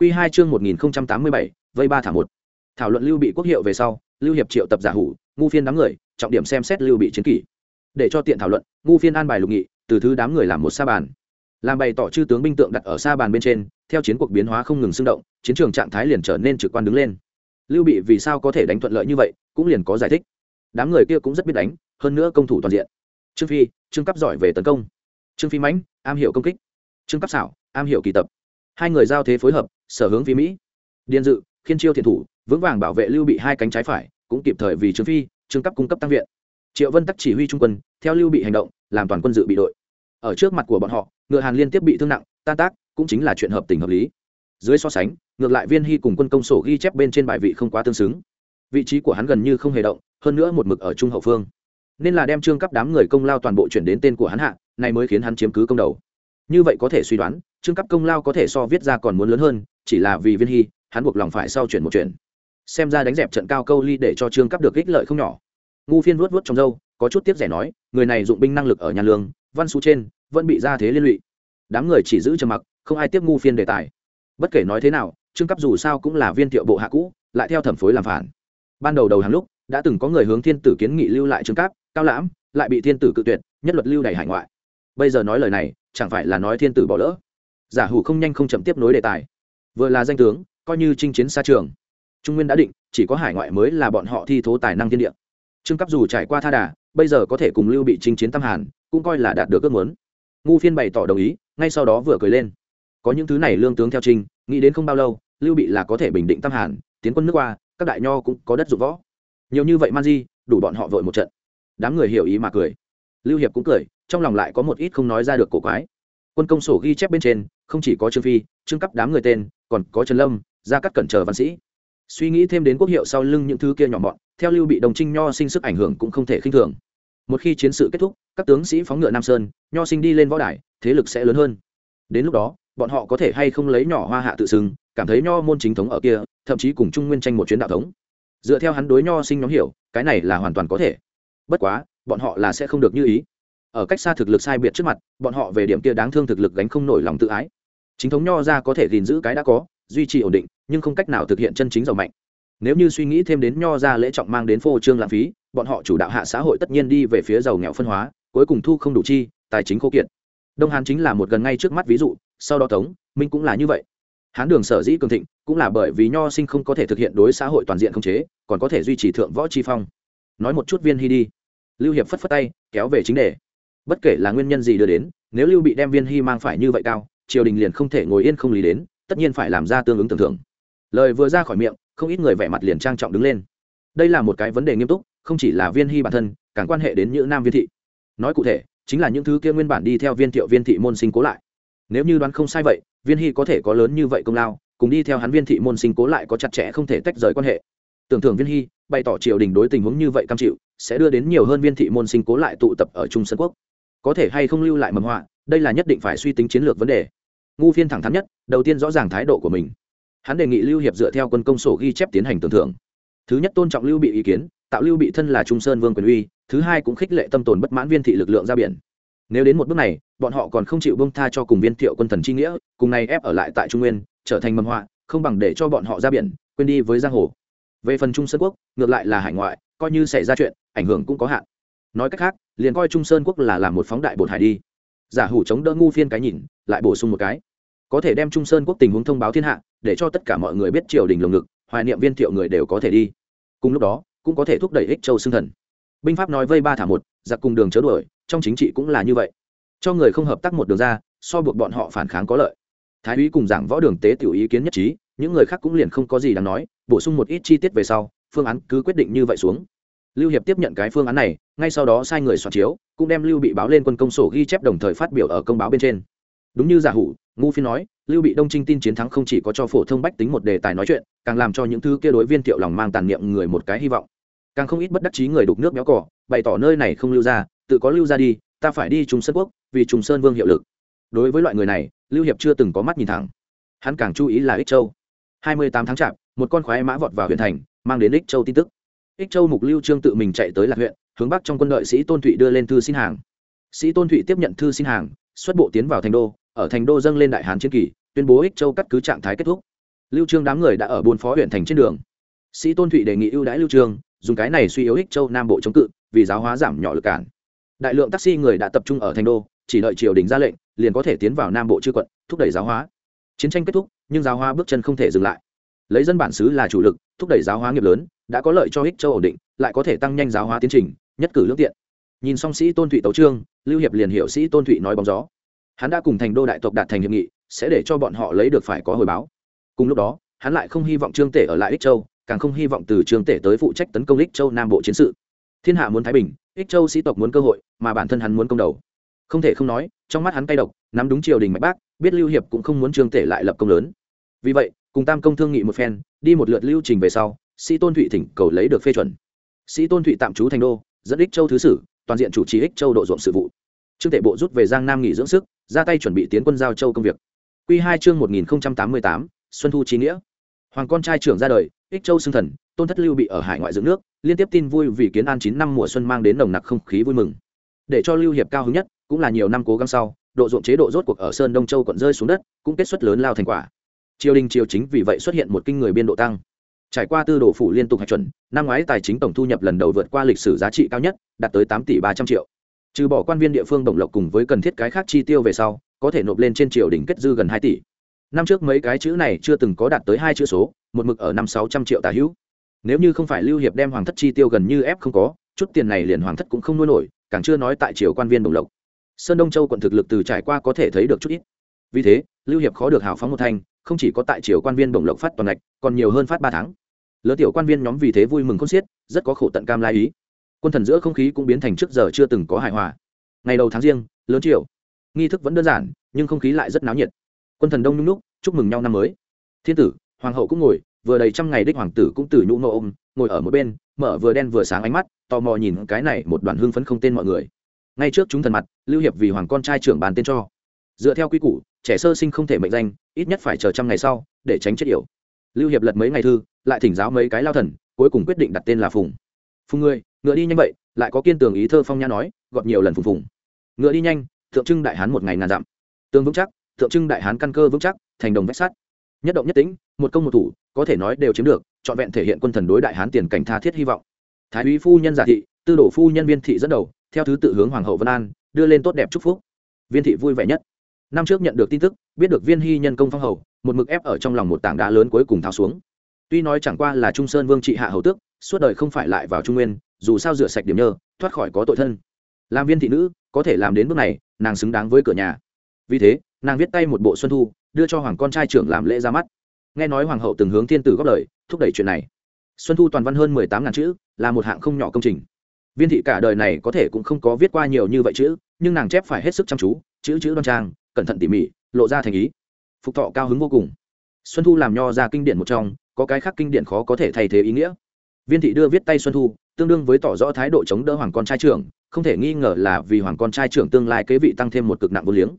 Quy hai chương một nghìn tám mươi bảy, vây ba thả một. Thảo luận lưu bị quốc hiệu về sau, lưu hiệp triệu tập giả hủ, ngu phiên đám người, trọng điểm xem xét lưu bị chiến kỷ. Để cho tiện thảo luận, ngu phiên an bài lục nghị, từ thứ đám người làm một sa bàn. Làm bày tỏ chư tướng binh tượng đặt ở sa bàn bên trên, theo chiến cuộc biến hóa không ngừng xung động, chiến trường trạng thái liền trở nên trực quan đứng lên. Lưu bị vì sao có thể đánh thuận lợi như vậy, cũng liền có giải thích. Đám người kia cũng rất biết đánh, hơn nữa công thủ toàn diện. Trương phi, trương cấp giỏi về tấn công. Trương phi mãnh, am hiểu công kích. Trương cấp xảo, am hiểu kỳ tập hai người giao thế phối hợp, sở hướng phi mỹ. Điền dự, khiên chiêu thiện thủ, vững vàng bảo vệ lưu bị hai cánh trái phải, cũng kịp thời vì trương phi, trương cấp cung cấp tăng viện. Triệu vân tắc chỉ huy trung quân, theo lưu bị hành động, làm toàn quân dự bị đội. Ở trước mặt của bọn họ, ngựa hàn liên tiếp bị thương nặng, tan tác, cũng chính là chuyện hợp tình hợp lý. Dưới so sánh, ngược lại viên hy cùng quân công sổ ghi chép bên trên bài vị không quá tương xứng. Vị trí của hắn gần như không hề động, hơn nữa một mực ở trung hậu phương. Nên là đem trương cấp đám người công lao toàn bộ chuyển đến tên của hắn hạ, này mới khiến hắn chiếm cứ công đầu như vậy có thể suy đoán, trương cấp công lao có thể so viết ra còn muốn lớn hơn, chỉ là vì viên hy, hắn buộc lòng phải sau chuyển một chuyện. xem ra đánh dẹp trận cao câu ly để cho trương cấp được ích lợi không nhỏ. Ngu phiên vuốt vuốt trong dâu có chút tiếp rẻ nói, người này dụng binh năng lực ở nhà lương, văn xu trên, vẫn bị ra thế liên lụy. Đám người chỉ giữ trầm mặc, không ai tiếp ngu phiên đề tài. Bất kể nói thế nào, trương cấp dù sao cũng là viên thiệu bộ hạ cũ, lại theo thẩm phối làm phản. Ban đầu đầu hàng lúc, đã từng có người hướng thiên tử kiến nghị lưu lại trương cấp cao lãm, lại bị thiên tử cự tuyệt, nhất luật lưu đày hải ngoại. Bây giờ nói lời này chẳng phải là nói thiên tử bỏ lỡ. Giả hủ không nhanh không chậm tiếp nối đề tài. Vừa là danh tướng, coi như chinh chiến xa trường. Trung nguyên đã định, chỉ có hải ngoại mới là bọn họ thi thố tài năng thiên địa. Trương cấp dù trải qua tha đà, bây giờ có thể cùng lưu bị chinh chiến tam hàn, cũng coi là đạt được ước muốn. Ngu phiên bày tỏ đồng ý, ngay sau đó vừa cười lên. Có những thứ này lương tướng theo trinh nghĩ đến không bao lâu, lưu bị là có thể bình định tam hàn, tiến quân nước qua, các đại nho cũng có đất dụng võ. Nhiều như vậy man di, đủ bọn họ vội một trận. Đám người hiểu ý mà cười lưu hiệp cũng cười, trong lòng lại có một ít không nói ra được cổ quái. Quân công sổ ghi chép bên trên, không chỉ có trương phi, trương cấp đám người tên, còn có trần lâm ra cắt cẩn chờ văn sĩ. Suy nghĩ thêm đến quốc hiệu sau lưng những thứ kia nhỏ mọn, theo lưu bị đồng trinh nho sinh sức ảnh hưởng cũng không thể khinh thường. Một khi chiến sự kết thúc, các tướng sĩ phóng ngựa nam sơn, nho sinh đi lên võ đài, thế lực sẽ lớn hơn. Đến lúc đó, bọn họ có thể hay không lấy nhỏ hoa hạ tự xưng, cảm thấy nho môn chính thống ở kia, thậm chí cùng trung nguyên tranh một chuyến đạo thống. Dựa theo hắn đối nho sinh nhóm hiểu, cái này là hoàn toàn có thể. Bất quá bọn họ là sẽ không được như ý. Ở cách xa thực lực sai biệt trước mặt, bọn họ về điểm kia đáng thương thực lực gánh không nổi lòng tự ái. Chính thống nho ra có thể gìn giữ cái đã có, duy trì ổn định, nhưng không cách nào thực hiện chân chính giàu mạnh. Nếu như suy nghĩ thêm đến nho ra lễ trọng mang đến phô trương lãng phí, bọn họ chủ đạo hạ xã hội tất nhiên đi về phía giàu nghèo phân hóa, cuối cùng thu không đủ chi, tài chính khô kiệt. Đông hán chính là một gần ngay trước mắt ví dụ, sau đó tống, minh cũng là như vậy. Hán đường sở dĩ cường thịnh, cũng là bởi vì nho sinh không có thể thực hiện đối xã hội toàn diện không chế, còn có thể duy trì thượng võ chi phong. Nói một chút viên hy đi lưu hiệp phất phất tay, kéo về chính đề. Bất kể là nguyên nhân gì đưa đến, nếu lưu bị đem viên hy mang phải như vậy cao, triều đình liền không thể ngồi yên không lý đến, tất nhiên phải làm ra tương ứng tưởng thưởng. Lời vừa ra khỏi miệng, không ít người vẻ mặt liền trang trọng đứng lên. Đây là một cái vấn đề nghiêm túc, không chỉ là viên hy bản thân, càng quan hệ đến những nam viên thị. Nói cụ thể, chính là những thứ kia nguyên bản đi theo viên thiệu viên thị môn sinh cố lại. Nếu như đoán không sai vậy, viên hy có thể có lớn như vậy công lao, cùng đi theo hắn viên thị môn sinh cố lại có chặt chẽ không thể tách rời quan hệ tưởng thưởng viên hy bày tỏ triều đình đối tình huống như vậy cam chịu, sẽ đưa đến nhiều hơn viên thị môn sinh cố lại tụ tập ở trung sơn quốc. Có thể hay không lưu lại mầm họa, đây là nhất định phải suy tính chiến lược vấn đề. Ngu phiên thẳng thắn nhất, đầu tiên rõ ràng thái độ của mình. Hắn đề nghị lưu hiệp dựa theo quân công sổ ghi chép tiến hành tưởng thưởng. Thứ nhất tôn trọng lưu bị ý kiến, tạo lưu bị thân là trung sơn vương quyền uy, thứ hai cũng khích lệ tâm tồn bất mãn viên thị lực lượng ra biển. Nếu đến một bước này, bọn họ còn không chịu bông tha cho cùng viên thiệu quân thần chi nghĩa, cùng này ép ở lại tại trung nguyên, trở thành mầm họa, không bằng để cho bọn họ ra biển, quên đi với giang hồ về phần trung sơn quốc, ngược lại là hải ngoại, coi như xảy ra chuyện, ảnh hưởng cũng có hạn. Nói cách khác, liền coi trung sơn quốc là làm một phóng đại bột hải đi. Giả hủ chống đỡ ngu phiên cái nhìn, lại bổ sung một cái. Có thể đem trung sơn quốc tình huống thông báo thiên hạ, để cho tất cả mọi người biết triều đình lồng ngực, hoài niệm viên thiệu người đều có thể đi. Cùng lúc đó, cũng có thể thúc đẩy ích châu xưng thần. Binh pháp nói vây ba thả một, giặc cùng đường chớ đuổi, trong chính trị cũng là như vậy. Cho người không hợp tác một đường ra, so buộc bọn họ phản kháng có lợi. Thái úy cùng giảng võ đường tế tiểu ý kiến nhất trí, những người khác cũng liền không có gì đáng nói bổ sung một ít chi tiết về sau, phương án cứ quyết định như vậy xuống. Lưu hiệp tiếp nhận cái phương án này, ngay sau đó sai người soạn chiếu, cũng đem lưu bị báo lên quân công sổ ghi chép đồng thời phát biểu ở công báo bên trên. Đúng như giả hủ ngu phi nói, lưu bị đông trinh tin chiến thắng không chỉ có cho phổ thông bách tính một đề tài nói chuyện, càng làm cho những thứ kia đối viên thiệu lòng mang tàn niệm người một cái hy vọng. Càng không ít bất đắc chí người đục nước béo cỏ bày tỏ nơi này không lưu ra, tự có lưu ra đi, ta phải đi trung sơn quốc, vì trùng sơn vương hiệu lực. Đối với loại người này, lưu hiệp chưa từng có mắt nhìn thẳng. Hắn càng chú ý là ích châu. Hai mươi tám tháng chạp một con khoái mã vọt vào huyện thành, mang đến ích châu tin tức. Ích châu mục lưu trương tự mình chạy tới lạc huyện, hướng bắc trong quân đội sĩ tôn thụy đưa lên thư xin hàng. Sĩ tôn thụy tiếp nhận thư xin hàng, xuất bộ tiến vào thành đô, ở thành đô dâng lên đại hán chiến kỳ, tuyên bố ích châu cắt cứ trạng thái kết thúc. Lưu trương đám người đã ở buôn phó huyện thành trên đường. Sĩ tôn thụy đề nghị ưu đãi lưu trương, dùng cái này suy yếu ích châu nam bộ chống cự, vì giáo hóa giảm nhỏ lực cản. Đại lượng taxi người đã tập trung ở thành đô, chỉ đợi triều đình ra lệnh, liền có thể tiến vào nam bộ chư quận, thúc đẩy giáo hóa. Chiến tranh kết thúc, nhưng giáo hóa bước chân không thể dừng lại lấy dân bản xứ là chủ lực, thúc đẩy giáo hóa nghiệp lớn, đã có lợi cho ích châu ổn định, lại có thể tăng nhanh giáo hóa tiến trình, nhất cử lương tiện. Nhìn song sĩ tôn thụy tấu trương lưu hiệp liền hiểu sĩ tôn thụy nói bóng gió. Hắn đã cùng thành đô đại tộc đạt thành hiệp nghị, sẽ để cho bọn họ lấy được phải có hồi báo. Cùng lúc đó, hắn lại không hy vọng trương tể ở lại ích châu, càng không hy vọng từ trương tể tới phụ trách tấn công ích châu nam bộ chiến sự. Thiên hạ muốn thái bình ích châu sĩ tộc muốn cơ hội, mà bản thân hắn muốn công đầu. Không thể không nói, trong mắt hắn tay độc, nắm đúng triều đình mạch bác, biết lưu hiệp cũng không muốn trương tể lại lập công lớn. Vì vậy cùng tam công thương nghị một phen, đi một lượt lưu trình về sau, sĩ tôn thụy thỉnh cầu lấy được phê chuẩn. Sĩ tôn thụy tạm trú thành đô, dẫn ích châu thứ sử, toàn diện chủ trì ích châu độ ruộng sự vụ. Trương tể bộ rút về giang nam nghỉ dưỡng sức, ra tay chuẩn bị tiến quân giao châu công việc. Q hai chương một nghìn tám mươi tám, xuân thu trí nghĩa. Hoàng con trai trưởng ra đời, ích châu xưng thần, tôn thất lưu bị ở hải ngoại dưỡng nước, liên tiếp tin vui vì kiến an chín năm mùa xuân mang đến nồng nặc không khí vui mừng. Để cho lưu hiệp cao hứng nhất, cũng là nhiều năm cố gắng sau, độ ruộng chế độ rốt cuộc ở sơn đông châu quận rơi xuống đất, cũng kết xuất lớn lao thành quả triều đình triều chính vì vậy xuất hiện một kinh người biên độ tăng. Trải qua tư đồ phủ liên tục hạch chuẩn, năm ngoái tài chính tổng thu nhập lần đầu vượt qua lịch sử giá trị cao nhất, đạt tới tám tỷ ba trăm triệu. Trừ bỏ quan viên địa phương đồng lộc cùng với cần thiết cái khác chi tiêu về sau, có thể nộp lên trên triều đình kết dư gần hai tỷ. Năm trước mấy cái chữ này chưa từng có đạt tới hai chữ số, một mực ở năm sáu trăm triệu tà hữu. Nếu như không phải lưu hiệp đem hoàng thất chi tiêu gần như ép không có, chút tiền này liền hoàng thất cũng không nuôi nổi, càng chưa nói tại triều quan viên đồng lộc. Sơn đông châu quận thực lực từ trải qua có thể thấy được chút ít. Vì thế, lưu hiệp khó được hào phóng một thành không chỉ có tại triều quan viên bổng lộc phát toàn ngạch, còn nhiều hơn phát ba tháng. Lứa tiểu quan viên nhóm vì thế vui mừng khôn xiết, rất có khổ tận cam lai ý. Quân thần giữa không khí cũng biến thành trước giờ chưa từng có hài hòa. Ngày đầu tháng riêng, lớn triều. Nghi thức vẫn đơn giản, nhưng không khí lại rất náo nhiệt. Quân thần đông nhung núc, chúc mừng nhau năm mới. Thiên tử, hoàng hậu cũng ngồi, vừa đầy trăm ngày đích hoàng tử cũng từ nhũ nô ôm, ngồi ở một bên, mở vừa đen vừa sáng ánh mắt, tò mò nhìn cái này một đoàn hương phấn không tên mọi người. Ngay trước chúng thần mặt, lưu hiệp vì hoàng con trai trưởng bàn tên cho. Dựa theo quy củ trẻ sơ sinh không thể mệnh danh ít nhất phải chờ trăm ngày sau để tránh chết yểu. Lưu hiệp lật mấy ngày thư lại thỉnh giáo mấy cái lao thần cuối cùng quyết định đặt tên là phùng. Phùng ngươi, ngựa đi nhanh vậy lại có kiên tường ý thơ phong nha nói gọt nhiều lần phùng phùng. Ngựa đi nhanh tượng trưng đại hán một ngày ngàn dặm. Tương vững chắc tượng trưng đại hán căn cơ vững chắc thành đồng vách sắt. Nhất động nhất tĩnh một công một thủ có thể nói đều chiếm được trọn vẹn thể hiện quân thần đối đại hán tiền cảnh tha thiết hy vọng. Thái úy phu nhân giả thị tư đổ phu nhân viên thị dẫn đầu theo thứ tự hướng hoàng hậu vân an đưa lên tốt đẹp chúc phúc. Viên thị vui vẻ nhất năm trước nhận được tin tức, biết được viên hy nhân công phong hầu, một mực ép ở trong lòng một tảng đá lớn cuối cùng tháo xuống. Tuy nói chẳng qua là trung sơn vương trị hạ hầu tước, suốt đời không phải lại vào trung nguyên, dù sao rửa sạch điểm nhơ, thoát khỏi có tội thân. Làm viên thị nữ, có thể làm đến bước này, nàng xứng đáng với cửa nhà. Vì thế, nàng viết tay một bộ xuân thu, đưa cho hoàng con trai trưởng làm lễ ra mắt. Nghe nói hoàng hậu từng hướng thiên tử góp lời, thúc đẩy chuyện này. Xuân thu toàn văn hơn mười tám ngàn chữ, là một hạng không nhỏ công trình. Viên thị cả đời này có thể cũng không có viết qua nhiều như vậy chữ, nhưng nàng chép phải hết sức chăm chú, chữ chữ đoan trang cẩn thận tỉ mỉ, lộ ra thành ý. Phục thọ cao hứng vô cùng. Xuân thu làm nho ra kinh điển một trong, có cái khác kinh điển khó có thể thay thế ý nghĩa. Viên thị đưa viết tay xuân thu, tương đương với tỏ rõ thái độ chống đỡ hoàng con trai trưởng, không thể nghi ngờ là vì hoàng con trai trưởng tương lai kế vị tăng thêm một cực nặng vô liếng.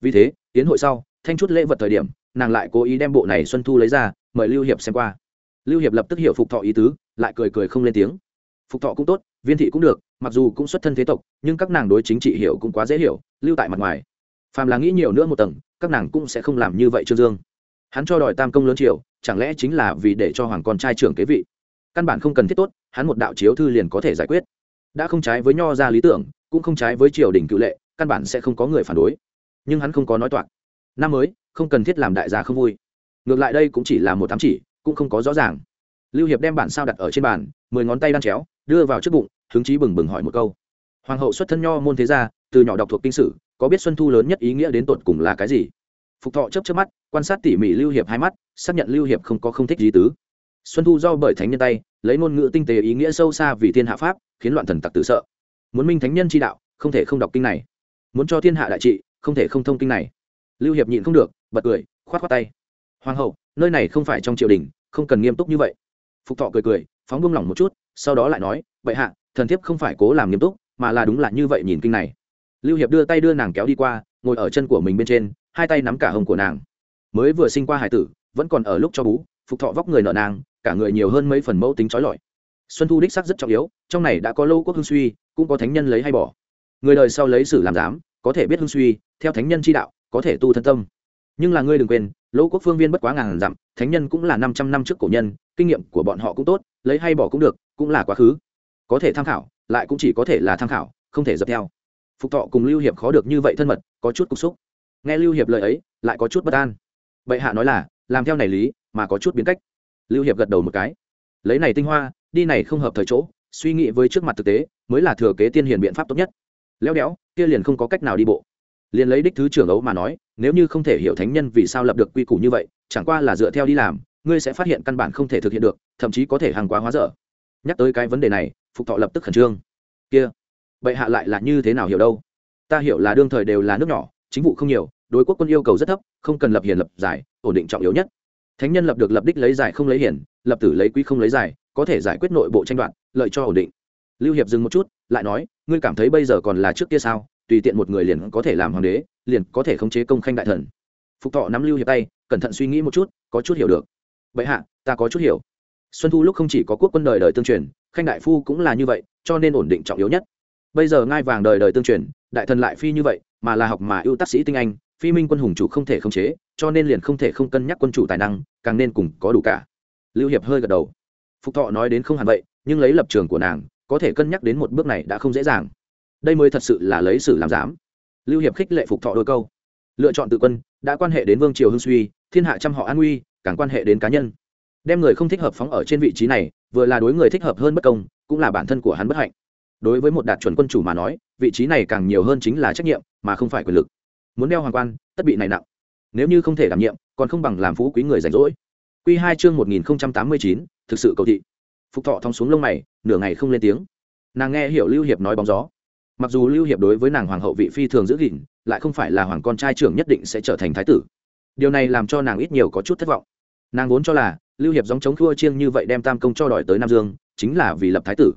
Vì thế tiến hội sau, thanh chút lễ vật thời điểm, nàng lại cố ý đem bộ này xuân thu lấy ra, mời lưu hiệp xem qua. Lưu hiệp lập tức hiểu phục thọ ý tứ, lại cười cười không lên tiếng. Phục thọ cũng tốt, viên thị cũng được, mặc dù cũng xuất thân thế tộc, nhưng các nàng đối chính trị hiểu cũng quá dễ hiểu, lưu tại mặt ngoài phàm là nghĩ nhiều nữa một tầng, các nàng cũng sẽ không làm như vậy, trương dương. Hắn cho đòi tam công lớn triều, chẳng lẽ chính là vì để cho hoàng con trai trưởng kế vị? Căn bản không cần thiết tốt, hắn một đạo chiếu thư liền có thể giải quyết. Đã không trái với nho ra lý tưởng, cũng không trái với triều đình cự lệ, căn bản sẽ không có người phản đối. Nhưng hắn không có nói toạc. Năm mới, không cần thiết làm đại gia không vui. Ngược lại đây cũng chỉ là một tám chỉ, cũng không có rõ ràng. Lưu hiệp đem bản sao đặt ở trên bàn, mười ngón tay đan chéo, đưa vào trước bụng, hứng chí bừng bừng hỏi một câu. Hoàng hậu xuất thân nho môn thế gia, từ nhỏ đọc thuộc kinh sử có biết xuân thu lớn nhất ý nghĩa đến tột cùng là cái gì? Phục thọ chấp chấp mắt, quan sát tỉ mỉ lưu hiệp hai mắt, xác nhận lưu hiệp không có không thích gì tứ. Xuân thu do bởi thánh nhân tay, lấy ngôn ngữ tinh tế ý nghĩa sâu xa vì thiên hạ pháp, khiến loạn thần tặc tự sợ. Muốn minh thánh nhân chi đạo, không thể không đọc kinh này. Muốn cho thiên hạ đại trị, không thể không thông kinh này. Lưu hiệp nhịn không được, bật cười, khoát khoát tay. Hoàng hậu, nơi này không phải trong triều đình, không cần nghiêm túc như vậy. Phục thọ cười cười, phóng buông lỏng một chút, sau đó lại nói, bệ hạ, thần thiếp không phải cố làm nghiêm túc, mà là đúng là như vậy nhìn kinh này lưu hiệp đưa tay đưa nàng kéo đi qua, ngồi ở chân của mình bên trên, hai tay nắm cả hông của nàng. Mới vừa sinh qua hải tử, vẫn còn ở lúc cho bú, phục thọ vóc người nợ nàng, cả người nhiều hơn mấy phần mẫu tính trói lọi. Xuân thu đích sắc rất trọng yếu, trong này đã có lâu quốc hương suy, cũng có thánh nhân lấy hay bỏ. Người đời sau lấy sử làm giám, có thể biết hương suy, theo thánh nhân chi đạo, có thể tu thân tâm. Nhưng là ngươi đừng quên lỗ quốc phương viên bất quá ngàn dặm, thánh nhân cũng là năm trăm năm trước cổ nhân, kinh nghiệm của bọn họ cũng tốt, lấy hay bỏ cũng được, cũng là quá khứ. Có thể tham khảo, lại cũng chỉ có thể là tham khảo, không thể dập theo phục thọ cùng lưu hiệp khó được như vậy thân mật, có chút cục xúc. Nghe lưu hiệp lời ấy, lại có chút bất an. Bệ hạ nói là, làm theo này lý, mà có chút biến cách. Lưu hiệp gật đầu một cái. Lấy này tinh hoa, đi này không hợp thời chỗ, suy nghĩ với trước mặt thực tế, mới là thừa kế tiên hiền biện pháp tốt nhất. Leo đéo, kia liền không có cách nào đi bộ. Liền lấy đích thứ trưởng ấu mà nói, nếu như không thể hiểu thánh nhân vì sao lập được quy củ như vậy, chẳng qua là dựa theo đi làm, ngươi sẽ phát hiện căn bản không thể thực hiện được, thậm chí có thể hàng quá hóa dở. Nhắc tới cái vấn đề này, phục thọ lập tức khẩn trương. Kia bệ hạ lại là như thế nào hiểu đâu? Ta hiểu là đương thời đều là nước nhỏ, chính vụ không nhiều, đối quốc quân yêu cầu rất thấp, không cần lập hiền lập giải, ổn định trọng yếu nhất. Thánh nhân lập được lập đích lấy giải không lấy hiền, lập tử lấy quý không lấy giải, có thể giải quyết nội bộ tranh đoạt, lợi cho ổn định. Lưu hiệp dừng một chút, lại nói, ngươi cảm thấy bây giờ còn là trước kia sao? Tùy tiện một người liền có thể làm hoàng đế, liền có thể khống chế công khanh đại thần. Phục thọ nắm lưu hiệp tay, cẩn thận suy nghĩ một chút, có chút hiểu được. Vậy hạ, ta có chút hiểu. Xuân thu lúc không chỉ có quốc quân đời đời tương truyền, khanh đại phu cũng là như vậy, cho nên ổn định trọng yếu nhất bây giờ ngai vàng đời đời tương truyền, đại thần lại phi như vậy, mà là học mà ưu tác sĩ tinh anh, phi minh quân hùng chủ không thể khống chế, cho nên liền không thể không cân nhắc quân chủ tài năng, càng nên cùng có đủ cả. Lưu hiệp hơi gật đầu. Phục thọ nói đến không hẳn vậy, nhưng lấy lập trường của nàng, có thể cân nhắc đến một bước này đã không dễ dàng. Đây mới thật sự là lấy sự làm dám lưu hiệp khích lệ phục thọ đôi câu. Lựa chọn tự quân, đã quan hệ đến vương triều hưng suy, thiên hạ trăm họ an nguy càng quan hệ đến cá nhân. Đem người không thích hợp phóng ở trên vị trí này, vừa là đối người thích hợp hơn bất công, cũng là bản thân của hắn bất hạnh đối với một đạt chuẩn quân chủ mà nói, vị trí này càng nhiều hơn chính là trách nhiệm, mà không phải quyền lực. Muốn đeo hoàng quan, tất bị này nặng. Nếu như không thể đảm nhiệm, còn không bằng làm phú quý người rảnh rỗi. Q hai chương một nghìn tám mươi chín, thực sự cầu thị. Phục thọ thong xuống lông mày, nửa ngày không lên tiếng. Nàng nghe hiểu lưu hiệp nói bóng gió. Mặc dù lưu hiệp đối với nàng hoàng hậu vị phi thường giữ gìn, lại không phải là hoàng con trai trưởng nhất định sẽ trở thành thái tử. Điều này làm cho nàng ít nhiều có chút thất vọng. Nàng vốn cho là, lưu hiệp dòng chống thua chiêng như vậy đem tam công cho đòi tới nam dương, chính là vì lập thái tử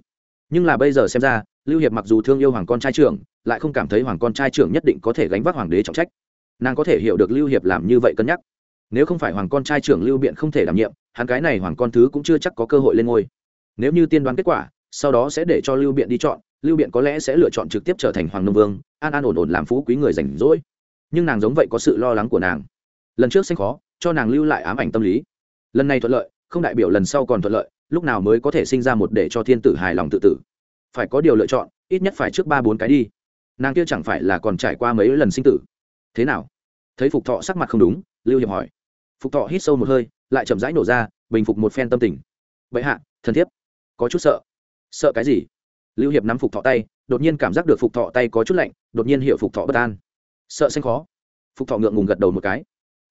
nhưng là bây giờ xem ra, lưu hiệp mặc dù thương yêu hoàng con trai trưởng, lại không cảm thấy hoàng con trai trưởng nhất định có thể gánh vác hoàng đế trọng trách. Nàng có thể hiểu được lưu hiệp làm như vậy cân nhắc. Nếu không phải hoàng con trai trưởng lưu biện không thể đảm nhiệm, hắn cái này hoàng con thứ cũng chưa chắc có cơ hội lên ngôi. Nếu như tiên đoán kết quả, sau đó sẽ để cho lưu biện đi chọn, lưu biện có lẽ sẽ lựa chọn trực tiếp trở thành hoàng nông vương, an an ổn ổn làm phú quý người rảnh rỗi. Nhưng nàng giống vậy có sự lo lắng của nàng. Lần trước xanh khó, cho nàng lưu lại ám ảnh tâm lý. Lần này thuận lợi, không đại biểu lần sau còn thuận lợi lúc nào mới có thể sinh ra một để cho thiên tử hài lòng tự tử? Phải có điều lựa chọn, ít nhất phải trước ba bốn cái đi. Nàng kia chẳng phải là còn trải qua mấy lần sinh tử? Thế nào? Thấy phục thọ sắc mặt không đúng, lưu hiệp hỏi. Phục thọ hít sâu một hơi, lại chậm rãi nổ ra, bình phục một phen tâm tình. Vậy hạ thân thiết có chút sợ. Sợ cái gì? Lưu hiệp nắm phục thọ tay, đột nhiên cảm giác được phục thọ tay có chút lạnh, đột nhiên hiểu phục thọ bất an. Sợ xanh khó. Phục thọ ngượng ngùng gật đầu một cái.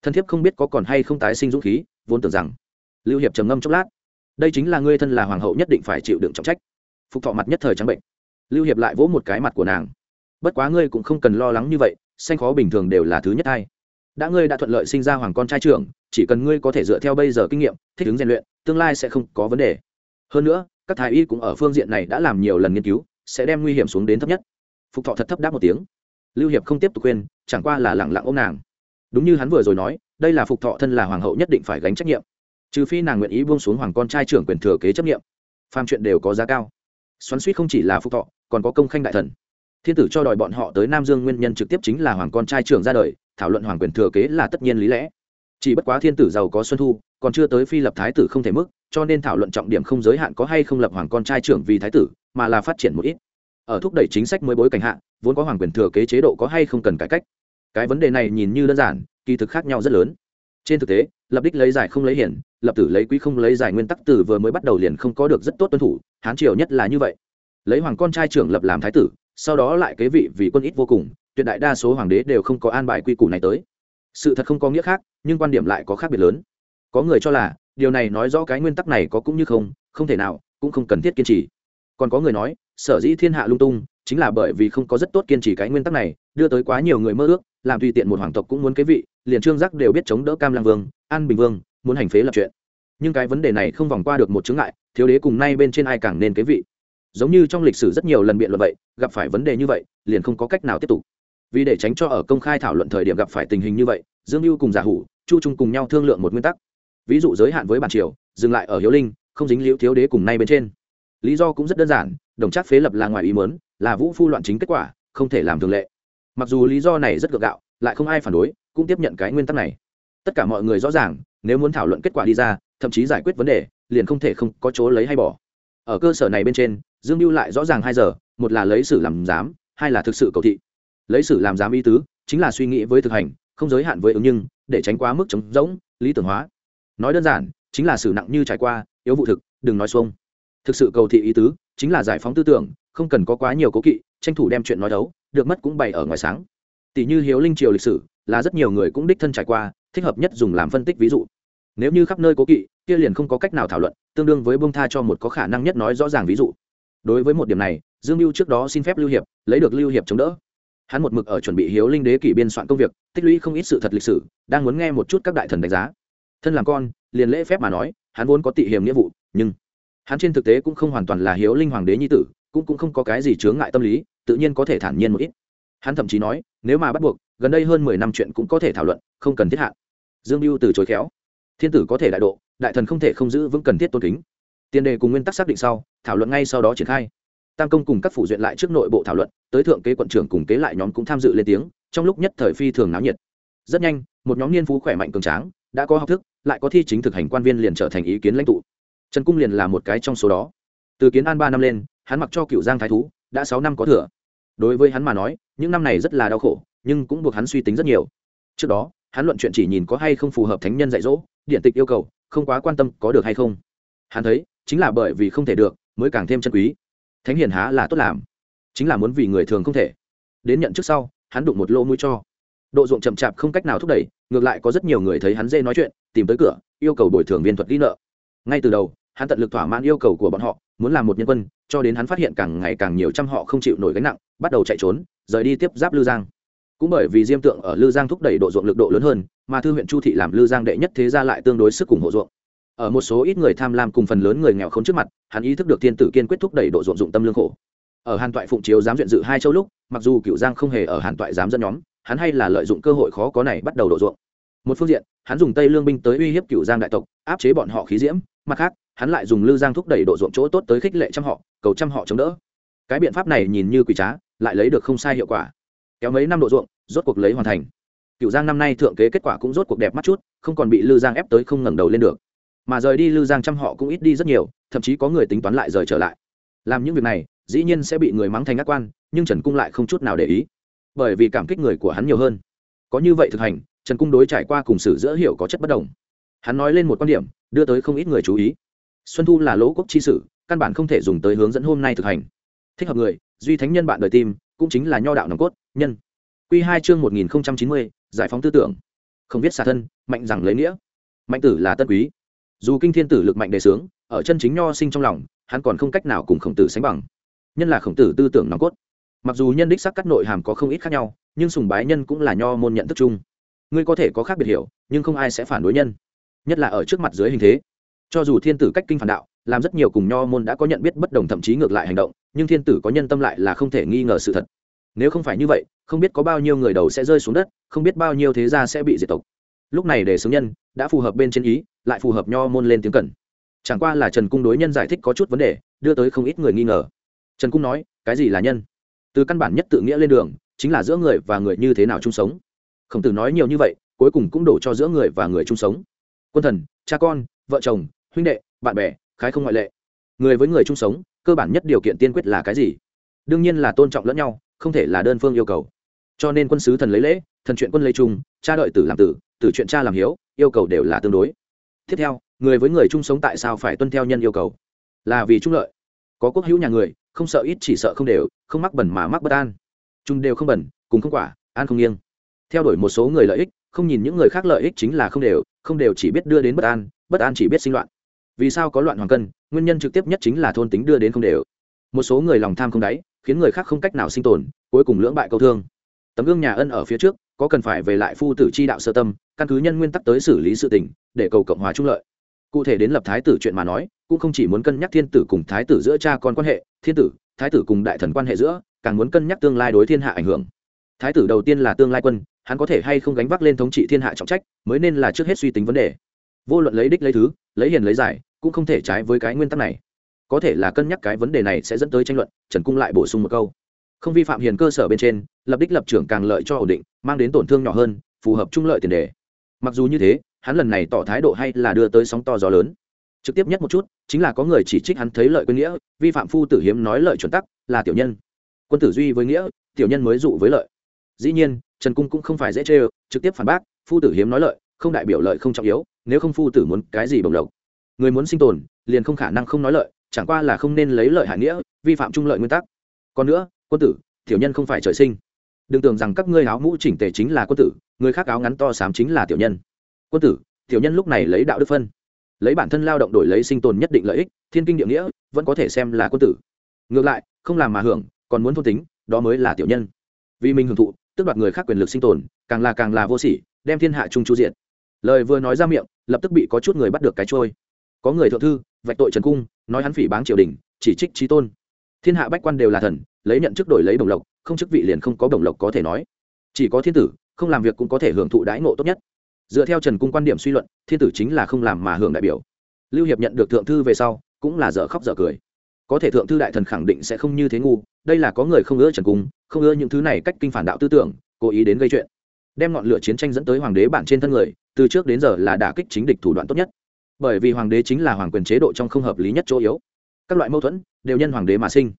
Thân thiết không biết có còn hay không tái sinh dũng khí, vốn tưởng rằng. Lưu hiệp trầm ngâm chốc lát đây chính là ngươi thân là hoàng hậu nhất định phải chịu đựng trọng trách. Phục thọ mặt nhất thời trắng bệnh. Lưu hiệp lại vỗ một cái mặt của nàng. Bất quá ngươi cũng không cần lo lắng như vậy sanh khó bình thường đều là thứ nhất hay đã ngươi đã thuận lợi sinh ra hoàng con trai trưởng, chỉ cần ngươi có thể dựa theo bây giờ kinh nghiệm, thích ứng rèn luyện, tương lai sẽ không có vấn đề. Hơn nữa, các thái y cũng ở phương diện này đã làm nhiều lần nghiên cứu, sẽ đem nguy hiểm xuống đến thấp nhất. Phục thọ thật thấp đáp một tiếng. Lưu hiệp không tiếp tục khuyên, chẳng qua là lẳng lặng ô nàng. Đúng như hắn vừa rồi nói, đây là phục thọ thân là hoàng hậu nhất định phải gánh trách nhiệm trừ phi nàng nguyện ý buông xuống hoàng con trai trưởng quyền thừa kế chấp nghiệm. Phàm chuyện đều có giá cao. Xoắn suýt không chỉ là phúc thọ, còn có công khanh đại thần. Thiên tử cho đòi bọn họ tới nam dương nguyên nhân trực tiếp chính là hoàng con trai trưởng ra đời, thảo luận hoàng quyền thừa kế là tất nhiên lý lẽ. Chỉ bất quá thiên tử giàu có xuân thu, còn chưa tới phi lập thái tử không thể mức, cho nên thảo luận trọng điểm không giới hạn có hay không lập hoàng con trai trưởng vì thái tử, mà là phát triển một ít. Ở thúc đẩy chính sách mới bối cảnh hạ, vốn có hoàng quyền thừa kế chế độ có hay không cần cải cách. Cái vấn đề này nhìn như đơn giản, kỳ thực khác nhau rất lớn. Trên thực tế lập đích lấy giải không lấy hiển, lập tử lấy quý không lấy giải nguyên tắc từ vừa mới bắt đầu liền không có được rất tốt tuân thủ, hán triều nhất là như vậy. Lấy hoàng con trai trưởng lập làm thái tử, sau đó lại kế vị vì quân ít vô cùng, tuyệt đại đa số hoàng đế đều không có an bài quy củ này tới. Sự thật không có nghĩa khác, nhưng quan điểm lại có khác biệt lớn. Có người cho là, điều này nói rõ cái nguyên tắc này có cũng như không không thể nào, cũng không cần thiết kiên trì. Còn có người nói, sở dĩ thiên hạ lung tung, chính là bởi vì không có rất tốt kiên trì cái nguyên tắc này đưa tới quá nhiều người mơ ước, làm tùy tiện một hoàng tộc cũng muốn kế vị, liền trương giác đều biết chống đỡ cam lang vương, an bình vương, muốn hành phế lập chuyện. Nhưng cái vấn đề này không vòng qua được một chứng ngại, thiếu đế cùng nay bên trên ai càng nên kế vị. Giống như trong lịch sử rất nhiều lần biện luận vậy, gặp phải vấn đề như vậy, liền không có cách nào tiếp tục. Vì để tránh cho ở công khai thảo luận thời điểm gặp phải tình hình như vậy, dương mưu cùng giả hủ, chu trung cùng nhau thương lượng một nguyên tắc. Ví dụ giới hạn với bản triều, dừng lại ở hiếu linh, không dính liễu thiếu đế cùng nay bên trên. Lý do cũng rất đơn giản, đồng chắc phế lập là ngoài ý mớn là vũ phu loạn chính kết quả, không thể làm thường lệ mặc dù lý do này rất gượng gạo, lại không ai phản đối, cũng tiếp nhận cái nguyên tắc này. Tất cả mọi người rõ ràng, nếu muốn thảo luận kết quả đi ra, thậm chí giải quyết vấn đề, liền không thể không có chỗ lấy hay bỏ. Ở cơ sở này bên trên, dương mưu lại rõ ràng hai giờ, một là lấy sử làm giám, hai là thực sự cầu thị. Lấy sử làm giám ý tứ, chính là suy nghĩ với thực hành, không giới hạn với ứng nhưng, để tránh quá mức trống rỗng, lý tưởng hóa. Nói đơn giản, chính là sử nặng như trải qua, yếu vụ thực, đừng nói xuông. Thực sự cầu thị ý tứ, chính là giải phóng tư tưởng, không cần có quá nhiều cố kỵ, tranh thủ đem chuyện nói đấu được mất cũng bày ở ngoài sáng. Tỷ như hiếu linh triều lịch sử, là rất nhiều người cũng đích thân trải qua, thích hợp nhất dùng làm phân tích ví dụ. Nếu như khắp nơi cố kỵ, kia liền không có cách nào thảo luận, tương đương với bông tha cho một có khả năng nhất nói rõ ràng ví dụ. Đối với một điểm này, dương mưu trước đó xin phép lưu hiệp, lấy được lưu hiệp chống đỡ. Hắn một mực ở chuẩn bị hiếu linh đế kỷ biên soạn công việc, tích lũy không ít sự thật lịch sử, đang muốn nghe một chút các đại thần đánh giá. Thân làm con, liền lễ phép mà nói, hắn vốn có tị hiềm nghĩa vụ, nhưng hắn trên thực tế cũng không hoàn toàn là hiếu linh hoàng đế nhi tử, cũng cũng không có cái gì chướng ngại tâm lý tự nhiên có thể thản nhiên một ít. Hắn thậm chí nói, nếu mà bắt buộc, gần đây hơn mười năm chuyện cũng có thể thảo luận, không cần thiết hạn dương mưu từ chối khéo. Thiên tử có thể đại độ, đại thần không thể không giữ vững cần thiết tôn kính. Tiền đề cùng nguyên tắc xác định sau, thảo luận ngay sau đó triển khai. Tam công cùng các phủ duyện lại trước nội bộ thảo luận, tới thượng kế quận trưởng cùng kế lại nhóm cũng tham dự lên tiếng, trong lúc nhất thời phi thường náo nhiệt. Rất nhanh, một nhóm niên phú khỏe mạnh cường tráng, đã có học thức, lại có thi chính thực hành quan viên liền trở thành ý kiến lãnh tụ. Trần cung liền là một cái trong số đó. Từ kiến an ba năm lên, hắn mặc cho cựu giang thái thú đã sáu năm có thừa. Đối với hắn mà nói, những năm này rất là đau khổ, nhưng cũng buộc hắn suy tính rất nhiều. Trước đó, hắn luận chuyện chỉ nhìn có hay không phù hợp thánh nhân dạy dỗ, điện tịch yêu cầu, không quá quan tâm có được hay không. Hắn thấy, chính là bởi vì không thể được, mới càng thêm chân quý. Thánh hiền há là tốt làm, chính là muốn vì người thường không thể. Đến nhận trước sau, hắn đụng một lô mũi cho. Độ ruộng chậm chạp không cách nào thúc đẩy, ngược lại có rất nhiều người thấy hắn dê nói chuyện, tìm tới cửa, yêu cầu bồi thường viên thuật ghi nợ. Ngay từ đầu, hắn tận lực thỏa mãn yêu cầu của bọn họ muốn làm một nhân quân, cho đến hắn phát hiện càng ngày càng nhiều trăm họ không chịu nổi gánh nặng, bắt đầu chạy trốn, rời đi tiếp giáp lư giang. Cũng bởi vì diêm tượng ở lư giang thúc đẩy độ ruộng lực độ lớn hơn, mà thư huyện chu thị làm lư giang đệ nhất thế gia lại tương đối sức ủng hộ ruộng. Ở một số ít người tham lam cùng phần lớn người nghèo khốn trước mặt, hắn ý thức được thiên tử kiên quyết thúc đẩy độ ruộng dụng tâm lương khổ. Ở hàn toại phụng chiếu dám duyện dự hai châu lúc, mặc dù cựu giang không hề ở hàn toại dám dẫn nhóm, hắn hay là lợi dụng cơ hội khó có này bắt đầu độ ruộng. Một phương diện, hắn dùng tây lương binh tới uy hiếp cựu giang đại tộc, áp chế bọn họ khí diễm, mặt khác hắn lại dùng lư giang thúc đẩy độ ruộng chỗ tốt tới khích lệ trăm họ, cầu trăm họ chống đỡ. Cái biện pháp này nhìn như quỷ trá, lại lấy được không sai hiệu quả. Kéo mấy năm độ ruộng, rốt cuộc lấy hoàn thành. Cựu giang năm nay thượng kế kết quả cũng rốt cuộc đẹp mắt chút, không còn bị lư giang ép tới không ngẩng đầu lên được. Mà rời đi lư giang trăm họ cũng ít đi rất nhiều, thậm chí có người tính toán lại rời trở lại. Làm những việc này, dĩ nhiên sẽ bị người mắng thành ác quan, nhưng trần cung lại không chút nào để ý. Bởi vì cảm kích người của hắn nhiều hơn. Có như vậy thực hành, trần cung đối trải qua cùng xử giữa hiểu có chất bất đồng. Hắn nói lên một quan điểm, đưa tới không ít người chú ý xuân thu là lỗ quốc chi sử, căn bản không thể dùng tới hướng dẫn hôm nay thực hành. Thích hợp người, duy thánh nhân bạn đời tim, cũng chính là nho đạo nòng cốt, nhân. Q hai chương một nghìn chín mươi, giải phóng tư tưởng. Không biết xả thân, mạnh rằng lấy nghĩa. Mạnh tử là tân quý. Dù kinh thiên tử lực mạnh đề sướng, ở chân chính nho sinh trong lòng, hắn còn không cách nào cùng khổng tử sánh bằng. Nhân là khổng tử tư tưởng nòng cốt. Mặc dù nhân đích sắc cắt nội hàm có không ít khác nhau, nhưng sùng bái nhân cũng là nho môn nhận thức chung. Ngươi có thể có khác biệt hiểu, nhưng không ai sẽ phản đối nhân. Nhất là ở trước mặt dưới hình thế cho dù thiên tử cách kinh phản đạo, làm rất nhiều cùng nho môn đã có nhận biết bất đồng thậm chí ngược lại hành động, nhưng thiên tử có nhân tâm lại là không thể nghi ngờ sự thật. Nếu không phải như vậy, không biết có bao nhiêu người đầu sẽ rơi xuống đất, không biết bao nhiêu thế gia sẽ bị diệt tộc. Lúc này để xướng nhân đã phù hợp bên trên ý, lại phù hợp nho môn lên tiếng cần. Chẳng qua là trần cung đối nhân giải thích có chút vấn đề, đưa tới không ít người nghi ngờ. Trần cung nói, cái gì là nhân? Từ căn bản nhất tự nghĩa lên đường, chính là giữa người và người như thế nào chung sống. Khổng tử nói nhiều như vậy, cuối cùng cũng đổ cho giữa người và người chung sống. Quân thần, cha con, vợ chồng huynh đệ, bạn bè, khái không ngoại lệ. Người với người chung sống, cơ bản nhất điều kiện tiên quyết là cái gì? Đương nhiên là tôn trọng lẫn nhau, không thể là đơn phương yêu cầu. Cho nên quân sứ thần lấy lễ, thần chuyện quân lấy chung, cha đợi tử làm tử tử chuyện cha làm hiếu, yêu cầu đều là tương đối. Tiếp theo, người với người chung sống tại sao phải tuân theo nhân yêu cầu? Là vì trung lợi. Có quốc hữu nhà người, không sợ ít chỉ sợ không đều, không mắc bẩn mà mắc bất an. Chung đều không bẩn, cùng không quả, an không nghiêng. Theo đuổi một số người lợi ích, không nhìn những người khác lợi ích chính là không đều không đều chỉ biết đưa đến bất an bất an chỉ biết sinh loạn vì sao có loạn hoàng cân, nguyên nhân trực tiếp nhất chính là thôn tính đưa đến không đều. Một số người lòng tham không đáy, khiến người khác không cách nào sinh tồn, cuối cùng lưỡng bại câu thương. Tấm gương nhà ân ở phía trước, có cần phải về lại phu tử chi đạo sơ tâm, căn cứ nhân nguyên tắc tới xử lý sự tình, để cầu cộng hòa trung lợi. Cụ thể đến lập thái tử chuyện mà nói, cũng không chỉ muốn cân nhắc thiên tử cùng thái tử giữa cha con quan hệ, thiên tử, thái tử cùng đại thần quan hệ giữa, càng muốn cân nhắc tương lai đối thiên hạ ảnh hưởng. Thái tử đầu tiên là tương lai quân, hắn có thể hay không gánh vác lên thống trị thiên hạ trọng trách, mới nên là trước hết suy tính vấn đề. Vô luận lấy đích lấy thứ lấy hiền lấy giải, cũng không thể trái với cái nguyên tắc này. Có thể là cân nhắc cái vấn đề này sẽ dẫn tới tranh luận, trần cung lại bổ sung một câu. Không vi phạm hiền cơ sở bên trên, lập đích lập trưởng càng lợi cho ổn định, mang đến tổn thương nhỏ hơn, phù hợp trung lợi tiền đề. Mặc dù như thế, hắn lần này tỏ thái độ hay là đưa tới sóng to gió lớn. Trực tiếp nhất một chút, chính là có người chỉ trích hắn thấy lợi quên nghĩa, vi phạm phu tử hiếm nói lợi chuẩn tắc, là tiểu nhân. Quân tử duy với nghĩa, tiểu nhân mới dụ với lợi. Dĩ nhiên, trần cung cũng không phải dễ chê trực tiếp phản bác, phu tử hiếm nói lợi, không đại biểu lợi không trọng yếu nếu không phu tử muốn cái gì bồng lộc? Người muốn sinh tồn, liền không khả năng không nói lợi, chẳng qua là không nên lấy lợi hạ nghĩa, vi phạm trung lợi nguyên tắc. Còn nữa, quân tử, tiểu nhân không phải trời sinh. Đừng tưởng rằng các ngươi áo mũ chỉnh tề chính là quân tử, người khác áo ngắn to xám chính là tiểu nhân. Quân tử, tiểu nhân lúc này lấy đạo đức phân. Lấy bản thân lao động đổi lấy sinh tồn nhất định lợi ích, thiên kinh địa nghĩa, vẫn có thể xem là quân tử. Ngược lại, không làm mà hưởng, còn muốn thôn tính, đó mới là tiểu nhân. Vì mình hưởng thụ tức đoạt người khác quyền lực sinh tồn, càng là càng là vô sỉ, đem thiên hạ chung chu diện lời vừa nói ra miệng lập tức bị có chút người bắt được cái trôi. Có người thượng thư, vạch tội trần cung, nói hắn phỉ báng triều đình, chỉ trích trí tôn. Thiên hạ bách quan đều là thần, lấy nhận chức đổi lấy đồng lộc, không chức vị liền không có đồng lộc có thể nói. Chỉ có thiên tử, không làm việc cũng có thể hưởng thụ đãi ngộ tốt nhất. Dựa theo trần cung quan điểm suy luận, thiên tử chính là không làm mà hưởng đại biểu. Lưu hiệp nhận được thượng thư về sau, cũng là dở khóc dở cười. Có thể thượng thư đại thần khẳng định sẽ không như thế ngu, đây là có người không ưa trần cung, không ưa những thứ này cách kinh phản đạo tư tưởng, cố ý đến gây chuyện đem ngọn lửa chiến tranh dẫn tới hoàng đế bản trên thân người, từ trước đến giờ là đả kích chính địch thủ đoạn tốt nhất. Bởi vì hoàng đế chính là hoàng quyền chế độ trong không hợp lý nhất chỗ yếu. Các loại mâu thuẫn đều nhân hoàng đế mà sinh.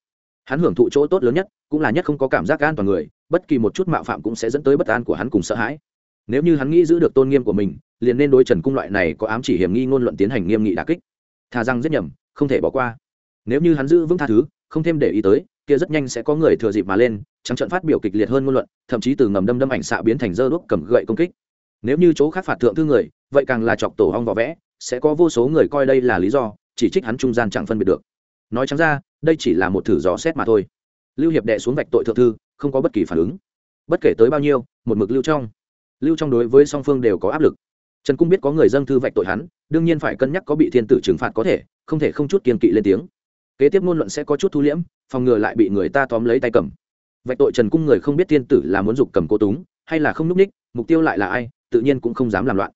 Hắn hưởng thụ chỗ tốt lớn nhất cũng là nhất không có cảm giác an toàn người, bất kỳ một chút mạo phạm cũng sẽ dẫn tới bất an của hắn cùng sợ hãi. Nếu như hắn nghĩ giữ được tôn nghiêm của mình, liền nên đối trần cung loại này có ám chỉ hiểm nghi ngôn luận tiến hành nghiêm nghị đà kích. Thà rằng giết nhầm, không thể bỏ qua. Nếu như hắn giữ vững tha thứ, không thêm để ý tới kia rất nhanh sẽ có người thừa dịp mà lên, trắng trận phát biểu kịch liệt hơn ngôn luận, thậm chí từ ngầm đâm đâm ảnh xạ biến thành dơ đuốc cầm gậy công kích. Nếu như chỗ khác phạt thượng thư người, vậy càng là chọc tổ hong vỏ vẽ, sẽ có vô số người coi đây là lý do, chỉ trích hắn trung gian chẳng phân biệt được. Nói chẳng ra, đây chỉ là một thử dò xét mà thôi. Lưu hiệp đệ xuống vạch tội thượng thư, không có bất kỳ phản ứng. Bất kể tới bao nhiêu, một mực lưu trong. Lưu trong đối với song phương đều có áp lực. Trần cung biết có người dâng thư vạch tội hắn, đương nhiên phải cân nhắc có bị thiên tử trừng phạt có thể, không thể không chút kiên kỵ lên tiếng kế tiếp ngôn luận sẽ có chút thu liễm, phòng ngừa lại bị người ta tóm lấy tay cầm. Vạch tội trần cung người không biết thiên tử là muốn dục cầm cô túng, hay là không núp ních, mục tiêu lại là ai, tự nhiên cũng không dám làm loạn.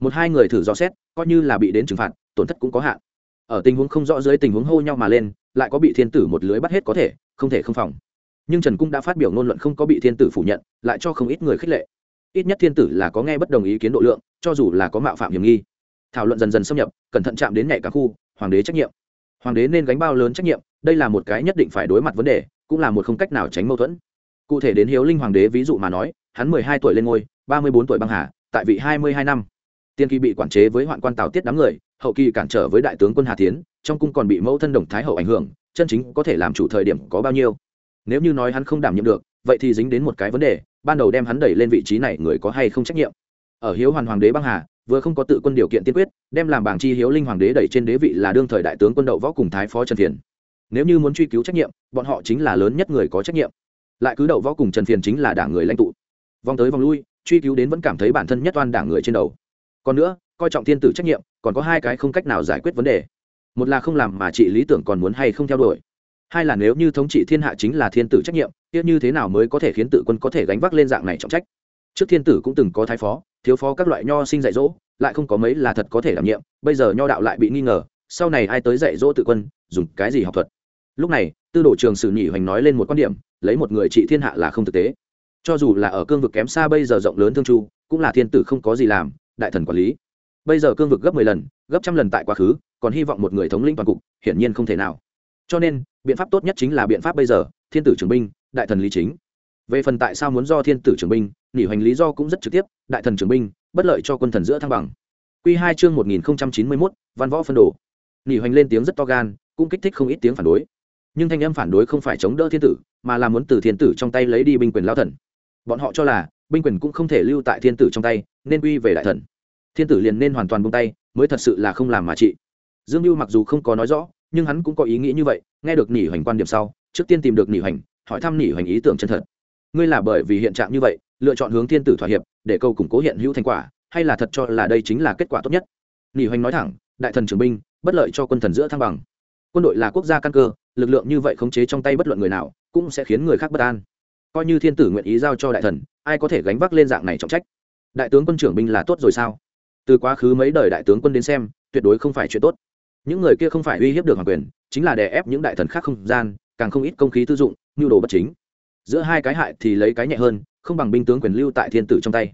Một hai người thử dò xét, coi như là bị đến trừng phạt, tổn thất cũng có hạn. Ở tình huống không rõ dưới tình huống hô nhau mà lên, lại có bị thiên tử một lưới bắt hết có thể, không thể không phòng. Nhưng trần cung đã phát biểu ngôn luận không có bị thiên tử phủ nhận, lại cho không ít người khích lệ. Ít nhất thiên tử là có nghe bất đồng ý kiến độ lượng, cho dù là có mạo phạm hiểm nghi. Thảo luận dần dần xâm nhập, cẩn thận chạm đến nhạy cả khu, hoàng đế trách nhiệm hoàng đế nên gánh bao lớn trách nhiệm, đây là một cái nhất định phải đối mặt vấn đề, cũng là một không cách nào tránh mâu thuẫn. Cụ thể đến hiếu linh hoàng đế ví dụ mà nói, hắn mười hai tuổi lên ngôi, ba mươi bốn tuổi băng hà, tại vị hai mươi hai năm. Tiên kỳ bị quản chế với hoạn quan tào tiết đám người, hậu kỳ cản trở với đại tướng quân hà tiến trong cung còn bị mẫu thân đồng thái hậu ảnh hưởng, chân chính có thể làm chủ thời điểm có bao nhiêu. Nếu như nói hắn không đảm nhiệm được, vậy thì dính đến một cái vấn đề, ban đầu đem hắn đẩy lên vị trí này người có hay không trách nhiệm. Ở hiếu hoàn hoàng đế băng hà vừa không có tự quân điều kiện tiên quyết, đem làm bảng chi hiếu linh hoàng đế đẩy trên đế vị là đương thời đại tướng quân đậu võ cùng thái phó trần phiền. Nếu như muốn truy cứu trách nhiệm, bọn họ chính là lớn nhất người có trách nhiệm. Lại cứ đậu võ cùng trần phiền chính là đảng người lãnh tụ. Vòng tới vòng lui, truy cứu đến vẫn cảm thấy bản thân nhất toàn đảng người trên đầu. Còn nữa, coi trọng thiên tử trách nhiệm, còn có hai cái không cách nào giải quyết vấn đề. Một là không làm mà chị lý tưởng còn muốn hay không theo đuổi. Hai là nếu như thống trị thiên hạ chính là thiên tử trách nhiệm tiếc như thế nào mới có thể khiến tự quân có thể gánh vác lên dạng này trọng trách? Trước thiên tử cũng từng có thái phó thiếu phó các loại nho sinh dạy dỗ, lại không có mấy là thật có thể đảm nhiệm, bây giờ nho đạo lại bị nghi ngờ, sau này ai tới dạy dỗ tự quân, dùng cái gì học thuật? Lúc này, tư đồ trường sử nhị hoành nói lên một quan điểm, lấy một người trị thiên hạ là không thực tế. Cho dù là ở cương vực kém xa bây giờ rộng lớn thương chu, cũng là thiên tử không có gì làm, đại thần quản lý. Bây giờ cương vực gấp mười lần, gấp trăm lần tại quá khứ, còn hy vọng một người thống lĩnh toàn cục, hiển nhiên không thể nào. Cho nên, biện pháp tốt nhất chính là biện pháp bây giờ, thiên tử trưởng binh, đại thần lý chính. Về phần tại sao muốn do thiên tử trưởng binh nỉ hoành lý do cũng rất trực tiếp, đại thần trưởng binh, bất lợi cho quân thần giữa thăng bằng. Q hai chương một nghìn chín mươi mốt, văn võ phân đồ. Nỉ hoành lên tiếng rất to gan, cũng kích thích không ít tiếng phản đối. Nhưng thanh âm phản đối không phải chống đỡ thiên tử, mà là muốn từ thiên tử trong tay lấy đi binh quyền lao thần. Bọn họ cho là, binh quyền cũng không thể lưu tại thiên tử trong tay, nên quy về đại thần. Thiên tử liền nên hoàn toàn buông tay, mới thật sự là không làm mà trị. Dương mưu mặc dù không có nói rõ, nhưng hắn cũng có ý nghĩ như vậy, nghe được nỉ hoành quan điểm sau, trước tiên tìm được nỉ hoành, hỏi thăm nỉ hoành ý tưởng chân thật. Ngươi là bởi vì hiện trạng như vậy lựa chọn hướng thiên tử thỏa hiệp, để câu củng cố hiện hữu thành quả, hay là thật cho là đây chính là kết quả tốt nhất? Nghỉ hoành nói thẳng, đại thần trưởng binh, bất lợi cho quân thần giữa thăng bằng. Quân đội là quốc gia căn cơ, lực lượng như vậy khống chế trong tay bất luận người nào, cũng sẽ khiến người khác bất an. Coi như thiên tử nguyện ý giao cho đại thần, ai có thể gánh vác lên dạng này trọng trách? Đại tướng quân trưởng binh là tốt rồi sao? Từ quá khứ mấy đời đại tướng quân đến xem, tuyệt đối không phải chuyện tốt. Những người kia không phải uy hiếp được hoàng quyền, chính là đè ép những đại thần khác không gian, càng không ít công khí tư dụng, nhu đồ bất chính. Giữa hai cái hại thì lấy cái nhẹ hơn không bằng binh tướng quyền lưu tại thiên tử trong tay.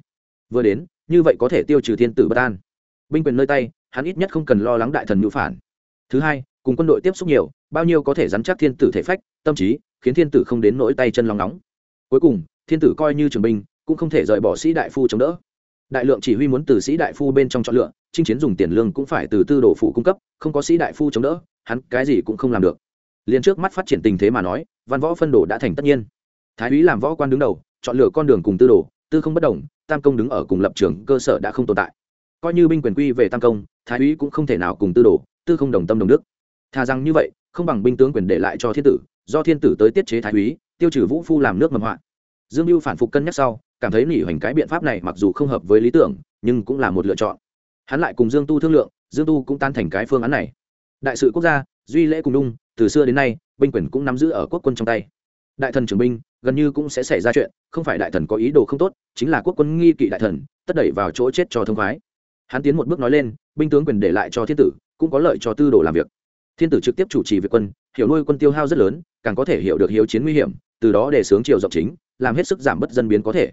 Vừa đến, như vậy có thể tiêu trừ thiên tử bất an. Binh quyền nơi tay, hắn ít nhất không cần lo lắng đại thần nhũ phản. Thứ hai, cùng quân đội tiếp xúc nhiều, bao nhiêu có thể dám chắc thiên tử thể phách, tâm trí, khiến thiên tử không đến nỗi tay chân lòng nóng. Cuối cùng, thiên tử coi như trường binh, cũng không thể rời bỏ sĩ đại phu chống đỡ. Đại lượng chỉ huy muốn từ sĩ đại phu bên trong chọn lựa, chinh chiến dùng tiền lương cũng phải từ tư đồ phụ cung cấp, không có sĩ đại phu chống đỡ, hắn cái gì cũng không làm được. Liền trước mắt phát triển tình thế mà nói, văn võ phân đồ đã thành tất nhiên. Thái úy làm võ quan đứng đầu chọn lựa con đường cùng tư đồ, tư không bất đồng, tam công đứng ở cùng lập trường, cơ sở đã không tồn tại. Coi như binh quyền quy về tam công, thái úy cũng không thể nào cùng tư đồ, tư không đồng tâm đồng đức. Thà rằng như vậy, không bằng binh tướng quyền để lại cho thiên tử, do thiên tử tới tiết chế thái úy, tiêu trừ vũ phu làm nước mầm họa. Dương mưu phản phục cân nhắc sau, cảm thấy nỉ hoành cái biện pháp này mặc dù không hợp với lý tưởng, nhưng cũng là một lựa chọn. Hắn lại cùng dương tu thương lượng, dương tu cũng tan thành cái phương án này. Đại sự quốc gia, duy lễ cùng đung, từ xưa đến nay, binh quyền cũng nắm giữ ở quốc quân trong tay đại thần trưởng binh, gần như cũng sẽ xảy ra chuyện, không phải đại thần có ý đồ không tốt, chính là quốc quân nghi kỵ đại thần, tất đẩy vào chỗ chết cho thông khoái. Hắn tiến một bước nói lên, binh tướng quyền để lại cho thiên tử, cũng có lợi cho tư đồ làm việc. Thiên tử trực tiếp chủ trì việc quân, hiểu nuôi quân tiêu hao rất lớn, càng có thể hiểu được hiếu chiến nguy hiểm, từ đó để sướng triều rộng chính, làm hết sức giảm bớt dân biến có thể.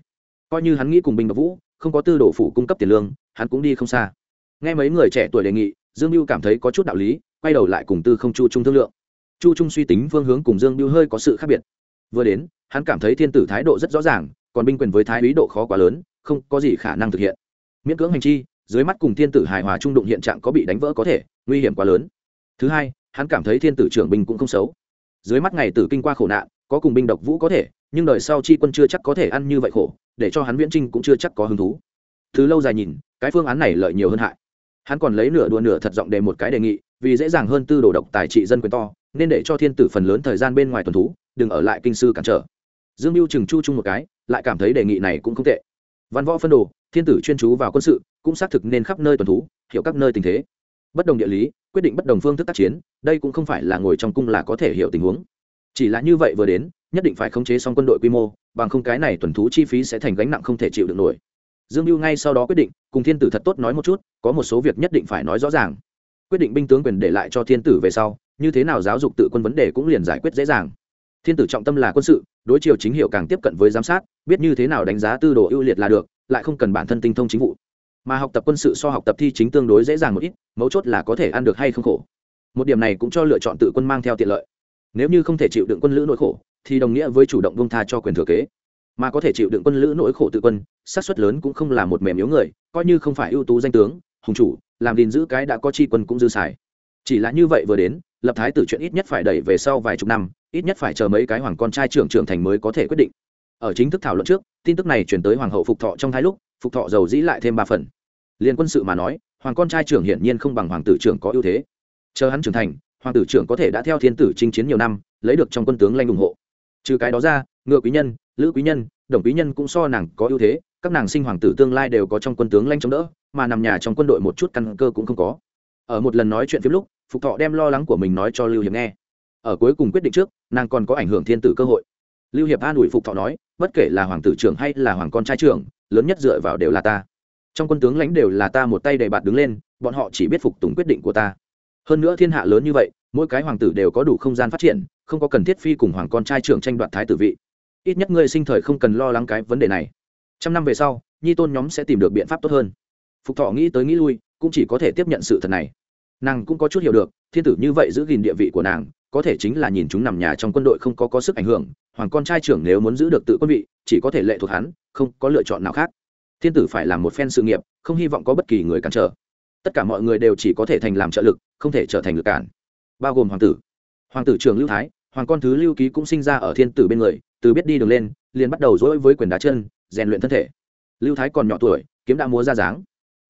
Coi như hắn nghĩ cùng binh và vũ, không có tư đồ phủ cung cấp tiền lương, hắn cũng đi không xa. Nghe mấy người trẻ tuổi đề nghị, dương mưu cảm thấy có chút đạo lý, quay đầu lại cùng tư không chu trung thương lượng. Chu trung suy tính phương hướng cùng dương mưu hơi có sự khác biệt vừa đến, hắn cảm thấy thiên tử thái độ rất rõ ràng, còn binh quyền với thái úy độ khó quá lớn, không có gì khả năng thực hiện. Miễn cưỡng hành chi, dưới mắt cùng thiên tử hài hòa trung đụng hiện trạng có bị đánh vỡ có thể, nguy hiểm quá lớn. Thứ hai, hắn cảm thấy thiên tử trưởng binh cũng không xấu. Dưới mắt ngày tử kinh qua khổ nạn, có cùng binh độc vũ có thể, nhưng đời sau chi quân chưa chắc có thể ăn như vậy khổ, để cho hắn viễn trinh cũng chưa chắc có hứng thú. Thứ lâu dài nhìn, cái phương án này lợi nhiều hơn hại. Hắn còn lấy nửa đùa nửa thật giọng để một cái đề nghị, vì dễ dàng hơn tư đồ độc tài trị dân quyền to, nên để cho thiên tử phần lớn thời gian bên ngoài tuần thú đừng ở lại kinh sư cản trở. Dương mưu chừng chu chung một cái, lại cảm thấy đề nghị này cũng không tệ. Văn võ phân đồ, thiên tử chuyên chú vào quân sự, cũng xác thực nên khắp nơi tuần thú, hiểu các nơi tình thế. Bất đồng địa lý, quyết định bất đồng phương thức tác chiến, đây cũng không phải là ngồi trong cung là có thể hiểu tình huống. Chỉ là như vậy vừa đến, nhất định phải khống chế xong quân đội quy mô, bằng không cái này tuần thú chi phí sẽ thành gánh nặng không thể chịu được nổi. Dương mưu ngay sau đó quyết định, cùng thiên tử thật tốt nói một chút, có một số việc nhất định phải nói rõ ràng. Quyết định binh tướng quyền để lại cho thiên tử về sau, như thế nào giáo dục tự quân vấn đề cũng liền giải quyết dễ dàng thiên tử trọng tâm là quân sự, đối chiều chính hiệu càng tiếp cận với giám sát, biết như thế nào đánh giá tư đồ ưu liệt là được, lại không cần bản thân tinh thông chính vụ. Mà học tập quân sự so học tập thi chính tương đối dễ dàng một ít, mấu chốt là có thể ăn được hay không khổ. Một điểm này cũng cho lựa chọn tự quân mang theo tiện lợi. Nếu như không thể chịu đựng quân lữ nỗi khổ, thì đồng nghĩa với chủ động bông tha cho quyền thừa kế. Mà có thể chịu đựng quân lữ nỗi khổ tự quân sát xuất lớn cũng không là một mềm yếu người, coi như không phải ưu tú danh tướng, hùng chủ, làm gìn giữ cái đã có chi quân cũng dư xài chỉ là như vậy vừa đến, lập thái tử chuyện ít nhất phải đẩy về sau vài chục năm, ít nhất phải chờ mấy cái hoàng con trai trưởng trưởng thành mới có thể quyết định. Ở chính thức thảo luận trước, tin tức này chuyển tới hoàng hậu phục thọ trong hai lúc, phục thọ giàu dĩ lại thêm ba phần. Liên quân sự mà nói, hoàng con trai trưởng hiển nhiên không bằng hoàng tử trưởng có ưu thế. Chờ hắn trưởng thành, hoàng tử trưởng có thể đã theo thiên tử chinh chiến nhiều năm, lấy được trong quân tướng lanh ủng hộ. Trừ cái đó ra, ngựa quý nhân, lữ quý nhân, đồng quý nhân cũng so nàng có ưu thế, các nàng sinh hoàng tử tương lai đều có trong quân tướng lanh chống đỡ, mà nằm nhà trong quân đội một chút căn cơ cũng không có. Ở một lần nói chuyện phim lúc phục thọ đem lo lắng của mình nói cho lưu hiệp nghe. Ở cuối cùng quyết định trước, nàng còn có ảnh hưởng thiên tử cơ hội. Lưu hiệp an ủi phục thọ nói, bất kể là hoàng tử trưởng hay là hoàng con trai trưởng, lớn nhất dựa vào đều là ta. Trong quân tướng lãnh đều là ta một tay đầy bạt đứng lên, bọn họ chỉ biết phục tùng quyết định của ta. Hơn nữa thiên hạ lớn như vậy, mỗi cái hoàng tử đều có đủ không gian phát triển, không có cần thiết phi cùng hoàng con trai trưởng tranh đoạt thái tử vị. Ít nhất ngươi sinh thời không cần lo lắng cái vấn đề này. Trăm năm về sau, nhi tôn nhóm sẽ tìm được biện pháp tốt hơn. Phục thọ nghĩ tới nghĩ lui, cũng chỉ có thể tiếp nhận sự thật này nàng cũng có chút hiểu được, thiên tử như vậy giữ gìn địa vị của nàng, có thể chính là nhìn chúng nằm nhà trong quân đội không có có sức ảnh hưởng, hoàng con trai trưởng nếu muốn giữ được tự quân vị, chỉ có thể lệ thuộc hắn, không có lựa chọn nào khác. Thiên tử phải làm một phen sự nghiệp, không hy vọng có bất kỳ người cản trở. Tất cả mọi người đều chỉ có thể thành làm trợ lực, không thể trở thành lực cản. Bao gồm hoàng tử. Hoàng tử trường lưu thái, hoàng con thứ lưu ký cũng sinh ra ở thiên tử bên người, từ biết đi đường lên, liền bắt đầu dỗi với quyền đá chân, rèn luyện thân thể. Lưu thái còn nhỏ tuổi, kiếm đã múa ra dáng.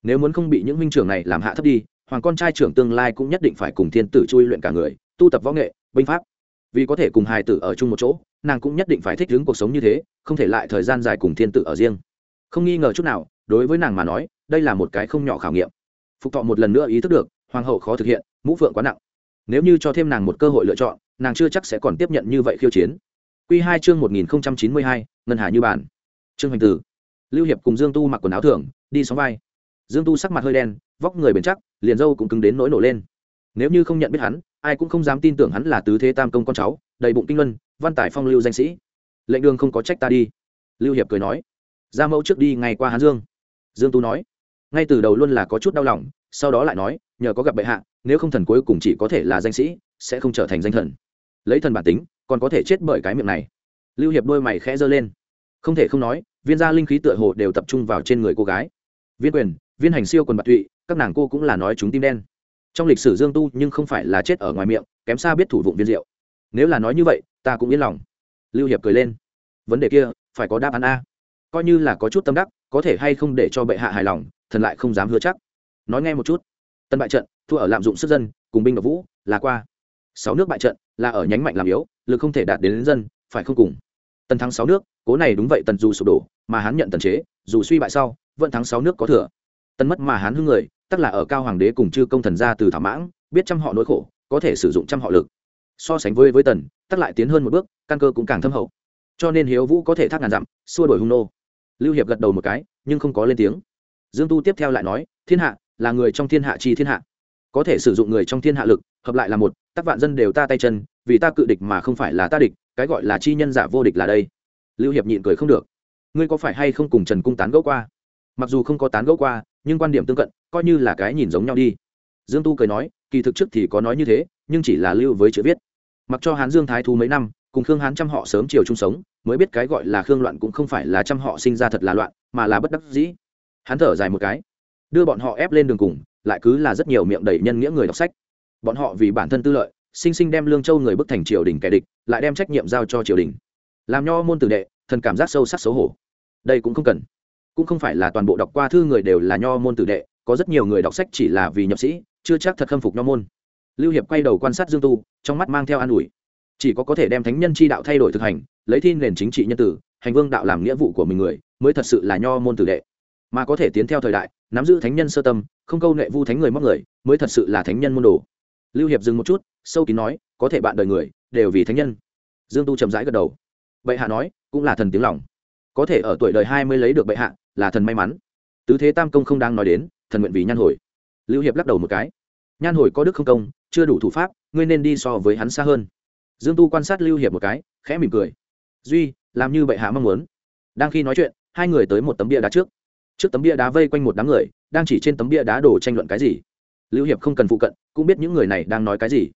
Nếu muốn không bị những minh trưởng này làm hạ thấp đi hoàng con trai trưởng tương lai cũng nhất định phải cùng thiên tử chui luyện cả người, tu tập võ nghệ, binh pháp. Vì có thể cùng hài tử ở chung một chỗ, nàng cũng nhất định phải thích ứng cuộc sống như thế, không thể lại thời gian dài cùng thiên tử ở riêng. Không nghi ngờ chút nào, đối với nàng mà nói, đây là một cái không nhỏ khảo nghiệm. Phục thọ một lần nữa ý thức được, hoàng hậu khó thực hiện, mũ phượng quá nặng. Nếu như cho thêm nàng một cơ hội lựa chọn, nàng chưa chắc sẽ còn tiếp nhận như vậy khiêu chiến. Q hai chương một nghìn chín mươi hai, ngân hà như bản trương hoành tử. Lưu hiệp cùng dương tu mặc quần áo thường, đi sóng vai. Dương tu sắc mặt hơi đen vóc người bền chắc, liền dâu cũng cứng đến nỗi nổ lên. Nếu như không nhận biết hắn, ai cũng không dám tin tưởng hắn là tứ thế tam công con cháu, đầy bụng kinh luân, văn tài phong lưu danh sĩ. Lệnh đường không có trách ta đi. Lưu hiệp cười nói. Ra mẫu trước đi ngày qua hán dương. Dương tu nói. Ngay từ đầu luôn là có chút đau lòng, sau đó lại nói, nhờ có gặp bệ hạ, nếu không thần cuối cùng chỉ có thể là danh sĩ, sẽ không trở thành danh thần. Lấy thần bản tính, còn có thể chết bởi cái miệng này. Lưu hiệp đôi mày khẽ giơ lên. Không thể không nói, viên gia linh khí tựa hồ đều tập trung vào trên người cô gái. Viên quyền viên hành siêu quần bạc tụy các nàng cô cũng là nói chúng tim đen. Trong lịch sử dương tu nhưng không phải là chết ở ngoài miệng kém xa biết thủ vụng viên diệu. Nếu là nói như vậy ta cũng yên lòng. Lưu hiệp cười lên. Vấn đề kia phải có đáp án a. Coi như là có chút tâm đắc có thể hay không để cho bệ hạ hài lòng thần lại không dám hứa chắc. Nói nghe một chút. Tân bại trận thua ở lạm dụng sức dân cùng binh và vũ là qua. Sáu nước bại trận là ở nhánh mạnh làm yếu lực không thể đạt đến, đến dân phải không cùng. Tần thắng sáu nước cố này đúng vậy tần dù sụp đổ mà hắn nhận tần chế dù suy bại sau vẫn thắng sáu nước có thừa tân mất mà hắn hưng người tức là ở cao hoàng đế cùng chư công thần ra từ thảo mãng, biết trăm họ nỗi khổ, có thể sử dụng trăm họ lực. So sánh với với tần, tắc lại tiến hơn một bước, căn cơ cũng càng thâm hậu. Cho nên hiếu vũ có thể thác ngàn dặm, xua đổi hung nô. Lưu hiệp gật đầu một cái, nhưng không có lên tiếng. Dương tu tiếp theo lại nói, thiên hạ, là người trong thiên hạ chi thiên hạ. Có thể sử dụng người trong thiên hạ lực, hợp lại là một tác vạn dân đều ta tay chân, vì ta cự địch mà không phải là ta địch, cái gọi là chi nhân giả vô địch là đây. Lưu hiệp nhịn cười không được. Ngươi có phải hay không cùng trần cung tán gẫu qua? Mặc dù không có tán gẫu qua nhưng quan điểm tương cận, coi như là cái nhìn giống nhau đi. Dương tu cười nói, kỳ thực trước thì có nói như thế, nhưng chỉ là lưu với chữ viết. Mặc cho hán dương thái thu mấy năm, cùng khương hán trăm họ sớm chiều chung sống, mới biết cái gọi là khương loạn cũng không phải là trăm họ sinh ra thật là loạn, mà là bất đắc dĩ. Hắn thở dài một cái, đưa bọn họ ép lên đường cùng, lại cứ là rất nhiều miệng đầy nhân nghĩa người đọc sách. Bọn họ vì bản thân tư lợi, sinh sinh đem lương châu người bức thành triều đình kẻ địch, lại đem trách nhiệm giao cho triều đình. Làm nho môn tử đệ, thần cảm giác sâu sắc xấu hổ. Đây cũng không cần cũng không phải là toàn bộ đọc qua thư người đều là nho môn tử đệ, có rất nhiều người đọc sách chỉ là vì nhập sĩ, chưa chắc thật khâm phục nho môn. Lưu hiệp quay đầu quan sát dương tu, trong mắt mang theo an ủi. Chỉ có có thể đem thánh nhân chi đạo thay đổi thực hành, lấy thi nền chính trị nhân tử, hành vương đạo làm nghĩa vụ của mình người, mới thật sự là nho môn tử đệ. Mà có thể tiến theo thời đại, nắm giữ thánh nhân sơ tâm, không câu nệ vu thánh người móc người, mới thật sự là thánh nhân môn đồ. Lưu hiệp dừng một chút, sâu kín nói, có thể bạn đời người, đều vì thánh nhân. Dương tu chậm rãi gật đầu. Bệ hạ nói, cũng là thần tiếng lòng. Có thể ở tuổi đời hai mươi lấy được bệ hạ là thần may mắn. Tứ thế tam công không đang nói đến, thần nguyện vì nhan hồi. Lưu hiệp lắc đầu một cái. Nhan hồi có đức không công, chưa đủ thủ pháp, ngươi nên đi so với hắn xa hơn. Dương tu quan sát lưu hiệp một cái, khẽ mỉm cười. Duy, làm như bệ hạ mong muốn. Đang khi nói chuyện, hai người tới một tấm bia đá trước. Trước tấm bia đá vây quanh một đám người, đang chỉ trên tấm bia đá đổ tranh luận cái gì. Lưu hiệp không cần phụ cận, cũng biết những người này đang nói cái gì.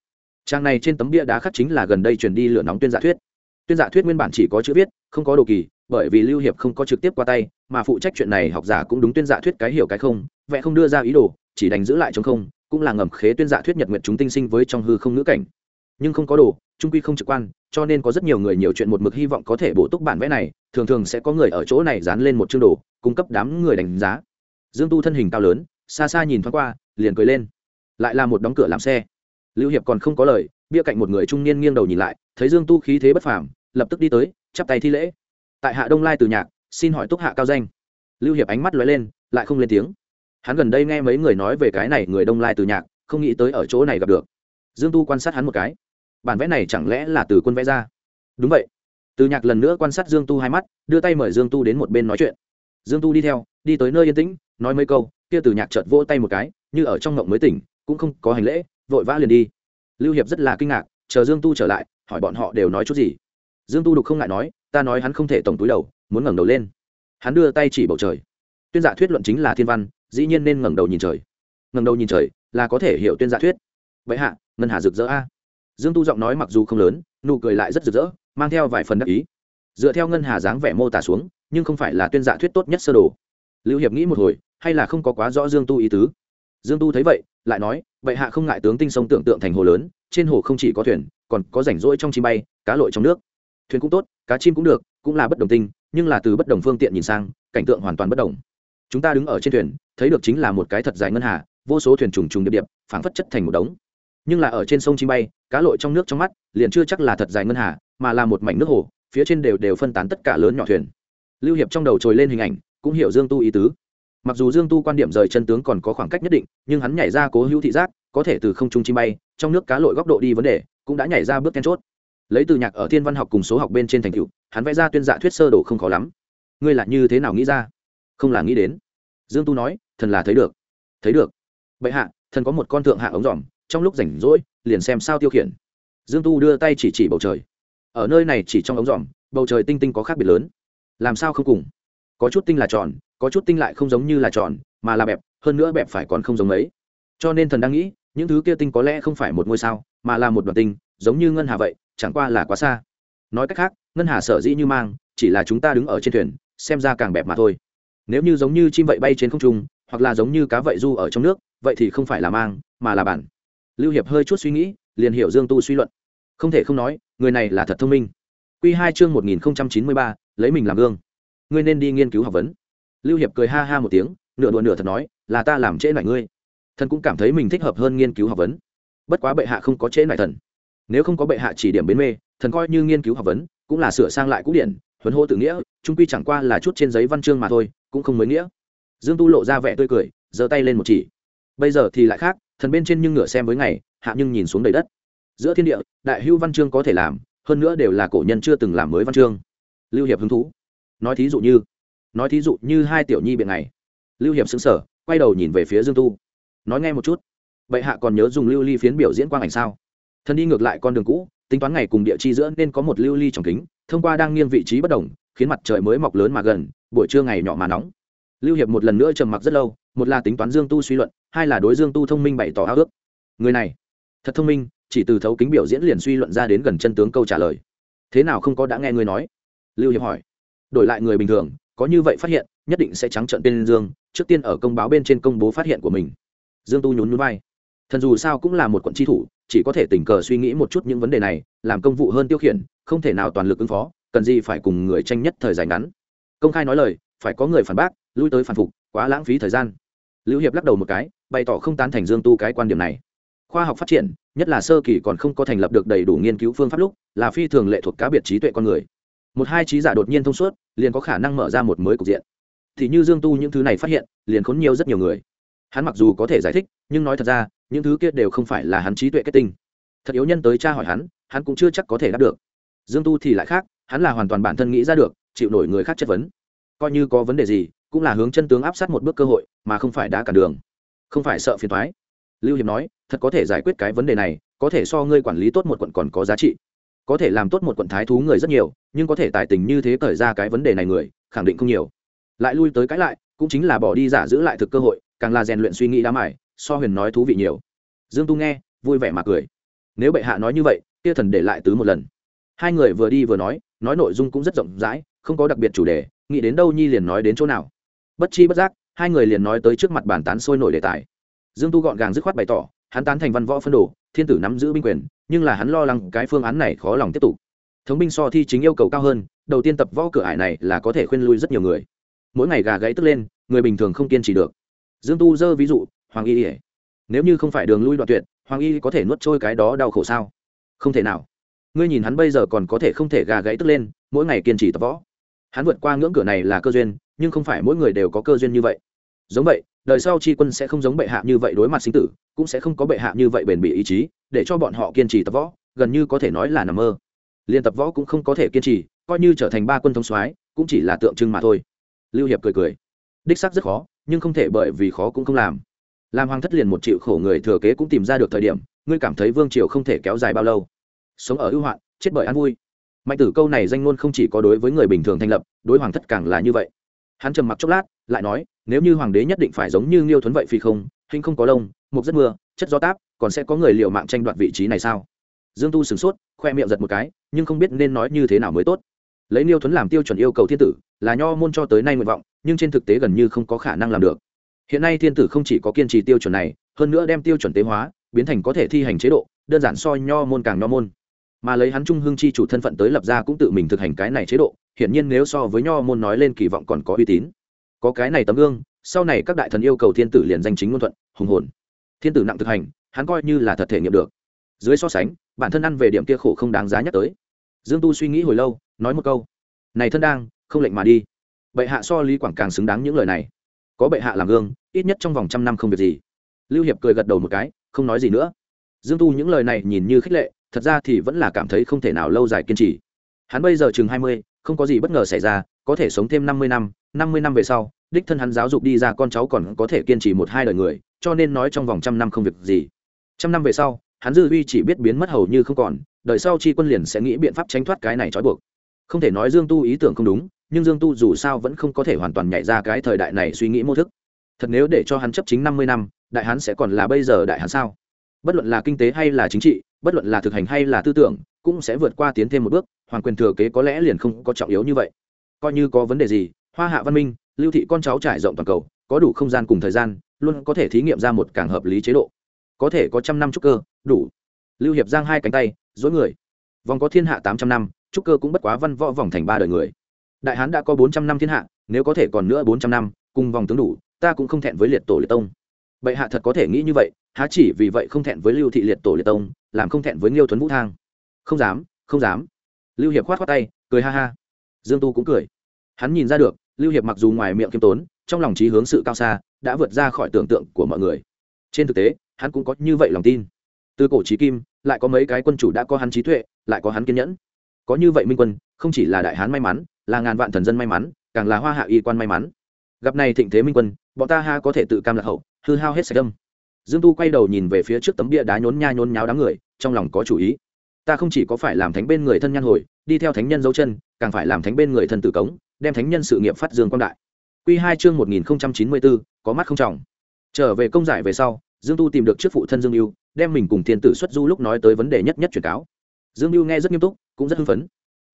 Trang này trên tấm bia đá khắc chính là gần đây truyền đi lửa nóng tuyên giả thuyết. Tuyên giả thuyết nguyên bản chỉ có chữ viết, không có đồ kỳ bởi vì lưu hiệp không có trực tiếp qua tay, mà phụ trách chuyện này học giả cũng đúng tuyên giả thuyết cái hiểu cái không, vẽ không đưa ra ý đồ, chỉ đánh giữ lại chống không, cũng là ngầm khế tuyên giả thuyết nhật nguyện chúng tinh sinh với trong hư không ngữ cảnh. Nhưng không có đồ, trung quy không trực quan, cho nên có rất nhiều người nhiều chuyện một mực hy vọng có thể bổ túc bản vẽ này, thường thường sẽ có người ở chỗ này dán lên một chương đồ, cung cấp đám người đánh giá. Dương tu thân hình cao lớn, xa xa nhìn thoáng qua, liền cười lên. Lại là một đóng cửa làm xe. Lưu hiệp còn không có lời, bia cạnh một người trung niên nghiêng đầu nhìn lại, thấy dương tu khí thế bất phàm, lập tức đi tới, chắp tay thi lễ tại hạ đông lai từ nhạc, xin hỏi túc hạ cao danh. Lưu hiệp ánh mắt lóe lên, lại không lên tiếng. Hắn gần đây nghe mấy người nói về cái này người đông lai từ nhạc, không nghĩ tới ở chỗ này gặp được. Dương tu quan sát hắn một cái. Bản vẽ này chẳng lẽ là từ quân vẽ ra? Đúng vậy. Từ nhạc lần nữa quan sát dương tu hai mắt, đưa tay mời dương tu đến một bên nói chuyện. Dương tu đi theo, đi tới nơi yên tĩnh, nói mấy câu, kia từ nhạc chợt vỗ tay một cái, như ở trong ngộng mới tỉnh, cũng không có hành lễ, vội vã liền đi. Lưu hiệp rất là kinh ngạc, chờ dương tu trở lại, hỏi bọn họ đều nói chút gì. Dương tu đục không ngại nói ta nói hắn không thể tổng túi đầu, muốn ngẩng đầu lên. Hắn đưa tay chỉ bầu trời. Tuyên giả thuyết luận chính là thiên văn, dĩ nhiên nên ngẩng đầu nhìn trời. Ngẩng đầu nhìn trời là có thể hiểu tuyên giả thuyết. Vậy hạ, ngân hà rực rỡ a. Dương tu giọng nói mặc dù không lớn, nụ cười lại rất rực rỡ, mang theo vài phần đắc ý. Dựa theo ngân hà dáng vẻ mô tả xuống, nhưng không phải là tuyên giả thuyết tốt nhất sơ đồ. Lưu hiệp nghĩ một hồi, hay là không có quá rõ dương tu ý tứ. Dương tu thấy vậy, lại nói, vậy hạ không ngại tướng tinh sông tưởng tượng thành hồ lớn, trên hồ không chỉ có thuyền, còn có rảnh rỗi trong chim bay, cá lội trong nước thuyền cũng tốt, cá chim cũng được, cũng là bất đồng tinh nhưng là từ bất đồng phương tiện nhìn sang, cảnh tượng hoàn toàn bất đồng. Chúng ta đứng ở trên thuyền, thấy được chính là một cái thật dài ngân hà, vô số thuyền trùng trùng điệp điệp, phảng phất chất thành một đống. Nhưng là ở trên sông chim bay, cá lội trong nước trong mắt, liền chưa chắc là thật dài ngân hà, mà là một mảnh nước hồ, phía trên đều đều phân tán tất cả lớn nhỏ thuyền. Lưu hiệp trong đầu trồi lên hình ảnh, cũng hiểu dương tu ý tứ. Mặc dù dương tu quan điểm rời chân tướng còn có khoảng cách nhất định, nhưng hắn nhảy ra cố hữu thị giác, có thể từ không trung chim bay, trong nước cá lội góc độ đi vấn đề, cũng đã nhảy ra bước then chốt lấy từ nhạc ở thiên văn học cùng số học bên trên thành tựu, hắn vẽ ra tuyên dạ thuyết sơ đồ không khó lắm. Ngươi là như thế nào nghĩ ra? Không là nghĩ đến. Dương tu nói, thần là thấy được. Thấy được. Bệ hạ, thần có một con thượng hạ ống dòm, trong lúc rảnh rỗi, liền xem sao tiêu khiển. Dương tu đưa tay chỉ chỉ bầu trời. Ở nơi này chỉ trong ống dòm, bầu trời tinh tinh có khác biệt lớn. Làm sao không cùng? Có chút tinh là tròn, có chút tinh lại không giống như là tròn, mà là bẹp, hơn nữa bẹp phải còn không giống ấy cho nên thần đang nghĩ, những thứ kia tinh có lẽ không phải một ngôi sao mà là một đoàn tinh, giống như ngân hà vậy, chẳng qua là quá xa. Nói cách khác, ngân hà sở dĩ như mang, chỉ là chúng ta đứng ở trên thuyền, xem ra càng bẹp mà thôi. Nếu như giống như chim vậy bay trên không trung, hoặc là giống như cá vậy du ở trong nước, vậy thì không phải là mang, mà là bản. Lưu hiệp hơi chút suy nghĩ, liền hiểu dương tu suy luận. Không thể không nói, người này là thật thông minh. Q hai chương một nghìn chín mươi ba, lấy mình làm gương. Ngươi nên đi nghiên cứu học vấn. Lưu hiệp cười ha ha một tiếng, nửa đùa nửa thật nói, là ta làm trễ nải ngươi. Thần cũng cảm thấy mình thích hợp hơn nghiên cứu học vấn bất quá bệ hạ không có chế nải thần. Nếu không có bệ hạ chỉ điểm bến mê, thần coi như nghiên cứu học vấn, cũng là sửa sang lại cũ điển, huấn hô tự nghĩa, trung quy chẳng qua là chút trên giấy văn chương mà thôi, cũng không mới nghĩa. Dương tu lộ ra vẻ tươi cười, giơ tay lên một chỉ. Bây giờ thì lại khác, thần bên trên nhưng ngửa xem với ngày, hạ nhưng nhìn xuống đầy đất. Giữa thiên địa, đại hữu văn chương có thể làm, hơn nữa đều là cổ nhân chưa từng làm mới văn chương. Lưu hiệp hứng thú. Nói thí dụ như, nói thí dụ như hai tiểu nhi biện này lưu hiệp xứng sở quay đầu nhìn về phía dương tu. Nói nghe một chút bệ hạ còn nhớ dùng lưu ly phiến biểu diễn quang ảnh sao? Thần đi ngược lại con đường cũ, tính toán ngày cùng địa chi giữa nên có một lưu ly trong kính, thông qua đang nghiêng vị trí bất đồng, khiến mặt trời mới mọc lớn mà gần, buổi trưa ngày nhỏ mà nóng. Lưu hiệp một lần nữa trầm mặc rất lâu, một là tính toán dương tu suy luận, hai là đối dương tu thông minh bày tỏ ao ước người này, thật thông minh, chỉ từ thấu kính biểu diễn liền suy luận ra đến gần chân tướng câu trả lời. Thế nào không có đã nghe người nói? Lưu hiệp hỏi. Đổi lại người bình thường, có như vậy phát hiện, nhất định sẽ trắng trợn tên dương, trước tiên ở công báo bên trên công bố phát hiện của mình. Dương tu nhún núi bay thần dù sao cũng là một quận tri thủ, chỉ có thể tình cờ suy nghĩ một chút những vấn đề này, làm công vụ hơn tiêu khiển, không thể nào toàn lực ứng phó, cần gì phải cùng người tranh nhất thời dài ngắn. Công khai nói lời, phải có người phản bác, lui tới phản phục, quá lãng phí thời gian. Lưu hiệp lắc đầu một cái, bày tỏ không tán thành dương tu cái quan điểm này. Khoa học phát triển, nhất là sơ kỳ còn không có thành lập được đầy đủ nghiên cứu phương pháp lúc, là phi thường lệ thuộc cá biệt trí tuệ con người. Một hai trí giả đột nhiên thông suốt, liền có khả năng mở ra một mới cục diện. Thì như dương tu những thứ này phát hiện, liền khốn nhiều rất nhiều người. Hắn mặc dù có thể giải thích, nhưng nói thật ra những thứ kia đều không phải là hắn trí tuệ kết tinh. Thật yếu nhân tới cha hỏi hắn hắn cũng chưa chắc có thể đáp được. Dương tu thì lại khác, hắn là hoàn toàn bản thân nghĩ ra được, chịu nổi người khác chất vấn. Coi như có vấn đề gì, cũng là hướng chân tướng áp sát một bước cơ hội, mà không phải đã cản đường. Không phải sợ phiền thoái lưu hiệp nói, thật có thể giải quyết cái vấn đề này, có thể so ngươi quản lý tốt một quận còn có giá trị. Có thể làm tốt một quận thái thú người rất nhiều, nhưng có thể tài tình như thế cởi ra cái vấn đề này người, khẳng định không nhiều. Lại lui tới cãi lại, cũng chính là bỏ đi giả giữ lại thực cơ hội, càng là rèn luyện suy nghĩ đám ải so huyền nói thú vị nhiều. Dương tu nghe, vui vẻ mà cười. Nếu bệ hạ nói như vậy, kia thần để lại tứ một lần. Hai người vừa đi vừa nói nói nội dung cũng rất rộng rãi, không có đặc biệt chủ đề, nghĩ đến đâu nhi liền nói đến chỗ nào. Bất chi bất giác, hai người liền nói tới trước mặt bàn tán sôi nổi đề tài. Dương tu gọn gàng dứt khoát bày tỏ, hắn tán thành văn võ phân đồ, thiên tử nắm giữ binh quyền, nhưng là hắn lo lắng cái phương án này khó lòng tiếp tục. Thống binh so thi chính yêu cầu cao hơn, đầu tiên tập võ cửa ải này là có thể khuyên lui rất nhiều người. Mỗi ngày gà gãy tức lên, người bình thường không kiên trì được. Dương tu dơ ví dụ hoàng y ỉa nếu như không phải đường lui đoạn tuyệt, hoàng y có thể nuốt trôi cái đó đau khổ sao? Không thể nào. Ngươi nhìn hắn bây giờ còn có thể không thể gà gãy tức lên, mỗi ngày kiên trì tập võ. Hắn vượt qua ngưỡng cửa này là cơ duyên, nhưng không phải mỗi người đều có cơ duyên như vậy. Giống vậy, đời sau tri quân sẽ không giống bệ hạ như vậy đối mặt sinh tử, cũng sẽ không có bệ hạ như vậy bền bỉ ý chí, để cho bọn họ kiên trì tập võ, gần như có thể nói là nằm mơ. Liên tập võ cũng không có thể kiên trì, coi như trở thành ba quân thống soái, cũng chỉ là tượng trưng mà thôi. Lưu hiệp cười cười. Đích xác rất khó, nhưng không thể bởi vì khó cũng không làm làm hoàng thất liền một triệu khổ người thừa kế cũng tìm ra được thời điểm, ngươi cảm thấy vương triều không thể kéo dài bao lâu? Sống ở ưu hoạn, chết bởi an vui. Mạnh tử câu này danh ngôn không chỉ có đối với người bình thường thành lập, đối hoàng thất càng là như vậy. Hắn trầm mặc chốc lát, lại nói, nếu như hoàng đế nhất định phải giống như nghiêu thuấn vậy phi không, hình không có lông, mục rất mưa, chất gió táp, còn sẽ có người liệu mạng tranh đoạt vị trí này sao? Dương tu sửng sốt, khoe miệng giật một cái, nhưng không biết nên nói như thế nào mới tốt. Lấy niêu thuấn làm tiêu chuẩn yêu cầu thiên tử, là nho môn cho tới nay nguyện vọng, nhưng trên thực tế gần như không có khả năng làm được hiện nay thiên tử không chỉ có kiên trì tiêu chuẩn này, hơn nữa đem tiêu chuẩn tế hóa, biến thành có thể thi hành chế độ, đơn giản so nho môn càng nho môn. Mà lấy hắn trung hương chi chủ thân phận tới lập ra cũng tự mình thực hành cái này chế độ, hiển nhiên nếu so với nho môn nói lên kỳ vọng còn có uy tín. Có cái này tấm gương, sau này các đại thần yêu cầu thiên tử liền danh chính ngôn thuận, hùng hồn. Thiên tử nặng thực hành, hắn coi như là thật thể nghiệm được. Dưới so sánh, bản thân ăn về điểm kia khổ không đáng giá nhắc tới. Dương tu suy nghĩ hồi lâu, nói một câu. Này thân đang, không lệnh mà đi. Bệ hạ so lý quảng càng xứng đáng những lời này. Có bệ hạ làm gương ít nhất trong vòng trăm năm không việc gì. Lưu hiệp cười gật đầu một cái, không nói gì nữa. Dương tu những lời này nhìn như khích lệ, thật ra thì vẫn là cảm thấy không thể nào lâu dài kiên trì. Hắn bây giờ chừng hai mươi, không có gì bất ngờ xảy ra, có thể sống thêm năm mươi năm năm mươi năm về sau, đích thân hắn giáo dục đi ra con cháu còn có thể kiên trì một hai đời người, cho nên nói trong vòng trăm năm không việc gì. Trăm năm về sau, hắn dư uy chỉ biết biến mất hầu như không còn, đời sau chi quân liền sẽ nghĩ biện pháp tránh thoát cái này trói buộc. Không thể nói dương tu ý tưởng không đúng, nhưng dương tu dù sao vẫn không có thể hoàn toàn nhảy ra cái thời đại này suy nghĩ mô thức thật nếu để cho hắn chấp chính năm mươi năm, đại hán sẽ còn là bây giờ đại hán sao? Bất luận là kinh tế hay là chính trị, bất luận là thực hành hay là tư tưởng, cũng sẽ vượt qua tiến thêm một bước, hoàng quyền thừa kế có lẽ liền không có trọng yếu như vậy. Coi như có vấn đề gì, hoa hạ văn minh, lưu thị con cháu trải rộng toàn cầu, có đủ không gian cùng thời gian, luôn có thể thí nghiệm ra một càng hợp lý chế độ. Có thể có trăm năm trúc cơ, đủ. Lưu hiệp giang hai cánh tay, dối người. Vòng có thiên hạ tám trăm năm, trúc cơ cũng bất quá văn võ vòng thành ba đời người. Đại hán đã có bốn trăm năm thiên hạ, nếu có thể còn nữa bốn trăm năm, cùng vòng tướng đủ ta cũng không thẹn với liệt tổ liệt tông. Bệ hạ thật có thể nghĩ như vậy, há chỉ vì vậy không thẹn với lưu thị liệt tổ liệt tông, làm không thẹn với nghiêu tuấn vũ thang. Không dám không dám. Lưu hiệp khoát khoát tay, cười ha ha. Dương tu cũng cười. Hắn nhìn ra được, lưu hiệp mặc dù ngoài miệng kiêm tốn, trong lòng trí hướng sự cao xa, đã vượt ra khỏi tưởng tượng của mọi người. Trên thực tế, hắn cũng có như vậy lòng tin. Từ cổ trí kim, lại có mấy cái quân chủ đã có hắn trí tuệ, lại có hắn kiên nhẫn. Có như vậy minh quân, không chỉ là đại hán may mắn, là ngàn vạn thần dân may mắn, càng là hoa hạ y quan may mắn. Gặp này thịnh thế minh quân bọn ta ha có thể tự cam lạc hậu, hư hao hết sạch đâm dương tu quay đầu nhìn về phía trước tấm bia đá nhốn nha nhốn nháo đám người, trong lòng có chủ ý. Ta không chỉ có phải làm thánh bên người thân nhan hồi, đi theo thánh nhân dấu chân, càng phải làm thánh bên người thân tử cống, đem thánh nhân sự nghiệp phát dương quang đại. Q hai chương một nghìn chín mươi bốn có mắt không trọng. Trở về công giải về sau, dương tu tìm được trước phụ thân dương mưu đem mình cùng thiên tử xuất du lúc nói tới vấn đề nhất nhất truyền cáo. Dương mưu nghe rất nghiêm túc, cũng rất hưng phấn.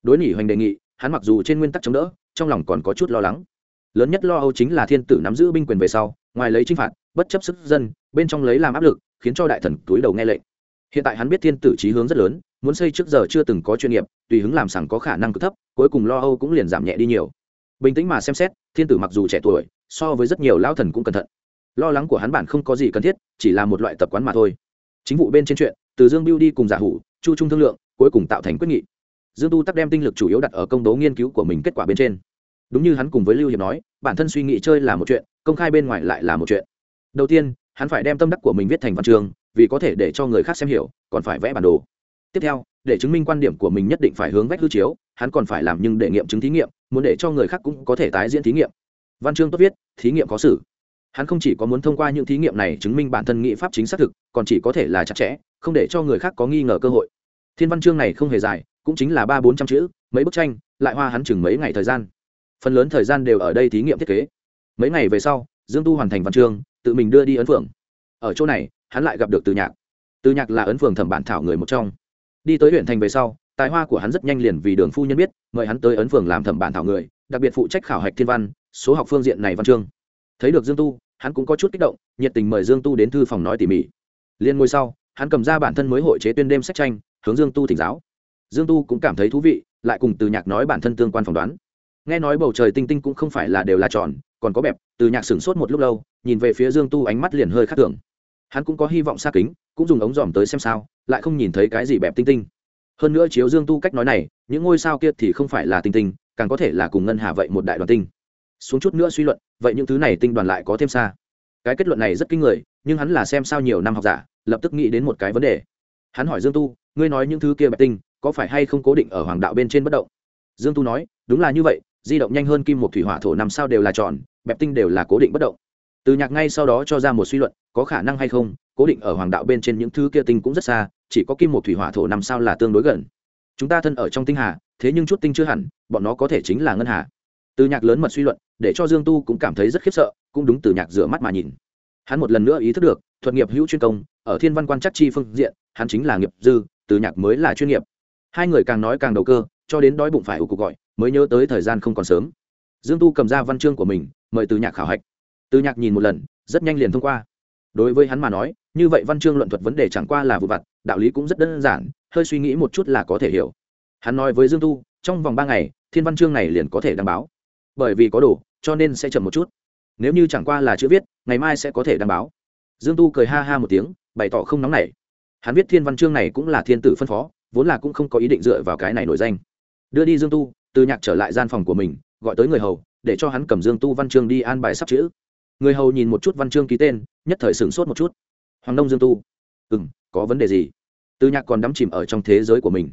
Đối nỉ hoành đề nghị, hắn mặc dù trên nguyên tắc chống đỡ, trong lòng còn có chút lo lắng lớn nhất lo âu chính là thiên tử nắm giữ binh quyền về sau, ngoài lấy chinh phạt, bất chấp sức dân, bên trong lấy làm áp lực, khiến cho đại thần túi đầu nghe lệnh. Hiện tại hắn biết thiên tử trí hướng rất lớn, muốn xây trước giờ chưa từng có chuyên nghiệp, tùy hứng làm sẵn có khả năng cực thấp, cuối cùng lo âu cũng liền giảm nhẹ đi nhiều. Bình tĩnh mà xem xét, thiên tử mặc dù trẻ tuổi, so với rất nhiều lao thần cũng cẩn thận. Lo lắng của hắn bản không có gì cần thiết, chỉ là một loại tập quán mà thôi. Chính vụ bên trên chuyện, từ dương biêu đi cùng giả hủ, chu trung thương lượng, cuối cùng tạo thành quyết nghị. Dương tu tắc đem tinh lực chủ yếu đặt ở công tố nghiên cứu của mình kết quả bên trên. Đúng như hắn cùng với lưu hiệp nói bản thân suy nghĩ chơi là một chuyện, công khai bên ngoài lại là một chuyện. Đầu tiên, hắn phải đem tâm đắc của mình viết thành văn trường vì có thể để cho người khác xem hiểu, còn phải vẽ bản đồ. Tiếp theo, để chứng minh quan điểm của mình nhất định phải hướng vách hư chiếu, hắn còn phải làm nhưng để nghiệm chứng thí nghiệm, muốn để cho người khác cũng có thể tái diễn thí nghiệm. Văn chương tốt viết, thí nghiệm có xử. Hắn không chỉ có muốn thông qua những thí nghiệm này chứng minh bản thân nghị pháp chính xác thực, còn chỉ có thể là chặt chẽ, không để cho người khác có nghi ngờ cơ hội. Thiên văn chương này không hề dài, cũng chính là ba bốn trăm chữ, mấy bức tranh, lại hoa hắn chừng mấy ngày thời gian phần lớn thời gian đều ở đây thí nghiệm thiết kế. Mấy ngày về sau, dương tu hoàn thành văn chương, tự mình đưa đi ấn phượng. Ở chỗ này, hắn lại gặp được từ nhạc. Từ nhạc là ấn phượng thẩm bản thảo người một trong. Đi tới huyện thành về sau, tài hoa của hắn rất nhanh liền vì đường phu nhân biết, mời hắn tới ấn phượng làm thẩm bản thảo người, đặc biệt phụ trách khảo hạch thiên văn, số học phương diện này văn chương. Thấy được dương tu, hắn cũng có chút kích động, nhiệt tình mời dương tu đến thư phòng nói tỉ mỉ. Liên ngôi sau, hắn cầm ra bản thân mới hội chế tuyên đêm sách tranh, hướng dương tu thỉnh giáo. Dương tu cũng cảm thấy thú vị, lại cùng từ nhạc nói bản thân tương quan phỏng đoán nghe nói bầu trời tinh tinh cũng không phải là đều là tròn, còn có bẹp, từ nhạc sửng sốt một lúc lâu, nhìn về phía dương tu ánh mắt liền hơi khác thường. Hắn cũng có hy vọng xa kính, cũng dùng ống dòm tới xem sao, lại không nhìn thấy cái gì bẹp tinh tinh. Hơn nữa chiếu dương tu cách nói này, những ngôi sao kia thì không phải là tinh tinh, càng có thể là cùng ngân hà vậy một đại đoàn tinh. Xuống chút nữa suy luận, vậy những thứ này tinh đoàn lại có thêm xa. Cái kết luận này rất kinh người, nhưng hắn là xem sao nhiều năm học giả, lập tức nghĩ đến một cái vấn đề. Hắn hỏi dương tu, ngươi nói những thứ kia bẹp tinh, có phải hay không cố định ở hoàng đạo bên trên bất động? Dương tu nói, đúng là như vậy di động nhanh hơn kim một thủy hỏa thổ năm sao đều là tròn, bẹp tinh đều là cố định bất động. Từ nhạc ngay sau đó cho ra một suy luận, có khả năng hay không, cố định ở hoàng đạo bên trên những thứ kia tinh cũng rất xa, chỉ có kim một thủy hỏa thổ năm sao là tương đối gần. Chúng ta thân ở trong tinh hà, thế nhưng chút tinh chưa hẳn, bọn nó có thể chính là ngân hà. Từ nhạc lớn mật suy luận, để cho dương tu cũng cảm thấy rất khiếp sợ, cũng đúng từ nhạc rửa mắt mà nhìn. Hắn một lần nữa ý thức được, thuật nghiệp hữu chuyên công, ở thiên văn quan chắc chi phương diện, hắn chính là nghiệp dư, từ nhạc mới là chuyên nghiệp. Hai người càng nói càng đầu cơ cho đến đói bụng phải ủ cục gọi, mới nhớ tới thời gian không còn sớm. Dương tu cầm ra văn chương của mình, mời từ nhạc khảo hạch. Từ nhạc nhìn một lần, rất nhanh liền thông qua. Đối với hắn mà nói, như vậy văn chương luận thuật vấn đề chẳng qua là vụ vặt, đạo lý cũng rất đơn giản, hơi suy nghĩ một chút là có thể hiểu. Hắn nói với dương tu, trong vòng ba ngày, thiên văn chương này liền có thể đăng báo. Bởi vì có đủ cho nên sẽ chậm một chút. Nếu như chẳng qua là chữ viết, ngày mai sẽ có thể đăng báo. Dương tu cười ha ha một tiếng, bày tỏ không nóng nảy. Hắn viết thiên văn chương này cũng là thiên tử phân phó, vốn là cũng không có ý định dựa vào cái này nổi danh đưa đi dương tu, từ nhạc trở lại gian phòng của mình, gọi tới người hầu, để cho hắn cầm dương tu văn chương đi an bài sắp chữ. Người hầu nhìn một chút văn chương ký tên, nhất thời sửng sốt một chút. Hoàng nông dương tu. Ừ m có vấn đề gì? Từ nhạc còn đắm chìm ở trong thế giới của mình.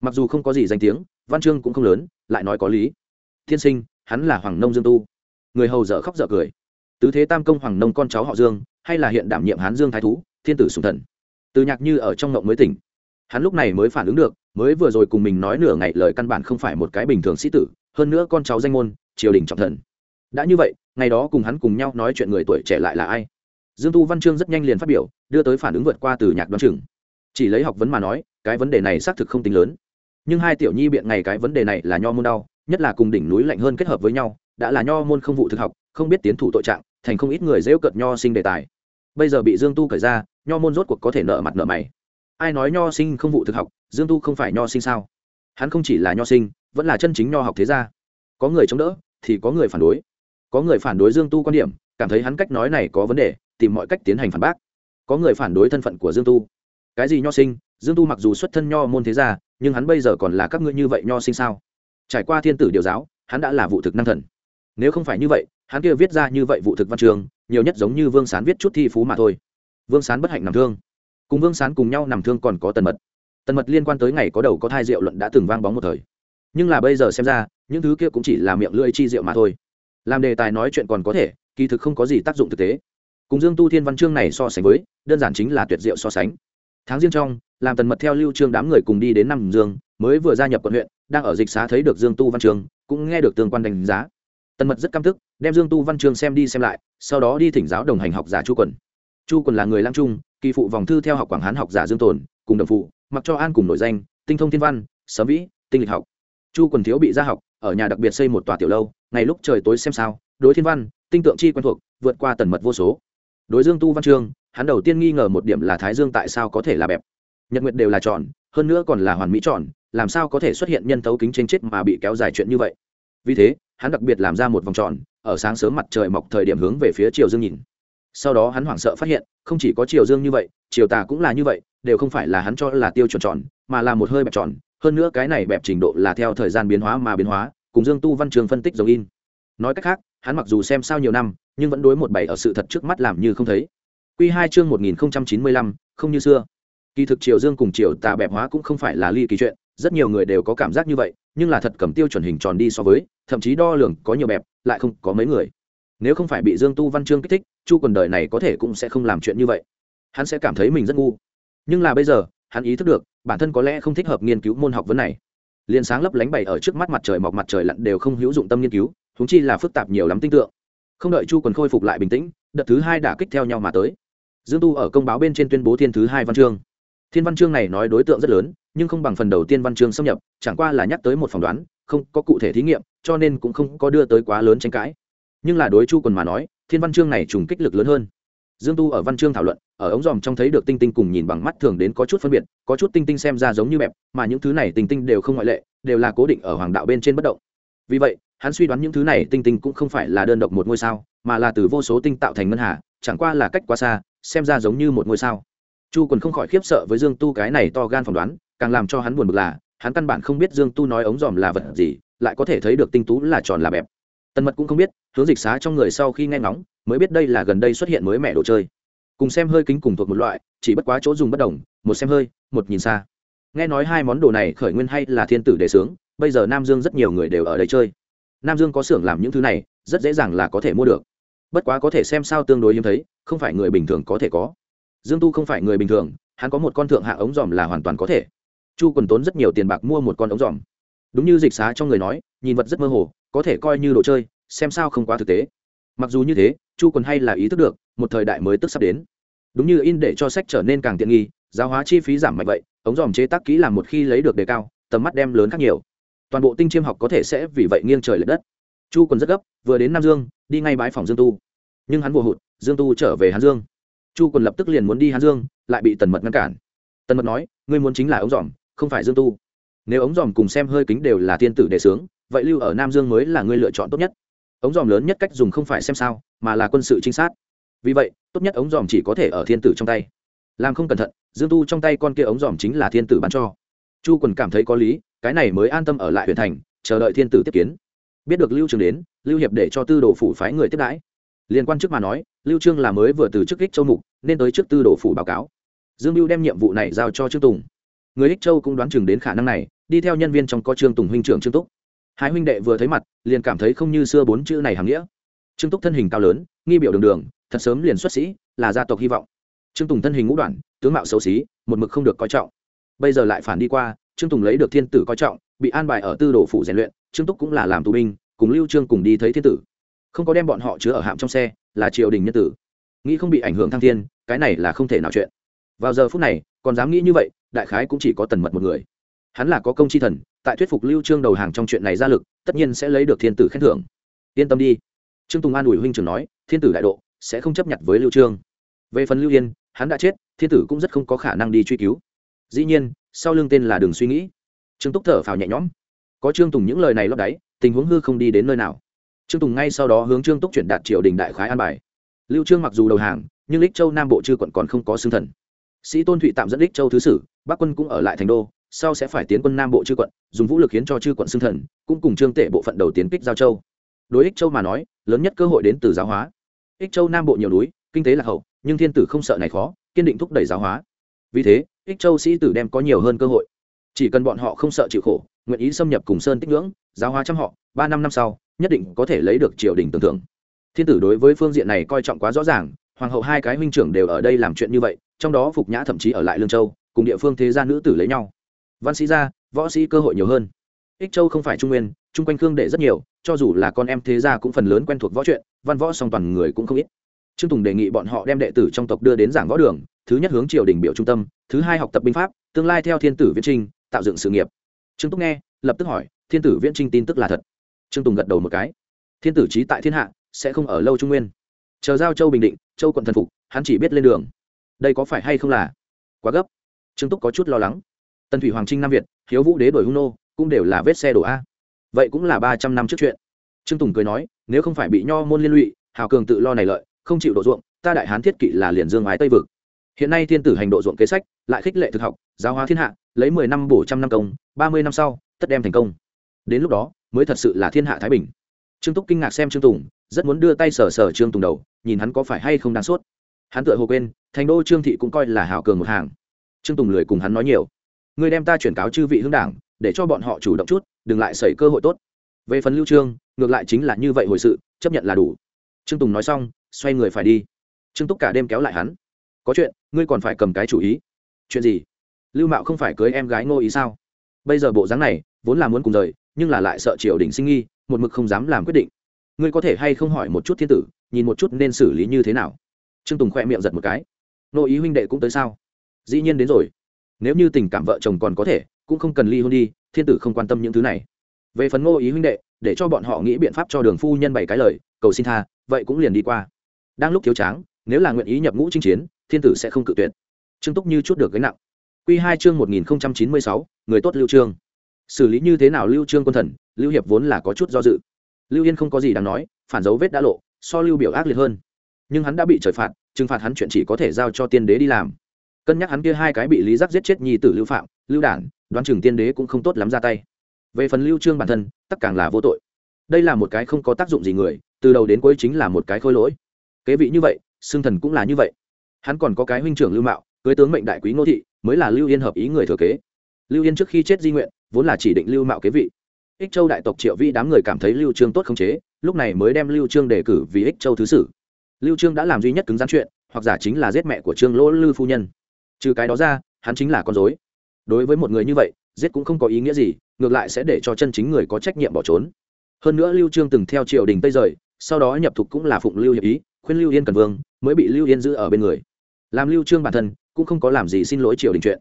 Mặc dù không có gì danh tiếng, văn chương cũng không lớn, lại nói có lý. Thiên sinh, hắn là hoàng nông dương tu. Người hầu dở khóc dở cười. Tứ thế tam công hoàng nông con cháu họ dương, hay là hiện đảm nhiệm hán dương thái thú, thiên tử sùng thần? Từ nhạc như ở trong ngộng mới tỉnh. Hắn lúc này mới phản ứng được mới vừa rồi cùng mình nói nửa ngày lời căn bản không phải một cái bình thường sĩ tử, hơn nữa con cháu danh môn, triều đình trọng thần. Đã như vậy, ngày đó cùng hắn cùng nhau nói chuyện người tuổi trẻ lại là ai? Dương tu văn chương rất nhanh liền phát biểu, đưa tới phản ứng vượt qua từ nhạc đoán chừng. Chỉ lấy học vấn mà nói, cái vấn đề này xác thực không tính lớn. Nhưng hai tiểu nhi biện ngày cái vấn đề này là nho môn đau, nhất là cùng đỉnh núi lạnh hơn kết hợp với nhau, đã là nho môn không vụ thực học, không biết tiến thủ tội trạng, thành không ít người dễu cợt nho sinh đề tài. Bây giờ bị dương tu cởi ra, nho môn rốt cuộc có thể nợ mặt nợ mày ai nói nho sinh không vụ thực học, dương tu không phải nho sinh sao? Hắn không chỉ là nho sinh, vẫn là chân chính nho học thế gia. Có người chống đỡ, thì có người phản đối. Có người phản đối dương tu quan điểm, cảm thấy hắn cách nói này có vấn đề, tìm mọi cách tiến hành phản bác. Có người phản đối thân phận của dương tu. Cái gì nho sinh? Dương tu mặc dù xuất thân nho môn thế gia, nhưng hắn bây giờ còn là các ngươi như vậy nho sinh sao? Trải qua thiên tử điều giáo, hắn đã là vụ thực năng thần. Nếu không phải như vậy, hắn kia viết ra như vậy vụ thực văn trường, nhiều nhất giống như vương sán viết chút thi phú mà thôi. Vương sán bất hạnh nằm thương cùng vương sán cùng nhau nằm thương còn có tần mật. Tần mật liên quan tới ngày có đầu có thai rượu luận đã từng vang bóng một thời. Nhưng là bây giờ xem ra, những thứ kia cũng chỉ là miệng lưỡi chi rượu mà thôi. Làm đề tài nói chuyện còn có thể, kỳ thực không có gì tác dụng thực tế. Cùng dương tu thiên văn chương này so sánh với, đơn giản chính là tuyệt diệu so sánh. Tháng riêng trong, làm tần mật theo lưu trương đám người cùng đi đến năm dương, mới vừa gia nhập quận huyện, đang ở dịch xá thấy được dương tu văn chương, cũng nghe được tương quan đánh giá. Tần mật rất căm thức đem dương tu văn chương xem đi xem lại, sau đó đi thỉnh giáo đồng hành học giả chu quần chu quần là người lang trung, kỳ phụ vòng thư theo học quảng hán học giả dương tồn, cùng đồng phụ, mặc cho an cùng nổi danh, tinh thông thiên văn, sớm vĩ, tinh lịch học. Chu quần thiếu bị gia học, ở nhà đặc biệt xây một tòa tiểu lâu, ngày lúc trời tối xem sao, đối thiên văn, tinh tượng chi quen thuộc, vượt qua tần mật vô số. Đối dương tu văn chương, hắn đầu tiên nghi ngờ một điểm là thái dương tại sao có thể là bẹp. Nhật nguyệt đều là tròn, hơn nữa còn là hoàn mỹ tròn, làm sao có thể xuất hiện nhân tấu kính trên chết mà bị kéo dài chuyện như vậy? Vì thế, hắn đặc biệt làm ra một vòng tròn, ở sáng sớm mặt trời mọc thời điểm hướng về phía chiều dương nhìn sau đó hắn hoảng sợ phát hiện, không chỉ có chiều dương như vậy chiều tà cũng là như vậy, đều không phải là hắn cho là tiêu chuẩn tròn, mà là một hơi bẹp tròn. Hơn nữa cái này bẹp trình độ là theo thời gian biến hóa mà biến hóa, cùng dương tu văn trường phân tích dấu in. Nói cách khác, hắn mặc dù xem sao nhiều năm, nhưng vẫn đối một bảy ở sự thật trước mắt làm như không thấy. Q hai chương một nghìn chín mươi lăm, không như xưa. Kỳ thực triều dương cùng triều tà bẹp hóa cũng không phải là ly kỳ chuyện, rất nhiều người đều có cảm giác như vậy, nhưng là thật cầm tiêu chuẩn hình tròn đi so với, thậm chí đo lường có nhiều bẹp, lại không có mấy người nếu không phải bị dương tu văn chương kích thích, chu quần đời này có thể cũng sẽ không làm chuyện như vậy. Hắn sẽ cảm thấy mình rất ngu. Nhưng là bây giờ, hắn ý thức được, bản thân có lẽ không thích hợp nghiên cứu môn học vấn này. Liền sáng lấp lánh bày ở trước mắt mặt trời mọc mặt trời lặn đều không hữu dụng tâm nghiên cứu thúng chi là phức tạp nhiều lắm tinh tượng. Không đợi chu quần khôi phục lại bình tĩnh, đợt thứ hai đã kích theo nhau mà tới. Dương tu ở công báo bên trên tuyên bố thiên thứ hai văn chương. Thiên văn chương này nói đối tượng rất lớn, nhưng không bằng phần đầu tiên văn chương xâm nhập, chẳng qua là nhắc tới một phỏng đoán, không có cụ thể thí nghiệm, cho nên cũng không có đưa tới quá lớn tranh cãi nhưng là đối chu quần mà nói, thiên văn chương này trùng kích lực lớn hơn. Dương tu ở văn chương thảo luận, ở ống dòm trong thấy được tinh tinh cùng nhìn bằng mắt thường đến có chút phân biệt, có chút tinh tinh xem ra giống như bẹp mà những thứ này tinh tinh đều không ngoại lệ, đều là cố định ở hoàng đạo bên trên bất động. Vì vậy, hắn suy đoán những thứ này tinh tinh cũng không phải là đơn độc một ngôi sao, mà là từ vô số tinh tạo thành ngân hà, chẳng qua là cách quá xa, xem ra giống như một ngôi sao. Chu còn không khỏi khiếp sợ với dương tu cái này to gan phỏng đoán, càng làm cho hắn buồn bực là, hắn căn bản không biết dương tu nói ống dòm là vật gì, lại có thể thấy được tinh tú là tròn là bẹp tần mật cũng không biết, hướng dịch xá trong người sau khi nghe ngóng, mới biết đây là gần đây xuất hiện mới mẹ đồ chơi. Cùng xem hơi kính cùng thuộc một loại, chỉ bất quá chỗ dùng bất đồng, một xem hơi, một nhìn xa. Nghe nói hai món đồ này khởi nguyên hay là thiên tử đề sướng, bây giờ nam dương rất nhiều người đều ở đây chơi. Nam dương có xưởng làm những thứ này, rất dễ dàng là có thể mua được. Bất quá có thể xem sao tương đối hiếm thấy, không phải người bình thường có thể có. Dương tu không phải người bình thường, hắn có một con thượng hạ ống dòm là hoàn toàn có thể. Chu quần tốn rất nhiều tiền bạc mua một con ống dòm. Đúng như dịch xá trong người nói, nhìn vật rất mơ hồ có thể coi như đồ chơi, xem sao không quá thực tế. Mặc dù như thế, chu quần hay là ý thức được, một thời đại mới tức sắp đến. Đúng như in để cho sách trở nên càng tiện nghi, giáo hóa chi phí giảm mạnh vậy, ống dòm chế tác kỹ làm một khi lấy được đề cao, tầm mắt đem lớn khác nhiều. Toàn bộ tinh chiêm học có thể sẽ vì vậy nghiêng trời l ệ đất. Chu quần rất gấp, vừa đến nam dương, đi ngay bãi phòng dương tu. Nhưng hắn vừa hụt, dương tu trở về hán dương. Chu quần lập tức liền muốn đi hán dương, lại bị tần mật ngăn cản. Tần mật nói, ngươi muốn chính là ống dòm, không phải dương tu. Nếu ống dòm cùng xem hơi kính đều là thiên tử đề sướng vậy lưu ở nam dương mới là ngươi lựa chọn tốt nhất ống dòm lớn nhất cách dùng không phải xem sao mà là quân sự trinh sát vì vậy tốt nhất ống dòm chỉ có thể ở thiên tử trong tay làm không cẩn thận dương tu trong tay con kia ống dòm chính là thiên tử bán cho chu quần cảm thấy có lý cái này mới an tâm ở lại huyện thành chờ đợi thiên tử tiếp kiến biết được lưu trường đến lưu hiệp để cho tư đồ phủ phái người tiếp đãi liên quan chức mà nói lưu trương là mới vừa từ chức ích châu mục nên tới trước tư đồ phủ báo cáo dương lưu đem nhiệm vụ này giao cho trương tùng người ích châu cũng đoán chừng đến khả năng này đi theo nhân viên trong có trương tùng huynh trưởng trương túc hai huynh đệ vừa thấy mặt, liền cảm thấy không như xưa bốn chữ này hàm nghĩa. Trương túc thân hình cao lớn, nghi biểu đường đường, thật sớm liền xuất sĩ, là gia tộc hy vọng. Trương tùng thân hình ngũ đoạn, tướng mạo xấu xí, một mực không được coi trọng. Bây giờ lại phản đi qua, trương tùng lấy được thiên tử coi trọng, bị an bài ở tư đồ phủ rèn luyện, trương túc cũng là làm tù binh, cùng lưu trương cùng đi thấy thiên tử. Không có đem bọn họ chứa ở hạm trong xe, là triều đình nhân tử. Nghĩ không bị ảnh hưởng thăng thiên, cái này là không thể nào chuyện. Vào giờ phút này, còn dám nghĩ như vậy, đại khái cũng chỉ có tần mật một người hắn là có công chi thần, tại thuyết phục lưu trương đầu hàng trong chuyện này ra lực, tất nhiên sẽ lấy được thiên tử khen thưởng. Yên tâm đi. Trương tùng an ủi huynh trưởng nói, thiên tử đại độ, sẽ không chấp nhận với lưu trương. Về phần lưu yên, hắn đã chết, thiên tử cũng rất không có khả năng đi truy cứu. Dĩ nhiên, sau lưng tên là đường suy nghĩ. Trương túc thở phào nhẹ nhõm. Có trương tùng những lời này lót đáy, tình huống hư không đi đến nơi nào. Trương tùng ngay sau đó hướng trương túc chuyển đạt triều đình đại khái an bài. Lưu trương mặc dù đầu hàng, nhưng lích châu nam bộ chư quận còn không có xương thần. Sĩ tôn thụy tạm dẫn lích châu thứ sử, bắc quân cũng ở lại thành đô sau sẽ phải tiến quân nam bộ chư quận, dùng vũ lực khiến cho chư quận xưng thần, cũng cùng trương tể bộ phận đầu tiến kích giao châu. Đối ích châu mà nói, lớn nhất cơ hội đến từ giáo hóa. Ích châu nam bộ nhiều núi, kinh tế lạc hậu, nhưng thiên tử không sợ này khó, kiên định thúc đẩy giáo hóa. Vì thế, ích châu sĩ tử đem có nhiều hơn cơ hội. Chỉ cần bọn họ không sợ chịu khổ, nguyện ý xâm nhập cùng sơn tích ngưỡng, giáo hóa trăm họ, ba năm năm sau, nhất định có thể lấy được triều đình tưởng thưởng thiên tử đối với phương diện này coi trọng quá rõ ràng, hoàng hậu hai cái huynh trưởng đều ở đây làm chuyện như vậy, trong đó phục nhã thậm chí ở lại lương châu, cùng địa phương thế gia nữ tử lấy nhau văn sĩ gia võ sĩ cơ hội nhiều hơn. Ích châu không phải trung nguyên, chung quanh khương đệ rất nhiều, cho dù là con em thế gia cũng phần lớn quen thuộc võ chuyện, văn võ song toàn người cũng không ít. Trương tùng đề nghị bọn họ đem đệ tử trong tộc đưa đến giảng võ đường, thứ nhất hướng triều đình biểu trung tâm, thứ hai học tập binh pháp, tương lai theo thiên tử viễn trinh tạo dựng sự nghiệp. Trương túc nghe, lập tức hỏi, thiên tử viễn trinh tin tức là thật? Trương tùng gật đầu một cái, thiên tử trí tại thiên hạ, sẽ không ở lâu trung nguyên. Chờ giao châu bình định, châu quận thần phục, hắn chỉ biết lên đường. Đây có phải hay không là quá gấp? Trương túc có chút lo lắng tần thủy hoàng trinh nam việt, hiếu vũ đế đổi hung nô, cũng đều là vết xe đổ a. Vậy cũng là ba trăm năm trước chuyện. Trương tùng cười nói, nếu không phải bị nho môn liên lụy, hào cường tự lo này lợi, không chịu độ ruộng, ta đại hán thiết kỵ là liền dương ái tây vực. Hiện nay thiên tử hành độ ruộng kế sách, lại khích lệ thực học, giáo hóa thiên hạ, lấy mười năm bổ trăm năm công, ba mươi năm sau, tất đem thành công. Đến lúc đó, mới thật sự là thiên hạ thái bình. Trương túc kinh ngạc xem trương tùng, rất muốn đưa tay sờ sờ trương tùng đầu, nhìn hắn có phải hay không đáng suốt. hắn tựa hồ quên, thành đô trương thị cũng coi là hào cường một hàng. Trương tùng lười cùng hắn nói nhiều. Ngươi đem ta chuyển cáo chư vị hướng đảng, để cho bọn họ chủ động chút, đừng lại xảy cơ hội tốt. Về phần lưu trương, ngược lại chính là như vậy hồi sự, chấp nhận là đủ. Trương tùng nói xong, xoay người phải đi. Trương túc cả đêm kéo lại hắn. Có chuyện, ngươi còn phải cầm cái chủ ý. Chuyện gì? Lưu mạo không phải cưới em gái ngô ý sao? Bây giờ bộ dáng này, vốn là muốn cùng rời, nhưng là lại sợ triều đình sinh nghi, một mực không dám làm quyết định. Ngươi có thể hay không hỏi một chút thiên tử, nhìn một chút nên xử lý như thế nào? Trương tùng khoe miệng giật một cái. Ngô ý huynh đệ cũng tới sao? Dĩ nhiên đến rồi nếu như tình cảm vợ chồng còn có thể, cũng không cần ly hôn đi, thiên tử không quan tâm những thứ này. Về phần ngô ý huynh đệ, để cho bọn họ nghĩ biện pháp cho đường phu nhân bảy cái lời, cầu xin tha, vậy cũng liền đi qua. Đang lúc thiếu tráng, nếu là nguyện ý nhập ngũ chinh chiến, thiên tử sẽ không cự tuyệt. Trương túc như chút được gánh nặng. Q hai chương một nghìn chín mươi sáu, người tốt lưu trương. Xử lý như thế nào lưu trương quân thần, lưu hiệp vốn là có chút do dự. Lưu yên không có gì đáng nói, phản dấu vết đã lộ, so lưu biểu ác liệt hơn. Nhưng hắn đã bị trời phạt, trừng phạt hắn chuyện chỉ có thể giao cho tiên đế đi làm cân nhắc hắn kia hai cái bị lý giác giết chết nhi tử lưu phạm lưu đản đoán chừng tiên đế cũng không tốt lắm ra tay về phần lưu trương bản thân tất càng là vô tội đây là một cái không có tác dụng gì người từ đầu đến cuối chính là một cái khôi lỗi kế vị như vậy xương thần cũng là như vậy hắn còn có cái huynh trưởng lưu mạo cưới tướng mệnh đại quý ngô thị mới là lưu yên hợp ý người thừa kế lưu yên trước khi chết di nguyện vốn là chỉ định lưu mạo kế vị ích châu đại tộc triệu vi đám người cảm thấy lưu trương tốt không chế lúc này mới đem lưu trương đề cử vì ích châu thứ sử lưu trương đã làm duy nhất cứng rắn chuyện hoặc giả chính là giết mẹ của trương lỗ lư phu nhân trừ cái đó ra, hắn chính là con dối đối với một người như vậy, giết cũng không có ý nghĩa gì, ngược lại sẽ để cho chân chính người có trách nhiệm bỏ trốn. Hơn nữa lưu trương từng theo triều đình tây rời, sau đó nhập thục cũng là phụng lưu hiệp ý, khuyên lưu yên cần vương, mới bị lưu yên giữ ở bên người. Làm lưu trương bản thân, cũng không có làm gì xin lỗi triều đình chuyện.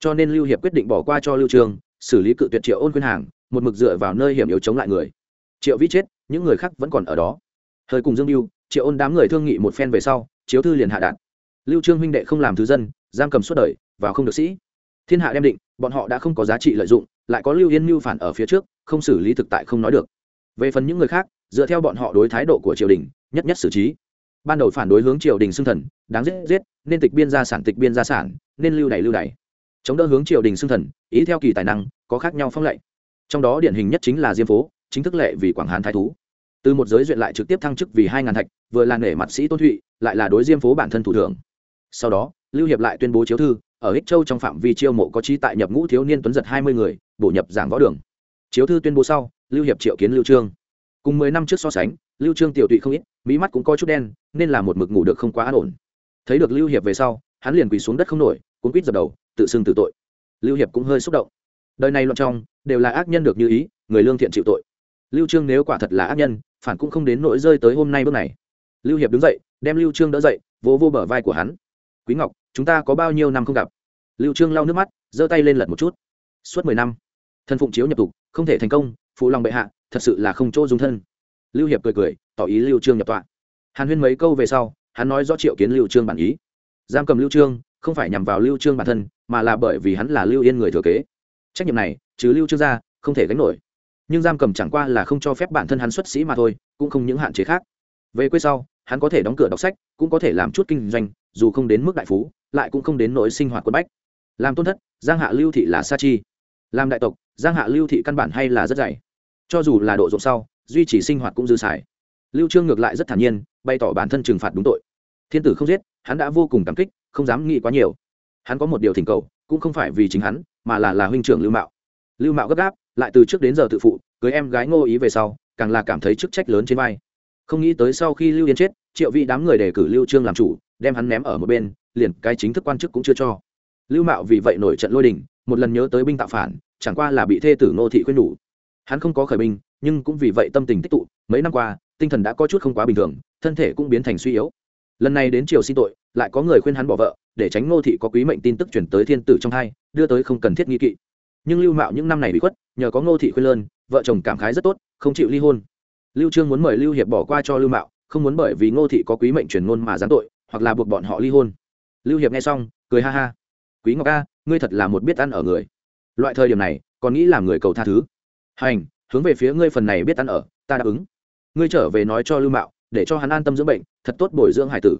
Cho nên lưu hiệp quyết định bỏ qua cho lưu trương, xử lý cự tuyệt triệu ôn khuyên hàng, một mực dựa vào nơi hiểm yếu chống lại người. Triệu vĩ chết, những người khác vẫn còn ở đó. Thời cùng dương lưu triệu ôn đám người thương nghị một phen về sau, chiếu thư liền hạ đạn. Lưu trương huynh đệ không làm thứ dân giam cầm suốt đời, vào không được sĩ. Thiên hạ đem định, bọn họ đã không có giá trị lợi dụng, lại có lưu yên mưu phản ở phía trước, không xử lý thực tại không nói được. Về phần những người khác, dựa theo bọn họ đối thái độ của triều đình, nhất nhất xử trí. Ban đầu phản đối hướng triều đình xưng thần, đáng giết giết, nên tịch biên gia sản tịch biên gia sản, nên lưu đày lưu đày. Chống đỡ hướng triều đình xưng thần, ý theo kỳ tài năng, có khác nhau phong lệ trong đó điển hình nhất chính là diêm phố, chính thức lệ vì quảng hán thái thú. Từ một giới duyện lại trực tiếp thăng chức vì hai ngàn thạch, vừa là nể mặt sĩ tôn thụy, lại là đối diêm phố bản thân thủ thưởng. Sau đó lưu hiệp lại tuyên bố chiếu thư, ở ích châu trong phạm vi chiêu mộ có trí tại nhập ngũ thiếu niên tuấn giật hai mươi người, bổ nhập giảng võ đường. Chiếu thư tuyên bố sau, lưu hiệp triệu kiến lưu trương. Cùng mười năm trước so sánh, lưu trương tiểu tụy không ít, mỹ mắt cũng có chút đen, nên là một mực ngủ được không quá an ổn. Thấy được lưu hiệp về sau, hắn liền quỳ xuống đất không nổi cuốn quýt dập đầu, tự xưng tự tội. Lưu hiệp cũng hơi xúc động. Đời này loạn trong, đều là ác nhân được như ý, người lương thiện chịu tội. Lưu trương nếu quả thật là ác nhân, phản cũng không đến nỗi rơi tới hôm nay bước này. Lưu hiệp đứng dậy, đem lưu trương đỡ dậy, vỗ vô bờ vai của hắn. Quý ngọc chúng ta có bao nhiêu năm không gặp? Lưu trương lau nước mắt, giơ tay lên lật một chút. Suốt mười năm, thân phụng chiếu nhập tục, không thể thành công, phụ lòng bệ hạ, thật sự là không chỗ dung thân. Lưu hiệp cười cười, tỏ ý lưu trương nhập tọa. Hàn huyên mấy câu về sau, hắn nói rõ triệu kiến lưu trương bản ý. Giam cầm lưu trương, không phải nhằm vào lưu trương bản thân, mà là bởi vì hắn là lưu yên người thừa kế. Trách nhiệm này chứ lưu trương ra, không thể gánh nổi. Nhưng giam cầm chẳng qua là không cho phép bản thân hắn xuất sĩ mà thôi, cũng không những hạn chế khác. Về quê sau, hắn có thể đóng cửa đọc sách, cũng có thể làm chút kinh doanh, dù không đến mức đại phú lại cũng không đến nỗi sinh hoạt quân bách. Làm tôn thất, giang hạ lưu thị là sa chi. Làm đại tộc, giang hạ lưu thị căn bản hay là rất dày. Cho dù là độ rộng sau, duy trì sinh hoạt cũng dư xài. Lưu trương ngược lại rất thản nhiên, bày tỏ bản thân trừng phạt đúng tội. Thiên tử không giết, hắn đã vô cùng cảm kích, không dám nghĩ quá nhiều. Hắn có một điều thỉnh cầu, cũng không phải vì chính hắn, mà là là huynh trưởng lưu mạo. Lưu mạo gấp gáp, lại từ trước đến giờ tự phụ, cưới em gái ngô ý về sau, càng là cảm thấy chức trách lớn trên vai. Không nghĩ tới sau khi lưu yên chết, triệu vị đám người đề cử lưu trương làm chủ, đem hắn ném ở một bên liền cái chính thức quan chức cũng chưa cho. Lưu mạo vì vậy nổi trận lôi đình, một lần nhớ tới binh tạo phản, chẳng qua là bị thê tử Ngô thị khuyên nhủ. Hắn không có khởi binh, nhưng cũng vì vậy tâm tình tích tụ, mấy năm qua, tinh thần đã có chút không quá bình thường, thân thể cũng biến thành suy yếu. Lần này đến triều xin tội, lại có người khuyên hắn bỏ vợ, để tránh ngô thị có quý mệnh tin tức chuyển tới thiên tử trong hai, đưa tới không cần thiết nghi kỵ. Nhưng lưu mạo những năm này bị khuất, nhờ có ngô thị khuyên lơn, vợ chồng cảm khái rất tốt, không chịu ly hôn. Lưu trương muốn mời lưu hiệp bỏ qua cho lưu mạo, không muốn bởi vì ngô thị có quý mệnh truyền ngôn mà gián tội, hoặc là buộc bọn họ ly hôn lưu hiệp nghe xong, cười ha ha. Quý ngọc a, ngươi thật là một biết ăn ở người. Loại thời điểm này, còn nghĩ làm người cầu tha thứ. Hành, hướng về phía ngươi phần này biết ăn ở, ta đáp ứng. Ngươi trở về nói cho lưu mạo, để cho hắn an tâm dưỡng bệnh, thật tốt bồi dưỡng hải tử.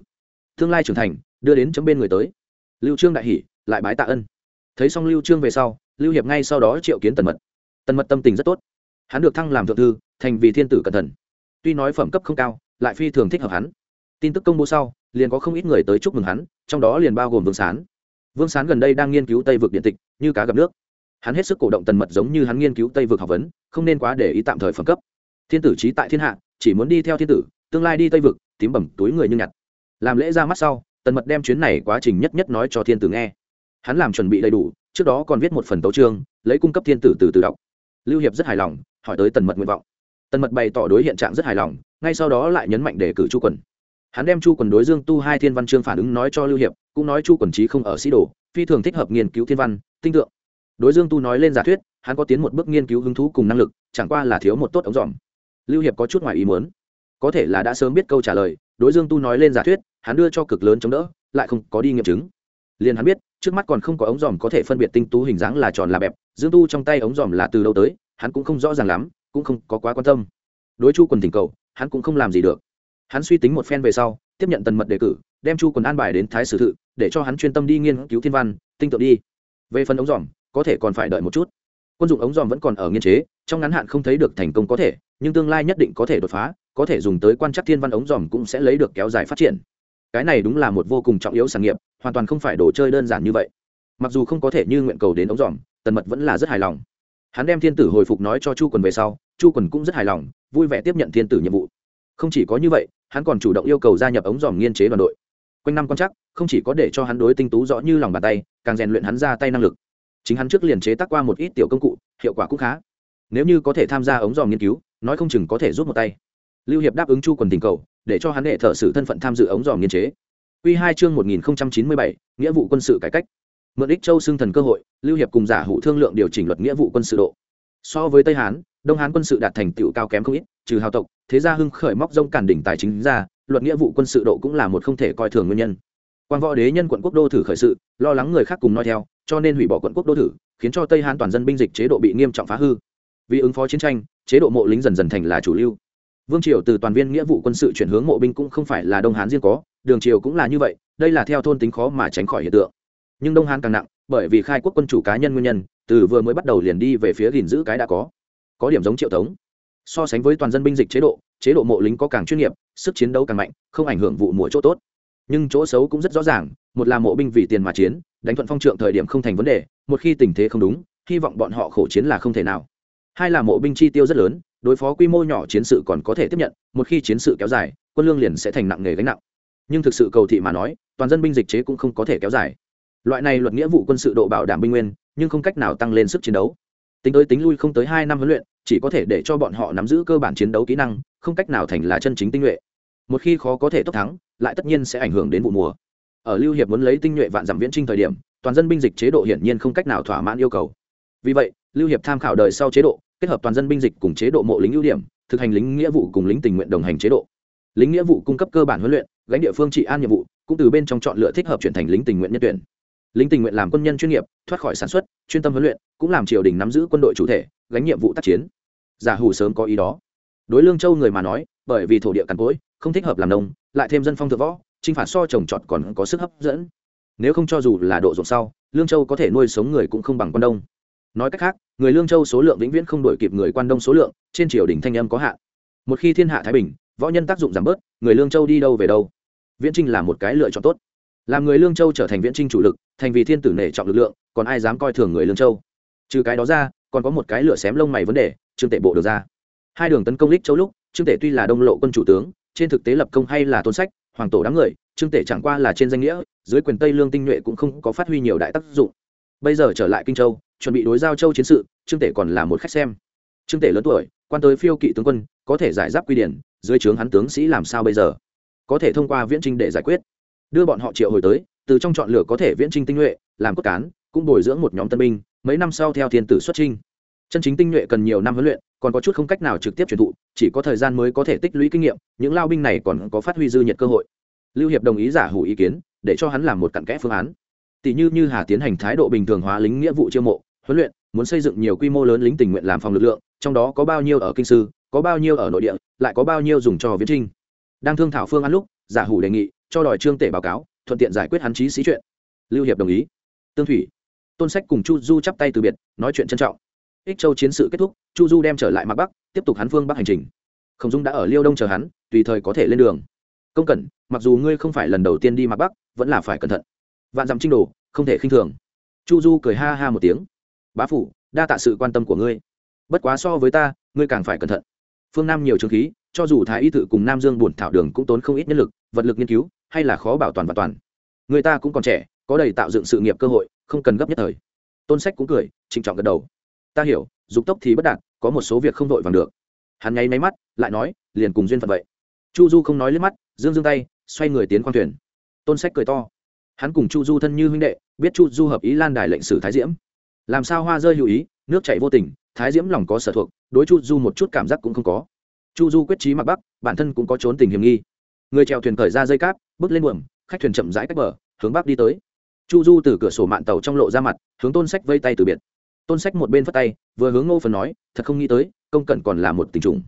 Tương lai trưởng thành, đưa đến chấm bên người tới. Lưu trương đại hỉ, lại bái tạ ân. Thấy xong lưu trương về sau, lưu hiệp ngay sau đó triệu kiến tần mật. Tần mật tâm tình rất tốt. Hắn được thăng làm thượng thư, thành vì thiên tử cẩn thận. Tuy nói phẩm cấp không cao, lại phi thường thích hợp hắn. Tin tức công bố sau, liền có không ít người tới chúc mừng hắn trong đó liền bao gồm vương sán. Vương sán gần đây đang nghiên cứu tây vực điện tịch, như cá gặp nước. Hắn hết sức cổ động tần mật giống như hắn nghiên cứu tây vực học vấn, không nên quá để ý tạm thời phẩm cấp. Thiên tử trí tại thiên hạ, chỉ muốn đi theo thiên tử, tương lai đi tây vực, tím bẩm, túi người như nhặt. Làm lễ ra mắt sau, tần mật đem chuyến này quá trình nhất nhất nói cho thiên tử nghe. Hắn làm chuẩn bị đầy đủ, trước đó còn viết một phần tấu chương, lấy cung cấp thiên tử từ từ đọc. Lưu hiệp rất hài lòng, hỏi tới tần mật nguyện vọng. Tần mật bày tỏ đối hiện trạng rất hài lòng, ngay sau đó lại nhấn mạnh đề cử chu quần hắn đem chu quần đối dương tu hai thiên văn chương phản ứng nói cho lưu hiệp, cũng nói chu quần trí không ở sĩ đồ, phi thường thích hợp nghiên cứu thiên văn, tinh tượng. Đối dương tu nói lên giả thuyết, hắn có tiến một bước nghiên cứu hứng thú cùng năng lực, chẳng qua là thiếu một tốt ống dòm. Lưu hiệp có chút ngoài ý muốn. Có thể là đã sớm biết câu trả lời, đối dương tu nói lên giả thuyết, hắn đưa cho cực lớn chống đỡ, lại không có đi nghiệm chứng. Liền hắn biết, trước mắt còn không có ống dòm có thể phân biệt tinh tú hình dáng là tròn là bẹp, dương tu trong tay ống dòm là từ đâu tới, hắn cũng không rõ ràng lắm, cũng không có quá quan tâm. Đối chu quần thỉnh cầu, hắn cũng không làm gì được hắn suy tính một phen về sau, tiếp nhận tần mật đề cử, đem chu quần an bài đến thái sử thự, để cho hắn chuyên tâm đi nghiên cứu thiên văn, tinh tượng đi. Về phần ống dòm, có thể còn phải đợi một chút. Quân dụng ống dòm vẫn còn ở nghiên chế, trong ngắn hạn không thấy được thành công có thể, nhưng tương lai nhất định có thể đột phá, có thể dùng tới quan trắc thiên văn ống dòm cũng sẽ lấy được kéo dài phát triển. Cái này đúng là một vô cùng trọng yếu sản nghiệp, hoàn toàn không phải đồ chơi đơn giản như vậy. Mặc dù không có thể như nguyện cầu đến ống dòm, tần mật vẫn là rất hài lòng. Hắn đem thiên tử hồi phục nói cho chu quần về sau, chu quần cũng rất hài lòng, vui vẻ tiếp nhận thiên tử nhiệm vụ. Không chỉ có như vậy hắn còn chủ động yêu cầu gia nhập ống dòm nghiên chế đoàn đội. Quanh năm quan chắc không chỉ có để cho hắn đối tinh tú rõ như lòng bàn tay, càng rèn luyện hắn ra tay năng lực. Chính hắn trước liền chế tác qua một ít tiểu công cụ, hiệu quả cũng khá. Nếu như có thể tham gia ống dòm nghiên cứu, nói không chừng có thể rút một tay. Lưu hiệp đáp ứng chu quần tình cầu, để cho hắn hệ thợ sử thân phận tham dự ống dòm nghiên chế. Quy hai chương một nghìn chín mươi bảy, nghĩa vụ quân sự cải cách. Mượn ích châu xưng thần cơ hội, lưu hiệp cùng giả hụ thương lượng điều chỉnh luật nghĩa vụ quân sự độ. So với tây hán, đông hán quân sự đạt thành tựu cao kém không ít trừ hào tộc, thế gia hưng khởi móc rông cản đỉnh tài chính ra, luật nghĩa vụ quân sự độ cũng là một không thể coi thường nguyên nhân. Quan võ đế nhân quận quốc đô thử khởi sự, lo lắng người khác cùng nói theo, cho nên hủy bỏ quận quốc đô thử, khiến cho tây hán toàn dân binh dịch chế độ bị nghiêm trọng phá hư. Vì ứng phó chiến tranh, chế độ mộ lính dần dần thành là chủ lưu. Vương triều từ toàn viên nghĩa vụ quân sự chuyển hướng mộ binh cũng không phải là đông hán riêng có, đường triều cũng là như vậy, đây là theo thôn tính khó mà tránh khỏi hiện tượng. Nhưng đông hán càng nặng, bởi vì khai quốc quân chủ cá nhân nguyên nhân, từ vừa mới bắt đầu liền đi về phía gìn giữ cái đã có. Có điểm giống triệu tống so sánh với toàn dân binh dịch chế độ chế độ mộ lính có càng chuyên nghiệp, sức chiến đấu càng mạnh, không ảnh hưởng vụ mùa chỗ tốt. Nhưng chỗ xấu cũng rất rõ ràng, một là mộ binh vì tiền mà chiến, đánh thuận phong trượng thời điểm không thành vấn đề, một khi tình thế không đúng, hy vọng bọn họ khổ chiến là không thể nào. Hai là mộ binh chi tiêu rất lớn, đối phó quy mô nhỏ chiến sự còn có thể tiếp nhận, một khi chiến sự kéo dài, quân lương liền sẽ thành nặng nghề gánh nặng. Nhưng thực sự cầu thị mà nói, toàn dân binh dịch chế cũng không có thể kéo dài. Loại này luật nghĩa vụ quân sự độ bảo đảm binh nguyên, nhưng không cách nào tăng lên sức chiến đấu. Tính tới tính lui không tới hai năm huấn luyện chỉ có thể để cho bọn họ nắm giữ cơ bản chiến đấu kỹ năng, không cách nào thành là chân chính tinh nhuệ. Một khi khó có thể tốc thắng, lại tất nhiên sẽ ảnh hưởng đến vụ mùa. Ở lưu hiệp muốn lấy tinh nhuệ vạn giảm viễn trinh thời điểm, toàn dân binh dịch chế độ hiển nhiên không cách nào thỏa mãn yêu cầu. Vì vậy, lưu hiệp tham khảo đời sau chế độ, kết hợp toàn dân binh dịch cùng chế độ mộ lính ưu điểm, thực hành lính nghĩa vụ cùng lính tình nguyện đồng hành chế độ. Lính nghĩa vụ cung cấp cơ bản huấn luyện, gánh địa phương trị an nhiệm vụ, cũng từ bên trong chọn lựa thích hợp chuyển thành lính tình nguyện nhân tuyển. Lính tình nguyện làm quân nhân chuyên nghiệp, thoát khỏi sản xuất, chuyên tâm huấn luyện, cũng làm triều đình nắm giữ quân đội chủ thể gánh nhiệm vụ tác chiến. Giả hủ sớm có ý đó. Đối lương châu người mà nói, bởi vì thổ địa cằn cỗi, không thích hợp làm nông, lại thêm dân phong thượng võ, chinh phạt so trồng trọt còn có sức hấp dẫn. Nếu không cho dù là độ ruộng sau, lương châu có thể nuôi sống người cũng không bằng quan đông. Nói cách khác, người lương châu số lượng vĩnh viễn không đổi kịp người quan đông số lượng, trên triều đình thanh âm có hạn. Một khi thiên hạ thái bình, võ nhân tác dụng giảm bớt, người lương châu đi đâu về đâu. Viễn trinh là một cái lựa chọn tốt. Làm người lương châu trở thành viễn trinh chủ lực, thành vì thiên tử nể trọng lực lượng, còn ai dám coi thường người lương châu? Trừ cái đó ra còn có một cái lửa xém lông mày vấn đề, trương tể bộ được ra. Hai đường tấn công lích châu lúc, trương tể tuy là đông lộ quân chủ tướng, trên thực tế lập công hay là tôn sách, hoàng tổ đám người, trương tể chẳng qua là trên danh nghĩa, dưới quyền tây lương tinh nhuệ cũng không có phát huy nhiều đại tác dụng. Bây giờ trở lại kinh châu, chuẩn bị đối giao châu chiến sự, trương tể còn là một khách xem. Trương tể lớn tuổi, quan tới phiêu kỵ tướng quân, có thể giải giáp quy điển, dưới trướng hắn tướng sĩ làm sao bây giờ? Có thể thông qua viễn trinh để giải quyết. Đưa bọn họ triệu hồi tới, từ trong chọn lựa có thể viễn trinh tinh nhuệ, làm cốt cán, cũng bồi dưỡng một nhóm tân binh mấy năm sau theo thiên tử xuất trinh chân chính tinh nhuệ cần nhiều năm huấn luyện, còn có chút không cách nào trực tiếp truyền thụ, chỉ có thời gian mới có thể tích lũy kinh nghiệm, những lao binh này còn có phát huy dư nhiệt cơ hội. Lưu hiệp đồng ý giả hủ ý kiến, để cho hắn làm một cặn kẽ phương án. Tỷ như như hà tiến hành thái độ bình thường hóa lính nghĩa vụ chiêu mộ, huấn luyện, muốn xây dựng nhiều quy mô lớn lính tình nguyện làm phòng lực lượng, trong đó có bao nhiêu ở kinh sư, có bao nhiêu ở nội địa, lại có bao nhiêu dùng cho viễn trinh. Đang thương thảo phương án lúc, giả hủ đề nghị, cho đòi trương tể báo cáo, thuận tiện giải quyết hắn trí sĩ chuyện. Lưu hiệp đồng ý. Tương thủy tôn sách cùng chu du chắp tay từ biệt, nói chuyện trân trọng. Ích châu chiến sự kết thúc, chu du đem trở lại mặt bắc, tiếp tục hắn phương bắc hành trình. Khổng dung đã ở liêu đông chờ hắn, tùy thời có thể lên đường. Công cẩn, mặc dù ngươi không phải lần đầu tiên đi mặt bắc, vẫn là phải cẩn thận. Vạn dặm trinh đồ, không thể khinh thường. Chu du cười ha ha một tiếng. Bá phủ, đa tạ sự quan tâm của ngươi. Bất quá so với ta, ngươi càng phải cẩn thận. Phương nam nhiều trường khí, cho dù thái y tự cùng nam dương buồn thảo đường cũng tốn không ít nhân lực, vật lực nghiên cứu, hay là khó bảo toàn và toàn. Người ta cũng còn trẻ có đầy tạo dựng sự nghiệp cơ hội, không cần gấp nhất thời. Tôn sách cũng cười, trịnh trọng gật đầu. Ta hiểu, dục tốc thì bất đạt, có một số việc không vội vàng được. Hắn nháy máy mắt, lại nói, liền cùng duyên phận vậy. Chu du không nói lên mắt, dương dương tay, xoay người tiến khoang thuyền. Tôn sách cười to. Hắn cùng chu du thân như huynh đệ, biết chu du hợp ý lan đài lệnh sử thái diễm. Làm sao hoa rơi hữu ý, nước chảy vô tình, thái diễm lòng có sở thuộc, đối chu du một chút cảm giác cũng không có. Chu du quyết trí mặc bắc, bản thân cũng có trốn tình hiểm nghi. Người trèo thuyền cởi ra dây cáp, bước lên buồng khách thuyền chậm rãi cách bờ, hướng bắc đi tới chu du từ cửa sổ mạn tàu trong lộ ra mặt, hướng tôn sách vây tay từ biệt. Tôn sách một bên phất tay, vừa hướng ngô phần nói, thật không nghĩ tới, công cận còn là một tình trùng.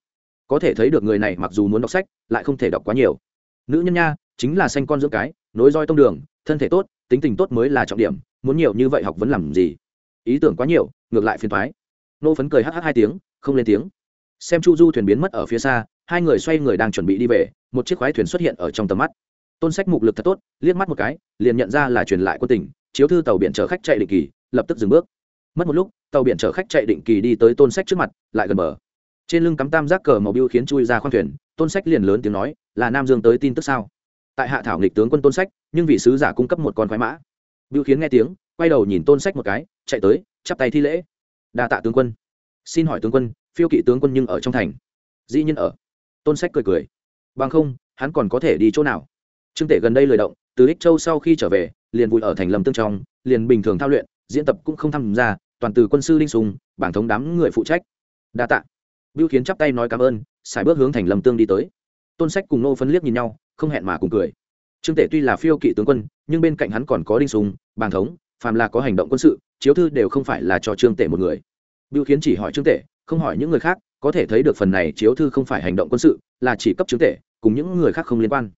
Có thể thấy được người này mặc dù muốn đọc sách, lại không thể đọc quá nhiều. Nữ nhân nha, chính là sanh con dưỡng cái, nối roi tông đường, thân thể tốt, tính tình tốt mới là trọng điểm, muốn nhiều như vậy học vẫn làm gì? Ý tưởng quá nhiều, ngược lại phiền thoái nô phấn cười hh hai tiếng, không lên tiếng. Xem chu du thuyền biến mất ở phía xa, hai người xoay người đang chuẩn bị đi về, một chiếc khoái thuyền xuất hiện ở trong tầm mắt tôn sách mục lực thật tốt, liếc mắt một cái, liền nhận ra là truyền lại quân tỉnh chiếu thư tàu biển chở khách chạy định kỳ, lập tức dừng bước. Mất một lúc, tàu biển chở khách chạy định kỳ đi tới tôn sách trước mặt, lại gần bờ. Trên lưng cắm tam giác cờ màu biêu khiến chui ra khoang thuyền, tôn sách liền lớn tiếng nói, là nam dương tới tin tức sao? Tại hạ thảo nghịch tướng quân tôn sách, nhưng vị sứ giả cung cấp một con khoái mã. Biêu khiến nghe tiếng, quay đầu nhìn tôn sách một cái, chạy tới, chắp tay thi lễ. Đa tạ tướng quân. Xin hỏi tướng quân, phiêu kỵ tướng quân nhưng ở trong thành? Dĩ nhiên ở. Tôn sách cười cười. Bằng không, hắn còn có thể đi chỗ nào? Trương tể gần đây lời động từ ích châu sau khi trở về liền vui ở thành lâm tương trong liền bình thường thao luyện diễn tập cũng không tham gia toàn từ quân sư linh sùng bảng thống đám người phụ trách đa tạ Biêu Khiến chắp tay nói cảm ơn, xài bước hướng thành Lâm Tương đi tới. Tôn Sách cùng Nô Phân liếc nhìn nhau, không hẹn mà cùng cười. Trương Tể tuy là phiêu kỵ tướng quân, nhưng bên cạnh hắn còn có Đinh Sùng, Bàng thống, phàm là có hành động quân sự, chiếu thư đều không phải là cho Trương Tể một người. Biêu Khiến chỉ hỏi Trương Tể, không hỏi những người khác, có thể thấy được phần này chiếu thư không phải hành động quân sự, là chỉ cấp Trương Tể, cùng những người khác không liên quan.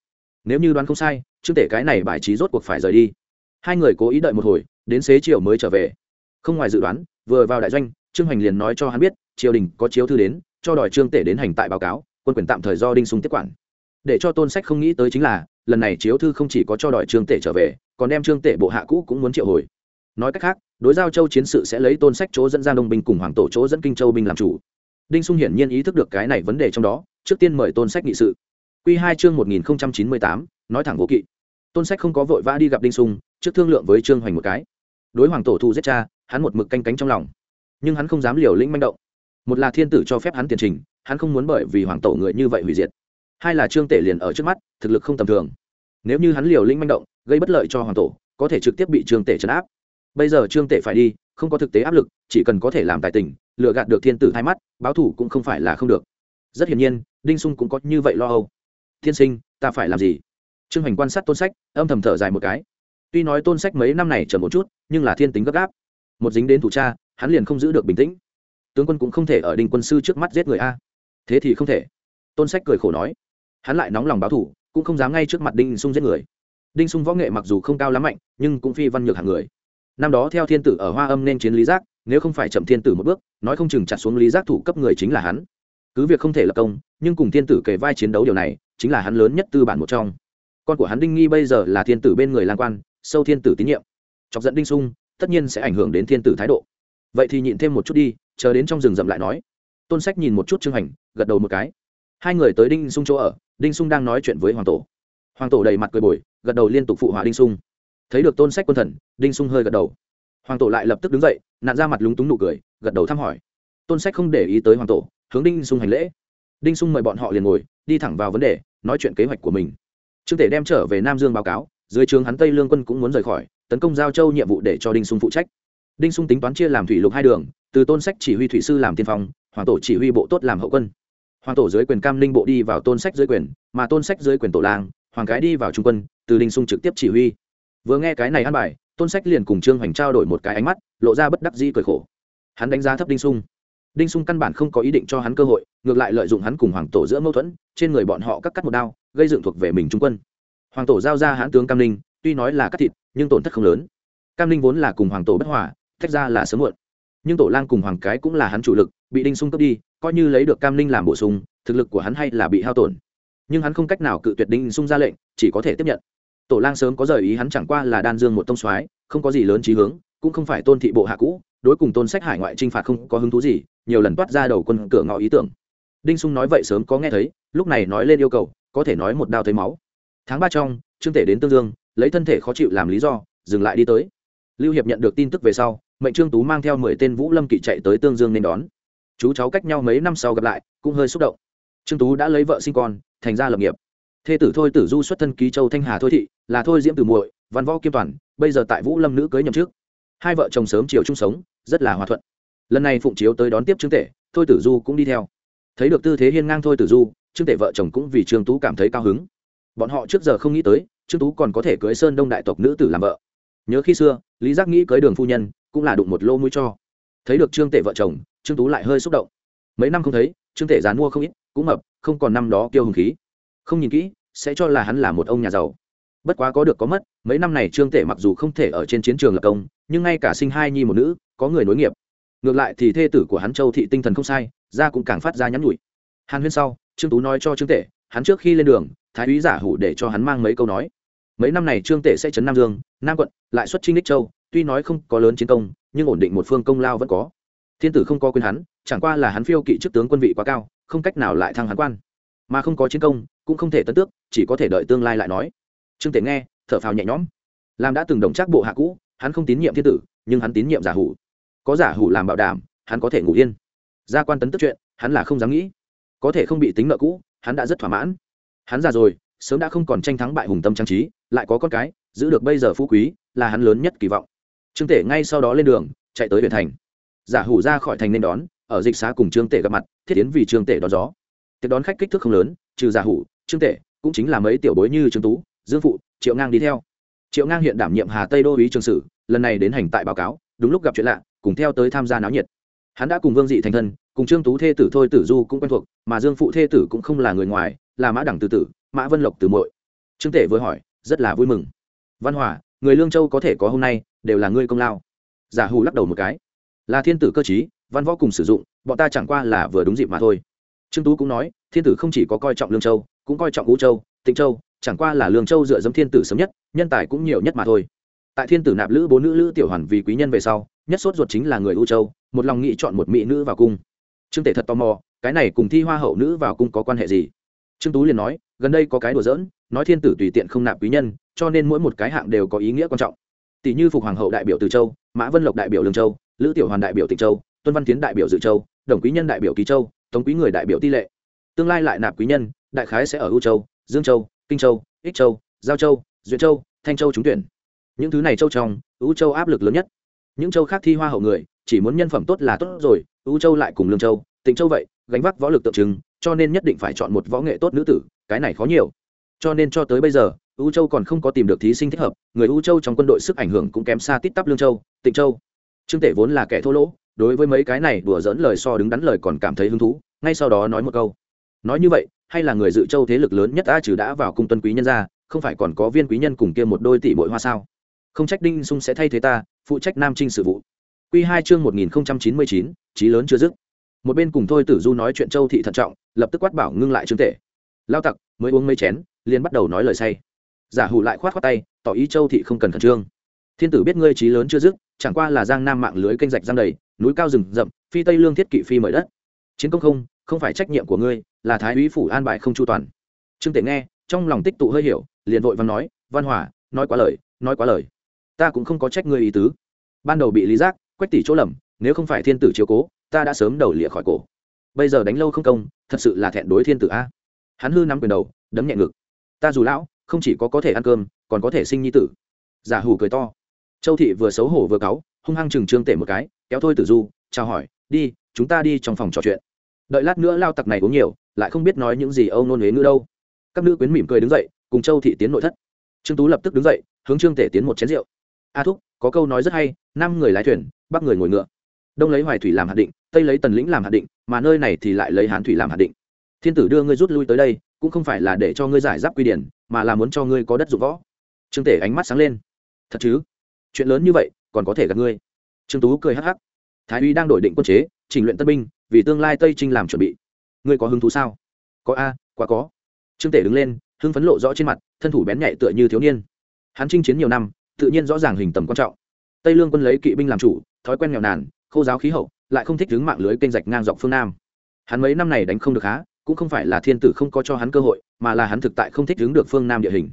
Nếu như đoán không sai, Trương Tể cái này bài trí rốt cuộc phải rời đi. Hai người cố ý đợi một hồi, đến xế chiều mới trở về. Không ngoài dự đoán, vừa vào đại doanh, Trương Hoành liền nói cho hắn biết, triều đình có chiếu thư đến, cho đòi trương tể đến hành tại báo cáo quân quyền tạm thời do đinh sung tiếp quản để cho tôn sách không nghĩ tới chính là lần này chiếu thư không chỉ có cho đòi trương tể trở về còn đem trương tể bộ hạ cũ cũng muốn triệu hồi nói cách khác đối giao châu chiến sự sẽ lấy tôn sách chỗ dẫn ra đông binh cùng hoàng tổ chỗ dẫn kinh châu binh làm chủ đinh sung hiển nhiên ý thức được cái này vấn đề trong đó trước tiên mời tôn sách nghị sự Quy hai chương một nghìn chín mươi tám, nói thẳng vô kỵ. Tôn sách không có vội vã đi gặp đinh sung, trước thương lượng với trương hoành một cái. Đối hoàng tổ thu giết cha, hắn một mực canh cánh trong lòng. Nhưng hắn không dám liều lĩnh manh động. Một là thiên tử cho phép hắn tiền trình, hắn không muốn bởi vì hoàng tổ người như vậy hủy diệt. Hai là trương tể liền ở trước mắt, thực lực không tầm thường. Nếu như hắn liều lĩnh manh động, gây bất lợi cho hoàng tổ, có thể trực tiếp bị trương tể trấn áp. Bây giờ trương tể phải đi, không có thực tế áp lực, chỉ cần có thể làm tài tình, lừa gạt được thiên tử thay mắt, báo thủ cũng không phải là không được. Rất hiển nhiên, đinh sung cũng có như vậy lo âu thiên sinh, ta phải làm gì? Trương hành quan sát tôn sách, âm thầm thở dài một cái. Tuy nói tôn sách mấy năm này chờ một chút, nhưng là thiên tính gấp gáp. Một dính đến thủ cha, hắn liền không giữ được bình tĩnh. Tướng quân cũng không thể ở đình quân sư trước mắt giết người a. Thế thì không thể. Tôn sách cười khổ nói. Hắn lại nóng lòng báo thủ, cũng không dám ngay trước mặt đinh sung giết người. Đinh sung võ nghệ mặc dù không cao lắm mạnh, nhưng cũng phi văn nhược hạng người. Năm đó theo thiên tử ở hoa âm nên chiến lý giác, nếu không phải chậm thiên tử một bước, nói không chừng chặt xuống lý giác thủ cấp người chính là hắn. Cứ việc không thể lập công, nhưng cùng thiên tử kề vai chiến đấu điều này chính là hắn lớn nhất tư bản một trong. Con của hắn đinh nghi bây giờ là thiên tử bên người lan quan, sâu thiên tử tín nhiệm. Chọc dẫn đinh sung, tất nhiên sẽ ảnh hưởng đến thiên tử thái độ. Vậy thì nhịn thêm một chút đi, chờ đến trong rừng rậm lại nói. Tôn sách nhìn một chút trương hành, gật đầu một cái. Hai người tới đinh sung chỗ ở, đinh sung đang nói chuyện với hoàng tổ. Hoàng tổ đầy mặt cười bồi, gật đầu liên tục phụ họa đinh sung. Thấy được tôn sách quân thần, đinh sung hơi gật đầu. Hoàng tổ lại lập tức đứng dậy nạn ra mặt lúng túng nụ cười, gật đầu thăm hỏi. Tôn sách không để ý tới hoàng tổ, hướng đinh sung hành lễ đinh sung mời bọn họ liền ngồi, đi thẳng vào vấn đề, nói chuyện kế hoạch của mình. Trương tể đem trở về nam dương báo cáo, dưới trường hắn tây lương quân cũng muốn rời khỏi, tấn công giao châu nhiệm vụ để cho đinh sung phụ trách. Đinh sung tính toán chia làm thủy lục hai đường, từ tôn sách chỉ huy thủy sư làm tiên phong, hoàng tổ chỉ huy bộ tốt làm hậu quân. Hoàng tổ dưới quyền cam linh bộ đi vào tôn sách dưới quyền, mà tôn sách dưới quyền tổ lang, hoàng cái đi vào trung quân, từ đinh sung trực tiếp chỉ huy. Vừa nghe cái này ăn bài, tôn sách liền cùng trương hoành trao đổi một cái ánh mắt, lộ ra bất đắc dĩ cười khổ. Hắn đánh giá thấp đinh sung đinh sung căn bản không có ý định cho hắn cơ hội, ngược lại lợi dụng hắn cùng hoàng tổ giữa mâu thuẫn, trên người bọn họ cắt cắt một đao, gây dựng thuộc về mình trung quân. Hoàng tổ giao ra hãn tướng cam ninh, tuy nói là cắt thịt, nhưng tổn thất không lớn. Cam ninh vốn là cùng hoàng tổ bất hòa, tách ra là sớm muộn. Nhưng tổ lang cùng hoàng cái cũng là hắn chủ lực, bị đinh sung cướp đi, coi như lấy được cam ninh làm bổ sung, thực lực của hắn hay là bị hao tổn. Nhưng hắn không cách nào cự tuyệt đinh sung ra lệnh, chỉ có thể tiếp nhận. Tổ lang sớm có rời ý hắn chẳng qua là đan dương một tông soái, không có gì lớn trí hướng cũng không phải tôn thị bộ hạ cũ, đối cùng tôn sách hải ngoại t r i n h phạt không có hứng thú gì, nhiều lần toát ra đầu quân cửa ngõ ý tưởng. Đinh sung nói vậy sớm có nghe thấy, lúc này nói lên yêu cầu, có thể nói một đao thấy máu. Tháng ba trong, trương tể đến tương dương, lấy thân thể khó chịu làm lý do, dừng lại đi tới. Lưu hiệp nhận được tin tức về sau, mệnh trương tú mang theo mười tên vũ lâm kỵ chạy tới tương dương nên đón. Chú cháu cách nhau mấy năm sau gặp lại, cũng hơi xúc động. Trương tú đã lấy vợ sinh con, thành ra lập nghiệp. Thê tử thôi tử du xuất thân ký châu thanh hà thôi thị, là thôi diễm tử muội, văn võ kiêm toàn, bây giờ tại vũ lâm nữ cưới nhậm trước hai vợ chồng sớm chiều chung sống, rất là hòa thuận. Lần này phụng chiếu tới đón tiếp trương tể, thôi tử du cũng đi theo. Thấy được tư thế hiên ngang thôi tử du, trương tể vợ chồng cũng vì trương tú cảm thấy cao hứng. Bọn họ trước giờ không nghĩ tới, trương tú còn có thể cưới sơn đông đại tộc nữ tử làm vợ. Nhớ khi xưa, lý giác nghĩ cưới đường phu nhân, cũng là đụng một lô mũi cho. Thấy được trương tể vợ chồng, trương tú lại hơi xúc động. Mấy năm không thấy, trương tể dán mua không ít, cũng mập, không còn năm đó kêu hùng khí. Không nhìn kỹ, sẽ cho là hắn là một ông nhà giàu bất quá có được có mất, mấy năm này trương tể mặc dù không thể ở trên chiến trường lập công, nhưng ngay cả sinh hai nhi một nữ, có người nối nghiệp. Ngược lại thì thê tử của hắn châu thị tinh thần không sai ra cũng càng phát ra nhắn nhủi. Hàn huyên sau, trương tú nói cho trương tể, hắn trước khi lên đường, thái úy giả hủ để cho hắn mang mấy câu nói. Mấy năm này trương tể sẽ chấn nam dương, nam quận, lại xuất trinh đích châu, tuy nói không có lớn chiến công, nhưng ổn định một phương công lao vẫn có. Thiên tử không có quyền hắn, chẳng qua là hắn phiêu kỵ chức tướng quân vị quá cao, không cách nào lại thăng hắn quan. Mà không có chiến công, cũng không thể tấn tước, chỉ có thể đợi tương lai lại nói trương tể nghe, thở phào nhẹ nhõm. Làm đã từng đồng chắc bộ hạ cũ, hắn không tín nhiệm thiên tử, nhưng hắn tín nhiệm giả hủ. Có giả hủ làm bảo đảm, hắn có thể ngủ yên. Gia quan tấn tức chuyện, hắn là không dám nghĩ. Có thể không bị tính nợ cũ, hắn đã rất thỏa mãn. Hắn già rồi, sớm đã không còn tranh thắng bại hùng tâm trang trí, lại có con cái, giữ được bây giờ phú quý, là hắn lớn nhất kỳ vọng. Trương tể ngay sau đó lên đường, chạy tới huyện thành. Giả hủ ra khỏi thành nên đón, ở dịch xá cùng trương tể gặp mặt, thiết tiến vì trương tể đón gió. Tiệc đón khách kích thước không lớn, trừ giả hủ, trương tể cũng chính là mấy tiểu bối như trương tú dương phụ, triệu ngang đi theo. Triệu ngang hiện đảm nhiệm hà tây đô ý trường sử, lần này đến hành tại báo cáo, đúng lúc gặp chuyện lạ, cùng theo tới tham gia náo nhiệt. Hắn đã cùng vương dị thành thân, cùng trương tú thê tử thôi tử du cũng quen thuộc, mà dương phụ thê tử cũng không là người ngoài, là mã đẳng từ tử, mã vân lộc từ muội. Trương tể vừa hỏi, rất là vui mừng. Văn hòa, người lương châu có thể có hôm nay, đều là ngươi công lao. Giả hù lắc đầu một cái. Là thiên tử cơ chí văn võ cùng sử dụng, bọn ta chẳng qua là vừa đúng dịp mà thôi. Trương tú cũng nói, thiên tử không chỉ có coi trọng lương châu, cũng coi trọng ngũ châu, tịnh châu chẳng qua là lương châu dựa dẫm thiên tử sớm nhất, nhân tài cũng nhiều nhất mà thôi. Tại thiên tử nạp lữ bốn nữ lữ tiểu hoàn vì quý nhân về sau, nhất sốt ruột chính là người u châu, một lòng nghĩ chọn một mỹ nữ vào cung. Trương tể thật tò mò, cái này cùng thi hoa hậu nữ vào cung có quan hệ gì? Trương tú liền nói, gần đây có cái đùa giỡn, nói thiên tử tùy tiện không nạp quý nhân, cho nên mỗi một cái hạng đều có ý nghĩa quan trọng. Tỷ như phục hoàng hậu đại biểu từ châu, mã vân lộc đại biểu lương châu, lữ tiểu hoàn đại biểu tịnh châu, tuân văn tiến đại biểu dự châu, đồng quý nhân đại biểu kỳ châu, tống quý người đại biểu tỷ lệ. Tương lai lại nạp quý nhân, đại khái sẽ ở u châu, dương châu kinh châu, ích châu, giao châu Duyên châu, thanh châu trúng tuyển. Những thứ này châu trong ưu châu áp lực lớn nhất. Những châu khác thi hoa hậu người, chỉ muốn nhân phẩm tốt là tốt rồi ưu châu lại cùng lương châu, tịnh châu vậy, gánh vác võ lực tượng trưng, cho nên nhất định phải chọn một võ nghệ tốt nữ tử, cái này khó nhiều. Cho nên cho tới bây giờ ưu châu còn không có tìm được thí sinh thích hợp, người ưu châu trong quân đội sức ảnh hưởng cũng kém xa tít tắp lương châu, tịnh châu. Trương tể vốn là kẻ thô lỗ, đối với mấy cái này đùa dỡn lời so đứng đắn lời còn cảm thấy hứng thú, ngay sau đó nói một câu. Nói như vậy hay là người dự châu thế lực lớn nhất a trừ đã vào cung tuân quý nhân ra, không phải còn có viên quý nhân cùng kia một đôi tỷ bội hoa sao? Không trách đinh sung sẽ thay thế ta, phụ trách nam trinh sự vụ. Q hai chương một nghìn chín mươi chín, trí lớn chưa dứt. Một bên cùng thôi tử du nói chuyện châu thị thận trọng, lập tức quát bảo ngưng lại chứng tể. Lao tặc, mới uống mấy chén, liền bắt đầu nói lời say. Giả hủ lại khoát khoát tay, tỏ ý châu thị không cần khẩn trương. Thiên tử biết ngươi trí lớn chưa dứt, chẳng qua là giang nam mạng lưới kênh rạch giang đầy, núi cao rừng rậm, phi tây lương thiết kỵ phi mời đất. Chiến công không không phải trách nhiệm của ngươi là thái úy phủ an bài không chu toàn. Trương tể nghe, trong lòng tích tụ hơi hiểu, liền vội văn nói, văn hỏa nói quá lời, nói quá lời. Ta cũng không có trách ngươi ý tứ. Ban đầu bị lý giác quách tỷ chỗ lầm, nếu không phải thiên tử chiếu cố, ta đã sớm đầu lịa khỏi cổ. Bây giờ đánh lâu không công, thật sự là thẹn đối thiên tử a. Hắn hư nắm quyền đầu, đấm nhẹ ngực. Ta dù lão, không chỉ có có thể ăn cơm, còn có thể sinh nhi tử. Giả hủ cười to. Châu thị vừa xấu hổ vừa cáu, hung hăng chừng trương tể một cái, kéo thôi tử du, chào hỏi, đi, chúng ta đi trong phòng trò chuyện. Đợi lát nữa lao tặc này uống nhiều lại không biết nói những gì âu nôn huế ngữ đâu. Các nữ quyến mỉm cười đứng dậy, cùng châu thị tiến nội thất. Trương tú lập tức đứng dậy, hướng trương tể tiến một chén rượu. A thúc, có câu nói rất hay, năm người lái thuyền, bắc người ngồi ngựa. Đông lấy hoài thủy làm hạt định, tây lấy tần lĩnh làm hạt định, mà nơi này thì lại lấy hán thủy làm hạt định. Thiên tử đưa ngươi rút lui tới đây, cũng không phải là để cho ngươi giải giáp quy điển, mà là muốn cho ngươi có đất dụng võ. Trương tể ánh mắt sáng lên. Thật chứ? Chuyện lớn như vậy, còn có thể gặp ngươi. Trương tú cười hắc hắc. Thái uy đang đổi định quân chế trình luyện tân binh, vì tương lai tây trinh làm chuẩn bị ngươi có hứng thú sao? Có a, quá có. Trương tể đứng lên, hưng phấn lộ rõ trên mặt, thân thủ bén nhạy tựa như thiếu niên. Hắn chinh chiến nhiều năm, tự nhiên rõ ràng hình tầm quan trọng. Tây lương quân lấy kỵ binh làm chủ, thói quen nghèo nàn, khô giáo khí hậu, lại không thích đứng mạng lưới kênh rạch ngang dọc phương nam. Hắn mấy năm này đánh không được há, cũng không phải là thiên tử không có cho hắn cơ hội, mà là hắn thực tại không thích đứng được phương nam địa hình.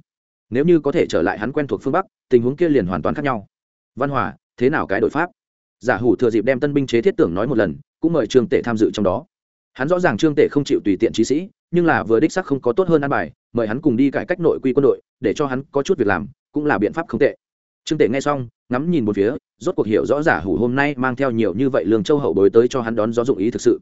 Nếu như có thể trở lại hắn quen thuộc phương bắc, tình huống kia liền hoàn toàn khác nhau. Văn hòa, thế nào cái đội pháp? Giả hủ thừa dịp đem tân binh chế thiết tưởng nói một lần, cũng mời Trường tể tham dự trong đó hắn rõ ràng trương tể không chịu tùy tiện trí sĩ, nhưng là vừa đích sắc không có tốt hơn ăn bài, mời hắn cùng đi cải cách nội quy quân đội, để cho hắn có chút việc làm, cũng là biện pháp không tệ. Trương tể nghe xong, ngắm nhìn một phía, rốt cuộc hiểu rõ giả hủ hôm nay mang theo nhiều như vậy lương châu hậu bối tới cho hắn đón gió dụng ý thực sự.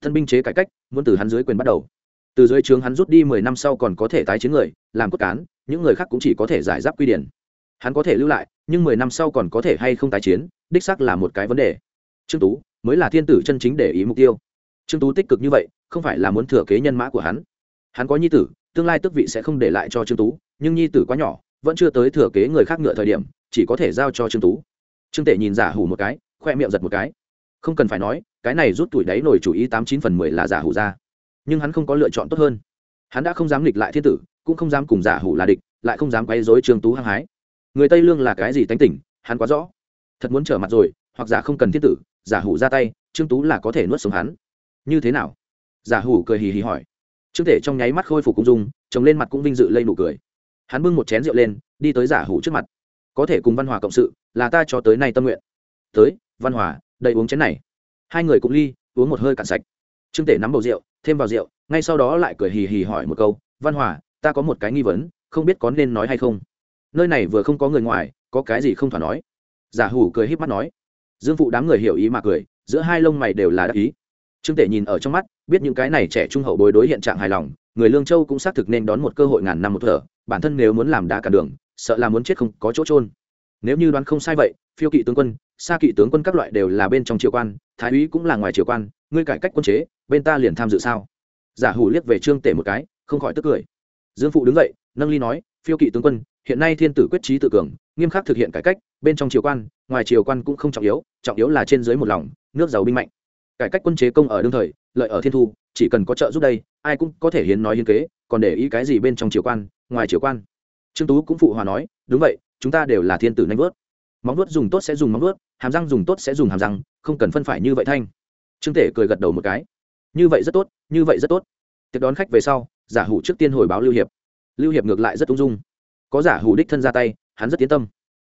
Thân binh chế cải cách, muốn từ hắn dưới quyền bắt đầu. Từ dưới trướng hắn rút đi mười năm sau còn có thể tái chiến người, làm cốt cán, những người khác cũng chỉ có thể giải giáp quy điển. Hắn có thể lưu lại, nhưng mười năm sau còn có thể hay không tái chiến, đích sắc là một cái vấn đề. Trương tú, mới là thiên tử chân chính để ý mục tiêu trương tú tích cực như vậy, không phải là muốn thừa kế nhân mã của hắn. Hắn có nhi tử, tương lai tước vị sẽ không để lại cho trương tú, nhưng nhi tử quá nhỏ, vẫn chưa tới thừa kế người khác ngựa thời điểm, chỉ có thể giao cho trương tú. Trương tể nhìn giả hủ một cái, khoe miệng giật một cái. Không cần phải nói, cái này rút tuổi đáy nổi chủ ý tám chín phần mười là giả hủ ra. Nhưng hắn không có lựa chọn tốt hơn. Hắn đã không dám nghịch lại thiên tử, cũng không dám cùng giả hủ là địch, lại không dám quay dối trương tú hăng hái. Người tây lương là cái gì tánh tỉnh hắn quá rõ. Thật muốn trở mặt rồi, hoặc giả không cần thiên tử, giả hủ ra tay, trương tú là có thể nuốt sống hắn như thế nào? Giả hủ cười hì hì hỏi. Trương thể trong nháy mắt khôi phục cung dung, chồng lên mặt cũng vinh dự lây nụ cười. Hắn bưng một chén rượu lên, đi tới giả hủ trước mặt. Có thể cùng văn hòa cộng sự, là ta cho tới nay tâm nguyện. Tới, văn hòa, đầy uống chén này. Hai người cũng ly, uống một hơi cạn sạch. Trương tể nắm bầu rượu, thêm vào rượu, ngay sau đó lại cười hì hì hỏi một câu, văn hòa, ta có một cái nghi vấn, không biết có nên nói hay không? Nơi này vừa không có người ngoài, có cái gì không thỏa nói giả hủ cười híp mắt nói. Dương phụ đám người hiểu ý mà cười, giữa hai lông mày đều là đắc ý trương tể nhìn ở trong mắt, biết những cái này trẻ trung hậu bối đối hiện trạng hài lòng, người lương châu cũng xác thực nên đón một cơ hội ngàn năm một thở, bản thân nếu muốn làm đá cả đường, sợ là muốn chết không có chỗ trôn nếu như đoán không sai vậy, phiêu kỵ tướng quân xa kỵ tướng quân các loại đều là bên trong triều quan, thái úy cũng là ngoài triều quan, ngươi cải cách quân chế, bên ta liền tham dự sao? Giả hủ liếc về trương tể một cái, không khỏi tức cười. Dương phụ đứng dậy, nâng ly nói, phiêu kỵ tướng quân, hiện nay thiên tử quyết trí tự cường, nghiêm khắc thực hiện cải cách, bên trong triều quan, ngoài triều quan cũng không trọng yếu trọng yếu là trên dưới một lòng, nước giàu binh mạnh cải cách quân chế công ở đương thời, lợi ở thiên thu, chỉ cần có trợ giúp đây, ai cũng có thể hiến nói hiến kế, còn để ý cái gì bên trong triều quan, ngoài triều quan. Trương tú cũng phụ hòa nói, đúng vậy, chúng ta đều là thiên tử nanh vớt. Móng vuốt dùng tốt sẽ dùng móng vuốt, hàm răng dùng tốt sẽ dùng hàm răng, không cần phân phải như vậy thanh. Trương tể cười gật đầu một cái. Như vậy rất tốt, như vậy rất tốt. Tiếp đón khách về sau, giả hủ trước tiên hồi báo lưu hiệp. Lưu hiệp ngược lại rất ung dung. Có giả hủ đích thân ra tay, hắn rất tiến tâm.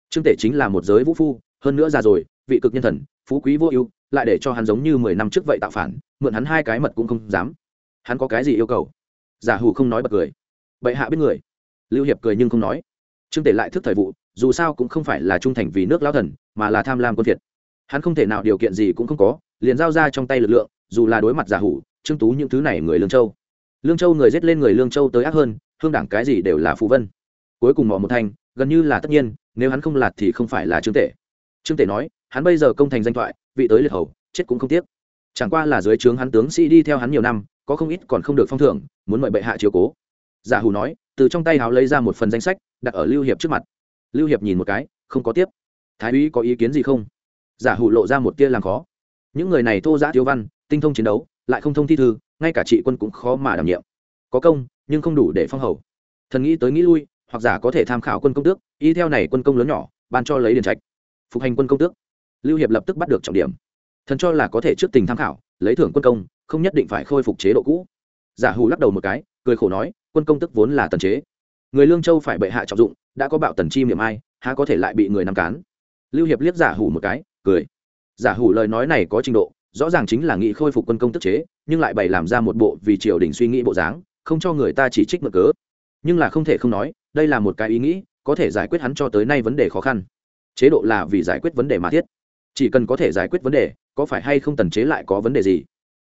Trương tể chính là một giới vũ phu, hơn nữa già rồi, vị cực nhân thần, phú quý vô ưu lại để cho hắn giống như mười năm trước vậy tạo phản, mượn hắn hai cái mật cũng không dám. Hắn có cái gì yêu cầu? Giả hủ không nói bật cười. Bệ hạ biết người. Lưu hiệp cười nhưng không nói. Trương tể lại thức thời vụ, dù sao cũng không phải là trung thành vì nước lao thần, mà là tham lam quân thiệt hắn không thể nào điều kiện gì cũng không có, liền giao ra trong tay lực lượng, dù là đối mặt giả hủ trương tú những thứ này người lương châu. Lương châu người giết lên người lương châu tới ác hơn, hương đảng cái gì đều là phù vân. Cuối cùng mỏ một thanh, gần như là tất nhiên, nếu hắn không lạt thì không phải là trương tể trương tể nói, hắn bây giờ công thành danh thoại, vị tới liệt hầu, chết cũng không tiếc. Chẳng qua là dưới trướng hắn tướng sĩ đi theo hắn nhiều năm, có không ít còn không được phong thưởng, muốn mời bệ hạ chiếu cố. Giả hủ nói, từ trong tay háo lấy ra một phần danh sách, đặt ở lưu hiệp trước mặt. Lưu hiệp nhìn một cái, không có tiếp. Thái úy có ý kiến gì không? Giả hủ lộ ra một tia làm khó. Những người này thô giã thiếu văn, tinh thông chiến đấu, lại không thông thi thư, ngay cả trị quân cũng khó mà đảm nhiệm. Có công, nhưng không đủ để phong hầu. Thần nghĩ tới nghĩ lui, hoặc giả có thể tham khảo quân công tước y theo này quân công lớn nhỏ, ban cho lấy điền trạch phục hành quân công tước. Lưu hiệp lập tức bắt được trọng điểm. Thần cho là có thể trước tình tham khảo, lấy thưởng quân công, không nhất định phải khôi phục chế độ cũ. Giả hù lắc đầu một cái, cười khổ nói, quân công tức vốn là tần chế. Người lương châu phải bệ hạ trọng dụng, đã có bạo tần chi miệng ai, há có thể lại bị người nắm cán? Lưu hiệp liếc giả hủ một cái, cười. Giả hủ lời nói này có trình độ, rõ ràng chính là nghị khôi phục quân công tức chế, nhưng lại bày làm ra một bộ vì triều đình suy nghĩ bộ dáng, không cho người ta chỉ trích mượn cớ. Nhưng là không thể không nói, đây là một cái ý nghĩ, có thể giải quyết hắn cho tới nay vấn đề khó khăn chế độ là vì giải quyết vấn đề mà thiết. Chỉ cần có thể giải quyết vấn đề, có phải hay không tần chế lại có vấn đề gì?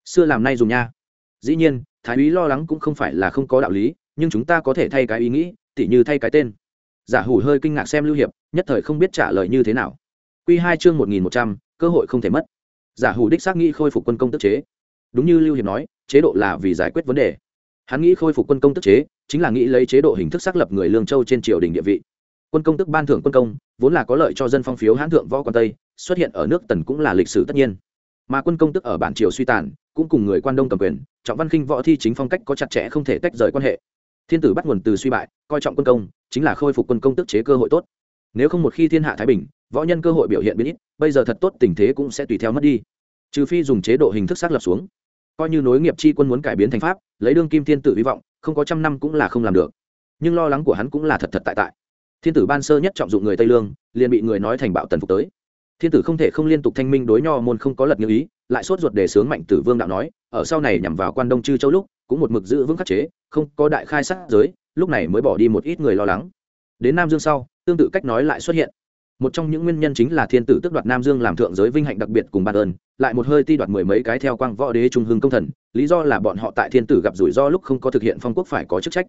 Xưa làm nay dùng nha. Dĩ nhiên, thái úy lo lắng cũng không phải là không có đạo lý, nhưng chúng ta có thể thay cái ý nghĩ, tỉ như thay cái tên. Giả hủ hơi kinh ngạc xem lưu hiệp, nhất thời không biết trả lời như thế nào. Q hai chương một nghìn một trăm, cơ hội không thể mất. Giả hủ đích xác nghĩ khôi phục quân công tức chế. Đúng như lưu hiệp nói, chế độ là vì giải quyết vấn đề. Hắn nghĩ khôi phục quân công tức chế, chính là nghĩ lấy chế độ hình thức xác lập người lương châu trên triều đình địa vị quân công tức ban thưởng quân công, vốn là có lợi cho dân phong phiếu hãn thượng võ quan tây, xuất hiện ở nước tần cũng là lịch sử tất nhiên. Mà quân công tức ở bản triều suy tàn, cũng cùng người quan đông cầm quyền, trọng văn khinh võ thi chính phong cách có chặt chẽ không thể tách rời quan hệ. Thiên tử bắt nguồn từ suy bại, coi trọng quân công, chính là khôi phục quân công tức chế cơ hội tốt. Nếu không một khi thiên hạ thái bình, võ nhân cơ hội biểu hiện biến ít, bây giờ thật tốt tình thế cũng sẽ tùy theo mất đi. Trừ phi dùng chế độ hình thức xác lập xuống. Coi như nối nghiệp chi quân muốn cải biến thành pháp, lấy đương kim thiên tử hy vọng, không có trăm năm cũng là không làm được. Nhưng lo lắng của hắn cũng là thật thật tại tại thiên tử ban sơ nhất trọng dụng người tây lương, liền bị người nói thành bạo tần phục tới. Thiên tử không thể không liên tục thanh minh đối nho môn không có lật như ý, lại sốt ruột đề sướng mạnh tử vương đạo nói, ở sau này nhằm vào quan đông chư châu lúc, cũng một mực giữ vững khắc chế, không có đại khai sát giới, lúc này mới bỏ đi một ít người lo lắng. Đến nam dương sau, tương tự cách nói lại xuất hiện. Một trong những nguyên nhân chính là thiên tử tước đoạt nam dương làm thượng giới vinh hạnh đặc biệt cùng ban ơn, lại một hơi ti đoạt mười mấy cái theo quang võ đế trung hưng công thần, lý do là bọn họ tại thiên tử gặp rủi ro lúc không có thực hiện phong quốc phải có chức trách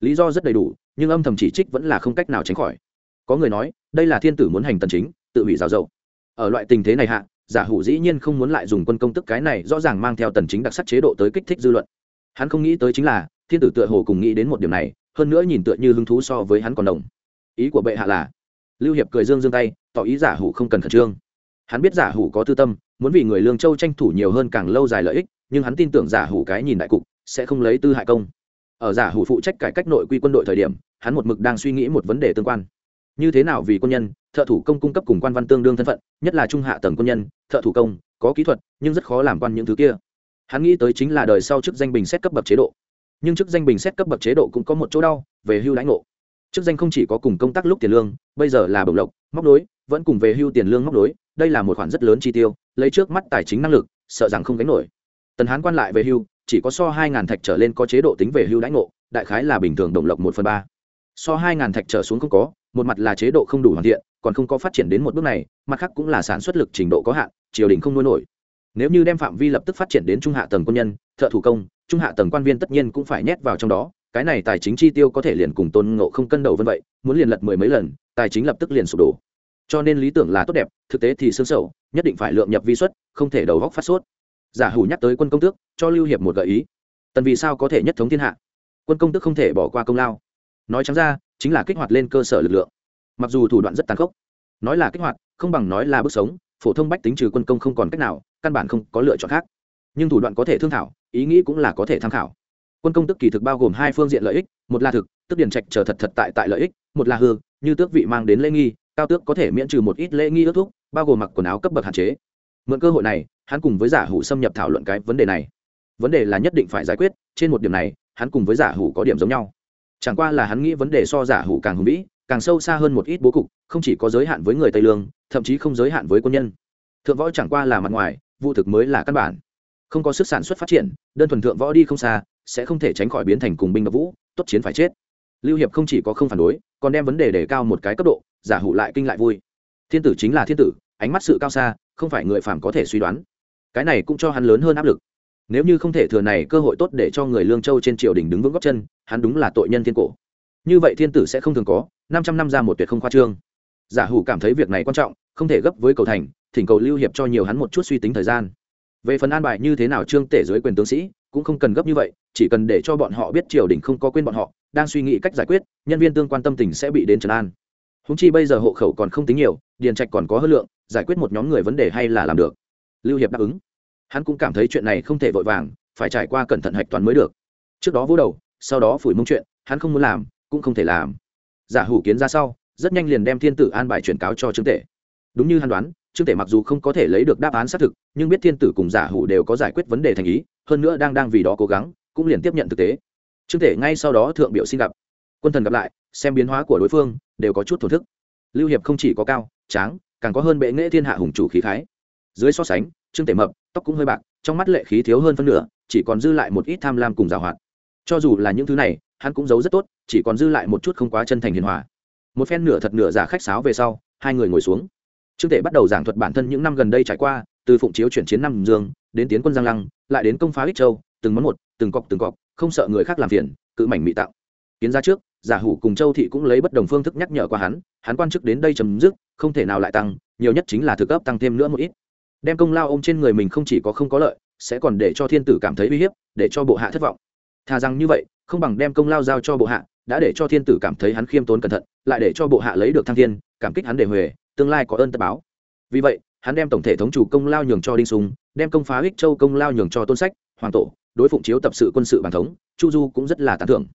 lý do rất đầy đủ, nhưng âm thầm chỉ trích vẫn là không cách nào tránh khỏi. Có người nói, đây là thiên tử muốn hành tần chính, tự hủy rào dậu ở loại tình thế này hạ, giả hủ dĩ nhiên không muốn lại dùng quân công tức cái này rõ ràng mang theo tần chính đặc sắc chế độ tới kích thích dư luận. Hắn không nghĩ tới chính là, thiên tử tựa hồ cùng nghĩ đến một điểm này, hơn nữa nhìn tựa như hứng thú so với hắn còn đồng. Ý của bệ hạ là, lưu hiệp cười dương dương tay, tỏ ý giả hủ không cần khẩn trương. Hắn biết giả hủ có tư tâm, muốn vì người lương châu tranh thủ nhiều hơn càng lâu dài lợi ích, nhưng hắn tin tưởng giả hủ cái nhìn đại cục, sẽ không lấy tư hại công ở giả hủ phụ trách cải cách nội quy quân đội thời điểm, hắn một mực đang suy nghĩ một vấn đề tương quan. Như thế nào vì quân nhân, thợ thủ công cung cấp cùng quan văn tương đương thân phận, nhất là trung hạ tầng quân nhân, thợ thủ công, có kỹ thuật, nhưng rất khó làm quan những thứ kia. Hắn nghĩ tới chính là đời sau chức danh bình xét cấp bậc chế độ. Nhưng chức danh bình xét cấp bậc chế độ cũng có một chỗ đau, về hưu lãnh ngộ. Chức danh không chỉ có cùng công tác lúc tiền lương, bây giờ là bổng lộc, móc đối vẫn cùng về hưu tiền lương móc đối đây là một khoản rất lớn chi tiêu, lấy trước mắt tài chính năng lực, sợ rằng không gánh nổi. Tần hán quan lại về hưu chỉ có so hai ngàn thạch trở lên có chế độ tính về hưu lãnh ngộ, đại khái là bình thường đồng lộc một phần ba. So hai ngàn thạch trở xuống không có, một mặt là chế độ không đủ hoàn thiện, còn không có phát triển đến một bước này, mặt khác cũng là sản xuất lực trình độ có hạn, triều đình không nuôi nổi. Nếu như đem phạm vi lập tức phát triển đến trung hạ tầng quân nhân, thợ thủ công, trung hạ tầng quan viên tất nhiên cũng phải nhét vào trong đó, cái này tài chính chi tiêu có thể liền cùng tôn ngộ không cân đầu vân vậy, muốn liền lật mười mấy lần, tài chính lập tức liền sụp đổ. Cho nên lý tưởng là tốt đẹp, thực tế thì xương sầu, nhất định phải lượng nhập vi xuất, không thể đầu góc phát sốt giả hủ nhắc tới quân công tước, cho lưu hiệp một gợi ý. Tần vì sao có thể nhất thống thiên hạ? Quân công tước không thể bỏ qua công lao. Nói chẳng ra, chính là kích hoạt lên cơ sở lực lượng. Mặc dù thủ đoạn rất tàn khốc, nói là kích hoạt, không bằng nói là bước sống, phổ thông bách tính trừ quân công không còn cách nào, căn bản không có lựa chọn khác. Nhưng thủ đoạn có thể thương thảo, ý nghĩ cũng là có thể tham khảo. Quân công tức kỳ thực bao gồm hai phương diện lợi ích, một là thực tức điển trạch chờ thật thật tại tại lợi ích, một là hư, như tước vị mang đến lễ nghi, cao tước có thể miễn trừ một ít lễ nghi ước thúc, bao gồm mặc quần áo cấp bậc hạn chế mượn cơ hội này, hắn cùng với giả hủ xâm nhập thảo luận cái vấn đề này. Vấn đề là nhất định phải giải quyết, trên một điểm này, hắn cùng với giả hủ có điểm giống nhau. Chẳng qua là hắn nghĩ vấn đề so giả hủ càng hùng vĩ, càng sâu xa hơn một ít bố cục, không chỉ có giới hạn với người tây lương, thậm chí không giới hạn với quân nhân. Thượng võ chẳng qua là mặt ngoài vụ thực mới là căn bản. Không có sức sản xuất phát triển, đơn thuần thượng võ đi không xa, sẽ không thể tránh khỏi biến thành cùng binh và vũ, tốt chiến phải chết. Lưu hiệp không chỉ có không phản đối, còn đem vấn đề đề cao một cái cấp độ, giả hủ lại kinh lại vui. Thiên tử chính là thiên tử, ánh mắt sự cao xa không phải người phàm có thể suy đoán. Cái này cũng cho hắn lớn hơn áp lực. Nếu như không thể thừa này cơ hội tốt để cho người lương châu trên triều đình đứng vững góc chân, hắn đúng là tội nhân thiên cổ. Như vậy thiên tử sẽ không thường có, năm trăm năm ra một tuyệt không khoa trương. Giả hủ cảm thấy việc này quan trọng, không thể gấp với cầu thành, thỉnh cầu lưu hiệp cho nhiều hắn một chút suy tính thời gian. Về phần an bài như thế nào trương tể dưới quyền tướng sĩ, cũng không cần gấp như vậy, chỉ cần để cho bọn họ biết triều đình không có quên bọn họ, đang suy nghĩ cách giải quyết, nhân viên tương quan tâm tình sẽ bị đến trấn an. Húng chi bây giờ hộ khẩu còn không tính nhiều, điền trạch còn có hơn lượng giải quyết một nhóm người vấn đề hay là làm được. Lưu hiệp đáp ứng. Hắn cũng cảm thấy chuyện này không thể vội vàng, phải trải qua cẩn thận hạch toán mới được. Trước đó vô đầu, sau đó phủi mông chuyện, hắn không muốn làm, cũng không thể làm. Giả hủ kiến ra sau, rất nhanh liền đem thiên tử an bài chuyển cáo cho trương tể. Đúng như hắn đoán, trương tể mặc dù không có thể lấy được đáp án xác thực, nhưng biết thiên tử cùng giả hủ đều có giải quyết vấn đề thành ý, hơn nữa đang đang vì đó cố gắng, cũng liền tiếp nhận thực tế. Trương tể ngay sau đó thượng biểu xin gặp. Quân thần gặp lại, xem biến hóa của đối phương, đều có chút thổ thức. Lưu hiệp không chỉ có cao, tráng càng có hơn bệ nghệ thiên hạ hùng chủ khí khái. Dưới so sánh, trương tể mập, tóc cũng hơi bạc, trong mắt lệ khí thiếu hơn phân nửa, chỉ còn dư lại một ít tham lam cùng giảo hoạt. Cho dù là những thứ này, hắn cũng giấu rất tốt, chỉ còn dư lại một chút không quá chân thành hiền hòa. Một phen nửa thật nửa giả khách sáo về sau, hai người ngồi xuống. Trương tể bắt đầu giảng thuật bản thân những năm gần đây trải qua, từ phụng chiếu chuyển chiến năm dương, đến tiến quân giang lăng, lại đến công phá ích châu, từng món một, từng cọc từng cọc, không sợ người khác làm phiền, cự mảnh mị tạo. Tiến ra trước giả hủ cùng châu thị cũng lấy bất đồng phương thức nhắc nhở qua hắn hắn quan chức đến đây chấm dứt, không thể nào lại tăng, nhiều nhất chính là thực cấp tăng thêm nữa một ít. Đem công lao ôm trên người mình không chỉ có không có lợi, sẽ còn để cho thiên tử cảm thấy uy hiếp, để cho bộ hạ thất vọng. Thà rằng như vậy, không bằng đem công lao giao cho bộ hạ, đã để cho thiên tử cảm thấy hắn khiêm tốn cẩn thận, lại để cho bộ hạ lấy được thăng thiên, cảm kích hắn để huề, tương lai có ơn tất báo. Vì vậy, hắn đem tổng thể thống chủ công lao nhường cho đinh sùng, đem công phá ích châu công lao nhường cho tôn sách, hoàng tổ, đối phụng chiếu tập sự quân sự bàn thống, chu du cũng rất là tán thưởng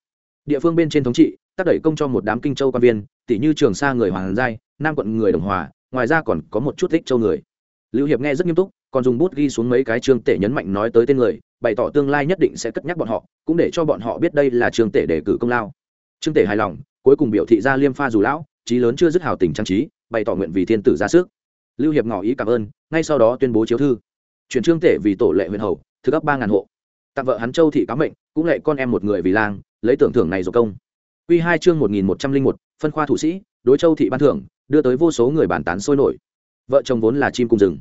địa phương bên trên thống trị, tác đẩy công cho một đám kinh châu quan viên tỷ như trường sa người hoàng giai, nam quận người đồng hòa, ngoài ra còn có một chút thích châu người. Lưu hiệp nghe rất nghiêm túc, còn dùng bút ghi xuống mấy cái trương tể nhấn mạnh nói tới tên người, bày tỏ tương lai nhất định sẽ cất nhắc bọn họ, cũng để cho bọn họ biết đây là trương tể đề cử công lao. Trương tể hài lòng, cuối cùng biểu thị ra liêm pha dù lão, trí lớn chưa dứt hào tình trang trí, bày tỏ nguyện vì thiên tử ra sức. Lưu hiệp ngỏ ý cảm ơn, ngay sau đó tuyên bố chiếu thư. Chuyển trương tể vì tổ lệ huyện hầu thứ cấp ba ngàn hộ. Tặng vợ hắn châu thị cáo mệnh, cũng lệ con em một người vì lang lấy tưởng thưởng này rồi công. Quy hai chương một nghìn một trăm linh một, phân khoa thủ sĩ, đối châu thị ban thưởng, đưa tới vô số người bàn tán sôi nổi. Vợ chồng vốn là chim cùng rừng.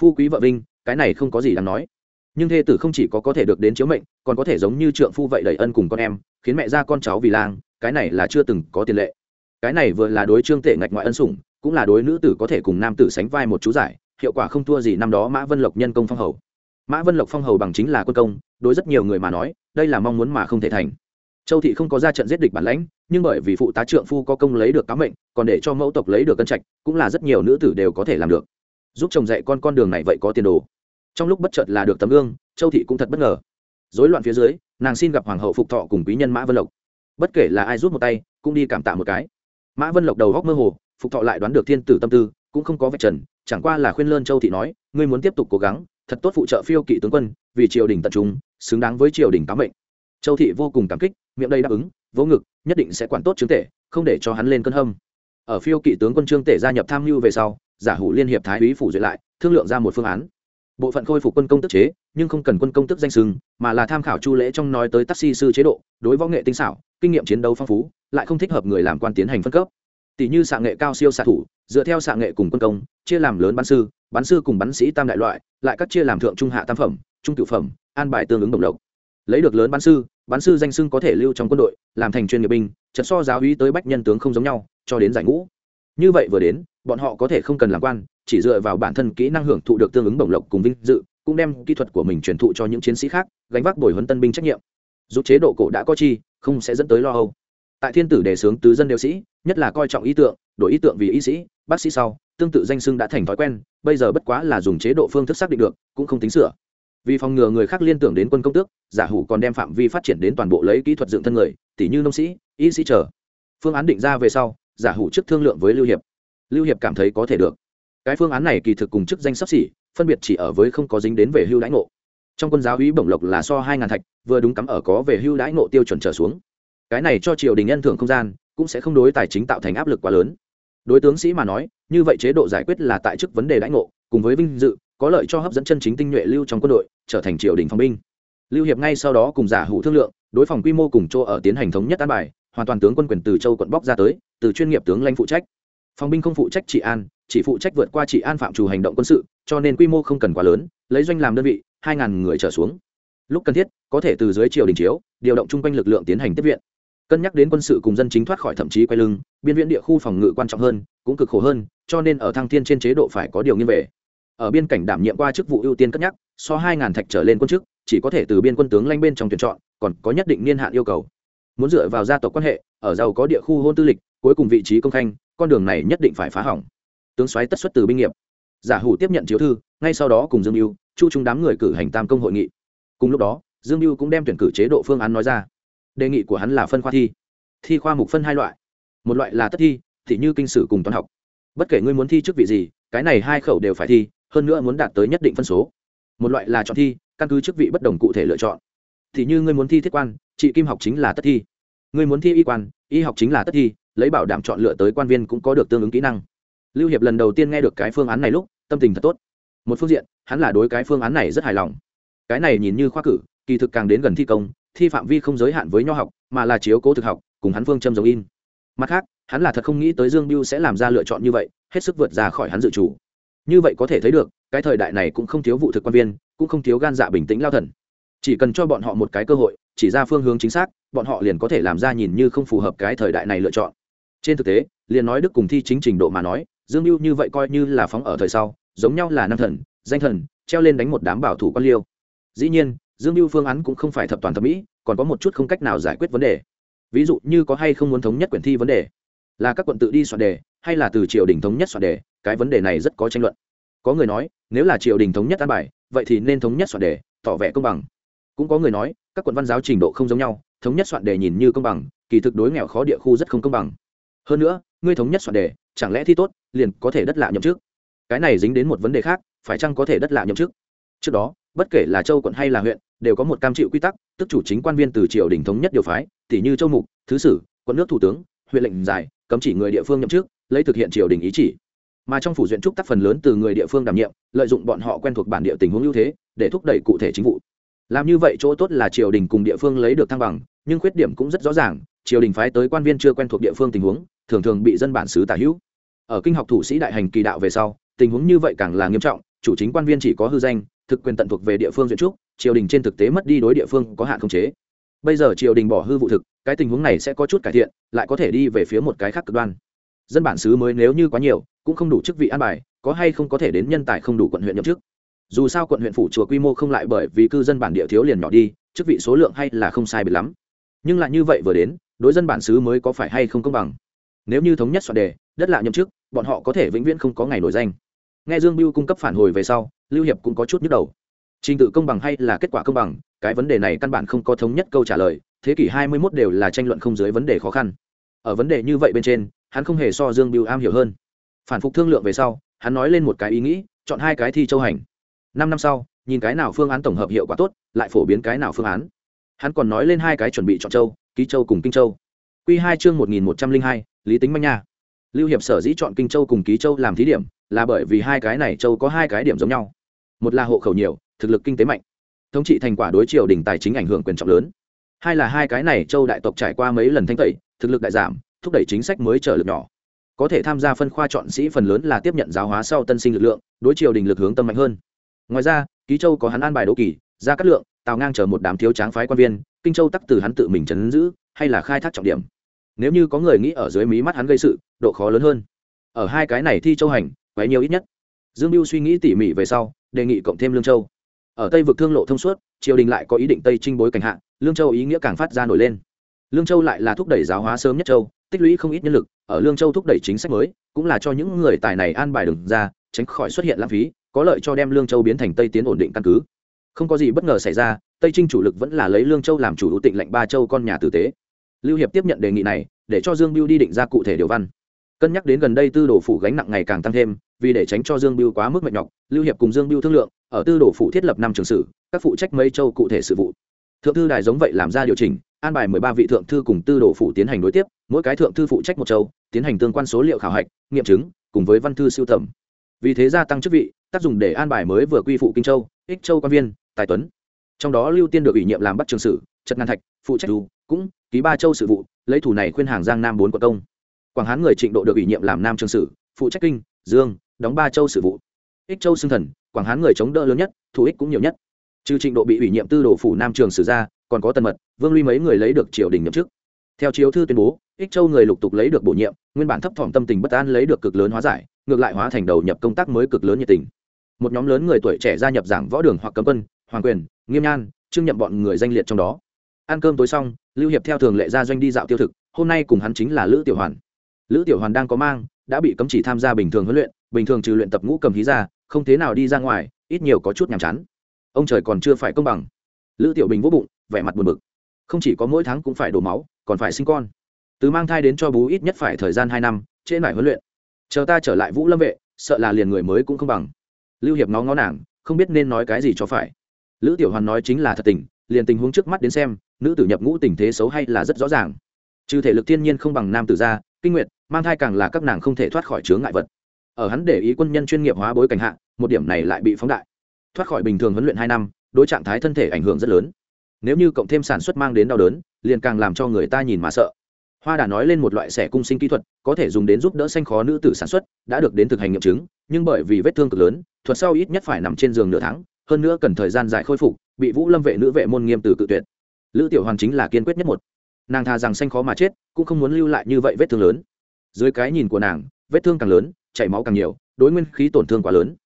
Phu quý vợ vinh, cái này không có gì đáng nói. Nhưng thê tử không chỉ có có thể được đến chiếu mệnh, còn có thể giống như trượng phu vậy đầy ân cùng con em, khiến mẹ ra con cháu vì lang, cái này là chưa từng có tiền lệ. Cái này vừa là đối trương tể ngạch ngoại ân sủng, cũng là đối nữ tử có thể cùng nam tử sánh vai một chú giải, hiệu quả không thua gì năm đó mã vân lộc nhân công phong hầu. Mã vân lộc phong hầu bằng chính là quân công, đối rất nhiều người mà nói, đây là mong muốn mà không thể thành châu thị không có ra trận giết địch bản lãnh, nhưng bởi vì phụ tá trượng phu có công lấy được cám mệnh, còn để cho mẫu tộc lấy được cân trạch, cũng là rất nhiều nữ tử đều có thể làm được. Giúp chồng dạy con con đường này vậy có tiền đồ. Trong lúc bất chợt là được tấm gương, châu thị cũng thật bất ngờ. Dối loạn phía dưới, nàng xin gặp hoàng hậu phục thọ cùng quý nhân mã vân lộc. Bất kể là ai rút một tay, cũng đi cảm tạ một cái. Mã vân lộc đầu góc mơ hồ, phục thọ lại đoán được thiên tử tâm tư, cũng không có vạch trần, chẳng qua là khuyên lơn châu thị nói, ngươi muốn tiếp tục cố gắng, thật tốt phụ trợ phiêu kỵ tướng quân, vì triều đình tận trung, xứng đáng với triều đình cám mệnh. Châu thị vô cùng cảm kích miệng đây đáp ứng, vô ngực, nhất định sẽ quản tốt trương tể, không để cho hắn lên cơn hâm. Ở phiêu kỵ tướng quân trương tể gia nhập tham mưu về sau, giả hủ liên hiệp thái úy phủ duyệt lại, thương lượng ra một phương án. Bộ phận khôi phục quân công tức chế, nhưng không cần quân công tức danh sừng, mà là tham khảo chu lễ trong nói tới taxi sư chế độ, đối võ nghệ tinh xảo, kinh nghiệm chiến đấu phong phú, lại không thích hợp người làm quan tiến hành phân cấp. Tỷ như xạ nghệ cao siêu xạ thủ, dựa theo xạ nghệ cùng quân công, chia làm lớn bắn sư bắn sư cùng bắn sĩ tam đại loại, lại cắt chia làm thượng trung hạ tam phẩm, trung cửu phẩm, an bài tương ứng đồng lộc. Lấy được lớn bắn sư bắn sư danh sưng có thể lưu trong quân đội, làm thành chuyên nghiệp binh chật so giáo uy tới bách nhân tướng không giống nhau, cho đến giải ngũ. Như vậy vừa đến, bọn họ có thể không cần làm quan, chỉ dựa vào bản thân kỹ năng hưởng thụ được tương ứng bổng lộc cùng vinh dự, cũng đem kỹ thuật của mình truyền thụ cho những chiến sĩ khác, gánh vác bồi huấn tân binh trách nhiệm. Giúp chế độ cổ đã có chi, không sẽ dẫn tới lo âu. Tại thiên tử đề xướng tứ dân đều sĩ, nhất là coi trọng ý tượng, đổi ý tượng vì y sĩ, bác sĩ sau, tương tự danh xưng đã thành thói quen, bây giờ bất quá là dùng chế độ phương thức xác định được, cũng không tính sửa vì phòng ngừa người khác liên tưởng đến quân công tước, giả hủ còn đem phạm vi phát triển đến toàn bộ lấy kỹ thuật dựng thân người tỷ như nông sĩ, y sĩ trở phương án định ra về sau, giả hủ trước thương lượng với lưu hiệp. Lưu hiệp cảm thấy có thể được. Cái phương án này kỳ thực cùng chức danh sắp xỉ, phân biệt chỉ ở với không có dính đến về hưu đãi ngộ. Trong quân giáo úy bổng lộc là so hai ngàn thạch, vừa đúng cắm ở có về hưu đãi ngộ tiêu chuẩn trở xuống. Cái này cho triều đình nhân thưởng không gian, cũng sẽ không đối tài chính tạo thành áp lực quá lớn. Đối tướng sĩ mà nói, như vậy chế độ giải quyết là tại chức vấn đề đãi ngộ, cùng với vinh dự, có lợi cho hấp dẫn chân chính tinh nhuệ lưu trong quân đội trở thành triều đình phòng binh. Lưu hiệp ngay sau đó cùng giả hủ thương lượng, đối phòng quy mô cùng chỗ ở tiến hành thống nhất an bài, hoàn toàn tướng quân quyền từ châu quận bóc ra tới, từ chuyên nghiệp tướng lãnh phụ trách. Phòng binh không phụ trách trị an, chỉ phụ trách vượt qua trị an phạm trù hành động quân sự, cho nên quy mô không cần quá lớn, lấy doanh làm đơn vị, hai ngàn người trở xuống. Lúc cần thiết, có thể từ dưới triều đình chiếu, điều động chung quanh lực lượng tiến hành tiếp viện. Cân nhắc đến quân sự cùng dân chính thoát khỏi thậm chí quay lưng, biên viễn địa khu phòng ngự quan trọng hơn, cũng cực khổ hơn, cho nên ở thăng thiên trên chế độ phải có điều nghiêng về. Ở biên cảnh đảm nhiệm qua chức vụ ưu tiên cất nhắc so hai ngàn thạch trở lên quân chức, chỉ có thể từ biên quân tướng lanh bên trong tuyển chọn, còn có nhất định niên hạn yêu cầu. Muốn dựa vào gia tộc quan hệ, ở giàu có địa khu hôn tư lịch, cuối cùng vị trí công khanh, con đường này nhất định phải phá hỏng. Tướng soái tất xuất từ binh nghiệp. Giả hủ tiếp nhận chiếu thư, ngay sau đó cùng dương mưu chu trung đám người cử hành tam công hội nghị. Cùng lúc đó, dương mưu cũng đem tuyển cử chế độ phương án nói ra. Đề nghị của hắn là phân khoa thi. Thi khoa mục phân hai loại. Một loại là tất thi, thì như kinh sử cùng toán học. Bất kể ngươi muốn thi chức vị gì, cái này hai khẩu đều phải thi, hơn nữa muốn đạt tới nhất định phân số một loại là chọn thi, căn cứ chức vị bất đồng cụ thể lựa chọn. Thì như ngươi muốn thi thiết quan trị kim học chính là tất thi. Ngươi muốn thi y quan, y học chính là tất thi, lấy bảo đảm chọn lựa tới quan viên cũng có được tương ứng kỹ năng. Lưu hiệp lần đầu tiên nghe được cái phương án này lúc, tâm tình thật tốt. Một phương diện, hắn là đối cái phương án này rất hài lòng. Cái này nhìn như khoa cử, kỳ thực càng đến gần thi công, thi phạm vi không giới hạn với nho học, mà là chiếu cố thực học, cùng hắn phương châm giống in. Mặt khác, hắn là thật không nghĩ tới dương biêu sẽ làm ra lựa chọn như vậy, hết sức vượt ra khỏi hắn dự chủ. Như vậy có thể thấy được cái thời đại này cũng không thiếu vụ thực quan viên, cũng không thiếu gan dạ bình tĩnh lao thần. Chỉ cần cho bọn họ một cái cơ hội, chỉ ra phương hướng chính xác, bọn họ liền có thể làm ra nhìn như không phù hợp cái thời đại này lựa chọn. Trên thực tế, liền nói đức cùng thi chính trình độ mà nói, dương mưu như vậy coi như là phóng ở thời sau, giống nhau là nam thần, danh thần, treo lên đánh một đám bảo thủ quan liêu. Dĩ nhiên, dương mưu phương án cũng không phải thập toàn thẩm mỹ, còn có một chút không cách nào giải quyết vấn đề. Ví dụ như có hay không muốn thống nhất quyển thi vấn đề, là các quận tự đi soạn đề, hay là từ triều đình thống nhất soạn đề, cái vấn đề này rất có tranh luận có người nói, nếu là triều đình thống nhất an bài, vậy thì nên thống nhất soạn đề, tỏ vẻ công bằng. Cũng có người nói, các quận văn giáo trình độ không giống nhau, thống nhất soạn đề nhìn như công bằng, kỳ thực đối nghèo khó địa khu rất không công bằng. Hơn nữa, ngươi thống nhất soạn đề, chẳng lẽ thi tốt, liền có thể đất lạ nhậm chức? Cái này dính đến một vấn đề khác, phải chăng có thể đất lạ nhậm chức? Trước đó, bất kể là châu quận hay là huyện, đều có một cam chịu quy tắc, tức chủ chính quan viên từ triều đình thống nhất điều phái tỷ như châu mục, thứ sử, quận nước thủ tướng, huyện lệnh giải cấm chỉ người địa phương nhậm chức, lấy thực hiện triều đình ý chỉ mà trong phủ duyện trúc tác phần lớn từ người địa phương đảm nhiệm, lợi dụng bọn họ quen thuộc bản địa tình huống ưu thế để thúc đẩy cụ thể chính vụ. Làm như vậy chỗ tốt là triều đình cùng địa phương lấy được thăng bằng, nhưng khuyết điểm cũng rất rõ ràng, triều đình phái tới quan viên chưa quen thuộc địa phương tình huống, thường thường bị dân bản xứ tả hữu. Ở kinh học thủ sĩ đại hành kỳ đạo về sau, tình huống như vậy càng là nghiêm trọng, chủ chính quan viên chỉ có hư danh, thực quyền tận thuộc về địa phương duyện trúc, triều đình trên thực tế mất đi đối địa phương có hạn khống chế. Bây giờ triều đình bỏ hư vụ thực, cái tình huống này sẽ có chút cải thiện, lại có thể đi về phía một cái khác cực đoan dân bản xứ mới nếu như quá nhiều, cũng không đủ chức vị an bài, có hay không có thể đến nhân tài không đủ quận huyện nhậm chức. Dù sao quận huyện phủ chùa quy mô không lại bởi vì cư dân bản địa thiếu liền nhỏ đi, chức vị số lượng hay là không sai biệt lắm. Nhưng lại như vậy vừa đến, đối dân bản xứ mới có phải hay không công bằng? Nếu như thống nhất soạn đề, đất lạ nhậm chức, bọn họ có thể vĩnh viễn không có ngày nổi danh. Nghe dương biêu cung cấp phản hồi về sau, lưu hiệp cũng có chút nhức đầu. Trình tự công bằng hay là kết quả công bằng, cái vấn đề này căn bản không có thống nhất câu trả lời, thế kỷ hai mươi 21 đều là tranh luận không dưới vấn đề khó khăn. Ở vấn đề như vậy bên trên hắn không hề so dương biêu am hiểu hơn. Phản phục thương lượng về sau, hắn nói lên một cái ý nghĩ, chọn hai cái thi châu hành. Năm năm sau, nhìn cái nào phương án tổng hợp hiệu quả tốt, lại phổ biến cái nào phương án. Hắn còn nói lên hai cái chuẩn bị chọn châu, ký châu cùng kinh châu. Q hai chương một nghìn một trăm linh hai, lý tính manh nha. Lưu hiệp sở dĩ chọn kinh châu cùng ký châu làm thí điểm, là bởi vì hai cái này châu có hai cái điểm giống nhau. Một là hộ khẩu nhiều, thực lực kinh tế mạnh. Thống trị thành quả đối triều đình tài chính ảnh hưởng quyền trọng lớn. Hai là hai cái này châu đại tộc trải qua mấy lần thanh tẩy, thực lực đại giảm thúc đẩy chính sách mới trở lực nhỏ. Có thể tham gia phân khoa chọn sĩ phần lớn là tiếp nhận giáo hóa sau tân sinh lực lượng, đối triều đình lực hướng tâm mạnh hơn. Ngoài ra, ký châu có hắn an bài đỗ kỳ ra cát lượng, tào ngang chờ một đám thiếu tráng phái quan viên, kinh châu tắc từ hắn tự mình chấn giữ, hay là khai thác trọng điểm. Nếu như có người nghĩ ở dưới mí mắt hắn gây sự, độ khó lớn hơn. Ở hai cái này thi châu hành, quấy nhiều ít nhất. Dương mưu suy nghĩ tỉ mỉ về sau, đề nghị cộng thêm lương châu. Ở tây vực thương lộ thông suốt, triều đình lại có ý định tây trinh bối cảnh hạ, lương châu ý nghĩa càng phát ra nổi lên. Lương châu lại là thúc đẩy giáo hóa sớm nhất châu tích lũy không ít nhân lực, ở lương châu thúc đẩy chính sách mới, cũng là cho những người tài này an bài đường ra, tránh khỏi xuất hiện lãng phí, có lợi cho đem lương châu biến thành tây tiến ổn định căn cứ. Không có gì bất ngờ xảy ra, tây trinh chủ lực vẫn là lấy lương châu làm chủ ưu tịnh lệnh ba châu con nhà tử tế. Lưu hiệp tiếp nhận đề nghị này, để cho dương biêu đi định ra cụ thể điều văn. Cân nhắc đến gần đây tư đồ phủ gánh nặng ngày càng tăng thêm, vì để tránh cho dương biêu quá mức mệt nhọc, lưu hiệp cùng dương biêu thương lượng, ở tư đồ phủ thiết lập năm trường sử, các phụ trách mấy châu cụ thể sự vụ. Thượng thư đài giống vậy làm ra điều chỉnh, an bài mười ba vị thượng thư cùng tư đồ phủ tiến hành đối tiếp mỗi cái thượng thư phụ trách một châu, tiến hành tương quan số liệu khảo hạch, nghiệm chứng, cùng với văn thư siêu thẩm vì thế gia tăng chức vị, tác dụng để an bài mới vừa quy phụ kinh châu, ích châu quan viên, tài tuấn. Trong đó lưu tiên được ủy nhiệm làm bắt trường sử trật ngàn thạch, phụ trách du cũng ký ba châu sự vụ, lấy thủ này khuyên hàng giang nam bốn quận công. Quảng hán người trịnh độ được ủy nhiệm làm nam trường sử, phụ trách kinh, dương, đóng ba châu sự vụ. Ích châu xưng thần, quảng hán người chống đỡ lớn nhất, thủ ích cũng nhiều nhất. Trừ trịnh độ bị ủy nhiệm tư đồ phủ nam trường sử ra, còn có tần mật, vương luy mấy người lấy được triều đình nhậm chức. Theo chiếu thư tuyên bố ích châu người lục tục lấy được bổ nhiệm, nguyên bản thấp thỏm tâm tình bất an lấy được cực lớn hóa giải, ngược lại hóa thành đầu nhập công tác mới cực lớn nhiệt tình. Một nhóm lớn người tuổi trẻ gia nhập giảng võ đường hoặc cấm quân, hoàng quyền, nghiêm nhan, trương nhậm bọn người danh liệt trong đó. Ăn cơm tối xong, lưu hiệp theo thường lệ ra doanh đi dạo tiêu thực, hôm nay cùng hắn chính là lữ tiểu hoàn. Lữ tiểu hoàn đang có mang, đã bị cấm chỉ tham gia bình thường huấn luyện, bình thường trừ luyện tập ngũ cầm hí ra, không thế nào đi ra ngoài, ít nhiều có chút nhàm chán. Ông trời còn chưa phải công bằng. Lữ tiểu bình vỗ bụng, vẻ mặt buồn bực. Không chỉ có mỗi tháng cũng phải đổ máu, còn phải sinh con từ mang thai đến cho bú ít nhất phải thời gian hai năm trên mải huấn luyện. Chờ ta trở lại vũ lâm vệ, sợ là liền người mới cũng không bằng. Lưu hiệp ngó ngó nàng, không biết nên nói cái gì cho phải. Lữ tiểu hoàn nói chính là thật tình, liền tình huống trước mắt đến xem, nữ tử nhập ngũ tình thế xấu hay là rất rõ ràng. Trừ thể lực thiên nhiên không bằng nam tử gia kinh nguyệt, mang thai càng là các nàng không thể thoát khỏi chướng ngại vật. Ở hắn để ý quân nhân chuyên nghiệp hóa bối cảnh hạ, một điểm này lại bị phóng đại. Thoát khỏi bình thường huấn luyện hai năm, đối trạng thái thân thể ảnh hưởng rất lớn. Nếu như cộng thêm sản xuất mang đến đau đớn, liền càng làm cho người ta nhìn mà sợ hoa đà nói lên một loại xẻ cung sinh kỹ thuật, có thể dùng đến giúp đỡ xanh khó nữ tử sản xuất, đã được đến thực hành nghiệm chứng, nhưng bởi vì vết thương cực lớn, thuật sau ít nhất phải nằm trên giường nửa tháng, hơn nữa cần thời gian dài khôi phục, bị vũ lâm vệ nữ vệ môn nghiêm từ cự tuyệt. Lữ tiểu hoàn chính là kiên quyết nhất một. Nàng thà rằng xanh khó mà chết, cũng không muốn lưu lại như vậy vết thương lớn. Dưới cái nhìn của nàng, vết thương càng lớn, chảy máu càng nhiều, đối nguyên khí tổn thương quá lớn.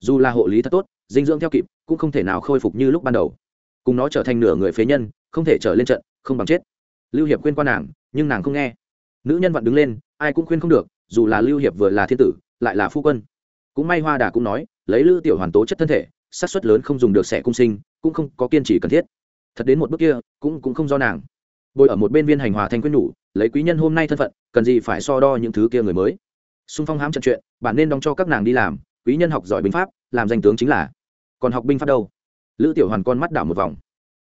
Dù là hộ lý thật tốt, dinh dưỡng theo kịp, cũng không thể nào khôi phục như lúc ban đầu. Cùng nó trở thành nửa người phế nhân, không thể trở lên trận, không bằng chết. Lưu hiệp khuyên qua nàng nhưng nàng không nghe. Nữ nhân vặn đứng lên, ai cũng khuyên không được, dù là lưu hiệp vừa là thiên tử, lại là phu quân. Cũng may hoa đà cũng nói, lấy lữ tiểu hoàn tố chất thân thể sát suất lớn không dùng được sẻ cung sinh, cũng không có kiên trì cần thiết. Thật đến một bước kia, cũng cũng không do nàng. Bồi ở một bên viên hành hòa thanh quyết nhủ, lấy quý nhân hôm nay thân phận, cần gì phải so đo những thứ kia người mới. Xung phong hám trận chuyện bản nên đóng cho các nàng đi làm, quý nhân học giỏi binh pháp, làm danh tướng chính là. Còn học binh pháp đâu? Lữ tiểu hoàn con mắt đảo một vòng.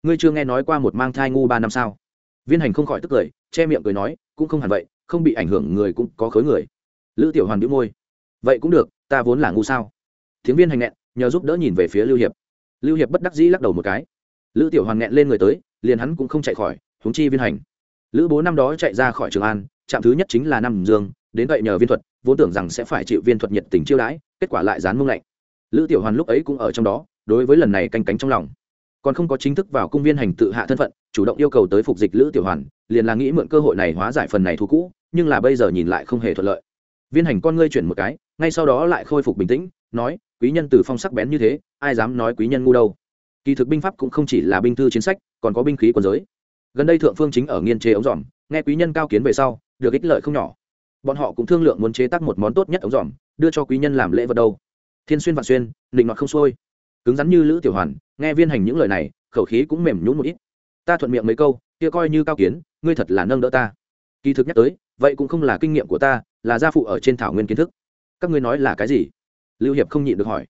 Ngươi chưa nghe nói qua một mang thai ngu ba năm sao? Viên hành không khỏi tức cười, che miệng cười nói, cũng không hẳn vậy, không bị ảnh hưởng người cũng có khối người. Lữ tiểu hoàn đĩu môi. Vậy cũng được, ta vốn là ngu sao? Tiếng viên hành nghẹn, nhờ giúp đỡ nhìn về phía lưu hiệp. Lưu hiệp bất đắc dĩ lắc đầu một cái. Lữ tiểu hoàn nghẹn lên người tới, liền hắn cũng không chạy khỏi, huống chi viên hành. Lữ bố năm đó chạy ra khỏi trường an, trạm thứ nhất chính là năm dương, đến vậy nhờ viên thuật, vốn tưởng rằng sẽ phải chịu viên thuật nhiệt tình chiêu đãi, kết quả lại dán mông lạnh. Lữ tiểu hoàn lúc ấy cũng ở trong đó, đối với lần này canh cánh trong lòng còn không có chính thức vào cung viên hành tự hạ thân phận, chủ động yêu cầu tới phục dịch lữ tiểu hoàn, liền là nghĩ mượn cơ hội này hóa giải phần này thú cũ, nhưng là bây giờ nhìn lại không hề thuận lợi. Viên hành con ngươi chuyển một cái, ngay sau đó lại khôi phục bình tĩnh, nói, quý nhân từ phong sắc bén như thế, ai dám nói quý nhân ngu đâu? Kỳ thực binh pháp cũng không chỉ là binh thư chiến sách, còn có binh khí quân giới. Gần đây thượng phương chính ở nghiên chế ống dòm, nghe quý nhân cao kiến về sau, được ích lợi không nhỏ. Bọn họ cũng thương lượng muốn chế tác một món tốt nhất ống dòm, đưa cho quý nhân làm lễ vật đâu. Thiên xuyên vạn xuyên định nọt không xuôi cứng rắn như lữ tiểu hoàn, nghe viên hành những lời này, khẩu khí cũng mềm nhún một ít. Ta thuận miệng mấy câu, kia coi như cao kiến, ngươi thật là nâng đỡ ta. Kỳ thực nhắc tới, vậy cũng không là kinh nghiệm của ta, là gia phụ ở trên thảo nguyên kiến thức. Các ngươi nói là cái gì? Lưu hiệp không nhịn được hỏi.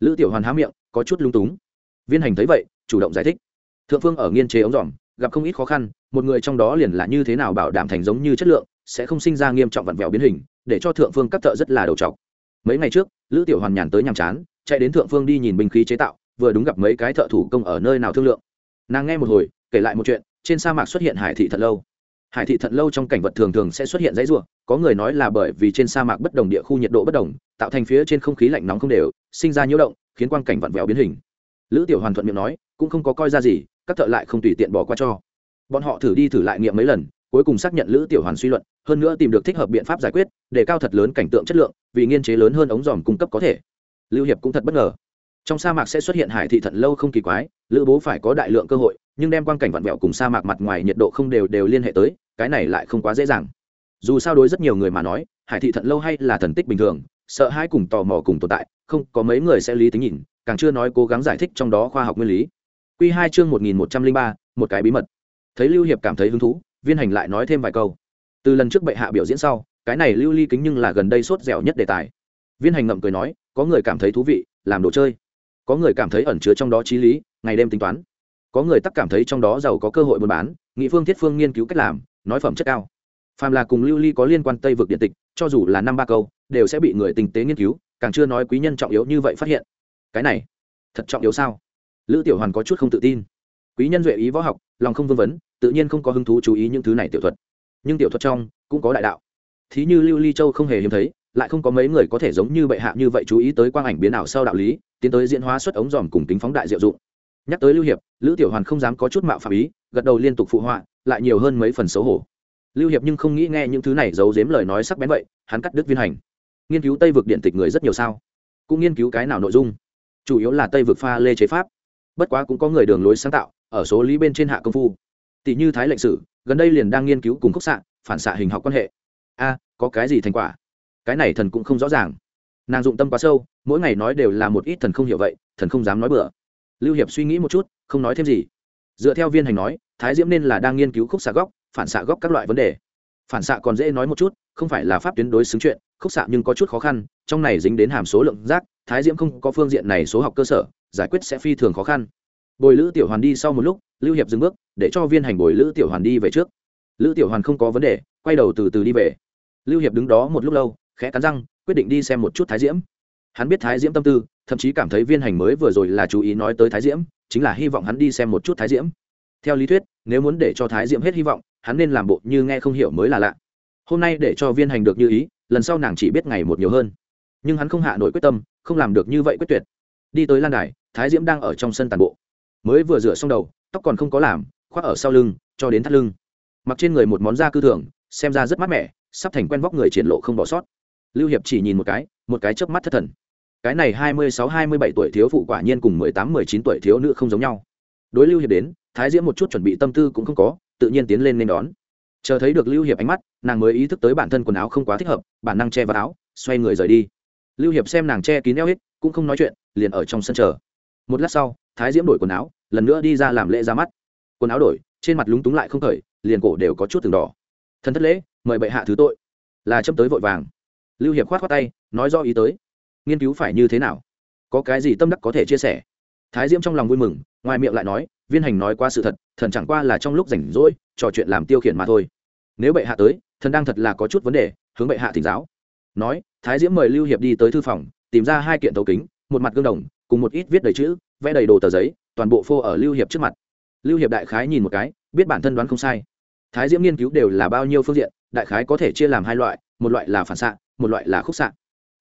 Lữ tiểu hoàn há miệng, có chút lung túng. Viên hành thấy vậy, chủ động giải thích. Thượng phương ở nghiên chế ống dòm, gặp không ít khó khăn, một người trong đó liền là như thế nào bảo đảm thành giống như chất lượng, sẽ không sinh ra nghiêm trọng vặn vẹo biến hình, để cho thượng phương các thợ rất là đầu trọc. Mấy ngày trước, lữ tiểu hoàn nhàn tới nhàm chán chạy đến thượng phương đi nhìn binh khí chế tạo, vừa đúng gặp mấy cái thợ thủ công ở nơi nào thương lượng. Nàng nghe một hồi, kể lại một chuyện, trên sa mạc xuất hiện hải thị thật lâu. Hải thị thận lâu trong cảnh vật thường thường sẽ xuất hiện dãy ruộng có người nói là bởi vì trên sa mạc bất đồng địa khu nhiệt độ bất đồng, tạo thành phía trên không khí lạnh nóng không đều, sinh ra nhiễu động, khiến quang cảnh vặn vẹo biến hình. Lữ tiểu hoàn thuận miệng nói, cũng không có coi ra gì, các thợ lại không tùy tiện bỏ qua cho. Bọn họ thử đi thử lại nghiệm mấy lần, cuối cùng xác nhận lữ tiểu hoàn suy luận, hơn nữa tìm được thích hợp biện pháp giải quyết, để cao thật lớn cảnh tượng chất lượng, vì nghiên chế lớn hơn ống dòm cung cấp có thể lưu hiệp cũng thật bất ngờ. Trong sa mạc sẽ xuất hiện hải thị thận lâu không kỳ quái, lữ bố phải có đại lượng cơ hội, nhưng đem quan cảnh vặn vẹo cùng sa mạc mặt ngoài nhiệt độ không đều đều liên hệ tới, cái này lại không quá dễ dàng. Dù sao đối rất nhiều người mà nói, hải thị thận lâu hay là thần tích bình thường, sợ hai cùng tò mò cùng tồn tại, không, có mấy người sẽ lý tính nhìn, càng chưa nói cố gắng giải thích trong đó khoa học nguyên lý. Q hai chương một nghìn một trăm linh ba, một cái bí mật. Thấy lưu hiệp cảm thấy hứng thú, viên hành lại nói thêm vài câu. Từ lần trước bệ hạ biểu diễn sau, cái này lưu ly kính nhưng là gần đây sốt dẻo nhất đề tài viên hành ngậm cười nói, có người cảm thấy thú vị, làm đồ chơi. Có người cảm thấy ẩn chứa trong đó t r í lý, ngày đêm tính toán. Có người tắc cảm thấy trong đó giàu có cơ hội buôn bán, nghị phương thiết phương nghiên cứu cách làm, nói phẩm chất cao. Phàm là cùng lưu ly có liên quan tây vực điện tịch, cho dù là năm ba câu, đều sẽ bị người tinh tế nghiên cứu, càng chưa nói quý nhân trọng yếu như vậy phát hiện. Cái này, thật trọng yếu sao? Lữ tiểu hoàn có chút không tự tin. Quý nhân duệ ý võ học, lòng không vương vấn, tự nhiên không có hứng thú chú ý những thứ này tiểu thuật. Nhưng tiểu thuật trong, cũng có đại đạo. Thí như lưu ly châu không hề hiếm thấy lại không có mấy người có thể giống như bệ hạ như vậy chú ý tới quang ảnh biến ảo sau đạo lý, tiến tới diễn hóa xuất ống dòm cùng tính phóng đại diệu dụng. Nhắc tới lưu hiệp, lữ tiểu hoàn không dám có chút mạo phạm ý, gật đầu liên tục phụ họa, lại nhiều hơn mấy phần xấu hổ. Lưu hiệp nhưng không nghĩ nghe những thứ này giấu giếm lời nói sắc bén vậy, hắn cắt đứt viên hành. Nghiên cứu tây vực điện tịch người rất nhiều sao? Cũng nghiên cứu cái nào nội dung? Chủ yếu là tây vực pha lê chế pháp. Bất quá cũng có người đường lối sáng tạo, ở số lý bên trên hạ công phu. Tỷ như thái lệnh sử, gần đây liền đang nghiên cứu cùng khúc xạ, phản xạ hình học quan hệ. A, có cái gì thành quả? Cái này thần cũng không rõ ràng. Nàng dụng tâm quá sâu, mỗi ngày nói đều là một ít thần không hiểu vậy, thần không dám nói bừa. Lưu hiệp suy nghĩ một chút, không nói thêm gì. Dựa theo viên hành nói, thái diễm nên là đang nghiên cứu khúc xạ góc phản xạ góc các loại vấn đề. Phản xạ còn dễ nói một chút, không phải là pháp tuyến đối xứng chuyện, khúc xạ nhưng có chút khó khăn, trong này dính đến hàm số lượng rác, thái diễm không có phương diện này số học cơ sở, giải quyết sẽ phi thường khó khăn. Bồi lữ tiểu hoàn đi sau một lúc, lưu hiệp dừng bước, để cho viên hành bồi lữ tiểu hoàn đi về trước. Lữ tiểu hoàn không có vấn đề, quay đầu từ từ đi về. Lưu hiệp đứng đó một lúc lâu khẽ cắn răng, quyết định đi xem một chút thái diễm. Hắn biết thái diễm tâm tư, thậm chí cảm thấy viên hành mới vừa rồi là chú ý nói tới thái diễm, chính là hy vọng hắn đi xem một chút thái diễm. Theo lý thuyết, nếu muốn để cho thái diễm hết hy vọng, hắn nên làm bộ như nghe không hiểu mới là lạ. Hôm nay để cho viên hành được như ý, lần sau nàng chỉ biết ngày một nhiều hơn. Nhưng hắn không hạ nổi quyết tâm, không làm được như vậy quyết tuyệt. Đi tới lan đài, thái diễm đang ở trong sân tàn bộ. Mới vừa rửa xong đầu, tóc còn không có làm, khoác ở sau lưng, cho đến thắt lưng. Mặc trên người một món da cư thường, xem ra rất mát mẻ, sắp thành quen vóc người triển lộ không bỏ sót lưu hiệp chỉ nhìn một cái một cái chớp mắt thất thần. Cái này hai mươi sáu, hai mươi bảy tuổi thiếu phụ quả nhiên cùng mười tám, mười chín tuổi thiếu nữ không giống nhau. Đối lưu hiệp đến, thái diễm một chút chuẩn bị tâm tư cũng không có, tự nhiên tiến lên nên đón. Chờ thấy được lưu hiệp ánh mắt, nàng mới ý thức tới bản thân quần áo không quá thích hợp, bản năng che vào áo, xoay người rời đi. Lưu hiệp xem nàng che kín eo hết, cũng không nói chuyện, liền ở trong sân chờ. Một lát sau, thái diễm đổi quần áo, lần nữa đi ra làm lễ ra mắt. Quần áo đổi, trên mặt lúng túng lại không khởi, liền cổ đều có chút từng đỏ. Thần thất lễ, mời bệ hạ thứ tội. Là châm tới vội vàng lưu hiệp khoát khoát tay, nói do ý tới. Nghiên cứu phải như thế nào? Có cái gì tâm đắc có thể chia sẻ? Thái diễm trong lòng vui mừng, ngoài miệng lại nói, viên hành nói qua sự thật, thần chẳng qua là trong lúc rảnh rỗi, trò chuyện làm tiêu khiển mà thôi. Nếu bệ hạ tới, thần đang thật là có chút vấn đề, hướng bệ hạ thỉnh giáo. Nói, thái diễm mời lưu hiệp đi tới thư phòng, tìm ra hai kiện tấu kính, một mặt gương đồng, cùng một ít viết đầy chữ, vẽ đầy đồ tờ giấy, toàn bộ phô ở lưu hiệp trước mặt. Lưu hiệp đại khái nhìn một cái, biết bản thân đoán không sai. Thái diễm nghiên cứu đều là bao nhiêu phương diện, đại khái có thể chia làm hai loại, một loại là phản xạ một loại là khúc xạ.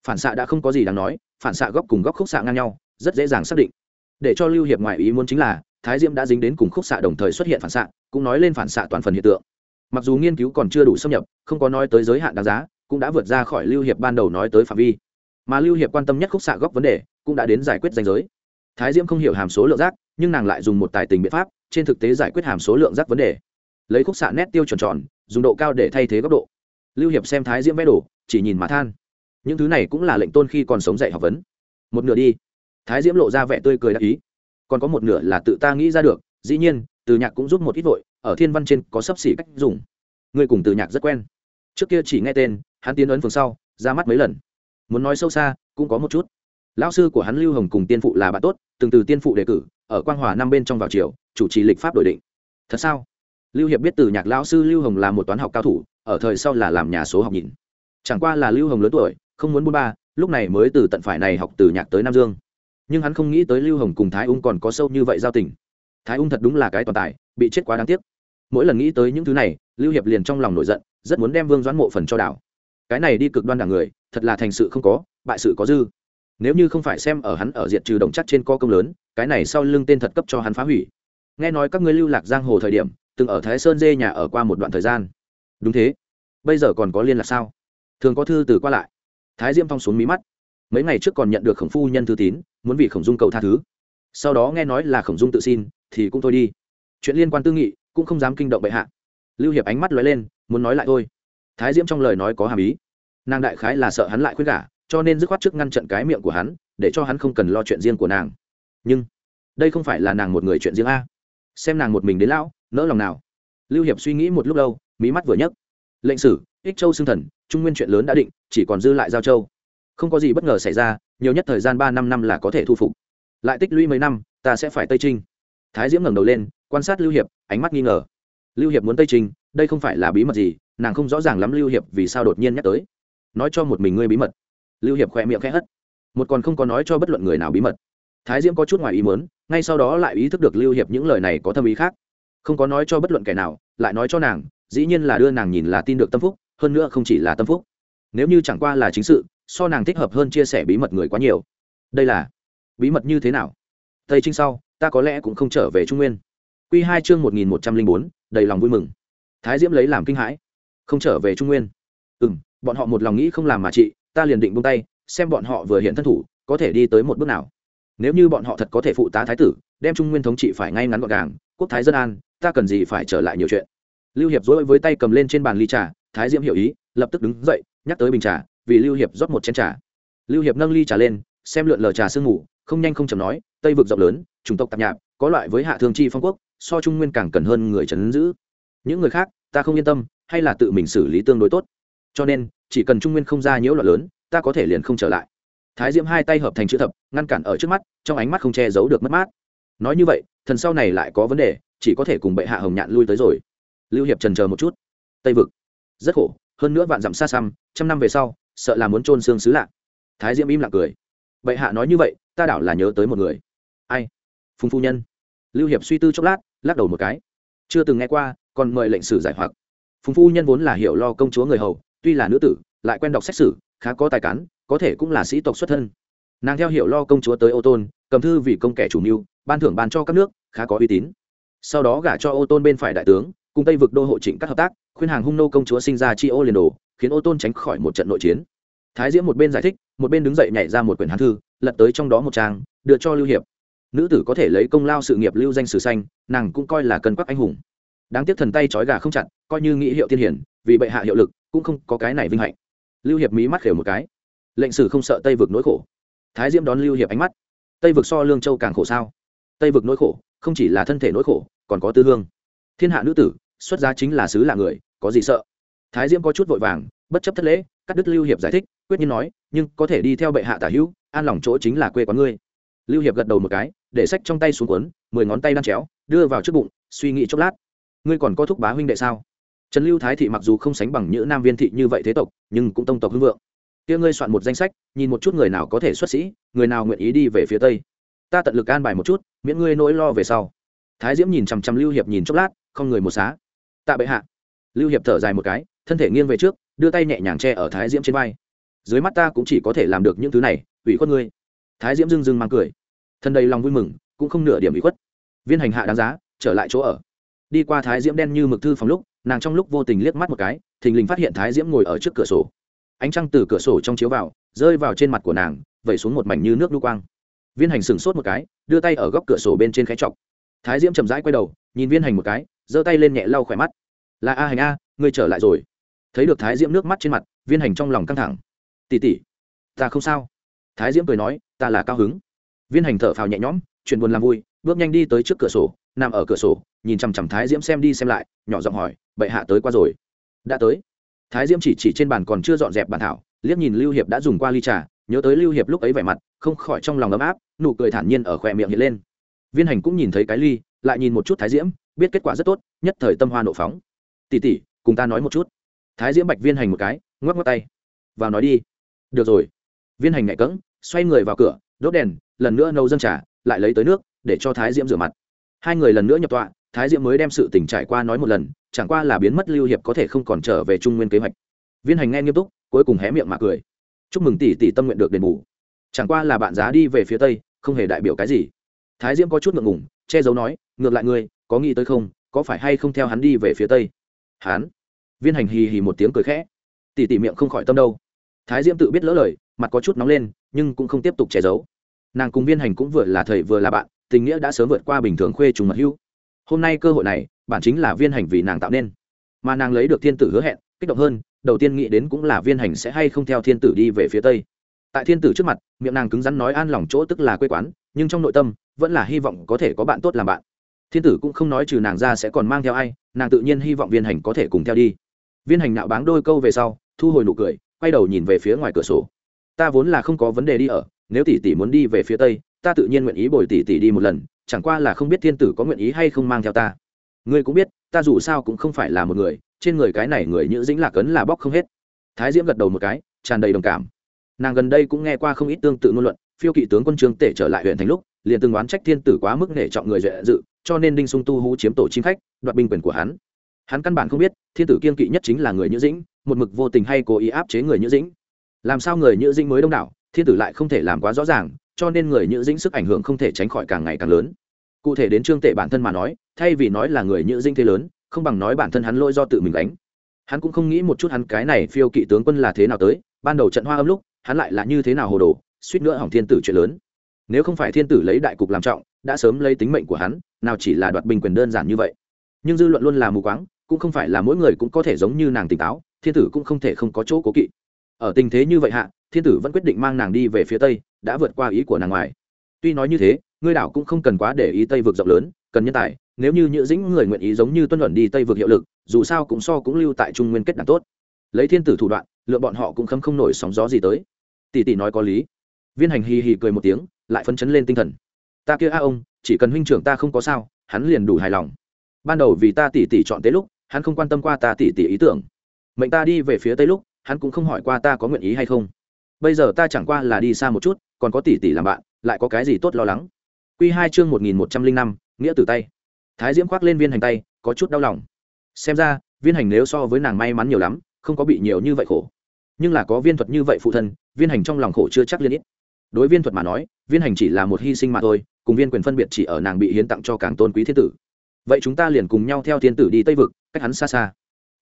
Phản xạ đã không có gì đáng nói, phản xạ góc cùng góc khúc xạ ngang nhau, rất dễ dàng xác định. Để cho lưu hiệp ngoại ý muốn chính là, thái diễm đã dính đến cùng khúc xạ đồng thời xuất hiện phản xạ, cũng nói lên phản xạ toàn phần hiện tượng. Mặc dù nghiên cứu còn chưa đủ xâm nhập, không có nói tới giới hạn đáng giá, cũng đã vượt ra khỏi lưu hiệp ban đầu nói tới phạm vi. Mà lưu hiệp quan tâm nhất khúc xạ góc vấn đề, cũng đã đến giải quyết danh giới. Thái diễm không hiểu hàm số lượng rác, nhưng nàng lại dùng một tài tình biện pháp, trên thực tế giải quyết hàm số lượng rác vấn đề. Lấy khúc xạ nét tiêu chuẩn tròn, dùng độ cao để thay thế góc độ. Lưu hiệp xem thái diễm vẽ đồ chỉ nhìn mà than. Những thứ này cũng là lệnh tôn khi còn sống dạy học vấn. Một nửa đi. Thái diễm lộ ra vẻ tươi cười đắc ý. Còn có một nửa là tự ta nghĩ ra được dĩ nhiên từ nhạc cũng giúp một ít vội ở thiên văn trên có sấp xỉ cách dùng. Người cùng từ nhạc rất quen. Trước kia chỉ nghe tên hắn tiến ấn phường sau ra mắt mấy lần. Muốn nói sâu xa cũng có một chút. Lão sư của hắn lưu hồng cùng tiên phụ là bạn tốt từng từ tiên phụ đề cử ở quang hòa năm bên trong vào triều, chủ trì lịch pháp đổi định. Thật sao? Lưu hiệp biết từ nhạc lão sư lưu hồng là một toán học cao thủ ở thời sau là làm nhà số học nhìn chẳng qua là lưu hồng lớn tuổi, không muốn buôn ba, lúc này mới từ tận phải này học từ nhạc tới nam dương. Nhưng hắn không nghĩ tới lưu hồng cùng thái ung còn có sâu như vậy giao tình. Thái ung thật đúng là cái toàn tài, bị chết quá đáng tiếc. Mỗi lần nghĩ tới những thứ này, lưu hiệp liền trong lòng nổi giận, rất muốn đem vương doãn mộ phần cho đảo. Cái này đi cực đoan đảng người, thật là thành sự không có, bại sự có dư. Nếu như không phải xem ở hắn ở diện trừ đồng chắc trên co công lớn, cái này sau lưng tên thật cấp cho hắn phá hủy. Nghe nói các ngươi lưu lạc giang hồ thời điểm, từng ở thái sơn dê nhà ở qua một đoạn thời gian. Đúng thế. Bây giờ còn có liên lạc sao? Thường có thư từ qua lại. Thái diêm phong xuống mí mắt. Mấy ngày trước còn nhận được khổng phu nhân thư tín, muốn vì khổng dung cầu tha thứ. Sau đó nghe nói là khổng dung tự xin, thì cũng thôi đi. Chuyện liên quan tư nghị, cũng không dám kinh động bệ hạ. Lưu hiệp ánh mắt lóe lên, muốn nói lại thôi. Thái diễm trong lời nói có hàm ý. Nàng đại khái là sợ hắn lại khuyết gả, cho nên dứt khoát trước ngăn trận cái miệng của hắn, để cho hắn không cần lo chuyện riêng của nàng. Nhưng, đây không phải là nàng một người chuyện riêng a. Xem nàng một mình đến lão, nỡ lòng nào. Lưu hiệp suy nghĩ một lúc lâu, mí mắt vừa nhấc. Lệnh sử, ích châu xưng thần trung nguyên chuyện lớn đã định, chỉ còn dư lại giao châu. Không có gì bất ngờ xảy ra, nhiều nhất thời gian ba năm năm là có thể thu phục. Lại tích lũy mấy năm, ta sẽ phải tây trinh. Thái diễm ngẩng đầu lên, quan sát lưu hiệp, ánh mắt nghi ngờ. Lưu hiệp muốn tây trinh, đây không phải là bí mật gì, nàng không rõ ràng lắm lưu hiệp vì sao đột nhiên nhắc tới. Nói cho một mình ngươi bí mật. Lưu hiệp khoe miệng khẽ hất. Một còn không có nói cho bất luận người nào bí mật. Thái diễm có chút ngoài ý mớn ngay sau đó lại ý thức được lưu hiệp những lời này có thâm ý khác. Không có nói cho bất luận kẻ nào, lại nói cho nàng, dĩ nhiên là đưa nàng nhìn là tin được tâm phúc hơn nữa không chỉ là tâm phúc. Nếu như chẳng qua là chính sự, so nàng thích hợp hơn chia sẻ bí mật người quá nhiều. Đây là bí mật như thế nào? Tây trinh sau, ta có lẽ cũng không trở về trung nguyên. Q hai chương một nghìn một trăm linh bốn, đầy lòng vui mừng. Thái diễm lấy làm kinh hãi. Không trở về trung nguyên. Ừ m bọn họ một lòng nghĩ không làm mà chị, ta liền định bung tay, xem bọn họ vừa hiện thân thủ, có thể đi tới một bước nào. Nếu như bọn họ thật có thể phụ tá thái tử, đem trung nguyên thống trị phải ngay ngắn gọn gàng, quốc thái dân an, ta cần gì phải trở lại nhiều chuyện. Lưu hiệp dối với tay cầm lên trên bàn ly trà thái diễm hiểu ý, lập tức đứng dậy, nhắc tới bình trà, vì lưu hiệp rót một chén trà. Lưu hiệp nâng ly trà lên, xem lượn lờ trà sương ngủ không nhanh không chầm nói, tây vực rộng lớn, chủng tộc tạp nhạp, có loại với hạ thương chi phong quốc, so trung nguyên càng cần hơn người trấn giữ. Những người khác, ta không yên tâm, hay là tự mình xử lý tương đối tốt. Cho nên, chỉ cần trung nguyên không ra nhiễu loạn lớn, ta có thể liền không trở lại. Thái diễm hai tay hợp thành chữ thập, ngăn cản ở trước mắt, trong ánh mắt không che giấu được mất mát. Nói như vậy, thần sau này lại có vấn đề, chỉ có thể cùng bệ hạ hồng nhạn lui tới rồi. Lưu hiệp trần chờ một chút. Tây vực rất khổ hơn nữa vạn dặm xa xăm trăm năm về sau sợ là muốn trôn xương xứ lạ. Thái diễm im lặng cười. Bệ hạ nói như vậy ta đảo là nhớ tới một người. Ai? Phùng phu nhân. Lưu hiệp suy tư chốc lát lắc đầu một cái. Chưa từng nghe qua còn mời lệnh sử giải hoặc. Phùng phu nhân vốn là hiểu lo công chúa người hầu tuy là nữ tử lại quen đọc sách sử, khá có tài cán có thể cũng là sĩ tộc xuất thân. Nàng theo hiểu lo công chúa tới ô tôn cầm thư vì công kẻ chủ mưu ban thưởng ban cho các nước khá có uy tín. Sau đó gả cho ô tôn bên phải đại tướng cùng tây vực đô hộ trịnh các hợp tác, khuyên hàng hung nô công chúa sinh ra chi ô liền đồ khiến ô tôn tránh khỏi một trận nội chiến. Thái diễm một bên giải thích, một bên đứng dậy nhảy ra một quyển hán thư, lật tới trong đó một trang, đưa cho lưu hiệp. Nữ tử có thể lấy công lao sự nghiệp lưu danh sử xanh nàng cũng coi là cân quắc anh hùng. Đáng tiếc thần tay trói gà không chặt, coi như nghĩ hiệu tiên hiển, vì bệ hạ hiệu lực, cũng không có cái này vinh hạnh. Lưu hiệp mí mắt khều một cái. Lệnh sử không sợ tây vực nỗi khổ. Thái diễm đón lưu hiệp ánh mắt. Tây vực so lương châu càng khổ sao? Tây vực nỗi khổ, không chỉ là thân thể nỗi khổ, còn có tư hương. Thiên hạ nữ tử xuất gia chính là sứ là người, có gì sợ? Thái diễm có chút vội vàng, bất chấp thất lễ, cắt đứt lưu hiệp giải thích, quyết nhiên nói, nhưng có thể đi theo bệ hạ tả hữu, an lòng chỗ chính là quê quán ngươi. Lưu hiệp gật đầu một cái, để sách trong tay xuống cuốn, mười ngón tay đang chéo, đưa vào trước bụng, suy nghĩ chốc lát. Ngươi còn có thúc bá huynh đệ sao? Trần lưu thái thị mặc dù không sánh bằng những nam viên thị như vậy thế tộc, nhưng cũng tông tộc hưng vượng. Kia ngươi soạn một danh sách, nhìn một chút người nào có thể xuất sĩ, người nào nguyện ý đi về phía tây. Ta tận lực an bài một chút, miễn ngươi nỗi lo về sau. Thái diễm nhìn chằm chằm lưu hiệp nhìn chốc lát, không người một xá tạ bệ hạ. Lưu hiệp thở dài một cái, thân thể nghiêng về trước, đưa tay nhẹ nhàng che ở thái diễm trên vai. Dưới mắt ta cũng chỉ có thể làm được những thứ này, ủy khuất ngươi. Thái diễm dưng dưng mang cười. Thân đầy lòng vui mừng, cũng không nửa điểm ủy khuất. Viên hành hạ đáng giá, trở lại chỗ ở. Đi qua thái diễm đen như mực thư phòng lúc, nàng trong lúc vô tình liếc mắt một cái, thình lình phát hiện thái diễm ngồi ở trước cửa sổ. Ánh trăng từ cửa sổ trong chiếu vào, rơi vào trên mặt của nàng, vẩy xuống một mảnh như nước đu quang. Viên hành sửng sốt một cái, đưa tay ở góc cửa sổ bên trên khẽ chọc. Thái diễm chậm rãi quay đầu, nhìn viên hành một cái, giơ tay lên nhẹ lau khỏe mắt là a hành a, ngươi trở lại rồi. Thấy được thái diễm nước mắt trên mặt, viên hành trong lòng căng thẳng. Tỉ tỉ ta không sao. Thái diễm cười nói, ta là cao hứng. Viên hành thở phào nhẹ nhõm, chuyện buồn làm vui, bước nhanh đi tới trước cửa sổ, nằm ở cửa sổ, nhìn chằm chằm thái diễm xem đi xem lại, nhỏ giọng hỏi, bệ hạ tới qua rồi? Đã tới. Thái diễm chỉ chỉ trên bàn còn chưa dọn dẹp bàn thảo, liếc nhìn lưu hiệp đã dùng qua ly trà, nhớ tới lưu hiệp lúc ấy vẻ mặt, không khỏi trong lòng ấm áp, nụ cười thản nhiên ở khỏe miệng hiện lên. Viên hành cũng nhìn thấy cái ly, lại nhìn một chút thái diễm, biết kết quả rất tốt, nhất thời tâm hoa nộ phóng tỉ tỉ, cùng ta nói một chút. Thái diễm bạch viên hành một cái, ngoắc ngoắc tay. Vào nói đi. Được rồi. Viên hành ngại cỡng xoay người vào cửa, đốt đèn, lần nữa nấu dân trà, lại lấy tới nước, để cho thái diễm rửa mặt. Hai người lần nữa nhập tọa, thái diễm mới đem sự tình trải qua nói một lần, chẳng qua là biến mất lưu hiệp có thể không còn trở về trung nguyên kế hoạch. Viên hành nghe nghiêm túc, cuối cùng hé miệng mà cười. Chúc mừng tỷ tỷ tâm nguyện được đền bù. Chẳng qua là bạn giá đi về phía tây, không hề đại biểu cái gì. Thái diễm có chút ngượng ngùng, che giấu nói, ngược lại ngươi, có nghĩ tới không? Có phải hay không theo hắn đi về phía tây? Hán, viên hành hì hì một tiếng cười khẽ. Tỷ tỷ miệng không khỏi tâm đâu. Thái diễm tự biết lỡ lời mặt có chút nóng lên nhưng cũng không tiếp tục che giấu. Nàng cùng viên hành cũng vừa là thầy vừa là bạn tình nghĩa đã sớm vượt qua bình thường khuê trùng mật hưu hôm nay cơ hội này bản chính là viên hành vì nàng tạo nên. Mà nàng lấy được thiên tử hứa hẹn kích động hơn đầu tiên nghĩ đến cũng là viên hành sẽ hay không theo thiên tử đi về phía tây. Tại thiên tử trước mặt miệng nàng cứng rắn nói an lòng chỗ tức là quê quán nhưng trong nội tâm vẫn là hy vọng có thể có bạn tốt làm bạn thiên tử cũng không nói trừ nàng ra sẽ còn mang theo ai, nàng tự nhiên hy vọng viên hành có thể cùng theo đi. Viên hành nạo báng đôi câu về sau, thu hồi nụ cười, quay đầu nhìn về phía ngoài cửa sổ. Ta vốn là không có vấn đề đi ở, nếu tỷ tỷ muốn đi về phía tây, ta tự nhiên nguyện ý bồi tỷ tỷ đi một lần, chẳng qua là không biết thiên tử có nguyện ý hay không mang theo ta. Ngươi cũng biết, ta dù sao cũng không phải là một người, trên người cái này người như dĩnh lạc ấn là bóc không hết. Thái diễm gật đầu một cái, tràn đầy đồng cảm. Nàng gần đây cũng nghe qua không ít tương tự ngôn luận, phiêu kỵ tướng quân trương tể trở lại huyện thành lúc liền từng oán trách thiên tử quá mức nể trọng người dễ dự, cho nên đinh sung tu hú chiếm tổ chim khách, đoạt binh quyền của hắn. Hắn căn bản không biết, thiên tử kiên kỵ nhất chính là người nhữ dĩnh, một mực vô tình hay cố ý áp chế người nhữ dĩnh. Làm sao người nhữ dĩnh mới đông đảo, thiên tử lại không thể làm quá rõ ràng, cho nên người nhữ dĩnh sức ảnh hưởng không thể tránh khỏi càng ngày càng lớn. Cụ thể đến trương Tệ bản thân mà nói, thay vì nói là người nhữ dĩnh thế lớn, không bằng nói bản thân hắn lỗi do tự mình đánh hắn cũng không nghĩ một chút hắn cái này phiêu kỵ tướng quân là thế nào tới, ban đầu trận hoa âm lúc, hắn lại là như thế nào hồ đồ, suýt nữa hỏng thiên tử chuyện lớn nếu không phải thiên tử lấy đại cục làm trọng, đã sớm lấy tính mệnh của hắn, nào chỉ là đoạt bình quyền đơn giản như vậy. Nhưng dư luận luôn là mù quáng, cũng không phải là mỗi người cũng có thể giống như nàng tỉnh táo, thiên tử cũng không thể không có chỗ cố kỵ. Ở tình thế như vậy hạ, thiên tử vẫn quyết định mang nàng đi về phía tây, đã vượt qua ý của nàng ngoài. Tuy nói như thế, ngươi đảo cũng không cần quá để ý tây vực rộng lớn, cần nhân tài, nếu như nhữ dĩnh người nguyện ý giống như tuân luận đi tây vực hiệu lực, dù sao cũng so cũng lưu tại trung nguyên kết đảng tốt. Lấy thiên tử thủ đoạn, lựa bọn họ cũng khâm không nổi sóng gió gì tới. Tỷ tỷ nói có lý. Viên hành hì hì cười một tiếng lại phấn chấn lên tinh thần. Ta kia a ông, chỉ cần huynh trưởng ta không có sao, hắn liền đủ hài lòng. Ban đầu vì ta tỉ tỉ chọn tới lúc hắn không quan tâm qua ta tỉ tỉ ý tưởng. Mệnh ta đi về phía tây lúc hắn cũng không hỏi qua ta có nguyện ý hay không. Bây giờ ta chẳng qua là đi xa một chút, còn có tỉ tỉ làm bạn, lại có cái gì tốt lo lắng? Q hai chương một nghìn một trăm linh năm, nghĩa từ tay. Thái diễm khoác lên viên hành tay, có chút đau lòng. Xem ra, viên hành nếu so với nàng may mắn nhiều lắm, không có bị nhiều như vậy khổ. Nhưng là có viên thuật như vậy phụ thân, viên hành trong lòng khổ chưa chắc liên ít đối viên thuật mà nói, viên hành chỉ là một hy sinh mà thôi, cùng viên quyền phân biệt chỉ ở nàng bị hiến tặng cho càng tôn quý thiên tử. Vậy chúng ta liền cùng nhau theo thiên tử đi tây vực, cách hắn xa xa.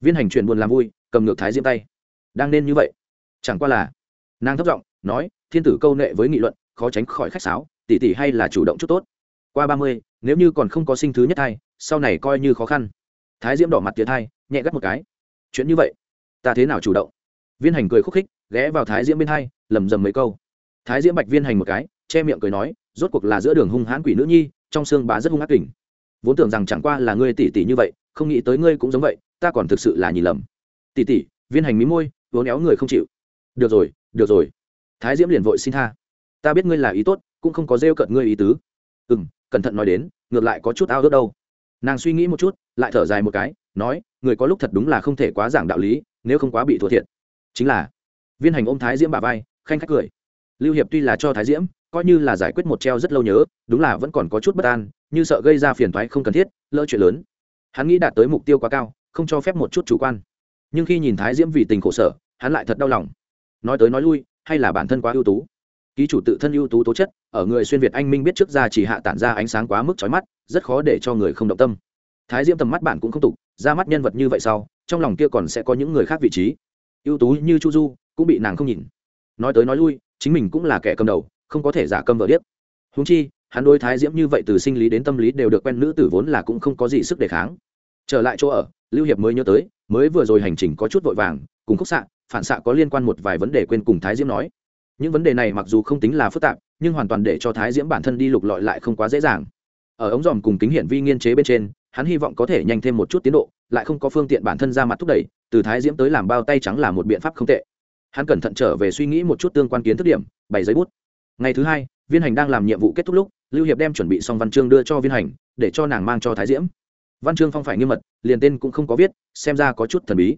Viên hành chuyển buồn làm vui, cầm ngược thái diễm tay. Đang nên như vậy, chẳng qua là, nàng thấp giọng nói, thiên tử câu nệ với nghị luận, khó tránh khỏi khách sáo, tỉ tỉ hay là chủ động chút tốt. Qua ba mươi, nếu như còn không có sinh thứ nhất thai, sau này coi như khó khăn. Thái diễm đỏ mặt tiệt thai, nhẹ gắt một cái. Chuyện như vậy, ta thế nào chủ động? Viên hành cười khúc khích, ghé vào thái diễm bên hai, lầm rầm mấy câu thái diễm bạch viên hành một cái, che miệng cười nói, rốt cuộc là giữa đường hung hãn quỷ nữ nhi, trong xương bà rất hung ác kỉnh vốn tưởng rằng chẳng qua là ngươi tỷ tỷ như vậy, không nghĩ tới ngươi cũng giống vậy, ta còn thực sự là nhìn lầm. Tỷ tỷ viên hành mí môi vốn éo người không chịu. Được rồi được rồi. Thái diễm liền vội xin tha. Ta biết ngươi là ý tốt, cũng không có rêu cận ngươi ý tứ. Ừ m cẩn thận nói đến, ngược lại có chút ao ước đâu. Nàng suy nghĩ một chút, lại thở dài một cái, nói, người có lúc thật đúng là không thể quá giảng đạo lý, nếu không quá bị thua thiệt. Chính là, viên hành ôm thái diễm bà vai, khanh khách cười lưu hiệp tuy là cho thái diễm, coi như là giải quyết một treo rất lâu nhớ, đúng là vẫn còn có chút bất an, như sợ gây ra phiền thoái không cần thiết, lỡ chuyện lớn. Hắn nghĩ đạt tới mục tiêu quá cao, không cho phép một chút chủ quan. Nhưng khi nhìn thái diễm vì tình khổ sở, hắn lại thật đau lòng. Nói tới nói lui, hay là bản thân quá ưu tú? Ký chủ tự thân ưu tú tố chất, ở người xuyên việt anh minh biết trước ra chỉ hạ tản ra ánh sáng quá mức trói mắt, rất khó để cho người không động tâm. Thái diễm tầm mắt bản cũng không tục, ra mắt nhân vật như vậy sau, trong lòng kia còn sẽ có những người khác vị trí. Ưu tú như chu du, cũng bị nàng không nhìn. Nói tới nói lui chính mình cũng là kẻ cầm đầu, không có thể giả câm vợ điếc. Húng chi, hắn đôi thái diễm như vậy từ sinh lý đến tâm lý đều được quen nữ tử vốn là cũng không có gì sức đề kháng. Trở lại chỗ ở, lưu hiệp mới nhớ tới, mới vừa rồi hành trình có chút vội vàng, cùng khúc xạ, phản xạ có liên quan một vài vấn đề quên cùng thái diễm nói. Những vấn đề này mặc dù không tính là phức tạp, nhưng hoàn toàn để cho thái diễm bản thân đi lục lọi lại không quá dễ dàng. Ở ống dòm cùng kính hiển vi nghiên chế bên trên, hắn hy vọng có thể nhanh thêm một chút tiến độ, lại không có phương tiện bản thân ra mặt thúc đẩy, từ thái diễm tới làm bao tay trắng là một biện pháp không tệ hắn cẩn thận trở về suy nghĩ một chút tương quan kiến thức điểm, bày giấy bút. Ngày thứ hai, viên hành đang làm nhiệm vụ kết thúc lúc, lưu hiệp đem chuẩn bị xong văn chương đưa cho viên hành, để cho nàng mang cho thái diễm. Văn chương phong phải nghiêm mật, liền tên cũng không có viết, xem ra có chút thần bí.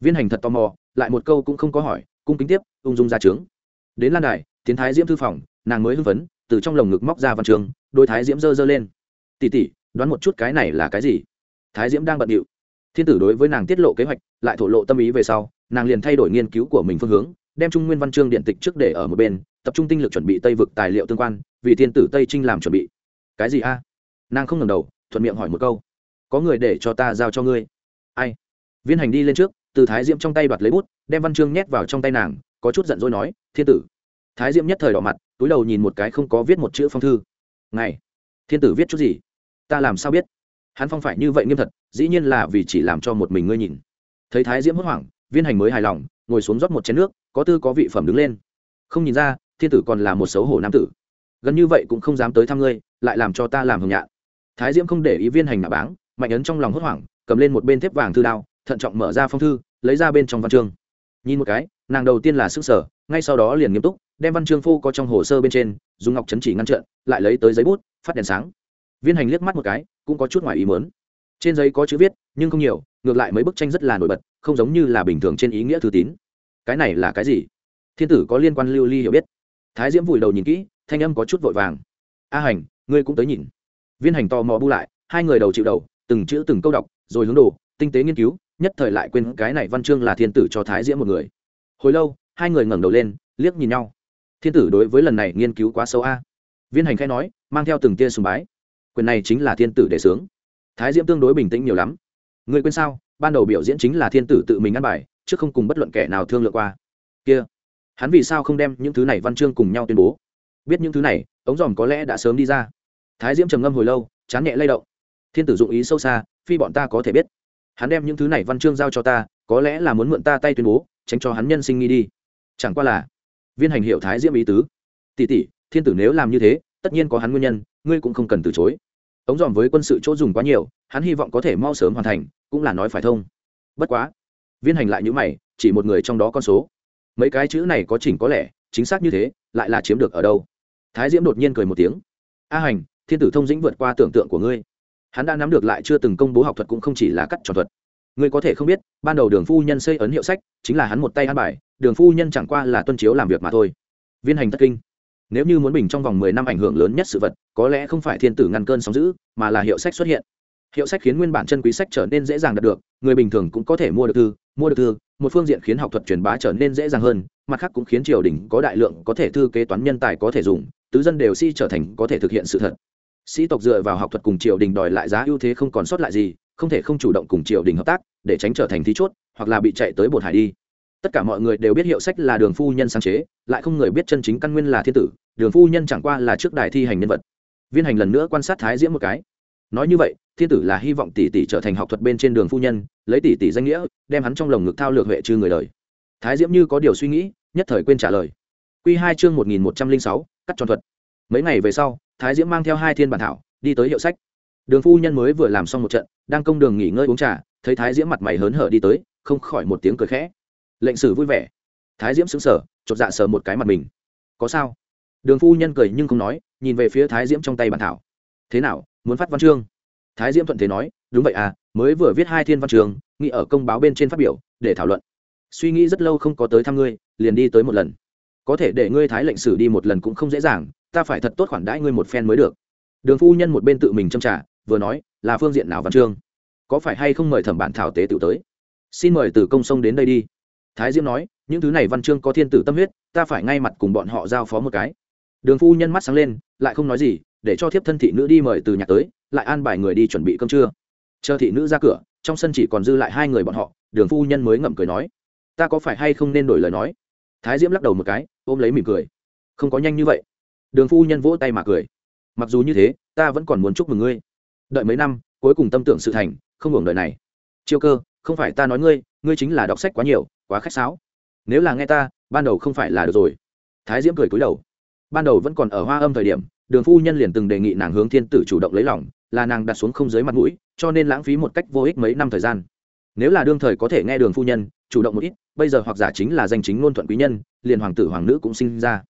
Viên hành thật tò mò, lại một câu cũng không có hỏi, cung kính tiếp, ung dung ra trướng. Đến lan đài, tiến thái diễm thư phòng, nàng mới hưng phấn, từ trong lồng ngực móc ra văn chương, đôi thái diễm dơ dơ lên. Tỉ tỉ đoán một chút cái này là cái gì? Thái diễm đang bận điệu. Thiên tử đối với nàng tiết lộ kế hoạch, lại thổ lộ tâm ý về sau nàng liền thay đổi nghiên cứu của mình phương hướng, đem trung nguyên văn chương điện tịch trước để ở một bên, tập trung tinh lực chuẩn bị tây vực tài liệu tương quan, vì thiên tử tây trinh làm chuẩn bị. Cái gì a? Nàng không ngẩng đầu, thuận miệng hỏi một câu. Có người để cho ta giao cho ngươi. Ai? Viên hành đi lên trước, từ thái diễm trong tay đoạt lấy bút, đem văn chương nhét vào trong tay nàng, có chút giận dỗi nói, thiên tử. Thái diễm nhất thời đỏ mặt, túi đầu nhìn một cái không có viết một chữ phong thư. Này thiên tử viết chút gì? Ta làm sao biết? Hắn phong phải như vậy nghiêm thật, dĩ nhiên là vì chỉ làm cho một mình ngươi nhìn. Thấy thái diễm hốt hoảng viên hành mới hài lòng, ngồi xuống rót một chén nước, có tư có vị phẩm đứng lên. Không nhìn ra, thiên tử còn là một xấu hổ nam tử. Gần như vậy cũng không dám tới thăm ngươi, lại làm cho ta làm hồng nhạn. Thái diễm không để ý viên hành nạ báng, mạnh ấn trong lòng hốt hoảng, cầm lên một bên thép vàng thư đao, thận trọng mở ra phong thư, lấy ra bên trong văn chương. Nhìn một cái, nàng đầu tiên là sức sở, ngay sau đó liền nghiêm túc, đem văn chương phô có trong hồ sơ bên trên, dùng ngọc chấn chỉ ngăn trợn lại lấy tới giấy bút, phát đèn sáng. Viên hành liếc mắt một cái, cũng có chút ngoài ý mớn trên giấy có chữ viết, nhưng không nhiều, ngược lại mấy bức tranh rất là nổi bật không giống như là bình thường trên ý nghĩa thư tín. Cái này là cái gì? Thiên tử có liên quan lưu ly hiểu biết. Thái diễm vùi đầu nhìn kỹ, thanh âm có chút vội vàng. A hành, ngươi cũng tới nhìn. Viên hành tò mò bu lại, hai người đầu chịu đầu, từng chữ từng câu đọc, rồi hướng đồ, tinh tế nghiên cứu, nhất thời lại quên cái này văn chương là thiên tử cho thái diễm một người. Hồi lâu, hai người ngẩng đầu lên, liếc nhìn nhau. Thiên tử đối với lần này nghiên cứu quá sâu a. Viên hành khai nói, mang theo từng tia sùng bái. Quyền này chính là thiên tử để sướng. Thái diễm tương đối bình tĩnh nhiều lắm. Người quên sao? Ban đầu biểu diễn chính là thiên tử tự mình ăn bài, chứ không cùng bất luận kẻ nào thương lượng qua. Kia, hắn vì sao không đem những thứ này văn chương cùng nhau tuyên bố? Biết những thứ này, ống dòm có lẽ đã sớm đi ra. Thái diễm trầm ngâm hồi lâu, chán nhẹ lay động. Thiên tử dụng ý sâu xa, phi bọn ta có thể biết. Hắn đem những thứ này văn chương giao cho ta, có lẽ là muốn mượn ta tay tuyên bố, tránh cho hắn nhân sinh nghi đi. Chẳng qua là, viên hành hiệu thái diễm ý tứ. Tỷ tỷ, thiên tử nếu làm như thế, tất nhiên có hắn nguyên nhân, ngươi cũng không cần từ chối. Ống dòm với quân sự chỗ dùng quá nhiều, hắn hy vọng có thể mau sớm hoàn thành cũng là nói phải thông. Bất quá, viên hành lại như mày, chỉ một người trong đó con số. Mấy cái chữ này có chỉnh có lẽ chính xác như thế, lại là chiếm được ở đâu? Thái diễm đột nhiên cười một tiếng. A hành, thiên tử thông dĩnh vượt qua tưởng tượng của ngươi. Hắn đã nắm được lại chưa từng công bố học thuật cũng không chỉ là cắt tròn thuật. Ngươi có thể không biết, ban đầu đường phu nhân xây ấn hiệu sách, chính là hắn một tay ăn bài, đường phu nhân chẳng qua là tuân chiếu làm việc mà thôi. Viên hành thất kinh. Nếu như muốn bình trong vòng mười năm ảnh hưởng lớn nhất sự vật, có lẽ không phải thiên tử ngăn cơn sóng giữ mà là hiệu sách xuất hiện hiệu sách khiến nguyên bản chân quý sách trở nên dễ dàng đạt được, người bình thường cũng có thể mua được thư, mua được thư, một phương diện khiến học thuật truyền bá trở nên dễ dàng hơn, mặt khác cũng khiến triều đình có đại lượng có thể thư kế toán nhân tài có thể dùng, tứ dân đều si trở thành có thể thực hiện sự thật. Sĩ tộc dựa vào học thuật cùng triều đình đòi lại giá ưu thế không còn sót lại gì, không thể không chủ động cùng triều đình hợp tác, để tránh trở thành thí chốt, hoặc là bị chạy tới bột hải đi. Tất cả mọi người đều biết hiệu sách là đường phu nhân sáng chế, lại không người biết chân chính căn nguyên là thiên tử, đường phu nhân chẳng qua là trước đài thi hành nhân vật. Viên hành lần nữa quan sát thái diễm một cái nói như vậy, thiên tử là hy vọng tỷ tỷ trở thành học thuật bên trên đường phu nhân, lấy tỷ tỷ danh nghĩa, đem hắn trong lồng ngực thao lược huệ trừ người đời. Thái diễm như có điều suy nghĩ, nhất thời quên trả lời. Q hai chương một nghìn một trăm linh sáu, cắt tròn thuật. Mấy ngày về sau, thái diễm mang theo hai thiên bản thảo, đi tới hiệu sách. Đường phu nhân mới vừa làm xong một trận, đang công đường nghỉ ngơi uống trà, thấy thái diễm mặt mày hớn hở đi tới, không khỏi một tiếng cười khẽ. Lệnh sử vui vẻ. Thái diễm xứng sở chột dạ sờ một cái mặt mình. Có sao? Đường phu nhân cười nhưng không nói, nhìn về phía thái diễm trong tay bản thảo. Thế nào? Muốn phát văn chương. Thái diễm thuận thế nói, đúng vậy à mới vừa viết hai thiên văn trường nghĩ ở công báo bên trên phát biểu, để thảo luận. Suy nghĩ rất lâu không có tới thăm ngươi, liền đi tới một lần. Có thể để ngươi thái lệnh sử đi một lần cũng không dễ dàng, ta phải thật tốt khoản đãi ngươi một phen mới được. Đường phu nhân một bên tự mình châm trả vừa nói, là phương diện nào văn chương? Có phải hay không mời thẩm bản thảo tế tự tới? Xin mời từ công sông đến đây đi. Thái diễm nói, những thứ này văn chương có thiên tử tâm huyết, ta phải ngay mặt cùng bọn họ giao phó một cái. Đường phu nhân mắt sáng lên, lại không nói gì để cho thiếp thân thị nữ đi mời từ nhạc tới, lại an bài người đi chuẩn bị cơm trưa. Chờ thị nữ ra cửa, trong sân chỉ còn dư lại hai người bọn họ, đường phu nhân mới ngậm cười nói, ta có phải hay không nên đổi lời nói? Thái diễm lắc đầu một cái, ôm lấy mỉm cười, không có nhanh như vậy. Đường phu nhân vỗ tay mà cười, mặc dù như thế, ta vẫn còn muốn chúc mừng ngươi. Đợi mấy năm, cuối cùng tâm tưởng sự thành, không hưởng đợi này. Chiêu cơ, không phải ta nói ngươi ngươi chính là đọc sách quá nhiều, quá khách sáo. Nếu là nghe ta, ban đầu không phải là được rồi. Thái diễm cười cúi đầu, ban đầu vẫn còn ở hoa âm thời điểm đường phu nhân liền từng đề nghị nàng hướng thiên tử chủ động lấy lòng, là nàng đặt xuống không dưới mặt mũi, cho nên lãng phí một cách vô ích mấy năm thời gian. Nếu là đương thời có thể nghe đường phu nhân, chủ động một ít, bây giờ hoặc giả chính là danh chính ngôn thuận quý nhân, liền hoàng tử hoàng nữ cũng sinh ra.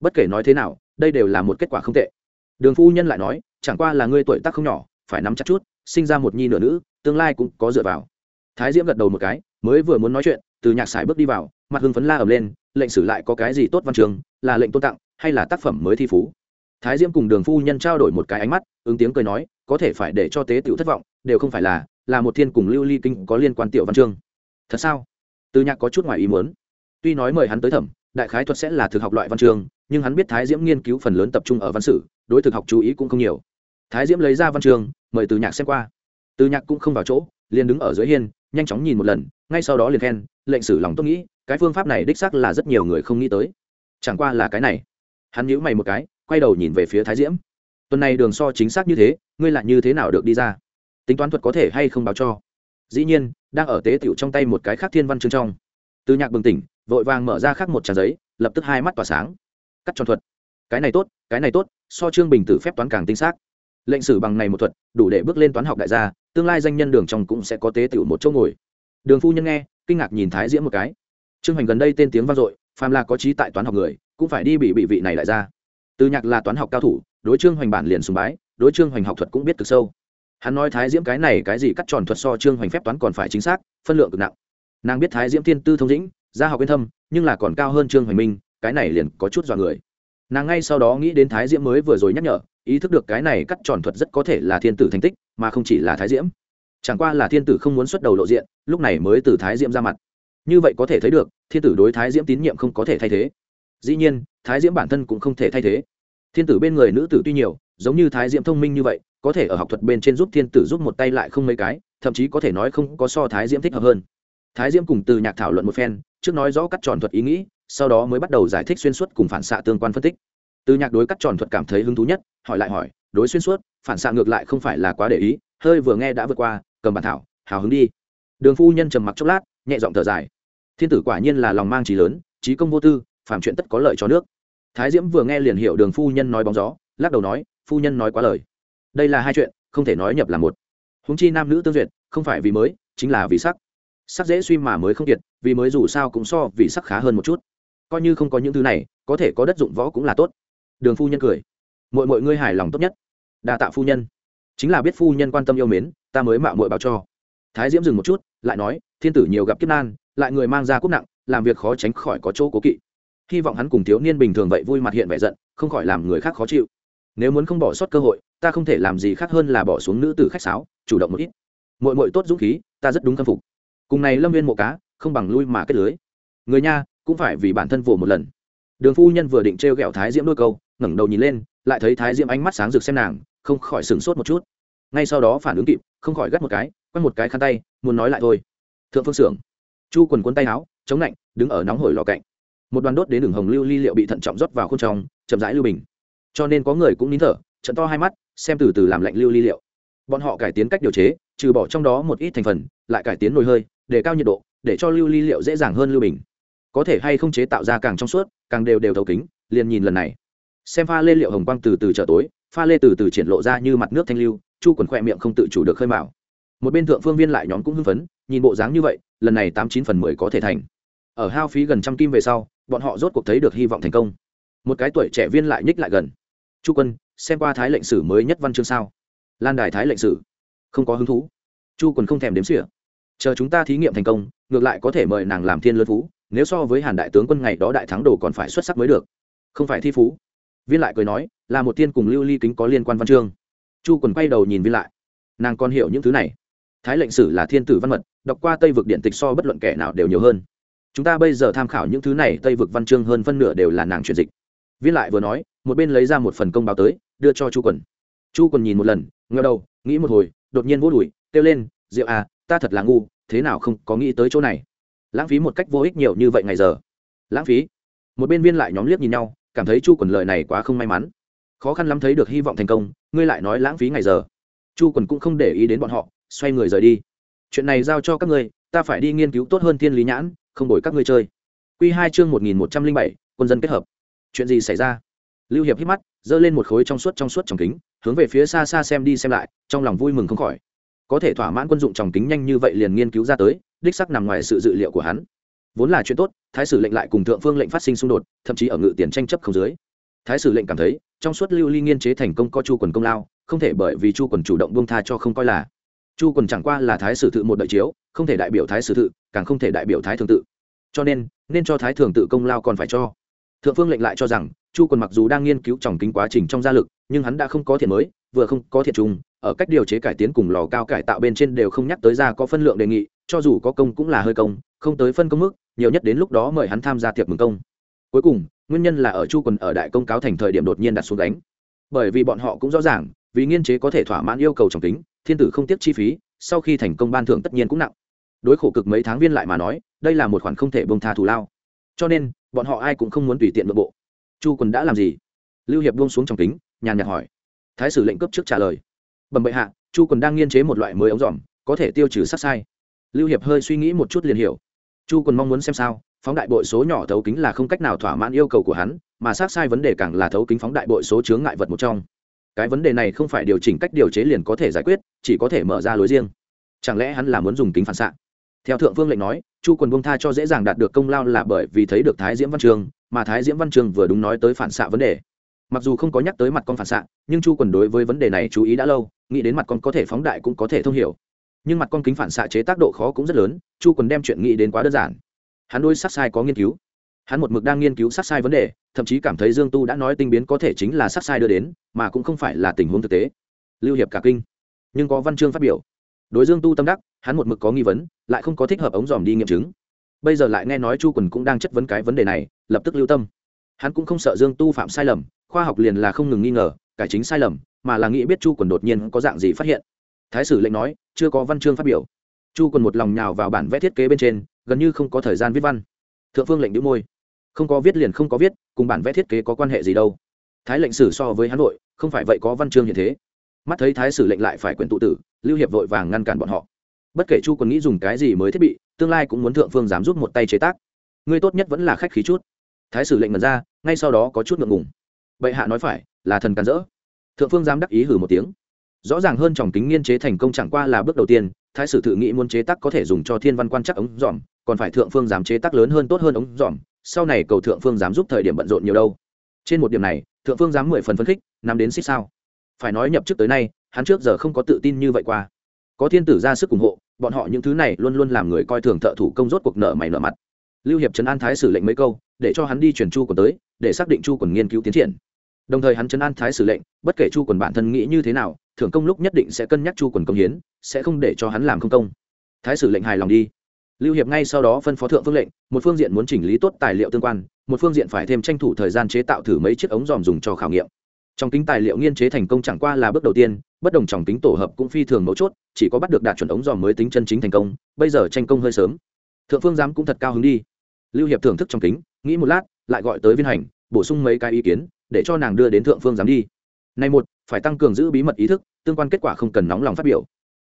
Bất kể nói thế nào, đây đều là một kết quả không tệ. Đường phu nhân lại nói, chẳng qua là ngươi tuổi tác không nhỏ, phải nắm chặt chút, sinh ra một nhi nửa nữ, tương lai cũng có dựa vào. Thái diễm gật đầu một cái, mới vừa muốn nói chuyện, từ nhạc sải bước đi vào, mặt hưng phấn la ầm lên, lệnh sử lại có cái gì tốt văn trường, là lệnh tôn tặng, hay là tác phẩm mới thi phú? Thái diễm cùng đường phu nhân trao đổi một cái ánh mắt, ứng tiếng cười nói, có thể phải để cho tế tiểu thất vọng, đều không phải là là một thiên cùng lưu ly kinh có liên quan tiểu văn chương. Thật sao? Từ nhạc có chút ngoài ý muốn. Tuy nói mời hắn tới thẩm, đại khái thuật sẽ là thực học loại văn chương, nhưng hắn biết thái diễm nghiên cứu phần lớn tập trung ở văn sử, đối thực học chú ý cũng không nhiều. Thái diễm lấy ra văn chương, mời từ nhạc xem qua. Từ nhạc cũng không vào chỗ, liền đứng ở dưới hiên, nhanh chóng nhìn một lần, ngay sau đó liền khen, lệnh sử lòng tốt nghĩ, cái phương pháp này đích xác là rất nhiều người không nghĩ tới. Chẳng qua là cái này. Hắn nhíu mày một cái quay đầu nhìn về phía thái diễm. Tuần này đường so chính xác như thế, ngươi lại như thế nào được đi ra? Tính toán thuật có thể hay không báo cho? Dĩ nhiên, đang ở tế tiểu trong tay một cái khác thiên văn chương trong. Từ nhạc bừng tỉnh, vội vàng mở ra khác một trang giấy, lập tức hai mắt tỏa sáng. Cắt tròn thuật. Cái này tốt, cái này tốt, so trương bình tử phép toán càng tinh xác. Lệnh sử bằng này một thuật, đủ để bước lên toán học đại gia, tương lai danh nhân đường trong cũng sẽ có tế tiểu một chỗ ngồi. Đường phu nhân nghe, kinh ngạc nhìn thái diễm một cái. Trương hoành gần đây tên tiếng vang dội, phàm là có trí tại toán học người, cũng phải đi bị bị vị này lại ra từ nhạc là toán học cao thủ, đối trương hoành bản liền sùng bái, đối trương hoành học thuật cũng biết cực sâu. Hắn nói thái diễm cái này cái gì cắt tròn thuật so trương hoành phép toán còn phải chính xác, phân lượng cực nặng. Nàng biết thái diễm thiên tư thông dĩnh, gia học yên thâm, nhưng là còn cao hơn trương hoành minh cái này liền có chút dọa người. Nàng ngay sau đó nghĩ đến thái diễm mới vừa rồi nhắc nhở, ý thức được cái này cắt tròn thuật rất có thể là thiên tử thành tích, mà không chỉ là thái diễm. Chẳng qua là thiên tử không muốn xuất đầu lộ diện, lúc này mới từ thái diễm ra mặt. Như vậy có thể thấy được, thiên tử đối thái diễm tín nhiệm không có thể thay thế dĩ nhiên, thái diễm bản thân cũng không thể thay thế. Thiên tử bên người nữ tử tuy nhiều, giống như thái diễm thông minh như vậy, có thể ở học thuật bên trên giúp thiên tử giúp một tay lại không mấy cái, thậm chí có thể nói không có so thái diễm thích hợp hơn. Thái diễm cùng từ nhạc thảo luận một phen, trước nói rõ cắt tròn thuật ý nghĩ, sau đó mới bắt đầu giải thích xuyên suốt cùng phản xạ tương quan phân tích. Từ nhạc đối cắt tròn thuật cảm thấy hứng thú nhất, hỏi lại hỏi, đối xuyên suốt, phản xạ ngược lại không phải là quá để ý, hơi vừa nghe đã vượt qua, cầm bản thảo, hào hứng đi. Đường phu nhân trầm mặc chốc lát, nhẹ giọng thở dài. Thiên tử quả nhiên là lòng mang trí lớn, trí công vô tư phàm chuyện tất có lợi cho nước. Thái diễm vừa nghe liền hiểu đường phu nhân nói bóng gió, lắc đầu nói, phu nhân nói quá lời. Đây là hai chuyện, không thể nói nhập là một. Húng chi nam nữ tương duyệt, không phải vì mới, chính là vì sắc. Sắc dễ suy mà mới không kiệt, vì mới dù sao cũng so vì sắc khá hơn một chút. Coi như không có những thứ này, có thể có đất dụng võ cũng là tốt. Đường phu nhân cười. Mọi mọi ngươi hài lòng tốt nhất. Đa tạ phu nhân. Chính là biết phu nhân quan tâm yêu mến, ta mới mạo muội báo cho. Thái diễm dừng một chút, lại nói, thiên tử nhiều gặp kiếp nan, lại người mang ra quốc nặng, làm việc khó tránh khỏi có chỗ cố kỵ hy vọng hắn cùng thiếu niên bình thường vậy vui mặt hiện vẻ giận, không khỏi làm người khác khó chịu. Nếu muốn không bỏ sót cơ hội, ta không thể làm gì khác hơn là bỏ xuống nữ tử khách sáo, chủ động một ít. Mội mội tốt dũng khí, ta rất đúng khâm phục. Cùng này lâm viên mộ cá, không bằng lui mà kết lưới. Người nha, cũng phải vì bản thân vồ một lần. Đường phu nhân vừa định t r e o g ẹ o thái diễm đôi câu, ngẩng đầu nhìn lên, lại thấy thái diễm ánh mắt sáng rực xem nàng, không khỏi sửng sốt một chút. Ngay sau đó phản ứng kịp, không khỏi gắt một cái, quét một cái khăn tay, muốn nói lại thôi. Thượng phương xưởng chu quần cuốn tay áo, chống lạnh, đứng ở nóng hổi lò cạnh một đoàn đốt đến đường hồng lưu ly liệu bị thận trọng rót vào khuôn trong, chậm rãi lưu bình. Cho nên có người cũng nín thở, trận to hai mắt, xem từ từ làm lạnh lưu ly liệu. Bọn họ cải tiến cách điều chế, trừ bỏ trong đó một ít thành phần, lại cải tiến nồi hơi, để cao nhiệt độ, để cho lưu ly liệu dễ dàng hơn lưu bình. Có thể hay không chế tạo ra càng trong suốt, càng đều đều thấu kính, liền nhìn lần này. Xem pha lê liệu hồng quang từ từ trở tối, pha lê từ từ triển lộ ra như mặt nước thanh lưu, chu quần khoe miệng không tự chủ được khơi mạo một bên thượng phương viên lại nhóm cũng hưng phấn, nhìn bộ dáng như vậy, lần này tám chín phần mười có thể thành. Ở hao phí gần trăm kim về sau bọn họ rốt cuộc thấy được hy vọng thành công. Một cái tuổi trẻ viên lại nhích lại gần. Chu quân, xem qua thái lệnh sử mới nhất văn chương sao? Lan đài thái lệnh sử. Không có hứng thú. Chu quân không thèm đếm xỉa. Chờ chúng ta thí nghiệm thành công, ngược lại có thể mời nàng làm thiên lớn phú, nếu so với hàn đại tướng quân ngày đó đại thắng đồ còn phải xuất sắc mới được. Không phải thi phú. Viên lại cười nói, là một tiên cùng lưu ly kính có liên quan văn chương. Chu quần quay đầu nhìn viên lại. Nàng còn hiểu những thứ này. Thái lệnh sử là thiên tử văn mật, đọc qua tây vực điện tịch so bất luận kẻ nào đều nhiều hơn chúng ta bây giờ tham khảo những thứ này, tây vực văn chương hơn phân nửa đều là nàng chuyển dịch. Viên lại vừa nói, một bên lấy ra một phần công báo tới, đưa cho chu quần. Chu quần nhìn một lần ngờ đầu, nghĩ một hồi, đột nhiên vô đùi, kêu lên rượu à ta thật là ngu, thế nào không có nghĩ tới chỗ này? Lãng phí một cách vô ích nhiều như vậy ngày giờ. Lãng phí? Một bên viên lại nhóm liếc nhìn nhau, cảm thấy chu quần lời này quá không may mắn. Khó khăn lắm thấy được hy vọng thành công, ngươi lại nói lãng phí ngày giờ. Chu quần cũng không để ý đến bọn họ, xoay người rời đi. Chuyện này giao cho các ngươi, ta phải đi nghiên cứu tốt hơn thiên lý nhãn không đổi các ngươi chơi. Q hai chương một nghìn một trăm linh bảy, quân dân kết hợp. Chuyện gì xảy ra? Lưu hiệp hít mắt, giơ lên một khối trong suốt trong suốt trong kính, hướng về phía xa xa xem đi xem lại, trong lòng vui mừng không khỏi. Có thể thỏa mãn quân dụng trong kính nhanh như vậy liền nghiên cứu ra tới, đích sắc nằm ngoài sự dự liệu của hắn. Vốn là chuyện tốt, thái sử lệnh lại cùng thượng phương lệnh phát sinh xung đột, thậm chí ở ngự tiền tranh chấp không dưới. Thái sử lệnh cảm thấy, trong suốt lưu ly nghiên chế thành công có chu quần công lao, không thể bởi vì chu quần chủ động buông tha cho không coi là chu quần chẳng qua là thái sử tự một đợi chiếu, không thể đại biểu thái sử tự càng không thể đại biểu thái thường tự. Cho nên nên cho thái thường tự công lao còn phải cho. Thượng phương lệnh lại cho rằng, chu quần mặc dù đang nghiên cứu tròng kính quá trình trong gia lực, nhưng hắn đã không có thiện mới, vừa không có thiện trùng, ở cách điều chế cải tiến cùng lò cao cải tạo bên trên đều không nhắc tới ra có phân lượng đề nghị, cho dù có công cũng là hơi công, không tới phân công mức, nhiều nhất đến lúc đó mời hắn tham gia tiệc mừng công. Cuối cùng, nguyên nhân là ở chu quần ở đại công cáo thành thời điểm đột nhiên đặt xuống đánh bởi vì bọn họ cũng rõ ràng, vì nghiên chế có thể thỏa mãn yêu cầu trọng tính thiên tử không tiếc chi phí, sau khi thành công ban thưởng tất nhiên cũng nặng. Đối khổ cực mấy tháng viên lại mà nói, đây là một khoản không thể bông tha thù lao. Cho nên, bọn họ ai cũng không muốn tùy tiện nội bộ. Chu quần đã làm gì? Lưu hiệp buông xuống trong kính, nhàn nhạt hỏi. Thái sử lệnh cấp trước trả lời. Bẩm bệ hạ, chu quần đang nghiên chế một loại mới ống dòm, có thể tiêu trừ sát sai. Lưu hiệp hơi suy nghĩ một chút liền hiểu. Chu quần mong muốn xem sao, phóng đại bội số nhỏ thấu kính là không cách nào thỏa mãn yêu cầu của hắn, mà sát sai vấn đề càng là thấu kính phóng đại bội số chướng ngại vật một trong cái vấn đề này không phải điều chỉnh cách điều chế liền có thể giải quyết, chỉ có thể mở ra lối riêng. Chẳng lẽ hắn là muốn dùng kính phản xạ? Theo thượng vương lệnh nói, chu quần bông tha cho dễ dàng đạt được công lao là bởi vì thấy được thái diễm văn trường, mà thái diễm văn trường vừa đúng nói tới phản xạ vấn đề. Mặc dù không có nhắc tới mặt con phản xạ, nhưng chu quần đối với vấn đề này chú ý đã lâu, nghĩ đến mặt con có thể phóng đại cũng có thể thông hiểu. Nhưng mặt con kính phản xạ chế tác độ khó cũng rất lớn, chu quần đem chuyện nghĩ đến quá đơn giản. Hắn đôi sắc sai có nghiên cứu hắn một mực đang nghiên cứu sát sai vấn đề, thậm chí cảm thấy dương tu đã nói tinh biến có thể chính là sát sai đưa đến, mà cũng không phải là tình huống thực tế. Lưu hiệp cả kinh. Nhưng có văn chương phát biểu. Đối dương tu tâm đắc, hắn một mực có nghi vấn, lại không có thích hợp ống dòm đi nghiệm chứng. Bây giờ lại nghe nói chu quần cũng đang chất vấn cái vấn đề này, lập tức lưu tâm. Hắn cũng không sợ dương tu phạm sai lầm, khoa học liền là không ngừng nghi ngờ, cải chính sai lầm, mà là nghĩ biết chu quần đột nhiên có dạng gì phát hiện. Thái sử lệnh nói, chưa có văn chương phát biểu. Chu quần một lòng nhào vào bản vẽ thiết kế bên trên, gần như không có thời gian viết văn. Thượng phương lệnh đĩu môi không có viết liền không có viết, cùng bản vẽ thiết kế có quan hệ gì đâu. Thái lệnh sử so với hắn nội không phải vậy có văn chương như thế. Mắt thấy thái sử lệnh lại phải quyền tụ tử, lưu hiệp vội vàng ngăn cản bọn họ. Bất kể chu còn nghĩ dùng cái gì mới thiết bị, tương lai cũng muốn thượng phương dám giúp một tay chế tác. Ngươi tốt nhất vẫn là khách khí chút. Thái sử lệnh mật ra, ngay sau đó có chút ngượng ngùng. Bệ hạ nói phải, là thần càn rỡ. Thượng phương dám đắc ý hử một tiếng. Rõ ràng hơn tròng kính nghiên chế thành công chẳng qua là bước đầu tiên, thái sử tự nghĩ muốn chế tác có thể dùng cho thiên văn quan chắc ống dòm, còn phải thượng phương dám chế tác lớn hơn tốt hơn ống dòm sau này cầu thượng phương dám giúp thời điểm bận rộn nhiều đâu. Trên một điểm này, thượng phương dám mười phần phấn khích, nắm đến xích sao. Phải nói nhập chức tới nay, hắn trước giờ không có tự tin như vậy qua. Có thiên tử ra sức ủng hộ, bọn họ những thứ này luôn luôn làm người coi thường thợ thủ công rốt cuộc nợ mày nợ mặt. Lưu hiệp trấn an thái sử lệnh mấy câu, để cho hắn đi truyền chu còn tới, để xác định chu còn nghiên cứu tiến triển. Đồng thời hắn trấn an thái sử lệnh, bất kể chu quần bản thân nghĩ như thế nào thưởng công lúc nhất định sẽ cân nhắc chu quần công hiến, sẽ không để cho hắn làm không công. Thái sử lệnh hài lòng đi lưu hiệp ngay sau đó phân phó thượng phương lệnh, một phương diện muốn chỉnh lý tốt tài liệu tương quan, một phương diện phải thêm tranh thủ thời gian chế tạo thử mấy chiếc ống dòm dùng cho khảo nghiệm. Trong kính tài liệu nghiên chế thành công chẳng qua là bước đầu tiên, bất đồng trong kính tổ hợp cũng phi thường mấu chốt, chỉ có bắt được đạt chuẩn ống dòm mới tính chân chính thành công, bây giờ tranh công hơi sớm. Thượng phương giám cũng thật cao hứng đi. Lưu hiệp thưởng thức trong kính, nghĩ một lát, lại gọi tới viên hành, bổ sung mấy cái ý kiến, để cho nàng đưa đến thượng phương giám đi. Này một, phải tăng cường giữ bí mật ý thức, tương quan kết quả không cần nóng lòng phát biểu.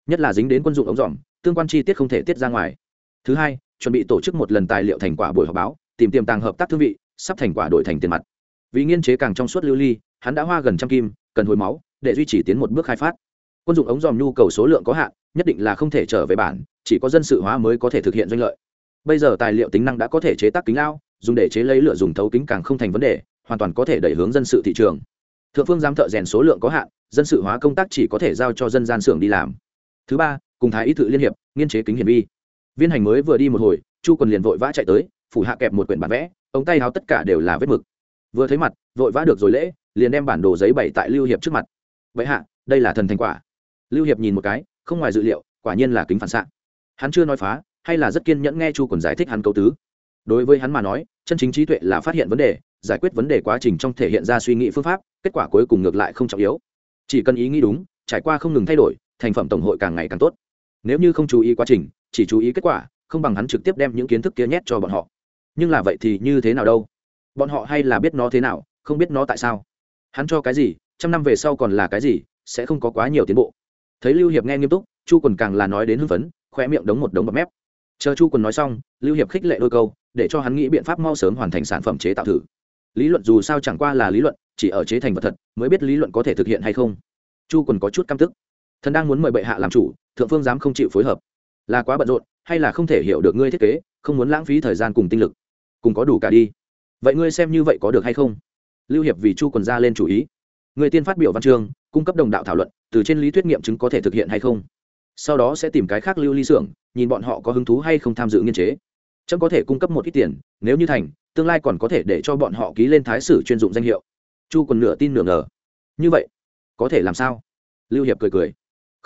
Nhất là dính đến quân dụng ống dòm, tương quan chi tiết không thể tiết ra ngoài thứ hai, chuẩn bị tổ chức một lần tài liệu thành quả buổi họp báo, tìm tiềm tàng hợp tác thương vị, sắp thành quả đổi thành tiền mặt. Vì nghiên chế càng trong suốt lưu ly, hắn đã hoa gần trăm kim, cần hồi máu, để duy trì tiến một bước khai phát. Quân dụng ống dòm nhu cầu số lượng có hạn, nhất định là không thể trở về bản, chỉ có dân sự hóa mới có thể thực hiện doanh lợi. Bây giờ tài liệu tính năng đã có thể chế tác kính lao, dùng để chế lấy lửa dùng thấu kính càng không thành vấn đề, hoàn toàn có thể đẩy hướng dân sự thị trường. Thượng phương giám thợ rèn số lượng có hạn, dân sự hóa công tác chỉ có thể giao cho dân gian xưởng đi làm. Thứ ba, cùng thái ý tự liên hiệp, nghiên chế kính hiển vi viên hành mới vừa đi một hồi, chu quần liền vội vã chạy tới, phủ hạ kẹp một quyển bản vẽ, ống tay háo tất cả đều là vết mực. Vừa thấy mặt, vội vã được rồi lễ, liền đem bản đồ giấy bày tại lưu hiệp trước mặt. Vậy hạ, đây là thần thành quả. Lưu hiệp nhìn một cái, không ngoài dự liệu, quả nhiên là kính phản xạ. Hắn chưa nói phá, hay là rất kiên nhẫn nghe chu quần giải thích hắn câu tứ. Đối với hắn mà nói, chân chính trí tuệ là phát hiện vấn đề, giải quyết vấn đề quá trình trong thể hiện ra suy nghĩ phương pháp, kết quả cuối cùng ngược lại không trọng yếu. Chỉ cần ý nghĩ đúng, trải qua không ngừng thay đổi, thành phẩm tổng hội càng ngày càng tốt nếu như không chú ý quá trình, chỉ chú ý kết quả, không bằng hắn trực tiếp đem những kiến thức kia nhét cho bọn họ. Nhưng là vậy thì như thế nào đâu? Bọn họ hay là biết nó thế nào, không biết nó tại sao? Hắn cho cái gì, trăm năm về sau còn là cái gì, sẽ không có quá nhiều tiến bộ. Thấy lưu hiệp nghe nghiêm túc, chu quần càng là nói đến hưng phấn khoe miệng đống một đống bọt mép. Chờ chu quần nói xong, lưu hiệp khích lệ đôi câu, để cho hắn nghĩ biện pháp mau sớm hoàn thành sản phẩm chế tạo thử. Lý luận dù sao chẳng qua là lý luận, chỉ ở chế thành vật thật, mới biết lý luận có thể thực hiện hay không. Chu quần có chút căm tức thần đang muốn mời bệ hạ làm chủ, thượng phương dám không chịu phối hợp. Là quá bận rộn, hay là không thể hiểu được ngươi thiết kế, không muốn lãng phí thời gian cùng tinh lực. Cùng có đủ cả đi. Vậy ngươi xem như vậy có được hay không? Lưu hiệp vì chu quần ra lên chủ ý. Người tiên phát biểu văn chương, cung cấp đồng đạo thảo luận, từ trên lý thuyết nghiệm chứng có thể thực hiện hay không? Sau đó sẽ tìm cái khác lưu ly xưởng, nhìn bọn họ có hứng thú hay không tham dự nghiên chế. Trâm có thể cung cấp một ít tiền, nếu như thành, tương lai còn có thể để cho bọn họ ký lên thái sử chuyên dụng danh hiệu. Chu còn nửa tin nửa ngờ. Như vậy, có thể làm sao? Lưu hiệp cười cười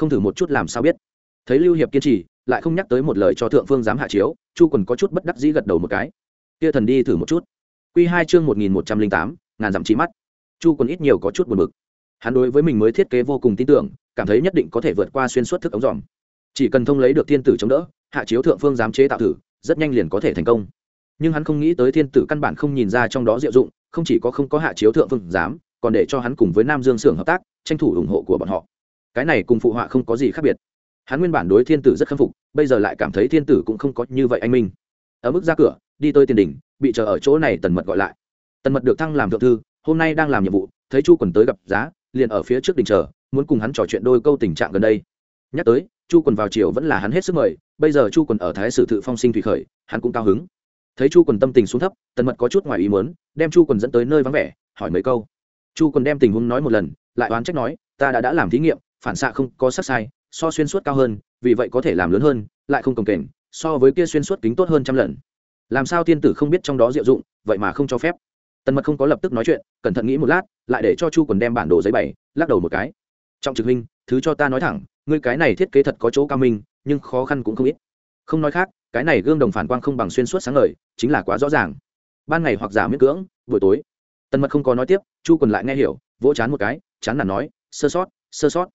không thử một chút làm sao biết. Thấy lưu hiệp kiên trì, lại không nhắc tới một lời cho thượng phương dám hạ chiếu, chu còn có chút bất đắc dĩ gật đầu một cái. Kia thần đi thử một chút. Q hai chương một nghìn một trăm linh tám, ngàn dặm trí mắt. Chu còn ít nhiều có chút buồn bực. Hắn đối với mình mới thiết kế vô cùng tin tưởng, cảm thấy nhất định có thể vượt qua xuyên suốt thức ống dòm. Chỉ cần thông lấy được thiên tử chống đỡ, hạ chiếu thượng phương dám chế tạo thử, rất nhanh liền có thể thành công. Nhưng hắn không nghĩ tới thiên tử căn bản không nhìn ra trong đó diệu dụng, không chỉ có không có hạ chiếu thượng phương dám còn để cho hắn cùng với nam dương xưởng hợp tác, tranh thủ ủng hộ của bọn họ cái này cùng phụ họa không có gì khác biệt. Hắn nguyên bản đối thiên tử rất khâm phục, bây giờ lại cảm thấy thiên tử cũng không có như vậy anh minh. Ở mức ra cửa, đi tới tiền đình bị chờ ở chỗ này tần mật gọi lại. Tần mật được thăng làm thượng thư, hôm nay đang làm nhiệm vụ, thấy chu quần tới gặp giá, liền ở phía trước đình chờ, muốn cùng hắn trò chuyện đôi câu tình trạng gần đây. Nhắc tới, chu quần vào chiều vẫn là hắn hết sức mời, bây giờ chu quần ở thái sử thự phong sinh thủy khởi, hắn cũng cao hứng. Thấy chu quần tâm tình xuống thấp, tần mật có chút ngoài ý muốn, đem chu quần dẫn tới nơi vắng vẻ, hỏi mấy câu. Chu quần đem tình huống nói một lần, lại oán trách nói, ta đã đã làm thí nghiệm phản xạ không có sắc sai, so xuyên suốt cao hơn, vì vậy có thể làm lớn hơn, lại không cồng kềnh, so với kia xuyên suốt kính tốt hơn trăm lần. Làm sao thiên tử không biết trong đó diệu dụng, vậy mà không cho phép. Tần mật không có lập tức nói chuyện, cẩn thận nghĩ một lát, lại để cho chu quần đem bản đồ giấy bày, lắc đầu một cái. Trọng trực huynh, thứ cho ta nói thẳng, ngươi cái này thiết kế thật có chỗ cao minh, nhưng khó khăn cũng không ít. Không nói khác, cái này gương đồng phản quang không bằng xuyên suốt sáng ngời, chính là quá rõ ràng. Ban ngày hoặc giả miễn cưỡng, buổi tối. Tần mật không có nói tiếp, chu quần lại nghe hiểu, vỗ chán một cái, chán là nói, sơ sót sơ sót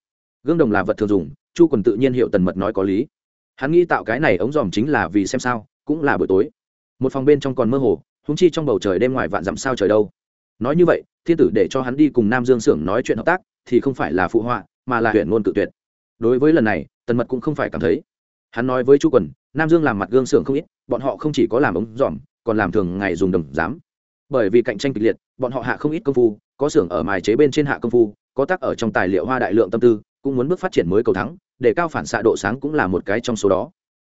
gương đồng là vật thường dùng, chu quần tự nhiên hiệu tần mật nói có lý. Hắn nghĩ tạo cái này ống dòm chính là vì xem sao, cũng là buổi tối. Một phòng bên trong còn mơ hồ húng chi trong bầu trời đêm ngoài vạn dặm sao trời đâu. Nói như vậy, thiên tử để cho hắn đi cùng nam dương xưởng nói chuyện hợp tác, thì không phải là phụ họa, mà là huyện ngôn cự tuyệt. Đối với lần này, tần mật cũng không phải cảm thấy. Hắn nói với chu quần, nam dương làm mặt gương xưởng không ít, bọn họ không chỉ có làm ống dòm, còn làm thường ngày dùng đồng giám. Bởi vì cạnh tranh kịch liệt, bọn họ hạ không ít công phu, có xưởng ở mài chế bên trên hạ công phu, có tác ở trong tài liệu hoa đại lượng tâm tư cũng muốn bước phát triển mới cầu thắng, để cao phản xạ độ sáng cũng là một cái trong số đó.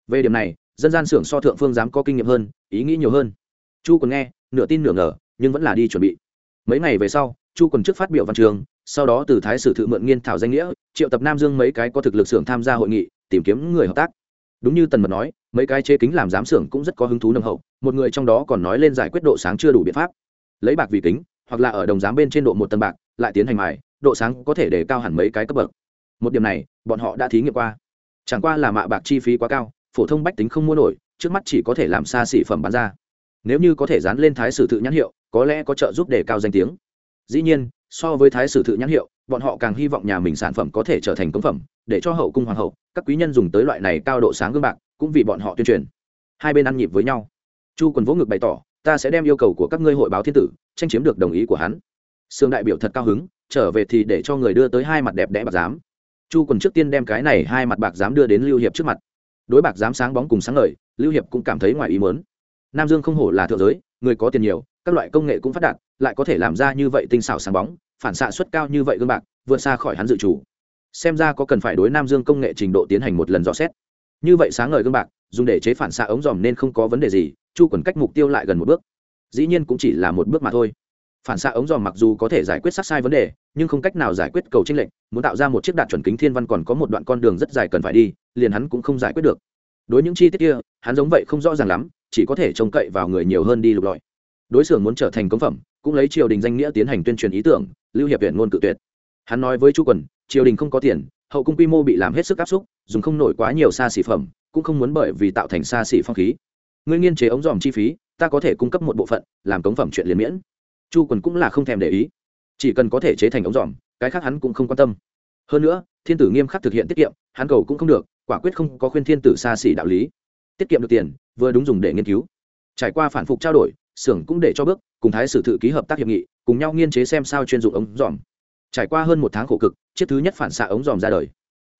Về điểm này, dân gian xưởng so thượng phương dám có kinh nghiệm hơn, ý nghĩ nhiều hơn. Chu còn nghe, nửa tin nửa ngờ, nhưng vẫn là đi chuẩn bị. Mấy ngày về sau, chu còn trước phát biểu văn trường, sau đó từ thái sử thự mượn nghiên thảo danh nghĩa, triệu tập nam dương mấy cái có thực lực xưởng tham gia hội nghị, tìm kiếm người hợp tác. Đúng như tần mật nói, mấy cái chế kính làm giám xưởng cũng rất có hứng thú nâng hậu, một người trong đó còn nói lên giải quyết độ sáng chưa đủ biện pháp. Lấy bạc vì kính, hoặc là ở đồng giám bên trên độ một tầng bạc, lại tiến hành mài, độ sáng có thể để cao hẳn mấy cái cấp bậc một điểm này, bọn họ đã thí nghiệm qua. Chẳng qua là mạ bạc chi phí quá cao, phổ thông bách tính không mua nổi, trước mắt chỉ có thể làm xa xỉ phẩm bán ra. Nếu như có thể dán lên thái sử tự nhãn hiệu, có lẽ có trợ giúp để cao danh tiếng. Dĩ nhiên, so với thái sử tự nhãn hiệu, bọn họ càng hy vọng nhà mình sản phẩm có thể trở thành công phẩm, để cho hậu cung hoàng hậu, các quý nhân dùng tới loại này cao độ sáng gương bạc, cũng vì bọn họ tuyên truyền. Hai bên ăn nhịp với nhau. Chu quần vỗ ngực bày tỏ, ta sẽ đem yêu cầu của các ngươi hội báo thiên tử, tranh chiếm được đồng ý của hắn. Sương đại biểu thật cao hứng, trở về thì để cho người đưa tới hai mặt đẹp đẽ bạc giám chu quần trước tiên đem cái này hai mặt bạc giám đưa đến lưu hiệp trước mặt. Đối bạc giám sáng bóng cùng sáng ngời, lưu hiệp cũng cảm thấy ngoài ý mớn nam dương không hổ là thượng giới, người có tiền nhiều, các loại công nghệ cũng phát đạt, lại có thể làm ra như vậy tinh xảo sáng bóng, phản xạ suất cao như vậy gương bạc, vượt xa khỏi hắn dự chủ. Xem ra có cần phải đối nam dương công nghệ trình độ tiến hành một lần dò xét. Như vậy sáng ngời gương bạc, dùng để chế phản xạ ống dòm nên không có vấn đề gì, chu quần cách mục tiêu lại gần một bước. Dĩ nhiên cũng chỉ là một bước mà thôi phản xạ ống dòm mặc dù có thể giải quyết sát sai vấn đề, nhưng không cách nào giải quyết cầu tranh lệnh muốn tạo ra một chiếc đạt chuẩn kính thiên văn còn có một đoạn con đường rất dài cần phải đi, liền hắn cũng không giải quyết được. Đối những chi tiết kia, hắn giống vậy không rõ ràng lắm, chỉ có thể trông cậy vào người nhiều hơn đi lục lọi. Đối xưởng muốn trở thành công phẩm, cũng lấy triều đình danh nghĩa tiến hành tuyên truyền ý tưởng, lưu hiệp viện ngôn cự tuyệt. Hắn nói với chu quần, triều đình không có tiền, hậu cung quy mô bị làm hết sức áp xúc, dùng không nổi quá nhiều xa xỉ phẩm, cũng không muốn bởi vì tạo thành xa xỉ phong khí. Ngươi nghiên chế ống dòm chi phí, ta có thể cung cấp một bộ phận, làm cống phẩm chuyện liền miễn chu quần cũng là không thèm để ý. Chỉ cần có thể chế thành ống dòm, cái khác hắn cũng không quan tâm. Hơn nữa, thiên tử nghiêm khắc thực hiện tiết kiệm, hắn cầu cũng không được, quả quyết không có khuyên thiên tử xa xỉ đạo lý. Tiết kiệm được tiền, vừa đúng dùng để nghiên cứu. Trải qua phản phục trao đổi, xưởng cũng để cho bước, cùng thái sử tự ký hợp tác hiệp nghị, cùng nhau nghiên chế xem sao chuyên dụng ống dòm. Trải qua hơn một tháng khổ cực, chiếc thứ nhất phản xạ ống dòm ra đời.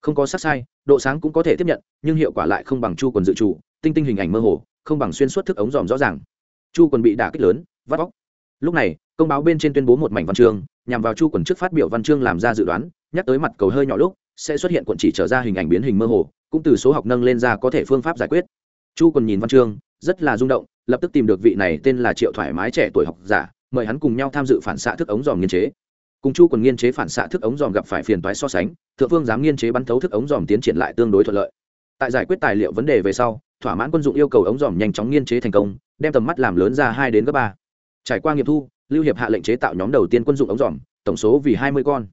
Không có sắc sai, độ sáng cũng có thể tiếp nhận, nhưng hiệu quả lại không bằng chu quần dự trù, tinh tinh hình ảnh mơ hồ, không bằng xuyên suốt thức ống dòm rõ ràng. Chu quần bị đả kích lớn, vắt vóc lúc này, công báo bên trên tuyên bố một mảnh văn chương, nhằm vào chu quần trước phát biểu văn chương làm ra dự đoán, nhắc tới mặt cầu hơi nhỏ lúc, sẽ xuất hiện quận chỉ trở ra hình ảnh biến hình mơ hồ, cũng từ số học nâng lên ra có thể phương pháp giải quyết. Chu quần nhìn văn chương, rất là rung động, lập tức tìm được vị này tên là triệu thoải mái trẻ tuổi học giả, mời hắn cùng nhau tham dự phản xạ thức ống dòm nghiên chế. Cùng chu quần nghiên chế phản xạ thức ống dòm gặp phải phiền toái so sánh, thượng phương dám nghiên chế bắn thấu thức ống dòm tiến triển lại tương đối thuận lợi. Tại giải quyết tài liệu vấn đề về sau, thỏa mãn quân dụng yêu cầu ống dòm nhanh chóng nghiên chế thành công, đem tầm mắt làm lớn ra hai đến gấp ba trải qua nghiệm thu, lưu hiệp hạ lệnh chế tạo nhóm đầu tiên quân dụng ống dòm, tổng số vì hai mươi con.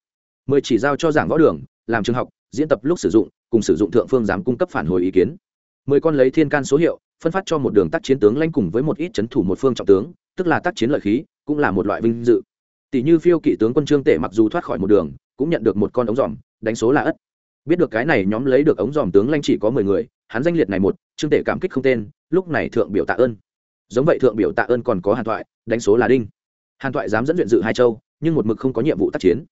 Mười chỉ giao cho giảng võ đường, làm trường học, diễn tập lúc sử dụng, cùng sử dụng thượng phương dám cung cấp phản hồi ý kiến. Mười con lấy thiên can số hiệu, phân phát cho một đường tác chiến tướng lãnh cùng với một ít c thủ một phương trọng tướng, tức là tác chiến lợi khí, cũng là một loại vinh dự. Tỷ như phiêu kỵ tướng quân trương tể mặc dù thoát khỏi một đường, cũng nhận được một con ống dòm, đánh số là ất. Biết được cái này nhóm lấy được ống dòm tướng lãnh chỉ có mười người, hắn danh liệt này một, trương tể cảm kích không tên, lúc này thượng biểu tạ ơn. Giống vậy thượng biểu tạ ơn còn có hàn thoại đánh số là đinh. Hàn Toại dám dẫn luyện dự hai châu, nhưng một mực không có nhiệm vụ tác chiến.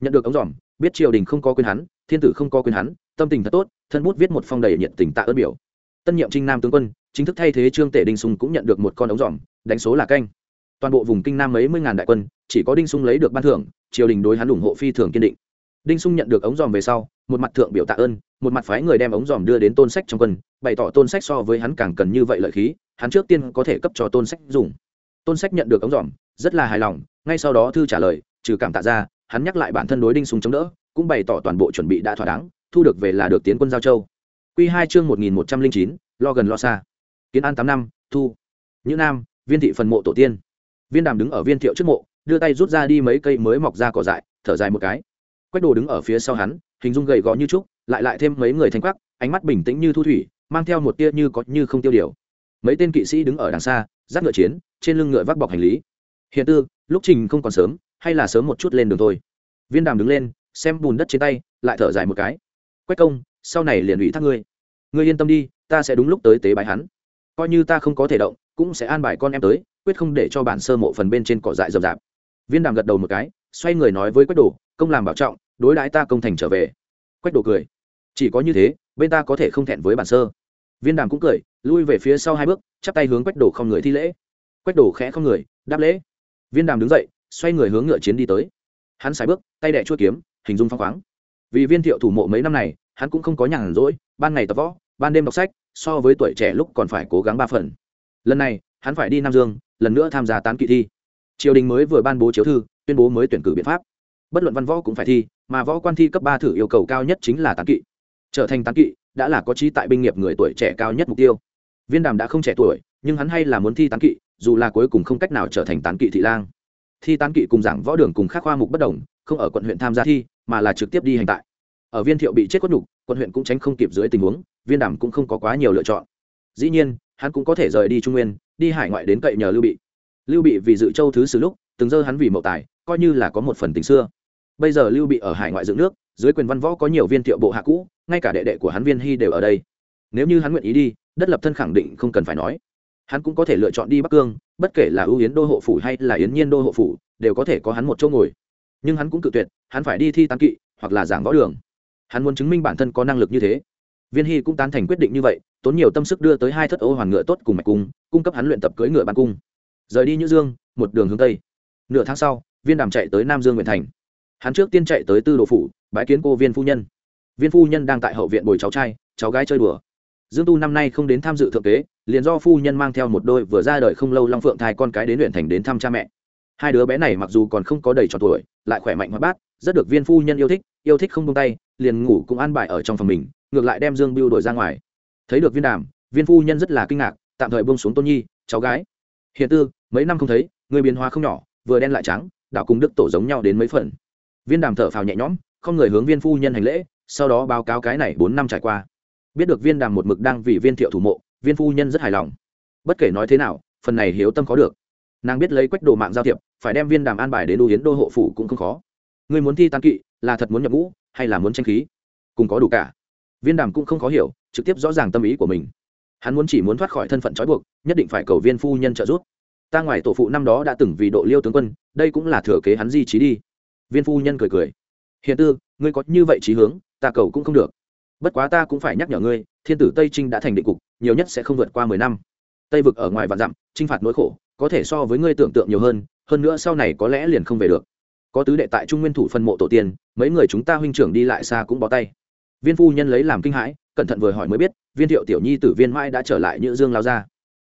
Nhận được ống dòm, biết triều đình không có quyền hắn, thiên tử không có quyền hắn, tâm tình thật tốt, thân bút viết một phong đầy nhiệt tình tạ ơn biểu. Tân nhiệm trinh nam tướng quân, chính thức thay thế trương tể đinh sung cũng nhận được một con ống dòm, đánh số là canh. Toàn bộ vùng kinh nam mấy mươi ngàn đại quân, chỉ có đinh sung lấy được ban thưởng, triều đình đối hắn ủng hộ phi thường kiên định. Đinh sung nhận được ống dòm về sau, một mặt thượng biểu tạ ơn, một mặt phái người đem ống dòm đưa đến tôn sách trong quân, bày tỏ tôn sách so với hắn càng cần như vậy lợi khí, hắn trước tiên có thể cấp cho tôn sách dùng tôn sách nhận được ống dòm, rất là hài lòng, ngay sau đó thư trả lời, trừ cảm tạ ra, hắn nhắc lại bản thân đối đinh sung chống đỡ, cũng bày tỏ toàn bộ chuẩn bị đã thỏa đáng, thu được về là được tiến quân giao châu. Q hai chương một nghìn một trăm linh chín, lo gần lo xa. Kiến an tám năm, thu. Như nam, viên thị phần mộ tổ tiên. Viên đàm đứng ở viên thiệu trước mộ, đưa tay rút ra đi mấy cây mới mọc ra cỏ dại, thở dài một cái. Quách đồ đứng ở phía sau hắn, hình dung gầy gò như trúc, lại lại thêm mấy người thanh quắc, ánh mắt bình tĩnh như thu thủy, mang theo một tia như có như không tiêu điều. Mấy tên kỵ sĩ đứng ở đằng xa dắt ngựa chiến, trên lưng ngựa vác bọc hành lý. Hiện tư, lúc trình không còn sớm, hay là sớm một chút lên đường thôi. Viên đàm đứng lên, xem bùn đất trên tay, lại thở dài một cái. Quách công, sau này liền ủy thác ngươi. Ngươi yên tâm đi, ta sẽ đúng lúc tới tế bài hắn. Coi như ta không có thể động, cũng sẽ an bài con em tới, quyết không để cho bản sơ mộ phần bên trên cỏ dại rậm rạp. Viên đàm gật đầu một cái, xoay người nói với quách đồ, công làm bảo trọng, đối đãi ta công thành trở về. Quách đồ cười, chỉ có như thế, bên ta có thể không thẹn với bản sơ. Viên đàm cũng cười lui về phía sau hai bước, chắp tay hướng quách đổ không người thi lễ. Quách đổ khẽ không người, đáp lễ. Viên đàm đứng dậy, xoay người hướng ngựa chiến đi tới. Hắn sải bước, tay đẻ chuốt kiếm, hình dung phong khoáng. Vì viên thiệu thủ mộ mấy năm này, hắn cũng không có nhàn rỗi, ban ngày tập võ, ban đêm đọc sách, so với tuổi trẻ lúc còn phải cố gắng ba phần. Lần này, hắn phải đi nam dương, lần nữa tham gia tán kỵ thi. Triều đình mới vừa ban bố chiếu thư, tuyên bố mới tuyển cử biện pháp. Bất luận văn võ cũng phải thi, mà võ quan thi cấp ba thử yêu cầu cao nhất chính là tán kỵ. Trở thành tán kỵ, đã là có trí tại binh nghiệp người tuổi trẻ cao nhất mục tiêu viên đàm đã không trẻ tuổi, nhưng hắn hay là muốn thi tán kỵ, dù là cuối cùng không cách nào trở thành tán kỵ thị lang. Thi tán kỵ cùng giảng võ đường cùng các khoa mục bất đồng, không ở quận huyện tham gia thi, mà là trực tiếp đi hành tại. Ở viên thiệu bị chết quất nhục, quận huyện cũng tránh không kịp dưới tình huống, viên đàm cũng không có quá nhiều lựa chọn. Dĩ nhiên, hắn cũng có thể rời đi trung nguyên, đi hải ngoại đến cậy nhờ lưu bị. Lưu bị vì dự châu thứ sử lúc, từng dơ hắn vì mậu tài, coi như là có một phần tình xưa. Bây giờ lưu bị ở hải ngoại dựng nước, dưới quyền văn võ có nhiều viên thiệu bộ hạ cũ, ngay cả đệ đệ của hắn viên hy đều ở đây. Nếu như hắn nguyện ý đi đất lập thân khẳng định không cần phải nói. Hắn cũng có thể lựa chọn đi bắc cương, bất kể là ưu yến đô hộ phủ hay là yến nhiên đô hộ phủ, đều có thể có hắn một chỗ ngồi. Nhưng hắn cũng cự tuyệt, hắn phải đi thi tán kỵ, hoặc là giảng võ đường. Hắn muốn chứng minh bản thân có năng lực như thế. Viên hy cũng tán thành quyết định như vậy, tốn nhiều tâm sức đưa tới hai thất ô hoàn ngựa tốt cùng mạch cung cung cấp hắn luyện tập cưỡi ngựa ban cung. Rời đi như dương, một đường hướng tây. Nửa tháng sau, viên đàm chạy tới nam dương nguyện thành. Hắn trước tiên chạy tới tư đồ phủ bãi kiến cô viên phu nhân. Viên phu nhân đang tại hậu viện bồi cháu trai, cháu gái chơi đùa dương tu năm nay không đến tham dự thượng kế, liền do phu nhân mang theo một đôi vừa ra đời không lâu long phượng thai con cái đến luyện thành đến thăm cha mẹ. Hai đứa bé này mặc dù còn không có đầy trò tuổi, lại khỏe mạnh hoạt bát, rất được viên phu nhân yêu thích yêu thích không tung tay, liền ngủ cũng an bài ở trong phòng mình, ngược lại đem dương biêu đổi ra ngoài. Thấy được viên đàm, viên phu nhân rất là kinh ngạc, tạm thời bông xuống tôn nhi, cháu gái. Hiện tư, mấy năm không thấy người biến hóa không nhỏ, vừa đen lại trắng đảo cùng đức tổ giống nhau đến mấy phần. Viên đàm thở phào nhẹ nhõm, không người hướng viên phu nhân hành lễ, sau đó báo cáo cái này bốn năm trải qua biết được viên đàm một mực đang vì viên thiệu thủ mộ, viên phu nhân rất hài lòng. Bất kể nói thế nào, phần này hiếu tâm có được. Nàng biết lấy quách đồ mạng giao thiệp, phải đem viên đàm an bài đến đô hiến đô hộ phủ cũng không khó. Người muốn thi tan kỵ, là thật muốn nhập ngũ, hay là muốn tranh khí? Cùng có đủ cả. Viên đàm cũng không khó hiểu, trực tiếp rõ ràng tâm ý của mình. Hắn muốn chỉ muốn thoát khỏi thân phận trói buộc, nhất định phải cầu viên phu nhân trợ giúp. Ta ngoài tổ phụ năm đó đã từng vì độ liêu tướng quân, đây cũng là thừa kế hắn di trí đi. Viên phu nhân cười cười. Hiện tư, ngươi có như vậy trí hướng, ta cầu cũng không được bất quá ta cũng phải nhắc nhở ngươi, thiên tử tây trinh đã thành định cục, nhiều nhất sẽ không vượt qua mười năm. Tây vực ở ngoài vạn dặm, chinh phạt nỗi khổ, có thể so với ngươi tưởng tượng nhiều hơn hơn nữa sau này có lẽ liền không về được. Có tứ đệ tại trung nguyên thủ phân mộ tổ tiên, mấy người chúng ta huynh trưởng đi lại xa cũng bó tay. Viên phu nhân lấy làm kinh hãi, cẩn thận vừa hỏi mới biết, viên thiệu tiểu nhi tử viên mãi đã trở lại nhữ dương lao ra.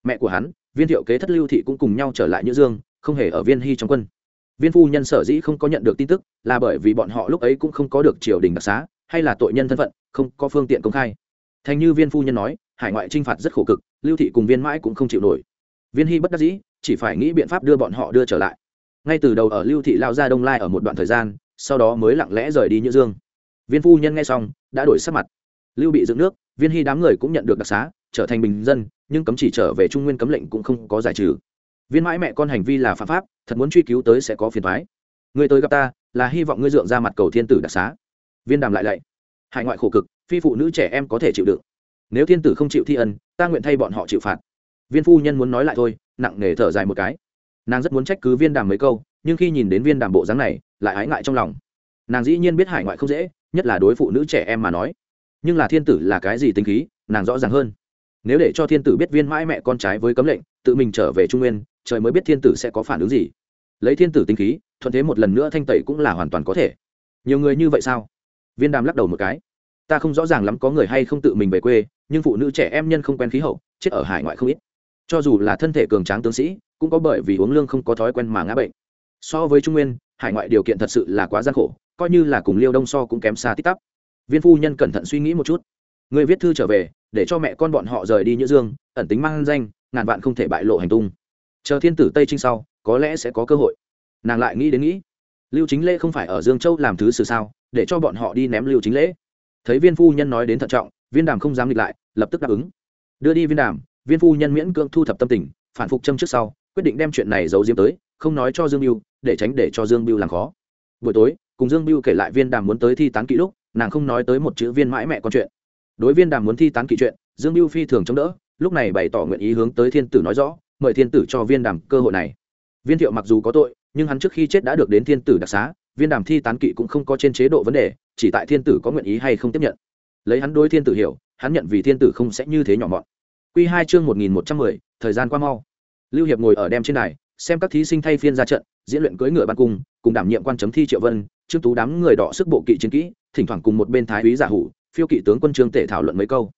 Mẹ của hắn, viên thiệu kế thất lưu thị cũng cùng nhau trở lại nhữ dương, không hề ở viên hy trong quân. Viên phu nhân sở dĩ không có nhận được tin tức, là bởi vì bọn họ lúc ấy cũng không có được triều đình đặc xá hay là tội nhân thân phận, không có phương tiện công khai. Thành như viên phu nhân nói, hải ngoại t r i n h phạt rất khổ cực, lưu thị cùng viên mãi cũng không chịu nổi. Viên hy bất đắc dĩ, chỉ phải nghĩ biện pháp đưa bọn họ đưa trở lại. Ngay từ đầu ở lưu thị lao ra đông lai ở một đoạn thời gian, sau đó mới lặng lẽ rời đi như dương. Viên phu nhân nghe xong, đã đổi sắc mặt. Lưu bị dựng nước, viên hy đám người cũng nhận được đặc xá, trở thành bình dân, nhưng cấm chỉ trở về trung nguyên cấm lệnh cũng không có giải trừ. Viên mãi mẹ con hành vi là phạm pháp, thật muốn truy cứu tới sẽ có phiền thoái người tới gặp ta, là hy vọng ngươi dượng ra mặt cầu thiên tử đặc xá viên đàm lại lạy. Hải ngoại khổ cực, phi phụ nữ trẻ em có thể chịu đựng. Nếu thiên tử không chịu thi ân, ta nguyện thay bọn họ chịu phạt. Viên phu nhân muốn nói lại thôi, nặng nề thở dài một cái. Nàng rất muốn trách cứ viên đàm mấy câu, nhưng khi nhìn đến viên đàm bộ dáng này, lại ái ngại trong lòng. Nàng dĩ nhiên biết hải ngoại không dễ, nhất là đối phụ nữ trẻ em mà nói. Nhưng là thiên tử là cái gì tính khí, nàng rõ ràng hơn. Nếu để cho thiên tử biết viên mãi mẹ con trái với cấm lệnh, tự mình trở về trung nguyên, trời mới biết thiên tử sẽ có phản ứng gì. Lấy thiên tử tính khí, thuận thế một lần nữa thanh tẩy cũng là hoàn toàn có thể. Nhiều người như vậy sao? Viên đàm lắc đầu một cái. Ta không rõ ràng lắm có người hay không tự mình về quê, nhưng phụ nữ trẻ em nhân không quen khí hậu, chết ở hải ngoại không ít. Cho dù là thân thể cường tráng tướng sĩ, cũng có bởi vì uống lương không có thói quen mà ngã bệnh. So với trung nguyên, hải ngoại điều kiện thật sự là quá gian khổ, coi như là cùng liêu đông so cũng kém xa tích tắp. Viên phu nhân cẩn thận suy nghĩ một chút. Người viết thư trở về, để cho mẹ con bọn họ rời đi như dương, ẩn tính mang danh, ngàn vạn không thể bại lộ hành tung. Chờ thiên tử tây trinh sau, có lẽ sẽ có cơ hội. Nàng lại nghĩ đến nghĩ, lưu chính lễ không phải ở dương châu làm thứ sự sao để cho bọn họ đi ném lưu chính lễ. Thấy viên phu nhân nói đến thận trọng, viên đàm không dám nghịch lại, lập tức đáp ứng. Đưa đi viên đàm, viên phu nhân miễn cưỡng thu thập tâm tình, phản phục châm trước sau, quyết định đem chuyện này giấu diếm tới, không nói cho dương biêu để tránh để cho dương biêu làm khó. Buổi tối, cùng dương biêu kể lại viên đàm muốn tới thi tán kỹ lúc, nàng không nói tới một chữ viên mãi mẹ con chuyện. Đối viên đàm muốn thi tán kỹ chuyện, dương biêu phi thường chống đỡ, lúc này bày tỏ nguyện ý hướng tới thiên tử nói rõ, mời thiên tử cho viên đàm cơ hội này. Viên thiệu mặc dù có tội, nhưng hắn trước khi chết đã được đến thiên tử đặc xá viên đàm thi tán kỵ cũng không có trên chế độ vấn đề, chỉ tại thiên tử có nguyện ý hay không tiếp nhận. Lấy hắn đối thiên tử hiểu, hắn nhận vì thiên tử không sẽ như thế nhỏ mọn. Q hai chương một nghìn một trăm mười, thời gian qua mau. Lưu hiệp ngồi ở đem trên này xem các thí sinh thay phiên ra trận, diễn luyện cưỡi ngựa ban cung, cùng đảm nhiệm quan chấm thi triệu vân, trương tú đám người đọ sức bộ kỵ chiến kỹ, thỉnh thoảng cùng một bên thái úy giả hủ, phiêu kỵ tướng quân trương tể thảo luận mấy câu.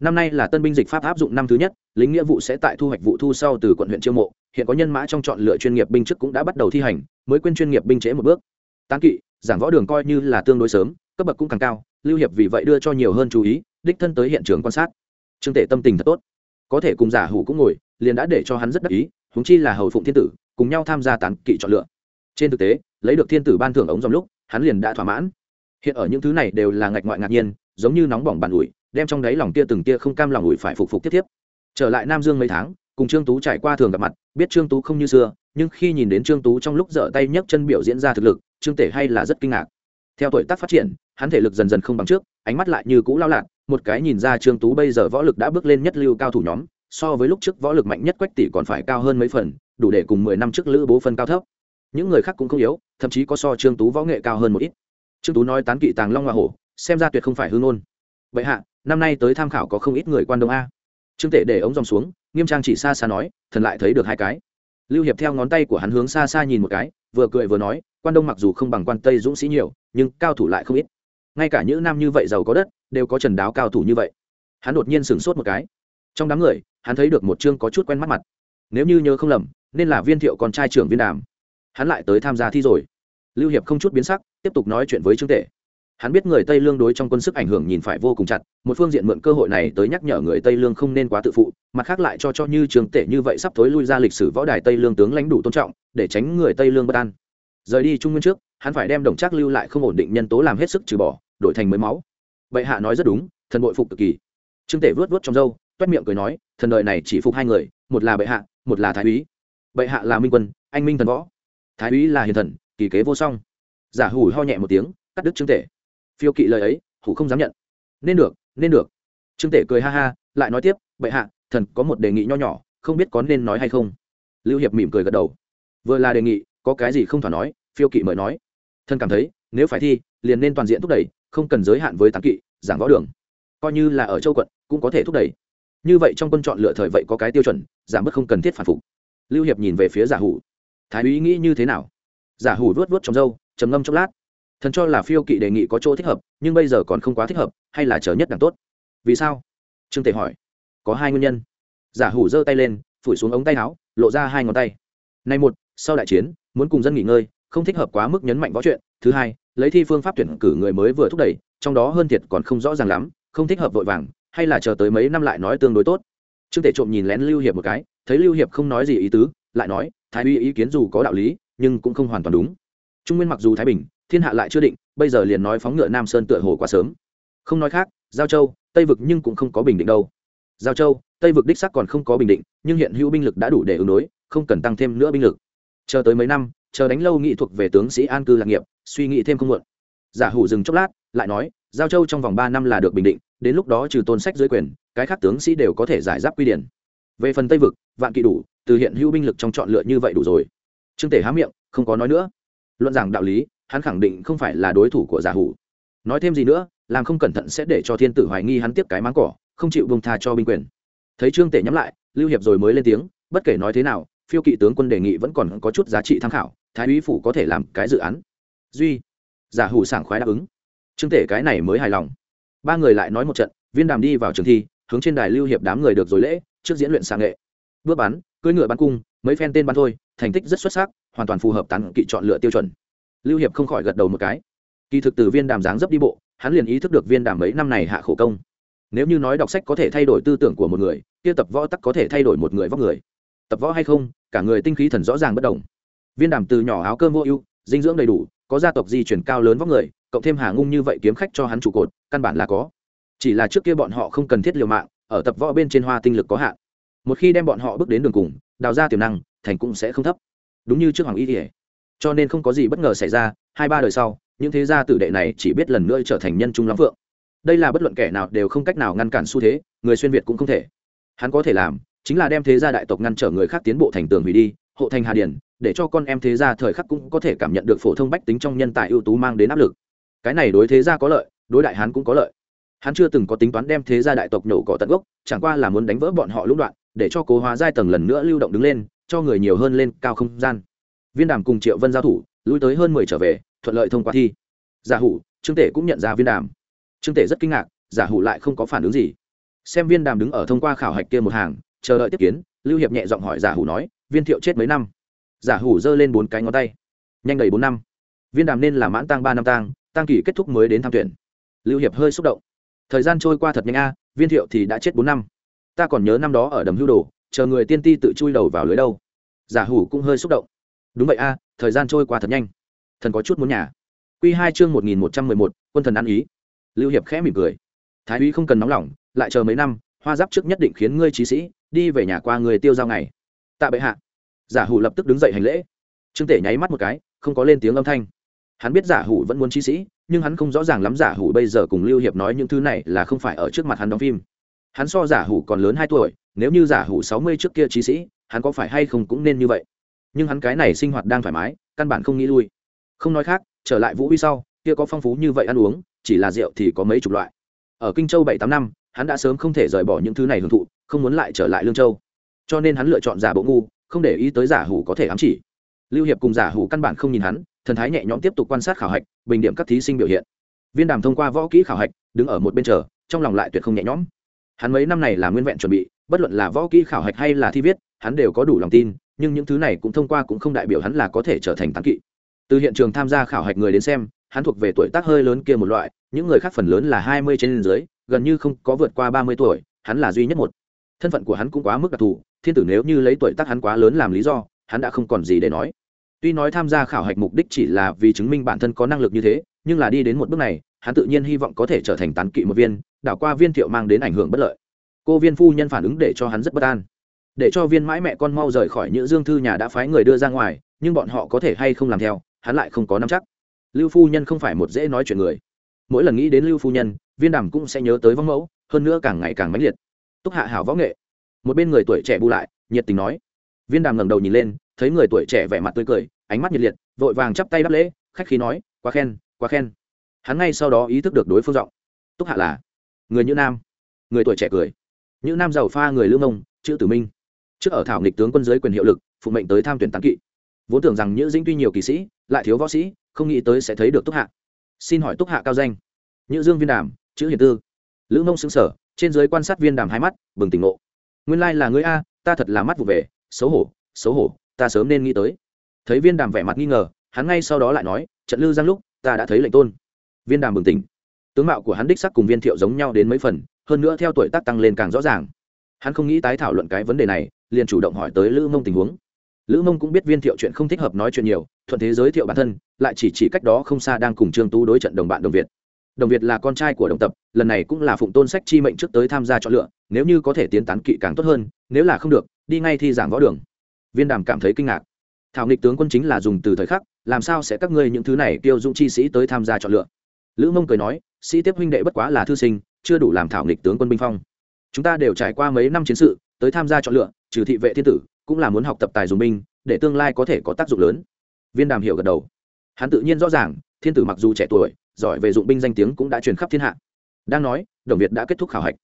Năm nay là tân binh dịch pháp áp dụng năm thứ nhất, lính nghĩa vụ sẽ tại thu hoạch vụ thu sau từ quận huyện chiêu mộ, hiện có nhân mã trong chọn lựa chuyên nghiệp binh chức cũng đã bắt đầu thi hành, mới quên chuyên nghiệp binh chế một bước tán kỵ, giảng võ đường coi như là tương đối sớm, cấp bậc cũng càng cao, lưu hiệp vì vậy đưa cho nhiều hơn chú ý, đích thân tới hiện trường quan sát. Trương tể tâm tình thật tốt. Có thể cùng giả hủ cũng ngồi, liền đã để cho hắn rất đắc ý húng chi là hầu phụng thiên tử, cùng nhau tham gia tán kỵ chọn lựa. Trên thực tế, lấy được thiên tử ban thưởng ống dòng lúc, hắn liền đã thỏa mãn. Hiện ở những thứ này đều là ngạch ngoại ngạc nhiên, giống như nóng bỏng bàn ủi, đem trong đáy lòng tia từng tia không cam lòng ủi phải phục phục tiếp tiếp. Trở lại nam dương mấy tháng cùng trương tú trải qua thường gặp mặt, biết trương tú không như xưa, nhưng khi nhìn đến trương tú trong lúc dở tay nhấc chân biểu diễn ra thực lực, trương tể hay là rất kinh ngạc. Theo tuổi tác phát triển, hắn thể lực dần dần không bằng trước, ánh mắt lại như cũ lao lạc một cái nhìn ra trương tú bây giờ võ lực đã bước lên nhất lưu cao thủ nhóm, so với lúc trước võ lực mạnh nhất quách tỷ còn phải cao hơn mấy phần, đủ để cùng mười năm trước lữ bố phân cao thấp. Những người khác cũng không yếu, thậm chí có so trương tú võ nghệ cao hơn một ít. Trương tú nói tán kỵ tàng long hoa hổ, xem ra tuyệt không phải hư ngôn. Vậy hạ, năm nay tới tham khảo có không ít người quan đông a. Trương tể để ống dòng xuống nghiêm trang chỉ xa xa nói, thần lại thấy được hai cái. Lưu hiệp theo ngón tay của hắn hướng xa xa nhìn một cái, vừa cười vừa nói, quan đông mặc dù không bằng quan tây dũng sĩ nhiều, nhưng cao thủ lại không ít. Ngay cả những nam như vậy giàu có đất, đều có trần đáo cao thủ như vậy. Hắn đột nhiên sửng sốt một cái. Trong đám người, hắn thấy được một chương có chút quen mắt mặt. Nếu như nhớ không lầm, nên là viên thiệu con trai trưởng viên đàm. Hắn lại tới tham gia thi rồi. Lưu hiệp không chút biến sắc, tiếp tục nói chuyện với trương tể hắn biết người tây lương đối trong quân sức ảnh hưởng nhìn phải vô cùng chặt, một phương diện mượn cơ hội này tới nhắc nhở người tây lương không nên quá tự phụ, mặt khác lại cho cho như trường tể như vậy sắp thối lui ra lịch sử võ đài tây lương tướng lãnh đủ tôn trọng, để tránh người tây lương bất an. Rời đi trung nguyên trước, hắn phải đem đồng trác lưu lại không ổn định nhân tố làm hết sức trừ bỏ, đổi thành mới máu. Bệ hạ nói rất đúng, thần bội phục cực kỳ. Trương tể vớt vớt trong râu, toét miệng cười nói, thần đời này chỉ phục hai người, một là bệ hạ, một là thái úy. Bệ hạ là minh quân, anh minh thần võ. Thái úy là hiền thần, kỳ kế vô song. Giả hủ ho nhẹ một tiếng, cắt đứt trương tể phiêu kỵ lời ấy, hủ không dám nhận. Nên được nên được. Trương tể cười ha ha, lại nói tiếp, bệ hạ, thần có một đề nghị nho nhỏ, không biết có nên nói hay không? Lưu hiệp mỉm cười gật đầu. Vừa là đề nghị, có cái gì không thỏa nói, phiêu kỵ mời nói. Thần cảm thấy, nếu phải thi, liền nên toàn diện thúc đẩy, không cần giới hạn với tán kỵ, giảng võ đường. Coi như là ở châu quận, cũng có thể thúc đẩy. Như vậy trong quân chọn lựa thời vậy có cái tiêu chuẩn, giảm bớt không cần thiết phản phục. Lưu hiệp nhìn về phía giả hủ. Thái úy nghĩ như thế nào? Giả hủ vuốt vuốt trong râu, trầm ngâm chốc lát thần cho là phiêu kỵ đề nghị có chỗ thích hợp, nhưng bây giờ còn không quá thích hợp, hay là chờ nhất đẳng tốt? Vì sao? Trương tể hỏi. Có hai nguyên nhân. Giả hủ giơ tay lên, phủi xuống ống tay áo, lộ ra hai ngón tay. Này một, sau đại chiến, muốn cùng dân nghỉ ngơi, không thích hợp quá mức nhấn mạnh võ chuyện. Thứ hai, lấy thi phương pháp tuyển cử người mới vừa thúc đẩy, trong đó hơn thiệt còn không rõ ràng lắm, không thích hợp vội vàng, hay là chờ tới mấy năm lại nói tương đối tốt. Trương tể trộm nhìn lén lưu hiệp một cái, thấy lưu hiệp không nói gì ý tứ, lại nói, thái uy ý kiến dù có đạo lý, nhưng cũng không hoàn toàn đúng. Trung nguyên mặc dù thái bình thiên hạ lại chưa định, bây giờ liền nói phóng ngựa nam sơn tựa hồ quá sớm. Không nói khác, giao châu, tây vực nhưng cũng không có bình định đâu. Giao châu, tây vực đích sắc còn không có bình định, nhưng hiện hữu binh lực đã đủ để ứng đối, không cần tăng thêm nữa binh lực. Chờ tới mấy năm, chờ đánh lâu nghị thuộc về tướng sĩ an cư lạc nghiệp, suy nghĩ thêm không muộn. Giả hủ dừng chốc lát, lại nói, giao châu trong vòng ba năm là được bình định, đến lúc đó trừ tôn sách dưới quyền, cái khác tướng sĩ đều có thể giải giáp quy điển. Về phần tây vực, vạn kỵ đủ, từ hiện hữu binh lực trong chọn lựa như vậy đủ rồi. Trương tể há miệng, không có nói nữa. Luận giảng đạo lý hắn khẳng định không phải là đối thủ của giả hủ. Nói thêm gì nữa, làm không cẩn thận sẽ để cho thiên tử hoài nghi hắn tiếp cái máng cỏ, không chịu bông tha cho binh quyền. Thấy trương tể nhắm lại, lưu hiệp rồi mới lên tiếng, bất kể nói thế nào, phiêu kỵ tướng quân đề nghị vẫn còn có chút giá trị tham khảo, thái úy phủ có thể làm cái dự án. Duy, giả hủ sảng khoái đáp ứng. Trương tể cái này mới hài lòng. Ba người lại nói một trận, viên đàm đi vào trường thi, hướng trên đài lưu hiệp đám người được rồi lễ, trước diễn luyện sang nghệ. Bước bắn, cưỡi ngựa bắn cung, mấy phen tên bắn thôi, thành tích rất xuất sắc, hoàn toàn phù hợp tán kỵ chọn lựa tiêu chuẩn lưu hiệp không khỏi gật đầu một cái. Kỳ thực từ viên đàm dáng dấp đi bộ, hắn liền ý thức được viên đàm mấy năm này hạ khổ công. Nếu như nói đọc sách có thể thay đổi tư tưởng của một người, kia tập võ tắc có thể thay đổi một người vóc người. Tập võ hay không, cả người tinh khí thần rõ ràng bất đồng. Viên đàm từ nhỏ áo cơm vô ưu, dinh dưỡng đầy đủ, có gia tộc di chuyển cao lớn vóc người, cộng thêm hà ngung như vậy kiếm khách cho hắn trụ cột, căn bản là có. Chỉ là trước kia bọn họ không cần thiết liều mạng, ở tập võ bên trên hoa tinh lực có hạn. Một khi đem bọn họ bước đến đường cùng, đào ra tiềm năng, thành cũng sẽ không thấp. Đúng như trước hoàng y kỉa cho nên không có gì bất ngờ xảy ra, hai ba đời sau, những thế gia tử đệ này chỉ biết lần nữa trở thành nhân trung lắm phượng. Đây là bất luận kẻ nào đều không cách nào ngăn cản xu thế, người xuyên việt cũng không thể. Hắn có thể làm chính là đem thế gia đại tộc ngăn trở người khác tiến bộ thành tường hủy đi, hộ thành hà điển, để cho con em thế gia thời khắc cũng có thể cảm nhận được phổ thông bách tính trong nhân tài ưu tú mang đến áp lực. Cái này đối thế gia có lợi, đối đại hắn cũng có lợi. Hắn chưa từng có tính toán đem thế gia đại tộc nhổ cỏ tận gốc, chẳng qua là muốn đánh vỡ bọn họ lũng đoạn, để cho cố hóa giai tầng lần nữa lưu động đứng lên, cho người nhiều hơn lên cao không gian viên đàm cùng triệu vân giao thủ, lui tới hơn mười trở về, thuận lợi thông qua thi. Giả hủ, trương tể cũng nhận ra viên đàm. Trương tể rất kinh ngạc, giả hủ lại không có phản ứng gì. Xem viên đàm đứng ở thông qua khảo hạch kia một hàng, chờ đợi tiếp kiến, lưu hiệp nhẹ giọng hỏi giả hủ nói, viên thiệu chết mấy năm? Giả hủ giơ lên bốn cái ngón tay. Nhanh đầy bốn năm. Viên đàm nên là mãn tăng ba năm tăng tăng kỳ kết thúc mới đến tham tuyển. Lưu hiệp hơi xúc động. Thời gian trôi qua thật nhanh a, viên thiệu thì đã chết bốn năm. Ta còn nhớ năm đó ở đầm hưu đồ, chờ người tiên ti tự chui đầu vào lưới đâu. Giả hủ cũng hơi xúc động đúng vậy a, thời gian trôi qua thật nhanh. Thần có chút muốn nhà. Q hai chương một nghìn một trăm mười một, quân thần ăn ý. Lưu hiệp khẽ mỉm cười. Thái úy không cần nóng lòng, lại chờ mấy năm, hoa giáp trước nhất định khiến ngươi trí sĩ, đi về nhà qua người tiêu giao ngày. Tạ bệ hạ. Giả hủ lập tức đứng dậy hành lễ. Trương tể nháy mắt một cái, không có lên tiếng âm thanh. Hắn biết giả hủ vẫn muốn trí sĩ, nhưng hắn không rõ ràng lắm giả hủ bây giờ cùng lưu hiệp nói những thứ này là không phải ở trước mặt hắn đóng phim. Hắn so giả hủ còn lớn hai tuổi, nếu như giả hủ sáu mươi trước kia trí sĩ, hắn có phải hay không cũng nên như vậy nhưng hắn cái này sinh hoạt đang thoải mái, căn bản không nghĩ lui. Không nói khác, trở lại vũ huy sau, kia có phong phú như vậy ăn uống, chỉ là rượu thì có mấy chục loại. Ở kinh châu bảy tám năm, hắn đã sớm không thể rời bỏ những thứ này hưởng thụ, không muốn lại trở lại lương châu. Cho nên hắn lựa chọn giả bộ ngu, không để ý tới giả hủ có thể ám chỉ. Lưu hiệp cùng giả hủ căn bản không nhìn hắn, thần thái nhẹ nhõm tiếp tục quan sát khảo hạch, bình điểm các thí sinh biểu hiện. Viên đàm thông qua võ kỹ khảo hạch, đứng ở một bên chờ, trong lòng lại tuyệt không nhẹ nhõm. Hắn mấy năm này là nguyên vẹn chuẩn bị, bất luận là võ kỹ khảo hạch hay là thi viết, hắn đều có đủ lòng tin nhưng những thứ này cũng thông qua cũng không đại biểu hắn là có thể trở thành tán kỵ. Từ hiện trường tham gia khảo hạch người đến xem, hắn thuộc về tuổi tác hơi lớn kia một loại, những người khác phần lớn là hai mươi trên dưới, gần như không có vượt qua ba mươi tuổi, hắn là duy nhất một. Thân phận của hắn cũng quá mức đặc thù, thiên tử nếu như lấy tuổi tác hắn quá lớn làm lý do, hắn đã không còn gì để nói. Tuy nói tham gia khảo hạch mục đích chỉ là vì chứng minh bản thân có năng lực như thế, nhưng là đi đến một bước này, hắn tự nhiên hy vọng có thể trở thành tán kỵ một viên, đảo qua viên thiệu mang đến ảnh hưởng bất lợi. Cô viên phu nhân phản ứng để cho hắn rất bất an để cho viên mãi mẹ con mau rời khỏi những dương thư nhà đã phái người đưa ra ngoài, nhưng bọn họ có thể hay không làm theo, hắn lại không có nắm chắc. Lưu phu nhân không phải một dễ nói chuyện người. Mỗi lần nghĩ đến lưu phu nhân, viên đàm cũng sẽ nhớ tới vong mẫu, hơn nữa càng ngày càng mãnh liệt. Túc hạ hảo võ nghệ. Một bên người tuổi trẻ bu lại, nhiệt tình nói. Viên đàm ngẩng đầu nhìn lên, thấy người tuổi trẻ vẻ mặt tươi cười, ánh mắt nhiệt liệt, vội vàng chắp tay đáp lễ, khách khí nói, quá khen quá khen. Hắn ngay sau đó ý thức được đối phương giọng. Túc hạ là người như nam. Người tuổi trẻ cười. Như nam giàu pha người lương ông, chữ tử minh trước ở thảo nghịch tướng quân giới quyền hiệu lực, phụ mệnh tới tham tuyển tán kỵ. Vốn tưởng rằng nhữ dĩnh tuy nhiều kỳ sĩ, lại thiếu võ sĩ, không nghĩ tới sẽ thấy được túc hạ. Xin hỏi túc hạ cao danh? Nhữ dương viên đàm, chữ hiền tư. Lữ mông xứng sở trên giới quan sát viên đàm hai mắt, bừng tỉnh ngộ. Nguyên lai là người a, ta thật là mắt vụ về, xấu hổ xấu hổ, ta sớm nên nghĩ tới. Thấy viên đàm vẻ mặt nghi ngờ, hắn ngay sau đó lại nói, trận lư giang lúc, ta đã thấy lệnh tôn. Viên đàm bừng tỉnh. Tướng mạo của hắn đích sắc cùng viên thiệu giống nhau đến mấy phần, hơn nữa theo tuổi tác tăng lên càng rõ ràng. Hắn không nghĩ tái thảo luận cái vấn đề này liền chủ động hỏi tới lữ mông tình huống. Lữ mông cũng biết viên thiệu chuyện không thích hợp nói chuyện nhiều, thuận thế giới thiệu bản thân, lại chỉ chỉ cách đó không xa đang cùng trương tú đối trận đồng bạn đồng việt. Đồng việt là con trai của đồng tập, lần này cũng là phụng tôn sách chi mệnh trước tới tham gia chọn lựa, nếu như có thể tiến tán kỵ càng tốt hơn, nếu là không được, đi ngay thi giảng võ đường. Viên đàm cảm thấy kinh ngạc. Thảo nghịch tướng quân chính là dùng từ thời khắc, làm sao sẽ các ngươi những thứ này tiêu dụng chi sĩ tới tham gia chọn lựa? Lữ mông cười nói, sĩ tiếp huynh đệ bất quá là thư sinh, chưa đủ làm thảo nghịch tướng quân binh phong. Chúng ta đều trải qua mấy năm chiến sự, tới tham gia chọn lựa trừ thị vệ thiên tử, cũng là muốn học tập tài dùng binh, để tương lai có thể có tác dụng lớn. Viên đàm hiểu gật đầu. Hắn tự nhiên rõ ràng, thiên tử mặc dù trẻ tuổi, giỏi về dụng binh danh tiếng cũng đã truyền khắp thiên hạ. Đang nói, đồng việt đã kết thúc khảo hạch.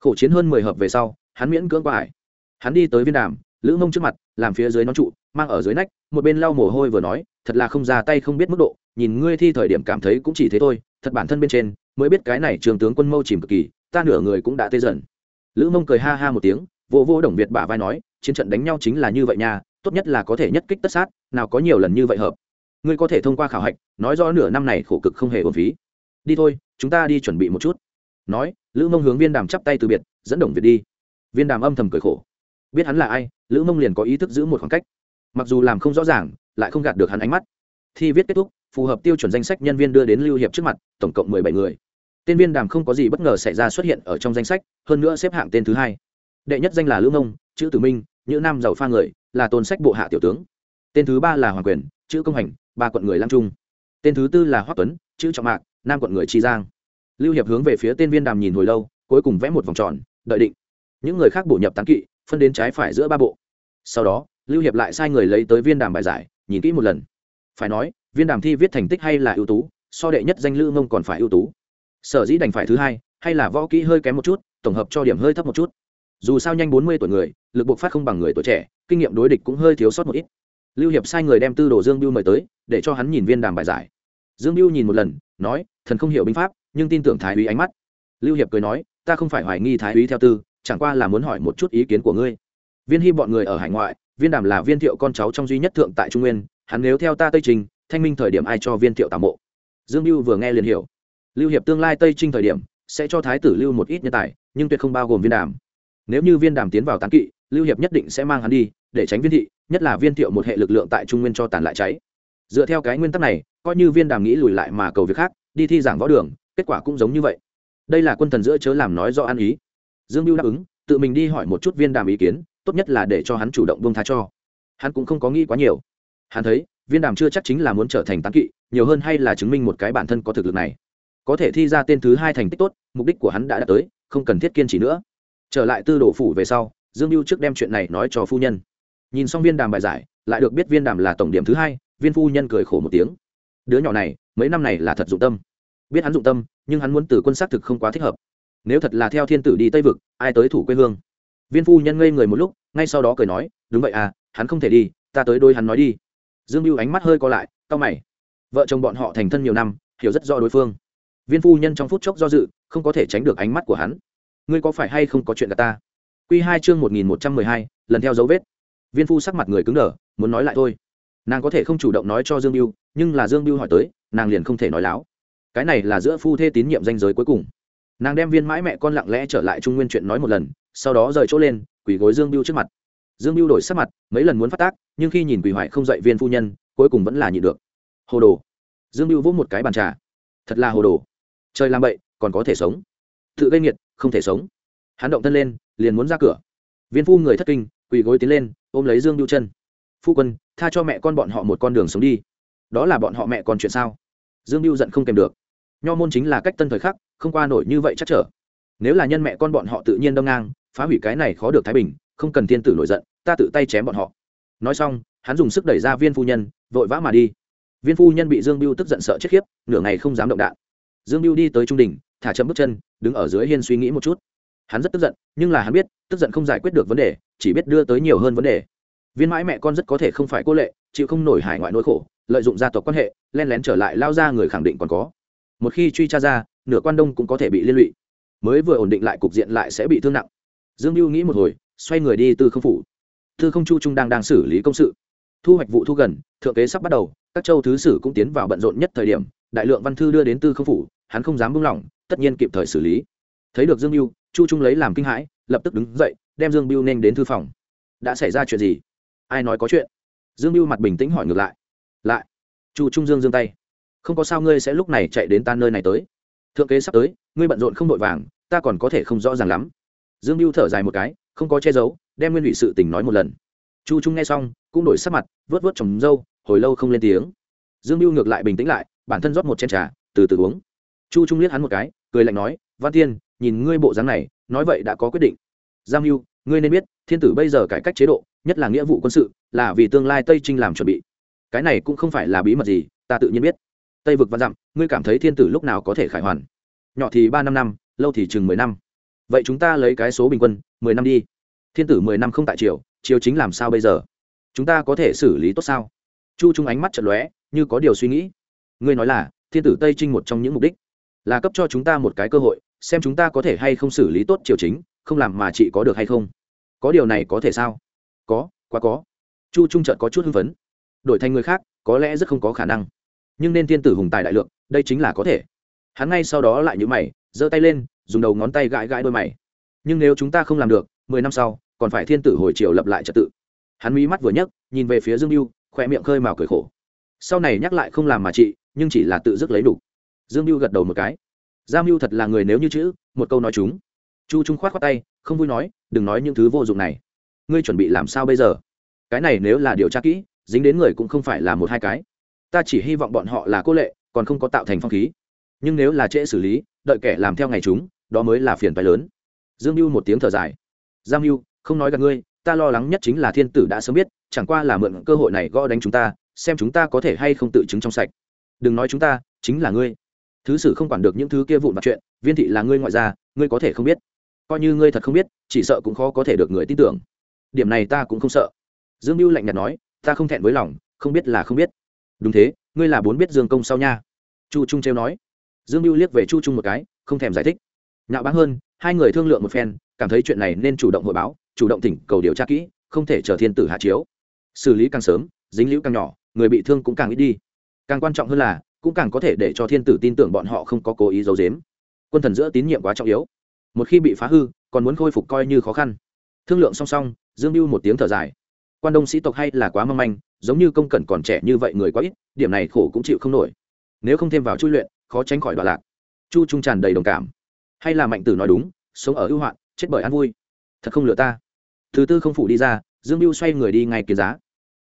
Khổ chiến hơn mười hợp về sau, hắn miễn cưỡng qua hải. Hắn đi tới viên đàm, lữ mông trước mặt, làm phía dưới nón trụ, mang ở dưới nách, một bên lau mồ hôi vừa nói, thật là không ra tay không biết mức độ, nhìn ngươi thi thời điểm cảm thấy cũng chỉ thế thôi, thật bản thân bên trên, mới biết cái này trường tướng quân mâu chìm cực kỳ, ta nửa người cũng đã tê dần. Lữ mông cười ha ha một tiếng vô vô đồng việt bả vai nói, chiến trận đánh nhau chính là như vậy nha, tốt nhất là có thể nhất kích tất sát, nào có nhiều lần như vậy hợp. Ngươi có thể thông qua khảo hạch, nói rõ nửa năm này khổ cực không hề ổn phí. Đi thôi, chúng ta đi chuẩn bị một chút. Nói, lữ mông hướng viên đàm chắp tay từ biệt, dẫn đồng việt đi. Viên đàm âm thầm cười khổ. Biết hắn là ai, lữ mông liền có ý thức giữ một khoảng cách. Mặc dù làm không rõ ràng, lại không gạt được hắn ánh mắt. Thi viết kết thúc, phù hợp tiêu chuẩn danh sách nhân viên đưa đến lưu hiệp trước mặt, tổng cộng mười bảy người. Tên viên đàm không có gì bất ngờ xảy ra xuất hiện ở trong danh sách, hơn nữa xếp hạng tên thứ hai đệ nhất danh là lữ mông chữ tử minh, nhữ nam giàu pha người, là tôn sách bộ hạ tiểu tướng. Tên thứ ba là hoàng quyền, chữ công hành, ba quận người lam trung. Tên thứ tư là hoắc tuấn, chữ trọng mạc, nam quận người tri giang. Lưu hiệp hướng về phía tên viên đàm nhìn hồi lâu, cuối cùng vẽ một vòng tròn, đợi định. Những người khác bổ nhập tán kỵ, phân đến trái phải giữa ba bộ. Sau đó, lưu hiệp lại sai người lấy tới viên đàm bài giải, nhìn kỹ một lần. Phải nói, viên đàm thi viết thành tích hay là ưu tú, so đệ nhất danh lữ mông còn phải ưu tú. Sở dĩ đành phải thứ hai, hay là võ kỹ hơi kém một chút, tổng hợp cho điểm hơi thấp một chút dù sao nhanh bốn mươi tuổi người, lực buộc phát không bằng người tuổi trẻ, kinh nghiệm đối địch cũng hơi thiếu sót một ít. Lưu hiệp sai người đem tư đồ dương biêu mời tới, để cho hắn nhìn viên đàm bài giải. Dương biêu nhìn một lần, nói, thần không hiểu binh pháp, nhưng tin tưởng thái úy ánh mắt. Lưu hiệp cười nói, ta không phải hoài nghi thái úy theo tư, chẳng qua là muốn hỏi một chút ý kiến của ngươi. Viên hy bọn người ở hải ngoại, viên đàm là viên thiệu con cháu trong duy nhất thượng tại trung nguyên, hắn nếu theo ta tây trình, thanh minh thời điểm ai cho viên thiệu tạm mộ? Dương Biêu vừa nghe liền hiểu. Lưu hiệp tương lai tây trinh thời điểm, sẽ cho thái tử lưu một ít nhân tài, nhưng tuyệt không bao gồm viên đàm nếu như viên đàm tiến vào tán kỵ, lưu hiệp nhất định sẽ mang hắn đi, để tránh viên thị, nhất là viên thiệu một hệ lực lượng tại trung nguyên cho tàn lại cháy. Dựa theo cái nguyên tắc này, coi như viên đàm nghĩ lùi lại mà cầu việc khác, đi thi giảng võ đường, kết quả cũng giống như vậy. Đây là quân thần giữa chớ làm nói do ăn ý. Dương mưu đáp ứng, tự mình đi hỏi một chút viên đàm ý kiến, tốt nhất là để cho hắn chủ động buông tha cho. Hắn cũng không có nghĩ quá nhiều. Hắn thấy, viên đàm chưa chắc chính là muốn trở thành tán kỵ, nhiều hơn hay là chứng minh một cái bản thân có thực lực này. Có thể thi ra tên thứ hai thành tích tốt, mục đích của hắn đã đạt tới, không cần thiết kiên trì nữa trở lại tư đồ phủ về sau, dương mưu trước đem chuyện này nói cho phu nhân. Nhìn xong viên đàm bài giải, lại được biết viên đàm là tổng điểm thứ hai, viên phu nhân cười khổ một tiếng. Đứa nhỏ này, mấy năm này là thật dụng tâm. Biết hắn dụng tâm, nhưng hắn muốn từ quân xác thực không quá thích hợp. Nếu thật là theo thiên tử đi tây vực, ai tới thủ quê hương? Viên phu nhân ngây người một lúc, ngay sau đó cười nói, đúng vậy à hắn không thể đi, ta tới đôi hắn nói đi. Dương mưu ánh mắt hơi co lại, cau mày. Vợ chồng bọn họ thành thân nhiều năm, hiểu rất rõ đối phương. Viên phu nhân trong phút chốc do dự, không có thể tránh được ánh mắt của hắn ngươi có phải hay không có chuyện cả ta? Q hai chương một nghìn một trăm mười hai lần theo dấu vết. Viên phu sắc mặt người cứng đờ muốn nói lại thôi. Nàng có thể không chủ động nói cho dương Biêu, nhưng là dương Biêu hỏi tới nàng liền không thể nói láo. Cái này là giữa phu thê tín nhiệm danh giới cuối cùng. Nàng đem viên mãi mẹ con lặng lẽ trở lại trung nguyên chuyện nói một lần sau đó rời chỗ lên quỳ gối dương biêu trước mặt. Dương biêu đổi sắc mặt mấy lần muốn phát tác nhưng khi nhìn quỳ hoại không dạy viên phu nhân cuối cùng vẫn là nhịn được. Hồ đồ. Dương biêu vỗ một cái bàn trà. Thật là hồ đồ. Trời làm bậy còn có thể sống. Tự gây nghiệt không thể sống. Hắn động thân lên, liền muốn ra cửa. Viên phu người thất kinh, quỳ gối tiến lên, ôm lấy dương biêu chân. Phu quân, tha cho mẹ con bọn họ một con đường sống đi. Đó là bọn họ mẹ con chuyện sao? Dương biêu giận không kèm được. Nho môn chính là cách tân thời khắc, không qua nổi như vậy chắc trở. Nếu là nhân mẹ con bọn họ tự nhiên đâm ngang, phá hủy cái này khó được thái bình, không cần thiên tử nổi giận, ta tự tay chém bọn họ. Nói xong, hắn dùng sức đẩy ra viên phu nhân, vội vã mà đi. Viên phu nhân bị dương biêu tức giận sợ chết khiếp, nửa ngày không dám động đạn. Dương biêu đi tới trung đình thả chậm bước chân, đứng ở dưới hiên suy nghĩ một chút. Hắn rất tức giận, nhưng là hắn biết, tức giận không giải quyết được vấn đề, chỉ biết đưa tới nhiều hơn vấn đề. Viên mãi mẹ con rất có thể không phải cô lệ, chịu không nổi hải ngoại nỗi khổ, lợi dụng gia tộc quan hệ, len lén trở lại lao ra người khẳng định còn có. Một khi truy tra ra, nửa quan đông cũng có thể bị liên lụy. Mới vừa ổn định lại cục diện lại sẽ bị thương nặng. Dương mưu nghĩ một hồi, xoay người đi từ không phủ. Thư không chu trung đang đang xử lý công sự. Thu hoạch vụ thu gần, thượng kế sắp bắt đầu, các châu thứ sử cũng tiến vào bận rộn nhất thời điểm, đại lượng văn thư đưa đến tư không phủ, hắn không dám buông lỏng tất nhiên kịp thời xử lý. Thấy được dương mưu chu trung lấy làm kinh hãi, lập tức đứng dậy, đem dương mưu nên đến thư phòng. Đã xảy ra chuyện gì? Ai nói có chuyện? Dương mưu mặt bình tĩnh hỏi ngược lại. Lại, chu trung dương giương tay. Không có sao ngươi sẽ lúc này chạy đến ta nơi này tới. Thượng kế sắp tới, ngươi bận rộn không vội vàng, ta còn có thể không rõ ràng lắm. Dương mưu thở dài một cái, không có che giấu, đem nguyên ủy sự tình nói một lần. Chu trung nghe xong, cũng đổi sắc mặt, vớt vớt trồng râu hồi lâu không lên tiếng. Dương mưu ngược lại bình tĩnh lại, bản thân rót một chén trà, từ từ uống chu trung liếc hắn một cái cười lạnh nói văn Thiên, nhìn ngươi bộ dáng này nói vậy đã có quyết định. Giang hưu ngươi nên biết thiên tử bây giờ cải cách chế độ nhất là nghĩa vụ quân sự là vì tương lai tây trinh làm chuẩn bị. Cái này cũng không phải là bí mật gì ta tự nhiên biết. Tây vực văn dặm ngươi cảm thấy thiên tử lúc nào có thể khải hoàn? Nhỏ thì ba năm năm lâu thì chừng mười năm. Vậy chúng ta lấy cái số bình quân mười năm đi. Thiên tử mười năm không tại triều triều chính làm sao bây giờ? Chúng ta có thể xử lý tốt sao? Chu trung ánh mắt chật lóe như có điều suy nghĩ. Ngươi nói là thiên tử tây trinh một trong những mục đích là cấp cho chúng ta một cái cơ hội, xem chúng ta có thể hay không xử lý tốt triều chính, không làm mà chị có được hay không. Có điều này có thể sao? Có, quá có. Chu trung trợt có chút hưng phấn. Đổi thành người khác, có lẽ rất không có khả năng. Nhưng nên thiên tử hùng tài đại lượng, đây chính là có thể. Hắn ngay sau đó lại nhữ mày, giơ tay lên, dùng đầu ngón tay gãi gãi đôi mày. Nhưng nếu chúng ta không làm được, mười năm sau, còn phải thiên tử hồi triều lập lại trật tự. Hắn mí mắt vừa nhấc, nhìn về phía dương mưu khoe miệng khơi mào cười khổ. Sau này nhắc lại không làm mà chị, nhưng chỉ là tự dứt lấy đủ dương mưu gật đầu một cái. Gia mưu thật là người nếu như chữ, một câu nói chúng. Chu trung khoát khoát tay, không vui nói, đừng nói những thứ vô dụng này. Ngươi chuẩn bị làm sao bây giờ? Cái này nếu là điều tra kỹ, dính đến người cũng không phải là một hai cái. Ta chỉ hy vọng bọn họ là cô lệ, còn không có tạo thành phong khí. Nhưng nếu là trễ xử lý, đợi kẻ làm theo ngày chúng, đó mới là phiền phái lớn. Dương mưu một tiếng thở dài. Giang mưu, không nói gặp ngươi, ta lo lắng nhất chính là thiên tử đã sớm biết, chẳng qua là mượn cơ hội này gõ đánh chúng ta, xem chúng ta có thể hay không tự chứng trong sạch. Đừng nói chúng ta, chính là ngươi thứ sử không quản được những thứ kia vụn vặt chuyện, viên thị là ngươi ngoại gia, ngươi có thể không biết. Coi như ngươi thật không biết, chỉ sợ cũng khó có thể được người tin tưởng. Điểm này ta cũng không sợ. Dương mưu lạnh nhạt nói, ta không thẹn với lòng, không biết là không biết. Đúng thế, ngươi là bốn biết dương công sau nha. Chu trung trêu nói. Dương mưu liếc về chu trung một cái, không thèm giải thích. Nhạo báng hơn, hai người thương lượng một phen, cảm thấy chuyện này nên chủ động hội báo, chủ động thỉnh cầu điều tra kỹ, không thể chờ thiên tử hạ chiếu. Xử lý càng sớm, dính liễu càng nhỏ, người bị thương cũng càng ít đi. Càng quan trọng hơn là cũng càng có thể để cho thiên tử tin tưởng bọn họ không có cố ý giấu giếm. Quân thần giữa tín nhiệm quá trọng yếu. Một khi bị phá hư, còn muốn khôi phục coi như khó khăn. Thương lượng song song, dương mưu một tiếng thở dài. Quan đông sĩ tộc hay là quá mong manh, giống như công cẩn còn trẻ như vậy người quá ít, điểm này khổ cũng chịu không nổi. Nếu không thêm vào chui luyện, khó tránh khỏi đoạn lạc. Chu trung tràn đầy đồng cảm. Hay là mạnh tử nói đúng, sống ở ưu hoạn, chết bởi ăn vui. Thật không lựa ta. Thứ tư không phủ đi ra, dương mưu xoay người đi ngay kiến giá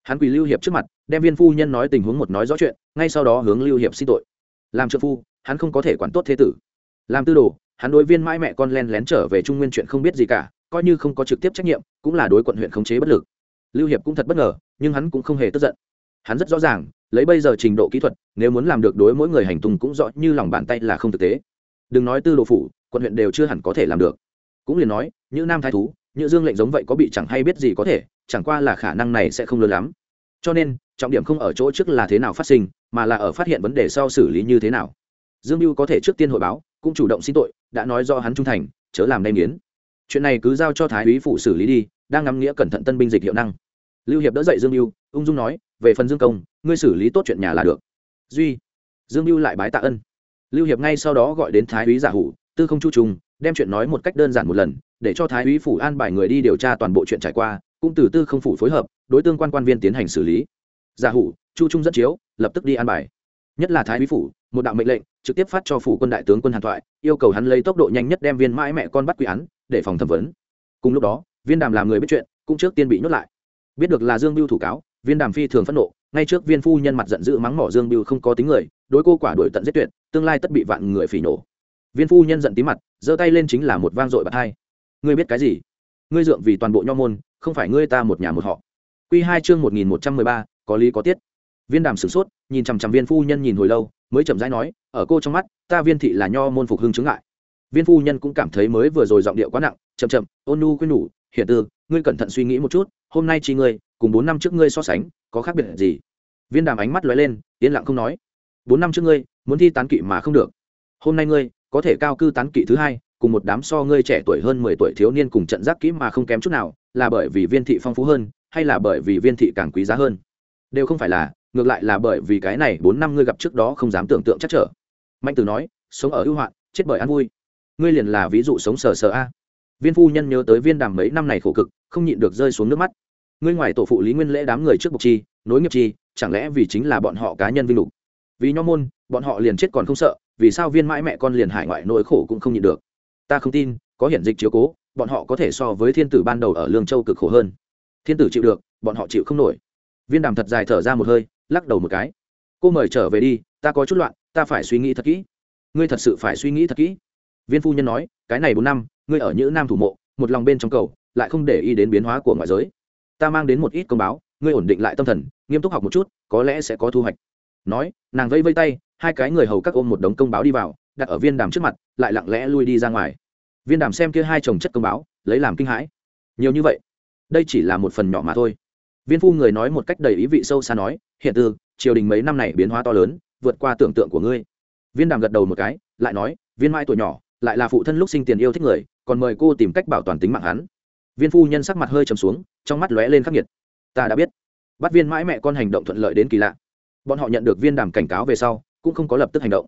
hắn quỳ lưu hiệp trước mặt, đem viên phu nhân nói tình huống một nói rõ chuyện, ngay sau đó hướng lưu hiệp xin tội. Làm trợ phu, hắn không có thể quản tốt thế tử. Làm tư đồ, hắn đối viên mãi mẹ con len lén trở về trung nguyên chuyện không biết gì cả, coi như không có trực tiếp trách nhiệm, cũng là đối quận huyện khống chế bất lực. Lưu hiệp cũng thật bất ngờ, nhưng hắn cũng không hề tức giận. Hắn rất rõ ràng, lấy bây giờ trình độ kỹ thuật, nếu muốn làm được đối mỗi người hành tùng cũng rõ như lòng bàn tay là không thực tế. Đừng nói tư đồ phủ, quận huyện đều chưa hẳn có thể làm được. Cũng liền nói như nam thái thú như dương lệnh giống vậy có bị chẳng hay biết gì có thể chẳng qua là khả năng này sẽ không lớn lắm. Cho nên, trọng điểm không ở chỗ trước là thế nào phát sinh, mà là ở phát hiện vấn đề sau xử lý như thế nào. Dương mưu có thể trước tiên hội báo, cũng chủ động xin tội, đã nói do hắn trung thành, chớ làm đem nghiến. Chuyện này cứ giao cho thái úy phụ xử lý đi, đang ngắm nghĩa cẩn thận tân binh dịch hiệu năng. Lưu hiệp đỡ dậy dương mưu ung dung nói, về phần dương công, ngươi xử lý tốt chuyện nhà là được. Duy, dương mưu lại bái tạ ân. Lưu hiệp ngay sau đó gọi đến thái úy giả hủ, tư không chu trùng, đem chuyện nói một cách đơn giản một lần, để cho thái úy phủ an bài người đi điều tra toàn bộ chuyện trải qua cũng từ tư không phủ phối hợp, đối tương quan quan viên tiến hành xử lý. Giả hủ, chu trung dẫn chiếu, lập tức đi an bài. Nhất là thái úy phủ, một đạo mệnh lệnh, trực tiếp phát cho phủ quân đại tướng quân hàn thoại, yêu cầu hắn lấy tốc độ nhanh nhất đem viên mãi mẹ con bắt quy án, để phòng thẩm vấn. Cùng lúc đó, viên đàm làm người biết chuyện, cũng trước tiên bị nhốt lại. Biết được là dương biêu thủ cáo, viên đàm phi thường phẫn nộ, ngay trước viên phu nhân mặt giận dữ mắng mỏ dương biêu không có tính người, đối cô quả đổi tận giết tuyệt, tương lai tất bị vạn người phỉ nổ viên phu nhân giận tí mặt, giơ tay lên chính là một vang dội bạc hai. Ngươi biết cái gì? Ngươi dượng vì toàn bộ nho môn không phải ngươi ta một nhà một họ. Q hai chương một nghìn một trăm mười ba, có lý có tiết. Viên đàm sửng sốt, nhìn chằm chằm viên phu nhân nhìn hồi lâu, mới chậm rãi nói, ở cô trong mắt, ta viên thị là nho môn phục hưng chứng ngại. Viên phu nhân cũng cảm thấy mới vừa rồi giọng điệu quá nặng, chậm chậm, ôn nu quyên nhủ hiện tư, ngươi cẩn thận suy nghĩ một chút, hôm nay chi ngươi, cùng bốn năm trước ngươi so sánh, có khác biệt gì? Viên đàm ánh mắt lóe lên, yên lặng không nói, bốn năm trước ngươi, muốn thi tán kỵ mà không được. Hôm nay ngươi, có thể cao cư tán kỵ thứ hai, cùng một đám so ngươi trẻ tuổi hơn mười tuổi thiếu niên cùng trận giác kỹ mà không kém chút nào là bởi vì viên thị phong phú hơn, hay là bởi vì viên thị càng quý giá hơn? Đều không phải là, ngược lại là bởi vì cái này bốn năm ngươi gặp trước đó không dám tưởng tượng chắc trở. Mạnh tử nói, sống ở ưu hoạn, chết bởi ăn vui. Ngươi liền là ví dụ sống sờ sờ a. Viên phu nhân nhớ tới viên đàm mấy năm này khổ cực, không nhịn được rơi xuống nước mắt. Ngươi ngoài tổ phụ lý nguyên lễ đám người trước bục chi, nối nghiệp chi, chẳng lẽ vì chính là bọn họ cá nhân vinh lục? Vì nho môn, bọn họ liền chết còn không sợ, vì sao viên mãi mẹ con liền hải ngoại nỗi khổ cũng không nhịn được? Ta không tin, có hiển dịch chiếu cố bọn họ có thể so với thiên tử ban đầu ở lương châu cực khổ hơn. Thiên tử chịu được, bọn họ chịu không nổi. Viên đàm thật dài thở ra một hơi, lắc đầu một cái. Cô mời trở về đi, ta có chút loạn, ta phải suy nghĩ thật kỹ. Ngươi thật sự phải suy nghĩ thật kỹ. Viên phu nhân nói, cái này bốn năm, ngươi ở những nam thủ mộ, một lòng bên trong cầu, lại không để ý đến biến hóa của ngoại giới. Ta mang đến một ít công báo, ngươi ổn định lại tâm thần, nghiêm túc học một chút, có lẽ sẽ có thu hoạch. Nói, nàng vây vây tay, hai cái người hầu các ôm một đống công báo đi vào, đặt ở viên đàm trước mặt, lại lặng lẽ lui đi ra ngoài viên đàm xem kia hai chồng chất công báo, lấy làm kinh hãi. Nhiều như vậy, đây chỉ là một phần nhỏ mà thôi. Viên phu người nói một cách đầy ý vị sâu xa nói, hiện tư triều đình mấy năm này biến hóa to lớn, vượt qua tưởng tượng của ngươi. Viên đàm gật đầu một cái, lại nói, viên mai tuổi nhỏ, lại là phụ thân lúc sinh tiền yêu thích người, còn mời cô tìm cách bảo toàn tính mạng hắn. Viên phu nhân sắc mặt hơi trầm xuống, trong mắt lóe lên khắc nghiệt. Ta đã biết. Bắt viên mãi mẹ con hành động thuận lợi đến kỳ lạ. Bọn họ nhận được viên đàm cảnh cáo về sau, cũng không có lập tức hành động.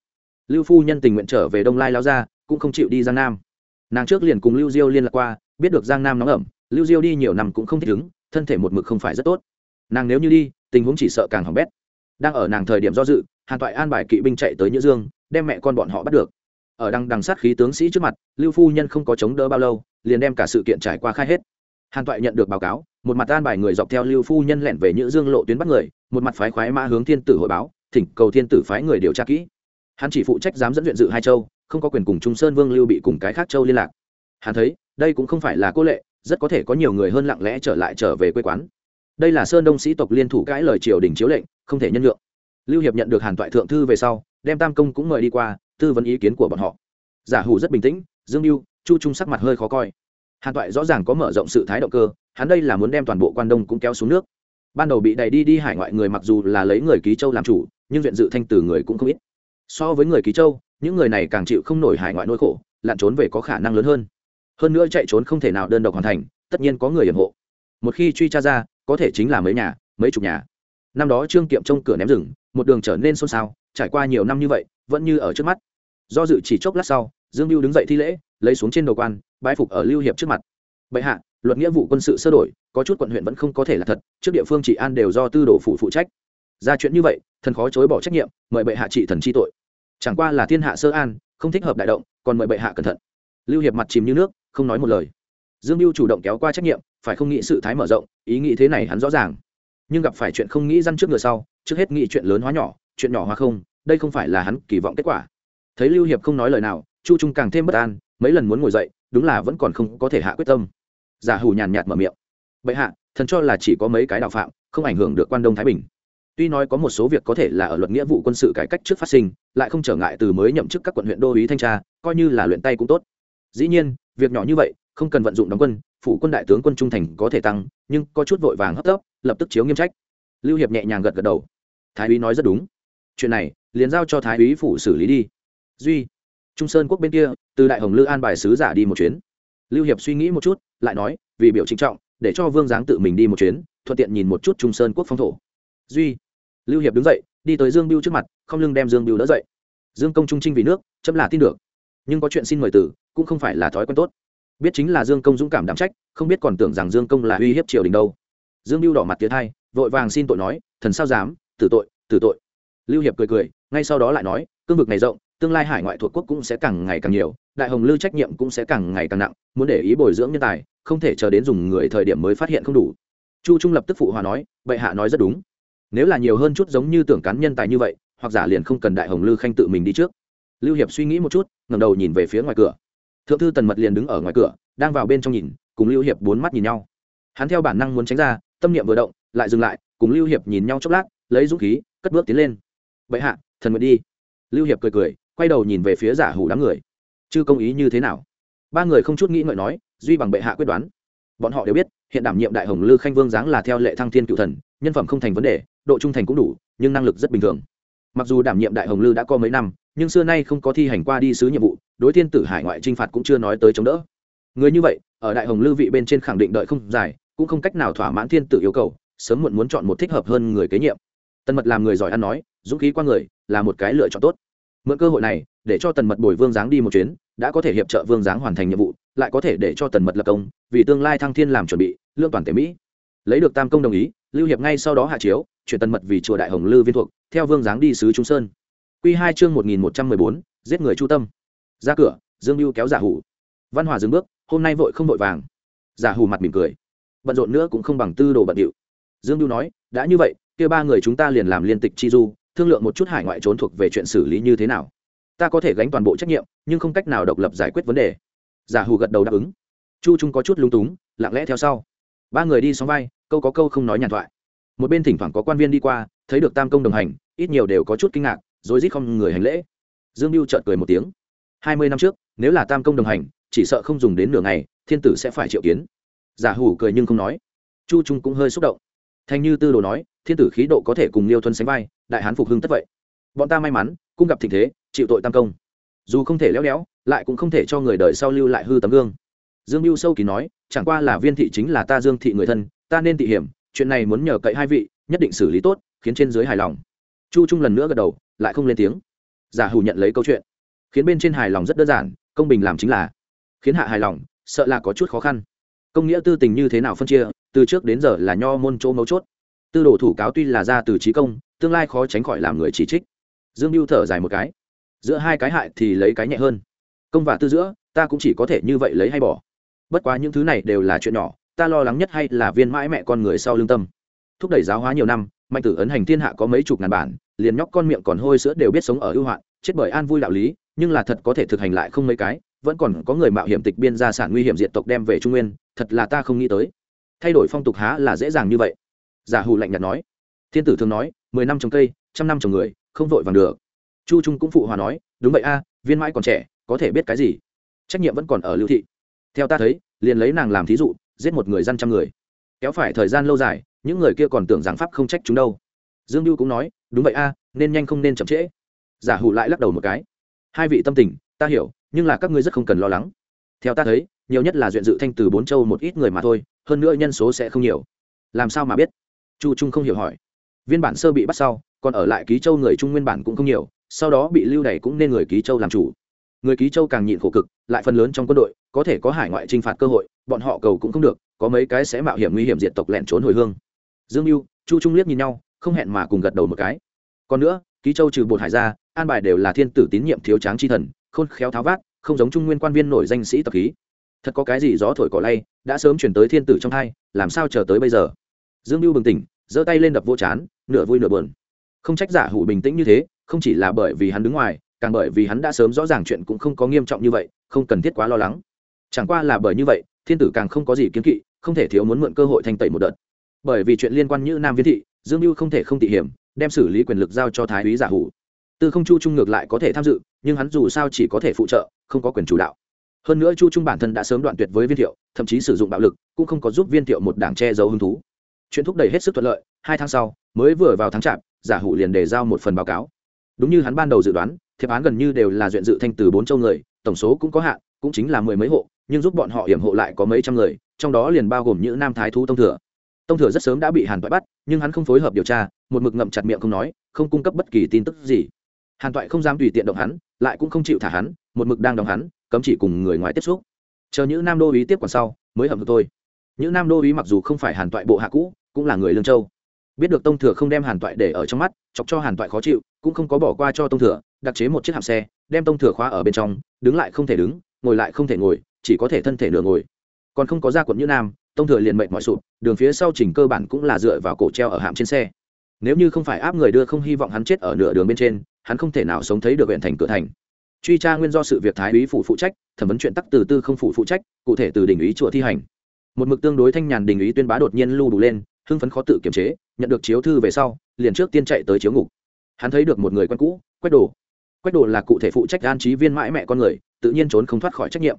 Lưu phu nhân tình nguyện trở về đông lai lao ra, cũng không chịu đi giang nam nàng trước liền cùng lưu diêu liên lạc qua, biết được giang nam nóng ẩm, lưu diêu đi nhiều năm cũng không thích ứng, thân thể một mực không phải rất tốt. Nàng nếu như đi, tình huống chỉ sợ càng hỏng bét. Đang ở nàng thời điểm do dự, hàn toại an bài kỵ binh chạy tới nhữ dương, đem mẹ con bọn họ bắt được. Ở đằng đằng sát khí tướng sĩ trước mặt, lưu phu nhân không có chống đỡ bao lâu, liền đem cả sự kiện trải qua khai hết. Hàn toại nhận được báo cáo, một mặt an bài người dọc theo lưu phu nhân lẻn về nhữ dương lộ tuyến bắt người, một mặt phái khoái mã hướng thiên tử hội báo, thỉnh cầu thiên tử phái người điều tra kỹ. Hắn chỉ phụ trách giám dẫn viện dự hai châu không có quyền cùng trung sơn vương lưu bị cùng cái khác châu liên lạc. Hắn thấy, đây cũng không phải là cô lệ, rất có thể có nhiều người hơn lặng lẽ trở lại trở về quê quán. Đây là sơn đông sĩ tộc liên thủ cãi lời triều đình chiếu lệnh, không thể nhân lượng lưu hiệp nhận được hàn toại thượng thư về sau, đem tam công cũng mời đi qua, tư vấn ý kiến của bọn họ. Giả hủ rất bình tĩnh, dương mưu chu trung sắc mặt hơi khó coi. Hàn toại rõ ràng có mở rộng sự thái động cơ, hắn đây là muốn đem toàn bộ quan đông cũng kéo xuống nước. Ban đầu bị đẩy đi đi hải ngoại người mặc dù là lấy người ký châu làm chủ, nhưng viện dự thanh từ người cũng không ít so với người ký châu, những người này càng chịu không nổi hải ngoại nỗi khổ, lặn trốn về có khả năng lớn hơn. Hơn nữa chạy trốn không thể nào đơn độc hoàn thành, tất nhiên có người hiểm hộ. Một khi truy tra ra, có thể chính là mấy nhà, mấy chục nhà. Năm đó trương kiệm trông cửa ném rừng, một đường trở nên xôn xao, trải qua nhiều năm như vậy, vẫn như ở trước mắt. Do dự chỉ chốc lát sau, dương mưu đứng dậy thi lễ, lấy xuống trên đầu quan, bái phục ở lưu hiệp trước mặt. Bệ hạ, luật nghĩa vụ quân sự sơ đổi, có chút quận huyện vẫn không có thể là thật, trước địa phương trị an đều do tư đồ phủ phụ trách ra chuyện như vậy, thần khó chối bỏ trách nhiệm, mời bệ hạ trị thần chi tội. Chẳng qua là thiên hạ sơ an, không thích hợp đại động, còn mời bệ hạ cẩn thận. Lưu hiệp mặt chìm như nước, không nói một lời. Dương mưu chủ động kéo qua trách nhiệm, phải không nghĩ sự thái mở rộng, ý nghĩ thế này hắn rõ ràng. Nhưng gặp phải chuyện không nghĩ răn trước ngựa sau, trước hết nghĩ chuyện lớn hóa nhỏ, chuyện nhỏ hóa không, đây không phải là hắn kỳ vọng kết quả. Thấy lưu hiệp không nói lời nào, chu trung càng thêm bất an, mấy lần muốn ngồi dậy, đúng là vẫn còn không có thể hạ quyết tâm. Giả hủ nhàn nhạt mở miệng. Bệ hạ, thần cho là chỉ có mấy cái đạo phạm, không ảnh hưởng được quan đông thái bình tuy nói có một số việc có thể là ở luật nghĩa vụ quân sự cải cách trước phát sinh, lại không trở ngại từ mới nhậm chức các quận huyện đô ý thanh tra, coi như là luyện tay cũng tốt. Dĩ nhiên, việc nhỏ như vậy, không cần vận dụng đóng quân phụ quân đại tướng quân trung thành có thể tăng, nhưng có chút vội vàng hấp tấp, lập tức chiếu nghiêm trách. Lưu hiệp nhẹ nhàng gật gật đầu. Thái úy nói rất đúng. Chuyện này, liền giao cho thái úy phủ xử lý đi. Duy, trung sơn quốc bên kia, từ đại hồng lư an bài sứ giả đi một chuyến. Lưu hiệp suy nghĩ một chút, lại nói, vì biểu trinh trọng, để cho vương giáng tự mình đi một chuyến, thuận tiện nhìn một chút trung sơn quốc phong thổ. Duy lưu hiệp đứng dậy, đi tới dương biêu trước mặt, không lưng đem dương biêu đỡ dậy. Dương công trung trinh vì nước, chấm là tin được. Nhưng có chuyện xin mời tử, cũng không phải là thói quen tốt. Biết chính là dương công dũng cảm đảm trách, không biết còn tưởng rằng dương công là uy hiếp triều đình đâu. Dương biêu đỏ mặt tiến hai vội vàng xin tội nói, thần sao dám, tử tội tử tội. Lưu hiệp cười cười, ngay sau đó lại nói, cương vực này rộng, tương lai hải ngoại thuộc quốc cũng sẽ càng ngày càng nhiều, đại hồng lư trách nhiệm cũng sẽ càng ngày càng nặng, muốn để ý bồi dưỡng nhân tài, không thể chờ đến dùng người thời điểm mới phát hiện không đủ. Chu trung lập tức phụ hòa nói, bệ hạ nói rất đúng nếu là nhiều hơn chút giống như tưởng cán nhân tài như vậy, hoặc giả liền không cần đại hồng lư khanh tự mình đi trước. Lưu hiệp suy nghĩ một chút ngầm đầu nhìn về phía ngoài cửa. Thượng thư tần mật liền đứng ở ngoài cửa, đang vào bên trong nhìn, cùng lưu hiệp bốn mắt nhìn nhau. Hắn theo bản năng muốn tránh ra, tâm niệm vừa động, lại dừng lại, cùng lưu hiệp nhìn nhau chốc lát, lấy dũng khí, cất bước tiến lên. Bệ hạ, thần nguyện đi. Lưu hiệp cười cười, quay đầu nhìn về phía giả hủ đám người. Chư công ý như thế nào? Ba người không chút nghĩ ngợi nói, duy bằng bệ hạ quyết đoán. Bọn họ đều biết, hiện đảm nhiệm đại hồng lư khanh vương giáng là theo lệ thăng thiên cựu thần, nhân phẩm không thành vấn đề độ trung thành cũng đủ, nhưng năng lực rất bình thường. Mặc dù đảm nhiệm đại hồng lư đã có mấy năm, nhưng xưa nay không có thi hành qua đi sứ nhiệm vụ, đối Thiên tử hải ngoại t r i n h phạt cũng chưa nói tới chống đỡ. Người như vậy, ở đại hồng lư vị bên trên khẳng định đợi không dài, cũng không cách nào thỏa mãn thiên tử yêu cầu, sớm muộn muốn chọn một thích hợp hơn người kế nhiệm. Tần mật làm người giỏi ăn nói, dũng khí qua người là một cái lựa chọn tốt. Mượn cơ hội này, để cho tần mật bồi vương giáng đi một chuyến, đã có thể hiệp trợ vương giáng hoàn thành nhiệm vụ, lại có thể để cho tần mật lập công, vì tương lai thăng thiên làm chuẩn bị, lương toàn tể mỹ. Lấy được tam công đồng ý, lưu hiệp ngay sau đó hạ chiếu chuyển tần mật vì chùa đại hồng lư viên thuộc, theo vương giáng đi sứ trung sơn. Q hai chương một nghìn một trăm mười bốn, giết người chu tâm. Ra cửa, dương mưu kéo giả hủ. Văn hòa dừng bước, hôm nay vội không vội vàng. Giả hủ mặt mỉm cười. Bận rộn nữa cũng không bằng tư đồ bận điệu. Dương mưu nói, đã như vậy, kia ba người chúng ta liền làm liên tịch chi du, thương lượng một chút hải ngoại trốn thuộc về chuyện xử lý như thế nào. Ta có thể gánh toàn bộ trách nhiệm, nhưng không cách nào độc lập giải quyết vấn đề. Giả hù gật đầu đáp ứng. Chu trung có chút lung túng, lặng lẽ theo sau. Ba người đi xóm vai, câu có câu không nói nhàn thoại một bên thỉnh thoảng có quan viên đi qua, thấy được tam công đồng hành, ít nhiều đều có chút kinh ngạc, rồi rít không người hành lễ. Dương mưu trợt cười một tiếng. Hai mươi năm trước, nếu là tam công đồng hành, chỉ sợ không dùng đến nửa ngày, thiên tử sẽ phải triệu kiến. Giả hủ cười nhưng không nói. Chu trung cũng hơi xúc động. Thanh như tư đồ nói, thiên tử khí độ có thể cùng liêu thuần sánh vai, đại hán phục hưng tất vậy. Bọn ta may mắn, cũng gặp tình thế, chịu tội tam công. Dù không thể léo léo, lại cũng không thể cho người đời sau lưu lại hư tấm gương. Dương mưu sâu kỳ nói, chẳng qua là viên thị chính là ta dương thị người thân, ta nên thị hiểm chuyện này muốn nhờ cậy hai vị, nhất định xử lý tốt, khiến trên dưới hài lòng. Chu trung lần nữa gật đầu, lại không lên tiếng. Giả hủ nhận lấy câu chuyện. Khiến bên trên hài lòng rất đơn giản, công bình làm chính là khiến hạ hài lòng, sợ là có chút khó khăn. Công nghĩa tư tình như thế nào phân chia, từ trước đến giờ là nho môn chỗ mấu chốt. Tư đồ thủ cáo tuy là ra từ trí công, tương lai khó tránh khỏi làm người chỉ trích. Dương mưu thở dài một cái. Giữa hai cái hại thì lấy cái nhẹ hơn. Công và tư giữa, ta cũng chỉ có thể như vậy lấy hay bỏ. Bất quá những thứ này đều là chuyện nhỏ ta lo lắng nhất hay là viên mãi mẹ con người sau lương tâm. Thúc đẩy giáo hóa nhiều năm, mạnh tử ấn hành thiên hạ có mấy chục ngàn bản, liền nhóc con miệng còn hôi sữa đều biết sống ở ưu hoạn, chết bởi an vui đạo lý, nhưng là thật có thể thực hành lại không mấy cái, vẫn còn có người mạo hiểm tịch biên gia sản nguy hiểm diệt tộc đem về trung nguyên, thật là ta không nghĩ tới. Thay đổi phong tục há là dễ dàng như vậy. Giả hù lạnh nhạt nói. Thiên tử thường nói, mười năm trồng cây, trăm năm trồng người, không vội vàng được. Chu trung cũng phụ hòa nói, đúng vậy a, viên mãi còn trẻ, có thể biết cái gì? Trách nhiệm vẫn còn ở lưu thị. Theo ta thấy, liền lấy nàng làm thí dụ giết một người dân trăm người. Kéo phải thời gian lâu dài, những người kia còn tưởng rằng pháp không trách chúng đâu. Dương lưu cũng nói, đúng vậy a, nên nhanh không nên chậm trễ. Giả hủ lại lắc đầu một cái. Hai vị tâm tình, ta hiểu, nhưng là các ngươi rất không cần lo lắng. Theo ta thấy, nhiều nhất là duyện dự thanh từ bốn châu một ít người mà thôi, hơn nữa nhân số sẽ không nhiều. Làm sao mà biết? Chu trung không hiểu hỏi. Viên bản sơ bị bắt sau, còn ở lại ký châu người trung nguyên bản cũng không nhiều, sau đó bị lưu đày cũng nên người ký châu làm chủ. Người ký châu càng nhịn khổ cực, lại phần lớn trong quân đội, có thể có hải ngoại t r i n h phạt cơ hội bọn họ cầu cũng không được, có mấy cái sẽ mạo hiểm nguy hiểm diệt tộc lẹn trốn hồi hương. Dương mưu chu trung liếc nhìn nhau, không hẹn mà cùng gật đầu một cái. Còn nữa, ký châu trừ bột hải ra, an bài đều là thiên tử tín nhiệm thiếu tráng chi thần, khôn khéo tháo vát, không giống trung nguyên quan viên nổi danh sĩ tập khí. Thật có cái gì gió thổi cỏ lay, đã sớm chuyển tới thiên tử trong hai, làm sao chờ tới bây giờ? Dương mưu bừng tỉnh, giơ tay lên đập vô chán, nửa vui nửa buồn. Không trách giả hủ bình tĩnh như thế, không chỉ là bởi vì hắn đứng ngoài, càng bởi vì hắn đã sớm rõ ràng chuyện cũng không có nghiêm trọng như vậy, không cần thiết quá lo lắng. Chẳng qua là bởi như vậy thiên tử càng không có gì kiến kỵ, không thể thiếu muốn mượn cơ hội thanh tẩy một đợt. Bởi vì chuyện liên quan như nam viên thị, dương mưu không thể không tỉ hiểm, đem xử lý quyền lực giao cho thái úy giả hủ. Tư không chu trung ngược lại có thể tham dự, nhưng hắn dù sao chỉ có thể phụ trợ, không có quyền chủ đạo. Hơn nữa chu trung bản thân đã sớm đoạn tuyệt với viên thiệu, thậm chí sử dụng bạo lực, cũng không có giúp viên thiệu một đảng che giấu hứng thú. Chuyện thúc đẩy hết sức thuận lợi, hai tháng sau, mới vừa vào tháng chạp, giả hủ liền đề giao một phần báo cáo. Đúng như hắn ban đầu dự đoán, thiệp án gần như đều là duyện dự thanh từ bốn châu người tổng số cũng có hạn, cũng chính là mười mấy hộ, nhưng giúp bọn họ hiểm hộ lại có mấy trăm người, trong đó liền bao gồm những nam thái thú tông thừa. Tông thừa rất sớm đã bị hàn toại bắt, nhưng hắn không phối hợp điều tra, một mực ngậm chặt miệng không nói, không cung cấp bất kỳ tin tức gì. Hàn toại không dám tùy tiện động hắn, lại cũng không chịu thả hắn, một mực đang đóng hắn, cấm chỉ cùng người ngoài tiếp xúc. Chờ những nam đô ý tiếp quản sau, mới hợp được tôi những nam đô ý mặc dù không phải hàn toại bộ hạ cũ, cũng là người lương châu. Biết được tông thừa không đem hàn toại để ở trong mắt, chọc cho hàn toại khó chịu, cũng không có bỏ qua cho tông thừa, đặc chế một chiếc hạm xe đem tông thừa khóa ở bên trong, đứng lại không thể đứng, ngồi lại không thể ngồi, chỉ có thể thân thể nửa ngồi. Còn không có ra quận như nam, tông thừa liền mệnh mọi sụp, đường phía sau chỉnh cơ bản cũng là dựa vào cổ treo ở hạm trên xe. Nếu như không phải áp người đưa không hy vọng hắn chết ở nửa đường bên trên, hắn không thể nào sống thấy được huyện thành cửa thành. Truy tra nguyên do sự việc thái úy phụ phụ trách, thẩm vấn chuyện tắc từ tư không phụ phụ trách, cụ thể từ đỉnh ý chùa thi hành. Một mực tương đối thanh nhàn đình ý tuyên bá đột nhiên lưu đủ lên, hưng phấn khó tự kiềm chế, nhận được chiếu thư về sau, liền trước tiên chạy tới chiếu ngục. Hắn thấy được một người quen cũ, quét đồ quách đồ là cụ thể phụ trách an trí viên mãi mẹ con người, tự nhiên trốn không thoát khỏi trách nhiệm.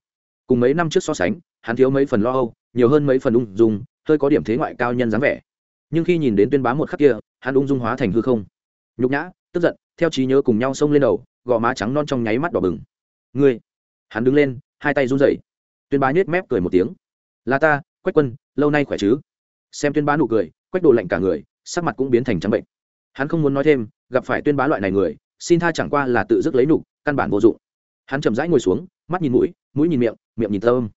Cùng mấy năm trước so sánh, hắn thiếu mấy phần lo âu, nhiều hơn mấy phần ung dung, hơi có điểm thế ngoại cao nhân dáng vẻ. Nhưng khi nhìn đến tuyên bá một khắc kia, hắn ung dung hóa thành hư không. Nhục nhã, tức giận, theo trí nhớ cùng nhau xông lên đầu, gò má trắng non trong nháy mắt đỏ bừng. Ngươi! Hắn đứng lên, hai tay run rẩy. Tuyên bá nhếch mép cười một tiếng. Là ta, quách quân, lâu nay khỏe chứ? Xem tuyên bá nụ cười, quách đồ lạnh cả người, sắc mặt cũng biến thành trắng bệnh. Hắn không muốn nói thêm, gặp phải tuyên bá loại này người xin tha chẳng qua là tự dứt lấy nục căn bản vô dụng. Hắn chậm rãi ngồi xuống, mắt nhìn mũi mũi nhìn miệng miệng nhìn thơm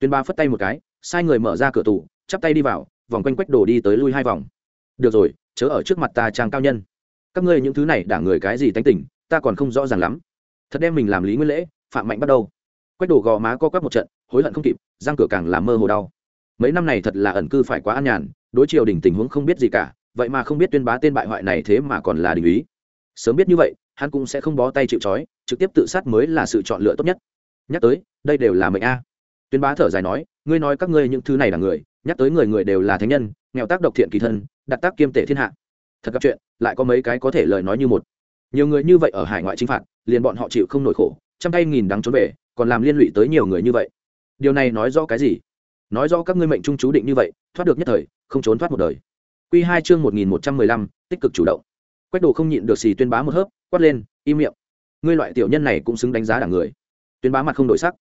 tuyên bá phất tay một cái, sai người mở ra cửa tủ, chắp tay đi vào, vòng quanh quách đồ đi tới lui hai vòng. Được rồi, chớ ở trước mặt ta trang cao nhân. Các ngươi những thứ này đả người cái gì tánh tình, ta còn không rõ ràng lắm. Thật đem mình làm lý nguyên lễ, phạm mạnh bắt đầu. Quách đồ gò má co quắp một trận, hối hận không kịp, răng cửa càng làm mơ hồ đau. Mấy năm này thật là ẩn cư phải quá an nhàn, đối triều đình tình huống không biết gì cả, vậy mà không biết tuyên bá tên bại hoại này thế mà còn là đình ý sớm biết như vậy, hắn cũng sẽ không bó tay chịu trói, trực tiếp tự sát mới là sự chọn lựa tốt nhất. Nhắc tới, đây đều là mệnh a. Tuyên bá thở dài nói, ngươi nói các ngươi những thứ này là người, nhắc tới người người đều là thánh nhân, nghèo tác độc thiện kỳ thân, đặt tác kiêm tể thiên hạ. Thật gặp chuyện, lại có mấy cái có thể lời nói như một. Nhiều người như vậy ở hải ngoại chính phạt, liền bọn họ chịu không nổi khổ, trăm tay nghìn đắng trốn về, còn làm liên lụy tới nhiều người như vậy. Điều này nói rõ cái gì? Nói rõ các ngươi mệnh trung chú định như vậy, thoát được nhất thời, không trốn thoát một đời. Q hai chương một nghìn một trăm mười lăm, tích cực chủ động quách đồ không nhịn được xì tuyên bá một hớp, quát lên, im miệng. Ngươi loại tiểu nhân này cũng xứng đánh giá đảng người. Tuyên bá mặt không đổi sắc.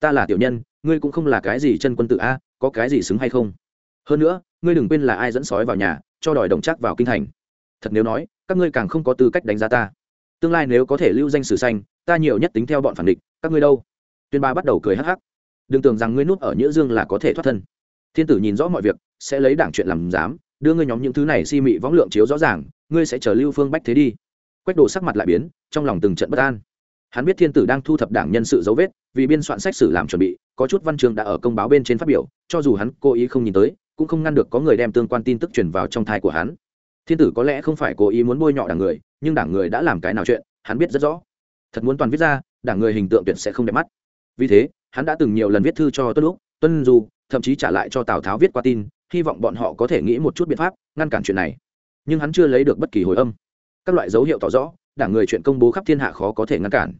Ta là tiểu nhân, ngươi cũng không là cái gì chân quân tự a, có cái gì xứng hay không? Hơn nữa, ngươi đừng quên là ai dẫn sói vào nhà, cho đòi đồng chắc vào kinh thành. Thật nếu nói, các ngươi càng không có tư cách đánh giá ta. Tương lai nếu có thể lưu danh sử xanh ta nhiều nhất tính theo bọn phản địch, các ngươi đâu? Tuyên bá bắt đầu cười hắc hắc. Đừng tưởng rằng ngươi núp ở nhữ dương là có thể thoát thân. Thiên tử nhìn rõ mọi việc, sẽ lấy đảng chuyện làm dám đưa ngươi nhóm những thứ này si mị võng lượng chiếu rõ ràng ngươi sẽ chờ lưu phương bách thế đi. Quách đồ sắc mặt lại biến, trong lòng từng trận bất an. Hắn biết thiên tử đang thu thập đảng nhân sự dấu vết, vì biên soạn sách sử làm chuẩn bị, có chút văn chương đã ở công báo bên trên phát biểu, cho dù hắn cố ý không nhìn tới, cũng không ngăn được có người đem tương quan tin tức truyền vào trong thai của hắn. Thiên tử có lẽ không phải cố ý muốn bôi nhọ đảng người, nhưng đảng người đã làm cái nào chuyện, hắn biết rất rõ. Thật muốn toàn viết ra, đảng người hình tượng tuyệt sẽ không đẹp mắt. Vì thế, hắn đã từng nhiều lần viết thư cho tuân lúc tuân du, thậm chí trả lại cho tào tháo viết qua tin, hy vọng bọn họ có thể nghĩ một chút biện pháp ngăn cản chuyện này nhưng hắn chưa lấy được bất kỳ hồi âm. Các loại dấu hiệu tỏ rõ, đảng người chuyện công bố khắp thiên hạ khó có thể ngăn cản.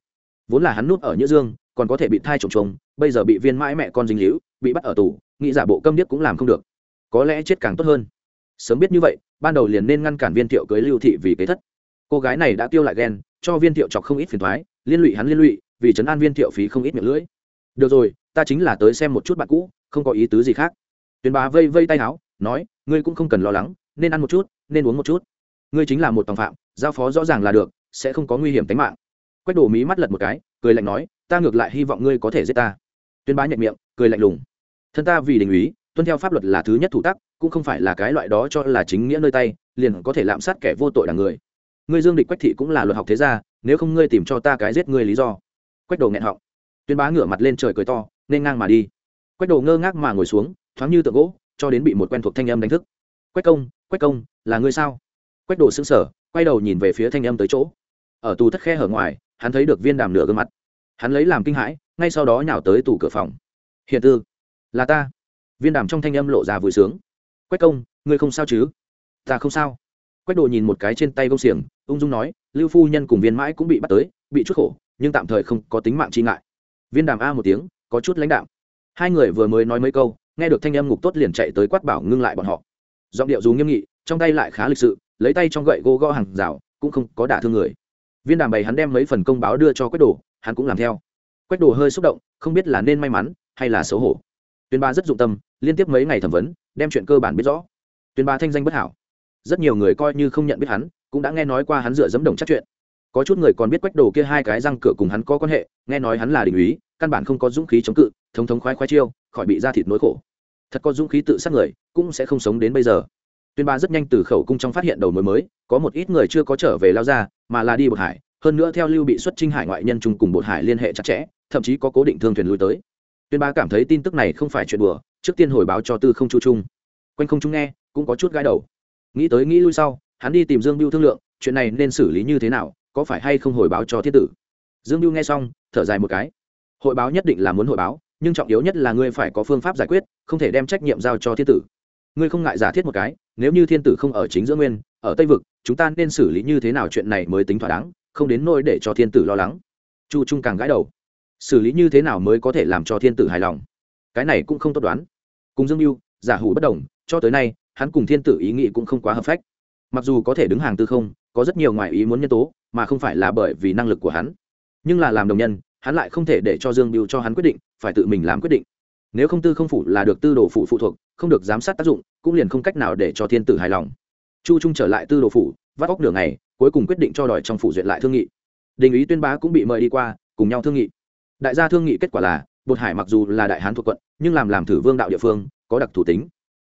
Vốn là hắn núp ở nhữ dương, còn có thể bị thai trồng trồng bây giờ bị viên mãi mẹ con dinh hữu bị bắt ở tù, nghĩ giả bộ câm điếc cũng làm không được. Có lẽ chết càng tốt hơn. Sớm biết như vậy, ban đầu liền nên ngăn cản viên thiệu cưới lưu thị vì kế thất. Cô gái này đã tiêu lại ghen, cho viên thiệu chọc không ít phiền thoái liên lụy hắn liên lụy, vì trấn an viên thiệu phí không ít miệng lưỡi. Được rồi, ta chính là tới xem một chút bạn cũ, không có ý tứ gì khác. Tuyền bá vây vây tay áo, nói, ngươi cũng không cần lo lắng nên ăn một chút, nên uống một chút. Ngươi chính là một tòng phạm, giao phó rõ ràng là được, sẽ không có nguy hiểm tính mạng. Quách đổ mí mắt lật một cái, cười lạnh nói, ta ngược lại hy vọng ngươi có thể giết ta. Tuyên bá nhận miệng, cười lạnh lùng. Thân ta vì đình úy, tuân theo pháp luật là thứ nhất thủ tắc, cũng không phải là cái loại đó cho là chính nghĩa nơi tay, liền có thể lạm sát kẻ vô tội là người. Ngươi dương địch quách thị cũng là luật học thế gia, nếu không ngươi tìm cho ta cái giết ngươi lý do. Quách đồ nghẹn họng. Tuyên bá ngửa mặt lên trời cười to, nên ngang mà đi. Quách đồ ngơ ngác mà ngồi xuống, thoáng như tượng gỗ, cho đến bị một quen thuộc thanh âm đánh thức quách công quách công, là ngươi sao? Quách đồ xứng sở quay đầu nhìn về phía thanh âm tới chỗ. Ở tù thất khe hở ngoài, hắn thấy được viên đàm nửa gương mặt. Hắn lấy làm kinh hãi, ngay sau đó nhào tới tủ cửa phòng. Hiện tư, là ta. Viên đàm trong thanh âm lộ ra vui sướng. Quách công, ngươi không sao chứ? Ta không sao. Quách đồ nhìn một cái trên tay công xiềng, ung dung nói, lưu phu nhân cùng viên mãi cũng bị bắt tới, bị chút khổ, nhưng tạm thời không có tính mạng chi ngại. Viên đàm a một tiếng, có chút lãnh đạo hai người vừa mới nói mấy câu, nghe được thanh âm ngục tốt liền chạy tới quát bảo ngưng lại bọn họ giọng điệu dù nghiêm nghị, trong tay lại khá lịch sự, lấy tay trong gậy gỗ gõ hàng rào, cũng không có đả thương người. Viên đàm bày hắn đem mấy phần công báo đưa cho quách đồ, hắn cũng làm theo. Quách đồ hơi xúc động, không biết là nên may mắn, hay là xấu hổ. Tuyên ba rất dụng tâm, liên tiếp mấy ngày thẩm vấn, đem chuyện cơ bản biết rõ. Tuyên ba thanh danh bất hảo. Rất nhiều người coi như không nhận biết hắn, cũng đã nghe nói qua hắn dựa dẫm đồng chắc chuyện. Có chút người còn biết quách đồ kia hai cái răng cửa cùng hắn có quan hệ, nghe nói hắn là đình úy, căn bản không có dũng khí chống cự, thống thống khoái khoái chiêu, khỏi bị ra thịt nỗi khổ thật có dũng khí tự sát người, cũng sẽ không sống đến bây giờ. Tuyên ba rất nhanh từ khẩu cung trong phát hiện đầu mối mới, có một ít người chưa có trở về lao ra, mà là đi bột hải, hơn nữa theo lưu bị xuất trinh hải ngoại nhân chung cùng bột hải liên hệ chặt chẽ, thậm chí có cố định thương thuyền lui tới. Tuyên ba cảm thấy tin tức này không phải chuyện đùa, trước tiên hồi báo cho tư không chu trung. Quanh không trung nghe, cũng có chút gãi đầu. Nghĩ tới nghĩ lui sau, hắn đi tìm dương biêu thương lượng, chuyện này nên xử lý như thế nào, có phải hay không hồi báo cho thiết tử. Dương biêu nghe xong, thở dài một cái. Hội báo nhất định là muốn hội báo nhưng trọng yếu nhất là ngươi phải có phương pháp giải quyết, không thể đem trách nhiệm giao cho thiên tử. Ngươi không ngại giả thiết một cái, nếu như thiên tử không ở chính giữa nguyên, ở tây vực, chúng ta nên xử lý như thế nào chuyện này mới tính thỏa đáng, không đến nỗi để cho thiên tử lo lắng. Chu trung càng gãi đầu. Xử lý như thế nào mới có thể làm cho thiên tử hài lòng? Cái này cũng không tốt đoán. Cùng dương mưu giả hủ bất đồng, cho tới nay, hắn cùng thiên tử ý nghĩ cũng không quá hợp phách. Mặc dù có thể đứng hàng tư không, có rất nhiều ngoại ý muốn nhân tố, mà không phải là bởi vì năng lực của hắn, nhưng là làm đồng nhân hắn lại không thể để cho dương biêu cho hắn quyết định, phải tự mình làm quyết định. Nếu không tư không phủ là được tư đồ phủ phụ thuộc, không được giám sát tác dụng, cũng liền không cách nào để cho thiên tử hài lòng. Chu trung trở lại tư đồ phủ, vắt óc đường này cuối cùng quyết định cho đòi trong phủ duyệt lại thương nghị. Đình ý tuyên bá cũng bị mời đi qua, cùng nhau thương nghị. Đại gia thương nghị kết quả là, bột hải mặc dù là đại hán thuộc quận, nhưng làm làm thử vương đạo địa phương, có đặc thủ tính.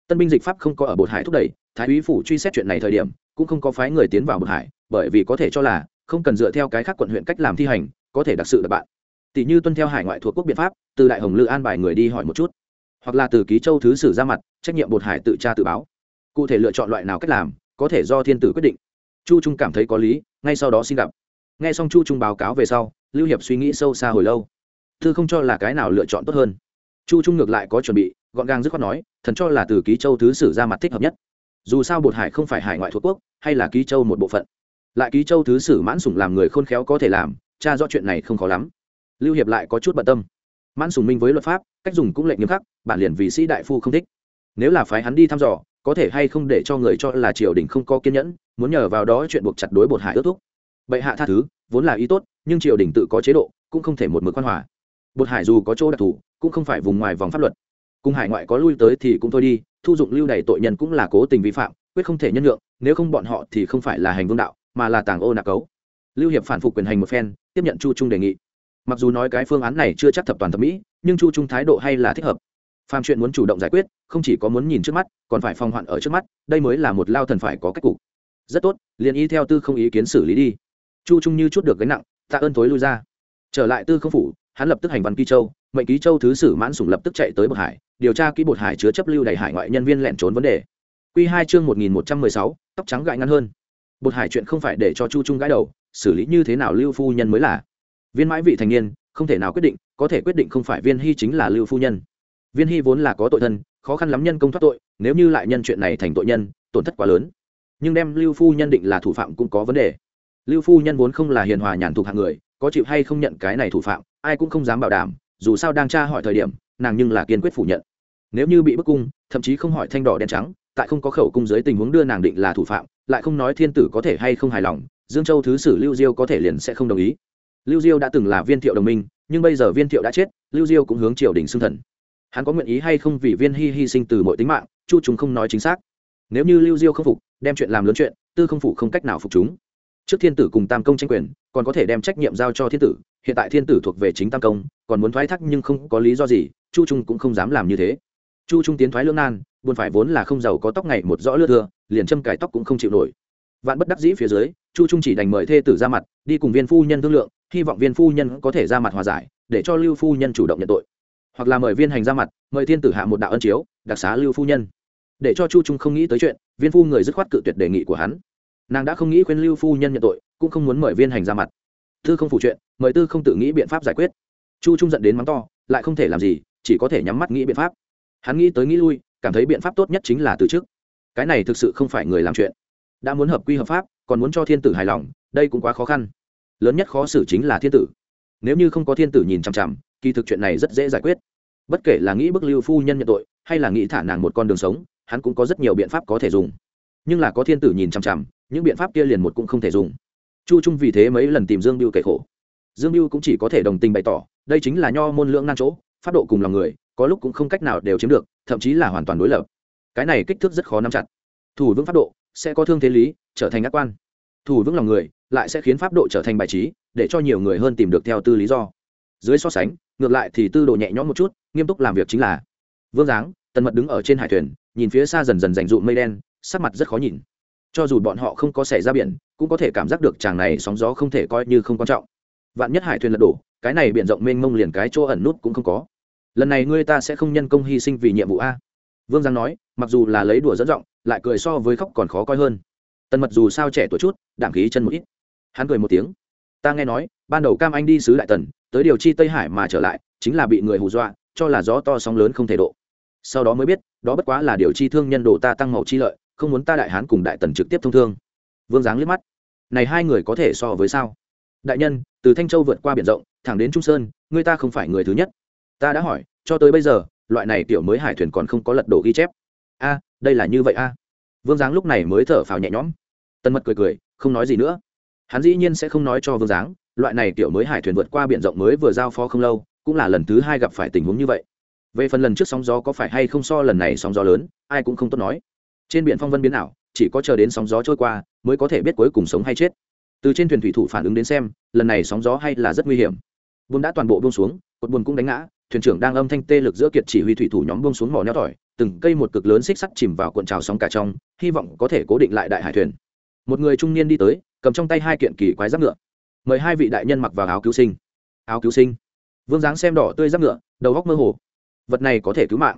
Tân binh dịch pháp không có ở bột hải thúc đẩy, thái úy phủ truy xét chuyện này thời điểm, cũng không có phái người tiến vào bột hải, bởi vì có thể cho là, không cần dựa theo cái khác quận huyện cách làm thi hành, có thể đặc sự là bạn tỷ như tuân theo hải ngoại thuộc quốc biện pháp, từ đại hồng lư an bài người đi hỏi một chút. Hoặc là từ ký châu thứ sử ra mặt, trách nhiệm bột hải tự tra tự báo. Cụ thể lựa chọn loại nào cách làm, có thể do thiên tử quyết định. Chu trung cảm thấy có lý, ngay sau đó xin gặp. Nghe xong chu trung báo cáo về sau, lưu hiệp suy nghĩ sâu xa hồi lâu. Thư không cho là cái nào lựa chọn tốt hơn. Chu trung ngược lại có chuẩn bị, gọn gàng dứt khoát nói, thần cho là từ ký châu thứ sử ra mặt thích hợp nhất. Dù sao bột hải không phải hải ngoại thuộc quốc, hay là ký châu một bộ phận. Lại ký châu thứ sử mãn sủng làm người khôn khéo có thể làm cha rõ chuyện này không khó lắm lưu hiệp lại có chút bận tâm. Mãn sùng minh với luật pháp, cách dùng cũng lệnh nghiêm khắc, bản liền vì sĩ đại phu không thích. Nếu là phái hắn đi thăm dò, có thể hay không để cho người cho là triều đình không có kiên nhẫn, muốn nhờ vào đó chuyện buộc chặt đối bột hải ước thúc. Bệ hạ tha thứ, vốn là ý tốt, nhưng triều đình tự có chế độ, cũng không thể một mực quan hòa. Bột hải dù có chỗ đặc thù, cũng không phải vùng ngoài vòng pháp luật. Cùng hải ngoại có lui tới thì cũng thôi đi, thu dụng lưu đầy tội nhân cũng là cố tình vi phạm, quyết không thể nhân lượng nếu không bọn họ thì không phải là hành vương đạo, mà là tàng ô nạc cấu. Lưu hiệp phản phục quyền hành một phen, tiếp nhận chu trung đề nghị mặc dù nói cái phương án này chưa chắc thập toàn thẩm mỹ, nhưng chu trung thái độ hay là thích hợp. Phàm chuyện muốn chủ động giải quyết, không chỉ có muốn nhìn trước mắt, còn phải phòng hoạn ở trước mắt, đây mới là một lao thần phải có cách cục. Rất tốt, liền y theo tư không ý kiến xử lý đi. Chu trung như chút được gánh nặng, tạ ơn thối lui ra. Trở lại tư không phủ, hắn lập tức hành văn ký châu, mệnh ký châu thứ sử mãn sủng lập tức chạy tới bột hải, điều tra kỹ bột hải chứa chấp lưu đầy hải ngoại nhân viên lẹn trốn vấn đề. Q hai chương một nghìn một trăm mười sáu, tóc trắng gãi ngắn hơn. Bột hải chuyện không phải để cho chu trung gãi đầu, xử lý như thế nào lưu phu nhân mới là viên mãi vị thành niên, không thể nào quyết định, có thể quyết định không phải viên hy chính là lưu phu nhân. Viên hy vốn là có tội thân, khó khăn lắm nhân công thoát tội, nếu như lại nhân chuyện này thành tội nhân, tổn thất quá lớn. Nhưng đem lưu phu nhân định là thủ phạm cũng có vấn đề. Lưu phu nhân vốn không là hiền hòa nhàn thuộc hạng người, có chịu hay không nhận cái này thủ phạm, ai cũng không dám bảo đảm, dù sao đang tra hỏi thời điểm, nàng nhưng là kiên quyết phủ nhận. Nếu như bị bức cung, thậm chí không hỏi thanh đỏ đen trắng, tại không có khẩu cung dưới tình huống đưa nàng định là thủ phạm, lại không nói thiên tử có thể hay không hài lòng, dương châu thứ sử lưu diêu có thể liền sẽ không đồng ý lưu diêu đã từng là viên thiệu đồng minh, nhưng bây giờ viên thiệu đã chết, lưu diêu cũng hướng triều đình xưng thần. Hắn có nguyện ý hay không vì viên hy hy sinh từ mọi tính mạng, chu chúng không nói chính xác. Nếu như lưu diêu không phục, đem chuyện làm lớn chuyện, tư không phụ không cách nào phục chúng. Trước thiên tử cùng tam công tranh quyền, còn có thể đem trách nhiệm giao cho thiên tử, hiện tại thiên tử thuộc về chính tam công, còn muốn thoái thác nhưng không có lý do gì, chu trung cũng không dám làm như thế. Chu trung tiến thoái lưỡng nan, buồn phải vốn là không giàu có tóc ngày một rõ lưa thưa, liền châm cải tóc cũng không chịu nổi. Vạn bất đắc dĩ phía dưới, chu trung chỉ đành mời thê tử ra mặt, đi cùng viên phu nhân thương lượng hy vọng viên phu nhân có thể ra mặt hòa giải, để cho lưu phu nhân chủ động nhận tội. Hoặc là mời viên hành ra mặt, mời thiên tử hạ một đạo ân chiếu, đặc xá lưu phu nhân. Để cho chu trung không nghĩ tới chuyện, viên phu người dứt khoát cự tuyệt đề nghị của hắn. Nàng đã không nghĩ khuyên lưu phu nhân nhận tội, cũng không muốn mời viên hành ra mặt. Thư không phủ chuyện, mời tư không tự nghĩ biện pháp giải quyết. Chu trung dẫn đến mắng to, lại không thể làm gì, chỉ có thể nhắm mắt nghĩ biện pháp. Hắn nghĩ tới nghĩ lui, cảm thấy biện pháp tốt nhất chính là từ chức. Cái này thực sự không phải người làm chuyện. Đã muốn hợp quy hợp pháp, còn muốn cho thiên tử hài lòng, đây cũng quá khó khăn lớn nhất khó xử chính là thiên tử. Nếu như không có thiên tử nhìn chằm chằm, kỳ thực chuyện này rất dễ giải quyết. Bất kể là nghĩ bức lưu phu nhân nhận tội, hay là nghĩ thả nàng một con đường sống, hắn cũng có rất nhiều biện pháp có thể dùng. Nhưng là có thiên tử nhìn chằm chằm, những biện pháp kia liền một cũng không thể dùng. Chu trung vì thế mấy lần tìm dương biêu kể khổ. Dương biêu cũng chỉ có thể đồng tình bày tỏ, đây chính là nho môn lưỡng nan chỗ phát độ cùng lòng người, có lúc cũng không cách nào đều chiếm được, thậm chí là hoàn toàn đối lập. Cái này kích thước rất khó nắm chặt. Thủ vững pháp độ, sẽ có thương thế lý, trở thành ác quan. Thủ vững lòng người lại sẽ khiến pháp độ trở thành bài trí, để cho nhiều người hơn tìm được theo tư lý do. Dưới so sánh, ngược lại thì tư độ nhẹ nhõm một chút, nghiêm túc làm việc chính là vương giáng, tần mật đứng ở trên hải thuyền, nhìn phía xa dần dần dành dụ mây đen, sắc mặt rất khó nhìn. Cho dù bọn họ không có xảy ra biển, cũng có thể cảm giác được chàng này sóng gió không thể coi như không quan trọng. Vạn nhất hải thuyền lật đổ, cái này biển rộng mênh mông liền cái chỗ ẩn nút cũng không có. Lần này ngươi ta sẽ không nhân công hy sinh vì nhiệm vụ a. Vương giang nói, mặc dù là lấy đùa dẫn giọng, lại cười so với khóc còn khó coi hơn. Tần mật dù sao trẻ tuổi chút đảm khí chân một ít hắn cười một tiếng. Ta nghe nói, ban đầu cam anh đi sứ đại tần, tới điều chi tây hải mà trở lại, chính là bị người hù dọa, cho là gió to sóng lớn không thể độ. Sau đó mới biết, đó bất quá là điều chi thương nhân đồ ta tăng màu chi lợi, không muốn ta đại hán cùng đại tần trực tiếp thông thương. Vương giáng liếc mắt. Này hai người có thể so với sao? Đại nhân, từ thanh châu vượt qua biển rộng, thẳng đến trung sơn, người ta không phải người thứ nhất. Ta đã hỏi, cho tới bây giờ, loại này tiểu mới hải thuyền còn không có lật đổ ghi chép. A, đây là như vậy a. Vương giáng lúc này mới thở phào nhẹ nhõm. Tân mật cười cười, không nói gì nữa hắn dĩ nhiên sẽ không nói cho vương giáng, loại này tiểu mới hải thuyền vượt qua biển rộng mới vừa giao phó không lâu, cũng là lần thứ hai gặp phải tình huống như vậy. Về phần lần trước sóng gió có phải hay không so lần này sóng gió lớn, ai cũng không tốt nói. Trên biển phong vân biến ảo, chỉ có chờ đến sóng gió trôi qua mới có thể biết cuối cùng sống hay chết. Từ trên thuyền thủy thủ phản ứng đến xem, lần này sóng gió hay là rất nguy hiểm. Buôn đã toàn bộ buông xuống, cột buồn cũng đánh ngã, thuyền trưởng đang âm thanh tê lực giữa kiệt chỉ huy thủy thủ nhóm buông xuống mỏ neo tỏi, từng cây một cực lớn xích sắt chìm vào cuộn trào sóng cả trong, hy vọng có thể cố định lại đại hải thuyền một người trung niên đi tới, cầm trong tay hai kiện kỳ quái giáp ngựa. Mời hai vị đại nhân mặc vào áo cứu sinh. Áo cứu sinh. Vương dáng xem đỏ tươi giáp ngựa, đầu góc mơ hồ. Vật này có thể cứu mạng.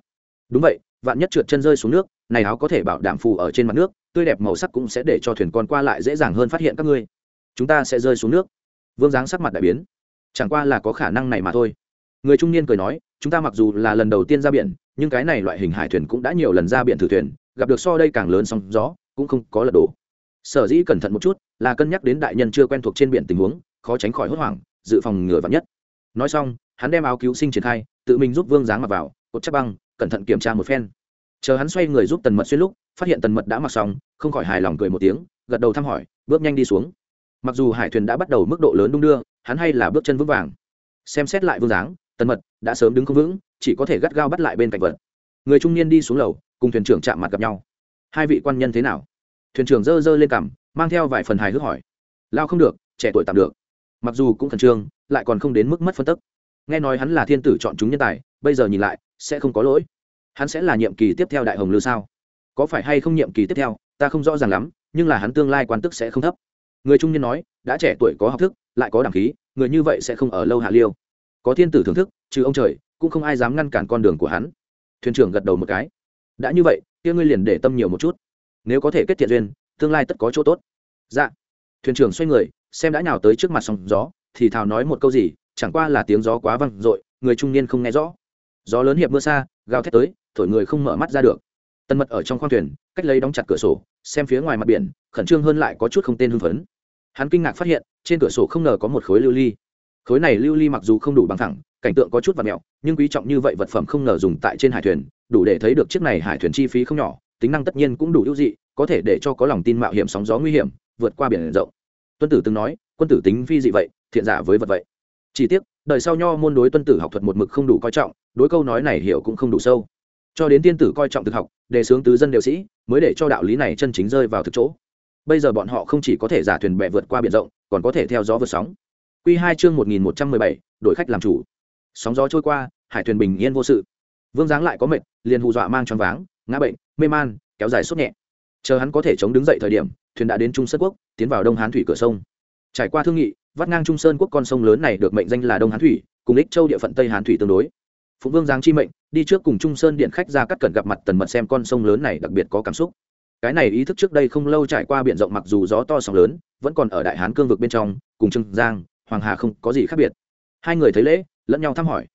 Đúng vậy, vạn nhất trượt chân rơi xuống nước, này áo có thể bảo đảm phù ở trên mặt nước, tươi đẹp màu sắc cũng sẽ để cho thuyền con qua lại dễ dàng hơn phát hiện các ngươi. Chúng ta sẽ rơi xuống nước. Vương dáng sắc mặt đại biến. Chẳng qua là có khả năng này mà thôi. Người trung niên cười nói, chúng ta mặc dù là lần đầu tiên ra biển, nhưng cái này loại hình hải thuyền cũng đã nhiều lần ra biển thử thuyền, gặp được so đây càng lớn sóng gió, cũng không có lật đổ sở dĩ cẩn thận một chút, là cân nhắc đến đại nhân chưa quen thuộc trên biển tình huống, khó tránh khỏi hốt hoảng, dự phòng ngừa vắn nhất. Nói xong, hắn đem áo cứu sinh triển khai, tự mình giúp vương giáng mặc vào, cột chắc băng, cẩn thận kiểm tra một phen. Chờ hắn xoay người giúp tần mật xuyên lúc, phát hiện tần mật đã mặc xong, không khỏi hài lòng cười một tiếng, gật đầu thăm hỏi, bước nhanh đi xuống. Mặc dù hải thuyền đã bắt đầu mức độ lớn đung đưa, hắn hay là bước chân vững vàng. Xem xét lại vương dáng tần mật đã sớm đứng không vững, chỉ có thể gắt gao bắt lại bên cạnh vật. Người trung niên đi xuống lầu, cùng thuyền trưởng chạm mặt gặp nhau. Hai vị quan nhân thế nào? Thuyền trưởng dơ dơ lên cằm, mang theo vài phần hài hước hỏi. Lao không được, trẻ tuổi tạm được. Mặc dù cũng khẩn trương, lại còn không đến mức mất phân tức. Nghe nói hắn là thiên tử chọn chúng nhân tài, bây giờ nhìn lại, sẽ không có lỗi. Hắn sẽ là nhiệm kỳ tiếp theo đại hồng lư sao? Có phải hay không nhiệm kỳ tiếp theo, ta không rõ ràng lắm, nhưng là hắn tương lai quan tức sẽ không thấp. Người trung niên nói, đã trẻ tuổi có học thức, lại có đẳng khí, người như vậy sẽ không ở lâu hạ liêu. Có thiên tử thưởng thức, trừ ông trời, cũng không ai dám ngăn cản con đường của hắn. Thuyền trưởng gật đầu một cái. Đã như vậy, kia ngươi liền để tâm nhiều một chút nếu có thể kết thiện duyên, tương lai tất có chỗ tốt. Dạ. Thuyền trưởng xoay người, xem đã nào tới trước mặt sóng gió, thì thào nói một câu gì, chẳng qua là tiếng gió quá văng r người trung niên không nghe rõ. Gió lớn hiệp mưa xa, gào thét tới, thổi người không mở mắt ra được. Tân mật ở trong khoang thuyền, cách lấy đóng chặt cửa sổ, xem phía ngoài mặt biển, khẩn trương hơn lại có chút không tên hưng phấn. Hắn kinh ngạc phát hiện, trên cửa sổ không ngờ có một khối lưu ly. Khối này lưu ly mặc dù không đủ bằng thẳng cảnh tượng có chút và mẹo, nhưng quý trọng như vậy vật phẩm không ngờ dùng tại trên hải thuyền, đủ để thấy được chiếc này hải thuyền chi phí không nhỏ tính năng tất nhiên cũng đủ ưu dị, có thể để cho có lòng tin mạo hiểm sóng gió nguy hiểm vượt qua biển rộng. Tuân tử từng nói, quân tử tính phi dị vậy, thiện giả với vật vậy. Chỉ tiếc, đời sau nho môn đối tuân tử học thuật một mực không đủ coi trọng, đối câu nói này hiểu cũng không đủ sâu. Cho đến tiên tử coi trọng thực học, đề xướng tứ dân đều sĩ, mới để cho đạo lý này chân chính rơi vào thực chỗ. Bây giờ bọn họ không chỉ có thể giả thuyền bè vượt qua biển rộng, còn có thể theo gió vượt sóng. Q hai chương một nghìn một trăm mười bảy đội khách làm chủ. Sóng gió trôi qua, hải thuyền bình yên vô sự. Vương giáng lại có mệt liền hù dọa mang choáng váng, ngã bệnh mê man, kéo dài sốt nhẹ. Chờ hắn có thể chống đứng dậy thời điểm, thuyền đã đến trung sơn quốc, tiến vào đông hán thủy cửa sông. Trải qua thương nghị, vắt ngang trung sơn quốc con sông lớn này được mệnh danh là đông hán thủy, cùng ích châu địa phận tây hán thủy tương đối. Phụng vương giáng chi mệnh, đi trước cùng trung sơn điện khách ra cắt cẩn gặp mặt tần mật xem con sông lớn này đặc biệt có cảm xúc. Cái này ý thức trước đây không lâu trải qua biển rộng mặc dù gió to sóng lớn, vẫn còn ở đại hán cương vực bên trong, cùng trương giang, hoàng hà không có gì khác biệt. Hai người thấy lễ, lẫn nhau thăm hỏi.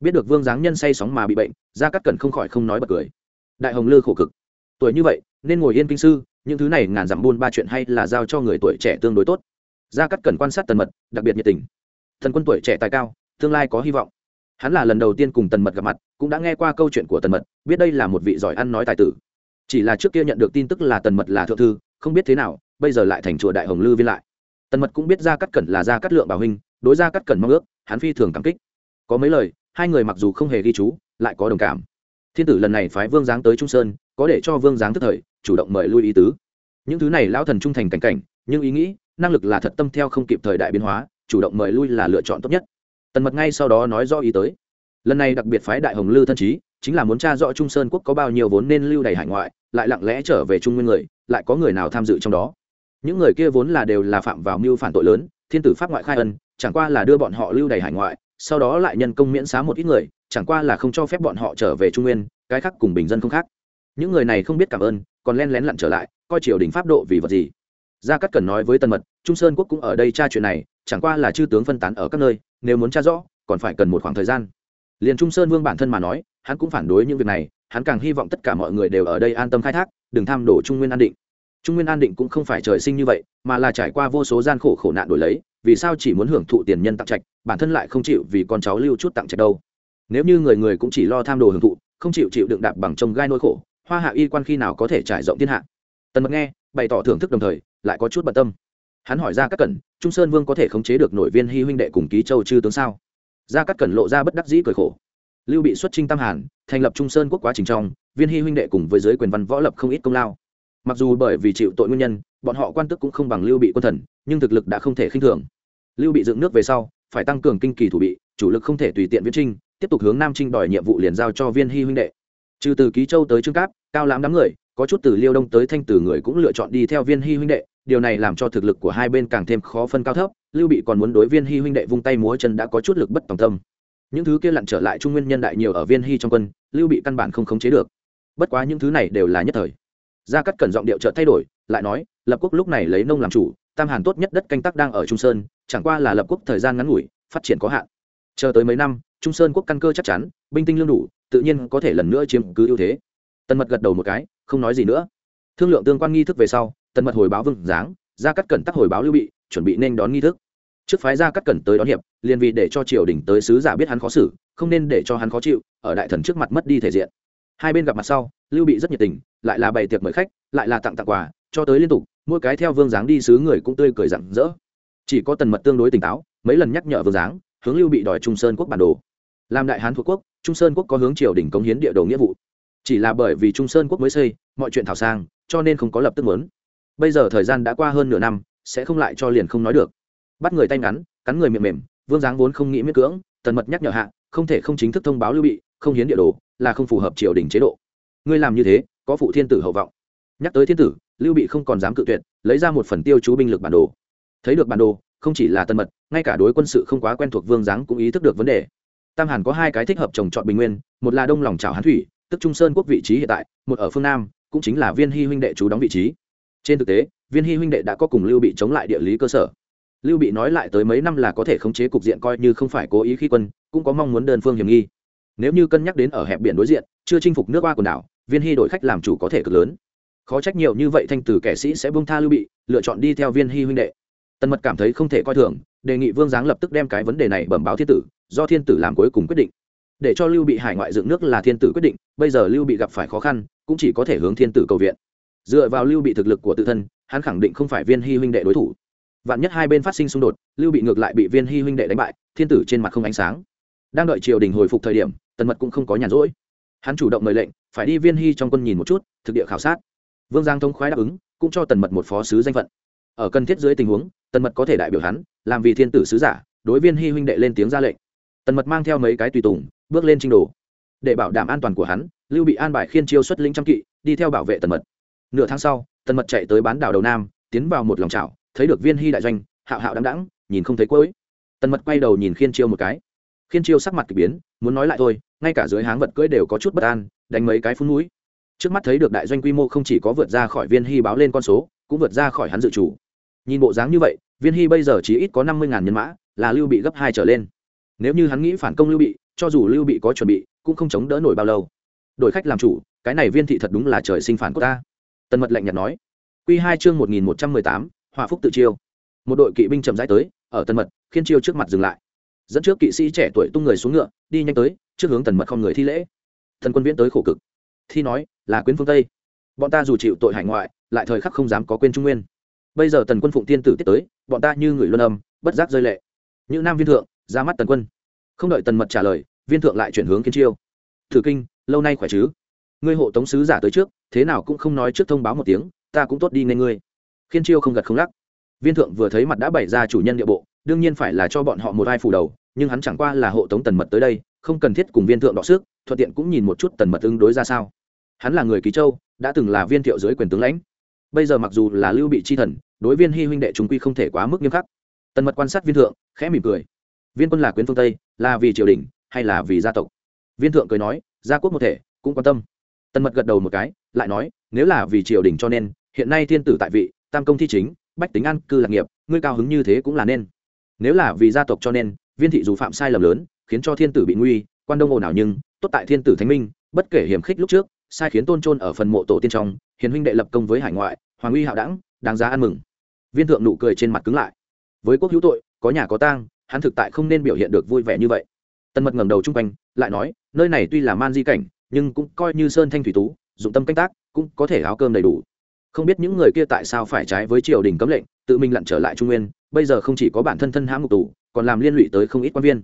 Biết được vương giáng nhân say sóng mà bị bệnh, ra cắt cẩn không khỏi không nói bật cười đại hồng lư khổ cực. Tuổi như vậy, nên ngồi yên kinh sư, những thứ này ngàn dặm buôn ba chuyện hay là giao cho người tuổi trẻ tương đối tốt. Gia cắt cần quan sát tần mật, đặc biệt nhiệt tình. Thần quân tuổi trẻ tài cao, tương lai có hy vọng. Hắn là lần đầu tiên cùng tần mật gặp mặt, cũng đã nghe qua câu chuyện của tần mật, biết đây là một vị giỏi ăn nói tài tử. Chỉ là trước kia nhận được tin tức là tần mật là thượng thư, không biết thế nào, bây giờ lại thành chùa đại hồng lư viên lại. Tần mật cũng biết gia cắt cẩn là gia cắt lượng bảo huynh, đối gia cắt cẩn mong ước, hắn phi thường cảm kích. Có mấy lời, hai người mặc dù không hề ghi chú, lại có đồng cảm thiên tử lần này phái vương giáng tới trung sơn, có để cho vương giáng tức thời, chủ động mời lui ý tứ. Những thứ này lão thần trung thành cảnh cảnh, nhưng ý nghĩ, năng lực là thật tâm theo không kịp thời đại biến hóa, chủ động mời lui là lựa chọn tốt nhất. Tần mật ngay sau đó nói rõ ý tới. Lần này đặc biệt phái đại hồng lư thân trí chính là muốn tra rõ trung sơn quốc có bao nhiêu vốn nên lưu đầy hải ngoại, lại lặng lẽ trở về trung nguyên người, lại có người nào tham dự trong đó. Những người kia vốn là đều là phạm vào mưu phản tội lớn, thiên tử pháp ngoại khai ân, chẳng qua là đưa bọn họ lưu đầy hải ngoại, sau đó lại nhân công miễn xá một ít người chẳng qua là không cho phép bọn họ trở về trung nguyên, cái khác cùng bình dân không khác. Những người này không biết cảm ơn, còn len lén lặn trở lại, coi triều đình pháp độ vì vật gì. Gia cát cần nói với tần mật, trung sơn quốc cũng ở đây tra chuyện này, chẳng qua là chư tướng phân tán ở các nơi, nếu muốn tra rõ, còn phải cần một khoảng thời gian. Liền trung sơn vương bản thân mà nói, hắn cũng phản đối những việc này, hắn càng hy vọng tất cả mọi người đều ở đây an tâm khai thác, đừng tham đổ trung nguyên an định. Trung nguyên an định cũng không phải trời sinh như vậy, mà là trải qua vô số gian khổ khổ nạn đổi lấy, vì sao chỉ muốn hưởng thụ tiền nhân tặng trạch, bản thân lại không chịu vì con cháu lưu chút tặng trạch đâu? Nếu như người người cũng chỉ lo tham đồ hưởng thụ, không chịu chịu đựng đạp bằng trông gai nỗi khổ, hoa hạ y quan khi nào có thể trải rộng thiên hạ? Tần mật nghe, bày tỏ thưởng thức đồng thời, lại có chút bận tâm. Hắn hỏi ra các cẩn, trung sơn vương có thể khống chế được nội viên hy huynh đệ cùng ký châu chư tướng sao? Ra các cẩn lộ ra bất đắc dĩ cười khổ. Lưu bị xuất trinh tam hàn, thành lập trung sơn quốc quá trình trong, viên hy huynh đệ cùng với giới quyền văn võ lập không ít công lao. Mặc dù bởi vì chịu tội nguyên nhân, bọn họ quan tức cũng không bằng lưu bị quân thần, nhưng thực lực đã không thể khinh thường. Lưu bị dựng nước về sau, phải tăng cường kinh kỳ thủ bị, chủ lực không thể tùy tiện viễn trinh tiếp tục hướng nam trinh đòi nhiệm vụ liền giao cho viên hy huynh đệ. Trừ từ ký châu tới trương cáp, cao lãm đám người, có chút từ liêu đông tới thanh tử người cũng lựa chọn đi theo viên hy huynh đệ. Điều này làm cho thực lực của hai bên càng thêm khó phân cao thấp, lưu bị còn muốn đối viên hy huynh đệ vung tay múa chân đã có chút lực bất tòng tâm. Những thứ kia lặn trở lại trung nguyên nhân đại nhiều ở viên hy trong quân, lưu bị căn bản không khống chế được. Bất quá những thứ này đều là nhất thời. Gia cắt cẩn giọng điệu trợ thay đổi, lại nói, lập quốc lúc này lấy nông làm chủ, tam hàn tốt nhất đất canh tác đang ở trung sơn, chẳng qua là lập quốc thời gian ngắn ngủi, phát triển có hạn chờ tới mấy năm, trung sơn quốc căn cơ chắc chắn, binh tinh lương đủ, tự nhiên có thể lần nữa chiếm cứ ưu thế. Tần mật gật đầu một cái, không nói gì nữa. Thương lượng tương quan nghi thức về sau, tần mật hồi báo vương dáng ra cắt cẩn tắc hồi báo lưu bị, chuẩn bị nên đón nghi thức. Trước phái ra cắt cẩn tới đón hiệp, liền vì để cho triều đình tới sứ giả biết hắn khó xử, không nên để cho hắn khó chịu, ở đại thần trước mặt mất đi thể diện. Hai bên gặp mặt sau, lưu bị rất nhiệt tình, lại là bày tiệc mời khách, lại là tặng tặng quà, cho tới liên tục, mỗi cái theo vương dáng đi sứ người cũng tươi cười rặng rỡ. Chỉ có tần mật tương đối tỉnh táo, mấy lần nhắc nhở vương dáng hướng lưu bị đòi trung sơn quốc bản đồ. Làm đại hán thuộc quốc, trung sơn quốc có hướng triều đình công hiến địa đồ nghĩa vụ. Chỉ là bởi vì trung sơn quốc mới xây, mọi chuyện thảo sang, cho nên không có lập tức muốn. Bây giờ thời gian đã qua hơn nửa năm, sẽ không lại cho liền không nói được. Bắt người tay ngắn, cắn người miệng mềm, vương giáng vốn không nghĩ miễn cưỡng, tần mật nhắc nhở hạ, không thể không chính thức thông báo lưu bị, không hiến địa đồ, là không phù hợp triều đình chế độ. Ngươi làm như thế, có phụ thiên tử hậu vọng. Nhắc tới thiên tử, lưu bị không còn dám cự tuyệt, lấy ra một phần tiêu chú binh lực bản đồ. Thấy được bản đồ, không chỉ là tân mật ngay cả đối quân sự không quá quen thuộc vương giáng cũng ý thức được vấn đề. Tam hàn có hai cái thích hợp trồng trọt bình nguyên, một là đông lòng trào hán thủy, tức trung sơn quốc vị trí hiện tại, một ở phương nam, cũng chính là viên hy huynh đệ chú đóng vị trí. Trên thực tế, viên hy huynh đệ đã có cùng lưu bị chống lại địa lý cơ sở. Lưu bị nói lại tới mấy năm là có thể khống chế cục diện coi như không phải cố ý khi quân, cũng có mong muốn đơn phương hiểm nghi. Nếu như cân nhắc đến ở hẹp biển đối diện, chưa chinh phục nước qua quần đảo, viên hy đổi khách làm chủ có thể cực lớn. Khó trách nhiều như vậy thanh tử kẻ sĩ sẽ bông tha lưu bị, lựa chọn đi theo viên hy huynh đệ. Tần mật cảm thấy không thể coi thường đề nghị vương giáng lập tức đem cái vấn đề này bẩm báo thiên tử, do thiên tử làm cuối cùng quyết định. Để cho lưu bị hải ngoại dựng nước là thiên tử quyết định, bây giờ lưu bị gặp phải khó khăn, cũng chỉ có thể hướng thiên tử cầu viện. Dựa vào lưu bị thực lực của tự thân, hắn khẳng định không phải viên hy huynh đệ đối thủ. Vạn nhất hai bên phát sinh xung đột, lưu bị ngược lại bị viên hy huynh đệ đánh bại, thiên tử trên mặt không ánh sáng. Đang đợi triều đình hồi phục thời điểm, tần mật cũng không có nhàn rỗi. Hắn chủ động mời lệnh, phải đi viên hy trong quân nhìn một chút, thực địa khảo sát. Vương giang thông khoái đáp ứng, cũng cho tần mật một phó sứ danh phận. Ở cần thiết dưới tình huống, tần mật có thể đại biểu hắn làm vì thiên tử sứ giả, đối viên hy huynh đệ lên tiếng ra lệnh. Tần mật mang theo mấy cái tùy tùng, bước lên trình đồ. Để bảo đảm an toàn của hắn, lưu bị an bài khiên chiêu xuất linh trăm kỵ, đi theo bảo vệ tần mật. Nửa tháng sau, tần mật chạy tới bán đảo đầu nam, tiến vào một lòng trào thấy được viên hy đại doanh, hạo hạo đăng đẳng nhìn không thấy cuối. Tần mật quay đầu nhìn khiên chiêu một cái. Khiên chiêu sắc mặt k ỳ biến, muốn nói lại thôi, ngay cả dưới háng vật cưỡi đều có chút bất an, đánh mấy cái phun núi trước mắt thấy được đại doanh quy mô không chỉ có vượt ra khỏi viên hy báo lên con số, cũng vượt ra khỏi hắn dự chủ. Nhìn bộ dáng như vậy viên hy bây giờ chỉ ít có năm mươi nhân mã, là lưu bị gấp hai trở lên. Nếu như hắn nghĩ phản công lưu bị, cho dù lưu bị có chuẩn bị, cũng không chống đỡ nổi bao lâu. Đổi khách làm chủ, cái này viên thị thật đúng là trời sinh phản của ta. Tần mật lạnh nhạt nói. Q hai chương một nghìn một trăm mười tám hòa phúc tự chiêu. Một đội kỵ binh chậm rãi tới, ở tần mật, khiên chiêu trước mặt dừng lại. Dẫn trước kỵ sĩ trẻ tuổi tung người xuống ngựa, đi nhanh tới, trước hướng tần mật không người thi lễ. Thần quân viễn tới khổ cực. Thi nói, là quyến phương tây. Bọn ta dù chịu tội hải ngoại, lại thời khắc không dám có quên trung nguyên bây giờ tần quân phụng tiên tử tiết tới, bọn ta như người luân âm, bất giác rơi lệ. Những nam viên thượng, ra mắt tần quân. Không đợi tần mật trả lời, viên thượng lại chuyển hướng kiến chiêu. Thử kinh, lâu nay khỏe chứ? Ngươi hộ tống sứ giả tới trước, thế nào cũng không nói trước thông báo một tiếng, ta cũng tốt đi nên ngươi. Khiên chiêu không gật không lắc. Viên thượng vừa thấy mặt đã bày ra chủ nhân địa bộ, đương nhiên phải là cho bọn họ một hai phủ đầu, nhưng hắn chẳng qua là hộ tống tần mật tới đây, không cần thiết cùng viên thượng đọ sức, thuận tiện cũng nhìn một chút tần mật ứng đối ra sao. Hắn là người ký châu, đã từng là viên thiệu dưới quyền tướng lãnh bây giờ mặc dù là lưu bị chi thần, đối viên hy huynh đệ chúng quy không thể quá mức nghiêm khắc. Tần mật quan sát viên thượng, khẽ mỉm cười. Viên quân là quyến phương tây, là vì triều đình hay là vì gia tộc? Viên thượng cười nói, gia quốc một thể, cũng quan tâm. Tần mật gật đầu một cái, lại nói, nếu là vì triều đình cho nên, hiện nay thiên tử tại vị, tam công thi chính, bách tính an, cư lạc nghiệp, ngươi cao hứng như thế cũng là nên. Nếu là vì gia tộc cho nên, viên thị dù phạm sai lầm lớn, khiến cho thiên tử bị nguy, quan đông ồn ào nhưng, tốt tại thiên tử thánh minh, bất kể hiểm khích lúc trước, sai khiến tôn trôn ở phần mộ tổ tiên trong hiền huynh đệ lập công với hải ngoại, hoàng uy hạo đẳng, đáng giá ăn mừng. Viên thượng nụ cười trên mặt cứng lại. Với quốc hữu tội, có nhà có tang, hắn thực tại không nên biểu hiện được vui vẻ như vậy. Tân mật ngẩng đầu chung quanh, lại nói, nơi này tuy là man di cảnh, nhưng cũng coi như sơn thanh thủy tú, dụng tâm canh tác, cũng có thể áo cơm đầy đủ. Không biết những người kia tại sao phải trái với triều đình cấm lệnh, tự mình lặn trở lại trung nguyên, bây giờ không chỉ có bản thân thân hãm ngục tù, còn làm liên lụy tới không ít quan viên.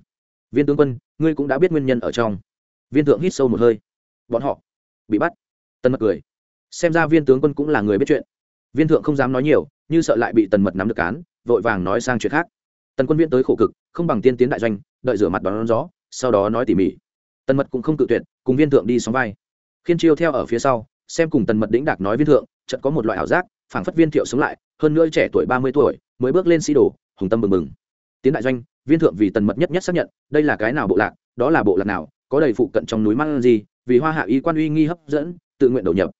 Viên tướng quân, ngươi cũng đã biết nguyên nhân ở trong. Viên thượng hít sâu một hơi. Bọn họ bị bắt. Tân mật cười xem ra viên tướng quân cũng là người biết chuyện. Viên thượng không dám nói nhiều, như sợ lại bị tần mật nắm được cán, vội vàng nói sang chuyện khác. Tần quân viễn tới khổ cực, không bằng tiên tiến đại doanh, đợi rửa mặt đón gió, sau đó nói tỉ mỉ. Tần mật cũng không cự tuyệt, cùng viên thượng đi sóng vai. Khiên chiêu theo ở phía sau, xem cùng tần mật đĩnh đạc nói viên thượng, chợt có một loại ảo giác, phảng phất viên thiệu sống lại, hơn nữa trẻ tuổi ba mươi tuổi, mới bước lên sĩ đồ, hùng tâm mừng mừng tiến đại doanh, viên thượng vì tần mật nhất nhất xác nhận, đây là cái nào bộ lạc, đó là bộ lạc nào, có đầy phụ cận trong núi mang gì vì hoa hạ y quan uy nghi hấp dẫn, tự nguyện đầu nhập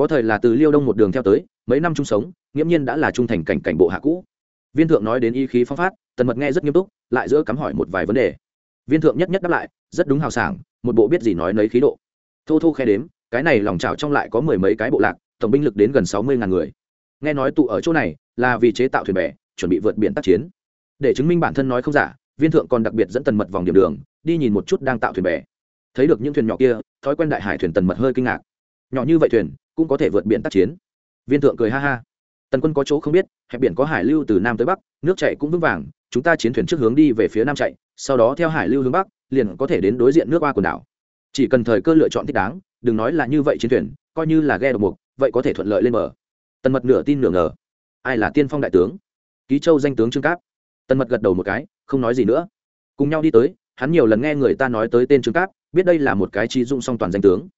có thời là từ liêu đông một đường theo tới, mấy năm chung sống, nghiễm nhiên đã là trung thành cảnh cảnh bộ hạ cũ. Viên thượng nói đến y khí phong phát, tần mật nghe rất nghiêm túc, lại giữa cắm hỏi một vài vấn đề. Viên thượng nhất nhất đáp lại, rất đúng hào sảng, một bộ biết gì nói nấy khí độ. Thô thô khe đếm, cái này lòng trào trong lại có mười mấy cái bộ lạc, tổng binh lực đến gần sáu mươi ngàn người. Nghe nói tụ ở chỗ này, là vì chế tạo thuyền bè, chuẩn bị vượt biển tác chiến. Để chứng minh bản thân nói không giả, viên thượng còn đặc biệt dẫn tần mật vòng điểm đường, đi nhìn một chút đang tạo thuyền bè. Thấy được những thuyền nhỏ kia, thói quen đại hải thuyền tần mật hơi kinh ngạc. Nhỏ như vậy thuyền cũng có thể vượt biển tác chiến. Viên thượng cười ha ha. Tần quân có chỗ không biết, hẹp biển có hải lưu từ nam tới bắc, nước chạy cũng vững vàng, chúng ta chiến thuyền trước hướng đi về phía nam chạy, sau đó theo hải lưu hướng bắc, liền có thể đến đối diện nước qua quần đảo. Chỉ cần thời cơ lựa chọn thích đáng, đừng nói là như vậy chiến thuyền, coi như là ghe độc mục, vậy có thể thuận lợi lên bờ. Tần mật nửa tin nửa ngờ. Ai là tiên phong đại tướng? Ký châu danh tướng trương cáp. Tần mật gật đầu một cái, không nói gì nữa. Cùng nhau đi tới, hắn nhiều lần nghe người ta nói tới tên trương cáp, biết đây là một cái trí dụng song toàn danh tướng.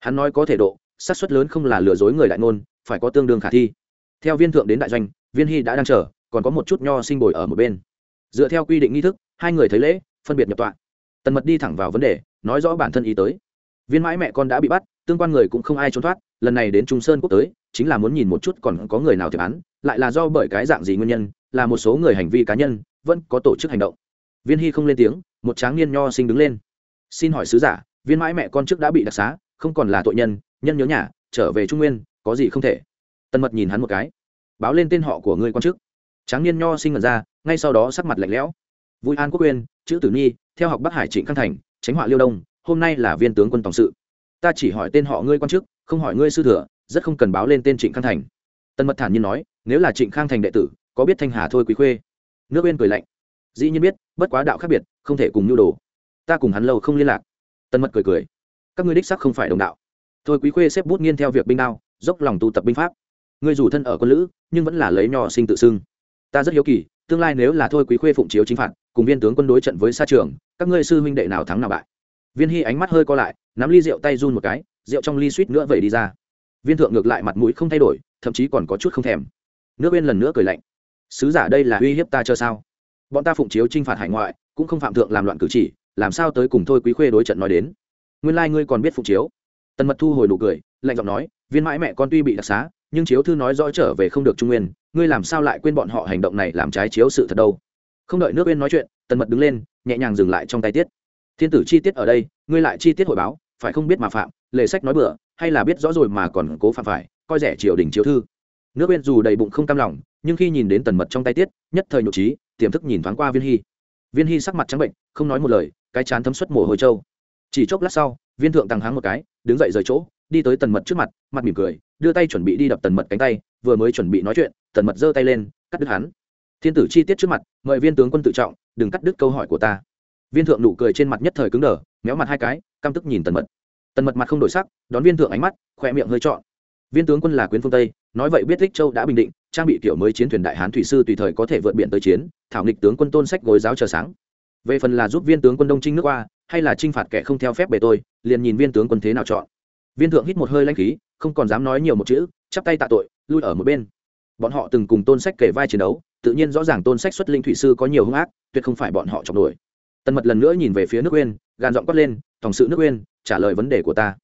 Hắn nói có thể độ xác suất lớn không là lừa dối người đại ngôn, phải có tương đương khả thi. Theo viên thượng đến đại doanh, viên hy đã đang chờ, còn có một chút nho sinh bồi ở một bên. Dựa theo quy định nghi thức, hai người thấy lễ, phân biệt nhập tọa. Tần mật đi thẳng vào vấn đề, nói rõ bản thân ý tới. Viên mãi mẹ con đã bị bắt, tương quan người cũng không ai trốn thoát, lần này đến trung sơn quốc tới, chính là muốn nhìn một chút còn có người nào thiệp án, lại là do bởi cái dạng gì nguyên nhân, là một số người hành vi cá nhân, vẫn có tổ chức hành động. Viên hy không lên tiếng, một tráng niên nho sinh đứng lên. Xin hỏi sứ giả, viên mãi mẹ con trước đã bị đặc xá không còn là tội nhân nhân nhớ nhà, trở về trung nguyên, có gì không thể. Tân mật nhìn hắn một cái. Báo lên tên họ của ngươi quan chức. Tráng niên nho sinh ngần ra, ngay sau đó sắc mặt lạnh lẽo. Vui an quốc uyên chữ tử nhi, theo học bắc hải trịnh khang thành, tránh họa liêu đông, hôm nay là viên tướng quân tổng sự. Ta chỉ hỏi tên họ ngươi quan chức, không hỏi ngươi sư thừa, rất không cần báo lên tên trịnh khang thành. Tân mật thản nhiên nói, nếu là trịnh khang thành đệ tử, có biết thanh hà thôi quý khuê. Nước Uyên cười lạnh. Dĩ nhiên biết, bất quá đạo khác biệt, không thể cùng nhu đồ. Ta cùng hắn lâu không liên lạc. Tân mật cười cười các ngươi đích sắc không phải đồng đạo. Thôi quý khuê xếp bút nghiên theo việc binh đao, dốc lòng tu tập binh pháp. Ngươi dù thân ở quân lữ, nhưng vẫn là lấy nho sinh tự xưng. Ta rất hiếu kỳ, tương lai nếu là thôi quý khuê phụng chiếu chính phạt, cùng viên tướng quân đối trận với xa trường, các ngươi sư huynh đệ nào thắng nào bại. Viên hy ánh mắt hơi co lại, nắm ly rượu tay run một cái, rượu trong ly suýt nữa vẩy đi ra. Viên thượng ngược lại mặt mũi không thay đổi, thậm chí còn có chút không thèm. Nước bên lần nữa cười lạnh. Sứ giả đây là uy hiếp ta cho sao? Bọn ta phụng chiếu t r i n h phạt hải ngoại, cũng không phạm thượng làm loạn cử chỉ, làm sao tới cùng thôi quý khuê đối trận nói đến? Nguyên lai、like、ngươi còn biết phục chiếu. Tần mật thu hồi nụ cười, lạnh giọng nói, viên mãi mẹ con tuy bị đặc xá, nhưng chiếu thư nói rõ trở về không được trung nguyên, ngươi làm sao lại quên bọn họ hành động này làm trái chiếu sự thật đâu? Không đợi nước bên nói chuyện, tần mật đứng lên, nhẹ nhàng dừng lại trong tay tiết. Thiên tử chi tiết ở đây, ngươi lại chi tiết hội báo, phải không biết mà phạm, lệ sách nói bừa, hay là biết rõ rồi mà còn cố phạm phải, coi rẻ triều đình chiếu thư. Nước bên dù đầy bụng không cam lòng, nhưng khi nhìn đến tần mật trong tay tiết, nhất thời nhục trí, tiềm thức nhìn thoáng qua viên hy. Viên hy sắc mặt trắng bệnh, không nói một lời, cái chán thấm xuất mồ hôi trâu chỉ chốc lát sau, viên thượng tăng háng một cái, đứng dậy rời chỗ, đi tới tần mật trước mặt mặt mỉm cười, đưa tay chuẩn bị đi đập tần mật cánh tay, vừa mới chuẩn bị nói chuyện, tần mật giơ tay lên, cắt đứt hắn. Thiên tử chi tiết trước mặt, mời viên tướng quân tự trọng, đừng cắt đứt câu hỏi của ta. Viên thượng nụ cười trên mặt nhất thời cứng đờ, méo mặt hai cái, căm tức nhìn tần mật. Tần mật mặt không đổi sắc, đón viên thượng ánh mắt khoe miệng hơi trọn. Viên tướng quân là quyến phương tây, nói vậy biết thích châu đã bình định, trang bị kiểu mới chiến thuyền đại hán thủy sư tùy thời có thể vượt biển tới chiến, thảo nghịch tướng quân tôn sách gối giáo chờ sáng về phần là giúp viên tướng quân đông trinh nước qua, hay là trinh phạt kẻ không theo phép bề tôi, liền nhìn viên tướng quân thế nào chọn. Viên thượng hít một hơi lanh khí, không còn dám nói nhiều một chữ, chắp tay tạ tội, lui ở một bên. Bọn họ từng cùng tôn sách kể vai chiến đấu, tự nhiên rõ ràng tôn sách xuất linh thủy sư có nhiều hung ác, tuyệt không phải bọn họ chọc đuổi. Tần mật lần nữa nhìn về phía nước quên, gàn giọng quát lên, thòng sự nước quên, trả lời vấn đề của ta.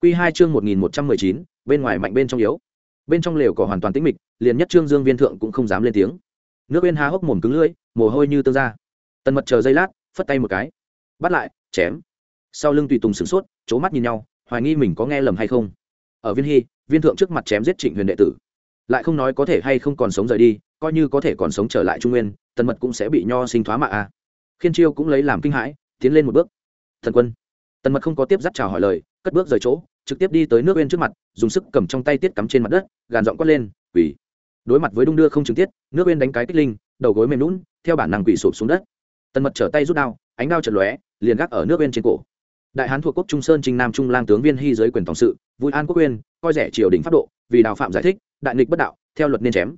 Q hai chương một nghìn một trăm mười chín, bên ngoài mạnh bên trong yếu. Bên trong lều cỏ hoàn toàn tĩnh mịch, liền nhất trương dương viên thượng cũng không dám lên tiếng. Nước quên há hốc mồm cứng lưỡi, mồ hôi như tương ra tần mật chờ giây lát, phất tay một cái. Bắt lại, chém. Sau lưng tùy tùng sửng sốt, c mắt nhìn nhau, hoài nghi mình có nghe lầm hay không. Ở viên hy, viên thượng trước mặt chém giết trịnh huyền đệ tử. Lại không nói có thể hay không còn sống rời đi, coi như có thể còn sống trở lại trung nguyên, tần mật cũng sẽ bị nho sinh thoá mạ a. Khiên chiêu cũng lấy làm kinh hãi, tiến lên một bước. Thần quân. Tần mật không có tiếp dắt chào hỏi lời, cất bước rời chỗ, trực tiếp đi tới nước bên trước mặt, dùng sức cầm trong tay tiết cắm trên mặt đất, gàn giọng quát lên quỳ đối mặt với đung đưa không chứng tiết, nước bên đánh cái kích linh, đầu gối mềm lún theo bản năng quỳ sụp xuống đất tần mật trở tay rút đao, ánh đao chật lóe, liền gác ở nước bên trên cổ. Đại hán thuộc quốc trung sơn trinh nam trung lang tướng viên hy giới quyền tổng sự, vui an quốc quyên coi rẻ triều đình pháp độ, vì đào phạm giải thích, đại nghịch bất đạo, theo luật nên chém.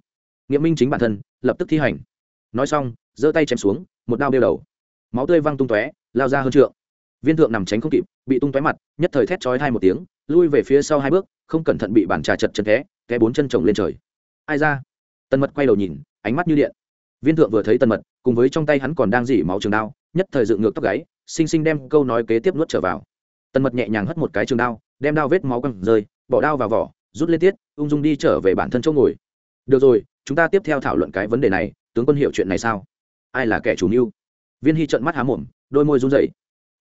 Nghĩa minh chính bản thân, lập tức thi hành. Nói xong, giơ tay chém xuống, một đao đeo đầu. Máu tươi văng tung tóe, lao ra hơn trượng. Viên thượng nằm tránh không kịp, bị tung tóe mặt, nhất thời thét chói hai một tiếng, lui về phía sau hai bước, không cẩn thận bị bản trà chật chân té té bốn chân chồng lên trời. Ai ra? Tân mật quay đầu nhìn, ánh mắt như điện viên thượng vừa thấy tần mật, cùng với trong tay hắn còn đang dỉ máu trường đao, nhất thời dựng ngược tóc gáy, xinh xinh đem câu nói kế tiếp nuốt trở vào. Tần mật nhẹ nhàng hất một cái trường đao, đem đao vết máu căng rơi, bỏ đao vào vỏ, rút lên tiết ung dung đi trở về bản thân chỗ ngồi. Được rồi, chúng ta tiếp theo thảo luận cái vấn đề này, tướng quân hiểu chuyện này sao? Ai là kẻ chủ mưu? Viên hy trận mắt há mồm, đôi môi run rẩy.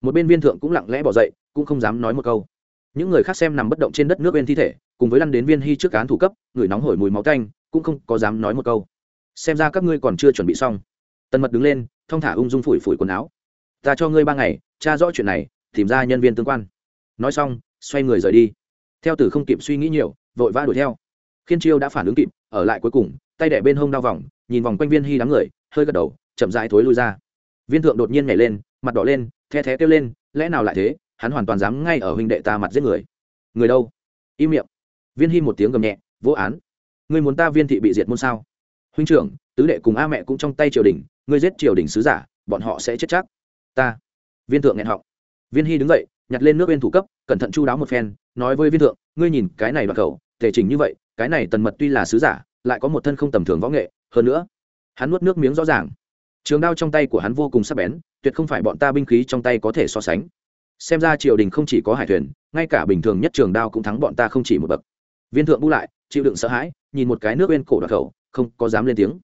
Một bên viên thượng cũng lặng lẽ bỏ dậy, cũng không dám nói một câu. Những người khác xem nằm bất động trên đất nước bên thi thể, cùng với lăn đến viên hy trước cán thủ cấp, người nóng hổi mùi máu canh cũng không có dám nói một câu xem ra các ngươi còn chưa chuẩn bị xong. Tần mật đứng lên, thong thả ung dung phủi phủi quần áo. Ta cho ngươi ba ngày, tra rõ chuyện này, tìm ra nhân viên tương quan. Nói xong, xoay người rời đi. Theo tử không kịp suy nghĩ nhiều, vội vã đuổi theo. Khiên chiêu đã phản ứng kịp, ở lại cuối cùng, tay đẻ bên hông đau vòng, nhìn vòng quanh viên hy đám người, hơi gật đầu, chậm rãi thối lui ra. Viên thượng đột nhiên nhảy lên, mặt đỏ lên, the thé kêu lên, lẽ nào lại thế? Hắn hoàn toàn dám ngay ở huynh đệ ta mặt giết người. Người đâu? Im miệng. Viên hy một tiếng gầm nhẹ, vô án. Người muốn ta viên thị bị diệt môn sao? Huynh trưởng, tứ đệ cùng a mẹ cũng trong tay triều đình, ngươi giết triều đình sứ giả, bọn họ sẽ chết chắc. Ta. Viên thượng nghẹn họng. Viên hy đứng dậy, nhặt lên nước bên thủ cấp, cẩn thận chu đáo một phen, nói với viên thượng, ngươi nhìn, cái này đoạt khẩu, thể trình như vậy, cái này tần mật tuy là sứ giả, lại có một thân không tầm thường võ nghệ, hơn nữa, hắn nuốt nước miếng rõ ràng. Trường đao trong tay của hắn vô cùng sắc bén, tuyệt không phải bọn ta binh khí trong tay có thể so sánh. Xem ra triều đình không chỉ có hải thuyền, ngay cả bình thường nhất trường đao cũng thắng bọn ta không chỉ một bậc. Viên thượng bu lại, chịu đựng sợ hãi, nhìn một cái nước bên cổ đoạt khẩu không có dám lên tiếng.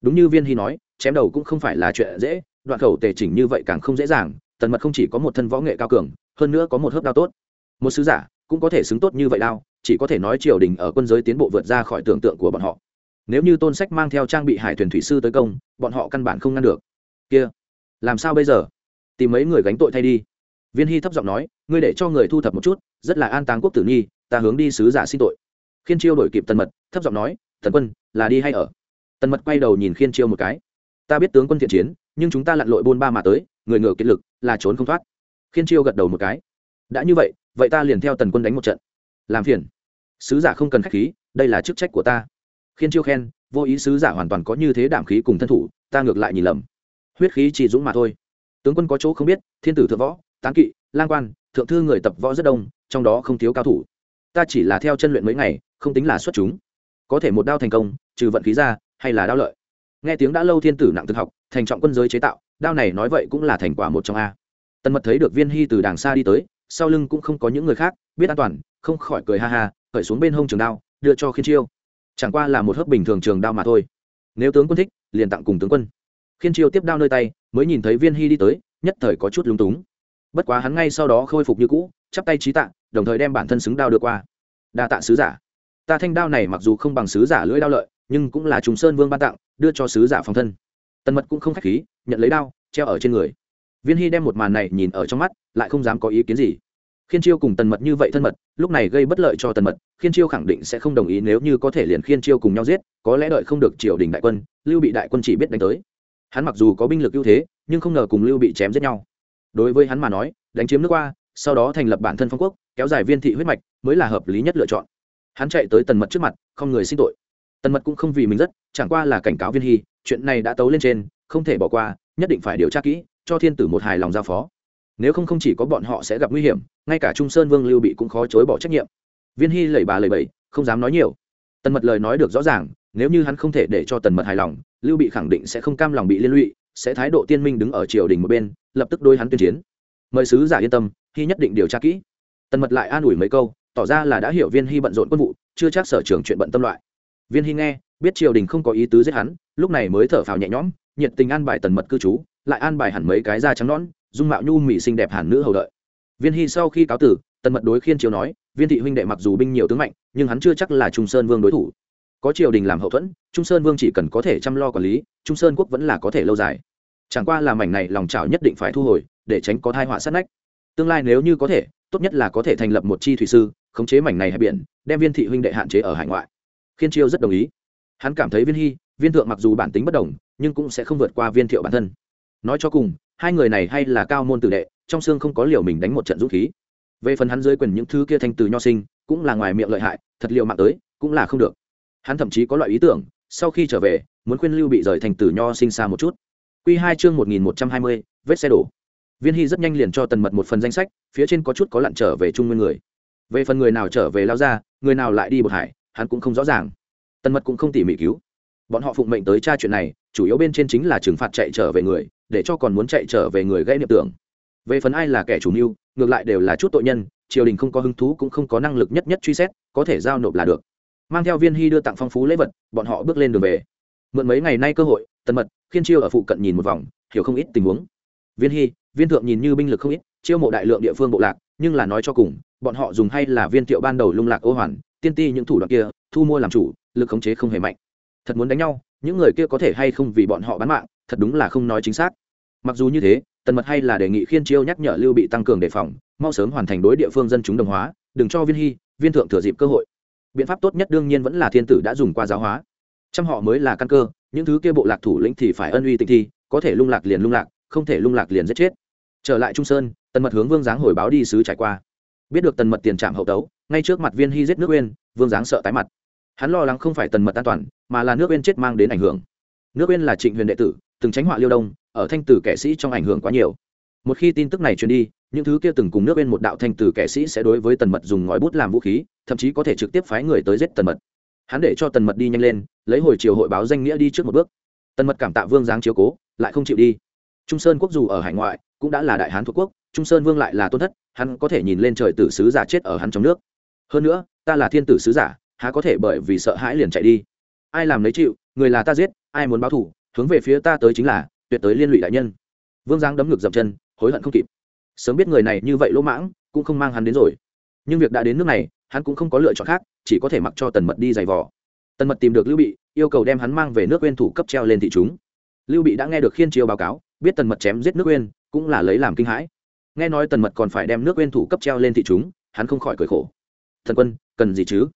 Đúng như viên hy nói, chém đầu cũng không phải là chuyện dễ, đoạn khẩu tề chỉnh như vậy càng không dễ dàng, tần mật không chỉ có một thân võ nghệ cao cường, hơn nữa có một hớp đao tốt. Một sứ giả cũng có thể xứng tốt như vậy đao, chỉ có thể nói triều đình ở quân giới tiến bộ vượt ra khỏi tưởng tượng của bọn họ. Nếu như tôn sách mang theo trang bị hải thuyền thủy sư tới công, bọn họ căn bản không ngăn được. Kia, làm sao bây giờ? Tìm mấy người gánh tội thay đi. Viên hy thấp giọng nói, ngươi để cho người thu thập một chút, rất là an táng quốc tử nhi, ta hướng đi sứ giả xin tội. Khiên chiêu đổi kịp tần mật, thấp giọng nói thần quân là đi hay ở? Tần mật quay đầu nhìn khiên chiêu một cái. Ta biết tướng quân thiện chiến, nhưng chúng ta lặn lội buôn ba mà tới, người ngựa kiệt lực, là trốn không thoát. Khiên chiêu gật đầu một cái. Đã như vậy vậy ta liền theo tần quân đánh một trận. Làm phiền. Sứ giả không cần khách khí, đây là chức trách của ta. Khiên chiêu khen, vô ý sứ giả hoàn toàn có như thế đảm khí cùng thân thủ, ta ngược lại nhìn lầm. Huyết khí chỉ dũng mà thôi. Tướng quân có chỗ không biết, thiên tử thượng võ tán kỵ, lang quan, thượng thư người tập võ rất đông, trong đó không thiếu cao thủ. Ta chỉ là theo chân luyện mấy ngày, không tính là xuất chúng có thể một đao thành công, trừ vận khí ra, hay là đao lợi. Nghe tiếng đã lâu thiên tử nặng thực học, thành trọng quân giới chế tạo, đao này nói vậy cũng là thành quả một trong a. Tần mật thấy được viên hy từ đàng xa đi tới, sau lưng cũng không có những người khác, biết an toàn, không khỏi cười ha ha khởi xuống bên hông trường đao, đưa cho khiên chiêu. Chẳng qua là một hớp bình thường trường đao mà thôi. Nếu tướng quân thích, liền tặng cùng tướng quân. Khiên chiêu tiếp đao nơi tay, mới nhìn thấy viên hy đi tới, nhất thời có chút lúng túng. Bất quá hắn ngay sau đó khôi phục như cũ, chắp tay trí tạ, đồng thời đem bản thân xứng đao đưa qua. Đa tạ sứ giả ta thanh đao này mặc dù không bằng sứ giả lưỡi đao lợi, nhưng cũng là trùng sơn vương ban tặng, đưa cho sứ giả phòng thân. Tần mật cũng không k h á c h khí, nhận lấy đao, treo ở trên người. Viên hy đem một màn này nhìn ở trong mắt, lại không dám có ý kiến gì. Khiên chiêu cùng tần mật như vậy thân mật, lúc này gây bất lợi cho tần mật, khiên chiêu khẳng định sẽ không đồng ý nếu như có thể liền khiên chiêu cùng nhau giết, có lẽ đợi không được triều đình đại quân, lưu bị đại quân chỉ biết đánh tới. Hắn mặc dù có binh lực ưu thế, nhưng không ngờ cùng lưu bị chém giết nhau. Đối với hắn mà nói, đánh chiếm nước qua, sau đó thành lập bản thân phong quốc, kéo dài viên thị huyết mạch, mới là hợp lý nhất lựa chọn hắn chạy tới tần mật trước mặt, không người xin tội. Tần mật cũng không vì mình rất, chẳng qua là cảnh cáo viên hy, chuyện này đã tấu lên trên, không thể bỏ qua, nhất định phải điều tra kỹ, cho thiên tử một hài lòng giao phó. Nếu không không chỉ có bọn họ sẽ gặp nguy hiểm, ngay cả trung sơn vương lưu bị cũng khó chối bỏ trách nhiệm. Viên hy lẩy bà lẩy bẩy, không dám nói nhiều. Tần mật lời nói được rõ ràng, nếu như hắn không thể để cho tần mật hài lòng, lưu bị khẳng định sẽ không cam lòng bị liên lụy, sẽ thái độ tiên minh đứng ở triều đình một bên, lập tức đôi hắn tuyên chiến. Mời sứ giả yên tâm, hy nhất định điều tra kỹ. Tần mật lại an ủi mấy câu tỏ ra là đã hiểu viên hy bận rộn quân vụ, chưa chắc sở trường chuyện bận tâm loại. Viên hy nghe, biết triều đình không có ý tứ giết hắn, lúc này mới thở phào nhẹ nhõm, nhiệt tình an bài tần mật cư trú, lại an bài hẳn mấy cái da trắng nón dung mạo nhu mỹ xinh đẹp hẳn nữ hầu đợi. Viên hy sau khi cáo tử, tần mật đối khiên triều nói, viên thị huynh đệ mặc dù binh nhiều tướng mạnh, nhưng hắn chưa chắc là trung sơn vương đối thủ. Có triều đình làm hậu thuẫn, trung sơn vương chỉ cần có thể chăm lo quản lý, trung sơn quốc vẫn là có thể lâu dài. Chẳng qua là mảnh này lòng trào nhất định phải thu hồi, để tránh có thai họa sát nách. Tương lai nếu như có thể, tốt nhất là có thể thành lập một chi thủy sư khống chế mảnh này hay biển, đem viên thị huynh đệ hạn chế ở hải ngoại. Khiên chiêu rất đồng ý. Hắn cảm thấy viên hy, viên thượng mặc dù bản tính bất đồng, nhưng cũng sẽ không vượt qua viên thiệu bản thân. Nói cho cùng, hai người này hay là cao môn tử đệ, trong xương không có liều mình đánh một trận dũng khí. Về phần hắn dưới quyền những thứ kia thanh từ nho sinh, cũng là ngoài miệng lợi hại, thật liệu mạng tới, cũng là không được. Hắn thậm chí có loại ý tưởng, sau khi trở về, muốn khuyên lưu bị rời thành tử nho sinh xa một chút. Q hai chương một nghìn một trăm hai mươi, vết xe đổ. Viên hy rất nhanh liền cho tần mật một phần danh sách, phía trên có chút có lặn trở về trung nguyên người về phần người nào trở về lao ra, người nào lại đi bột hải, hắn cũng không rõ ràng. Tần mật cũng không tỉ mỉ cứu. Bọn họ phụng mệnh tới tra chuyện này, chủ yếu bên trên chính là trừng phạt chạy trở về người, để cho còn muốn chạy trở về người gây niệm tưởng. Về phần ai là kẻ chủ mưu, ngược lại đều là chút tội nhân, triều đình không có hứng thú cũng không có năng lực nhất nhất truy xét, có thể giao nộp là được. Mang theo viên hy đưa tặng phong phú lễ vật, bọn họ bước lên đường về. Mượn mấy ngày nay cơ hội, tần mật khiên chiêu ở phụ cận nhìn một vòng, hiểu không ít tình huống. Viên hy, viên thượng nhìn như binh lực không ít chiêu mộ đại lượng địa phương bộ lạc, nhưng là nói cho cùng, bọn họ dùng hay là viên thiệu ban đầu lung lạc ô hoàn, tiên ti những thủ đoạn kia, thu mua làm chủ, lực khống chế không hề mạnh. Thật muốn đánh nhau, những người kia có thể hay không vì bọn họ bán mạng, thật đúng là không nói chính xác. Mặc dù như thế, tần mật hay là đề nghị khiên chiêu nhắc nhở lưu bị tăng cường đề phòng, mau sớm hoàn thành đối địa phương dân chúng đồng hóa, đừng cho viên hy, viên thượng thừa dịp cơ hội. Biện pháp tốt nhất đương nhiên vẫn là thiên tử đã dùng qua giáo hóa. Trăm họ mới là căn cơ, những thứ kia bộ lạc thủ lĩnh thì phải ân uy tịnh thi, có thể lung lạc liền lung lạc, không thể lung lạc liền giết chết. Trở lại trung sơn tần mật hướng vương giáng hồi báo đi sứ trải qua. Biết được tần mật tiền trạm hậu tấu, ngay trước mặt viên hy giết nước uyên, vương giáng sợ tái mặt. Hắn lo lắng không phải tần mật an toàn, mà là nước uyên chết mang đến ảnh hưởng. Nước uyên là trịnh huyền đệ tử, từng tránh họa liêu đông, ở thanh tử kẻ sĩ trong ảnh hưởng quá nhiều. Một khi tin tức này truyền đi, những thứ kia từng cùng nước bên một đạo thanh tử kẻ sĩ sẽ đối với tần mật dùng ngòi bút làm vũ khí, thậm chí có thể trực tiếp phái người tới giết tần mật. Hắn để cho tần mật đi nhanh lên, lấy hồi chiều hội báo danh nghĩa đi trước một bước. Tần mật cảm tạ vương giáng chiếu cố, lại không chịu đi. Trung sơn quốc dù ở hải ngoại cũng đã là đại hán thuộc quốc, trung sơn vương lại là tôn thất, hắn có thể nhìn lên trời tử sứ giả chết ở hắn trong nước. Hơn nữa, ta là thiên tử sứ giả, há có thể bởi vì sợ hãi liền chạy đi. Ai làm lấy chịu, người là ta giết, ai muốn báo thủ hướng về phía ta tới chính là, tuyệt tới liên lụy đại nhân. Vương giang đấm ngực dậm chân, hối hận không kịp. Sớm biết người này như vậy lỗ mãng, cũng không mang hắn đến rồi. Nhưng việc đã đến nước này, hắn cũng không có lựa chọn khác, chỉ có thể mặc cho tần mật đi giày vò. Tần mật tìm được lưu bị, yêu cầu đem hắn mang về nước quên thủ cấp treo lên thị chúng. Lưu bị đã nghe được khiên chiêu báo cáo, biết tần mật chém giết nước quên cũng là lấy làm kinh hãi. Nghe nói tần mật còn phải đem nước nguyên thủ cấp treo lên thị chúng, hắn không khỏi cười khổ. Thần quân, cần gì chứ?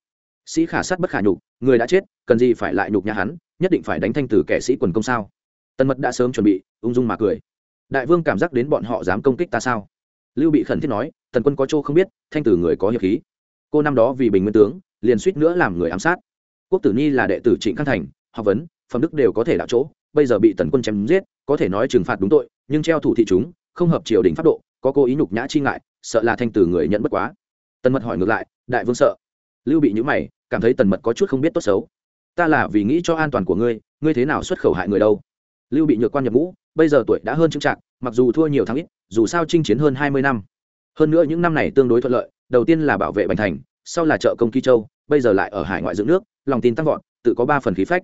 Sĩ khả sát bất khả nhục, người đã chết, cần gì phải lại nhục nhà hắn, nhất định phải đánh thanh từ kẻ sĩ quần công sao? Tần mật đã sớm chuẩn bị, ung dung mà cười. Đại vương cảm giác đến bọn họ dám công kích ta sao? Lưu bị khẩn thiết nói, tần quân có chỗ không biết, thanh tử người có hiệp khí. Cô năm đó vì bình nguyên tướng, liền suýt nữa làm người ám sát. Quốc tử nhi là đệ tử trịnh khang thành, học vấn, phẩm đức đều có thể đạo chỗ bây giờ bị tần quân chém giết, có thể nói trừng phạt đúng tội, nhưng treo thủ thị chúng, không hợp triều đình pháp độ, có cố ý nhục nhã chi ngại, sợ là thanh tử người nhận bất quá. Tần mật hỏi ngược lại, đại vương sợ? Lưu bị nhữ mày, cảm thấy tần mật có chút không biết tốt xấu. Ta là vì nghĩ cho an toàn của ngươi ngươi thế nào xuất khẩu hại người đâu? Lưu bị nhược quan nhập ngũ, bây giờ tuổi đã hơn trưng trạng mặc dù thua nhiều tháng ít, dù sao chinh chiến hơn hai mươi năm. Hơn nữa những năm này tương đối thuận lợi, đầu tiên là bảo vệ bành thành, sau là trợ công kỳ châu, bây giờ lại ở hải ngoại dưỡng nước, lòng tin tăng vọt, tự có ba phần khí phách.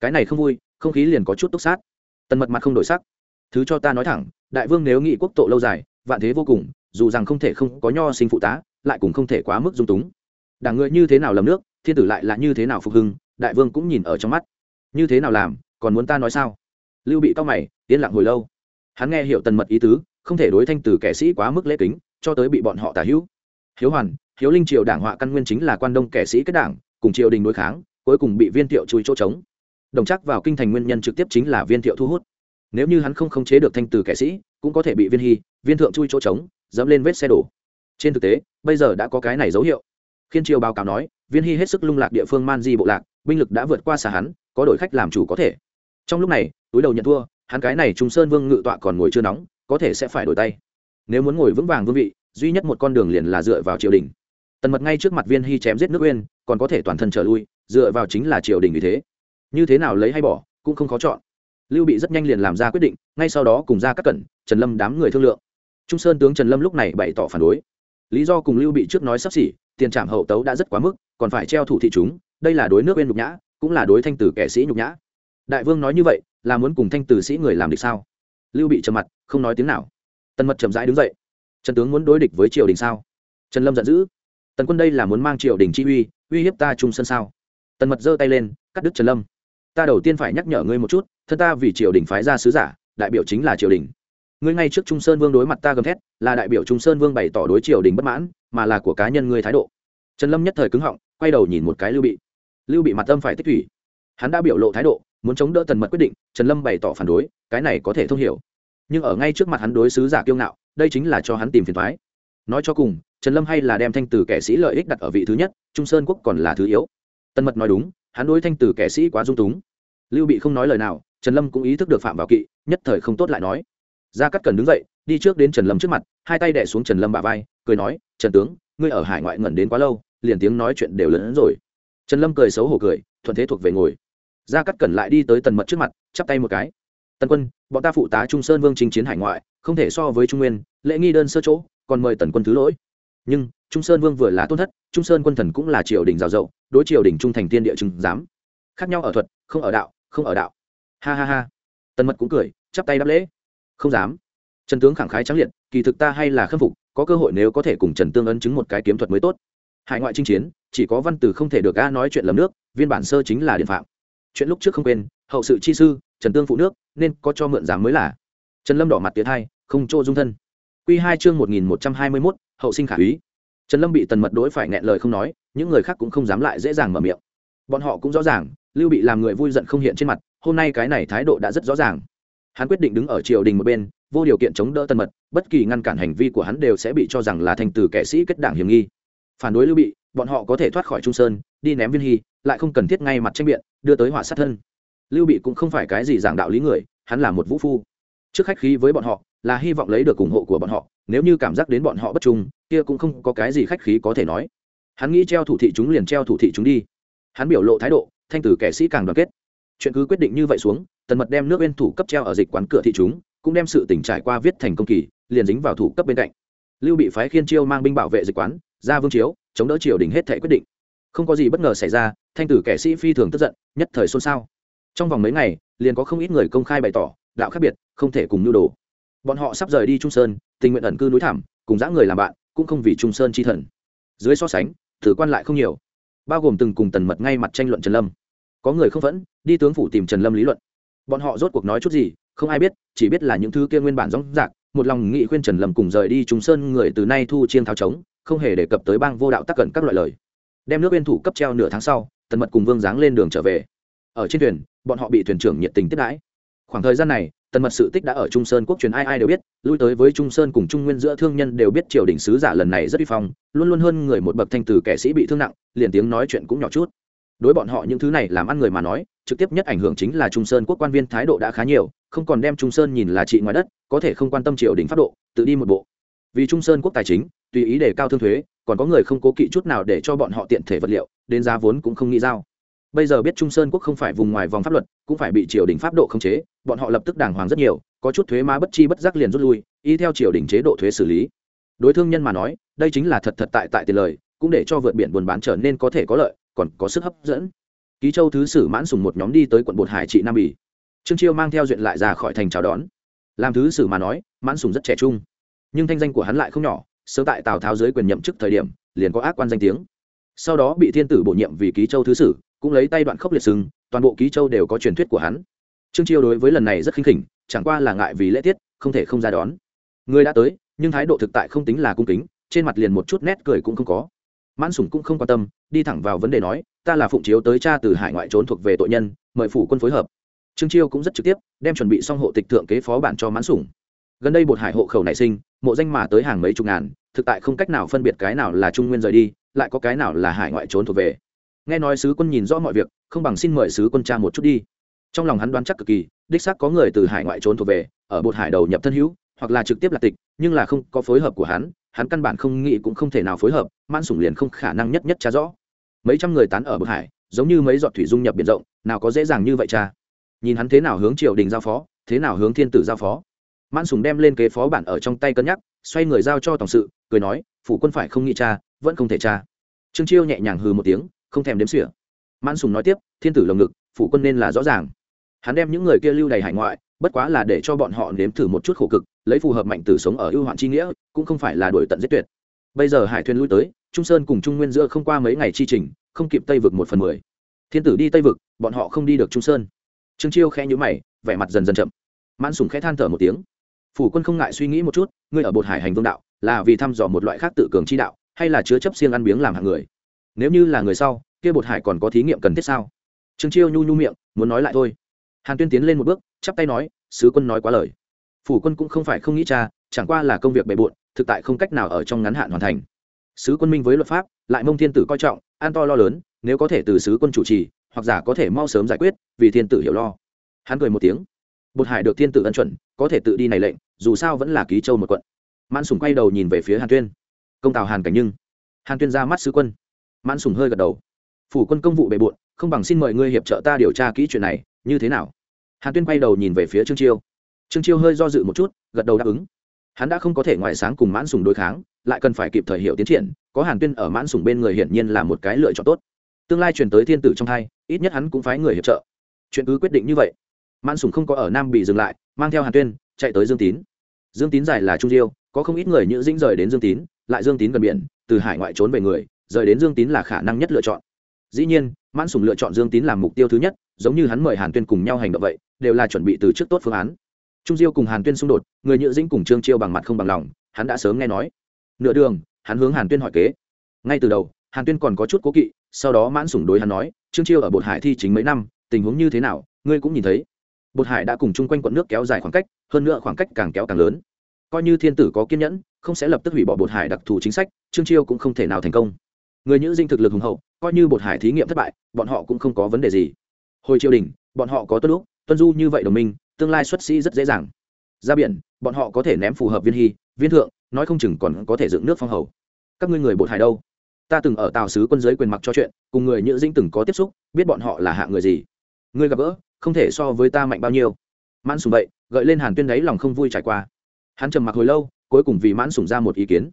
Cái này không vui không khí liền có chút túc sát. Tần mật mặt không đổi sắc. Thứ cho ta nói thẳng, đại vương nếu nghị quốc tội lâu dài, vạn thế vô cùng, dù rằng không thể không có nho sinh phụ tá, lại cũng không thể quá mức dung túng. Đảng người như thế nào lầm nước, thiên tử lại là như thế nào phục hưng, đại vương cũng nhìn ở trong mắt. Như thế nào làm, còn muốn ta nói sao? Lưu bị cao mày, yên lặng hồi lâu. Hắn nghe hiểu tần mật ý tứ, không thể đối thanh từ kẻ sĩ quá mức lễ kính, cho tới bị bọn họ tả hữu. Hiếu hoàn, hiếu linh triều đảng họa căn nguyên chính là quan đông kẻ sĩ kết đảng, cùng triều đình đối kháng, cuối cùng bị viên thiệu chui chỗ trống đồng chắc vào kinh thành nguyên nhân trực tiếp chính là viên thiệu thu hút. Nếu như hắn không khống chế được thanh từ kẻ sĩ, cũng có thể bị viên hy, viên thượng chui chỗ trống, dẫm lên vết xe đổ. Trên thực tế, bây giờ đã có cái này dấu hiệu. Khiên triều báo cáo nói, viên hy hết sức lung lạc địa phương man di bộ lạc, binh lực đã vượt qua xà hắn, có đội khách làm chủ có thể. Trong lúc này, túi đầu nhận thua, hắn cái này trung sơn vương ngự tọa còn ngồi chưa nóng, có thể sẽ phải đổi tay. Nếu muốn ngồi vững vàng vương vị, duy nhất một con đường liền là dựa vào triều đình. Tần mật ngay trước mặt viên hy chém giết nước uyên, còn có thể toàn thân trở lui, dựa vào chính là triều đình vì thế như thế nào lấy hay bỏ, cũng không khó chọn. Lưu bị rất nhanh liền làm ra quyết định, ngay sau đó cùng ra các cẩn, trần lâm đám người thương lượng. Trung sơn tướng trần lâm lúc này bày tỏ phản đối. Lý do cùng lưu bị trước nói sắp xỉ, tiền trạm hậu tấu đã rất quá mức, còn phải treo thủ thị chúng, đây là đối nước bên nhục nhã, cũng là đối thanh tử kẻ sĩ nhục nhã. Đại vương nói như vậy, là muốn cùng thanh tử sĩ người làm địch sao? Lưu bị trầm mặt, không nói tiếng nào. Tần mật chậm rãi đứng dậy. Trần tướng muốn đối địch với triều đình sao? Trần lâm giận dữ. Tần quân đây là muốn mang triều đình chi uy uy hiếp ta trung sân sao? Tần mật giơ tay lên, cắt đứt trần lâm ta đầu tiên phải nhắc nhở ngươi một chút, thân ta vì triều đình phái ra sứ giả, đại biểu chính là triều đình. Ngươi ngay trước trung sơn vương đối mặt ta gầm thét, là đại biểu trung sơn vương bày tỏ đối triều đình bất mãn, mà là của cá nhân ngươi thái độ. Trần lâm nhất thời cứng họng, quay đầu nhìn một cái lưu bị. Lưu bị mặt tâm phải tích thủy. Hắn đã biểu lộ thái độ, muốn chống đỡ tần mật quyết định, trần lâm bày tỏ phản đối, cái này có thể thông hiểu. Nhưng ở ngay trước mặt hắn đối sứ giả kiêu ngạo, đây chính là cho hắn tìm phiền thoái nói cho cùng, trần lâm hay là đem thanh từ kẻ sĩ lợi ích đặt ở vị thứ nhất, trung sơn quốc còn là thứ yếu. Tần mật nói đúng hắn đối thanh từ kẻ sĩ quá dung túng. Lưu bị không nói lời nào, trần lâm cũng ý thức được phạm vào kỵ, nhất thời không tốt lại nói. Gia cắt cần đứng dậy, đi trước đến trần lâm trước mặt, hai tay đẻ xuống trần lâm bả vai, cười nói, trần tướng, ngươi ở hải ngoại ngẩn đến quá lâu, liền tiếng nói chuyện đều lớn hơn rồi. Trần lâm cười xấu hổ cười, thuận thế thuộc về ngồi. Gia cắt cẩn lại đi tới tần mật trước mặt, chắp tay một cái. Tần quân, bọn ta phụ tá trung sơn vương chinh chiến hải ngoại, không thể so với trung nguyên, lễ nghi đơn sơ chỗ, còn mời tần quân thứ lỗi. Nhưng trung sơn vương vừa là tôn thất, trung sơn quân thần cũng là triều đình rào rậu đối triều đình trung thành tiên địa chứng giám. Khác nhau ở thuật, không ở đạo, không ở đạo. Ha ha ha. Tần mật cũng cười, chắp tay đáp lễ. Không dám. Trần tướng khẳng khái trắng liệt, kỳ thực ta hay là khâm phục, có cơ hội nếu có thể cùng trần tương ấn chứng một cái kiếm thuật mới tốt. Hải ngoại chinh chiến, chỉ có văn từ không thể được a nói chuyện lầm nước, viên bản sơ chính là điện phạm. Chuyện lúc trước không quên, hậu sự chi sư, trần tương phụ nước, nên có cho mượn dám mới là. Trần lâm đỏ mặt tiến hai, không chỗ dung thân. Q hai chương một nghìn một trăm hai mươi mốt, hậu sinh khả úy trần lâm bị tần mật đối phải nghẹn lời không nói, những người khác cũng không dám lại dễ dàng mở miệng. Bọn họ cũng rõ ràng, lưu bị làm người vui giận không hiện trên mặt, hôm nay cái này thái độ đã rất rõ ràng. Hắn quyết định đứng ở triều đình một bên, vô điều kiện chống đỡ Tần mật, bất kỳ ngăn cản hành vi của hắn đều sẽ bị cho rằng là thành từ kẻ sĩ kết đảng hiểm nghi. Phản đối lưu bị, bọn họ có thể thoát khỏi trung sơn, đi ném viên hy, lại không cần thiết ngay mặt tranh biện, đưa tới họa sát thân. Lưu bị cũng không phải cái gì giảng đạo lý người, hắn là một vũ phu. Trước khách khí với bọn họ, là hy vọng lấy được ủng hộ của bọn họ, nếu như cảm giác đến bọn họ bất trung kia cũng không có cái gì khách khí có thể nói. Hắn nghĩ treo thủ thị chúng liền treo thủ thị chúng đi. Hắn biểu lộ thái độ, thanh tử kẻ sĩ càng đoàn kết. Chuyện cứ quyết định như vậy xuống, tần mật đem nước bên thủ cấp treo ở dịch quán cửa thị chúng, cũng đem sự tỉnh trải qua viết thành công kỳ, liền dính vào thủ cấp bên cạnh. Lưu bị phái khiên chiêu mang binh bảo vệ dịch quán, ra vương chiếu chống đỡ triều đình hết thể quyết định. Không có gì bất ngờ xảy ra, thanh tử kẻ sĩ phi thường tức giận, nhất thời xôn xao. Trong vòng mấy ngày, liền có không ít người công khai bày tỏ, đạo khác biệt, không thể cùng nhu đồ. Bọn họ sắp rời đi trung sơn, tình nguyện ẩn cư núi thảm cùng dã người làm bạn cũng không vì trung sơn chi thần. Dưới so sánh, thử quan lại không nhiều. Bao gồm từng cùng tần mật ngay mặt tranh luận trần lâm. Có người không vẫn đi tướng phủ tìm trần lâm lý luận. Bọn họ rốt cuộc nói chút gì, không ai biết, chỉ biết là những thứ kia nguyên bản rõ rạc, một lòng nghị khuyên trần lâm cùng rời đi trung sơn người từ nay thu chiên tháo trống, không hề đề cập tới bang vô đạo tác cận các loại lời. Đem nước bên thủ cấp treo nửa tháng sau, tần mật cùng vương giáng lên đường trở về. Ở trên thuyền, bọn họ bị thuyền trưởng nhiệt tình tiếp đãi. Khoảng thời gian này tần mật sự tích đã ở trung sơn quốc truyền ai ai đều biết, lui tới với trung sơn cùng trung nguyên giữa thương nhân đều biết triều đình sứ giả lần này rất vi phong, luôn luôn hơn người một bậc thanh từ kẻ sĩ bị thương nặng, liền tiếng nói chuyện cũng nhỏ chút. Đối bọn họ những thứ này làm ăn người mà nói, trực tiếp nhất ảnh hưởng chính là trung sơn quốc quan viên thái độ đã khá nhiều, không còn đem trung sơn nhìn là trị ngoài đất, có thể không quan tâm triều đình pháp độ, tự đi một bộ. Vì trung sơn quốc tài chính, tùy ý để cao thương thuế, còn có người không cố kỵ chút nào để cho bọn họ tiện thể vật liệu, đến giá vốn cũng không nghĩ giao bây giờ biết trung sơn quốc không phải vùng ngoài vòng pháp luật, cũng phải bị triều đình pháp độ khống chế, bọn họ lập tức đàng hoàng rất nhiều, có chút thuế má bất chi bất giác liền rút lui, y theo triều đình chế độ thuế xử lý. Đối thương nhân mà nói, đây chính là thật thật tại tại tiền lời, cũng để cho vượt biển buôn bán trở nên có thể có lợi, còn có sức hấp dẫn. Ký châu thứ sử mãn sùng một nhóm đi tới quận bột hải trị nam bỉ trương chiêu mang theo duyện lại ra khỏi thành chào đón. Làm thứ sử mà nói, mãn sùng rất trẻ trung. Nhưng thanh danh của hắn lại không nhỏ, sớm tại tào tháo dưới quyền nhậm chức thời điểm, liền có ác quan danh tiếng. Sau đó bị thiên tử bổ nhiệm vì ký châu thứ sử cũng lấy tay đoạn khốc liệt sừng, toàn bộ ký châu đều có truyền thuyết của hắn. Trương chiêu đối với lần này rất khinh khỉnh, chẳng qua là ngại vì lễ tiết, không thể không ra đón. Người đã tới, nhưng thái độ thực tại không tính là cung kính, trên mặt liền một chút nét cười cũng không có. Mãn sủng cũng không quan tâm, đi thẳng vào vấn đề nói, ta là phụng chiếu tới cha từ hải ngoại trốn thuộc về tội nhân, mời phủ quân phối hợp. Trương chiêu cũng rất trực tiếp, đem chuẩn bị xong hộ tịch thượng kế phó bản cho mãn sủng. Gần đây bột hải hộ khẩu nảy sinh, mộ danh mà tới hàng mấy chục ngàn, thực tại không cách nào phân biệt cái nào là trung nguyên rời đi, lại có cái nào là hải ngoại trốn thuộc về nghe nói sứ quân nhìn rõ mọi việc, không bằng xin mời sứ quân cha một chút đi. Trong lòng hắn đoán chắc cực kỳ, đích xác có người từ hải ngoại trốn thuộc về, ở bột hải đầu nhập thân hữu, hoặc là trực tiếp là tịch, nhưng là không có phối hợp của hắn hắn căn bản không nghĩ cũng không thể nào phối hợp man sủng liền không khả năng nhất nhất cha rõ. Mấy trăm người tán ở bột hải, giống như mấy giọt thủy dung nhập biển rộng, nào có dễ dàng như vậy cha nhìn hắn thế nào hướng triều đình giao phó, thế nào hướng thiên tử giao phó. Man sủng đem lên kế phó bản ở trong tay cân nhắc, xoay người giao cho tổng sự, cười nói, phủ quân phải không nghĩ cha vẫn không thể cha trương chiêu nhẹ nhàng hừ một tiếng không thèm đếm xỉa. Man sùng nói tiếp, thiên tử lồng ngực, phủ quân nên là rõ ràng. Hắn đem những người kia lưu đầy hải ngoại, bất quá là để cho bọn họ nếm thử một chút khổ cực, lấy phù hợp mạnh tử sống ở ưu hoạn chi nghĩa, cũng không phải là đổi tận giết tuyệt. Bây giờ hải thuyền lui tới, trung sơn cùng trung nguyên giữa không qua mấy ngày chi trình, không kịp tây vực một phần mười. Thiên tử đi tây vực, bọn họ không đi được trung sơn. Trương chiêu khẽ nhữ mày, vẻ mặt dần dần chậm. Mãn sùng khẽ than thở một tiếng. Phủ quân không ngại suy nghĩ một chút, ngươi ở bột hải hành vương đạo, là vì thăm dò một loại khác tự cường chi đạo, hay là chứa chấp siêng ăn biếng làm hạng người? Nếu như là người sau, kia bột hải còn có thí nghiệm cần thiết sao? Trương chiêu nhu nhu miệng, muốn nói lại thôi. Hàn tuyên tiến lên một bước, chắp tay nói, sứ quân nói quá lời. Phủ quân cũng không phải không nghĩ cha, chẳng qua là công việc bề bộn, thực tại không cách nào ở trong ngắn hạn hoàn thành. Sứ quân minh với luật pháp, lại mông thiên tử coi trọng, an to lo lớn, nếu có thể từ sứ quân chủ trì, hoặc giả có thể mau sớm giải quyết, vì thiên tử hiểu lo. Hắn cười một tiếng. Bột hải được thiên tử ân chuẩn, có thể tự đi này lệnh, dù sao vẫn là ký châu một quận. Mãn sùng quay đầu nhìn về phía hàn tuyên. Công tào hàn cảnh nhưng. Hàn tuyên ra mắt sứ quân mãn sùng hơi gật đầu. Phủ quân công vụ bề bộn, không bằng xin mời ngươi hiệp trợ ta điều tra kỹ chuyện này, như thế nào? Hàn tuyên quay đầu nhìn về phía trương chiêu. Trương chiêu hơi do dự một chút, gật đầu đáp ứng. Hắn đã không có thể ngoại sáng cùng mãn sùng đối kháng, lại cần phải kịp thời hiểu tiến triển, có hàn tuyên ở mãn sùng bên người hiển nhiên là một cái lựa chọn tốt. Tương lai truyền tới thiên tử trong hai, ít nhất hắn cũng phái người hiệp trợ. Chuyện cứ quyết định như vậy. Mãn sùng không có ở nam bị dừng lại, mang theo hàn tuyên, chạy tới dương tín. Dương tín dài là trung diêu, có không ít người nhữ dĩnh rời đến dương tín, lại dương tín gần biển, từ hải ngoại trốn về người rời đến dương tín là khả năng nhất lựa chọn. Dĩ nhiên, mãn sùng lựa chọn dương tín làm mục tiêu thứ nhất, giống như hắn mời hàn tuyên cùng nhau hành động vậy, đều là chuẩn bị từ trước tốt phương án. Trung diêu cùng hàn tuyên xung đột, người nhự dĩnh cùng trương chiêu bằng mặt không bằng lòng, hắn đã sớm nghe nói. Nửa đường, hắn hướng hàn tuyên hỏi kế. Ngay từ đầu, hàn tuyên còn có chút cố kỵ, sau đó mãn sủng đối hắn nói, trương chiêu ở bột hải thi chính mấy năm, tình huống như thế nào, ngươi cũng nhìn thấy. Bột hải đã cùng chung quanh quận nước kéo dài khoảng cách, hơn nữa khoảng cách càng kéo càng lớn. Coi như thiên tử có kiên nhẫn, không sẽ lập tức hủy bỏ bột hải đặc thù chính sách, trương chiêu cũng không thể nào thành công người nhữ dinh thực lực hùng hậu, coi như bột hải thí nghiệm thất bại, bọn họ cũng không có vấn đề gì. Hồi triều đình, bọn họ có tuân lúc, tuân du như vậy đồng minh, tương lai xuất sĩ rất dễ dàng. Ra biển, bọn họ có thể ném phù hợp viên hy, viên thượng, nói không chừng còn có thể dựng nước phong hầu. Các ngươi người bột hải đâu? Ta từng ở tàu sứ quân giới quyền mặc cho chuyện, cùng người nhữ dinh từng có tiếp xúc, biết bọn họ là hạ người gì. Ngươi gặp gỡ, không thể so với ta mạnh bao nhiêu. Mãn sùng vậy, gợi lên hàn tuyên đấy lòng không vui trải qua. Hắn trầm mặc hồi lâu, cuối cùng vì mãn sùng ra một ý kiến.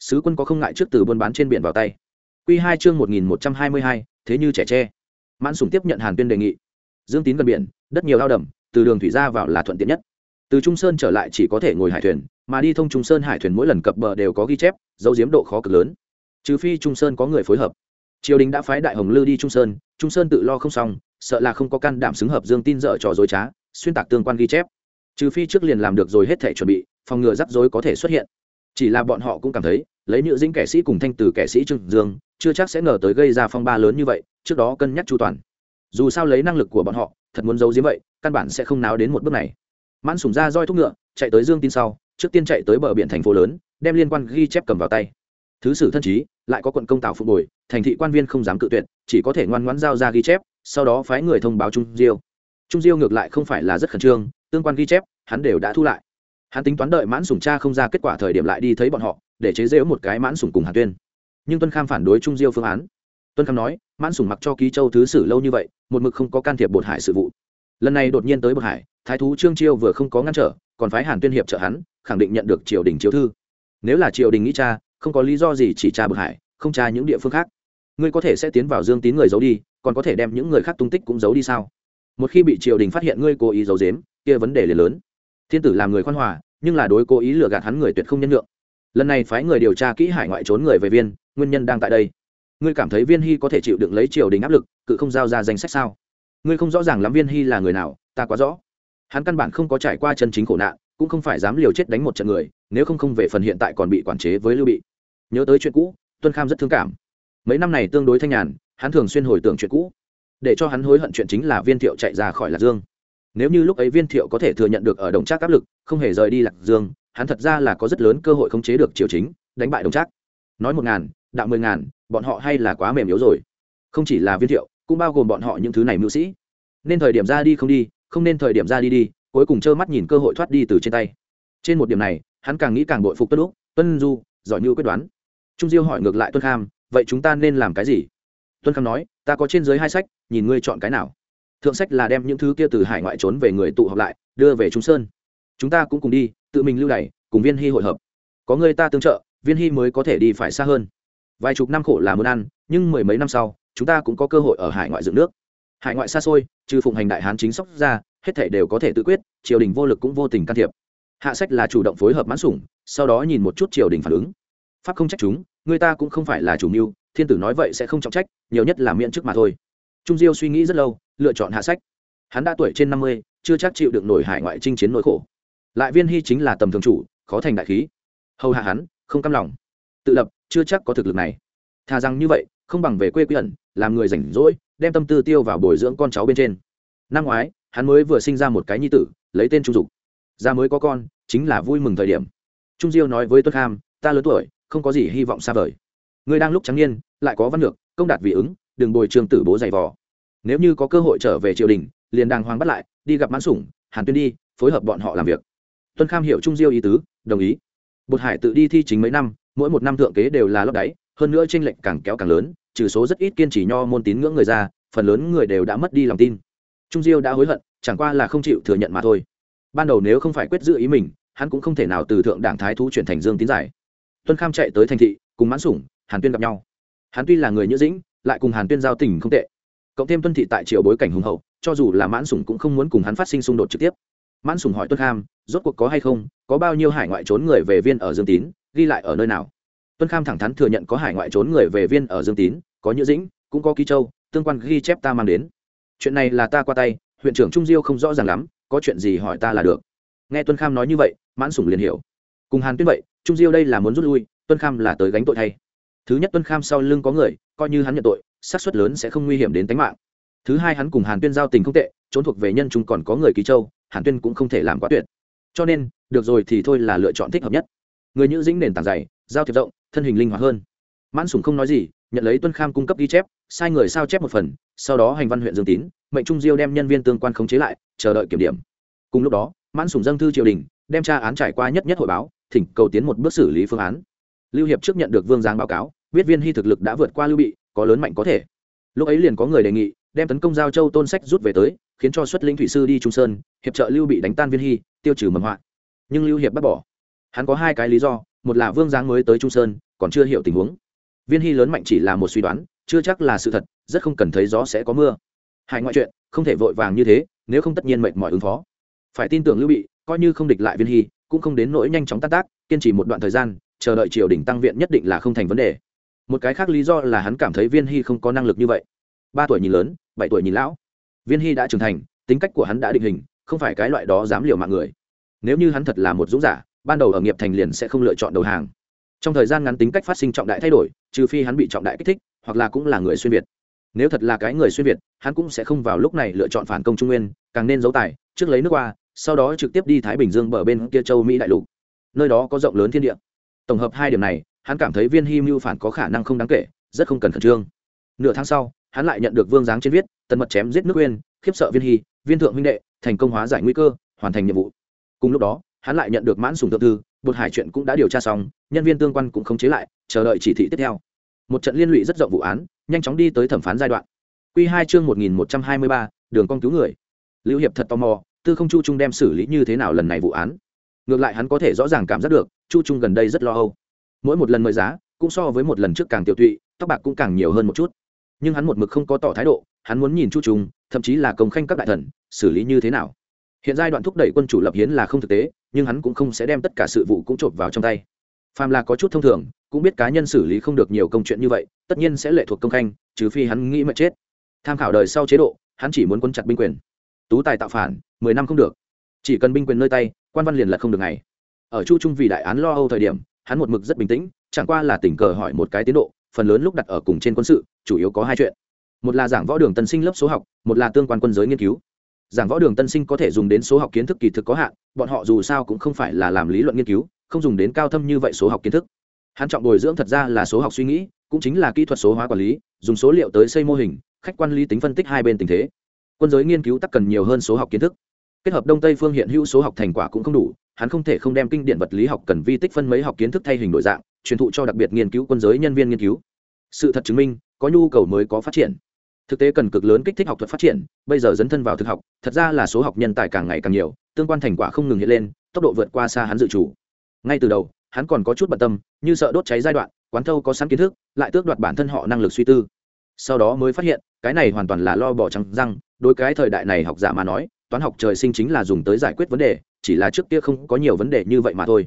Sứ quân có không ngại trước từ buôn bán trên biển vào tay. Quy hai chương một nghìn một trăm hai mươi hai, thế như trẻ tre. Mãn sủng tiếp nhận hàn tuyên đề nghị. Dương tín gần biển, đất nhiều ao đầm, từ đường thủy ra vào là thuận tiện nhất. Từ trung sơn trở lại chỉ có thể ngồi hải thuyền, mà đi thông trung sơn hải thuyền mỗi lần cập bờ đều có ghi chép, dấu giếm độ khó cực lớn. Trừ phi trung sơn có người phối hợp. Triều đình đã phái đại hồng lư đi trung sơn trung sơn tự lo không xong, sợ là không có can đảm xứng hợp dương tin dở trò dối trá, xuyên tạc tương quan ghi chép. Trừ phi trước liền làm được rồi hết thể chuẩn bị, phòng ngừa rắc rối có thể xuất hiện. Chỉ là bọn họ cũng cảm thấy, lấy nhựa dính kẻ sĩ cùng thanh từ kẻ sĩ trương dương chưa chắc sẽ ngờ tới gây ra phong ba lớn như vậy, trước đó cân nhắc chu toàn. Dù sao lấy năng lực của bọn họ, thật muốn giấu giếm vậy, căn bản sẽ không náo đến một bước này. Mãn sùng ra roi thúc ngựa, chạy tới dương tin sau, trước tiên chạy tới bờ biển thành phố lớn, đem liên quan ghi chép cầm vào tay. Thứ sử thân chí lại có quận công tào phục bồi, thành thị quan viên không dám cự tuyệt, chỉ có thể ngoan ngoãn giao ra ghi chép, sau đó phái người thông báo trung diêu. Trung diêu ngược lại không phải là rất khẩn trương, tương quan ghi chép, hắn đều đã thu lại. Hắn tính toán đợi mãn sủng cha không ra kết quả thời điểm lại đi thấy bọn họ, để chế giễu một cái mãn sủng cùng hàn tuyên nhưng tuân kham phản đối trung diêu phương án. Tuân kham nói, mãn sủng mặc cho ký châu thứ sử lâu như vậy, một mực không có can thiệp bột hải sự vụ. Lần này đột nhiên tới bột hải, thái thú trương chiêu vừa không có ngăn trở, còn phái hàn tuyên hiệp trợ hắn, khẳng định nhận được triều đình chiếu thư. Nếu là triều đình nghĩ cha không có lý do gì chỉ tra bột hải, không tra những địa phương khác. Ngươi có thể sẽ tiến vào dương tín người giấu đi, còn có thể đem những người khác tung tích cũng giấu đi sao? Một khi bị triều đình phát hiện ngươi cố ý giấu dếm kia vấn đề liền lớn. Thiên tử làm người khoan hòa, nhưng là đối cố ý lừa gạt hắn người tuyệt không nhân lượng lần này phái người điều tra kỹ hải ngoại trốn người về viên, nguyên nhân đang tại đây. Ngươi cảm thấy viên hy có thể chịu đựng lấy triều đình áp lực, cự không giao ra danh sách sao? Ngươi không rõ ràng lắm viên hy là người nào, ta quá rõ. Hắn căn bản không có trải qua chân chính khổ nạn, cũng không phải dám liều chết đánh một trận người, nếu không không về phần hiện tại còn bị quản chế với lưu bị. Nhớ tới chuyện cũ, tuân kham rất thương cảm. Mấy năm này tương đối thanh nhàn, hắn thường xuyên hồi tưởng chuyện cũ. Để cho hắn hối hận chuyện chính là viên thiệu chạy ra khỏi lạc dương. Nếu như lúc ấy viên thiệu có thể thừa nhận được ở đồng trác áp lực, không hề rời đi lạc dương hắn thật ra là có rất lớn cơ hội khống chế được triều chính, đánh bại đồng trác. Nói một ngàn, đạo mười ngàn, bọn họ hay là quá mềm yếu rồi. Không chỉ là viên thiệu, cũng bao gồm bọn họ những thứ này mưu sĩ. Nên thời điểm ra đi không đi, không nên thời điểm ra đi đi, cuối cùng trơ mắt nhìn cơ hội thoát đi từ trên tay. Trên một điểm này, hắn càng nghĩ càng bội phục tuân lúc tuân du, giỏi như quyết đoán. Trung diêu hỏi ngược lại tuân kham, vậy chúng ta nên làm cái gì? Tuân kham nói, ta có trên dưới hai sách, nhìn ngươi chọn cái nào. Thượng sách là đem những thứ kia từ hải ngoại trốn về người tụ họp lại, đưa về trung sơn chúng ta cũng cùng đi, tự mình lưu đày, cùng viên hy hội hợp. Có người ta tương trợ, viên hy mới có thể đi phải xa hơn. Vài chục năm khổ là muốn ăn, nhưng mười mấy năm sau, chúng ta cũng có cơ hội ở hải ngoại dựng nước. Hải ngoại xa xôi, trừ phụng hành đại hán chính sóc ra, hết thể đều có thể tự quyết, triều đình vô lực cũng vô tình can thiệp. Hạ sách là chủ động phối hợp mãn sủng, sau đó nhìn một chút triều đình phản ứng. Pháp không trách chúng, người ta cũng không phải là chủ mưu, thiên tử nói vậy sẽ không trọng trách, nhiều nhất là miễn chức mà thôi. Trung diêu suy nghĩ rất lâu, lựa chọn hạ sách. Hắn đã tuổi trên năm mươi, chưa chắc chịu được nổi hải ngoại chinh chiến nỗi khổ lại viên hy chính là tầm thường chủ, khó thành đại khí. Hầu hạ hắn, không căm lòng. Tự lập, chưa chắc có thực lực này. Thà rằng như vậy, không bằng về quê quy ẩn, làm người rảnh rỗi, đem tâm tư tiêu vào bồi dưỡng con cháu bên trên. Năm ngoái, hắn mới vừa sinh ra một cái nhi tử, lấy tên trung dục. Ra mới có con, chính là vui mừng thời điểm. Trung diêu nói với tuất kham, ta lớn tuổi, không có gì hy vọng xa vời. Ngươi đang lúc trắng niên, lại có văn lược, công đạt vị ứng, đừng bồi trường tử bố dày vò. Nếu như có cơ hội trở về triều đình, liền đàng hoàng bắt lại, đi gặp mãn sủng, hàn tuyên đi, phối hợp bọn họ làm việc tuân kham hiểu trung diêu ý tứ, đồng ý. Bột hải tự đi thi chính mấy năm, mỗi một năm thượng kế đều là lấp đáy, hơn nữa tranh lệch càng kéo càng lớn, trừ số rất ít kiên trì nho môn tín ngưỡng người ra, phần lớn người đều đã mất đi lòng tin. Trung diêu đã hối hận, chẳng qua là không chịu thừa nhận mà thôi. Ban đầu nếu không phải quyết giữ ý mình, hắn cũng không thể nào từ thượng đảng thái thú chuyển thành dương tín giải. Tuân kham chạy tới thành thị, cùng mãn sủng, hàn tuyên gặp nhau. Hắn tuy là người nhữ dĩnh, lại cùng hàn tuyên giao tình không tệ. Cộng thêm tuân thị tại triều bối cảnh hùng hậu, cho dù là mãn sủng cũng không muốn cùng hắn phát sinh xung đột trực tiếp. Mãn sủng hỏi tuân kham rốt cuộc có hay không, có bao nhiêu hải ngoại trốn người về viên ở dương tín, ghi lại ở nơi nào? Tuân kham thẳng thắn thừa nhận có hải ngoại trốn người về viên ở dương tín, có nhữ dĩnh, cũng có ký châu, tương quan ghi chép ta mang đến. Chuyện này là ta qua tay, huyện trưởng trung diêu không rõ ràng lắm, có chuyện gì hỏi ta là được. Nghe tuân kham nói như vậy, mãn sủng liền hiểu. Cùng hàn tuyên vậy, trung diêu đây là muốn rút lui, tuân kham là tới gánh tội thay. Thứ nhất tuân kham sau lưng có người, coi như hắn nhận tội, xác suất lớn sẽ không nguy hiểm đến tính mạng. Thứ hai hắn cùng hàn tuyên giao tình không tệ, trốn thuộc về nhân chúng còn có người ký châu, hàn tuyên cũng không thể làm quá tuyệt cho nên, được rồi thì thôi là lựa chọn thích hợp nhất. Người nhữ dĩnh nền tảng dày, giao thiệp rộng, thân hình linh hoạt hơn. Mãn Sùng không nói gì, nhận lấy tuân kham cung cấp ghi chép, sai người sao chép một phần, sau đó hành văn huyện dương tín, mệnh trung diêu đem nhân viên tương quan khống chế lại, chờ đợi kiểm điểm. Cùng lúc đó, mãn Sùng dâng thư triều đình, đem tra án trải qua nhất nhất hội báo, thỉnh cầu tiến một bước xử lý phương án. Lưu hiệp trước nhận được vương giang báo cáo biết viên hy thực lực đã vượt qua lưu bị, có lớn mạnh có thể. Lúc ấy liền có người đề nghị, đem tấn công giao châu tôn sách rút về tới khiến cho xuất lĩnh thủy sư đi trung sơn, hiệp trợ lưu bị đánh tan viên hy, tiêu trừ mầm họa. Nhưng lưu hiệp bác bỏ. Hắn có hai cái lý do, một là vương giáng mới tới trung sơn, còn chưa hiểu tình huống. Viên hy lớn mạnh chỉ là một suy đoán, chưa chắc là sự thật, rất không cần thấy gió sẽ có mưa. Hai ngoại chuyện, không thể vội vàng như thế, nếu không tất nhiên mệt mỏi ứng phó. Phải tin tưởng lưu bị, coi như không địch lại viên hy, cũng không đến nỗi nhanh chóng tác tác, kiên trì một đoạn thời gian, chờ đợi triều đình tăng viện nhất định là không thành vấn đề. Một cái khác lý do là hắn cảm thấy viên hy không có năng lực như vậy. Ba tuổi nhìn lớn, bảy tuổi nhìn lão viên hy đã trưởng thành, tính cách của hắn đã định hình, không phải cái loại đó dám liều mạng người. Nếu như hắn thật là một dũng giả, ban đầu ở nghiệp thành liền sẽ không lựa chọn đầu hàng. Trong thời gian ngắn tính cách phát sinh trọng đại thay đổi, trừ phi hắn bị trọng đại kích thích, hoặc là cũng là người xuyên việt. Nếu thật là cái người xuyên việt, hắn cũng sẽ không vào lúc này lựa chọn phản công trung nguyên, càng nên giấu tài, trước lấy nước qua, sau đó trực tiếp đi thái bình dương bờ bên kia châu mỹ đại lục. Nơi đó có rộng lớn thiên địa. Tổng hợp hai điểm này, hắn cảm thấy viên hy mưu phản có khả năng không đáng kể, rất không cần khẩn trương. Nửa tháng sau, hắn lại nhận được vương giáng trên viết tần mật chém giết nước uyên, khiếp sợ viên hy, viên thượng huynh đệ, thành công hóa giải nguy cơ, hoàn thành nhiệm vụ. Cùng lúc đó, hắn lại nhận được mãn sùng thượng thư, bột hải chuyện cũng đã điều tra xong, nhân viên tương quan cũng không chế lại, chờ đợi chỉ thị tiếp theo. Một trận liên lụy rất rộng vụ án, nhanh chóng đi tới thẩm phán giai đoạn. Q hai chương một nghìn một trăm hai mươi ba, đường con cứu người. Lưu hiệp thật tò mò, tư không chu trung đem xử lý như thế nào lần này vụ án. Ngược lại hắn có thể rõ ràng cảm giác được, chu trung gần đây rất lo âu. Mỗi một lần mời giá, cũng so với một lần trước càng tiểu tụy, tóc bạc cũng càng nhiều hơn một chút nhưng hắn một mực không có tỏ thái độ, hắn muốn nhìn chu trung, thậm chí là công khanh các đại thần, xử lý như thế nào. Hiện giai đoạn thúc đẩy quân chủ lập hiến là không thực tế, nhưng hắn cũng không sẽ đem tất cả sự vụ cũng chộp vào trong tay. Phàm là có chút thông thường, cũng biết cá nhân xử lý không được nhiều công chuyện như vậy, tất nhiên sẽ lệ thuộc công khanh, trừ phi hắn nghĩ mà chết. Tham khảo đời sau chế độ, hắn chỉ muốn quân chặt binh quyền. Tú tài tạo phản, mười năm không được. Chỉ cần binh quyền nơi tay, quan văn liền lật không được ngày. Ở chu trung vì đại án lo âu thời điểm, hắn một mực rất bình tĩnh, chẳng qua là tình cờ hỏi một cái tiến độ phần lớn lúc đặt ở cùng trên quân sự, chủ yếu có hai chuyện. Một là giảng võ đường tân sinh lớp số học, một là tương quan quân giới nghiên cứu. Giảng võ đường tân sinh có thể dùng đến số học kiến thức kỳ thực có hạn, bọn họ dù sao cũng không phải là làm lý luận nghiên cứu, không dùng đến cao thâm như vậy số học kiến thức. Hắn trọng bồi dưỡng thật ra là số học suy nghĩ, cũng chính là kỹ thuật số hóa quản lý, dùng số liệu tới xây mô hình, khách quan lý tính phân tích hai bên tình thế. Quân giới nghiên cứu tắc cần nhiều hơn số học kiến thức. Kết hợp đông tây phương hiện hữu số học thành quả cũng không đủ, hắn không thể không đem kinh điển vật lý học cần vi tích phân mấy học kiến thức thay hình đổi dạng truyền thụ cho đặc biệt nghiên cứu quân giới nhân viên nghiên cứu. Sự thật chứng minh, có nhu cầu mới có phát triển. Thực tế cần cực lớn kích thích học thuật phát triển, bây giờ dấn thân vào thực học, thật ra là số học nhân tài càng ngày càng nhiều, tương quan thành quả không ngừng hiện lên, tốc độ vượt qua xa hắn dự chủ ngay từ đầu, hắn còn có chút bận tâm, như sợ đốt cháy giai đoạn, quán thâu có sẵn kiến thức, lại tước đoạt bản thân họ năng lực suy tư. Sau đó mới phát hiện, cái này hoàn toàn là lo bỏ trắng răng, đối cái thời đại này học giả mà nói, toán học trời sinh chính là dùng tới giải quyết vấn đề, chỉ là trước kia không có nhiều vấn đề như vậy mà thôi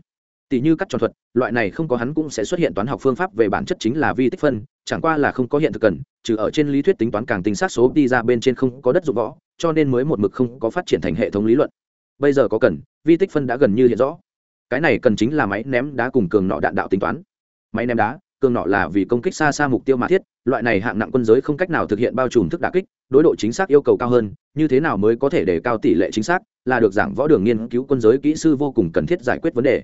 tỷ như cắt tròn thuật, loại này không có hắn cũng sẽ xuất hiện toán học phương pháp về bản chất chính là vi tích phân, chẳng qua là không có hiện thực cần, trừ ở trên lý thuyết tính toán càng tính xác số đi ra bên trên không có đất dụng võ, cho nên mới một mực không có phát triển thành hệ thống lý luận. Bây giờ có cần, vi tích phân đã gần như hiện rõ. Cái này cần chính là máy ném đá cùng cường nọ đạn đạo tính toán. Máy ném đá, cường nọ là vì công kích xa xa mục tiêu mà thiết, loại này hạng nặng quân giới không cách nào thực hiện bao trùm thức đà kích, đối độ chính xác yêu cầu cao hơn, như thế nào mới có thể để cao tỷ lệ chính xác, là được giảng võ đường nghiên cứu quân giới kỹ sư vô cùng cần thiết giải quyết vấn đề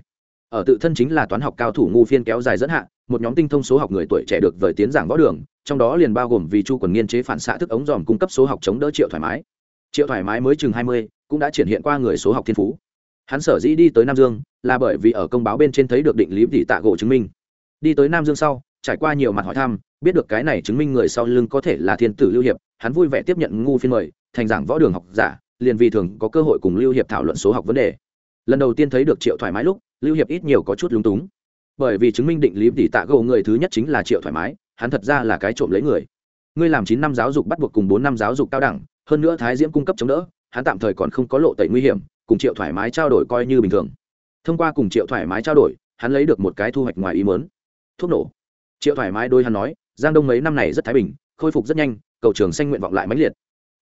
ở tự thân chính là toán học cao thủ ngu phiên kéo dài dẫn hạ, một nhóm tinh thông số học người tuổi trẻ được vời tiến giảng võ đường, trong đó liền bao gồm vì chu quần nghiên chế phản xạ thức ống dòm cung cấp số học chống đỡ triệu thoải mái. Triệu thoải mái mới chừng hai mươi, cũng đã triển hiện qua người số học thiên phú. Hắn sở dĩ đi tới nam dương, là bởi vì ở công báo bên trên thấy được định lý tỷ tạ gỗ chứng minh. Đi tới nam dương sau, trải qua nhiều mặt hỏi thăm, biết được cái này chứng minh người sau lưng có thể là thiên tử lưu hiệp, hắn vui vẻ tiếp nhận ngu phiên mời, thành giảng võ đường học giả, liền vì thường có cơ hội cùng lưu hiệp thảo luận số học vấn đề. Lần đầu tiên thấy được triệu thoải mái lúc lưu hiệp ít nhiều có chút lúng túng. Bởi vì chứng minh định lý tỷ tạ gỗ người thứ nhất chính là triệu thoải mái, hắn thật ra là cái trộm lấy người. Ngươi làm chín năm giáo dục bắt buộc cùng bốn năm giáo dục cao đẳng, hơn nữa thái diễm cung cấp chống đỡ, hắn tạm thời còn không có lộ tẩy nguy hiểm, cùng triệu thoải mái trao đổi coi như bình thường. Thông qua cùng triệu thoải mái trao đổi, hắn lấy được một cái thu hoạch ngoài ý mớn thuốc nổ. Triệu thoải mái đôi hắn nói, giang đông mấy năm này rất thái bình, khôi phục rất nhanh, cầu trường xanh nguyện vọng lại mãnh liệt.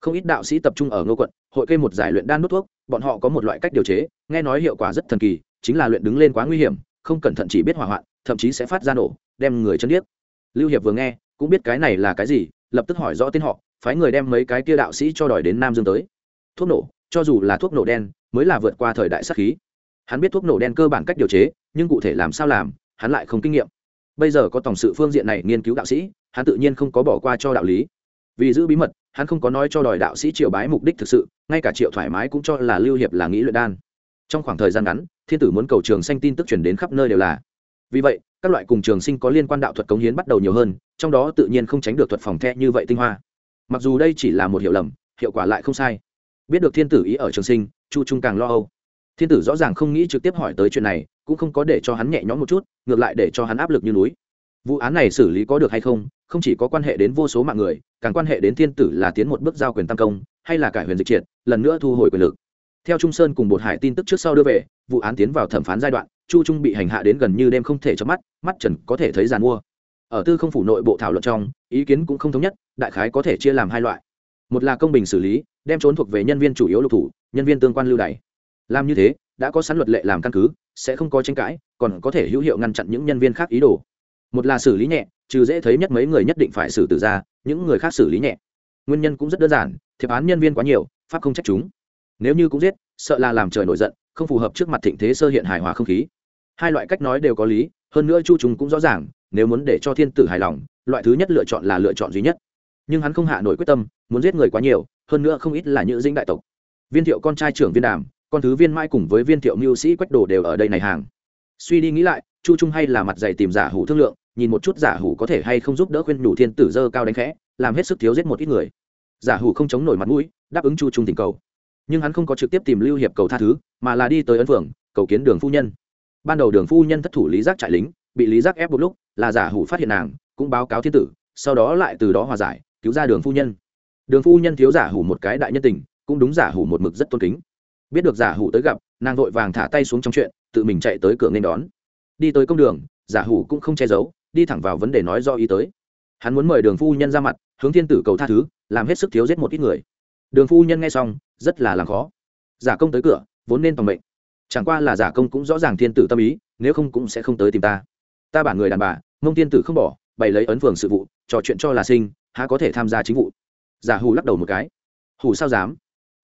Không ít đạo sĩ tập trung ở ngô quận, hội kê một giải luyện đan nút thuốc, bọn họ có một loại cách điều chế, nghe nói hiệu quả rất thần kỳ chính là luyện đứng lên quá nguy hiểm, không cẩn thận chỉ biết hỏa hoạn, thậm chí sẽ phát ra nổ, đem người chân điếc. Lưu hiệp vừa nghe, cũng biết cái này là cái gì, lập tức hỏi rõ tên họ, phái người đem mấy cái kia đạo sĩ cho đòi đến nam dương tới. Thuốc nổ, cho dù là thuốc nổ đen, mới là vượt qua thời đại sắc khí. Hắn biết thuốc nổ đen cơ bản cách điều chế, nhưng cụ thể làm sao làm, hắn lại không kinh nghiệm. Bây giờ có tổng sự phương diện này nghiên cứu đạo sĩ, hắn tự nhiên không có bỏ qua cho đạo lý. Vì giữ bí mật, hắn không có nói cho đòi đạo sĩ triệu bái mục đích thực sự, ngay cả triệu thoải mái cũng cho là lưu hiệp là nghĩ luyện đan. Trong khoảng thời gian ngắn thiên tử muốn cầu trường sinh tin tức truyền đến khắp nơi đều là. Vì vậy, các loại cùng trường sinh có liên quan đạo thuật cống hiến bắt đầu nhiều hơn, trong đó tự nhiên không tránh được thuật phòng the như vậy tinh hoa. Mặc dù đây chỉ là một hiểu lầm, hiệu quả lại không sai. Biết được thiên tử ý ở trường sinh, chu trung càng lo âu. Thiên tử rõ ràng không nghĩ trực tiếp hỏi tới chuyện này, cũng không có để cho hắn nhẹ nhõm một chút, ngược lại để cho hắn áp lực như núi. Vụ án này xử lý có được hay không không chỉ có quan hệ đến vô số mạng người, càng quan hệ đến thiên tử là tiến một bước giao quyền tam công, hay là cải huyền dịch triệt, lần nữa thu hồi quyền lực theo trung sơn cùng bột hải tin tức trước sau đưa về, vụ án tiến vào thẩm phán giai đoạn, chu trung bị hành hạ đến gần như đêm không thể chớp mắt mắt trần có thể thấy giàn mua. Ở tư không phủ nội bộ thảo luận trong, ý kiến cũng không thống nhất, đại khái có thể chia làm hai loại. Một là công bình xử lý, đem trốn thuộc về nhân viên chủ yếu lục thủ, nhân viên tương quan lưu đày. Làm như thế, đã có sẵn luật lệ làm căn cứ, sẽ không có tranh cãi, còn có thể hữu hiệu ngăn chặn những nhân viên khác ý đồ. Một là xử lý nhẹ, trừ dễ thấy nhất mấy người nhất định phải xử tử ra, những người khác xử lý nhẹ. Nguyên nhân cũng rất đơn giản, thiệp án nhân viên quá nhiều, pháp không trách chúng nếu như cũng giết, sợ là làm trời nổi giận, không phù hợp trước mặt thịnh thế sơ hiện hài hòa không khí. Hai loại cách nói đều có lý, hơn nữa chu chúng cũng rõ ràng, nếu muốn để cho thiên tử hài lòng, loại thứ nhất lựa chọn là lựa chọn duy nhất. Nhưng hắn không hạ nổi quyết tâm, muốn giết người quá nhiều, hơn nữa không ít là những dĩnh đại tộc. Viên thiệu con trai trưởng viên đàm, con thứ viên mai cùng với viên thiệu mưu sĩ quách đồ đều ở đây này hàng. Suy đi nghĩ lại, chu trung hay là mặt dày tìm giả hủ thương lượng, nhìn một chút giả hủ có thể hay không giúp đỡ khuyên nhủ thiên tử dơ cao đánh khẽ, làm hết sức thiếu giết một ít người. Giả hủ không chống nổi mặt mũi, đáp ứng chu trung tình cầu nhưng hắn không có trực tiếp tìm lưu hiệp cầu tha thứ, mà là đi tới ấn phượng, cầu kiến đường phu nhân. Ban đầu đường phu nhân thất thủ lý giác trại lính, bị lý giác ép một lúc, là giả hủ phát hiện nàng, cũng báo cáo thiên tử, sau đó lại từ đó hòa giải, cứu ra đường phu nhân. Đường phu nhân thiếu giả hủ một cái đại nhân tình, cũng đúng giả hủ một mực rất tôn kính. Biết được giả hủ tới gặp, nàng vội vàng thả tay xuống trong chuyện, tự mình chạy tới cửa nên đón. Đi tới công đường, giả hủ cũng không che giấu, đi thẳng vào vấn đề nói do ý tới. Hắn muốn mời đường phu nhân ra mặt, hướng thiên tử cầu tha thứ, làm hết sức thiếu giết một ít người đường phu nhân nghe xong, rất là làm khó. Giả công tới cửa, vốn nên phòng mệnh. Chẳng qua là giả công cũng rõ ràng thiên tử tâm ý, nếu không cũng sẽ không tới tìm ta. Ta bản người đàn bà, mông thiên tử không bỏ, bày lấy ấn phường sự vụ, trò chuyện cho là sinh, há có thể tham gia chính vụ. Giả hù lắc đầu một cái. Hù sao dám?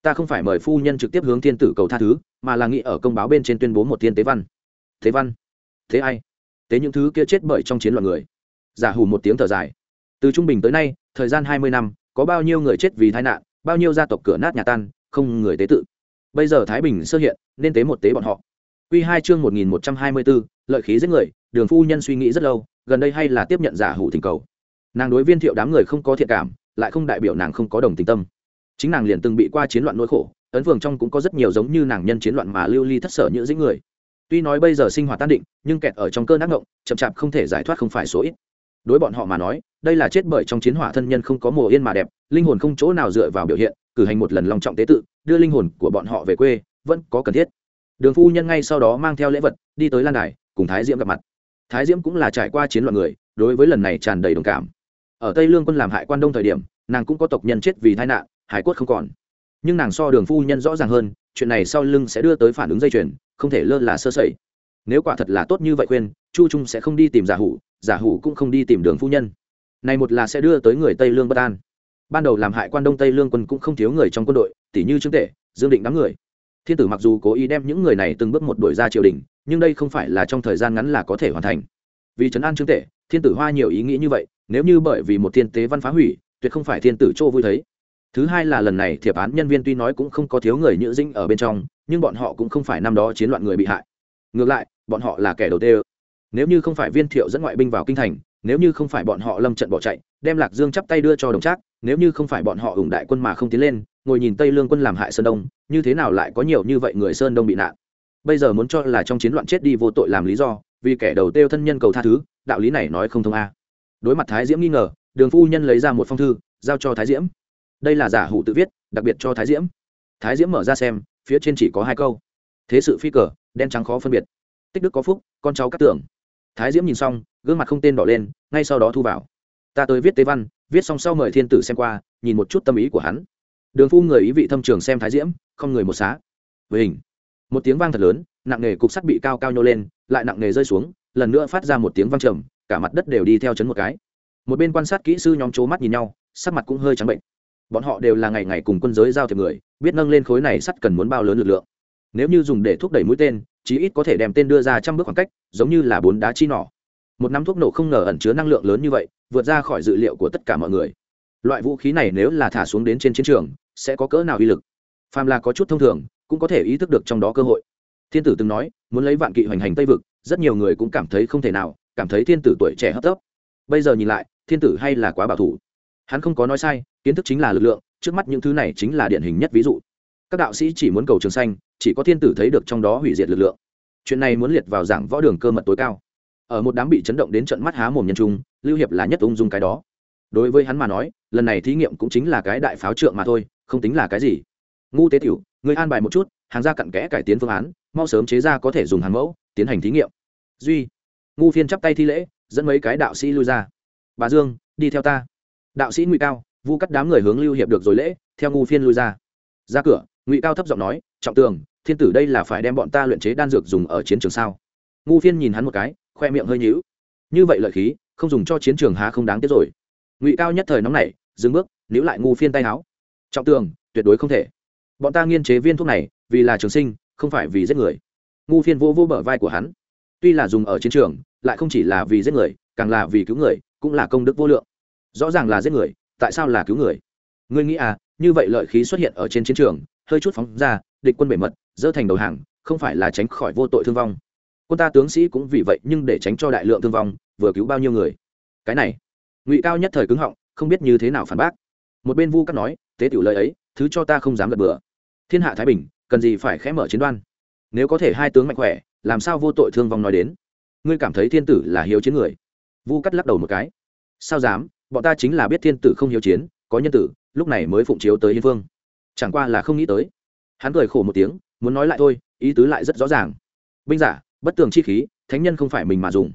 Ta không phải mời phu nhân trực tiếp hướng thiên tử cầu tha thứ, mà là nghĩ ở công báo bên trên tuyên bố một thiên tế văn. Thế văn? Thế ai? Tế những thứ kia chết bởi trong chiến loạn người. Giả hù một tiếng thở dài. Từ trung bình tới nay, thời gian hai mươi năm, có bao nhiêu người chết vì tai nạn bao nhiêu gia tộc cửa nát nhà tan, không người tế tự. Bây giờ thái bình sơ hiện, nên tế một tế bọn họ. Quy hai chương một nghìn một trăm hai mươi bốn lợi khí giết người, đường phu nhân suy nghĩ rất lâu, gần đây hay là tiếp nhận giả hủ thỉnh cầu. Nàng đối viên thiệu đám người không có thiện cảm, lại không đại biểu nàng không có đồng tình tâm. Chính nàng liền từng bị qua chiến loạn nỗi khổ, ấn phường trong cũng có rất nhiều giống như nàng nhân chiến loạn mà lưu ly thất sở nhữ dĩnh người. Tuy nói bây giờ sinh hoạt tan định, nhưng kẹt ở trong cơn ác ngộng, chậm chạp không thể giải thoát không phải số ít. Đối bọn họ mà nói, đây là chết bởi trong chiến hỏa thân nhân không có mùa yên mà đẹp linh hồn không chỗ nào dựa vào biểu hiện, cử hành một lần long trọng tế tự, đưa linh hồn của bọn họ về quê, vẫn có cần thiết. Đường phu nhân ngay sau đó mang theo lễ vật, đi tới lan đài, cùng thái diễm gặp mặt. Thái diễm cũng là trải qua chiến loạn người, đối với lần này tràn đầy đồng cảm. Ở tây lương quân làm hại quan đông thời điểm, nàng cũng có tộc nhân chết vì tai nạn, hải quất không còn. Nhưng nàng so đường phu nhân rõ ràng hơn, chuyện này sau lưng sẽ đưa tới phản ứng dây chuyền, không thể lơ là sơ sẩy. Nếu quả thật là tốt như vậy khuyên, chu trung sẽ không đi tìm giả hủ giả hủ cũng không đi tìm đường phu nhân. Này một là sẽ đưa tới người tây lương bất an ban đầu làm hại quan đông tây lương quân cũng không thiếu người trong quân đội tỷ như trương tể, dương định đám người. Thiên tử mặc dù cố ý đem những người này từng bước một đổi ra triều đình, nhưng đây không phải là trong thời gian ngắn là có thể hoàn thành. Vì trấn an trương tể, thiên tử hoa nhiều ý nghĩ như vậy, nếu như bởi vì một thiên tế văn phá hủy, tuyệt không phải thiên tử chỗ vui thấy. Thứ hai là lần này thiệp án nhân viên tuy nói cũng không có thiếu người nhữ dinh ở bên trong, nhưng bọn họ cũng không phải năm đó chiến loạn người bị hại. Ngược lại, bọn họ là kẻ đầu tê. nếu như không phải viên thiệu dẫn ngoại binh vào kinh thành, nếu như không phải bọn họ lâm trận bỏ chạy, đem lạc dương chắp tay đưa cho đồng trác nếu như không phải bọn họ ủng đại quân mà không tiến lên, ngồi nhìn tây lương quân làm hại sơn đông, như thế nào lại có nhiều như vậy người sơn đông bị nạn? Bây giờ muốn cho là trong chiến loạn chết đi vô tội làm lý do, vì kẻ đầu tiêu thân nhân cầu tha thứ, đạo lý này nói không thông a. Đối mặt thái diễm nghi ngờ, đường phu nhân lấy ra một phong thư, giao cho thái diễm. Đây là giả hủ tự viết, đặc biệt cho thái diễm. Thái diễm mở ra xem, phía trên chỉ có hai câu. Thế sự phi cờ, đen trắng khó phân biệt. Tích đức có phúc, con cháu cắt tưởng thái diễm nhìn xong, gương mặt không tên đỏ lên, ngay sau đó thu vào ta tới viết tế văn, viết xong sau mời thiên tử xem qua, nhìn một chút tâm ý của hắn. Đường phu người ý vị thâm trường xem thái diễm, không người một xá. Với hình một tiếng vang thật lớn, nặng nề cục sắt bị cao cao nhô lên, lại nặng nề rơi xuống, lần nữa phát ra một tiếng vang trầm, cả mặt đất đều đi theo chấn một cái. Một bên quan sát kỹ sư nhóm trố mắt nhìn nhau, sắc mặt cũng hơi trắng bệnh. Bọn họ đều là ngày ngày cùng quân giới giao thiệp người, biết nâng lên khối này sắt cần muốn bao lớn lực lượng. Nếu như dùng để thúc đẩy mũi tên, chí ít có thể đem tên đưa ra trăm bước khoảng cách, giống như là bốn đá chi nỏ một nắm thuốc nổ không ngờ ẩn chứa năng lượng lớn như vậy, vượt ra khỏi dự liệu của tất cả mọi người. Loại vũ khí này nếu là thả xuống đến trên chiến trường, sẽ có cỡ nào uy lực? Phàm là có chút thông thường, cũng có thể ý thức được trong đó cơ hội. Thiên tử từng nói, muốn lấy vạn kỵ hoành hành tây vực, rất nhiều người cũng cảm thấy không thể nào, cảm thấy thiên tử tuổi trẻ hấp tấp. Bây giờ nhìn lại, thiên tử hay là quá bảo thủ. Hắn không có nói sai, kiến thức chính là lực lượng, trước mắt những thứ này chính là điển hình nhất ví dụ. Các đạo sĩ chỉ muốn cầu trường xanh chỉ có thiên tử thấy được trong đó hủy diệt lực lượng. Chuyện này muốn liệt vào giảng võ đường cơ mật tối cao ở một đám bị chấn động đến trận mắt há mồm nhân trung, lưu hiệp là nhất ung dung cái đó. Đối với hắn mà nói, lần này thí nghiệm cũng chính là cái đại pháo trượng mà thôi, không tính là cái gì. Ngu tế tiểu, người an bài một chút, hàng ra cặn kẽ cải tiến phương án, mau sớm chế ra có thể dùng hàng mẫu, tiến hành thí nghiệm. Duy, ngu phiên chắp tay thi lễ, dẫn mấy cái đạo sĩ lui ra. Bà dương, đi theo ta. Đạo sĩ ngụy cao, vu cắt đám người hướng lưu hiệp được rồi lễ, theo ngu phiên lui ra. Ra cửa, ngụy cao thấp giọng nói, trọng tường, thiên tử đây là phải đem bọn ta luyện chế đan dược dùng ở chiến trường sao? Ngu phiên nhìn hắn một cái khoe miệng hơi nhíu. Như vậy lợi khí, không dùng cho chiến trường há không đáng tiếc rồi. Ngụy cao nhất thời nóng nảy, dừng bước, níu lại ngu phiên tay áo. Trọng tường, tuyệt đối không thể. Bọn ta nghiên chế viên thuốc này, vì là trường sinh, không phải vì giết người. Ngu phiên vô vô bờ vai của hắn. Tuy là dùng ở chiến trường, lại không chỉ là vì giết người, càng là vì cứu người, cũng là công đức vô lượng. Rõ ràng là giết người, tại sao là cứu người? Ngươi nghĩ à như vậy lợi khí xuất hiện ở trên chiến trường, hơi chút phóng ra, địch quân bể mật dỡ thành đầu hàng, không phải là tránh khỏi vô tội thương vong quân ta tướng sĩ cũng vì vậy nhưng để tránh cho đại lượng thương vong, vừa cứu bao nhiêu người? Cái này, ngụy cao nhất thời cứng họng, không biết như thế nào phản bác. Một bên vu cắt nói, tế tiểu lời ấy, thứ cho ta không dám gật bừa. Thiên hạ thái bình, cần gì phải khẽ mở chiến đoan? Nếu có thể hai tướng mạnh khỏe, làm sao vô tội thương vong nói đến? Ngươi cảm thấy thiên tử là hiếu chiến người? Vu cắt lắc đầu một cái. Sao dám? Bọn ta chính là biết thiên tử không hiếu chiến, có nhân tử, lúc này mới phụng chiếu tới hiến vương. Chẳng qua là không nghĩ tới. Hắn cười khổ một tiếng, muốn nói lại thôi, ý tứ lại rất rõ ràng. Binh giả bất tường chi khí, thánh nhân không phải mình mà dùng.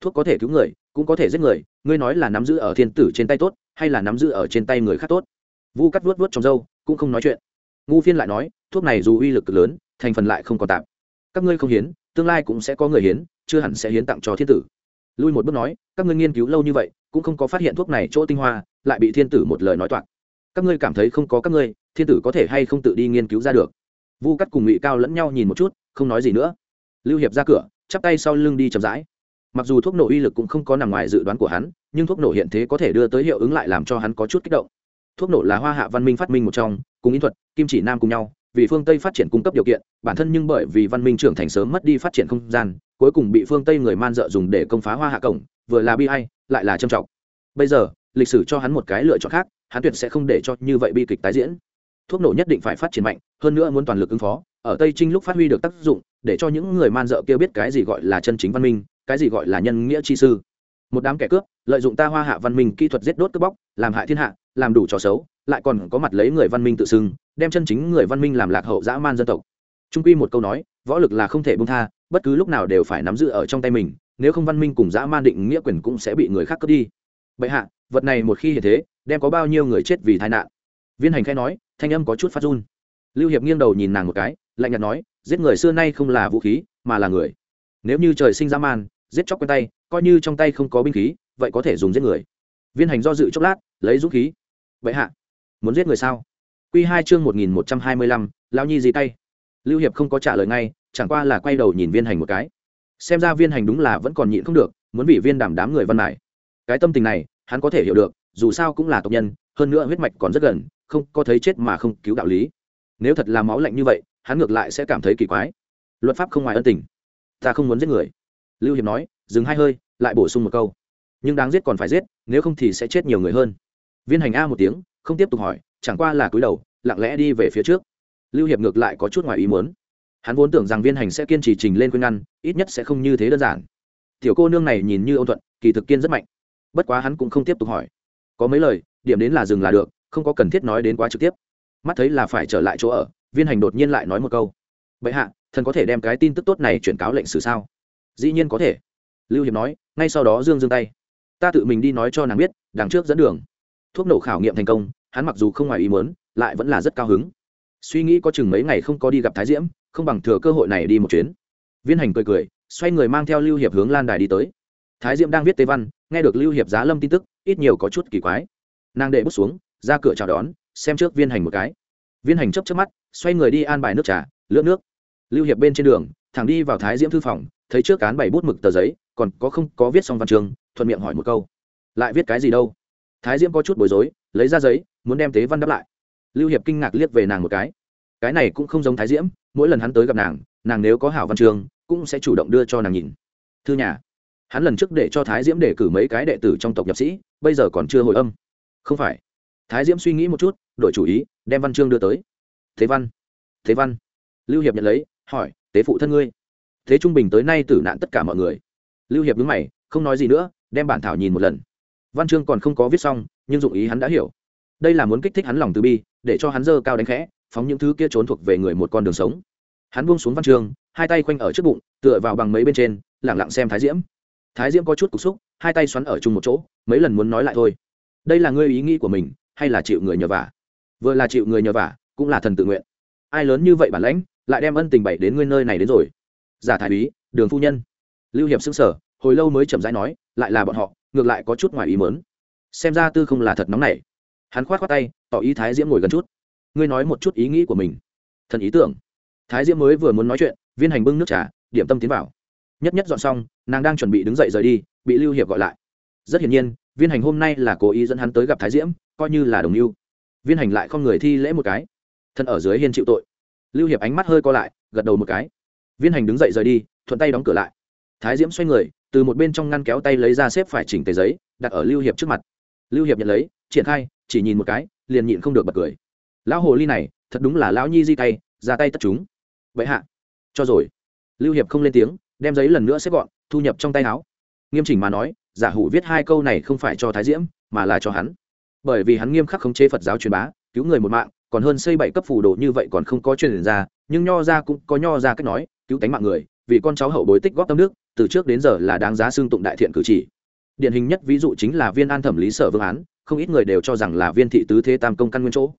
Thuốc có thể cứu người, cũng có thể giết người, ngươi nói là nắm giữ ở thiên tử trên tay tốt, hay là nắm giữ ở trên tay người khác tốt? Vu cắt vuốt vuốt trong dâu cũng không nói chuyện. Ngu phiên lại nói, thuốc này dù uy lực lớn, thành phần lại không còn tạm. Các ngươi không hiến, tương lai cũng sẽ có người hiến, chưa hẳn sẽ hiến tặng cho thiên tử. Lui một bước nói, các ngươi nghiên cứu lâu như vậy, cũng không có phát hiện thuốc này chỗ tinh hoa, lại bị thiên tử một lời nói toạc. Các ngươi cảm thấy không có các ngươi, thiên tử có thể hay không tự đi nghiên cứu ra được? Vu cắt cùng ngụy cao lẫn nhau nhìn một chút, không nói gì nữa lưu hiệp ra cửa, chắp tay sau lưng đi chậm rãi. Mặc dù thuốc nổ uy lực cũng không có nằm ngoài dự đoán của hắn, nhưng thuốc nổ hiện thế có thể đưa tới hiệu ứng lại làm cho hắn có chút kích động. Thuốc nổ là hoa hạ văn minh phát minh một trong, cùng ý thuật, kim chỉ nam cùng nhau, vì phương tây phát triển cung cấp điều kiện, bản thân nhưng bởi vì văn minh trưởng thành sớm mất đi phát triển không gian, cuối cùng bị phương tây người man dợ dùng để công phá hoa hạ cổng, vừa là bi hay lại là trầm trọng. Bây giờ, lịch sử cho hắn một cái lựa chọn khác, hắn tuyệt sẽ không để cho như vậy bi kịch tái diễn. Thuốc nổ nhất định phải phát triển mạnh, hơn nữa muốn toàn lực ứng phó ở tây trinh lúc phát huy được tác dụng, để cho những người man dợ kia biết cái gì gọi là chân chính văn minh, cái gì gọi là nhân nghĩa chi sư. Một đám kẻ cướp, lợi dụng ta hoa hạ văn minh kỹ thuật giết đốt cướp bóc, làm hại thiên hạ, làm đủ trò xấu, lại còn có mặt lấy người văn minh tự xưng, đem chân chính người văn minh làm lạc hậu dã man dân tộc. Trung quy một câu nói, võ lực là không thể bung tha, bất cứ lúc nào đều phải nắm giữ ở trong tay mình, nếu không văn minh cùng dã man định nghĩa quyền cũng sẽ bị người khác cướp đi. Bệ hạ, vật này một khi hiện thế, đem có bao nhiêu người chết vì tai nạn? Viên hành khai nói, thanh âm có chút phát run. Lưu hiệp nghiêng đầu nhìn nàng một cái lạnh nhạt nói, giết người xưa nay không là vũ khí, mà là người. Nếu như trời sinh ra man, giết chóc quen tay, coi như trong tay không có binh khí, vậy có thể dùng giết người. Viên hành do dự chốc lát, lấy dũng khí. Vậy hạ, muốn giết người sao? Q hai chương một nghìn một trăm hai mươi lăm lao nhi gì tay? Lưu hiệp không có trả lời ngay, chẳng qua là quay đầu nhìn viên hành một cái. Xem ra viên hành đúng là vẫn còn nhịn không được, muốn bị viên đảm đám người văn mải cái tâm tình này, hắn có thể hiểu được, dù sao cũng là tộc nhân, hơn nữa huyết mạch còn rất gần, không có thấy chết mà không cứu đạo lý. Nếu thật là máu lạnh như vậy hắn ngược lại sẽ cảm thấy kỳ quái. Luật pháp không ngoài ân tình. Ta không muốn giết người. Lưu hiệp nói, dừng hai hơi, lại bổ sung một câu. Nhưng đáng giết còn phải giết, nếu không thì sẽ chết nhiều người hơn. Viên hành a một tiếng, không tiếp tục hỏi, chẳng qua là cúi đầu, lặng lẽ đi về phía trước. Lưu hiệp ngược lại có chút ngoài ý muốn. Hắn vốn tưởng rằng viên hành sẽ kiên trì trình lên khuyên ngăn, ít nhất sẽ không như thế đơn giản. Tiểu cô nương này nhìn như ôn thuận, kỳ thực kiên rất mạnh. Bất quá hắn cũng không tiếp tục hỏi. Có mấy lời, điểm đến là dừng là được, không có cần thiết nói đến quá trực tiếp. Mắt thấy là phải trở lại chỗ ở viên hành đột nhiên lại nói một câu. Vậy hạ, thần có thể đem cái tin tức tốt này chuyển cáo lệnh xử sao? Dĩ nhiên có thể. Lưu hiệp nói, ngay sau đó dương dương tay. Ta tự mình đi nói cho nàng biết, đằng trước dẫn đường. Thuốc nổ khảo nghiệm thành công, hắn mặc dù không ngoài ý muốn, lại vẫn là rất cao hứng. Suy nghĩ có chừng mấy ngày không có đi gặp thái diễm, không bằng thừa cơ hội này đi một chuyến. Viên hành cười cười, xoay người mang theo lưu hiệp hướng lan đài đi tới. Thái diễm đang viết tế văn, nghe được lưu hiệp giá lâm tin tức, ít nhiều có chút kỳ quái. Nàng đệ bút xuống, ra cửa chào đón, xem trước viên hành một cái viên hành chấp chấp mắt, xoay người đi an bài nước trà, lướt nước. Lưu hiệp bên trên đường, thẳng đi vào thái diễm thư phòng, thấy trước cán bảy bút mực tờ giấy, còn có không có viết xong văn trường thuận miệng hỏi một câu. Lại viết cái gì đâu? Thái diễm có chút bối rối, lấy ra giấy, muốn đem tế văn đáp lại. Lưu hiệp kinh ngạc liếc về nàng một cái. Cái cái này cũng không giống thái diễm, mỗi lần hắn tới gặp nàng nàng nếu có hảo văn trường cũng sẽ chủ động đưa cho nàng nhìn. Thư nhà. Hắn lần trước để cho thái diễm để cử mấy cái đệ tử trong tộc nhập sĩ, bây giờ còn chưa hồi âm. Không phải thái diễm suy nghĩ một chút, đổi chủ ý, đem văn chương đưa tới. Thế văn thế văn. Lưu hiệp nhận lấy, hỏi, tế phụ thân ngươi? Thế trung bình tới nay tử nạn tất cả mọi người. Lưu hiệp đứng mày, không nói gì nữa, đem bản thảo nhìn một lần. Văn chương còn không có viết xong, nhưng dụng ý hắn đã hiểu. Đây là muốn kích thích hắn lòng từ bi, để cho hắn dơ cao đánh khẽ, phóng những thứ kia trốn thuộc về người một con đường sống. Hắn buông xuống văn chương, hai tay khoanh ở trước bụng, tựa vào bằng mấy bên trên lẳng lặng xem thái diễm. Thái diễm có chút cục xúc, hai tay xoắn ở chung một chỗ, mấy lần muốn nói lại thôi. Đây là ngươi ý nghĩ của mình hay là chịu người nhờ vả? Vừa là chịu người nhờ vả, cũng là thần tự nguyện. Ai lớn như vậy bản lãnh, lại đem ân tình bày đến ngươi nơi này đến rồi? Giả thái úy, đường phu nhân. Lưu hiệp xưng sở hồi lâu mới chậm rãi nói, lại là bọn họ, ngược lại có chút ngoài ý mớn xem ra tư không là thật nóng này hắn khoát khoát tay, tỏ ý thái diễm ngồi gần chút. Ngươi nói một chút ý nghĩ của mình. Thần ý tưởng. Thái diễm mới vừa muốn nói chuyện, viên hành bưng nước trà, điểm tâm tiến vào. Nhất nhất dọn xong, nàng đang chuẩn bị đứng dậy rời đi, bị lưu hiệp gọi lại. Rất hiển nhiên viên hành hôm nay là cố ý dẫn hắn tới gặp thái diễm, coi như là đồng mưu. Viên hành lại không người thi lễ một cái. Thân ở dưới hiên chịu tội. Lưu hiệp ánh mắt hơi co lại, gật đầu một cái. Viên hành đứng dậy rời đi, thuận tay đóng cửa lại. Thái diễm xoay người, từ một bên trong ngăn kéo tay lấy ra xếp phải chỉnh tờ giấy, đặt ở lưu hiệp trước mặt. Lưu hiệp nhận lấy, triển khai, chỉ nhìn một cái, liền nhịn không được bật cười. Lão hồ ly này, thật đúng là lão nhi di tay, ra tay tất chúng. Vậy hạ, cho rồi. Lưu hiệp không lên tiếng, đem giấy lần nữa xếp gọn, thu nhập trong tay áo. Nghiêm chỉnh mà nói giả hủ viết hai câu này không phải cho thái diễm, mà là cho hắn. Bởi vì hắn nghiêm khắc khống chế phật giáo truyền bá, cứu người một mạng, còn hơn xây bảy cấp phù đồ như vậy còn không có truyền ra, nhưng nho ra cũng có nho ra cách nói, cứu tánh mạng người, vì con cháu hậu bối tích góp tâm nước từ trước đến giờ là đáng giá xương tụng đại thiện cử chỉ. Điển hình nhất ví dụ chính là viên an thẩm lý sở vương án, không ít người đều cho rằng là viên thị tứ thế tam công căn nguyên chỗ.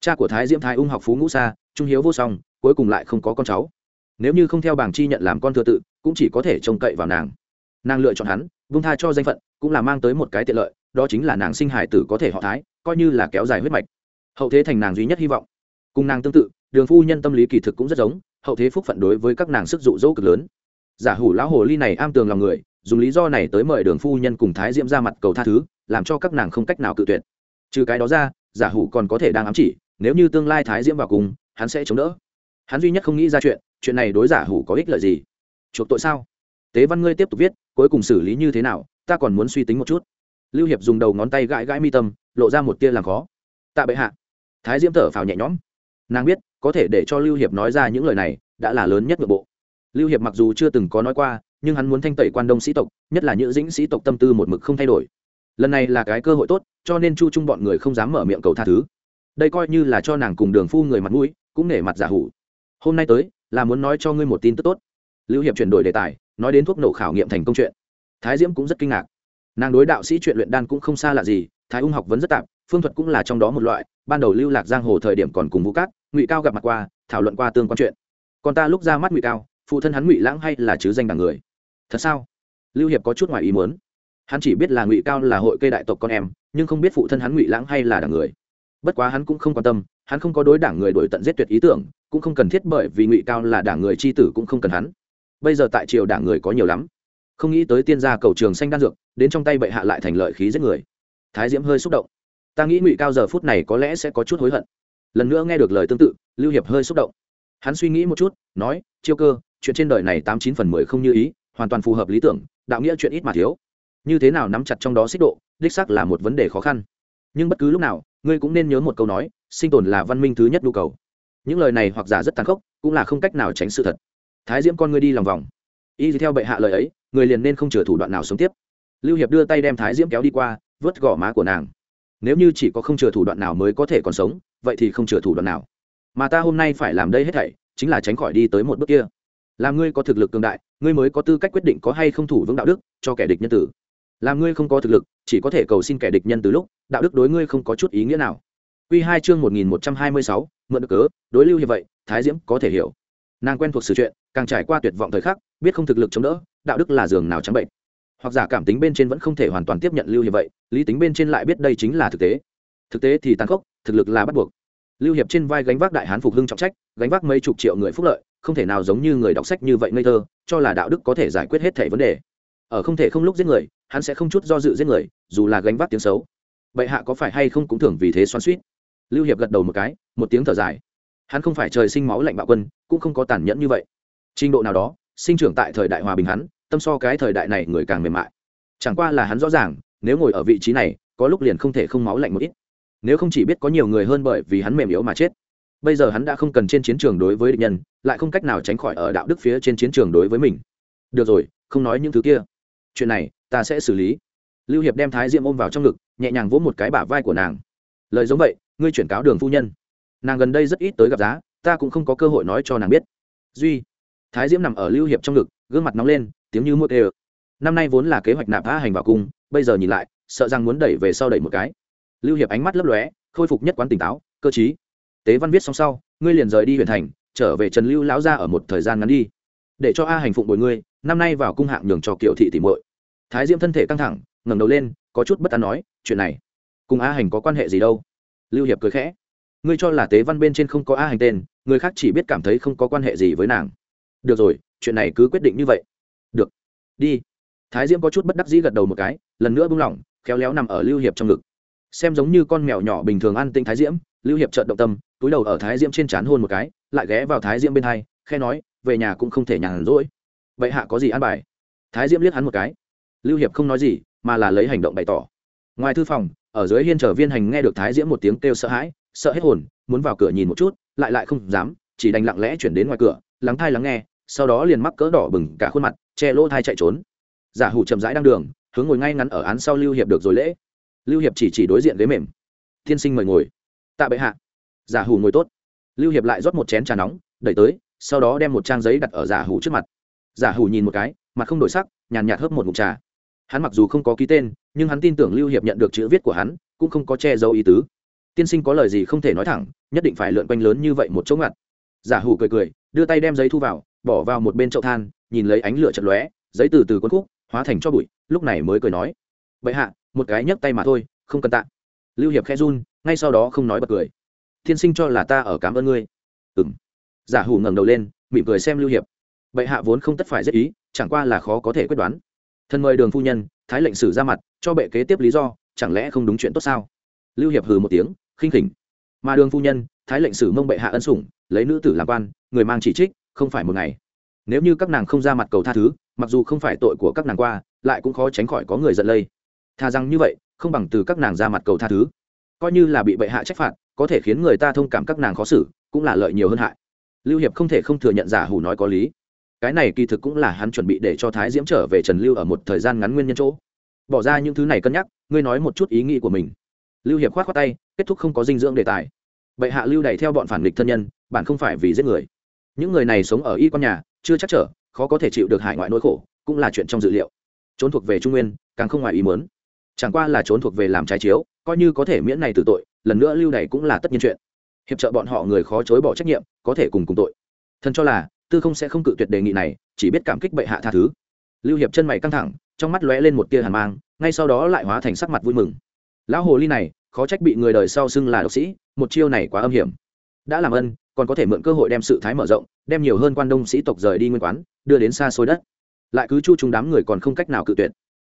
Cha của thái diễm thái ung học phú ngũ xa trung hiếu vô song, cuối cùng lại không có con cháu. Nếu như không theo bảng chi nhận làm con thừa tự, cũng chỉ có thể trông cậy vào nàng. Nàng lựa chọn hắn vung tha cho danh phận, cũng là mang tới một cái tiện lợi, đó chính là nàng sinh hải tử có thể họ thái, coi như là kéo dài huyết mạch. Hậu thế thành nàng duy nhất hy vọng. Cùng nàng tương tự, đường phu nhân tâm lý kỳ thực cũng rất giống, hậu thế phúc phận đối với các nàng sức dụ dỗ cực lớn. Giả hủ lão hồ ly này am tường lòng người, dùng lý do này tới mời đường phu nhân cùng thái diễm ra mặt cầu tha thứ, làm cho các nàng không cách nào cự tuyệt. Trừ cái đó ra, giả hủ còn có thể đang ám chỉ, nếu như tương lai thái diễm vào cùng, hắn sẽ chống đỡ. Hắn duy nhất không nghĩ ra chuyện chuyện này đối giả hủ có ích lợi gì? Chuộc tội sao? Tế văn ngươi tiếp tục viết, cuối cùng xử lý như thế nào, ta còn muốn suy tính một chút. Lưu hiệp dùng đầu ngón tay gãi gãi mi tâm, lộ ra một tia làm khó. Tạ bệ hạ. Thái diễm thở phào nhẹ nhõm. Nàng biết, có thể để cho lưu hiệp nói ra những lời này, đã là lớn nhất nội bộ. Lưu hiệp mặc dù chưa từng có nói qua, nhưng hắn muốn thanh tẩy quan đông sĩ tộc, nhất là những dĩnh sĩ tộc tâm tư một mực không thay đổi. Lần này là cái cơ hội tốt, cho nên chu chung bọn người không dám mở miệng cầu tha thứ. Đây coi như là cho nàng cùng đường phu người mặt mũi, cũng nể mặt giả hủ. Hôm nay tới, là muốn nói cho ngươi một tin tức tốt. Lưu hiệp chuyển đổi đề tài nói đến thuốc nổ khảo nghiệm thành công chuyện. Thái diễm cũng rất kinh ngạc. Nàng đối đạo sĩ chuyện luyện đan cũng không xa lạ gì, thái ung học vẫn rất tạp, phương thuật cũng là trong đó một loại, ban đầu lưu lạc giang hồ thời điểm còn cùng vũ cát, ngụy cao gặp mặt qua, thảo luận qua tương quan chuyện. Còn ta lúc ra mắt ngụy cao, phụ thân hắn ngụy lãng hay là chứ danh đảng người? Thật sao? Lưu hiệp có chút ngoài ý muốn. Hắn chỉ biết là ngụy cao là hội cây đại tộc con em, nhưng không biết phụ thân hắn ngụy lãng hay là đảng người. Bất quá hắn cũng không quan tâm, hắn không có đối đảng người đổi tận giết tuyệt ý tưởng, cũng không cần thiết bởi vì ngụy cao là đảng người c h i tử cũng không cần hắn bây giờ tại triều đảng người có nhiều lắm. Không nghĩ tới tiên gia cầu trường xanh đan dược, đến trong tay bệ hạ lại thành lợi khí giết người. Thái diễm hơi xúc động. Ta nghĩ ngụy cao giờ phút này có lẽ sẽ có chút hối hận. Lần nữa nghe được lời tương tự, lưu hiệp hơi xúc động. Hắn suy nghĩ một chút, nói, chiêu cơ, chuyện trên đời này tám chín phần mười không như ý, hoàn toàn phù hợp lý tưởng, đạo nghĩa chuyện ít mà thiếu. Như thế nào nắm chặt trong đó xích độ, đích xác là một vấn đề khó khăn. Nhưng bất cứ lúc nào, ngươi cũng nên nhớ một câu nói, sinh tồn là văn minh thứ nhất nhu cầu. Những lời này hoặc giả rất tàn khốc, cũng là không cách nào tránh sự thật thái diễm con ngươi đi lòng vòng. Y theo bệ hạ lời ấy, người liền nên không chừa thủ đoạn nào sống tiếp. Lưu hiệp đưa tay đem thái diễm kéo đi qua, vớt gò má của nàng. Nếu như chỉ có không chừa thủ đoạn nào mới có thể còn sống, vậy thì không chừa thủ đoạn nào. Mà ta hôm nay phải làm đây hết thảy, chính là tránh khỏi đi tới một bước kia. Làm ngươi có thực lực cường đại, ngươi mới có tư cách quyết định có hay không thủ vững đạo đức cho kẻ địch nhân tử. Làm ngươi không có thực lực, chỉ có thể cầu xin kẻ địch nhân từ lúc, đạo đức đối ngươi không có chút ý nghĩa nào. Quy hai chương một nghìn một trăm hai mươi sáu, mượn được cớ, đối lưu như vậy, thái diễm có thể hiểu nàng quen thuộc sự chuyện, càng trải qua tuyệt vọng thời khắc, biết không thực lực chống đỡ, đạo đức là giường nào trắng bệnh. Hoặc giả cảm tính bên trên vẫn không thể hoàn toàn tiếp nhận lưu Hiệp vậy, lý tính bên trên lại biết đây chính là thực tế. Thực tế thì tàn khốc, thực lực là bắt buộc. Lưu hiệp trên vai gánh vác đại hán phục hưng trọng trách, gánh vác mấy chục triệu người phúc lợi, không thể nào giống như người đọc sách như vậy ngây thơ, cho là đạo đức có thể giải quyết hết thể vấn đề. Ở không thể không lúc giết người, hắn sẽ không chút do dự giết người, dù là gánh vác tiếng xấu. Bệ hạ có phải hay không cũng thường vì thế xoắn suýt lưu hiệp gật đầu một cái, một tiếng thở dài hắn không phải trời sinh máu lạnh bạo quân, cũng không có tàn nhẫn như vậy. Trình độ nào đó, sinh trưởng tại thời đại hòa bình hắn, tâm so cái thời đại này người càng mềm mại. Chẳng qua là hắn rõ ràng, nếu ngồi ở vị trí này, có lúc liền không thể không máu lạnh một ít. Nếu không chỉ biết có nhiều người hơn bởi vì hắn mềm yếu mà chết. Bây giờ hắn đã không cần trên chiến trường đối với địch nhân, lại không cách nào tránh khỏi ở đạo đức phía trên chiến trường đối với mình. Được rồi, không nói những thứ kia. Chuyện này, ta sẽ xử lý. Lưu hiệp đem thái diệm ôm vào trong ngực, nhẹ nhàng vỗ một cái bả vai của nàng. Lời giống vậy, ngươi chuyển cáo đường phu nhân nàng gần đây rất ít tới gặp giá, ta cũng không có cơ hội nói cho nàng biết. Duy, thái diễm nằm ở lưu hiệp trong ngực, gương mặt nóng lên, tiếng như mua tê năm nay vốn là kế hoạch nạp a hành vào cung, bây giờ nhìn lại, sợ rằng muốn đẩy về sau đẩy một cái. Lưu hiệp ánh mắt lấp lóe, khôi phục nhất quán tỉnh táo, cơ chí, tế văn viết xong sau, ngươi liền rời đi huyện thành, trở về trần lưu lão ra ở một thời gian ngắn đi. Để cho a hành phụng bồi ngươi, năm nay vào cung hạng nhường cho kiệu thị tỉ muội. Thái diễm thân thể căng thẳng, ngẩng đầu lên, có chút bất an nói, chuyện này, cùng a hành có quan hệ gì đâu? Lưu hiệp cười khẽ ngươi cho là tế văn bên trên không có a hành tên, người khác chỉ biết cảm thấy không có quan hệ gì với nàng. Được rồi, chuyện này cứ quyết định như vậy. Được. Đi. Thái diễm có chút bất đắc dĩ gật đầu một cái, lần nữa buông lỏng, khéo léo nằm ở lưu hiệp trong ngực. Xem giống như con mèo nhỏ bình thường ăn tinh thái diễm, lưu hiệp trợn động tâm, túi đầu ở thái diễm trên trán hôn một cái, lại ghé vào thái diễm bên hai khe nói, về nhà cũng không thể nhàn rỗi. Vậy hạ có gì ăn bài? Thái diễm liếc hắn một cái. Lưu hiệp không nói gì, mà là lấy hành động bày tỏ. Ngoài thư phòng, ở dưới hiên trở viên hành nghe được thái diễm một tiếng kêu sợ hãi sợ hết hồn, muốn vào cửa nhìn một chút, lại lại không dám, chỉ đành lặng lẽ chuyển đến ngoài cửa, lắng thai lắng nghe, sau đó liền mắc cỡ đỏ bừng cả khuôn mặt, che lỗ thai chạy trốn. Giả hủ chậm rãi đang đường, hướng ngồi ngay ngắn ở án sau lưu hiệp được rồi lễ. Lưu hiệp chỉ chỉ đối diện ghế mềm. Tiên sinh mời ngồi. Tạ bệ hạ. Giả hủ ngồi tốt. Lưu hiệp lại rót một chén trà nóng, đẩy tới, sau đó đem một trang giấy đặt ở giả hủ trước mặt. Giả hủ nhìn một cái, mặt không đổi sắc, nhàn nhạt hớp một mục trà. Hắn mặc dù không có ký tên, nhưng hắn tin tưởng lưu hiệp nhận được chữ viết của hắn, cũng không có che giấu ý tứ tiên sinh có lời gì không thể nói thẳng, nhất định phải lượn quanh lớn như vậy một chỗ ngặt. Giả hủ cười cười, đưa tay đem giấy thu vào, bỏ vào một bên chậu than, nhìn lấy ánh lửa chật lóe, giấy từ từ cuốn khúc, hóa thành cho bụi, lúc này mới cười nói. Bệ hạ, một cái nhấc tay mà thôi, không cần tạ. Lưu hiệp khe run, ngay sau đó không nói bật cười. Tiên sinh cho là ta ở cảm ơn ngươi. Ừ m giả hủ ngẩng đầu lên, mỉm cười xem lưu hiệp. Bệ hạ vốn không tất phải rất ý, chẳng qua là khó có thể quyết đoán. Thân mời đường phu nhân, thái lệnh sử ra mặt, cho bệ kế tiếp lý do, chẳng lẽ không đúng chuyện tốt sao? Lưu hiệp hừ một tiếng, khinh khỉnh. Mà đường phu nhân, thái lệnh sử mông bệ hạ ân sủng, lấy nữ tử làm quan, người mang chỉ trích, không phải một ngày. Nếu như các nàng không ra mặt cầu tha thứ, mặc dù không phải tội của các nàng qua, lại cũng khó tránh khỏi có người giận lây. Thà rằng như vậy, không bằng từ các nàng ra mặt cầu tha thứ. Coi như là bị bệ hạ trách phạt, có thể khiến người ta thông cảm các nàng khó xử, cũng là lợi nhiều hơn hại. Lưu hiệp không thể không thừa nhận giả hủ nói có lý. Cái này kỳ thực cũng là hắn chuẩn bị để cho thái diễm trở về trần lưu ở một thời gian ngắn nguyên nhân chỗ. Bỏ ra những thứ này cân nhắc, ngươi nói một chút ý nghĩ của mình lưu hiệp khoát khoát tay, kết thúc không có dinh dưỡng đề tài. Bệ hạ lưu đẩy theo bọn phản nghịch thân nhân, bản không phải vì giết người. Những người này sống ở y con nhà, chưa chắc trở, khó có thể chịu được hải ngoại nỗi khổ, cũng là chuyện trong dự liệu. Trốn thuộc về trung nguyên, càng không ngoài ý muốn. Chẳng qua là trốn thuộc về làm trái chiếu, coi như có thể miễn này từ tội, lần nữa lưu đày cũng là tất nhiên chuyện. Hiệp trợ bọn họ người khó chối bỏ trách nhiệm, có thể cùng cùng tội. Thân cho là, tư không sẽ không cự tuyệt đề nghị này, chỉ biết cảm kích bệ hạ tha thứ. Lưu hiệp chân mày căng thẳng, trong mắt lóe lên một tia hàn mang, ngay sau đó lại hóa thành sắc mặt vui mừng lão hồ ly này, khó trách bị người đời sau xưng là độc sĩ, một chiêu này quá âm hiểm. Đã làm ân, còn có thể mượn cơ hội đem sự thái mở rộng, đem nhiều hơn quan đông sĩ tộc rời đi nguyên quán, đưa đến xa xôi đất. Lại cứ chu chúng đám người còn không cách nào cự tuyệt.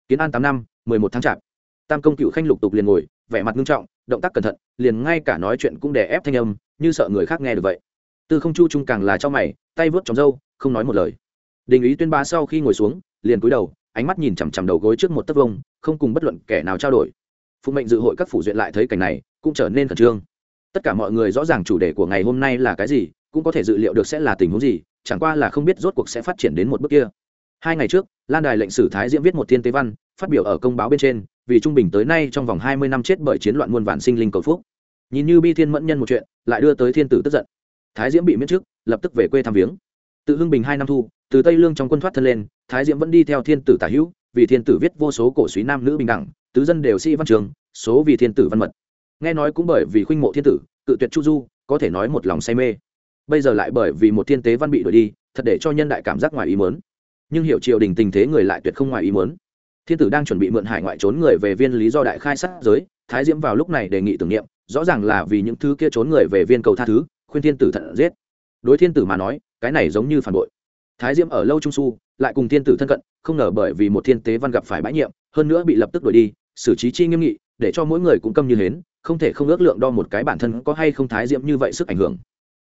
Kiến an tám năm, mười một tháng chạp. Tam công cựu khanh lục tục liền ngồi, vẻ mặt nghiêm trọng, động tác cẩn thận, liền ngay cả nói chuyện cũng đè ép thanh âm, như sợ người khác nghe được vậy. Tư không chu trung càng là cho mày, tay vớt trong râu, không nói một lời. Đình ý tuyên ba sau khi ngồi xuống, liền cúi đầu, ánh mắt nhìn chằm chằm đầu gối trước một tấc vông không cùng bất luận kẻ nào trao đổi phụ mệnh dự hội các phủ duyệt lại thấy cảnh này, cũng trở nên khẩn trương. Tất cả mọi người rõ ràng chủ đề của ngày hôm nay là cái gì, cũng có thể dự liệu được sẽ là tình huống gì, chẳng qua là không biết rốt cuộc sẽ phát triển đến một bước kia. Hai ngày trước, lan đài lệnh sử thái diễm viết một thiên tế văn, phát biểu ở công báo bên trên, vì trung bình tới nay trong vòng hai mươi năm chết bởi chiến loạn muôn vạn sinh linh cầu phúc. Nhìn như bi thiên mẫn nhân một chuyện, lại đưa tới thiên tử tức giận. Thái diễm bị miễn chức lập tức về quê thăm viếng. Tự hưng bình hai năm thu, từ tây lương trong quân thoát thân lên, thái diễm vẫn đi theo thiên tử tả hữu, vì thiên tử viết vô số cổ suý nam nữ bình đẳng tứ dân đều sĩ văn trường, số vì thiên tử văn mật. Nghe nói cũng bởi vì khuynh mộ thiên tử, cự tuyệt chu du, có thể nói một lòng say mê. Bây giờ lại bởi vì một thiên tế văn bị đuổi đi, thật để cho nhân đại cảm giác ngoài ý muốn. Nhưng hiểu triều đình tình thế người lại tuyệt không ngoài ý muốn. Thiên tử đang chuẩn bị mượn hải ngoại trốn người về viên lý do đại khai sát giới, thái diễm vào lúc này đề nghị tưởng niệm, rõ ràng là vì những thứ kia trốn người về viên cầu tha thứ, khuyên thiên tử thận giết. Đối thiên tử mà nói, cái này giống như phản bội thái diễm ở lâu trung su, lại cùng thiên tử thân cận, không ngờ bởi vì một thiên tế văn gặp phải bãi nhiệm, hơn nữa bị lập tức đuổi đi, xử trí chi nghiêm nghị, để cho mỗi người cũng câm như hến, không thể không ước lượng đo một cái bản thân có hay không thái diễm như vậy sức ảnh hưởng.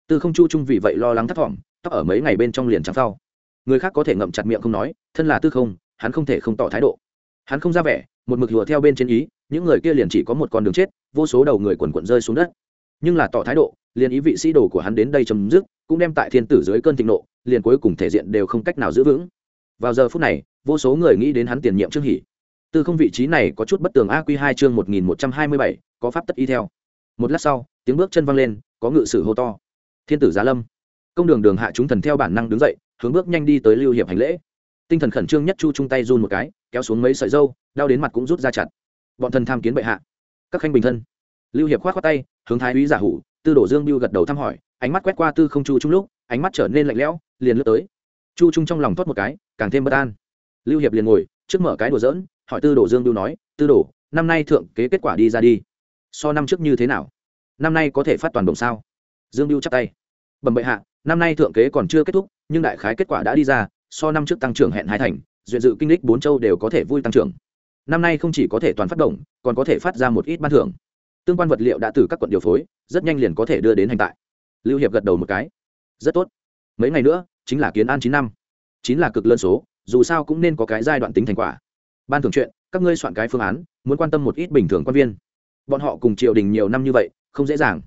Tư không chu trung vì vậy lo lắng thất vọng, tóc ở mấy ngày bên trong liền trắng sau người khác có thể ngậm chặt miệng không nói, thân là tư không, hắn không thể không tỏ thái độ. Hắn không ra vẻ, một mực lùa theo bên trên ý, những người kia liền chỉ có một con đường chết, vô số đầu người quần quận rơi xuống đất. Nhưng là tỏ thái độ liền ý vị sĩ đồ của hắn đến đây chấm dứt, cũng đem tại thiên tử dưới cơn thịnh nộ, liền cuối cùng thể diện đều không cách nào giữ vững. Vào giờ phút này, vô số người nghĩ đến hắn tiền nhiệm trương hỷ. Từ không vị trí này có chút bất tường aq hai chương một nghìn một trăm hai mươi bảy, có pháp tất y theo. Một lát sau, tiếng bước chân văng lên, có ngự sử hô to. Thiên tử giá lâm. Công đường đường hạ chúng thần theo bản năng đứng dậy, hướng bước nhanh đi tới lưu hiệp hành lễ. Tinh thần khẩn trương nhất chu chung tay run một cái, kéo xuống mấy sợi dâu đau đến mặt cũng rút ra chặt. Bọn thần tham kiến bệ hạ. Các khanh bình thân. Lưu hiệp k h o á t tay, hướng thái úy giả hủ tư đổ dương biêu gật đầu thăm hỏi, ánh mắt quét qua tư không chu Trung lúc, ánh mắt trở nên lạnh lẽo, liền lướt tới. Chu trung trong lòng thoát một cái, càng thêm bất an. Lưu hiệp liền ngồi, trước mở cái đùa dỡn hỏi tư đổ dương biêu nói, tư đổ, năm nay thượng kế kết quả đi ra đi. So năm trước như thế nào? Năm nay có thể phát toàn đồng sao? Dương biêu chắp tay. Bẩm bệ hạ, năm nay thượng kế còn chưa kết thúc, nhưng đại khái kết quả đã đi ra, so năm trước tăng trưởng hẹn hai thành duyện dự kinh lịch bốn châu đều có thể vui tăng trưởng. Năm nay không chỉ có thể toàn phát động còn có thể phát ra một ít ban thưởng tương quan vật liệu đã từ các quận điều phối, rất nhanh liền có thể đưa đến hành tại. Lưu hiệp gật đầu một cái. Rất tốt. Mấy ngày nữa, chính là kiến an chín năm. Chín là cực lớn số, dù sao cũng nên có cái giai đoạn tính thành quả. Ban thưởng chuyện, các ngươi soạn cái phương án, muốn quan tâm một ít bình thường quan viên. Bọn họ cùng triều đình nhiều năm như vậy, không dễ dàng.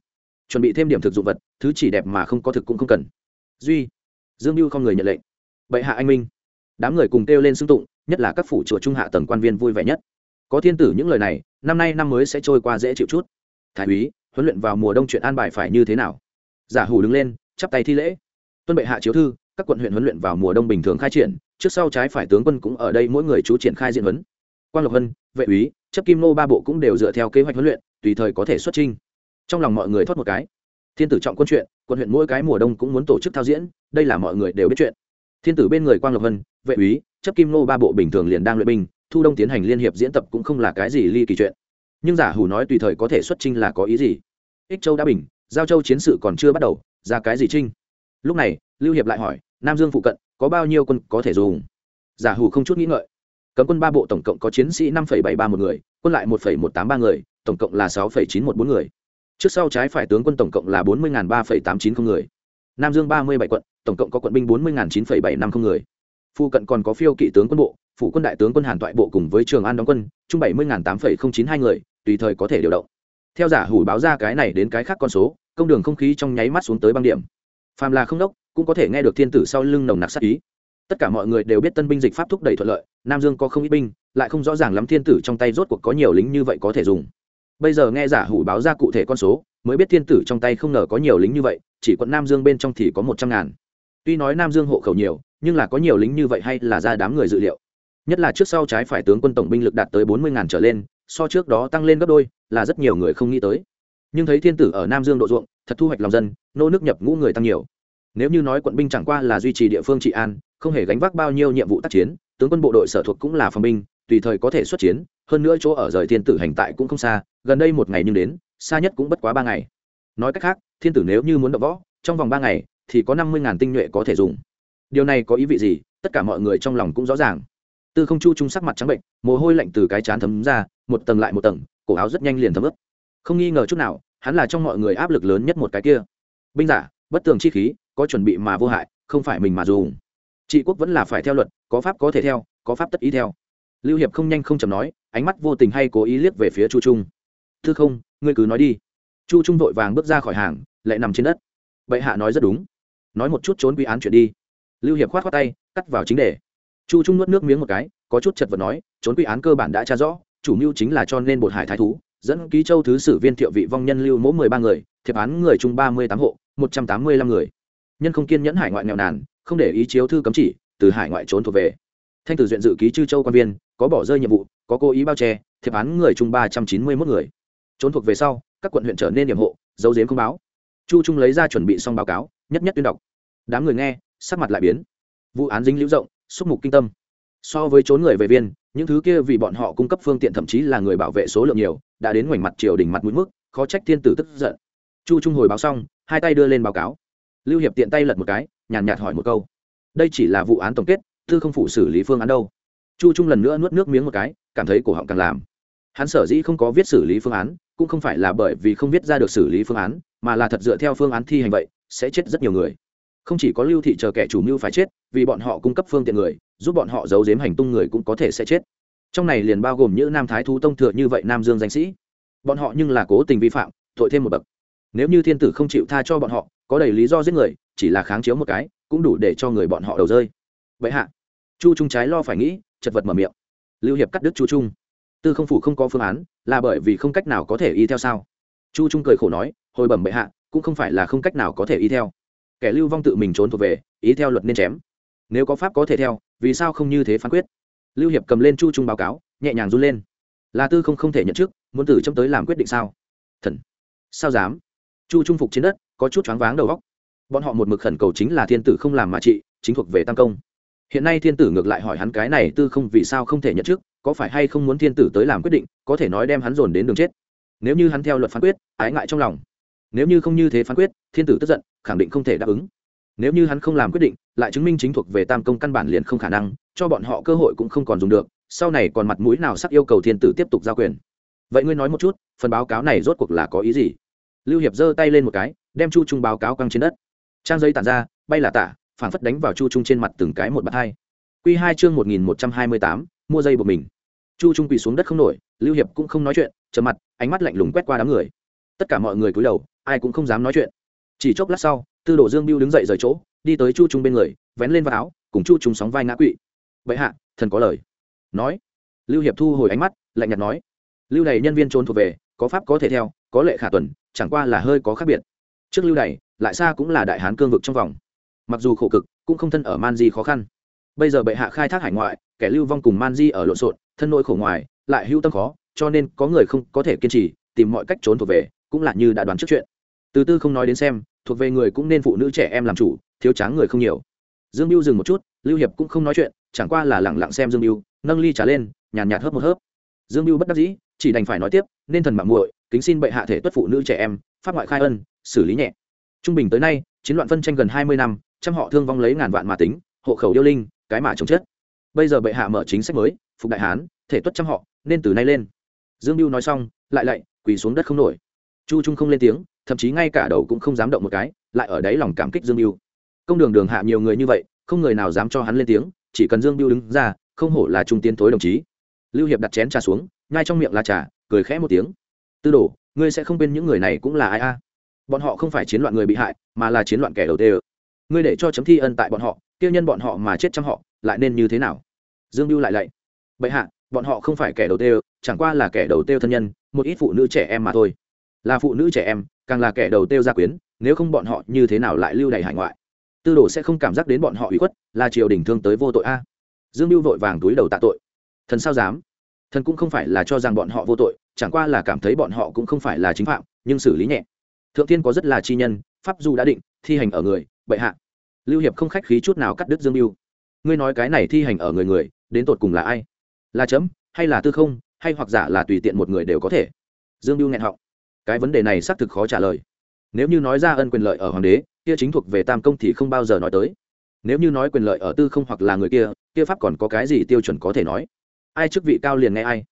Chuẩn bị thêm điểm thực dụng vật, thứ chỉ đẹp mà không có thực cũng không cần. Duy, dương mưu không người nhận lệnh. Bệ hạ anh minh. Đám người cùng kêu lên xưng tụng, nhất là các phủ chùa trung hạ tầng quan viên vui vẻ nhất. Có thiên tử những lời này năm nay năm mới sẽ trôi qua dễ chịu chút. Thái úy huấn luyện vào mùa đông chuyện an bài phải như thế nào? Giả hủ đứng lên chắp tay thi lễ. Tuân bệ hạ chiếu thư các quận huyện huấn luyện vào mùa đông bình thường khai triển trước sau trái phải tướng quân cũng ở đây mỗi người chú triển khai diện huấn. Quang lộc hân, vệ úy chấp kim nô ba bộ cũng đều dựa theo kế hoạch huấn luyện tùy thời có thể xuất trinh trong lòng mọi người thoát một cái. Thiên tử trọng quân chuyện quận huyện mỗi cái mùa đông cũng muốn tổ chức thao diễn đây là mọi người đều biết chuyện. Thiên tử bên người quang lộc hân, vệ úy chấp kim nô ba bộ bình thường liền đang luyện binh thu đông tiến hành liên hiệp diễn tập cũng không là cái gì ly kỳ chuyện. Nhưng giả hủ nói tùy thời có thể xuất trinh là có ý gì? Ích châu đã bình, giao châu chiến sự còn chưa bắt đầu, ra cái gì trinh lúc này, lưu hiệp lại hỏi, nam dương phụ cận, có bao nhiêu quân có thể dùng? Giả hủ không chút nghĩ ngợi. Cấm quân ba bộ tổng cộng có chiến sĩ năm bảy ba một người, quân lại một một tám ba người, tổng cộng là sáu chín một bốn người. Trước sau trái phải tướng quân tổng cộng là bốn mươi ba tám chín không người. Nam dương ba mươi bảy quận, tổng cộng có quận binh bốn mươi chín bảy năm không người. Phu cận còn có phiêu kỵ tướng quân bộ phụ quân đại tướng quân hàn toại bộ cùng với trường an đóng quân, chung bảy mươi tám chín hai người, tùy thời có thể điều động. Theo giả hủ báo ra cái này đến cái khác con số, công đường không khí trong nháy mắt xuống tới băng điểm. Phàm là không đốc, cũng có thể nghe được thiên tử sau lưng nồng nặc sát ý. Tất cả mọi người đều biết tân binh dịch pháp thúc đẩy thuận lợi, nam dương có không ít binh, lại không rõ ràng lắm thiên tử trong tay rốt cuộc có nhiều lính như vậy có thể dùng. Bây giờ nghe giả hủ báo ra cụ thể con số, mới biết thiên tử trong tay không ngờ có nhiều lính như vậy, chỉ quận nam dương bên trong thì có một trăm ngàn tuy nói nam dương hộ khẩu nhiều, nhưng là có nhiều lính như vậy hay là ra đám người dự liệu. Nhất là trước sau trái phải tướng quân tổng binh lực đạt tới bốn mươi ngàn trở lên, so trước đó tăng lên gấp đôi, là rất nhiều người không nghĩ tới. Nhưng thấy thiên tử ở nam dương độ ruộng, thật thu hoạch lòng dân, nô nước nhập ngũ người tăng nhiều. Nếu như nói quận binh chẳng qua là duy trì địa phương trị an, không hề gánh vác bao nhiêu nhiệm vụ tác chiến, tướng quân bộ đội sở thuộc cũng là phòng binh, tùy thời có thể xuất chiến, hơn nữa chỗ ở rời thiên tử hành tại cũng không xa, gần đây một ngày nhưng đến, xa nhất cũng bất quá ba ngày. Nói cách khác, thiên tử nếu như muốn đập võ, trong vòng ba ngày thì có năm mươi ngàn tinh nhuệ có thể dùng. Điều này có ý vị gì? Tất cả mọi người trong lòng cũng rõ ràng. Tư không chu trung sắc mặt trắng bệnh, mồ hôi lạnh từ cái chán thấm ra, một tầng lại một tầng, cổ áo rất nhanh liền thấm ướt. Không nghi ngờ chút nào, hắn là trong mọi người áp lực lớn nhất một cái kia. Binh giả, bất tường chi khí, có chuẩn bị mà vô hại, không phải mình mà dùng. Trị quốc vẫn là phải theo luật, có pháp có thể theo, có pháp tất ý theo. Lưu hiệp không nhanh không chầm nói, ánh mắt vô tình hay cố ý liếc về phía chu trung. Thư không, ngươi cứ nói đi. Chu trung vội vàng bước ra khỏi hàng, lại nằm trên đất. Bệ hạ nói rất đúng nói một chút trốn quy án chuyện đi. Lưu hiệp khoát khoát tay, cắt vào chính đề. Chu trung nuốt nước miếng một cái, có chút chật vật nói, trốn quy án cơ bản đã tra rõ, chủ mưu chính là cho nên bột hải thái thú, dẫn ký châu thứ sử viên thiệu vị vong nhân lưu mỗ mười ba người, thiệp án người chung ba mươi tám hộ, một trăm tám mươi lăm người. Nhân không kiên nhẫn hải ngoại nghèo nàn, không để ý chiếu thư cấm chỉ, từ hải ngoại trốn thuộc về. Thanh tử duyện dự ký chư châu quan viên, có bỏ rơi nhiệm vụ, có cố ý bao che, thiệp án người chung ba trăm chín mươi mốt người. Trốn thuộc về sau, các quận huyện trở nên điểm hộ dấu dếm không báo. Chu trung lấy ra chuẩn bị xong báo cáo, nhất nhất tuyên đọc đám người nghe, sắc mặt lại biến. Vụ án dính liễu rộng, xúc mục kinh tâm. So với trốn người về viên, những thứ kia vì bọn họ cung cấp phương tiện thậm chí là người bảo vệ số lượng nhiều, đã đến ngoảnh mặt triều đình mặt mũi mức, khó trách thiên tử tức giận. Chu trung hồi báo xong, hai tay đưa lên báo cáo. Lưu hiệp tiện tay lật một cái, nhàn nhạt hỏi một câu. Đây chỉ là vụ án tổng kết, thư không phủ xử lý phương án đâu. Chu trung lần nữa nuốt nước miếng một cái, cảm thấy cổ họng càng làm. Hắn sở dĩ không có viết xử lý phương án, cũng không phải là bởi vì không viết ra được xử lý phương án, mà là thật dựa theo phương án thi hành vậy, sẽ chết rất nhiều người không chỉ có lưu thị chờ kẻ chủ mưu phải chết, vì bọn họ cung cấp phương tiện người, giúp bọn họ giấu giếm hành tung người cũng có thể sẽ chết. Trong này liền bao gồm những nam thái thú tông thừa như vậy nam dương danh sĩ. Bọn họ nhưng là cố tình vi phạm, tội thêm một bậc. Nếu như thiên tử không chịu tha cho bọn họ, có đầy lý do giết người, chỉ là kháng chiếu một cái, cũng đủ để cho người bọn họ đầu rơi. Vậy hạ, chu trung trái lo phải nghĩ, chật vật mở miệng. Lưu hiệp cắt đứt chu trung. Tư không phủ không có phương án, là bởi vì không cách nào có thể y theo sao? Chu trung cười khổ nói, hồi bẩm bệ hạ, cũng không phải là không cách nào có thể y theo kẻ lưu vong tự mình trốn thuộc về ý theo luật nên chém. Nếu có pháp có thể theo vì sao không như thế phán quyết? Lưu hiệp cầm lên chu trung báo cáo nhẹ nhàng run lên. Là tư không không thể nhận trước, muốn tử châm tới làm quyết định sao? Thần. Sao dám? Chu trung phục trên đất có chút choáng váng đầu góc bọn họ một mực khẩn cầu chính là thiên tử không làm mà trị chính thuộc về tam công. Hiện nay thiên tử ngược lại hỏi hắn cái này tư không vì sao không thể nhận trước, có phải hay không muốn thiên tử tới làm quyết định có thể nói đem hắn dồn đến đường chết. Nếu như hắn theo luật phán quyết ái ngại trong lòng nếu như không như thế phán quyết, thiên tử tức giận, khẳng định không thể đáp ứng. Nếu như hắn không làm quyết định, lại chứng minh chính thuộc về tam công căn bản liền không khả năng, cho bọn họ cơ hội cũng không còn dùng được, sau này còn mặt mũi nào sắc yêu cầu thiên tử tiếp tục giao quyền. Vậy ngươi nói một chút, phần báo cáo này rốt cuộc là có ý gì? Lưu hiệp giơ tay lên một cái, đem chu trung báo cáo căng trên đất. Trang giấy tản ra, bay là tả phản phất đánh vào chu trung trên mặt từng cái một bắt hai. Q hai chương một nghìn một trăm hai mươi tám, mua dây của mình. Chu trung quỳ xuống đất không nổi, lưu hiệp cũng không nói chuyện chờ mặt, ánh mắt lạnh lùng quét qua đám người tất cả mọi người cúi đầu, ai cũng không dám nói chuyện. Chỉ chốc lát sau, tư đồ dương biêu đứng dậy rời chỗ, đi tới chu trung bên người, vén lên vào áo, cùng chu trung sóng vai ngã quỵ. Vậy hạ, thần có lời. Nói. Lưu hiệp thu hồi ánh mắt, lạnh nhạt nói. Lưu này nhân viên trốn thuộc về, có pháp có thể theo, có lệ khả tuần, chẳng qua là hơi có khác biệt. Trước lưu này lại xa cũng là đại hán cương vực trong vòng. Mặc dù khổ cực, cũng không thân ở man di khó khăn. Bây giờ bệ hạ khai thác hải ngoại, kẻ lưu vong cùng man di ở lộn xộn, thân nội khổ ngoài, lại hưu tâm khó, cho nên có người không có thể kiên trì, tìm mọi cách trốn thuộc về cũng là như đã đoán trước chuyện. Từ tư không nói đến xem, thuộc về người cũng nên phụ nữ trẻ em làm chủ, thiếu tráng người không nhiều. Dương mưu dừng một chút, lưu hiệp cũng không nói chuyện, chẳng qua là lẳng lặng xem dương mưu nâng ly trả lên, nhàn nhạt hớp một hớp. Dương mưu bất đắc dĩ, chỉ đành phải nói tiếp, nên thần mạng muội, kính xin bệ hạ thể tuất phụ nữ trẻ em, pháp ngoại khai ân, xử lý nhẹ. Trung bình tới nay, chiến loạn phân tranh gần hai mươi năm, trăm họ thương vong lấy ngàn vạn mà tính, hộ khẩu yêu linh, cái mà chống chết. Bây giờ bệ hạ mở chính sách mới, phục đại hán, thể tuất trăm họ, nên từ nay lên. Dương mưu nói xong, lại lại quỳ xuống đất không nổi chu trung không lên tiếng, thậm chí ngay cả đầu cũng không dám động một cái, lại ở đấy lòng cảm kích dương mưu công đường đường hạ nhiều người như vậy, không người nào dám cho hắn lên tiếng, chỉ cần dương mưu đứng ra, không hổ là trung tiến thối đồng chí. Lưu hiệp đặt chén trà xuống ngay trong miệng là trà, cười khẽ một tiếng. Tư đồ, ngươi sẽ không bên những người này cũng là ai a? Bọn họ không phải chiến loạn người bị hại, mà là chiến loạn kẻ đầu tê ngươi để cho chấm thi ân tại bọn họ tiêu nhân bọn họ mà chết trong họ, lại nên như thế nào? Dương mưu lại lạy. Bệ hạ, bọn họ không phải kẻ đầu tê chẳng qua là kẻ đầu tê thân nhân, một ít phụ nữ trẻ em mà thôi là phụ nữ trẻ em, càng là kẻ đầu têu gia quyến, nếu không bọn họ như thế nào lại lưu đày hải ngoại? Tư đồ sẽ không cảm giác đến bọn họ ủy khuất, là triều đình thương tới vô tội a. Dương mưu vội vàng túi đầu tạ tội. Thần sao dám? Thần cũng không phải là cho rằng bọn họ vô tội, chẳng qua là cảm thấy bọn họ cũng không phải là chính phạm, nhưng xử lý nhẹ. Thượng tiên có rất là chi nhân, pháp du đã định, thi hành ở người, bệ hạ. Lưu hiệp không khách khí chút nào cắt đứt dương mưu ngươi nói cái này thi hành ở người người, đến tột cùng là ai? Là chấm, hay là tư không, hay hoặc giả là tùy tiện một người đều có thể? Dương mưu nghẹn họng cái vấn đề này xác thực khó trả lời. Nếu như nói ra ân quyền lợi ở hoàng đế, kia chính thuộc về tam công thì không bao giờ nói tới. Nếu như nói quyền lợi ở tư không hoặc là người kia kia pháp còn có cái gì tiêu chuẩn có thể nói? Ai chức vị cao liền nghe ai.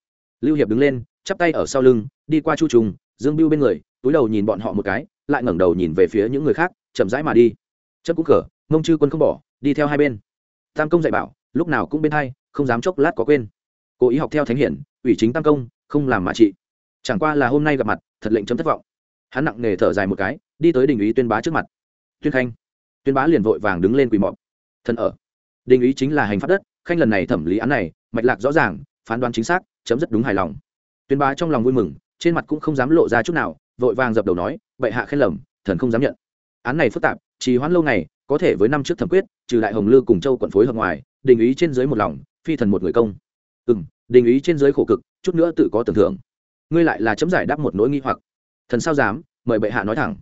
Lưu hiệp đứng lên, chắp tay ở sau lưng, đi qua chu trùng, dương biêu bên người, túi đầu nhìn bọn họ một cái, lại ngẩng đầu nhìn về phía những người khác, chậm rãi mà đi. Chấp cũng cờ, mông chư quân không bỏ, đi theo hai bên. Tam công dạy bảo, lúc nào cũng bên hai, không dám chốc lát có quên. Cố ý học theo thánh hiển, ủy chính tam công, không làm mà trị. Chẳng qua là hôm nay gặp mặt thật lệnh chấm thất vọng. Hắn nặng nề thở dài một cái, đi tới đình ý tuyên bá trước mặt. Tuyên khanh. Tuyên bá liền vội vàng đứng lên quỳ mọp. Thân ở. Đình ý chính là hành pháp đất, khanh lần này thẩm lý án này, mạch lạc rõ ràng, phán đoán chính xác, chấm rất đúng hài lòng. Tuyên bá trong lòng vui mừng, trên mặt cũng không dám lộ ra chút nào, vội vàng dập đầu nói, bệ hạ khen lầm, thần không dám nhận. Án này phức tạp, trì hoãn lâu ngày, có thể với năm trước thẩm quyết, trừ đại hồng lư cùng châu quận phối hợp ngoài, đình ý trên dưới một lòng, phi thần một người công. Ừ đình ý trên dưới khổ cực, chút nữa tự có tưởng thưởng ngươi lại là chấm giải đáp một nỗi nghi hoặc. Thần sao dám, mời bệ hạ nói thẳng.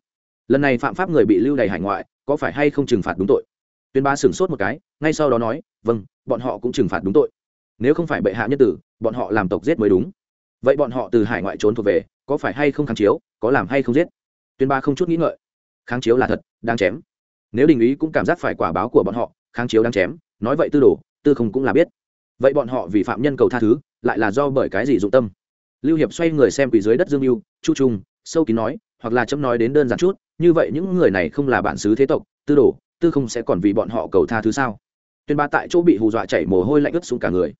Lần này phạm pháp người bị lưu đày hải ngoại, có phải hay không trừng phạt đúng tội? Tuyên Ba sửng sốt một cái, ngay sau đó nói vâng bọn họ cũng trừng phạt đúng tội. Nếu không phải bệ hạ nhân tử, bọn họ làm tộc giết mới đúng. Vậy bọn họ từ hải ngoại trốn thuộc về, có phải hay không kháng chiếu, có làm hay không giết? Tuyên ba không chút nghĩ ngợi. Kháng chiếu là thật đang chém. Nếu đình ý cũng cảm giác phải quả báo của bọn họ, kháng chiếu đang chém, nói vậy tư đồ, tư không cũng là biết. Vậy bọn họ vì phạm nhân cầu tha thứ, lại là do bởi cái gì dụng tâm? Lưu hiệp xoay người xem quỷ dưới đất dương mưu chu trung, sâu kín nói, hoặc là chấm nói đến đơn giản chút, như vậy những người này không là bản xứ thế tộc, tư đồ, tư không sẽ còn vì bọn họ cầu tha thứ sao? Tuyên bá tại chỗ bị hù dọa chảy mồ hôi lạnh ướt xuống cả người.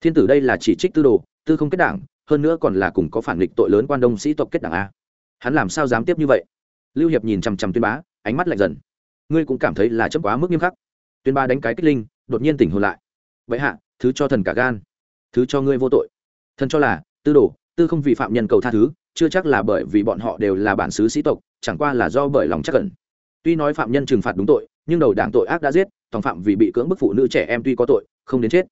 Thiên tử đây là chỉ trích tư đồ, tư không kết đảng, hơn nữa còn là cùng có phản nghịch tội lớn quan đông sĩ tộc kết đảng a. Hắn làm sao dám tiếp như vậy? Lưu hiệp nhìn chằm chằm tuyên bá, ánh mắt lạnh dần. Ngươi cũng cảm thấy là chấp quá mức nghiêm khắc. Tuyên bá đánh cái kích linh, đột nhiên tỉnh hồn lại. Vậy hạ, thứ cho thần cả gan. Thứ cho ngươi vô tội. Thần cho là, tư đồ tư không vì phạm nhân cầu tha thứ, chưa chắc là bởi vì bọn họ đều là bản xứ sĩ tộc, chẳng qua là do bởi lòng chắc cẩn tuy nói phạm nhân trừng phạt đúng tội, nhưng đầu đảng tội ác đã giết, tòng phạm vì bị cưỡng bức phụ nữ trẻ em tuy có tội, không đến chết.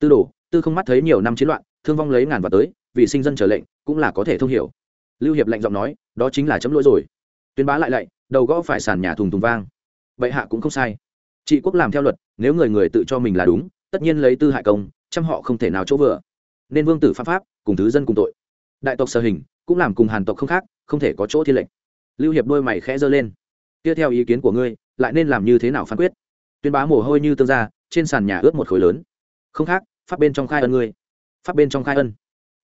Tư đồ, tư không mắt thấy nhiều năm chiến loạn, thương vong lấy ngàn và tới, vì sinh dân trở lệnh, cũng là có thể thông hiểu. Lưu hiệp lạnh giọng nói, đó chính là chấm lỗi rồi. Tuyên bá lại lạy, đầu gõ phải sàn nhà thùng thùng vang. Vậy hạ cũng không sai. Trị quốc làm theo luật, nếu người người tự cho mình là đúng, tất nhiên lấy tư hại công trăm họ không thể nào chỗ vừa. Nên vương tử pháp pháp, cùng thứ dân cùng tội đại tộc sở hình, cũng làm cùng hàn tộc không khác, không thể có chỗ thiên lệnh. Lưu hiệp đôi mày khẽ giơ lên. Tiếp theo ý kiến của ngươi, lại nên làm như thế nào phán quyết? Tuyên bá mồ hôi như tương ra trên sàn nhà ướt một khối lớn. Không khác, pháp bên trong khai ân ngươi. Pháp bên trong khai ân.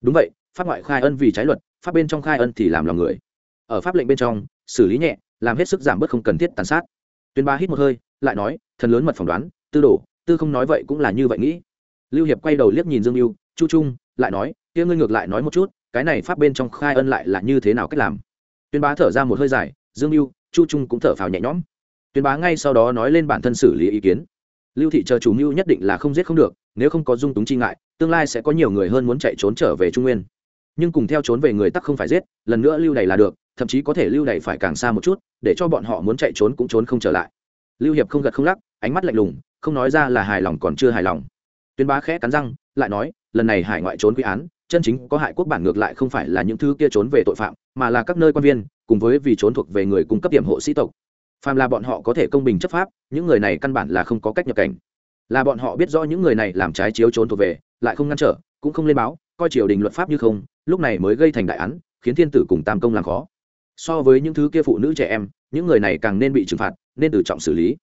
Đúng vậy, pháp ngoại khai ân vì trái luật, pháp bên trong khai ân thì làm lòng người. Ở pháp lệnh bên trong, xử lý nhẹ, làm hết sức giảm bớt không cần thiết tàn sát. Tuyên bá hít một hơi, lại nói, thần lớn mật phỏng đoán, tư đổ tư không nói vậy cũng là như vậy nghĩ. Lưu hiệp quay đầu liếc nhìn dương mưu chu trung, lại nói, kia ngươi ngược lại nói một chút cái này pháp bên trong khai ân lại là như thế nào cách làm? Tuyên bá thở ra một hơi dài, dương mưu chu trung cũng thở phào nhẹ nhõm. Tuyên bá ngay sau đó nói lên bản thân xử lý ý kiến. Lưu thị chờ chủ mưu nhất định là không giết không được, nếu không có dung túng chi ngại, tương lai sẽ có nhiều người hơn muốn chạy trốn trở về trung nguyên. Nhưng cùng theo trốn về người tắc không phải giết, lần nữa lưu đày là được, thậm chí có thể lưu đày phải càng xa một chút, để cho bọn họ muốn chạy trốn cũng trốn không trở lại. Lưu hiệp không gật không lắc, ánh mắt lạnh lùng, không nói ra là hài lòng còn chưa hài lòng. Tuyên bá khẽ cắn răng, lại nói, lần này hải ngoại trốn quy án chân chính có hại quốc bản ngược lại không phải là những thứ kia trốn về tội phạm, mà là các nơi quan viên, cùng với vì trốn thuộc về người cung cấp điểm hộ sĩ tộc. Phàm là bọn họ có thể công bình chấp pháp, những người này căn bản là không có cách nhập cảnh. Là bọn họ biết rõ những người này làm trái chiếu trốn thuộc về, lại không ngăn trở, cũng không lên báo, coi triều đình luật pháp như không, lúc này mới gây thành đại án, khiến thiên tử cùng tam công làm khó. So với những thứ kia phụ nữ trẻ em, những người này càng nên bị trừng phạt, nên tự trọng xử lý.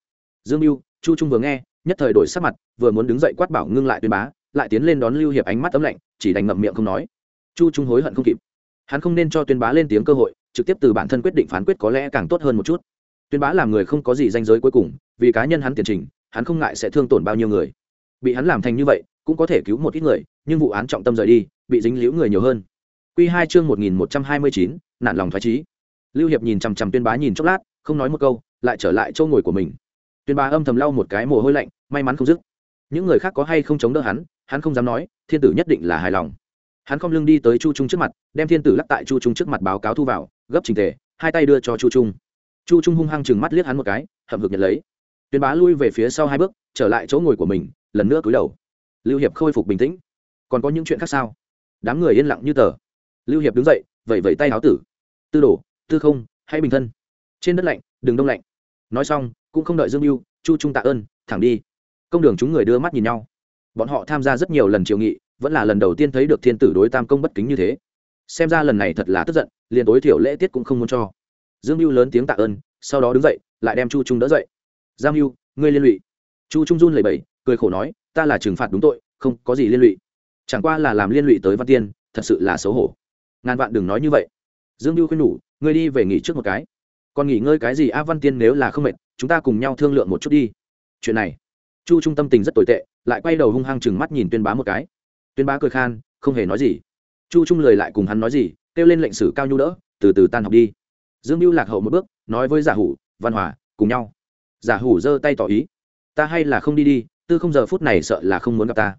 Dương mưu, chu trung vừa nghe, nhất thời đổi sắc mặt, vừa muốn đứng dậy quát bảo ngưng lại tuyên bá lại tiến lên đón lưu hiệp ánh mắt ấm lạnh, chỉ đành ngậm miệng không nói. Chu trung hối hận không kịp. Hắn không nên cho tuyên bá lên tiếng cơ hội, trực tiếp từ bản thân quyết định phán quyết có lẽ càng tốt hơn một chút. Tuyên bá làm người không có gì danh giới cuối cùng, vì cá nhân hắn tiền trình, hắn không ngại sẽ thương tổn bao nhiêu người. Bị hắn làm thành như vậy, cũng có thể cứu một ít người, nhưng vụ án trọng tâm rời đi, bị dính liễu người nhiều hơn. Q hai chương một nghìn một trăm hai mươi chín nạn lòng thoái trí lưu hiệp nhìn chằm chằm tuyên bá nhìn chốc lát, không nói một câu, lại trở lại chỗ ngồi của mình. Tuyên bá âm thầm lau một cái mồ hôi lạnh, may mắn không dứt. Những người khác có hay không chống đỡ hắn hắn không dám nói, thiên tử nhất định là hài lòng. Hắn không lưng đi tới chu trung trước mặt, đem thiên tử lắc tại chu trung trước mặt báo cáo thu vào, gấp trình tề, hai tay đưa cho chu trung. Chu trung hung hăng chừng mắt liếc hắn một cái, hậm hực nhận lấy. Tuyên bá lui về phía sau hai bước, trở lại chỗ ngồi của mình, lần nữa cúi đầu. Lưu hiệp khôi phục bình tĩnh. Còn có những chuyện khác sao? Đám người yên lặng như tờ. Lưu hiệp đứng dậy vẩy vẩy tay áo tử. Tư đổ tư không, hãy bình thân. Trên đất lạnh đừng đông lạnh. Nói xong, cũng không đợi dương mưu chu trung tạ ơn, thẳng đi. Công đường chúng người đưa mắt nhìn nhau bọn họ tham gia rất nhiều lần triều nghị, vẫn là lần đầu tiên thấy được thiên tử đối tam công bất kính như thế. Xem ra lần này thật là tức giận, liền tối thiểu lễ tiết cũng không muốn cho. Dương mưu lớn tiếng tạ ơn, sau đó đứng dậy, lại đem chu trung đỡ dậy. Giang mưu, ngươi liên lụy. Chu trung run lẩy bẩy, cười khổ nói, ta là trừng phạt đúng tội, không có gì liên lụy. Chẳng qua là làm liên lụy tới văn tiên, thật sự là xấu hổ. Ngàn vạn đừng nói như vậy. Dương mưu khuyên nhủ, ngươi đi về nghỉ trước một cái. Còn nghỉ ngơi cái gì a văn tiên nếu là không mệt, chúng ta cùng nhau thương lượng một chút đi. Chuyện này, chu trung tâm tình rất tồi tệ lại quay đầu hung hăng chừng mắt nhìn tuyên bá một cái. Tuyên bá cười khan, không hề nói gì. Chu trung lời lại cùng hắn nói gì, kêu lên lệnh sử cao nhu đỡ, từ từ tan học đi. Dương mưu lạc hậu một bước, nói với giả hủ, văn hòa, cùng nhau. Giả hủ giơ tay tỏ ý, ta hay là không đi đi, tư không giờ phút này sợ là không muốn gặp ta.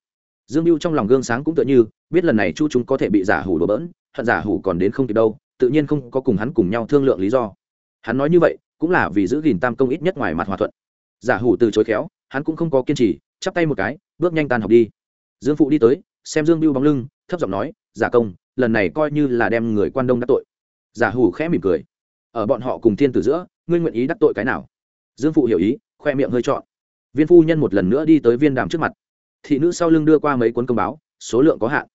Dương mưu trong lòng gương sáng cũng tựa như, biết lần này chu trung có thể bị giả hủ đổ bỡn, hận giả hủ còn đến không kịp đâu, tự nhiên không có cùng hắn cùng nhau thương lượng lý do. Hắn nói như vậy, cũng là vì giữ gìn tam công ít nhất ngoài mặt hòa thuận. Giả hủ từ chối khéo, hắn cũng không có kiên trì chắp tay một cái, bước nhanh tan học đi. Dương phụ đi tới, xem dương biêu bóng lưng, thấp giọng nói, giả công, lần này coi như là đem người quan đông đắc tội. Giả hủ khẽ mỉm cười. Ở bọn họ cùng thiên tử giữa, ngươi nguyện ý đắc tội cái nào? Dương phụ hiểu ý, khoe miệng hơi trọn. Viên phu nhân một lần nữa đi tới viên đàm trước mặt. Thị nữ sau lưng đưa qua mấy cuốn công báo, số lượng có hạn.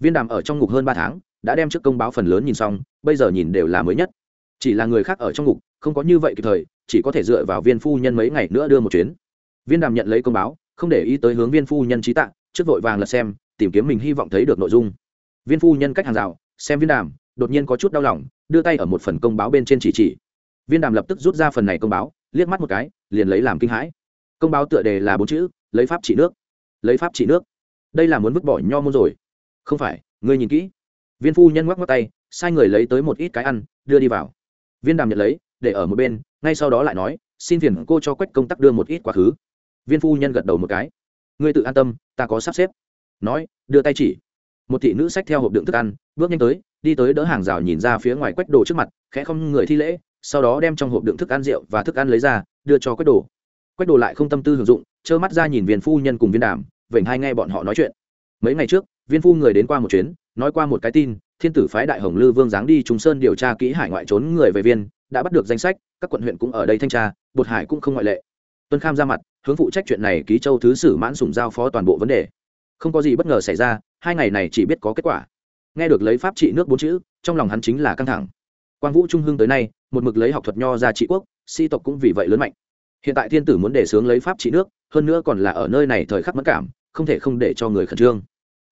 Viên đàm ở trong ngục hơn ba tháng, đã đem trước công báo phần lớn nhìn xong, bây giờ nhìn đều là mới nhất. Chỉ là người khác ở trong ngục, không có như vậy kịp thời, chỉ có thể dựa vào viên phu nhân mấy ngày nữa đưa một chuyến. Viên đàm nhận lấy công báo không để ý tới hướng viên phu nhân trí tạng trước vội vàng lật xem, tìm kiếm mình hy vọng thấy được nội dung. Viên phu nhân cách hàng rào, xem viên đàm, đột nhiên có chút đau lòng, đưa tay ở một phần công báo bên trên chỉ chỉ. Viên đàm lập tức rút ra phần này công báo, liếc mắt một cái, liền lấy làm kinh hãi. Công báo tựa đề là bốn chữ, lấy pháp trị nước. Lấy pháp trị nước. Đây là muốn vứt bỏ nho môn rồi. Không phải, ngươi nhìn kỹ. Viên phu nhân ngoắc ngoắc tay, sai người lấy tới một ít cái ăn, đưa đi vào. Viên đàm nhận lấy, để ở một bên, ngay sau đó lại nói, xin phiền cô cho quách công tắc đưa một ít quá khứ viên phu nhân gật đầu một cái. Ngươi tự an tâm, ta có sắp xếp. Nói, đưa tay chỉ. Một thị nữ xách theo hộp đựng thức ăn, bước nhanh tới, đi tới đỡ hàng rào nhìn ra phía ngoài quách đồ trước mặt, khẽ không người thi lễ, sau đó đem trong hộp đựng thức ăn rượu và thức ăn lấy ra, đưa cho quách đồ. Quách đồ lại không tâm tư hưởng dụng, trơ mắt ra nhìn viên phu nhân cùng viên đàm, vểnh hai nghe bọn họ nói chuyện. Mấy ngày trước, viên phu người đến qua một chuyến, nói qua một cái tin, thiên tử phái đại hồng lư vương giáng đi trung sơn điều tra kỹ hải ngoại trốn người về viên, đã bắt được danh sách, các quận huyện cũng ở đây thanh tra, bột hải cũng không ngoại lệ tuân kham ra mặt, hướng phụ trách chuyện này ký châu thứ sử mãn sùng giao phó toàn bộ vấn đề. Không có gì bất ngờ xảy ra, hai ngày này chỉ biết có kết quả. Nghe được lấy pháp trị nước bốn chữ, trong lòng hắn chính là căng thẳng. Quang vũ trung hưng tới nay, một mực lấy học thuật nho ra trị quốc sĩ tộc cũng vì vậy lớn mạnh. Hiện tại thiên tử muốn đề xướng lấy pháp trị nước, hơn nữa còn là ở nơi này thời khắc mất cảm, không thể không để cho người khẩn trương.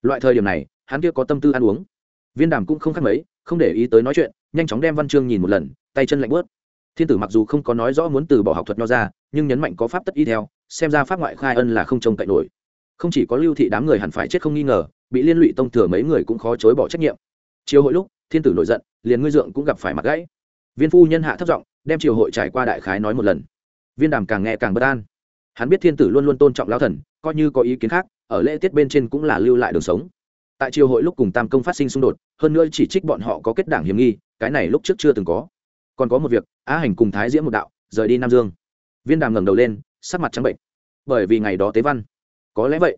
Loại thời điểm này, hắn kia có tâm tư ăn uống. Viên đàm cũng không khác mấy, không để ý tới nói chuyện, nhanh chóng đem văn chương nhìn một lần, tay chân lạnh bớt thiên tử mặc dù không có nói rõ muốn từ bỏ học thuật nho ra, nhưng nhấn mạnh có pháp tất y theo, xem ra pháp ngoại khai ân là không trông cậy nổi. Không chỉ có lưu thị đám người hẳn phải chết không nghi ngờ, bị liên lụy tông thừa mấy người cũng khó chối bỏ trách nhiệm. Chiều hội lúc, thiên tử nổi giận, liền ngươi dượng cũng gặp phải mặt gãy. Viên phu nhân hạ thấp giọng, đem triều hội trải qua đại khái nói một lần. Viên đàm càng nghe càng bất an. Hắn biết thiên tử luôn luôn tôn trọng lao thần, coi như có ý kiến khác, ở lễ tiết bên trên cũng là lưu lại đường sống. Tại triều hội lúc cùng tam công phát sinh xung đột, hơn nữa chỉ trích bọn họ có kết đảng hiểm nghi, cái này lúc trước chưa từng có. Còn có một việc á hành cùng thái diễm một đạo rời đi nam dương. Viên đàm ngẩng đầu lên sắc mặt trắng bệnh. Bởi vì ngày đó tế văn. Có lẽ vậy.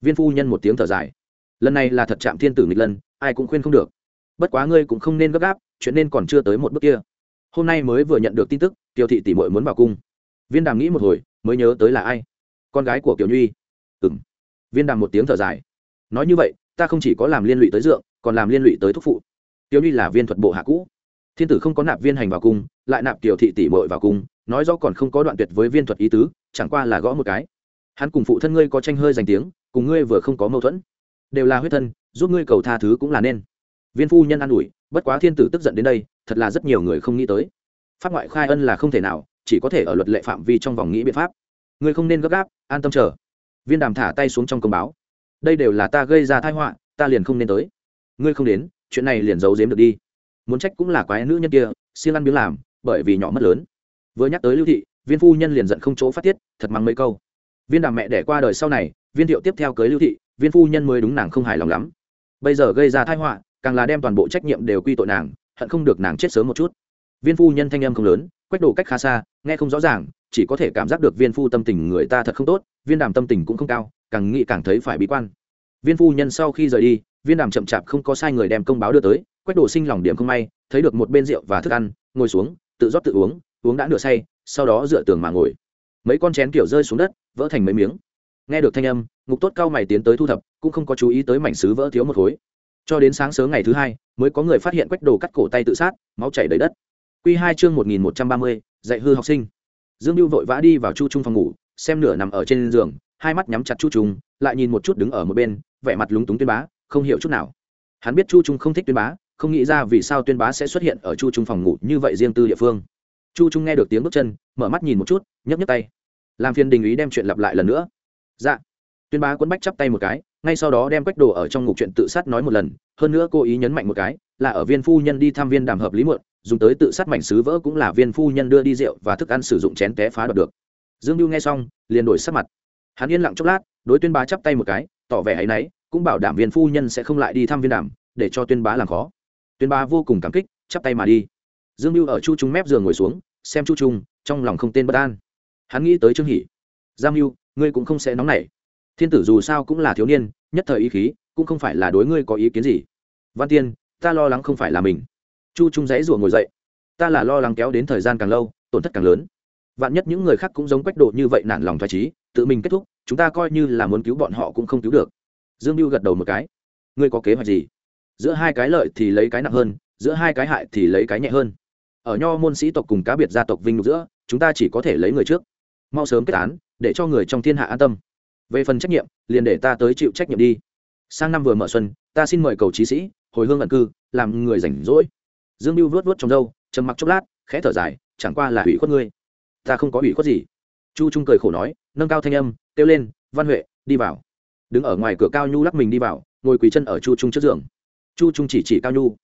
Viên phu nhân một tiếng thở dài. Lần này là thật chạm thiên tử nghịch lần, ai cũng khuyên không được. Bất quá ngươi cũng không nên gấp gáp chuyện nên còn chưa tới một bước kia. Hôm nay mới vừa nhận được tin tức kiều thị tỷ mội muốn vào cung. Viên đàm nghĩ một hồi mới nhớ tới là ai? Con gái của kiều nhuy. Ừ m viên đàm một tiếng thở dài. Nói như vậy ta không chỉ có làm liên lụy tới dượng còn làm liên lụy tới thúc phụ. Kiều nhuy là viên thuật bộ hạ cũ. Thiên tử không có nạp viên hành vào cung lại nạp tiểu thị tỷ muội vào cung nói rõ còn không có đoạn tuyệt với viên thuật ý tứ, chẳng qua là gõ một cái. Hắn cùng phụ thân ngươi có tranh hơi danh tiếng, cùng ngươi vừa không có mâu thuẫn. Đều là huyết thân, giúp ngươi cầu tha thứ cũng là nên. Viên phu nhân an ủi, bất quá thiên tử tức giận đến đây, thật là rất nhiều người không nghĩ tới. Pháp ngoại khai ân là không thể nào, chỉ có thể ở luật lệ phạm vi trong vòng nghĩ biện pháp. Ngươi không nên gấp gáp, an tâm chờ. Viên đàm thả tay xuống trong công báo. Đây đều là ta gây ra tai họa, ta liền không nên tới. Ngươi không đến, chuyện này liền giấu giếm được đi. Muốn trách cũng là quái nữ nhân kia, siêng ăn biếng làm bởi vì nhỏ mất lớn. Vừa nhắc tới lưu thị, viên phu nhân liền giận không chỗ phát tiết, thật mắng mấy câu. Viên đàm mẹ đẻ qua đời sau này, viên thiệu tiếp theo cưới lưu thị, viên phu nhân mới đúng nàng không hài lòng lắm. Bây giờ gây ra thái họa, càng là đem toàn bộ trách nhiệm đều quy tội nàng, hận không được nàng chết sớm một chút. Viên phu nhân thanh âm không lớn quách đổ cách khá xa, nghe không rõ ràng, chỉ có thể cảm giác được viên phu tâm tình người ta thật không tốt, viên đàm tâm tình cũng không cao, càng nghĩ càng thấy phải bí quan. Viên phu nhân sau khi rời đi, viên đàm chậm chạp không có sai người đem công báo đưa tới quách đổ sinh lòng điểm không may, thấy được một bên rượu và thức ăn, ngồi xuống tự rót tự uống uống đã nửa say, sau đó dựa tường mà ngồi. Mấy con chén kiểu rơi xuống đất, vỡ thành mấy miếng. Nghe được thanh âm, ngục tốt cao mày tiến tới thu thập, cũng không có chú ý tới mảnh sứ vỡ thiếu một khối. Cho đến sáng sớm ngày thứ hai, mới có người phát hiện quách đồ cắt cổ tay tự sát, máu chảy đầy đất. Q hai chương một nghìn một trăm ba mươi, dạy hư học sinh. Dương lưu vội vã đi vào chu trung phòng ngủ, xem nửa nằm ở trên giường, hai mắt nhắm chặt chu trung, lại nhìn một chút đứng ở một bên, vẻ mặt lúng túng tuyên bá, không hiểu chút nào. Hắn biết chu trung không thích tuyên bá không nghĩ ra vì sao tuyên bá sẽ xuất hiện ở chu trung phòng ngủ như vậy riêng tư địa phương. Chu trung nghe được tiếng bước chân, mở mắt nhìn một chút nhấp nhấp tay. Làm phiền đình ý đem chuyện lặp lại lần nữa. Dạ. Tuyên bá quấn bách chắp tay một cái, ngay sau đó đem quách đồ ở trong ngục chuyện tự sát nói một lần, hơn nữa cô ý nhấn mạnh một cái, là ở viên phu nhân đi thăm viên đàm hợp lý muộn, dùng tới tự sát mảnh sứ vỡ cũng là viên phu nhân đưa đi rượu và thức ăn sử dụng chén té phá đoạt được. Dương lưu nghe xong, liền đổi sắc mặt. Hắn yên lặng chốc lát, đối tuyên bá chắp tay một cái, tỏ vẻ áy náy cũng bảo đảm viên phu nhân sẽ không lại đi thăm viên đàm, để cho tuyên bá làm khó tuyên ba vô cùng cảm kích, chắp tay mà đi. Dương mưu ở chu trung mép giường ngồi xuống, xem chu trung, trong lòng không tên bất an. Hắn nghĩ tới trương hỷ. Giang mưu ngươi cũng không sẽ nóng nảy. Thiên tử dù sao cũng là thiếu niên, nhất thời ý khí, cũng không phải là đối ngươi có ý kiến gì. Văn tiên, ta lo lắng không phải là mình. Chu trung dãy rủa ngồi dậy. Ta là lo lắng kéo đến thời gian càng lâu, tổn thất càng lớn. Vạn nhất những người khác cũng giống quách độ như vậy nản lòng thoải trí tự mình kết thúc, chúng ta coi như là muốn cứu bọn họ cũng không cứu được. Dương mưu gật đầu một cái. Ngươi có kế hoạch gì? Giữa hai cái lợi thì lấy cái nặng hơn, giữa hai cái hại thì lấy cái nhẹ hơn. Ở nho môn sĩ tộc cùng cá biệt gia tộc vinh giữa, chúng ta chỉ có thể lấy người trước. Mau sớm kết án, để cho người trong thiên hạ an tâm. Về phần trách nhiệm, liền để ta tới chịu trách nhiệm đi. Sang năm vừa mở xuân, ta xin mời cầu trí sĩ, hồi hương ẩn cư, làm người rảnh rỗi. Dương mưu vớt vớt trong râu, trầm mặc chốc lát, khẽ thở dài, chẳng qua là ủy khuất ngươi. Ta không có ủy khuất gì. Chu trung cười khổ nói, nâng cao thanh âm, kêu lên, văn huệ, đi vào. Đứng ở ngoài cửa cao nhu lắc mình đi vào, ngồi quỳ chân ở chu trung trước giường chu trung chỉ chỉ cao nhu.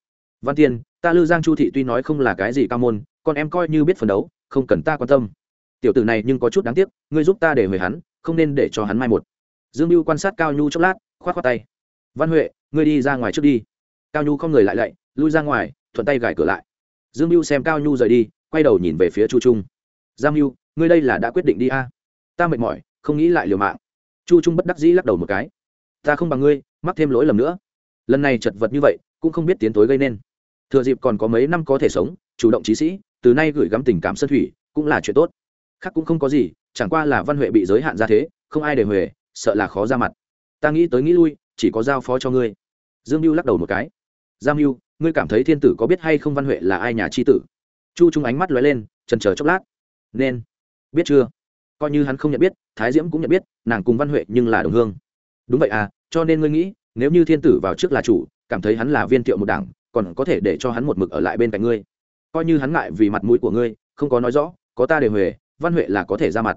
Văn tiên, ta lư giang chu thị tuy nói không là cái gì cao môn, con em coi như biết phấn đấu, không cần ta quan tâm. Tiểu tử này nhưng có chút đáng tiếc, ngươi giúp ta để hồi hắn, không nên để cho hắn mai một. Dương mưu quan sát cao nhu chốc lát k h o á t khoác tay. Văn huệ, ngươi đi ra ngoài trước đi. Cao nhu không người lại lạy, lui ra ngoài, thuận tay gài cửa lại. Dương mưu xem cao nhu rời đi, quay đầu nhìn về phía chu trung. Giang mưu ngươi đây là đã quyết định đi a? Ta mệt mỏi, không nghĩ lại liều mạng. Chu trung bất đắc dĩ lắc đầu một cái. Ta không bằng ngươi, mắc thêm lỗi lầm nữa lần này chật vật như vậy, cũng không biết tiến tối gây nên. Thừa dịp còn có mấy năm có thể sống, chủ động trí sĩ, từ nay gửi gắm tình cảm sân thủy, cũng là chuyện tốt. Khác cũng không có gì, chẳng qua là văn huệ bị giới hạn ra thế, không ai để huề sợ là khó ra mặt. Ta nghĩ tới nghĩ lui, chỉ có giao phó cho ngươi. Dương mưu lắc đầu một cái. Giang mưu ngươi cảm thấy thiên tử có biết hay không văn huệ là ai nhà c tử? Chu trung ánh mắt lóe lên, trần chờ chốc lát. Nên. Biết chưa? Coi như hắn không nhận biết, thái diễm cũng nhận biết, nàng cùng văn huệ nhưng là đồng hương. Đúng vậy à cho nên ngươi nghĩ nếu như thiên tử vào trước là chủ, cảm thấy hắn là viên thiệu một đảng, còn có thể để cho hắn một mực ở lại bên cạnh ngươi. Coi như hắn ngại vì mặt mũi của ngươi, không có nói rõ, có ta để huề, văn huệ là có thể ra mặt.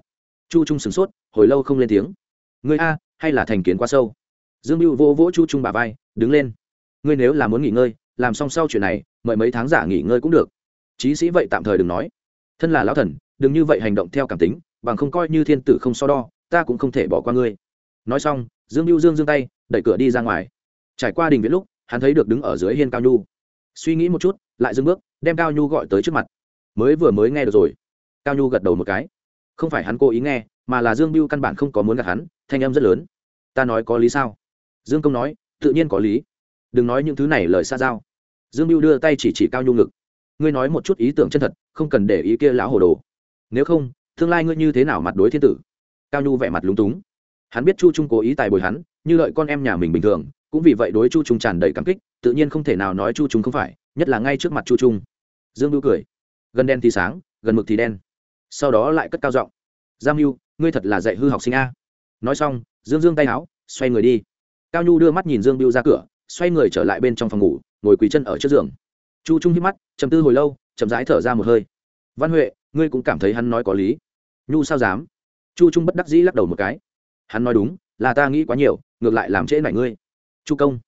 Chu trung sửng sốt, hồi lâu không lên tiếng. Ngươi a, hay là thành kiến quá sâu? Dương mưu vô vỗ chu trung bà vai, đứng lên. Ngươi nếu là muốn nghỉ ngơi, làm xong sau chuyện này, mời mấy tháng giả nghỉ ngơi cũng được. Chí sĩ vậy tạm thời đừng nói. Thân là lão thần, đừng như vậy hành động theo cảm tính, bằng không coi như thiên tử không so đo, ta cũng không thể bỏ qua ngươi. Nói xong, dương mưu dương dương tay đẩy cửa đi ra ngoài. Trải qua đình viễn lúc, hắn thấy được đứng ở dưới hiên cao nhu. Suy nghĩ một chút, lại dưng bước, đem cao nhu gọi tới trước mặt. Mới vừa mới nghe được rồi. Cao nhu gật đầu một cái. Không phải hắn cố ý nghe, mà là dương biêu căn bản không có muốn gặp hắn, thanh âm rất lớn. Ta nói có lý sao? Dương công nói, tự nhiên có lý. Đừng nói những thứ này lời xa giao. Dương biêu đưa tay chỉ chỉ cao nhu ngực. Ngươi nói một chút ý tưởng chân thật, không cần để ý kia lão hồ đồ. Nếu không, tương lai ngươi như thế nào mặt đối thiên tử? Cao nhu vẻ mặt lúng túng hắn biết chu trung cố ý tài bồi hắn, như lợi con em nhà mình bình thường, cũng vì vậy đối chu trung tràn đầy cảm kích, tự nhiên không thể nào nói chu trung không phải, nhất là ngay trước mặt chu trung. Dương đu cười. Gần đen thì sáng, gần mực thì đen. Sau đó lại cất cao giọng. Giang mưu ngươi thật là dạy hư học sinh a. Nói xong, dương dương tay áo, xoay người đi. Cao nhu đưa mắt nhìn dương Biu ra cửa, xoay người trở lại bên trong phòng ngủ, ngồi quỳ chân ở trước giường. Chu trung hít mắt chầm tư hồi lâu, chậm rãi thở ra một hơi. Văn huệ, ngươi cũng cảm thấy hắn nói có lý. Nhu sao dám? Chu trung bất đắc dĩ lắc đầu một cái hắn nói đúng, là ta nghĩ quá nhiều, ngược lại làm trễ nải ngươi. Chu công.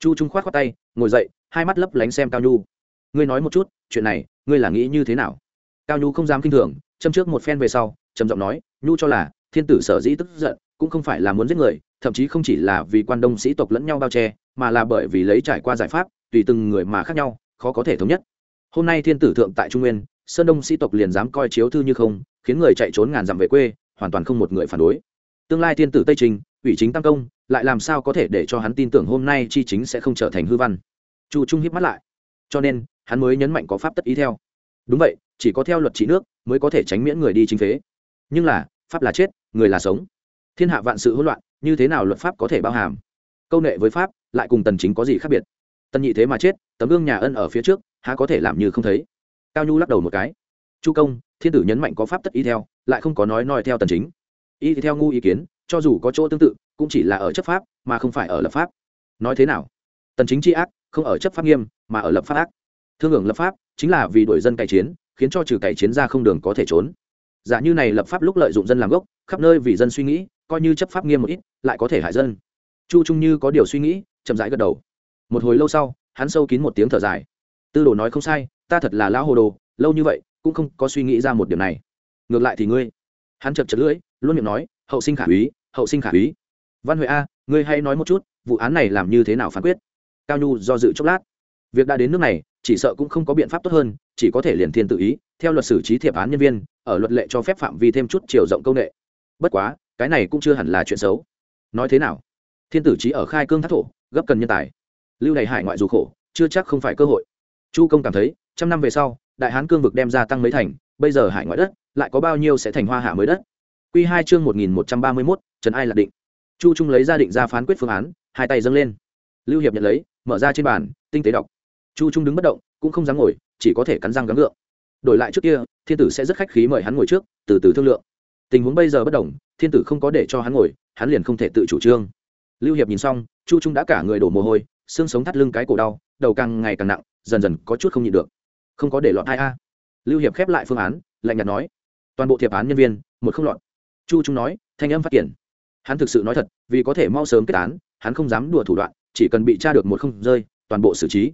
Chu trung khoát khoát tay, ngồi dậy, hai mắt lấp lánh xem cao nhu. Ngươi nói một chút, chuyện này, ngươi là nghĩ như thế nào? Cao nhu không dám kinh thường, châm trước một phen về sau, trầm giọng nói, nhu cho là, thiên tử sở dĩ tức giận, cũng không phải là muốn giết người, thậm chí không chỉ là vì quan đông sĩ tộc lẫn nhau bao che, mà là bởi vì lấy trải qua giải pháp, tùy từng người mà khác nhau, khó có thể thống nhất. Hôm nay thiên tử thượng tại trung nguyên, sơn đông sĩ tộc liền dám coi chiếu thư như không, khiến người chạy trốn ngàn dặm về quê, hoàn toàn không một người phản đối tương lai thiên tử tây trình, ủy chính tăng công, lại làm sao có thể để cho hắn tin tưởng hôm nay chi chính sẽ không trở thành hư văn? Chu trung hiếp mắt lại. Cho nên, hắn mới nhấn mạnh có pháp tất ý theo. Đúng vậy, chỉ có theo luật trị nước mới có thể tránh miễn người đi chính phế. Nhưng là, pháp là chết, người là sống. Thiên hạ vạn sự hỗn loạn, như thế nào luật pháp có thể bao hàm? Câu nệ với pháp, lại cùng tần chính có gì khác biệt? Tần nhị thế mà chết, tấm gương nhà ân ở phía trước, há có thể làm như không thấy? Cao nhu lắc đầu một cái. Chu công, thiên tử nhấn mạnh có pháp tất ý theo, lại không có nói nói theo tần chính y thì theo ngu ý kiến, cho dù có chỗ tương tự, cũng chỉ là ở chấp pháp, mà không phải ở lập pháp. Nói thế nào? Tần chính tri ác, không ở chấp pháp nghiêm, mà ở lập pháp ác. Thương hưởng lập pháp, chính là vì đuổi dân cải chiến, khiến cho trừ cải chiến ra không đường có thể trốn. Giả như này lập pháp lúc lợi dụng dân làm gốc, khắp nơi vì dân suy nghĩ, coi như chấp pháp nghiêm một ít, lại có thể hại dân. Chu trung như có điều suy nghĩ, chậm rãi gật đầu. Một hồi lâu sau, hắn sâu kín một tiếng thở dài. Tư đồ nói không sai, ta thật là lão hồ đồ, lâu như vậy, cũng không có suy nghĩ ra một điểm này. Ngược lại thì ngươi. Hắn chật chật lưỡi luôn miệng nói, hậu sinh khả úy, hậu sinh khả úy. Văn huệ a, ngươi hay nói một chút, vụ án này làm như thế nào phán quyết? Cao nhu do dự chốc lát. Việc đã đến nước này, chỉ sợ cũng không có biện pháp tốt hơn, chỉ có thể liền thiên tự ý, theo luật xử trí thiệp án nhân viên, ở luật lệ cho phép phạm vi thêm chút chiều rộng công nghệ. Bất quá, cái này cũng chưa hẳn là chuyện xấu. Nói thế nào? Thiên tử trí ở khai cương thác thổ, gấp cần nhân tài. Lưu đầy hải ngoại dù khổ, chưa chắc không phải cơ hội. Chu công cảm thấy, trăm năm về sau, đại hán cương vực đem ra tăng mấy thành, bây giờ hải ngoại đất, lại có bao nhiêu sẽ thành hoa hạ mới đất? Quy hai chương một nghìn một trăm ba mươi mốt, trần ai là định. Chu trung lấy ra định ra phán quyết phương án, hai tay dâng lên. Lưu hiệp nhận lấy, mở ra trên bàn, tinh tế đọc. Chu trung đứng bất động, cũng không dám ngồi, chỉ có thể cắn răng gắng gượng. Đổi lại trước kia, thiên tử sẽ rất khách khí mời hắn ngồi trước, từ từ thương lượng. Tình huống bây giờ bất đồng, thiên tử không có để cho hắn ngồi, hắn liền không thể tự chủ trương. Lưu hiệp nhìn xong, chu trung đã cả người đổ mồ hôi, xương sống thắt lưng cái cổ đau, đầu càng ngày càng nặng, dần dần có chút không nhịn được. Không có để lọt hai a. Lưu hiệp khép lại phương án, lạnh nhạt nói. Toàn bộ thiệp án nhân viên, một không lọt chu trung nói, thanh âm phát triển. Hắn thực sự nói thật, vì có thể mau sớm kết án, hắn không dám đùa thủ đoạn, chỉ cần bị tra được một không rơi, toàn bộ xử trí.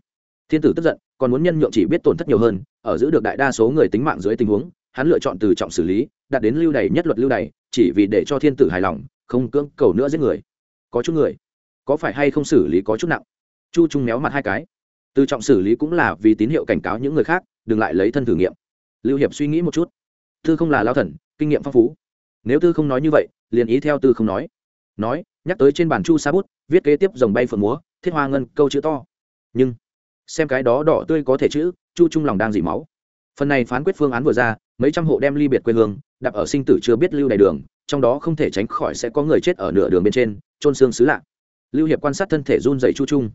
Thiên tử tức giận, còn muốn nhân nhượng chỉ biết tổn thất nhiều hơn, ở giữ được đại đa số người tính mạng dưới tình huống, hắn lựa chọn từ trọng xử lý, đạt đến lưu đày nhất luật lưu đày, chỉ vì để cho thiên tử hài lòng, không cưỡng cầu nữa giết người. Có chút người, có phải hay không xử lý có chút nặng? Chu trung méo mặt hai cái. Từ trọng xử lý cũng là vì tín hiệu cảnh cáo những người khác, đừng lại lấy thân thử nghiệm. Lưu hiệp suy nghĩ một chút. Thư không là lao thần, kinh nghiệm phong phú nếu tư không nói như vậy, liền ý theo tư không nói. Nói, nhắc tới trên bàn chu sa bút, viết kế tiếp dòng bay phượng múa, thiết hoa ngân, câu chữ to. Nhưng, xem cái đó đỏ tươi có thể chữ, chu trung lòng đang dỉ máu. Phần này phán quyết phương án vừa ra, mấy trăm hộ đem ly biệt quê hương, đạp ở sinh tử chưa biết lưu đầy đường, trong đó không thể tránh khỏi sẽ có người chết ở nửa đường bên trên trôn xương xứ lạ. Lưu hiệp quan sát thân thể run dày chu trung.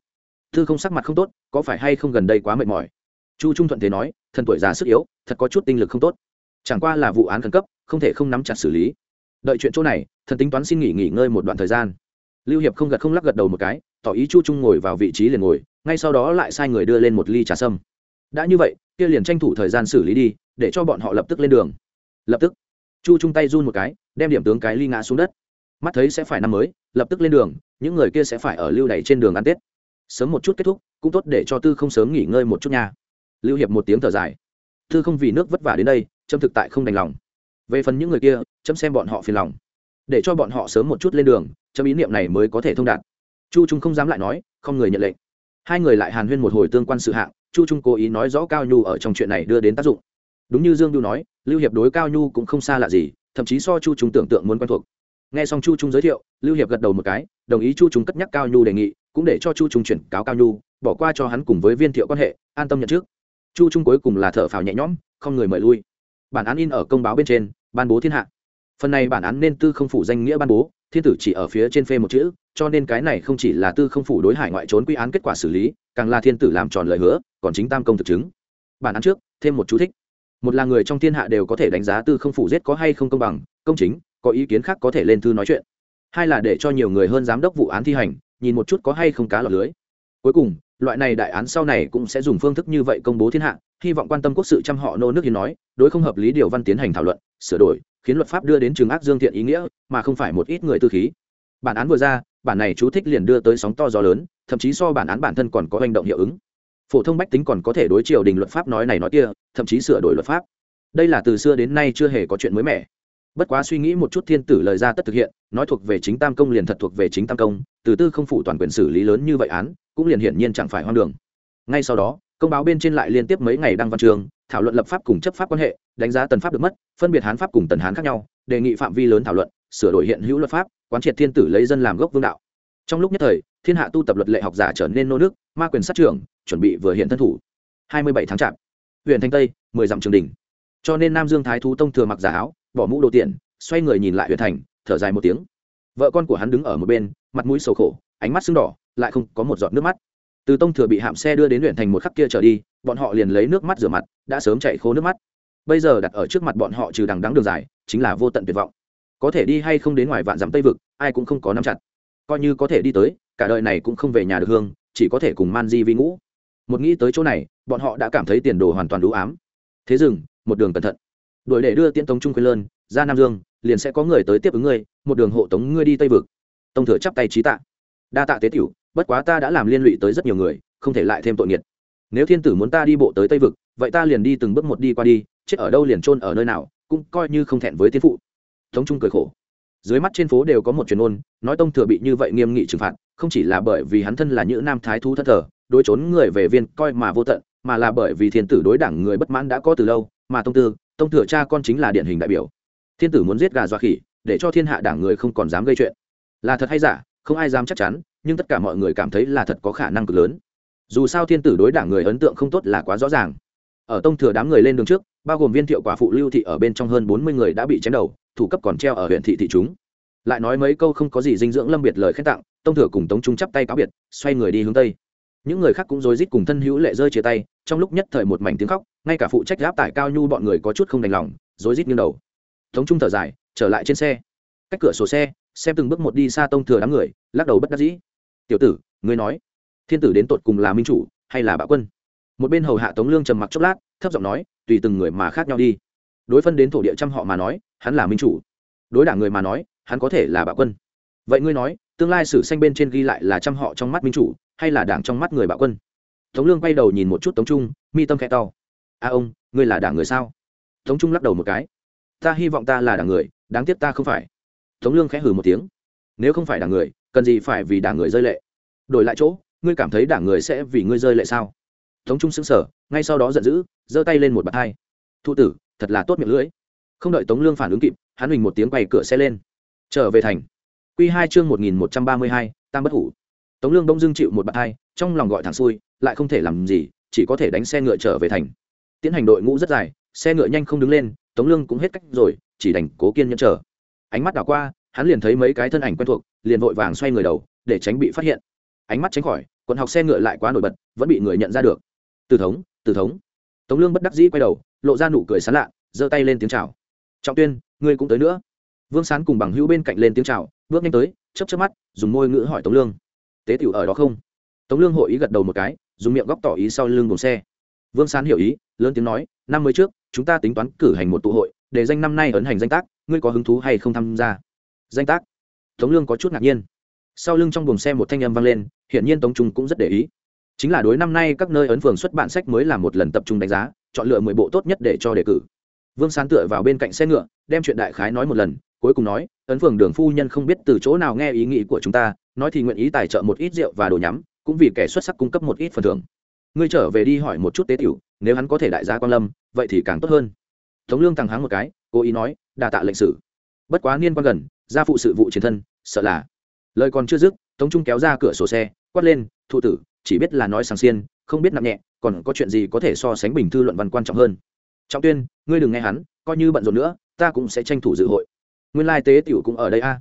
Thư không sắc mặt không tốt, có phải hay không gần đây quá mệt mỏi? Chu trung thuận thế nói thân tuổi già sức yếu, thật có chút tinh lực không tốt chẳng qua là vụ án khẩn cấp, không thể không nắm chặt xử lý. Đợi chuyện chỗ này, thần tính toán xin nghỉ nghỉ ngơi một đoạn thời gian. Lưu hiệp không gật không lắc gật đầu một cái, tỏ ý chu trung ngồi vào vị trí liền ngồi, ngay sau đó lại sai người đưa lên một ly trà sâm. Đã như vậy, kia liền tranh thủ thời gian xử lý đi, để cho bọn họ lập tức lên đường. Lập tức, chu trung tay run một cái, đem điểm tướng cái ly ngã xuống đất. Mắt thấy sẽ phải năm mới, lập tức lên đường, những người kia sẽ phải ở lưu đày trên đường ăn tết. Sớm một chút kết thúc, cũng tốt để cho tư không sớm nghỉ ngơi một chút nha. Lưu hiệp một tiếng thở dài. Thư không vì nước vất vả đến đây trâm thực tại không đành lòng. Về phần những người kia, chấm xem bọn họ phiền lòng. Để cho bọn họ sớm một chút lên đường, chấm ý niệm này mới có thể thông đạt. Chu trung không dám lại nói, không người nhận lệnh. Hai người lại hàn huyên một hồi tương quan sự hạng, chu trung cố ý nói rõ cao nhu ở trong chuyện này đưa đến tác dụng. Đúng như dương nhu nói, lưu hiệp đối cao nhu cũng không xa lạ gì, thậm chí so chu trung tưởng tượng muốn quen thuộc. Nghe xong chu trung giới thiệu, lưu hiệp gật đầu một cái, đồng ý chu trung cất nhắc cao nhu đề nghị, cũng để cho chu trung chuyển cáo cao nhu, bỏ qua cho hắn cùng với viên thiệu quan hệ, an tâm nhận trước chu trung cuối cùng là thở phào nhẹ nhõm, không người mời lui. Bản án in ở công báo bên trên, ban bố thiên hạ. Phần này bản án nên tư không phủ danh nghĩa ban bố, thiên tử chỉ ở phía trên phê một chữ, cho nên cái này không chỉ là tư không phủ đối hải ngoại trốn quy án kết quả xử lý, càng là thiên tử làm tròn lời hứa, còn chính tam công thực chứng. Bản án trước, thêm một chú thích. Một là người trong thiên hạ đều có thể đánh giá tư không phủ giết có hay không công bằng, công chính, có ý kiến khác có thể lên thư nói chuyện. Hai là để cho nhiều người hơn giám đốc vụ án thi hành, nhìn một chút có hay không cá lọt lưới. Cuối cùng loại này đại án sau này cũng sẽ dùng phương thức như vậy công bố thiên hạ, hy vọng quan tâm quốc sự chăm họ nô nước hiến nói, đối không hợp lý điều văn tiến hành thảo luận, sửa đổi, khiến luật pháp đưa đến trường ác dương thiện ý nghĩa, mà không phải một ít người tư khí. Bản án vừa ra, bản này chú thích liền đưa tới sóng to gió lớn, thậm chí so bản án bản thân còn có hành động hiệu ứng. Phổ thông bách tính còn có thể đối chiều đình luật pháp nói này nói kia, thậm chí sửa đổi luật pháp. Đây là từ xưa đến nay chưa hề có chuyện mới mẻ bất quá suy nghĩ một chút thiên tử lời ra tất thực hiện, nói thuộc về chính tam công liền thật thuộc về chính tam công, từ tư không phụ toàn quyền xử lý lớn như vậy án, cũng liền hiển nhiên chẳng phải hoang đường. Ngay sau đó, công báo bên trên lại liên tiếp mấy ngày đăng văn trường, thảo luận lập pháp cùng chấp pháp quan hệ, đánh giá tần pháp được mất, phân biệt hán pháp cùng tần hán khác nhau, đề nghị phạm vi lớn thảo luận, sửa đổi hiện hữu luật pháp, quán triệt thiên tử lấy dân làm gốc vương đạo. Trong lúc nhất thời, thiên hạ tu tập luật lệ học giả trở nên nô nước, ma quyền sát trưởng, chuẩn bị vừa hiện thân thủ. Hai mươi bảy tháng chạp, huyện thanh tây, mười dặm trường đình cho nên nam dương thái thú tông thừa mặc giả áo bỏ mũ đồ tiền, xoay người nhìn lại huyện thành thở dài một tiếng. Vợ con của hắn đứng ở một bên mặt mũi sầu khổ ánh mắt sưng đỏ lại không có một giọt nước mắt. Từ tông thừa bị hạm xe đưa đến huyện thành một khắc kia trở đi bọn họ liền lấy nước mắt rửa mặt đã sớm chạy khô nước mắt. Bây giờ đặt ở trước mặt bọn họ trừ đằng đắng đường dài chính là vô tận tuyệt vọng. Có thể đi hay không đến ngoài vạn dặm tây vực ai cũng không có nắm chặt. Coi như có thể đi tới cả đời này cũng không về nhà được hương chỉ có thể cùng man di vi ngũ một nghĩ tới chỗ này bọn họ đã cảm thấy tiền đồ hoàn toàn đủ ám. Thế rừng, một đường cẩn thận đội để đưa tiễn tống trung khuyên lơn, ra nam dương, liền sẽ có người tới tiếp ứng ngươi, một đường hộ tống ngươi đi tây vực. Tông thừa chắp tay trí tạ. Đa tạ tế tiểu, bất quá ta đã làm liên lụy tới rất nhiều người, không thể lại thêm tội nghiệt. Nếu thiên tử muốn ta đi bộ tới tây vực, vậy ta liền đi từng bước một đi qua đi, chết ở đâu liền trôn ở nơi nào, cũng coi như không thẹn với tiên phụ. Tống trung cười khổ. Dưới mắt trên phố đều có một truyền ôn, nói tông thừa bị như vậy nghiêm nghị trừng phạt, không chỉ là bởi vì hắn thân là những nam thái thú thất thờ, đối trốn người về viên coi mà vô tận, mà là bởi vì thiên tử đối đảng người bất mãn đã có từ lâu, mà tông tư tông thừa cha con chính là điển hình đại biểu. Thiên tử muốn giết gà dọa khỉ, để cho thiên hạ đảng người không còn dám gây chuyện. Là thật hay giả, không ai dám chắc chắn, nhưng tất cả mọi người cảm thấy là thật có khả năng cực lớn. Dù sao thiên tử đối đảng người ấn tượng không tốt là quá rõ ràng. Ở tông thừa đám người lên đường trước, bao gồm viên thiệu quả phụ lưu thị ở bên trong hơn bốn mươi người đã bị chém đầu, thủ cấp còn treo ở huyện thị thị chúng. Lại nói mấy câu không có gì dinh dưỡng lâm biệt lời khen tặng, tông thừa cùng tống trung chắp tay cáo biệt, xoay người đi hướng tây. Những người khác cũng rối rít cùng thân hữu lệ rơi chia tay trong lúc nhất thời một mảnh tiếng khóc, ngay cả phụ trách giáp tải cao nhu bọn người có chút không đành lòng, rối rít nghiêng đầu. Tống trung thở dài, trở lại trên xe. Cách cửa sổ xe, xem từng bước một đi xa tông thừa đám người, lắc đầu bất đắc dĩ. Tiểu tử, ngươi nói, thiên tử đến tột cùng là minh chủ hay là bạo quân? Một bên hầu hạ tống lương trầm mặc chốc lát, thấp giọng nói, tùy từng người mà khác nhau đi. Đối phân đến thổ địa trăm họ mà nói, hắn là minh chủ. Đối đảng người mà nói, hắn có thể là bạo quân. Vậy ngươi nói, tương lai sử sanh bên trên ghi lại là trăm họ trong mắt minh chủ hay là đảng trong mắt người bạo quân? Tống lương quay đầu nhìn một chút tống trung, mi tâm khẽ to. A ông, ngươi là đảng người sao? Tống trung lắc đầu một cái. Ta hy vọng ta là đảng người, đáng tiếc ta không phải. Tống lương khẽ hừ một tiếng. Nếu không phải đảng người, cần gì phải vì đảng người rơi lệ? Đổi lại chỗ, ngươi cảm thấy đảng người sẽ vì ngươi rơi lệ sao? Tống trung xứng sở ngay sau đó giận dữ, giơ tay lên một bàn hai. Thụ tử, thật là tốt miệng lưỡi. Không đợi tống lương phản ứng kịp, hắn huỳnh một tiếng quay cửa xe lên. Trở về thành. Q hai chương một nghìn một trăm ba mươi hai, tam bất hủ. Tống lương đông Dương chịu một bàn hai, trong lòng gọi thẳng xuôi lại không thể làm gì, chỉ có thể đánh xe ngựa trở về thành. Tiến hành đội ngũ rất dài, xe ngựa nhanh không đứng lên, tống lương cũng hết cách rồi, chỉ đành cố kiên nhẫn chờ. Ánh mắt đảo qua, hắn liền thấy mấy cái thân ảnh quen thuộc, liền vội vàng xoay người đầu, để tránh bị phát hiện. Ánh mắt tránh khỏi quận học xe ngựa lại quá nổi bật, vẫn bị người nhận ra được. Từ thống từ thống. Tống lương bất đắc dĩ quay đầu, lộ ra nụ cười sán lạ, giơ tay lên tiếng chào. Trọng tuyên, ngươi cũng tới nữa. Vương sán cùng bằng hữu bên cạnh lên tiếng chào, bước nhanh tới chấp chấp mắt, dùng môi ngữ hỏi tống lương. Tế tiểu ở đó không? Tống lương hội ý gật đầu một cái dùng miệng góc tỏ ý sau lưng buồng xe. Vương sán hiểu ý, lớn tiếng nói, năm mới trước, chúng ta tính toán cử hành một tụ hội, để danh năm nay ấn hành danh tác, ngươi có hứng thú hay không tham gia? Danh tác? Tống lương có chút ngạc nhiên. Sau lưng trong buồng xe một thanh âm vang lên hiện nhiên tống trung cũng rất để ý. Chính là đối năm nay các nơi ấn phường xuất bản sách mới là một lần tập trung đánh giá, chọn lựa mười bộ tốt nhất để cho đề cử. Vương sán tựa vào bên cạnh xe ngựa, đem chuyện đại khái nói một lần, cuối cùng nói, ấn phường đường phu nhân không biết từ chỗ nào nghe ý nghĩ của chúng ta, nói thì nguyện ý tài trợ một ít rượu và đồ nhắm cũng vì kẻ xuất sắc cung cấp một ít phần thưởng. Ngươi trở về đi hỏi một chút tế tiểu, nếu hắn có thể đại gia quan lâm, vậy thì càng tốt hơn. Tống lương thẳng háng một cái, cố ý nói đà tạ lệnh sử. Bất quá niên quan gần, gia phụ sự vụ chiến thân, sợ là. Lời còn chưa dứt, tống trung kéo ra cửa sổ xe, quát lên, thụ tử, chỉ biết là nói sàng xiên, không biết nặng nhẹ, còn có chuyện gì có thể so sánh bình thư luận văn quan trọng hơn? Trọng tuyên, ngươi đừng nghe hắn, coi như bận rộn nữa, ta cũng sẽ tranh thủ dự hội. Nguyên lai tế tiểu cũng ở đây a.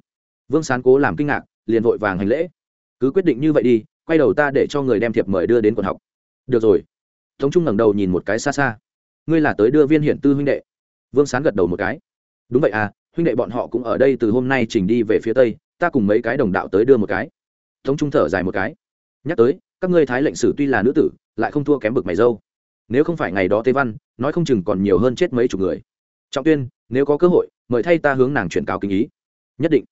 Vương sán cố làm kinh ngạc, liền vội vàng hành lễ. Cứ quyết định như vậy đi quay đầu ta để cho người đem thiệp mời đưa đến quận học. Được rồi. Tống trung ngẩng đầu nhìn một cái xa xa. Ngươi là tới đưa viên hiển tư huynh đệ. Vương sán gật đầu một cái. Đúng vậy à huynh đệ bọn họ cũng ở đây từ hôm nay chỉnh đi về phía tây, ta cùng mấy cái đồng đạo tới đưa một cái. Tống trung thở dài một cái. Nhắc tới, các ngươi thái lệnh sử tuy là nữ tử, lại không thua kém bực mày dâu. Nếu không phải ngày đó tế văn, nói không chừng còn nhiều hơn chết mấy chục người. Trọng tuyên, nếu có cơ hội, mời thay ta hướng nàng chuyển cáo kinh ý. Nhất định.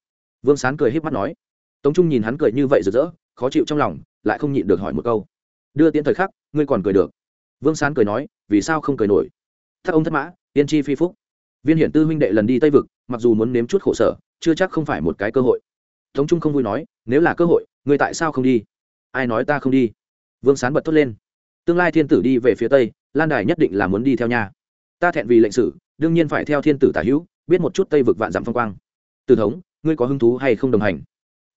Vương sán cười h í p mắt nói. Tống trung nhìn hắn cười như vậy rực rỡ khó chịu trong lòng, lại không nhịn được hỏi một câu. Đưa tiễn thời khắc, ngươi còn cười được. Vương sán cười nói, vì sao không cười nổi? Thắc ông thất mã tiên tri phi phúc. Viên hiển tư huynh đệ lần đi tây vực, mặc dù muốn nếm chút khổ sở, chưa chắc không phải một cái cơ hội. Tống trung không vui nói, nếu là cơ hội, ngươi tại sao không đi? Ai nói ta không đi? Vương sán bật thốt lên. Tương lai thiên tử đi về phía tây, lan đài nhất định là muốn đi theo nhà ta thẹn vì lệnh sử, đương nhiên phải theo thiên tử tả hữu, biết một chút tây vực vạn dặm phong quang. Từ thống, ngươi có hứng thú hay không đồng hành?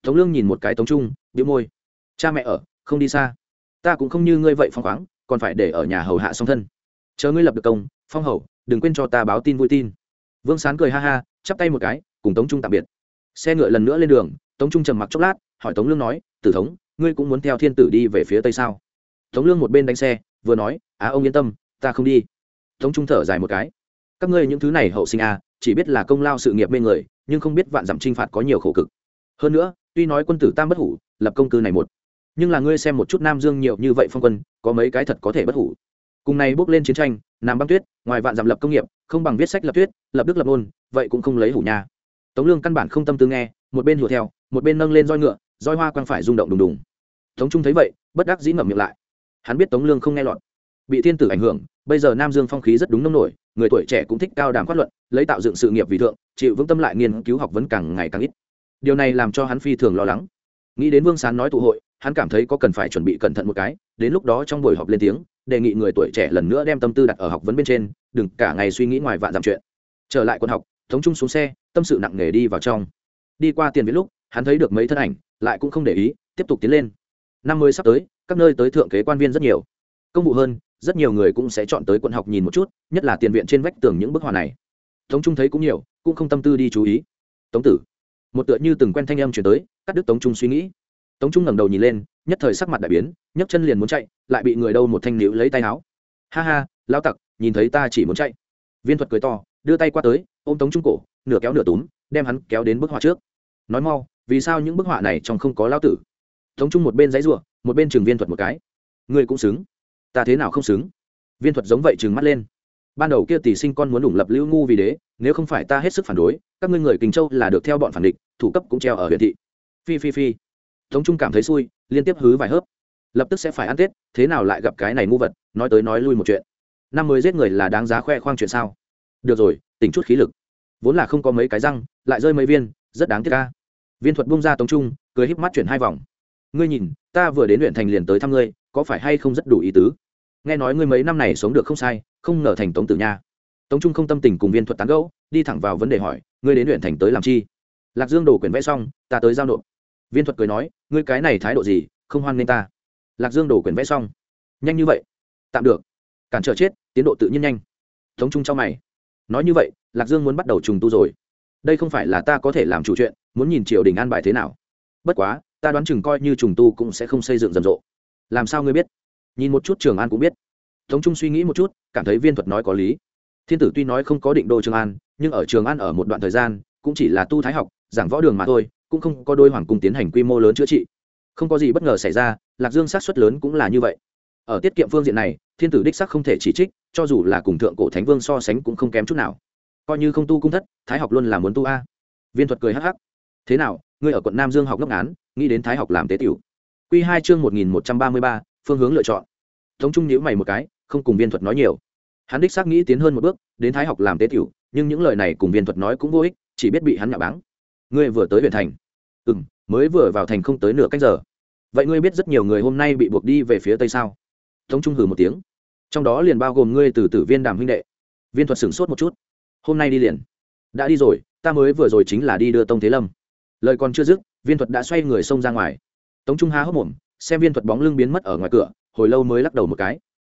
Tống lương nhìn một cái tống trung đĩu môi. Cha mẹ ở, không đi xa. Ta cũng không như ngươi vậy phong khoáng, còn phải để ở nhà hầu hạ song thân. Chờ ngươi lập được công, phong hầu, đừng quên cho ta báo tin vui tin. Vương sán cười ha ha, chắp tay một cái, cùng tống trung tạm biệt. Xe ngựa lần nữa lên đường, tống trung trầm mặc chốc lát, hỏi tống lương nói, tử thống, ngươi cũng muốn theo thiên tử đi về phía tây sao? Tống lương một bên đánh xe, vừa nói, á, ông yên tâm, ta không đi. Tống trung thở dài một cái. Các ngươi những thứ này hậu sinh à chỉ biết là công lao sự nghiệp mê người, nhưng không biết vạn dặm chinh phạt có nhiều khổ cực. Hơn nữa tuy nói quân tử tam bất hủ, lập công cư này một. Nhưng là ngươi xem một chút nam dương nhiều như vậy phong quân, có mấy cái thật có thể bất hủ. Cùng này bước lên chiến tranh, nam băng tuyết, ngoài vạn dặm lập công nghiệp, không bằng viết sách lập tuyết lập đức lập ngôn, vậy cũng không lấy hủ nhà tống lương căn bản không tâm tư nghe, một bên hùa theo, một bên nâng lên roi ngựa, roi hoa quang phải rung động đùng đùng. Tống trung thấy vậy, bất đắc dĩ ngậm miệng lại. Hắn biết tống lương không nghe lọt. Bị thiên tử ảnh hưởng, bây giờ nam dương phong khí rất đúng nông nổi, người tuổi trẻ cũng thích cao đàm phát luận, lấy tạo dựng sự nghiệp vì thượng, chịu vững tâm lại nghiên cứu học vấn càng ngày càng ít điều này làm cho hắn phi thường lo lắng. Nghĩ đến vương sán nói tụ hội, hắn cảm thấy có cần phải chuẩn bị cẩn thận một cái, đến lúc đó trong buổi họp lên tiếng, đề nghị người tuổi trẻ lần nữa đem tâm tư đặt ở học vấn bên trên, đừng cả ngày suy nghĩ ngoài vạn dặm chuyện. Trở lại quân học thống trung xuống xe, tâm sự nặng nề đi vào trong. Đi qua tiền viết lúc, hắn thấy được mấy thân ảnh, lại cũng không để ý, tiếp tục tiến lên. Năm mươi sắp tới, các nơi tới thượng kế quan viên rất nhiều. Công vụ hơn, rất nhiều người cũng sẽ chọn tới quận học nhìn một chút, nhất là tiền viện trên vách tường những bức họa này. Tống trung thấy cũng nhiều, cũng không tâm tư đi chú ý. Tống tử một tựa như từng quen thanh âm chuyển tới, cắt đứt tống trung suy nghĩ. Tống trung ngẩng đầu nhìn lên, nhất thời sắc mặt đại biến, nhấc chân liền muốn chạy, lại bị người đâu một thanh nữ lấy tay áo. Ha ha lao tặc, nhìn thấy ta chỉ muốn chạy. Viên thuật cười to, đưa tay qua tới, ôm tống trung cổ, nửa kéo nửa túm, đem hắn kéo đến bức họa trước. Nói mau, vì sao những bức họa này trong không có lao tử? Tống trung một bên giấy ruộng một bên trường viên thuật một cái. Ngươi cũng xứng. Ta thế nào không xứng? Viên thuật giống vậy trừng mắt lên. Ban đầu kia tỷ sinh con muốn đủng lập lưu ngu vì đế, nếu không phải ta hết sức phản đối các ngươi người kinh châu là được theo bọn phản địch, thủ cấp cũng treo ở huyện thị. Phi phi phi. Tống trung cảm thấy xui, liên tiếp hứ vài hớp. Lập tức sẽ phải ăn tết, thế nào lại gặp cái này ngu vật, nói tới nói lui một chuyện. Năm mới giết người là đáng giá khoe khoang chuyện sao? Được rồi, tỉnh chút khí lực. Vốn là không có mấy cái răng, lại rơi mấy viên, rất đáng tiếc ca viên thuật bung ra tống trung, cười híp mắt chuyển hai vòng. Ngươi nhìn, ta vừa đến huyện thành liền tới thăm ngươi, có phải hay không rất đủ ý tứ? Nghe nói ngươi mấy năm này sống được không sai, không ngờ thành tống tử nha tống trung không tâm tình cùng viên thuật tán gẫu, đi thẳng vào vấn đề hỏi, ngươi đến huyện thành tới làm chi? Lạc dương đổ quyển vẽ xong, ta tới giao nộp. Viên thuật cười nói, ngươi cái này thái độ gì, không hoan nghênh ta. Lạc dương đổ quyển vẽ xong, nhanh như vậy, tạm được, cản trở chết, tiến độ tự nhiên nhanh. Tống trung cho mày, nói như vậy, lạc dương muốn bắt đầu trùng tu rồi. Đây không phải là ta có thể làm chủ chuyện, muốn nhìn triều đình an bài thế nào. Bất quá, ta đoán chừng coi như trùng tu cũng sẽ không xây dựng rầm rộ. Làm sao ngươi biết? Nhìn một chút trường an cũng biết. Tống trung suy nghĩ một chút, cảm thấy viên thuật nói có lý thiên tử tuy nói không có định đô trường an, nhưng ở trường an ở một đoạn thời gian, cũng chỉ là tu thái học, giảng võ đường mà thôi, cũng không có đôi hoàng cung tiến hành quy mô lớn chữa trị. Không có gì bất ngờ xảy ra, lạc dương sát xuất lớn cũng là như vậy. Ở tiết kiệm phương diện này, thiên tử đích sắc không thể chỉ trích, cho dù là cùng thượng cổ thánh vương so sánh cũng không kém chút nào. Coi như không tu cung thất, thái học luôn là muốn tu a. Viên thuật cười hắc hắc. Thế nào, ngươi ở quận nam dương học ngốc án nghĩ đến thái học làm tế tiểu. Q hai chương một nghìn một trăm ba mươi ba, phương hướng lựa chọn. Tống trung nhữ mày một cái, không cùng viên thuật nói nhiều hắn đích xác nghĩ tiến hơn một bước, đến thái học làm tế tiểu, nhưng những lời này cùng viên thuật nói cũng vô ích, chỉ biết bị hắn nhạ báng. Ngươi vừa tới huyện thành. Ừ m mới vừa vào thành không tới nửa cách giờ. Vậy ngươi biết rất nhiều người hôm nay bị buộc đi về phía tây sao? Tống trung hừ một tiếng. Trong đó liền bao gồm ngươi từ tử viên đàm huynh đệ. Viên thuật sửng sốt một chút. Hôm nay đi liền. Đã đi rồi, ta mới vừa rồi chính là đi đưa tông thế lâm. Lời còn chưa dứt, viên thuật đã xoay người xông ra ngoài. Tống trung há hốc mồm, xem viên thuật bóng lưng biến mất ở ngoài cửa, hồi lâu mới lắc đầu một cái.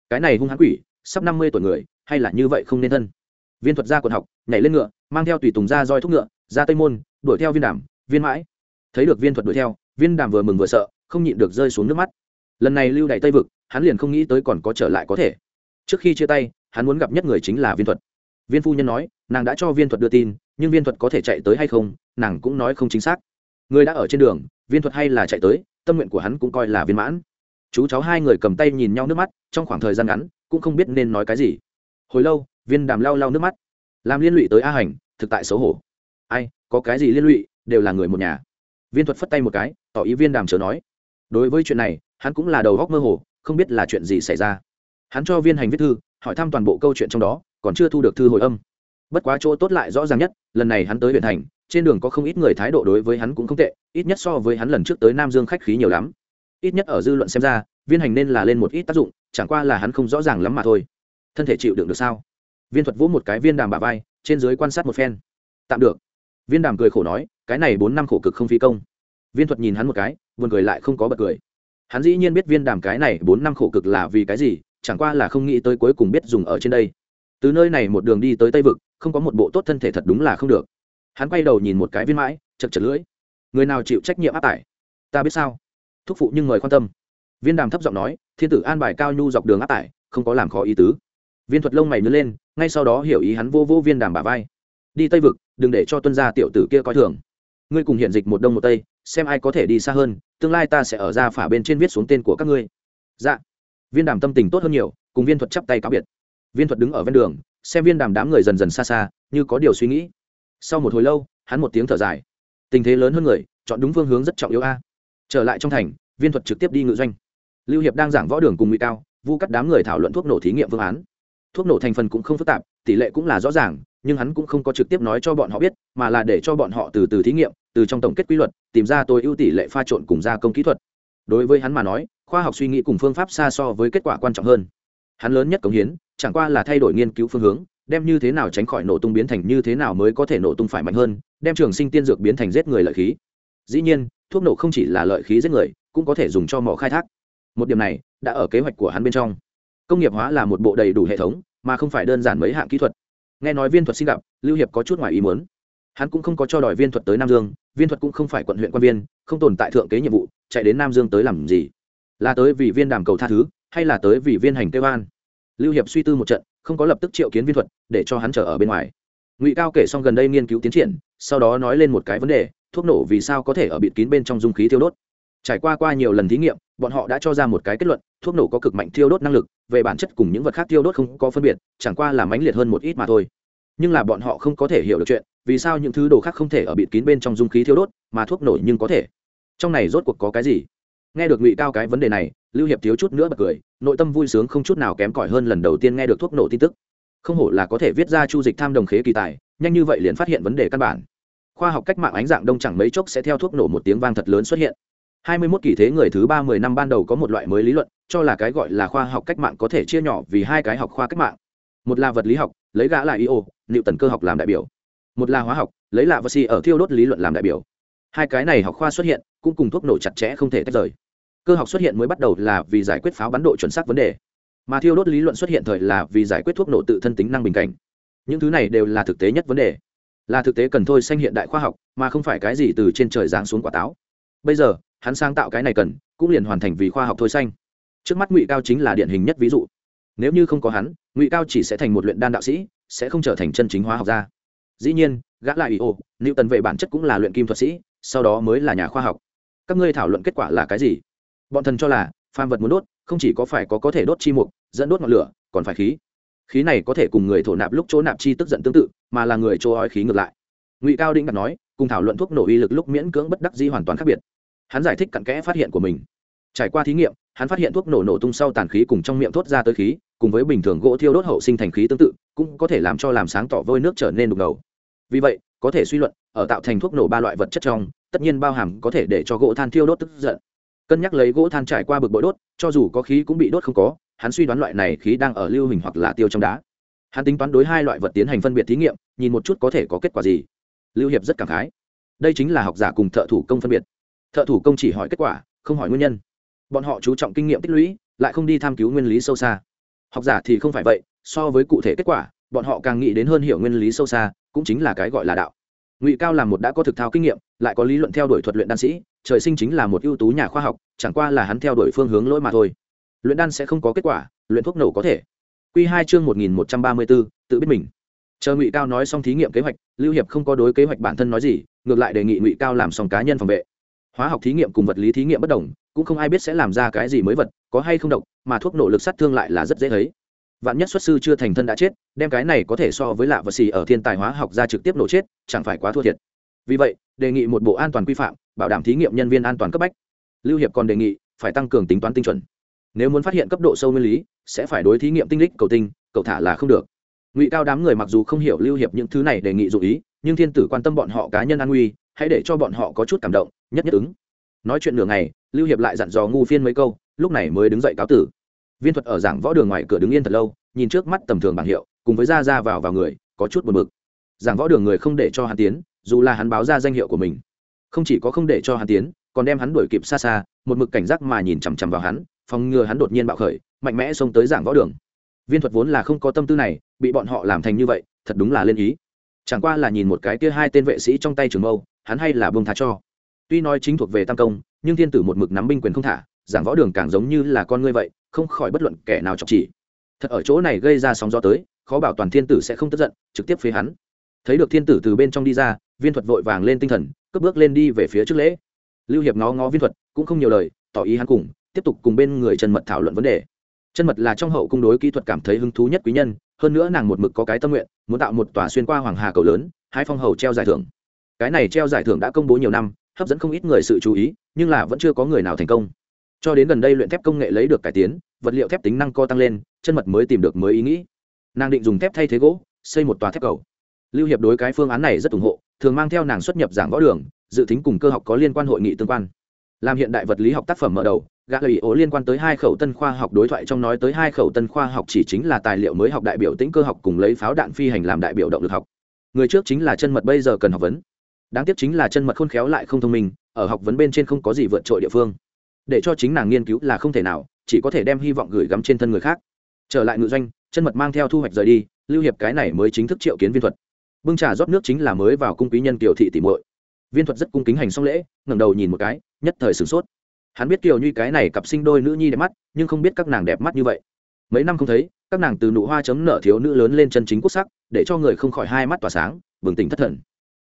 Cái này hung hãn quỷ sắp năm mươi tuổi người, hay là như vậy không nên thân. Viên thuật ra quần học, nhảy lên ngựa, mang theo tùy tùng ra roi thúc ngựa ra tây môn, đuổi theo viên đàm, viên mãi. Thấy được viên thuật đuổi theo, viên đàm vừa mừng vừa sợ, không nhịn được rơi xuống nước mắt. Lần này lưu đại tây vực, hắn liền không nghĩ tới còn có trở lại có thể. Trước khi chia tay, hắn muốn gặp nhất người chính là viên thuật. Viên phu nhân nói, nàng đã cho viên thuật đưa tin, nhưng viên thuật có thể chạy tới hay không, nàng cũng nói không chính xác. Người đã ở trên đường, viên thuật hay là chạy tới, tâm nguyện của hắn cũng coi là viên mãn. Chú cháu hai người cầm tay nhìn nhau nước mắt, trong khoảng thời gian ngắn cũng không biết nên nói cái gì. Hồi lâu, viên đàm lau lau nước mắt. Làm liên lụy tới a hành, thực tại xấu hổ. Ai, có cái gì liên lụy, đều là người một nhà. Viên thuật phất tay một cái, tỏ ý viên đàm chớ nói. Đối với chuyện này, hắn cũng là đầu góc mơ hồ, không biết là chuyện gì xảy ra. Hắn cho viên hành viết thư, hỏi thăm toàn bộ câu chuyện trong đó, còn chưa thu được thư hồi âm. Bất quá chỗ tốt lại rõ ràng nhất, lần này hắn tới huyện thành, trên đường có không ít người thái độ đối với hắn cũng không tệ, ít nhất so với hắn lần trước tới nam dương khách khí nhiều lắm. Ít nhất ở dư luận xem ra viên hành nên là lên một ít tác dụng, chẳng qua là hắn không rõ ràng lắm mà thôi. Thân thể chịu đựng được sao? Viên thuật vỗ một cái viên đàm bà vai, trên dưới quan sát một phen. Tạm được. Viên đàm cười khổ nói, cái này bốn năm khổ cực không phi công. Viên thuật nhìn hắn một cái, buồn cười lại không có bật cười. Hắn dĩ nhiên biết viên đàm cái này bốn năm khổ cực là vì cái gì, chẳng qua là không nghĩ tới cuối cùng biết dùng ở trên đây. Từ nơi này một đường đi tới tây vực, không có một bộ tốt thân thể thật đúng là không được. Hắn quay đầu nhìn một cái viên mãi, chật chật lưỡi. Người nào chịu trách nhiệm áp tải? Ta biết sao. Thúc phụ nhưng người quan tâm viên đàm thấp giọng nói, thiên tử an bài cao nhu dọc đường áp tải, không có làm khó ý tứ. Viên thuật lông mày nứt lên, ngay sau đó hiểu ý hắn vô vô viên đàm bà vai. Đi tây vực, đừng để cho tuân gia tiểu tử kia coi thường. Ngươi cùng hiện dịch một đông một tây, xem ai có thể đi xa hơn, tương lai ta sẽ ở ra phả bên trên viết xuống tên của các ngươi. Dạ. Viên đàm tâm tình tốt hơn nhiều, cùng viên thuật chắp tay cáo biệt. Viên thuật đứng ở ven đường, xem viên đàm đám người dần dần xa xa, như có điều suy nghĩ. Sau một hồi lâu, hắn một tiếng thở dài. Tình thế lớn hơn người, chọn đúng phương hướng rất trọng yếu a. Trở lại trong thành, viên thuật trực tiếp đi ngự doanh lưu hiệp đang giảng võ đường cùng nguy cao, vu cắt đám người thảo luận thuốc nổ thí nghiệm phương án. Thuốc nổ thành phần cũng không phức tạp, tỷ lệ cũng là rõ ràng, nhưng hắn cũng không có trực tiếp nói cho bọn họ biết, mà là để cho bọn họ từ từ thí nghiệm, từ trong tổng kết quy luật, tìm ra tối ưu tỷ lệ pha trộn cùng gia công kỹ thuật. Đối với hắn mà nói, khoa học suy nghĩ cùng phương pháp xa so với kết quả quan trọng hơn. Hắn lớn nhất cống hiến, chẳng qua là thay đổi nghiên cứu phương hướng, đem như thế nào tránh khỏi nổ tung biến thành như thế nào mới có thể nổ tung phải mạnh hơn, đem trường sinh tiên dược biến thành giết người lợi khí. Dĩ nhiên, thuốc nổ không chỉ là lợi khí giết người, cũng có thể dùng cho mỏ khai thác một điểm này đã ở kế hoạch của hắn bên trong. Công nghiệp hóa là một bộ đầy đủ hệ thống, mà không phải đơn giản mấy hạng kỹ thuật. Nghe nói viên thuật xin gặp, lưu hiệp có chút ngoài ý muốn. Hắn cũng không có cho đòi viên thuật tới nam dương, viên thuật cũng không phải quận huyện quan viên, không tồn tại thượng kế nhiệm vụ, chạy đến nam dương tới làm gì? Là tới vì viên đàm cầu tha thứ, hay là tới vì viên hành kêu an? Lưu hiệp suy tư một trận, không có lập tức triệu kiến viên thuật, để cho hắn chờ ở bên ngoài. Ngụy cao kể xong gần đây nghiên cứu tiến triển, sau đó nói lên một cái vấn đề, thuốc nổ vì sao có thể ở bịt kín bên trong dung khí thiêu đốt. Trải qua qua nhiều lần thí nghiệm bọn họ đã cho ra một cái kết luận, thuốc nổ có cực mạnh thiêu đốt năng lực, về bản chất cùng những vật khác thiêu đốt không có phân biệt, chẳng qua là mãnh liệt hơn một ít mà thôi. Nhưng là bọn họ không có thể hiểu được chuyện, vì sao những thứ đồ khác không thể ở bịt kín bên trong dung khí thiêu đốt, mà thuốc nổ nhưng có thể? Trong này rốt cuộc có cái gì? Nghe được ngụy cao cái vấn đề này, lưu hiệp thiếu chút nữa bật cười, nội tâm vui sướng không chút nào kém cỏi hơn lần đầu tiên nghe được thuốc nổ tin tức. Không hổ là có thể viết ra chu dịch tham đồng khế kỳ tài, nhanh như vậy liền phát hiện vấn đề căn bản. Khoa học cách mạng ánh dạng đông chẳng mấy chốc sẽ theo thuốc nổ một tiếng vang thật lớn xuất hiện hai mươi 21 kỳ thế người thứ ba mười năm ban đầu có một loại mới lý luận, cho là cái gọi là khoa học cách mạng có thể chia nhỏ vì hai cái học khoa cách mạng. Một là vật lý học, lấy gã là io liệu tần cơ học làm đại biểu. Một là hóa học, lấy lạ và si ở thiêu đốt lý luận làm đại biểu. Hai cái này học khoa xuất hiện, cũng cùng thuốc nổ chặt chẽ không thể tách rời. Cơ học xuất hiện mới bắt đầu là vì giải quyết pháo bắn độ chuẩn xác vấn đề. Mà thiêu đốt lý luận xuất hiện thời là vì giải quyết thuốc nổ tự thân tính năng bình cảnh. Những thứ này đều là thực tế nhất vấn đề. Là thực tế cần thôi sanh hiện đại khoa học, mà không phải cái gì từ trên trời giáng xuống quả táo. Bây giờ hắn sáng tạo cái này cần, cũng liền hoàn thành vì khoa học thôi xanh. trước mắt ngụy cao chính là điển hình nhất ví dụ. Nếu như không có hắn, ngụy cao chỉ sẽ thành một luyện đan đạo sĩ, sẽ không trở thành chân chính hóa học gia. Dĩ nhiên, gã lại ủy ô nữ tần về bản chất cũng là luyện kim thuật sĩ, sau đó mới là nhà khoa học. Các ngươi thảo luận kết quả là cái gì? Bọn thần cho là, phàm vật muốn đốt, không chỉ có phải có có thể đốt chi mục, dẫn đốt ngọn lửa, còn phải khí. Khí này có thể cùng người thổ nạp lúc chỗ nạp chi tức giận tương tự, mà là người chỗ ói khí ngược lại. Ngụy cao định đặt nói, cùng thảo luận thuốc nổ uy lực lúc miễn cưỡng bất đắc di hoàn toàn khác biệt hắn giải thích cặn kẽ phát hiện của mình. Trải qua thí nghiệm, hắn phát hiện thuốc nổ nổ tung sau tàn khí cùng trong miệng thốt ra tới khí, cùng với bình thường gỗ thiêu đốt hậu sinh thành khí tương tự, cũng có thể làm cho làm sáng tỏ vôi nước trở nên đục ngầu. Vì vậy, có thể suy luận, ở tạo thành thuốc nổ ba loại vật chất trong, tất nhiên bao hàm có thể để cho gỗ than thiêu đốt tức giận. Cân nhắc lấy gỗ than trải qua bực bội đốt, cho dù có khí cũng bị đốt không có, hắn suy đoán loại này khí đang ở lưu hình hoặc là tiêu trong đá. Hắn tính toán đối hai loại vật tiến hành phân biệt thí nghiệm, nhìn một chút có thể có kết quả gì. Lưu hiệp rất cảm khái. Đây chính là học giả cùng thợ thủ công phân biệt thợ thủ công chỉ hỏi kết quả, không hỏi nguyên nhân. Bọn họ chú trọng kinh nghiệm tích lũy, lại không đi tham cứu nguyên lý sâu xa. Học giả thì không phải vậy, so với cụ thể kết quả, bọn họ càng nghĩ đến hơn hiểu nguyên lý sâu xa, cũng chính là cái gọi là đạo. Ngụy cao là một đã có thực thao kinh nghiệm, lại có lý luận theo đuổi thuật luyện đan sĩ, trời sinh chính là một ưu tú nhà khoa học, chẳng qua là hắn theo đuổi phương hướng lỗi mà thôi. Luyện đan sẽ không có kết quả, luyện thuốc nổ có thể. Q hai chương một nghìn một trăm ba mươi bốn tự biết mình. Chờ ngụy cao nói xong thí nghiệm kế hoạch, lưu hiệp không có đối kế hoạch bản thân nói gì, ngược lại đề nghị ngụy cao làm xong cá nhân phòng vệ hóa học thí nghiệm cùng vật lý thí nghiệm bất đồng, cũng không ai biết sẽ làm ra cái gì mới vật, có hay không độc, mà thuốc nổ lực sát thương lại là rất dễ thấy. Vạn nhất xuất sư chưa thành thân đã chết, đem cái này có thể so với lạ vật xì ở thiên tài hóa học ra trực tiếp nổ chết, chẳng phải quá thua thiệt. Vì vậy, đề nghị một bộ an toàn quy phạm, bảo đảm thí nghiệm nhân viên an toàn cấp bách. Lưu hiệp còn đề nghị, phải tăng cường tính toán tinh chuẩn. Nếu muốn phát hiện cấp độ sâu nguyên lý, sẽ phải đối thí nghiệm tinh lích cầu tinh, cầu thả là không được. Ngụy cao đám người mặc dù không hiểu lưu hiệp những thứ này đề nghị dụ ý, nhưng thiên tử quan tâm bọn họ cá nhân an nguy, hãy để cho bọn họ có chút cảm động nhất nhất ứng. Nói chuyện nửa ngày, lưu hiệp lại dặn dò ngu phiên mấy câu, lúc này mới đứng dậy cáo tử. Viên thuật ở giảng võ đường ngoài cửa đứng yên thật lâu, nhìn trước mắt tầm thường bảng hiệu, cùng với ra ra vào vào người, có chút buồn bực. Giảng võ đường người không để cho hắn tiến, dù là hắn báo ra danh hiệu của mình. Không chỉ có không để cho hắn tiến, còn đem hắn đuổi kịp xa xa, một mực cảnh giác mà nhìn chằm chằm vào hắn, phòng ngừa hắn đột nhiên bạo khởi, mạnh mẽ xông tới giảng võ đường. Viên thuật vốn là không có tâm tư này, bị bọn họ làm thành như vậy, thật đúng là lên ý. Chẳng qua là nhìn một cái kia hai tên vệ sĩ trong tay trường mâu, hắn hay là bông tha cho tuy nói chính thuộc về tam công, nhưng thiên tử một mực nắm binh quyền không thả, giảng võ đường càng giống như là con ngươi vậy, không khỏi bất luận kẻ nào chọc chỉ. Thật ở chỗ này gây ra sóng gió tới, khó bảo toàn thiên tử sẽ không tức giận, trực tiếp phế hắn. Thấy được thiên tử từ bên trong đi ra, viên thuật vội vàng lên tinh thần, cất bước lên đi về phía trước lễ. Lưu hiệp ngó ngó viên thuật, cũng không nhiều lời, tỏ ý hắn cùng, tiếp tục cùng bên người trần mật thảo luận vấn đề. Chân mật là trong hậu cung đối kỹ thuật cảm thấy hứng thú nhất quý nhân, hơn nữa nàng một mực có cái tâm nguyện, muốn tạo một tòa xuyên qua hoàng hà cầu lớn, hai phong hầu treo giải thưởng. Cái này treo giải thưởng đã công bố nhiều năm hấp dẫn không ít người sự chú ý, nhưng là vẫn chưa có người nào thành công. Cho đến gần đây luyện thép công nghệ lấy được cải tiến, vật liệu thép tính năng co tăng lên, chân mật mới tìm được mới ý nghĩ. Nàng định dùng thép thay thế gỗ, xây một tòa thép cầu. Lưu hiệp đối cái phương án này rất ủng hộ, thường mang theo nàng xuất nhập giảng võ đường, dự tính cùng cơ học có liên quan hội nghị tương quan. Làm hiện đại vật lý học tác phẩm mở đầu, gã lời ố liên quan tới hai khẩu tân khoa học đối thoại trong nói tới hai khẩu tân khoa học chỉ chính là tài liệu mới học đại biểu tĩnh cơ học cùng lấy pháo đạn phi hành làm đại biểu động lực học. Người trước chính là chân mật bây giờ cần học vấn đáng tiếc chính là chân mật khôn khéo lại không thông minh, ở học vấn bên trên không có gì vượt trội địa phương. Để cho chính nàng nghiên cứu là không thể nào, chỉ có thể đem hy vọng gửi gắm trên thân người khác. Trở lại ngự doanh, chân mật mang theo thu hoạch rời đi, lưu hiệp cái này mới chính thức triệu kiến viên thuật. Bưng trà rót nước chính là mới vào cung quý nhân kiều thị tỉ muội. Viên thuật rất cung kính hành xong lễ, ngẩng đầu nhìn một cái, nhất thời sửng sốt. Hắn biết kiều như cái này cặp sinh đôi nữ nhi đẹp mắt, nhưng không biết các nàng đẹp mắt như vậy. Mấy năm không thấy, các nàng từ nụ hoa chấm nở thiếu nữ lớn lên chân chính quốc sắc, để cho người không khỏi hai mắt tỏa sáng, bừng tỉnh thất thần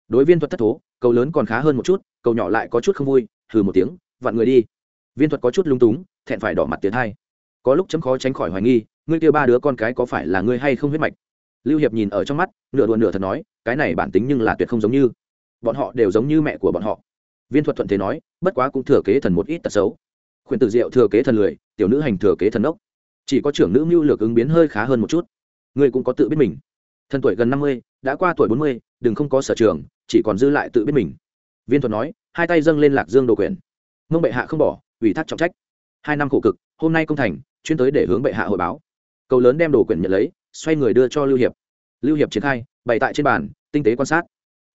đối viên thuật thất thố, cầu lớn còn khá hơn một chút, cầu nhỏ lại có chút không vui, hừ một tiếng, vặn người đi. Viên thuật có chút lung túng, thẹn phải đỏ mặt tiến hai. Có lúc chấm khó tránh khỏi hoài nghi, ngươi kia ba đứa con cái có phải là ngươi hay không huyết mạch? Lưu hiệp nhìn ở trong mắt, nửa đùa nửa thật nói, cái này bản tính nhưng là tuyệt không giống như. Bọn họ đều giống như mẹ của bọn họ. Viên thuật thuận thế nói, bất quá cũng thừa kế thần một ít tật xấu. Khuyển tử diệu thừa kế thần lười, tiểu nữ hành thừa kế thần ốc. Chỉ có trưởng nữ mưu lược ứng biến hơi khá hơn một chút. Ngươi cũng có tự biết mình. Thân tuổi gần năm mươi, đã qua tuổi bốn mươi, đừng không có sở trường chỉ còn dư lại tự biết mình. Viên thuật nói, hai tay dâng lên lạc dương đồ quyển mông bệ hạ không bỏ, ủy thác trọng trách. Hai năm khổ cực, hôm nay công thành, chuyên tới để hướng bệ hạ hội báo. Cầu lớn đem đồ quyển nhận lấy, xoay người đưa cho lưu hiệp. Lưu hiệp triển khai, bày tại trên bàn, tinh tế quan sát.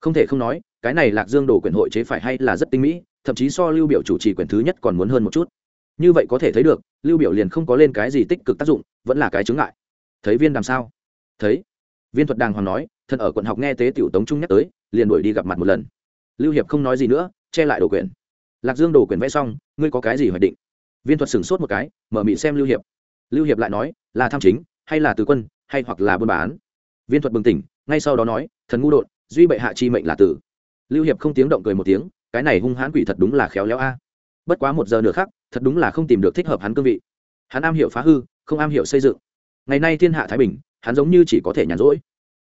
Không thể không nói, cái này lạc dương đồ quyển hội chế phải hay là rất tinh mỹ, thậm chí so lưu biểu chủ trì quyển thứ nhất còn muốn hơn một chút. Như vậy có thể thấy được, lưu biểu liền không có lên cái gì tích cực tác dụng, vẫn là cái chứng ngại. Thấy viên đàm sao? Thấy. Viên thuật đàng hoàng nói thân ở quận học nghe tế tiểu tống trung nhắc tới liền đuổi đi gặp mặt một lần. Lưu hiệp không nói gì nữa, che lại đồ quyển. Lạc dương đồ quyển vẽ xong, ngươi có cái gì hoạch định? Viên thuật sửng sốt một cái, mở mị xem lưu hiệp. Lưu hiệp lại nói, là tham chính, hay là từ quân, hay hoặc là buôn bán? Viên thuật bừng tỉnh, ngay sau đó nói, thần ngu đột, duy bệ hạ chi mệnh là tử. Lưu hiệp không tiếng động cười một tiếng, cái này hung hãn quỷ thật đúng là khéo léo a. Bất quá một giờ nửa khác thật đúng là không tìm được thích hợp hắn cương vị. Hắn am hiểu phá hư, không am hiểu xây dựng. Ngày nay thiên hạ thái bình, hắn giống như chỉ có thể nhàn rỗi.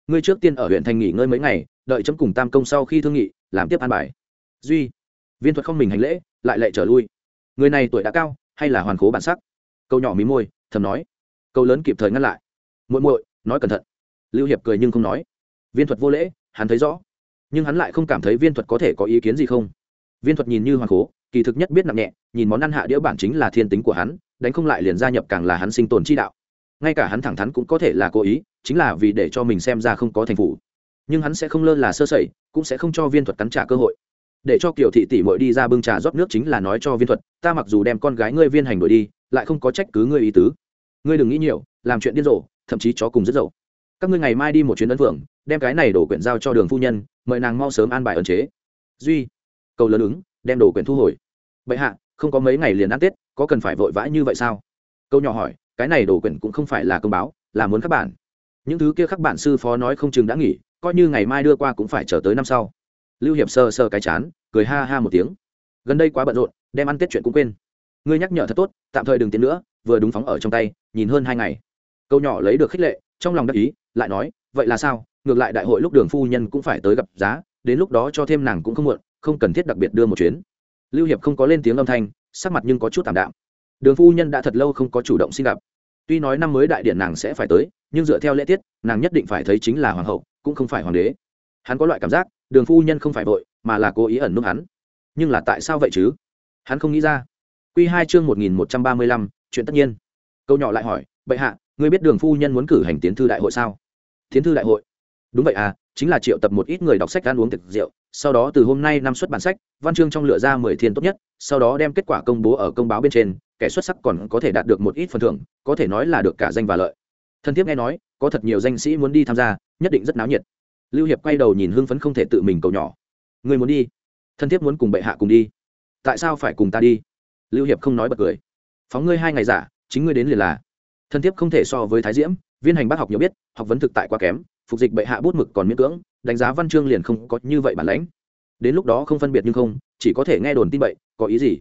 Ngươi trước tiên ở huyện thành nghỉ ngơi mấy ngày đợi chấm cùng tam công sau khi thương nghị, làm tiếp an bài. Duy, viên thuật không mình hành lễ, lại lệ trở lui. Người này tuổi đã cao, hay là hoàn cố bản sắc? Câu nhỏ mí môi, thầm nói. Câu lớn kịp thời ngăn lại. Muội muội, nói cẩn thận. Lưu hiệp cười nhưng không nói. Viên thuật vô lễ, hắn thấy rõ. Nhưng hắn lại không cảm thấy viên thuật có thể có ý kiến gì không? Viên thuật nhìn như hoàn cố kỳ thực nhất biết nặng nhẹ, nhìn món ăn hạ đĩa bản chính là thiên tính của hắn, đánh không lại liền gia nhập càng là hắn sinh tồn chi đạo. Ngay cả hắn thẳng thắn cũng có thể là cố ý, chính là vì để cho mình xem ra không có thành phủ nhưng hắn sẽ không lơ là sơ sẩy, cũng sẽ không cho viên thuật cắn trả cơ hội. Để cho kiểu thị tỷ mội đi ra bưng trà rót nước chính là nói cho viên thuật, ta mặc dù đem con gái ngươi viên hành đổi đi, lại không có trách cứ ngươi ý tứ. Ngươi đừng nghĩ nhiều, làm chuyện điên rồ, thậm chí chó cùng rất dậu. Các ngươi ngày mai đi một chuyến ấn phượng, đem cái này đổ quyển giao cho đường phu nhân, mời nàng mau sớm an bài ẩn chế. Duy. Cầu lớn ứng, đem đổ quyển thu hồi. Bệ hạ, không có mấy ngày liền ăn tết, có cần phải vội vã như vậy sao? Câu nhỏ hỏi, cái này đổ quyển cũng không phải là công báo, là muốn các bạn. Những thứ kia các bạn sư phó nói không chừng đã nghỉ coi như ngày mai đưa qua cũng phải chờ tới năm sau. Lưu hiệp sơ sơ cái chán, cười ha ha một tiếng. Gần đây quá bận rộn, đem ăn tết chuyện cũng quên. Ngươi nhắc nhở thật tốt, tạm thời đừng tiến nữa, vừa đúng phóng ở trong tay, nhìn hơn hai ngày. Câu nhỏ lấy được khích lệ, trong lòng đắc ý, lại nói, vậy là sao? Ngược lại đại hội lúc đường phu nhân cũng phải tới gặp giá, đến lúc đó cho thêm nàng cũng không muộn, không cần thiết đặc biệt đưa một chuyến. Lưu hiệp không có lên tiếng âm thanh, sắc mặt nhưng có chút tạm đạm. Đường phu nhân đã thật lâu không có chủ động xin gặp. Tuy nói năm mới đại điện nàng sẽ phải tới, nhưng dựa theo lễ tiết, nàng nhất định phải thấy chính là hoàng hậu cũng không phải hoàng đế. Hắn có loại cảm giác, đường phu nhân không phải vội, mà là cố ý ẩn núp hắn. Nhưng là tại sao vậy chứ? Hắn không nghĩ ra. Q hai chương một nghìn một trăm ba mươi lăm, chuyện tất nhiên. Câu nhỏ lại hỏi, bệ hạ, ngươi biết đường phu nhân muốn cử hành tiến thư đại hội sao? Tiến thư đại hội? Đúng vậy à chính là triệu tập một ít người đọc sách ăn uống thực rượu, sau đó từ hôm nay năm xuất bản sách, văn chương trong lựa ra mười thiên tốt nhất, sau đó đem kết quả công bố ở công báo bên trên, kẻ xuất sắc còn có thể đạt được một ít phần thưởng, có thể nói là được cả danh và lợi. Thân thiết nghe nói có thật nhiều danh sĩ muốn đi tham gia, nhất định rất náo nhiệt. Lưu hiệp quay đầu nhìn hưng phấn không thể tự mình cầu nhỏ. Người muốn đi? Thân thiết muốn cùng bệ hạ cùng đi. Tại sao phải cùng ta đi? Lưu hiệp không nói bật cười. Phóng ngươi hai ngày giả, chính ngươi đến liền là. Thân thiết không thể so với thái diễm, viên hành bác học nhiều biết, học vấn thực tại quá kém, phục dịch bệ hạ bút mực còn miễn cưỡng, đánh giá văn chương liền không có như vậy bản lãnh. Đến lúc đó không phân biệt nhưng không, chỉ có thể nghe đồn tin bậy, có ý gì?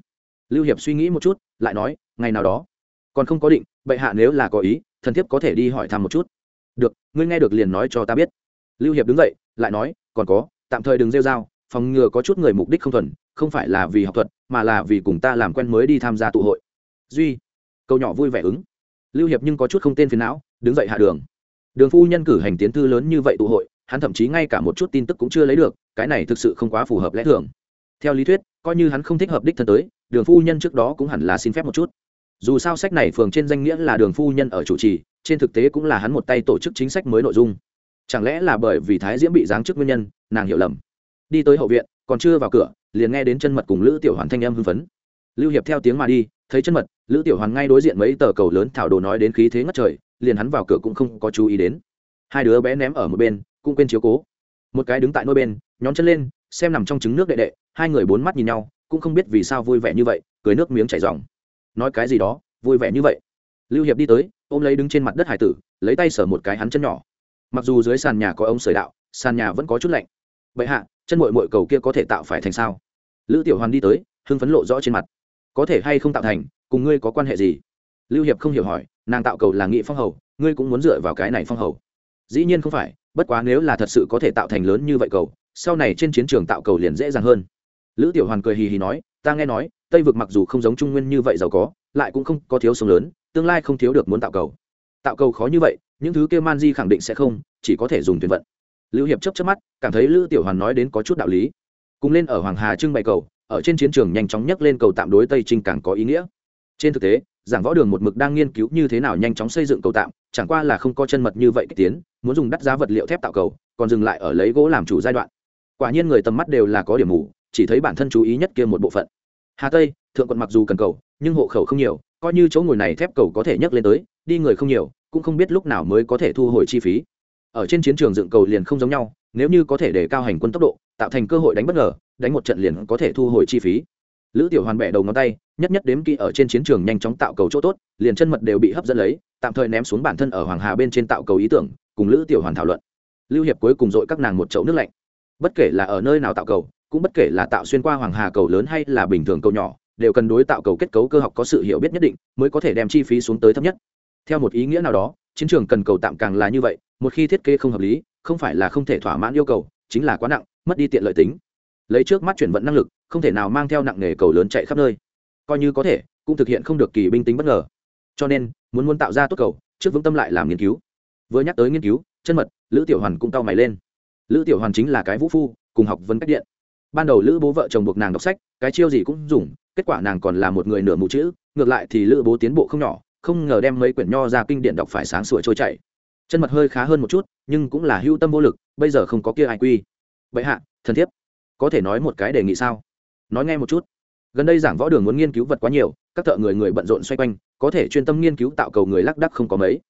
Lưu hiệp suy nghĩ một chút, lại nói, ngày nào đó. Còn không có định, bệ hạ nếu là có ý thần thiếp có thể đi hỏi thăm một chút được, ngươi nghe được liền nói cho ta biết. Lưu hiệp đứng dậy, lại nói, còn có, tạm thời đừng rêu r a o phòng ngừa có chút người mục đích không thuần, không phải là vì học thuật, mà là vì cùng ta làm quen mới đi tham gia tụ hội. Duy, câu nhỏ vui vẻ ứng. Lưu hiệp nhưng có chút không tên phiền não, đứng dậy hạ đường. Đường phu nhân cử hành tiến thư lớn như vậy tụ hội, hắn thậm chí ngay cả một chút tin tức cũng chưa lấy được, cái này thực sự không quá phù hợp lẽ thường. Theo lý thuyết, coi như hắn không thích hợp đích thân tới, đường phu nhân trước đó cũng hẳn là xin phép một chút. Dù sao sách này phường trên danh nghĩa là đường phu nhân ở chủ trì trên thực tế cũng là hắn một tay tổ chức chính sách mới nội dung. Chẳng lẽ là bởi vì thái diễm bị giáng chức nguyên nhân, nàng hiểu lầm. Đi tới hậu viện, còn chưa vào cửa, liền nghe đến chân mật cùng lữ tiểu hoàn thanh em hưng phấn. Lưu hiệp theo tiếng mà đi, thấy chân mật, lữ tiểu hoàn ngay đối diện mấy tờ cầu lớn thảo đồ nói đến khí thế ngất trời, liền hắn vào cửa cũng không có chú ý đến. Hai đứa bé ném ở một bên, cũng quên chiếu cố. Một cái đứng tại nôi bên, nhón chân lên, xem nằm trong trứng nước đệ đệ, hai người bốn mắt nhìn nhau, cũng không biết vì sao vui vẻ như vậy, cười nước miếng chảy ròng. Nói cái gì đó, vui vẻ như vậy lưu hiệp đi tới, ôm lấy đứng trên mặt đất hải tử, lấy tay sờ một cái hắn chân nhỏ. Mặc dù dưới sàn nhà có ống sởi đạo, sàn nhà vẫn có chút lạnh. Bệ hạ, chân mội mội cầu kia có thể tạo phải thành sao? Lữ tiểu hoàn đi tới, hưng phấn lộ rõ trên mặt. Có thể hay không tạo thành, cùng ngươi có quan hệ gì? Lưu hiệp không hiểu hỏi, nàng tạo cầu là nghị phong hầu, ngươi cũng muốn dựa vào cái này phong hầu? Dĩ nhiên không phải, bất quá nếu là thật sự có thể tạo thành lớn như vậy cầu, sau này trên chiến trường tạo cầu liền dễ dàng hơn. Lữ tiểu hoàn cười hì hì nói, ta nghe nói, tây vực mặc dù không giống trung nguyên như vậy giàu có, lại cũng không có thiếu sông lớn tương lai không thiếu được muốn tạo cầu. Tạo cầu khó như vậy, những thứ kêu man di khẳng định sẽ không, chỉ có thể dùng tuyển vận. Lưu hiệp chấp chấp mắt, cảm thấy lữ tiểu hoàn nói đến có chút đạo lý. Cùng lên ở hoàng hà trưng bày cầu, ở trên chiến trường nhanh chóng nhấc lên cầu tạm đối tây trinh càng có ý nghĩa. Trên thực tế, giảng võ đường một mực đang nghiên cứu như thế nào nhanh chóng xây dựng cầu tạm, chẳng qua là không có chân mật như vậy kích tiến, muốn dùng đắt giá vật liệu thép tạo cầu, còn dừng lại ở lấy gỗ làm chủ giai đoạn. Quả nhiên người tầm mắt đều là có điểm mù, chỉ thấy bản thân chú ý nhất kia một bộ phận. Hà tây, thượng quận mặc dù cần cầu, nhưng hộ khẩu không nhiều coi như chỗ ngồi này thép cầu có thể nhấc lên tới, đi người không nhiều, cũng không biết lúc nào mới có thể thu hồi chi phí. Ở trên chiến trường dựng cầu liền không giống nhau, nếu như có thể để cao hành quân tốc độ, tạo thành cơ hội đánh bất ngờ, đánh một trận liền có thể thu hồi chi phí. Lữ tiểu hoàn bẻ đầu ngón tay, nhất nhất đếm kỹ ở trên chiến trường nhanh chóng tạo cầu chỗ tốt, liền chân mật đều bị hấp dẫn lấy, tạm thời ném xuống bản thân ở hoàng hà bên trên tạo cầu ý tưởng, cùng lữ tiểu hoàn thảo luận. Lưu hiệp cuối cùng dội các nàng một chậu nước lạnh. Bất kể là ở nơi nào tạo cầu, cũng bất kể là tạo xuyên qua hoàng hà cầu lớn hay là bình thường cầu nhỏ đều cần đối tạo cầu kết cấu cơ học có sự hiểu biết nhất định mới có thể đem chi phí xuống tới thấp nhất. Theo một ý nghĩa nào đó, chiến trường cần cầu tạm càng là như vậy, một khi thiết kế không hợp lý, không phải là không thể thỏa mãn yêu cầu, chính là quá nặng, mất đi tiện lợi tính. Lấy trước mắt chuyển vận năng lực, không thể nào mang theo nặng nghề cầu lớn chạy khắp nơi. Coi như có thể, cũng thực hiện không được kỳ binh tính bất ngờ. Cho nên, muốn muốn tạo ra tốt cầu, trước vững tâm lại làm nghiên cứu. Vừa nhắc tới nghiên cứu, chân mật, lữ tiểu hoàn cũng cau mày lên. Lữ tiểu hoàn chính là cái vũ phu, cùng học vấn cách điện ban đầu lữ bố vợ chồng buộc nàng đọc sách, cái chiêu gì cũng dùng, kết quả nàng còn là một người nửa mù chữ, ngược lại thì lữ bố tiến bộ không nhỏ, không ngờ đem mấy quyển nho ra kinh điển đọc phải sáng sủa trôi chảy. Chân mật hơi khá hơn một chút, nhưng cũng là hưu tâm vô lực, bây giờ không có kia ai quy. Vậy hạ thân thiết có thể nói một cái đề nghị sao? Nói nghe một chút. Gần đây giảng võ đường muốn nghiên cứu vật quá nhiều, các thợ người người bận rộn xoay quanh, có thể chuyên tâm nghiên cứu tạo cầu người lác đắc không có mấy.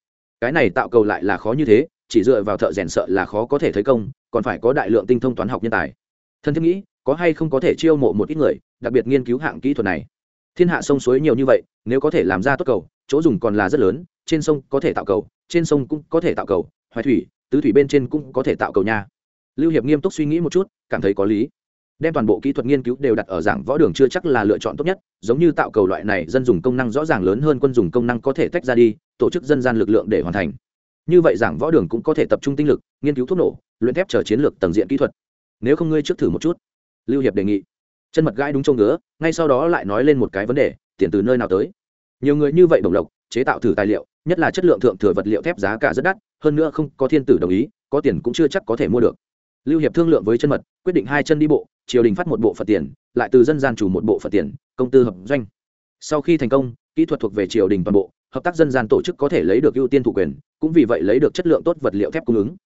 Cái này tạo cầu lại là khó như thế, chỉ dựa vào thợ rèn sợ là khó có thể thấy công, còn phải có đại lượng tinh thông toán học nhân tài. Thân thiết nghĩ có hay không có thể chiêu mộ một ít người, đặc biệt nghiên cứu hạng kỹ thuật này. Thiên hạ sông suối nhiều như vậy, nếu có thể làm ra tốt cầu, chỗ dùng còn là rất lớn, trên sông có thể tạo cầu, trên sông cũng có thể tạo cầu, hoài thủy, tứ thủy bên trên cũng có thể tạo cầu nha. Lưu hiệp nghiêm túc suy nghĩ một chút, cảm thấy có lý. Đem toàn bộ kỹ thuật nghiên cứu đều đặt ở giảng võ đường chưa chắc là lựa chọn tốt nhất, giống như tạo cầu loại này, dân dùng công năng rõ ràng lớn hơn quân dùng công năng có thể tách ra đi, tổ chức dân gian lực lượng để hoàn thành. Như vậy giảng võ đường cũng có thể tập trung tinh lực, nghiên cứu thuốc nổ, luyện thép chờ chiến lược tầng diện kỹ thuật. Nếu không ngươi trước thử một chút lưu hiệp đề nghị. Chân mật gãi đúng trông ngứa, ngay sau đó lại nói lên một cái vấn đề, tiền từ nơi nào tới? Nhiều người như vậy đồng lộc, chế tạo thử tài liệu, nhất là chất lượng thượng thừa vật liệu thép giá cả rất đắt, hơn nữa không có thiên tử đồng ý, có tiền cũng chưa chắc có thể mua được. Lưu hiệp thương lượng với chân mật, quyết định hai chân đi bộ, triều đình phát một bộ phật tiền, lại từ dân gian chủ một bộ phật tiền, công tư hợp doanh. Sau khi thành công, kỹ thuật thuộc về triều đình toàn bộ, hợp tác dân gian tổ chức có thể lấy được ưu tiên thủ quyền, cũng vì vậy lấy được chất lượng tốt vật liệu thép cung ứng.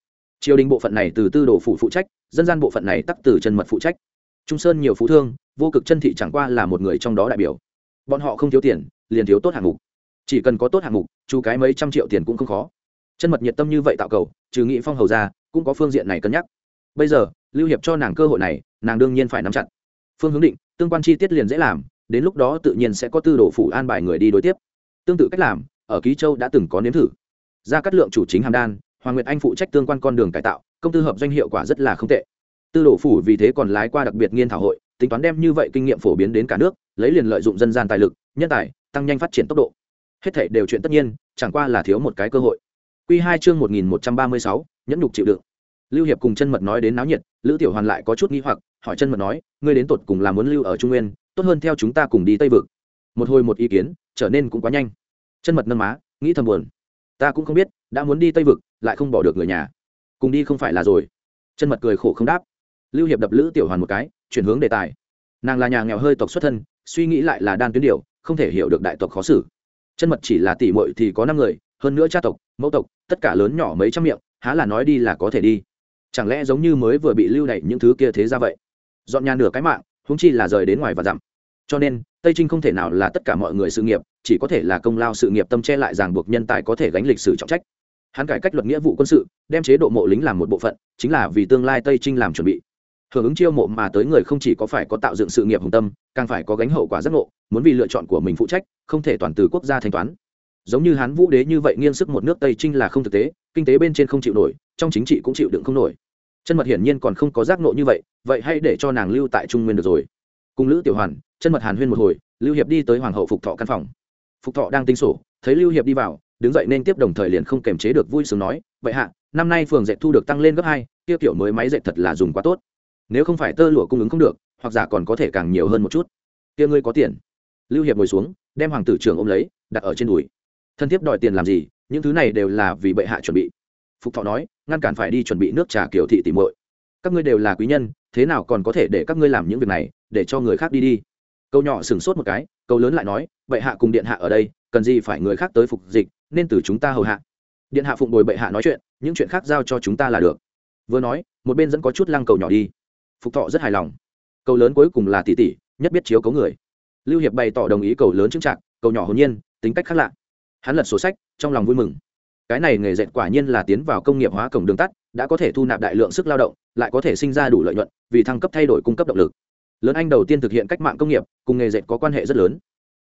Triều đình bộ phận này từ tư đồ phủ phụ trách, dân gian bộ phận này tắc từ chân mật phụ trách trung sơn nhiều phú thương, vô cực chân thị chẳng qua là một người trong đó đại biểu. Bọn họ không thiếu tiền, liền thiếu tốt hạng mục. Chỉ cần có tốt hạng mục chú cái mấy trăm triệu tiền cũng không khó. Chân mật nhiệt tâm như vậy tạo cầu, trừ nghị phong hầu ra, cũng có phương diện này cân nhắc. Bây giờ, lưu hiệp cho nàng cơ hội này, nàng đương nhiên phải nắm chặt. Phương hướng định, tương quan chi tiết liền dễ làm, đến lúc đó tự nhiên sẽ có tư đồ phủ an bài người đi đối tiếp. Tương tự cách làm, ở ký châu đã từng có nếm thử. Ra cắt lượng chủ chính hàm đan, hoàng nguyệt anh phụ trách tương quan con đường cải tạo, công tư hợp doanh hiệu quả rất là không tệ tư đồ phủ vì thế còn lái qua đặc biệt nghiên thảo hội, tính toán đem như vậy kinh nghiệm phổ biến đến cả nước, lấy liền lợi dụng dân gian tài lực, nhân tài, tăng nhanh phát triển tốc độ. Hết thể đều chuyện tất nhiên, chẳng qua là thiếu một cái cơ hội. Q hai chương một nghìn một trăm ba mươi sáu, nhẫn nhục chịu đựng. Lưu hiệp cùng chân mật nói đến náo nhiệt, lữ tiểu hoàn lại có chút nghi hoặc, hỏi chân mật nói, ngươi đến tột cùng là muốn lưu ở trung nguyên, tốt hơn theo chúng ta cùng đi tây vực. Một hồi một ý kiến, trở nên cũng quá nhanh. Chân mật nâng má, nghĩ thầm buồn. Ta cũng không biết, đã muốn đi tây vực, lại không bỏ được người nhà. Cùng đi không phải là rồi. Chân mật cười khổ không đáp lưu hiệp đập lữ tiểu hoàn một cái, chuyển hướng đề tài. Nàng là nhà nghèo hơi tộc xuất thân, suy nghĩ lại là đan tuyến điều, không thể hiểu được đại tộc khó xử. Chân mật chỉ là tỷ muội thì có năm người, hơn nữa cha tộc, mẫu tộc, tất cả lớn nhỏ mấy trăm miệng, há là nói đi là có thể đi. Chẳng lẽ giống như mới vừa bị lưu đẩy những thứ kia thế ra vậy? Dọn nhà nửa cái mạng húng chi là rời đến ngoài và dặm. Cho nên, tây trinh không thể nào là tất cả mọi người sự nghiệp, chỉ có thể là công lao sự nghiệp tâm che lại ràng buộc nhân tài có thể gánh lịch sử trọng trách. Hắn cải cách luật nghĩa vụ quân sự, đem chế độ mộ lính làm một bộ phận, chính là vì tương lai tây trinh làm chuẩn bị hưởng ứng chiêu mộ mà tới người không chỉ có phải có tạo dựng sự nghiệp hùng tâm, càng phải có gánh hậu quả giác ngộ, muốn vì lựa chọn của mình phụ trách, không thể toàn từ quốc gia thanh toán. Giống như hán vũ đế như vậy nghiêng sức một nước tây trinh là không thực tế, kinh tế bên trên không chịu nổi, trong chính trị cũng chịu đựng không nổi. Chân mật hiển nhiên còn không có giác ngộ như vậy vậy hãy để cho nàng lưu tại trung nguyên được rồi. Cùng lữ tiểu hoàn, chân mật hàn huyên một hồi, lưu hiệp đi tới hoàng hậu phục thọ căn phòng. Phục thọ đang tính sổ, thấy lưu hiệp đi vào, đứng dậy nên tiếp đồng thời liền không kềm chế được vui sướng nói, vậy hạ, năm nay phường dệt thu được tăng lên gấp hai, kia kiểu mới máy dệt thật là dùng quá tốt nếu không phải tơ lụa cung ứng không được, hoặc giả còn có thể càng nhiều hơn một chút. Kia ngươi có tiền. Lưu hiệp ngồi xuống, đem hoàng tử trưởng ôm lấy, đặt ở trên đùi. Thân thiết đòi tiền làm gì, những thứ này đều là vì bệ hạ chuẩn bị. Phục thọ nói, ngăn cản phải đi chuẩn bị nước trà kiểu thị tìm muội. Các ngươi đều là quý nhân, thế nào còn có thể để các ngươi làm những việc này, để cho người khác đi đi? Câu nhỏ sửng sốt một cái, câu lớn lại nói, bệ hạ cùng điện hạ ở đây, cần gì phải người khác tới phục dịch, nên từ chúng ta hầu hạ. Điện hạ phụng bồi bệ hạ nói chuyện, những chuyện khác giao cho chúng ta là được. Vừa nói, một bên dẫn có chút lăng cầu nhỏ đi phục thọ rất hài lòng. Cầu lớn cuối cùng là tỷ tỷ, nhất biết chiếu cấu người. Lưu hiệp bày tỏ đồng ý cầu lớn chứng trạng cầu nhỏ hồn nhiên, tính cách khác lạ. Hắn lật sổ sách, trong lòng vui mừng. Cái này nghề dệt quả nhiên là tiến vào công nghiệp hóa cổng đường tắt, đã có thể thu nạp đại lượng sức lao động, lại có thể sinh ra đủ lợi nhuận, vì thăng cấp thay đổi cung cấp động lực. Lớn anh đầu tiên thực hiện cách mạng công nghiệp, cùng nghề dệt có quan hệ rất lớn.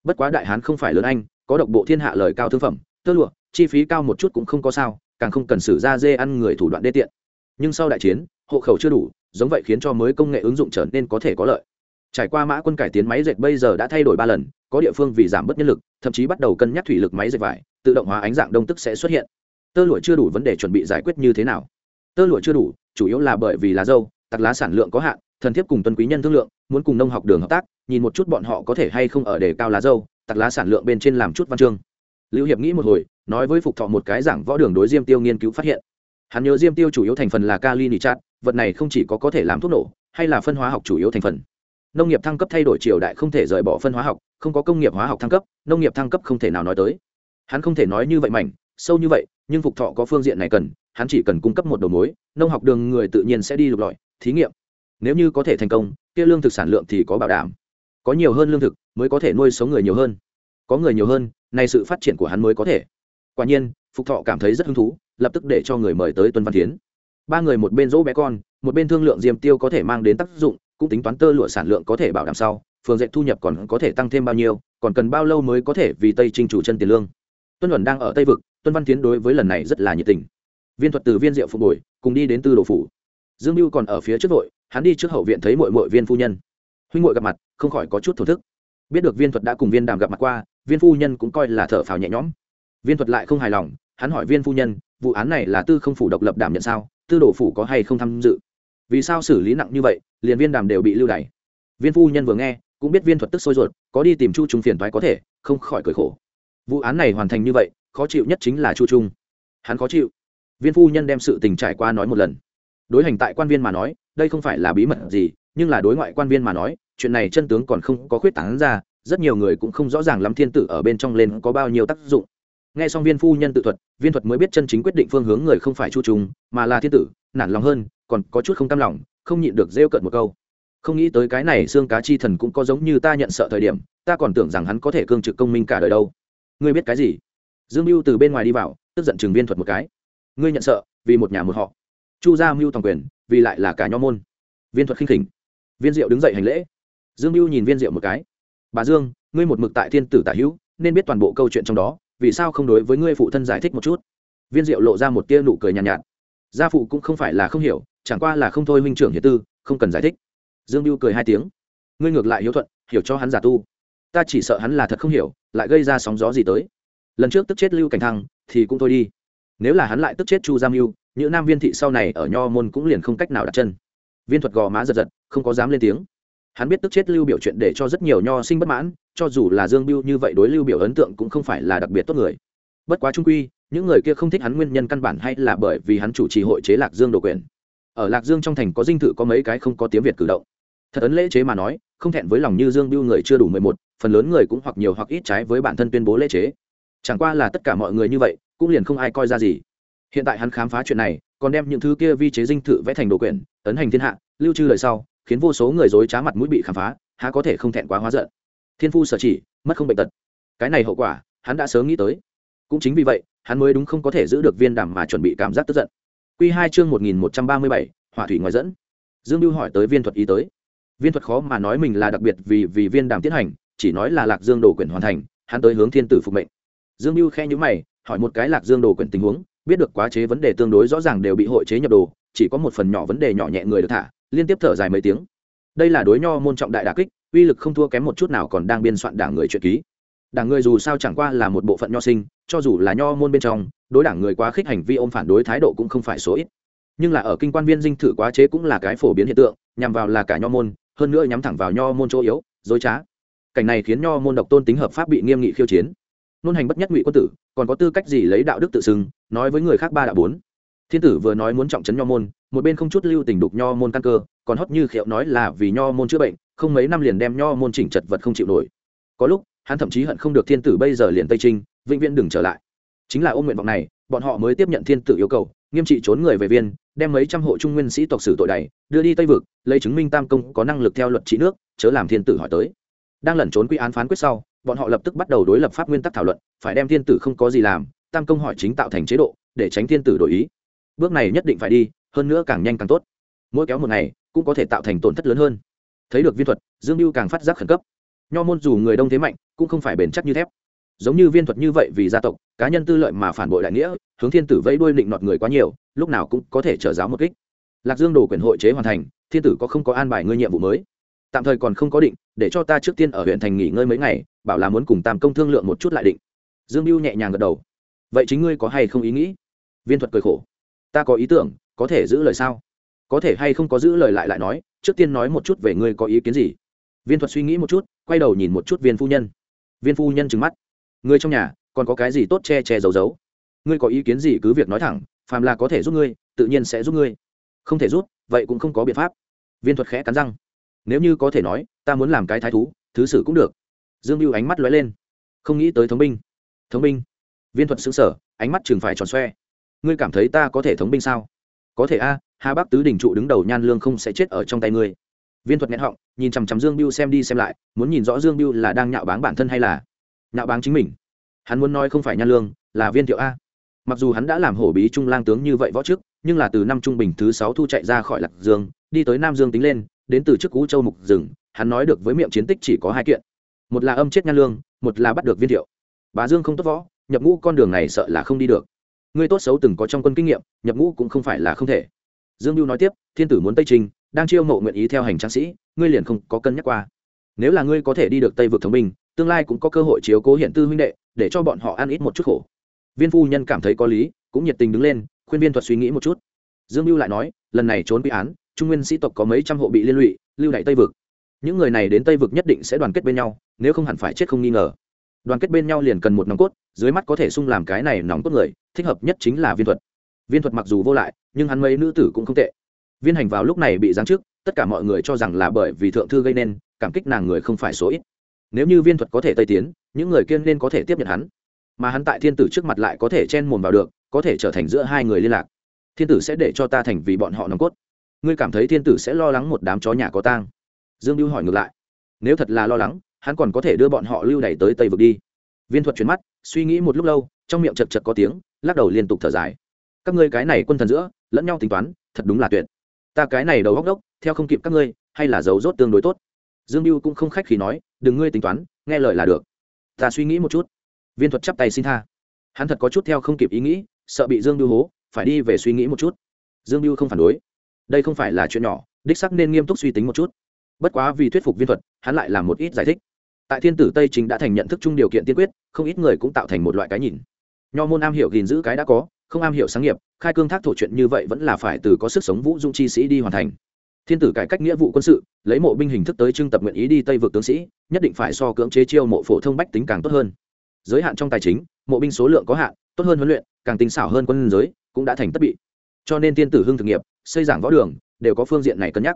Bất quá đại hán không phải lớn anh, có độc bộ thiên hạ lời cao thương phẩm, tơ lụa, chi phí cao một chút cũng không có sao, càng không cần xử ra dê ăn người thủ đoạn đê tiện. Nhưng sau đại chiến hộ khẩu chưa đủ, giống vậy khiến cho mới công nghệ ứng dụng trở nên có thể có lợi. Trải qua mã quân cải tiến máy dệt bây giờ đã thay đổi ba lần, có địa phương vì giảm bớt nhân lực, thậm chí bắt đầu cân nhắc thủy lực máy dệt vải, tự động hóa ánh dạng đông tức sẽ xuất hiện. Tơ lụa chưa đủ vấn đề chuẩn bị giải quyết như thế nào? Tơ lụa chưa đủ, chủ yếu là bởi vì lá dâu, tặc lá sản lượng có hạn, thần thiếp cùng tuân quý nhân thương lượng, muốn cùng nông học đường hợp tác, nhìn một chút bọn họ có thể hay không ở đề cao lá dâu, tặc lá sản lượng bên trên làm chút văn chương. Lưu hiệp nghĩ một hồi, nói với phục thọ một cái giảng võ đường đối diêm tiêu nghiên cứu phát hiện. Hắn nhớ diêm tiêu chủ yếu thành phần là kali nitrat vật này không chỉ có có thể làm thuốc nổ, hay là phân hóa học chủ yếu thành phần. Nông nghiệp thăng cấp thay đổi triều đại không thể rời bỏ phân hóa học, không có công nghiệp hóa học thăng cấp, nông nghiệp thăng cấp không thể nào nói tới. Hắn không thể nói như vậy mảnh, sâu như vậy, nhưng phục thọ có phương diện này cần, hắn chỉ cần cung cấp một đầu mối, nông học đường người tự nhiên sẽ đi lục lọi, thí nghiệm. Nếu như có thể thành công, kia lương thực sản lượng thì có bảo đảm. Có nhiều hơn lương thực, mới có thể nuôi sống người nhiều hơn. Có người nhiều hơn, nay sự phát triển của hắn mới có thể. Quả nhiên, phục thọ cảm thấy rất hứng thú, lập tức để cho người mời tới tuân văn tiến ba người một bên dỗ bé con, một bên thương lượng diêm tiêu có thể mang đến tác dụng, cũng tính toán tơ lụa sản lượng có thể bảo đảm sau, phường dệt thu nhập còn có thể tăng thêm bao nhiêu, còn cần bao lâu mới có thể vì tây trinh chủ chân tiền lương. Tuân luận đang ở tây vực, tuân văn tiến đối với lần này rất là nhiệt tình. Viên thuật từ viên diệu phục bồi, cùng đi đến tư đồ phủ. Dương mưu còn ở phía trước vội, hắn đi trước hậu viện thấy mội mội viên phu nhân. Huynh ngội gặp mặt, không khỏi có chút thổ thức. Biết được viên thuật đã cùng viên đàm gặp mặt qua, viên phu nhân cũng coi là thở phào nhẹ nhõm. Viên thuật lại không hài lòng, hắn hỏi viên phu nhân, vụ án này là tư không phủ độc lập đảm nhận sao? Tư đồ phủ có hay không tham dự? Vì sao xử lý nặng như vậy, liền viên đàm đều bị lưu đày? Viên phu nhân vừa nghe, cũng biết viên thuật tức sôi ruột, có đi tìm chu trung phiền thoái có thể, không khỏi cười khổ. Vụ án này hoàn thành như vậy, khó chịu nhất chính là chu trung. Hắn khó chịu. Viên phu nhân đem sự tình trải qua nói một lần. Đối hành tại quan viên mà nói, đây không phải là bí mật gì, nhưng là đối ngoại quan viên mà nói, chuyện này chân tướng còn không có khuyết tán ra, rất nhiều người cũng không rõ ràng lắm thiên tử ở bên trong lên có bao nhiêu tác dụng nghe xong viên phu nhân tự thuật, viên thuật mới biết chân chính quyết định phương hướng người không phải chu trùng mà là thiên tử, nản lòng hơn, còn có chút không cam lòng, không nhịn được rêu cận một câu. Không nghĩ tới cái này xương cá chi thần cũng có giống như ta nhận sợ thời điểm, ta còn tưởng rằng hắn có thể cương trực công minh cả đời đâu. Ngươi biết cái gì? Dương mưu từ bên ngoài đi vào, tức giận chừng viên thuật một cái. Ngươi nhận sợ, vì một nhà một họ. Chu gia mưu toàn quyền, vì lại là cả nho môn. Viên thuật khinh khỉnh. Viên diệu đứng dậy hành lễ. Dương mưu nhìn viên diệu một cái. Bà dương, ngươi một mực tại thiên tử tả hữu, nên biết toàn bộ câu chuyện trong đó vì sao không đối với ngươi phụ thân giải thích một chút? Viên diệu lộ ra một tia nụ cười nhàn nhạt, nhạt. Gia phụ cũng không phải là không hiểu chẳng qua là không thôi huynh trưởng hiệt tư không cần giải thích. Dương mưu cười hai tiếng. Ngươi ngược lại hiếu thuận hiểu cho hắn giả tu. Ta chỉ sợ hắn là thật không hiểu lại gây ra sóng gió gì tới. Lần trước tức chết lưu cảnh thăng thì cũng thôi đi. Nếu là hắn lại tức chết chu giam mưu những nam viên thị sau này ở nho môn cũng liền không cách nào đặt chân. Viên thuật gò má giật giật không có dám lên tiếng hắn biết tức chết lưu biểu chuyện để cho rất nhiều nho sinh bất mãn, cho dù là dương biêu như vậy đối lưu biểu ấn tượng cũng không phải là đặc biệt tốt người. Bất quá trung quy, những người kia không thích hắn nguyên nhân căn bản hay là bởi vì hắn chủ trì hội chế lạc dương đồ quyền. Ở lạc dương trong thành có dinh thự có mấy cái không có tiếng việt cử động. Thật ấn lễ chế mà nói, không thẹn với lòng như dương biêu người chưa đủ mười một, phần lớn người cũng hoặc nhiều hoặc ít trái với bản thân tuyên bố lễ chế. Chẳng qua là tất cả mọi người như vậy, cũng liền không ai coi ra gì. Hiện tại hắn khám phá chuyện này, còn đem những thứ kia vi chế dinh thự vẽ thành đồ quyển ấn hành thiên hạ, lưu trư lời sau khiến vô số người dối trá mặt mũi bị khám phá, há có thể không thẹn quá hóa giận. Thiên phu sở chỉ, mất không bệnh tật. Cái này hậu quả, hắn đã sớm nghĩ tới. Cũng chính vì vậy, hắn mới đúng không có thể giữ được viên đàm mà chuẩn bị cảm giác tức giận. Q hai chương một nghìn một trăm ba mươi bảy, hỏa thủy ngoài dẫn. Dương lưu hỏi tới viên thuật ý tới. Viên thuật khó mà nói mình là đặc biệt vì vì viên đàm tiến hành, chỉ nói là lạc dương đồ quyển hoàn thành, hắn tới hướng thiên tử phục mệnh. Dương lưu khe nhữ mày, hỏi một cái lạc dương đồ quyển tình huống, biết được quá chế vấn đề tương đối rõ ràng đều bị hội chế nhập đồ, chỉ có một phần nhỏ vấn đề nhỏ nhẹ người được thả liên tiếp thở dài mấy tiếng. Đây là đối nho môn trọng đại đà kích, uy lực không thua kém một chút nào còn đang biên soạn đảng người truyện ký. Đảng người dù sao chẳng qua là một bộ phận nho sinh, cho dù là nho môn bên trong, đối đảng người quá khích hành vi ôm phản đối thái độ cũng không phải số ít. Nhưng là ở kinh quan viên dinh thự quá chế cũng là cái phổ biến hiện tượng, nhằm vào là cả nho môn, hơn nữa nhắm thẳng vào nho môn chỗ yếu, dối trá. Cảnh này khiến nho môn độc tôn tính hợp pháp bị nghiêm nghị khiêu chiến. Nôn hành bất nhất ngụy quân tử, còn có tư cách gì lấy đạo đức tự xưng, nói với người khác ba đạo bốn thiên tử vừa nói muốn trọng trấn nho môn một bên không chút lưu tình đục nho môn căn cơ còn hót như khiệu nói là vì nho môn chữa bệnh không mấy năm liền đem nho môn chỉnh chật vật không chịu nổi. Có lúc hắn thậm chí hận không được thiên tử bây giờ liền tây trinh vĩnh viễn đừng trở lại. Chính là ôm nguyện vọng này bọn họ mới tiếp nhận thiên tử yêu cầu nghiêm trị trốn người về viên đem mấy trăm hộ trung nguyên sĩ tộc sử tội đầy, đưa đi tây vực lấy chứng minh tam công có năng lực theo luật trị nước chớ làm thiên tử hỏi tới. Đang lẩn trốn quy án phán quyết sau bọn họ lập tức bắt đầu đối lập pháp nguyên tắc thảo luận phải đem thiên tử không có gì làm tam công hỏi chính tạo thành chế độ để tránh thiên tử đổi ý bước này nhất định phải đi, hơn nữa càng nhanh càng tốt. Mỗi kéo một ngày, cũng có thể tạo thành tổn thất lớn hơn. Thấy được viên thuật, dương mưu càng phát giác khẩn cấp. Nho môn dù người đông thế mạnh, cũng không phải bền chắc như thép. Giống như viên thuật như vậy vì gia tộc, cá nhân tư lợi mà phản bội đại nghĩa, hướng thiên tử vẫy đuôi định nọt người quá nhiều, lúc nào cũng có thể trở giáo một kích. Lạc dương đồ quyền hội chế hoàn thành, thiên tử có không có an bài ngươi nhiệm vụ mới? Tạm thời còn không có định, để cho ta trước tiên ở huyện thành nghỉ ngơi mấy ngày, bảo là muốn cùng tam công thương lượng một chút lại định. Dương mưu nhẹ nhàng gật đầu. Vậy chính ngươi có hay không ý nghĩ? Viên thuật cười khổ ta có ý tưởng, có thể giữ lời sao? Có thể hay không có giữ lời lại lại nói, trước tiên nói một chút về ngươi có ý kiến gì. Viên thuật suy nghĩ một chút, quay đầu nhìn một chút viên phu nhân. Viên phu nhân trừng mắt. Ngươi trong nhà, còn có cái gì tốt che che giấu giấu? Ngươi có ý kiến gì cứ việc nói thẳng, phàm là có thể giúp ngươi, tự nhiên sẽ giúp ngươi. Không thể giúp, vậy cũng không có biện pháp. Viên thuật khẽ cắn răng. Nếu như có thể nói, ta muốn làm cái thái thú, thứ sử cũng được. Dương mưu ánh mắt lóe lên. Không nghĩ tới thống binh. Thống binh. Viên thuật xứng sở ánh mắt chừng phải tròn xoe ngươi cảm thấy ta có thể thống binh sao? Có thể a, hà bắc tứ đình trụ đứng đầu nhan lương không sẽ chết ở trong tay ngươi. Viên thuật nghẹn họng, nhìn chằm chằm dương biêu xem đi xem lại, muốn nhìn rõ dương biêu là đang nhạo báng bản thân hay là nhạo báng chính mình. Hắn muốn nói không phải nhan lương, là viên thiệu a. Mặc dù hắn đã làm hổ bí trung lang tướng như vậy võ trước, nhưng là từ năm trung bình thứ sáu thu chạy ra khỏi lạc dương, đi tới nam dương tính lên, đến từ trước cũ châu mục rừng, hắn nói được với miệng chiến tích chỉ có hai kiện. Một là âm chết nhan lương, một là bắt được viên thiệu. Bà dương không tốt võ, nhập ngũ con đường này sợ là không đi được ngươi tốt xấu từng có trong quân kinh nghiệm nhập ngũ cũng không phải là không thể. Dương mưu nói tiếp thiên tử muốn tây trình đang chiêu mộ nguyện ý theo hành tráng sĩ ngươi liền không có cân nhắc qua. Nếu là ngươi có thể đi được tây vực thống Minh, tương lai cũng có cơ hội chiếu cố hiện tư huynh đệ để cho bọn họ ăn ít một chút khổ. Viên phu nhân cảm thấy có lý cũng nhiệt tình đứng lên khuyên viên thuật suy nghĩ một chút. Dương mưu lại nói lần này trốn quy án trung nguyên sĩ tộc có mấy trăm hộ bị liên lụy lưu đại tây vực. Những người này đến tây vực nhất định sẽ đoàn kết bên nhau nếu không hẳn phải chết không nghi ngờ đoàn kết bên nhau liền cần một nòng cốt, dưới mắt có thể sung làm cái này nòng cốt người, thích hợp nhất chính là viên thuật. Viên thuật mặc dù vô lại, nhưng hắn mấy nữ tử cũng không tệ. Viên hành vào lúc này bị giáng chức, tất cả mọi người cho rằng là bởi vì thượng thư gây nên, cảm kích nàng người không phải số ít. Nếu như viên thuật có thể tây tiến, những người kiên nên có thể tiếp nhận hắn. Mà hắn tại thiên tử trước mặt lại có thể chen mồm vào được, có thể trở thành giữa hai người liên lạc. Thiên tử sẽ để cho ta thành vì bọn họ nòng cốt. Ngươi cảm thấy thiên tử sẽ lo lắng một đám chó nhà có tang? Dương lưu hỏi ngược lại. Nếu thật là lo lắng hắn còn có thể đưa bọn họ lưu đẩy tới tây vực đi. Viên thuật chuyển mắt, suy nghĩ một lúc lâu, trong miệng chật chật có tiếng, lắc đầu liên tục thở dài. Các ngươi cái này quân thần giữa, lẫn nhau tính toán, thật đúng là tuyệt. Ta cái này đầu góc đốc, theo không kịp các ngươi, hay là dấu rốt tương đối tốt. Dương mưu cũng không khách khi nói, đừng ngươi tính toán, nghe lời là được. Ta suy nghĩ một chút. Viên thuật chắp tay xin tha. Hắn thật có chút theo không kịp ý nghĩ, sợ bị dương mưu hố, phải đi về suy nghĩ một chút. Dương mưu không phản đối. Đây không phải là chuyện nhỏ, đích sắc nên nghiêm túc suy tính một chút. Bất quá vì thuyết phục viên thuật, hắn lại làm một ít giải thích tại thiên tử tây chính đã thành nhận thức chung điều kiện tiên quyết, không ít người cũng tạo thành một loại cái nhìn. Nho môn am hiểu gìn giữ cái đã có, không am hiểu sáng nghiệp, khai cương thác thổ chuyện như vậy vẫn là phải từ có sức sống vũ dung chi sĩ đi hoàn thành. Thiên tử cải cách nghĩa vụ quân sự, lấy mộ binh hình thức tới trưng tập nguyện ý đi tây vực tướng sĩ, nhất định phải so cưỡng chế chiêu mộ phổ thông bách tính càng tốt hơn. Giới hạn trong tài chính, mộ binh số lượng có hạn, tốt hơn huấn luyện, càng tinh xảo hơn quân giới, cũng đã thành tất bị. Cho nên thiên tử hưng thực nghiệp, xây giảng võ đường, đều có phương diện này cân nhắc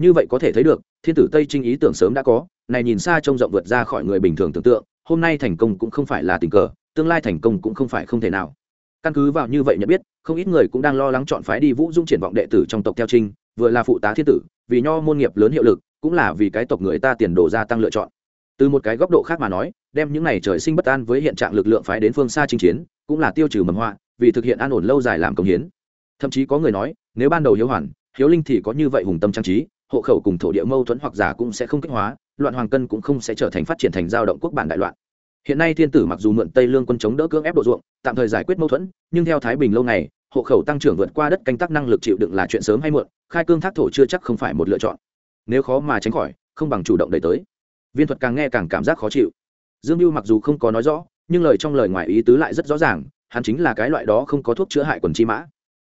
như vậy có thể thấy được, thiên tử tây trinh ý tưởng sớm đã có, này nhìn xa trông rộng vượt ra khỏi người bình thường tưởng tượng, hôm nay thành công cũng không phải là tình cờ, tương lai thành công cũng không phải không thể nào. Căn cứ vào như vậy nhận biết, không ít người cũng đang lo lắng chọn phái đi vũ dung triển vọng đệ tử trong tộc theo trinh, vừa là phụ tá thiên tử, vì nho môn nghiệp lớn hiệu lực, cũng là vì cái tộc người ta tiền đồ gia tăng lựa chọn. Từ một cái góc độ khác mà nói, đem những này trời sinh bất an với hiện trạng lực lượng phái đến phương xa chinh chiến, cũng là tiêu trừ mầm họa, vì thực hiện an ổn lâu dài làm công hiến. Thậm chí có người nói, nếu ban đầu hiếu hoàn, hiếu linh thì có như vậy hùng tâm trang trí hộ khẩu cùng thổ địa mâu thuẫn hoặc giả cũng sẽ không kích hóa, loạn hoàng cân cũng không sẽ trở thành phát triển thành giao động quốc bản đại loạn. Hiện nay thiên tử mặc dù mượn tây lương quân chống đỡ cưỡng ép độ ruộng, tạm thời giải quyết mâu thuẫn, nhưng theo thái bình lâu ngày hộ khẩu tăng trưởng vượt qua đất canh tác năng lực chịu đựng là chuyện sớm hay muộn, khai cương thác thổ chưa chắc không phải một lựa chọn. Nếu khó mà tránh khỏi, không bằng chủ động đẩy tới. Viên thuật càng nghe càng cảm giác khó chịu. Dương mưu mặc dù không có nói rõ, nhưng lời trong lời ngoài ý tứ lại rất rõ ràng, hắn chính là cái loại đó không có thuốc chữa hại quần chi mã.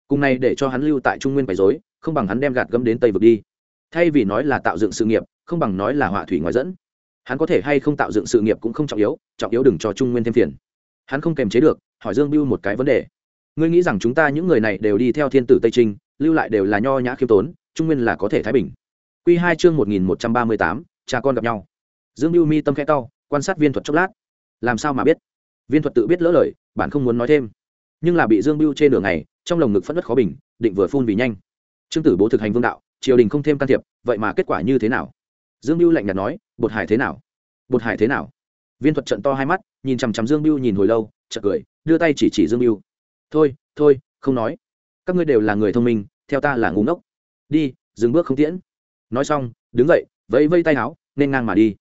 Cùng này để cho hắn lưu tại trung nguyên bày dối không bằng hắn đem gạt gấm đến tây vực đi thay vì nói là tạo dựng sự nghiệp, không bằng nói là họa thủy ngoài dẫn. Hắn có thể hay không tạo dựng sự nghiệp cũng không trọng yếu trọng yếu đừng cho trung nguyên thêm phiền. Hắn không kềm chế được, hỏi dương biêu một cái vấn đề. Ngươi nghĩ rằng chúng ta những người này đều đi theo thiên tử tây trinh, lưu lại đều là nho nhã khiêm tốn, trung nguyên là có thể thái bình. Q hai chương một nghìn một trăm ba mươi tám, cha con gặp nhau. Dương biêu mi tâm khẽ cao quan sát viên thuật chốc lát. Làm sao mà biết? Viên thuật tự biết lỡ lời, bạn không muốn nói thêm. Nhưng là bị dương biêu trên đường này trong lồng ngực phẫn đất khó bình, định vừa phun vì nhanh. Trương tử bố thực hành vương đạo triều đình không thêm can thiệp, vậy mà kết quả như thế nào? Dương biêu lạnh nhạt nói, bột hải thế nào? Bột hải thế nào? Viên thuật trận to hai mắt, nhìn chằm chằm dương biêu nhìn hồi lâu, chợt cười, đưa tay chỉ chỉ dương biêu thôi thôi, không nói. Các ngươi đều là người thông minh, theo ta là ngu ngốc. Đi, dừng bước không tiễn. Nói xong, đứng dậy, vẫy vây tay áo, nên ngang mà đi.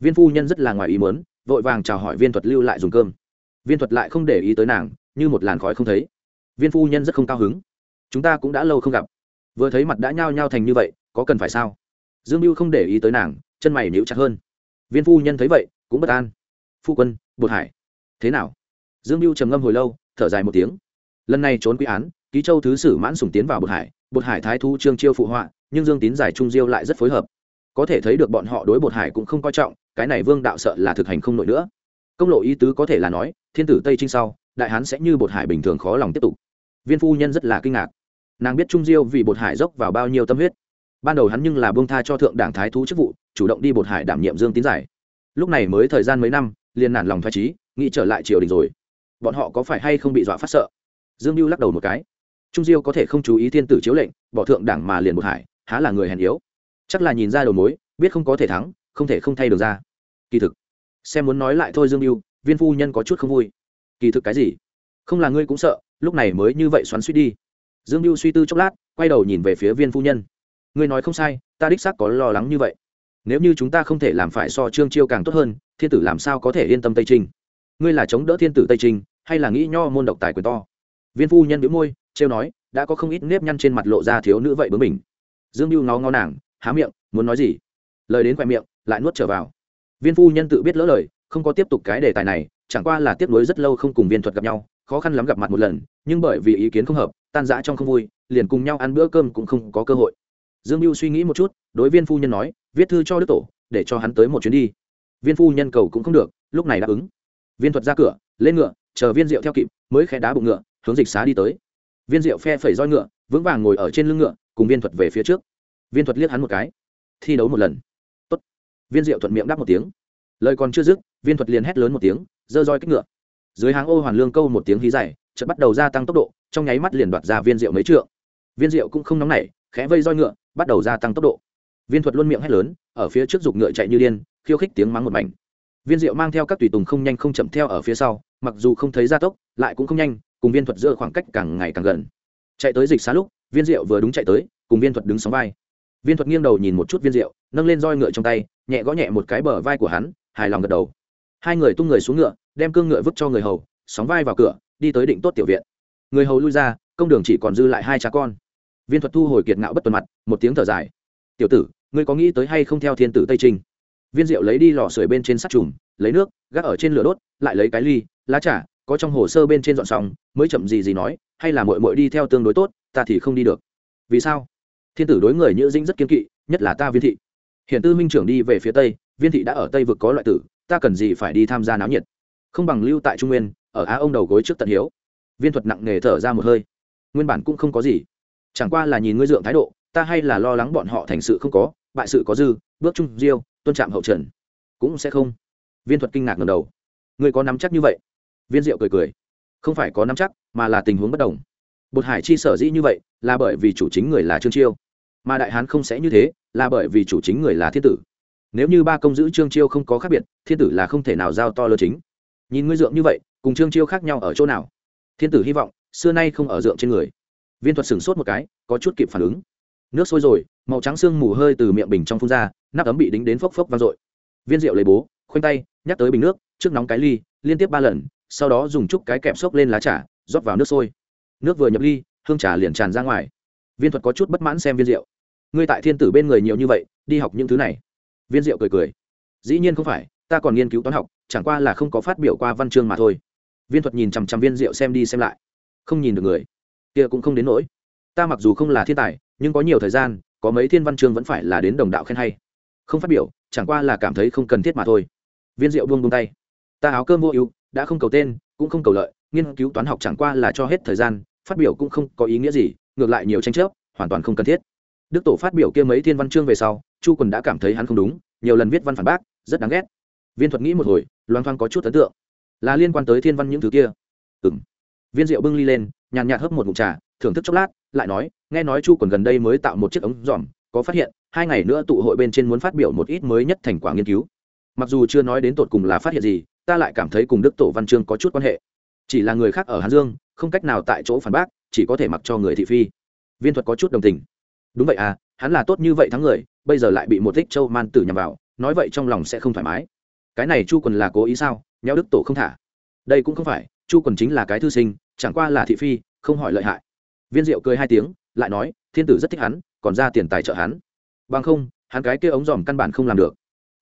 Viên phu nhân rất là ngoài ý mớn vội vàng chào hỏi viên thuật lưu lại dùng cơm. Viên thuật lại không để ý tới nàng, như một làn khói không thấy. Viên phu nhân rất không cao hứng. Chúng ta cũng đã lâu không gặp vừa thấy mặt đã nhao nhao thành như vậy, có cần phải sao? Dương mưu không để ý tới nàng, chân mày níu chặt hơn. Viên phu nhân thấy vậy, cũng bất an. Phu quân, bột hải, thế nào? Dương mưu trầm ngâm hồi lâu, thở dài một tiếng. Lần này trốn quy án, ký châu thứ sử mãn sùng tiến vào bột hải bột hải thái thu trương chiêu phụ họa, nhưng dương tín giải trung diêu lại rất phối hợp. Có thể thấy được bọn họ đối bột hải cũng không coi trọng, cái này vương đạo sợ là thực hành không nổi nữa. Công lộ ý tứ có thể là nói, thiên tử tây trinh sau, đại hán sẽ như bột hải bình thường khó lòng tiếp tục. Viên phu nhân rất là kinh ngạc nàng biết trung diêu vì bột hải dốc vào bao nhiêu tâm huyết. Ban đầu hắn nhưng là buông tha cho thượng đảng thái thú chức vụ, chủ động đi bột hải đảm nhiệm dương tín giải. Lúc này mới thời gian mấy năm, liền nản lòng thoái trí nghĩ trở lại triều đình rồi. Bọn họ có phải hay không bị dọa phát sợ? Dương mưu lắc đầu một cái. Trung diêu có thể không chú ý thiên tử chiếu lệnh, bỏ thượng đảng mà liền bột hải, há là người hèn yếu. Chắc là nhìn ra đầu mối, biết không có thể thắng, không thể không thay được ra. Kỳ thực, xem muốn nói lại thôi dương mưu viên phu nhân có chút không vui. Kỳ thực cái gì? Không là ngươi cũng sợ, lúc này mới như vậy xoắn suýt đi dương mưu suy tư chốc lát, quay đầu nhìn về phía viên phu nhân. Ngươi nói không sai, ta đích xác có lo lắng như vậy. Nếu như chúng ta không thể làm phải so trương chiêu càng tốt hơn, thiên tử làm sao có thể yên tâm tây trinh? Ngươi là chống đỡ thiên tử tây trinh, hay là nghĩ nho môn độc tài quyền to? Viên phu nhân biếu môi, trêu nói, đã có không ít nếp nhăn trên mặt lộ ra thiếu nữ vậy bướng mình dương mưu ngó ngó nàng, há miệng, muốn nói gì? Lời đến khoe miệng, lại nuốt trở vào. Viên phu nhân tự biết lỡ lời, không có tiếp tục cái đề tài này, chẳng qua là tiếp nối rất lâu không cùng viên thuật gặp nhau, khó khăn lắm gặp mặt một lần, nhưng bởi vì ý kiến không hợp tan rã trong không vui, liền cùng nhau ăn bữa cơm cũng không có cơ hội. Dương mưu suy nghĩ một chút, đối viên phu nhân nói, viết thư cho đức tổ, để cho hắn tới một chuyến đi. Viên phu nhân cầu cũng không được, lúc này đáp ứng. Viên thuật ra cửa, lên ngựa, chờ viên diệu theo kịp, mới khẽ đá bụng ngựa, hướng dịch xá đi tới. Viên diệu phe phẩy roi ngựa, vững vàng ngồi ở trên lưng ngựa, cùng viên thuật về phía trước. Viên thuật liếc hắn một cái. Thi đấu một lần. Tốt. viên diệu thuận miệng đáp một tiếng. Lời còn chưa dứt, viên thuật liền hét lớn một tiếng, giơ roi kích ngựa. Dưới háng ô hoàn lương câu một tiếng hí dày chợt bắt đầu gia tăng tốc độ trong nháy mắt liền đoạt ra viên rượu mấy trượng. Viên rượu cũng không nóng nảy khẽ vây roi ngựa bắt đầu gia tăng tốc độ. Viên thuật luôn miệng hét lớn ở phía trước giục ngựa chạy như điên khiêu khích tiếng mắng một mảnh. Viên rượu mang theo các tùy tùng không nhanh không chậm theo ở phía sau mặc dù không thấy gia tốc lại cũng không nhanh cùng viên thuật giữa khoảng cách càng ngày càng gần. Chạy tới dịch xá lúc viên rượu vừa đúng chạy tới cùng viên thuật đứng sóng vai. Viên thuật nghiêng đầu nhìn một chút viên rượu, nâng lên roi ngựa trong tay nhẹ gõ nhẹ một cái bờ vai của hắn hài lòng gật đầu. Hai người tung người xuống ngựa đem cương ngựa vứt cho người hầu sóng vai vào cửa đi tới định tốt tiểu viện. Người hầu lui ra, công đường chỉ còn dư lại hai cha con. Viên thuật thu hồi kiệt ngạo bất tuần mặt, một tiếng thở dài. Tiểu tử, ngươi có nghĩ tới hay không theo thiên tử tây trinh? Viên diệu lấy đi lò sưởi bên trên sắt chùm lấy nước, gác ở trên lửa đốt, lại lấy cái ly, lá trà, có trong hồ sơ bên trên dọn xong, mới chậm gì gì nói, hay là mội mội đi theo tương đối tốt, ta thì không đi được. Vì sao? Thiên tử đối người nhữ dĩnh rất kiên kỵ, nhất là ta viên thị. Hiện tư minh trưởng đi về phía tây, viên thị đã ở tây vực có loại tử, ta cần gì phải đi tham gia náo nhiệt? Không bằng lưu tại trung nguyên ở á ông đầu gối trước tận hiếu. Viên thuật nặng nề thở ra một hơi. Nguyên bản cũng không có gì. Chẳng qua là nhìn ngươi dượng thái độ, ta hay là lo lắng bọn họ thành sự không có, bại sự có dư, bước chung diêu, tuân trạm hậu trần. Cũng sẽ không. Viên thuật kinh ngạc ngầm đầu. Ngươi có nắm chắc như vậy? Viên diệu cười cười. Không phải có nắm chắc, mà là tình huống bất đồng. Bột hải chi sở dĩ như vậy, là bởi vì chủ chính người là trương chiêu. Mà đại hán không sẽ như thế, là bởi vì chủ chính người là thiên tử. Nếu như ba công giữ trương chiêu không có khác biệt, thiên tử là không thể nào giao to lơ chính nhìn ngươi dượng như vậy, cùng trương chiêu khác nhau ở chỗ nào? Thiên tử hy vọng, xưa nay không ở dượng trên người. Viên thuật sửng sốt một cái, có chút kịp phản ứng. Nước sôi rồi, màu trắng sương mù hơi từ miệng bình trong phun ra, nắp ấm bị đính đến phốc phốc vang dội. Viên rượu lấy bố, khoanh tay, nhắc tới bình nước, trước nóng cái ly, liên tiếp ba lần, sau đó dùng chút cái kẹp xốc lên lá trà, rót vào nước sôi. Nước vừa nhập ly, hương trà liền tràn ra ngoài. Viên thuật có chút bất mãn xem viên rượu ngươi tại thiên tử bên người nhiều như vậy, đi học những thứ này. Viên rượu cười cười. Dĩ nhiên không phải ta còn nghiên cứu toán học, chẳng qua là không có phát biểu qua văn chương mà thôi. Viên thuật nhìn chằm chằm viên rượu xem đi xem lại. Không nhìn được người. Kia cũng không đến nỗi. Ta mặc dù không là thiên tài, nhưng có nhiều thời gian, có mấy thiên văn chương vẫn phải là đến đồng đạo khen hay. Không phát biểu, chẳng qua là cảm thấy không cần thiết mà thôi. Viên rượu buông buông tay. Ta áo cơm vô ưu, đã không cầu tên, cũng không cầu lợi, nghiên cứu toán học chẳng qua là cho hết thời gian, phát biểu cũng không có ý nghĩa gì, ngược lại nhiều tranh chấp, hoàn toàn không cần thiết. Đức tổ phát biểu kia mấy thiên văn chương về sau, chu quần đã cảm thấy hắn không đúng, nhiều lần viết văn phản bác, rất đáng ghét viên thuật nghĩ một hồi Loan thoang có chút ấn tượng. Là liên quan tới thiên văn những thứ kia. Ừng viên rượu bưng ly lên, nhàn nhạt hấp một mụn trà, thưởng thức chốc lát, lại nói, nghe nói chu còn gần đây mới tạo một chiếc ống dòm có phát hiện, hai ngày nữa tụ hội bên trên muốn phát biểu một ít mới nhất thành quả nghiên cứu. Mặc dù chưa nói đến tột cùng là phát hiện gì, ta lại cảm thấy cùng đức tổ văn chương có chút quan hệ. Chỉ là người khác ở hàn dương, không cách nào tại chỗ phản bác, chỉ có thể mặc cho người thị phi. Viên thuật có chút đồng tình. Đúng vậy à hắn là tốt như vậy thắng người, bây giờ lại bị một thích châu man tử nhằm vào, nói vậy trong lòng sẽ không thoải mái cái này chu quần là cố ý sao? Nhau đức tổ không thả. Đây cũng không phải, chu quần chính là cái thư sinh, chẳng qua là thị phi, không hỏi lợi hại. Viên diệu cười hai tiếng, lại nói, thiên tử rất thích hắn, còn ra tiền tài trợ hắn. Bằng không, hắn cái kia ống dòm căn bản không làm được.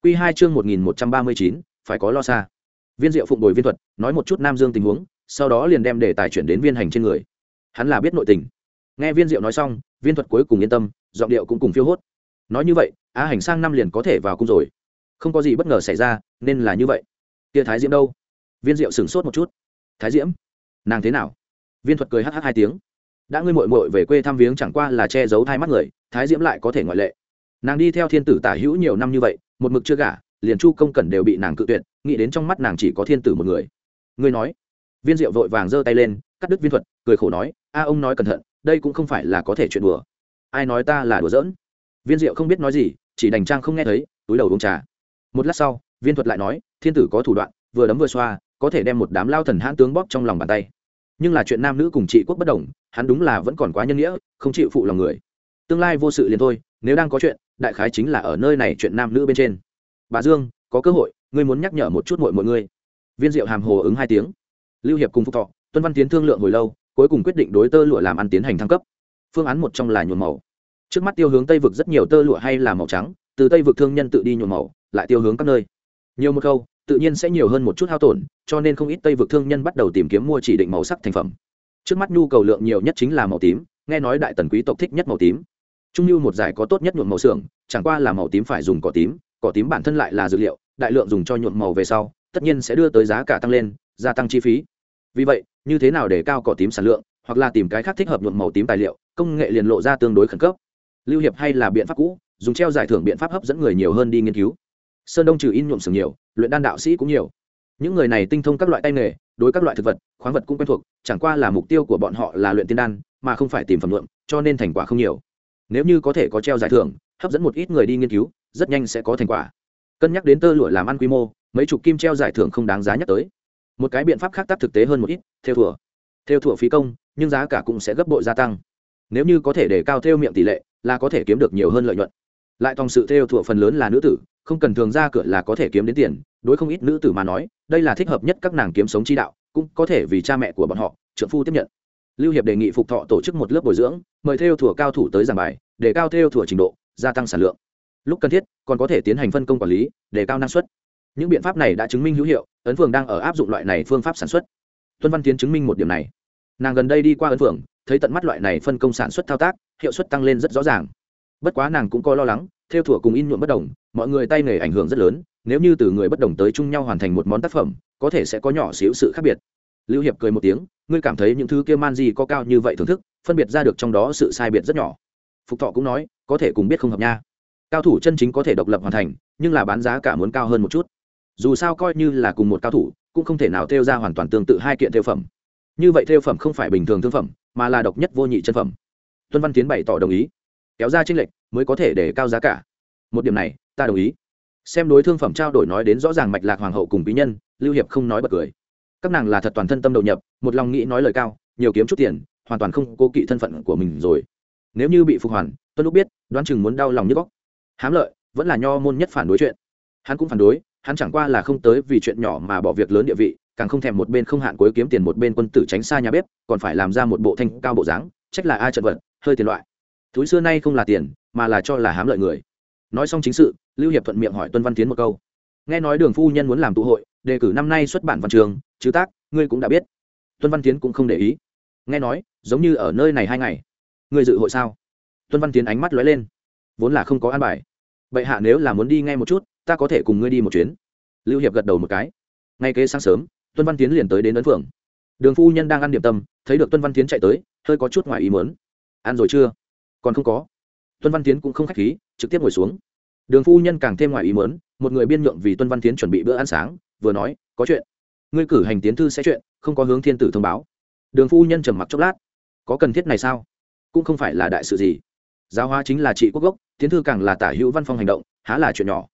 Q hai chương một nghìn một trăm ba mươi chín, phải có lo xa. Viên diệu phụng bồi viên thuật, nói một chút nam dương tình huống, sau đó liền đem đề tài chuyển đến viên hành trên người. Hắn là biết nội tình. Nghe viên diệu nói xong, viên thuật cuối cùng yên tâm, giọng điệu cũng cùng phiêu hốt. Nói như vậy, á hành sang năm liền có thể vào cung rồi không có gì bất ngờ xảy ra, nên là như vậy. Tia thái diễm đâu? Viên diệu sửng sốt một chút. Thái diễm? Nàng thế nào? Viên thuật cười hh hai tiếng. Đã ngươi mội mội về quê thăm viếng chẳng qua là che giấu thai mắt người, thái diễm lại có thể ngoại lệ. Nàng đi theo thiên tử tả hữu nhiều năm như vậy, một mực chưa gả, liền chu công cẩn đều bị nàng cự tuyệt, nghĩ đến trong mắt nàng chỉ có thiên tử một người. Ngươi nói. Viên diệu vội vàng giơ tay lên, cắt đứt viên thuật, cười khổ nói, a, ông nói cẩn thận, đây cũng không phải là có thể chuyện đùa. Ai nói ta là đùa giỡn? Viên diệu không biết nói gì, chỉ đành trang không nghe thấy, túi đầu uống trà một lát sau, viên thuật lại nói, thiên tử có thủ đoạn, vừa đấm vừa xoa, có thể đem một đám lao thần hãn tướng bóp trong lòng bàn tay. Nhưng là chuyện nam nữ cùng trị quốc bất đồng, hắn đúng là vẫn còn quá nhân nghĩa, không chịu phụ lòng người. Tương lai vô sự liền thôi, nếu đang có chuyện, đại khái chính là ở nơi này chuyện nam nữ bên trên. Bà dương, có cơ hội, ngươi muốn nhắc nhở một chút mọi mọi người. Viên diệu hàm hồ ứng hai tiếng. Lưu hiệp cùng phúc thọ, tuân văn tiến thương lượng hồi lâu, cuối cùng quyết định đối tơ lụa làm ăn tiến hành thăng cấp. Phương án một trong là nhuộm màu. Trước mắt tiêu hướng tây vực rất nhiều tơ lụa hay là màu trắng, từ tây vực thương nhân tự đi nhuộm màu lại tiêu hướng các nơi. Nhiều một câu, tự nhiên sẽ nhiều hơn một chút hao tổn, cho nên không ít tây vực thương nhân bắt đầu tìm kiếm mua chỉ định màu sắc thành phẩm. Trước mắt nhu cầu lượng nhiều nhất chính là màu tím, nghe nói đại tần quý tộc thích nhất màu tím. Trung lưu một giải có tốt nhất nhuộm màu xưởng, chẳng qua là màu tím phải dùng cỏ tím cỏ tím bản thân lại là dược liệu, đại lượng dùng cho nhuộm màu về sau, tất nhiên sẽ đưa tới giá cả tăng lên, gia tăng chi phí. Vì vậy, như thế nào để cao cỏ tím sản lượng, hoặc là tìm cái khác thích hợp nhuộm màu tím tài liệu, công nghệ liền lộ ra tương đối khẩn cấp. Lưu hiệp hay là biện pháp cũ, dùng treo giải thưởng biện pháp hấp dẫn người nhiều hơn đi nghiên cứu sơn đông trừ in nhuộm sừng nhiều, luyện đan đạo sĩ cũng nhiều. Những người này tinh thông các loại tay nghề, đối các loại thực vật, khoáng vật cũng quen thuộc, chẳng qua là mục tiêu của bọn họ là luyện tiên đan, mà không phải tìm phẩm luận cho nên thành quả không nhiều. Nếu như có thể có treo giải thưởng, hấp dẫn một ít người đi nghiên cứu, rất nhanh sẽ có thành quả. Cân nhắc đến tơ lụa làm ăn quy mô, mấy chục kim treo giải thưởng không đáng giá nhắc tới. Một cái biện pháp khác tác thực tế hơn một ít, theo thủa theo thủa phí công, nhưng giá cả cũng sẽ gấp bội gia tăng. Nếu như có thể để cao theo miệng tỷ lệ, là có thể kiếm được nhiều hơn lợi nhuận lại tòng sự theo thuộc phần lớn là nữ tử, không cần thường ra cửa là có thể kiếm đến tiền. Đối không ít nữ tử mà nói, đây là thích hợp nhất các nàng kiếm sống chi đạo, cũng có thể vì cha mẹ của bọn họ trợ phu tiếp nhận. Lưu hiệp đề nghị phục thọ tổ chức một lớp bồi dưỡng, mời theo thủa cao thủ tới giảng bài, để cao theo thủa trình độ, gia tăng sản lượng. Lúc cần thiết, còn có thể tiến hành phân công quản lý, để cao năng suất. Những biện pháp này đã chứng minh hữu hiệu, ấn phường đang ở áp dụng loại này phương pháp sản xuất. Tuân văn tiến chứng minh một điểm này. Nàng gần đây đi qua ấn phường thấy tận mắt loại này phân công sản xuất thao tác, hiệu suất tăng lên rất rõ ràng bất quá nàng cũng có lo lắng, theo thủa cùng in nhuộm bất đồng, mọi người tay nghề ảnh hưởng rất lớn, nếu như từ người bất đồng tới chung nhau hoàn thành một món tác phẩm, có thể sẽ có nhỏ xíu sự khác biệt. Lưu hiệp cười một tiếng, ngươi cảm thấy những thứ kia man gì có cao như vậy thưởng thức, phân biệt ra được trong đó sự sai biệt rất nhỏ. Phục thọ cũng nói, có thể cùng biết không hợp nha. Cao thủ chân chính có thể độc lập hoàn thành, nhưng là bán giá cả muốn cao hơn một chút. Dù sao coi như là cùng một cao thủ, cũng không thể nào theo ra hoàn toàn tương tự hai kiện theo phẩm. Như vậy theo phẩm không phải bình thường thương phẩm, mà là độc nhất vô nhị chân phẩm. Tuân văn tiến bày tỏ đồng ý kéo ra tranh lệch mới có thể để cao giá cả. Một điểm này, ta đồng ý. Xem đối thương phẩm trao đổi nói đến rõ ràng mạch lạc hoàng hậu cùng bí nhân, lưu hiệp không nói bật cười. Các nàng là thật toàn thân tâm đầu nhập, một lòng nghĩ nói lời cao, nhiều kiếm chút tiền, hoàn toàn không cố kỵ thân phận của mình rồi. Nếu như bị phục hoàn, tuân lúc biết, đoán chừng muốn đau lòng như góc. Hám lợi, vẫn là nho môn nhất phản đối chuyện. Hắn cũng phản đối, hắn chẳng qua là không tới vì chuyện nhỏ mà bỏ việc lớn địa vị, càng không thèm một bên không hạn cuối kiếm tiền một bên quân tử tránh xa nhà bếp, còn phải làm ra một bộ thanh cao bộ dáng, trách là ai chật vật, hơi tiền loại túi xưa nay không là tiền, mà là cho là hám lợi người. Nói xong chính sự, lưu hiệp thuận miệng hỏi tuân văn tiến một câu. Nghe nói đường phu nhân muốn làm tụ hội, đề cử năm nay xuất bản văn trường, chứ tác, ngươi cũng đã biết. Tuân văn tiến cũng không để ý. Nghe nói, giống như ở nơi này hai ngày. Ngươi dự hội sao? Tuân văn tiến ánh mắt lóe lên. Vốn là không có an bài. Vậy hạ nếu là muốn đi ngay một chút, ta có thể cùng ngươi đi một chuyến. Lưu hiệp gật đầu một cái. Ngay kế sáng sớm, tuân văn tiến liền tới đến ấn phượng. Đường phu nhân đang ăn điểm tâm, thấy được tuân văn tiến chạy tới, hơi có chút ngoài ý muốn. Ăn rồi chưa? Còn không có. Tuân văn tiến cũng không k h á c h khí, trực tiếp ngồi xuống. Đường phu nhân càng thêm ngoài ý mớn một người biên nhượng vì tuân văn tiến chuẩn bị bữa ăn sáng, vừa nói, có chuyện. Ngươi cử hành tiến thư sẽ chuyện, không có hướng thiên tử thông báo. Đường phu nhân trầm mặc chốc lát. Có cần thiết này sao? Cũng không phải là đại sự gì. Giáo hóa chính là trị quốc gốc, tiến thư càng là tả hữu văn phong hành động, há là chuyện nhỏ.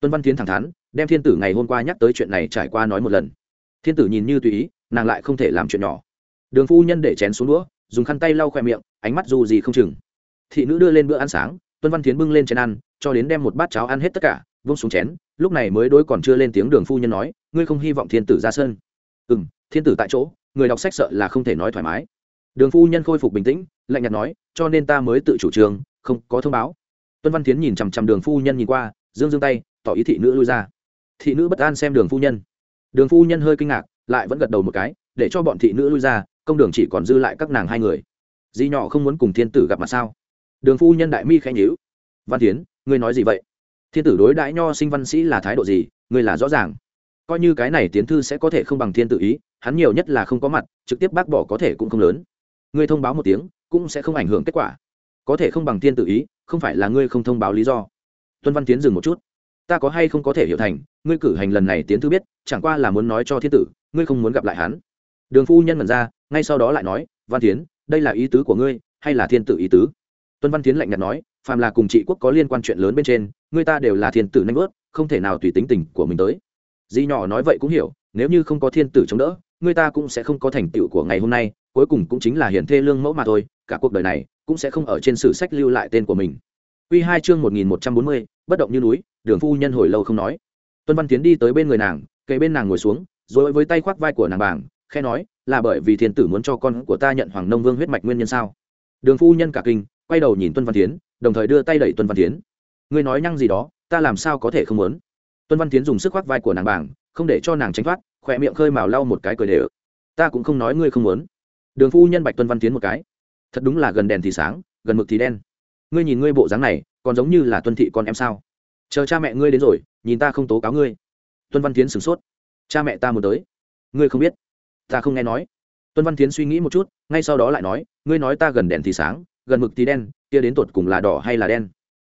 Tuân văn tiến thẳng thắn, đem thiên tử ngày hôm qua nhắc tới chuyện này trải qua nói một lần. Thiên tử nhìn như tùy ý, nàng lại không thể làm chuyện nhỏ. Đường phu nhân để chén xuống đũa, dùng khăn tay lau khoe miệng, ánh mắt dù gì không chừng thị nữ đưa lên bữa ăn sáng, tuân văn tiến bưng lên chén ăn, cho đến đem một bát cháo ăn hết tất cả, vung xuống chén, lúc này mới đối còn chưa lên tiếng đường phu nhân nói, ngươi không hy vọng thiên tử ra sân. Ừ m thiên tử tại chỗ, người đọc sách sợ là không thể nói thoải mái. Đường phu nhân khôi phục bình tĩnh, lạnh nhạt nói, cho nên ta mới tự chủ trương không có thông báo. Tuân văn tiến nhìn chằm chằm đường phu nhân nhìn qua, dương dương tay, tỏ ý thị nữ lui ra. Thị nữ bất an xem đường phu nhân. Đường phu nhân hơi kinh ngạc, lại vẫn gật đầu một cái, để cho bọn thị nữ lui ra, công đường chỉ còn dư lại các nàng hai người. Di nhỏ không muốn cùng thiên tử gặp mặt sao? Đường phu nhân đại mi khẽ nhíu. Văn tiến ngươi nói gì vậy? Thiên tử đối đãi nho sinh văn sĩ là thái độ gì? Ngươi là rõ ràng. Coi như cái này tiến thư sẽ có thể không bằng thiên tự ý, hắn nhiều nhất là không có mặt, trực tiếp bác bỏ có thể cũng không lớn. Ngươi thông báo một tiếng, cũng sẽ không ảnh hưởng kết quả. Có thể không bằng thiên tự ý, không phải là ngươi không thông báo lý do. Tuân văn tiến dừng một chút. Ta có hay không có thể hiểu thành, ngươi cử hành lần này tiến thư biết, chẳng qua là muốn nói cho thiên tử, ngươi không muốn gặp lại hắn. Đường phu nhân mật ra, ngay sau đó lại nói, văn tiến đây là ý tứ của ngươi, hay là thiên tử ý tứ? Tuân văn tiến lạnh nhạt nói, phàm là cùng trị quốc có liên quan chuyện lớn bên trên, người ta đều là thiên tử nanh vớt, không thể nào tùy tính tình của mình tới. Di nhỏ nói vậy cũng hiểu, nếu như không có thiên tử chống đỡ, người ta cũng sẽ không có thành tựu của ngày hôm nay, cuối cùng cũng chính là hiển thê lương mẫu mà thôi, cả cuộc đời này cũng sẽ không ở trên sử sách lưu lại tên của mình. Quy hai chương một nghìn một trăm bốn mươi, bất động như núi, đường phu nhân hồi lâu không nói. Tuân văn tiến đi tới bên người nàng, kề bên nàng ngồi xuống, rồi với tay khoác vai của nàng bảng, khẽ nói, là bởi vì thiên tử muốn cho con của ta nhận hoàng nông vương huyết mạch nguyên nhân sao? Đường phu nhân cả kinh quay đầu nhìn tuân văn tiến đồng thời đưa tay đẩy tuân văn tiến ngươi nói nhăng gì đó, ta làm sao có thể không muốn? Tuân văn tiến dùng sức khoác vai của nàng bảng, không để cho nàng tránh thoát, khỏe miệng khơi mào lau một cái cười để ự ta cũng không nói ngươi không muốn. Đường phu nhân bạch tuân văn tiến một cái. Thật đúng là gần đèn thì sáng, gần mực thì đen. Ngươi nhìn ngươi bộ dáng này, còn giống như là tuân thị con em sao? Chờ cha mẹ ngươi đến rồi, nhìn ta không tố cáo ngươi. Tuân văn tiến sửng sốt. Cha mẹ ta muốn tới. Ngươi không biết. Ta không nghe nói. Tuân văn tiến suy nghĩ một chút, ngay sau đó lại nói, ngươi nói ta gần đèn thì sáng gần mực thì đen, kia đến tột cùng là đỏ hay là đen?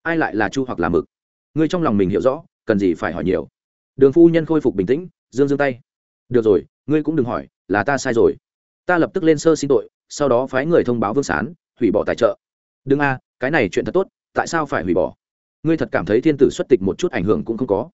Ai lại là chu hoặc là mực? Ngươi trong lòng mình hiểu rõ, cần gì phải hỏi nhiều. Đường phu nhân khôi phục bình tĩnh, dương dương tay. Được rồi, ngươi cũng đừng hỏi, là ta sai rồi. Ta lập tức lên sơ xin tội, sau đó phái người thông báo vương sán, hủy bỏ tài trợ. Đừng a, cái này chuyện thật tốt, tại sao phải hủy bỏ? Ngươi thật cảm thấy thiên tử xuất tịch một chút ảnh hưởng cũng không có.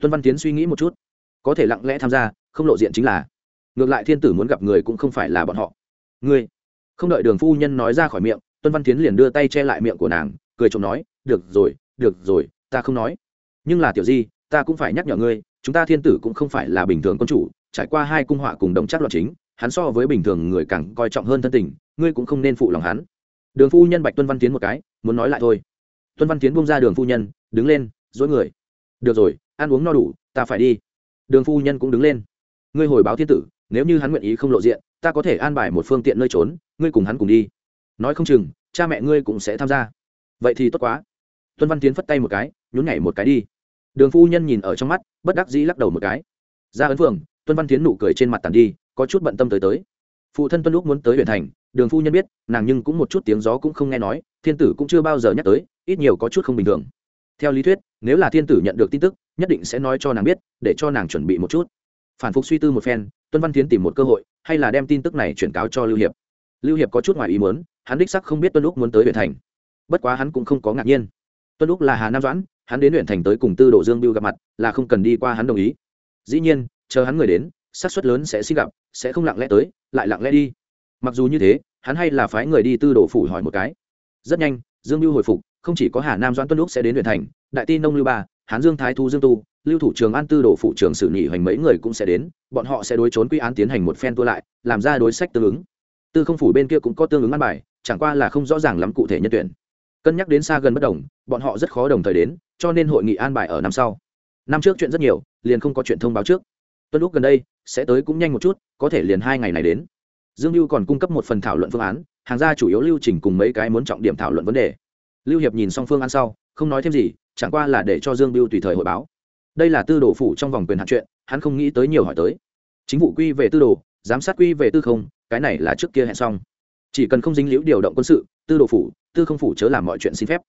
Tuân văn tiến suy nghĩ một chút. Có thể lặng lẽ tham gia, không lộ diện chính là. Ngược lại thiên tử muốn gặp người cũng không phải là bọn họ. Ngươi. Không đợi đường phu nhân nói ra khỏi miệng tuân văn tiến liền đưa tay che lại miệng của nàng, cười trộm nói, được rồi được rồi, ta không nói. Nhưng là tiểu di, ta cũng phải nhắc nhở ngươi, chúng ta thiên tử cũng không phải là bình thường quân chủ, trải qua hai cung họa cùng đồng chắc loạt chính, hắn so với bình thường người càng coi trọng hơn thân tình, ngươi cũng không nên phụ lòng hắn. Đường phu nhân bạch tuân văn tiến một cái, muốn nói lại thôi. Tuân văn tiến bung ra đường phu nhân, đứng lên, dối người. Được rồi, ăn uống no đủ, ta phải đi. Đường phu nhân cũng đứng lên. Ngươi hồi báo thiên tử, nếu như hắn nguyện ý không lộ diện, ta có thể an bài một phương tiện nơi trốn, ngươi cùng hắn cùng đi nói không chừng, cha mẹ ngươi cũng sẽ tham gia. Vậy thì tốt quá. Tuân văn tiến phất tay một cái, nhún nhảy một cái đi. Đường phu nhân nhìn ở trong mắt, bất đắc dĩ lắc đầu một cái. Ra ấn phường tuân văn tiến nụ cười trên mặt tàn đi, có chút bận tâm tới tới. Phụ thân tuân lúc muốn tới huyện thành, đường phu nhân biết, nàng nhưng cũng một chút tiếng gió cũng không nghe nói, thiên tử cũng chưa bao giờ nhắc tới, ít nhiều có chút không bình thường. Theo lý thuyết, nếu là thiên tử nhận được tin tức, nhất định sẽ nói cho nàng biết, để cho nàng chuẩn bị một chút. Phản phục suy tư một phen, tuân văn tiến tìm một cơ hội, hay là đem tin tức này chuyển cáo cho lưu hiệp. Lưu hiệp có chút ngoài ý muốn hắn đích sắc không biết tuân lúc muốn tới huyện thành. Bất quá hắn cũng không có ngạc nhiên. Tuân lúc là hà nam doãn, hắn đến huyện thành tới cùng tư đồ dương biêu gặp mặt, là không cần đi qua hắn đồng ý. Dĩ nhiên, chờ hắn người đến, xác suất lớn sẽ xin gặp, sẽ không lặng lẽ tới, lại lặng lẽ đi. Mặc dù như thế, hắn hay là phái người đi tư đồ phủ hỏi một cái. Rất nhanh, dương biêu hồi phục, không chỉ có hà nam doãn tuân lúc sẽ đến huyện thành, đại ti nông lưu ba, hán dương thái thu dương tu, lưu thủ trường an tư đồ phụ trưởng xử nghỉ hoành mấy người cũng sẽ đến, bọn họ sẽ đối trốn quy án tiến hành một phen tua lại, làm ra đối sách tương ứng. Tư không phủ bên kia cũng có tương ứng ăn bài chẳng qua là không rõ ràng lắm cụ thể nhân tuyển. Cân nhắc đến xa gần bất đồng, bọn họ rất khó đồng thời đến, cho nên hội nghị an bài ở năm sau. Năm trước chuyện rất nhiều, liền không có chuyện thông báo trước. Tuân lúc gần đây, sẽ tới cũng nhanh một chút, có thể liền hai ngày này đến. Dương lưu còn cung cấp một phần thảo luận phương án, hàng gia chủ yếu lưu trình cùng mấy cái muốn trọng điểm thảo luận vấn đề. Lưu hiệp nhìn xong phương án sau, không nói thêm gì, chẳng qua là để cho dương lưu tùy thời hội báo. Đây là tư đồ phủ trong vòng quyền hạn chuyện, hắn không nghĩ tới nhiều hỏi tới. Chính vụ quy về tư đồ, giám sát quy về tư không, cái này là trước kia hẹn xong chỉ cần không dính liễu điều động quân sự, tư đồ phủ, tư không phủ chớ làm mọi chuyện xin phép.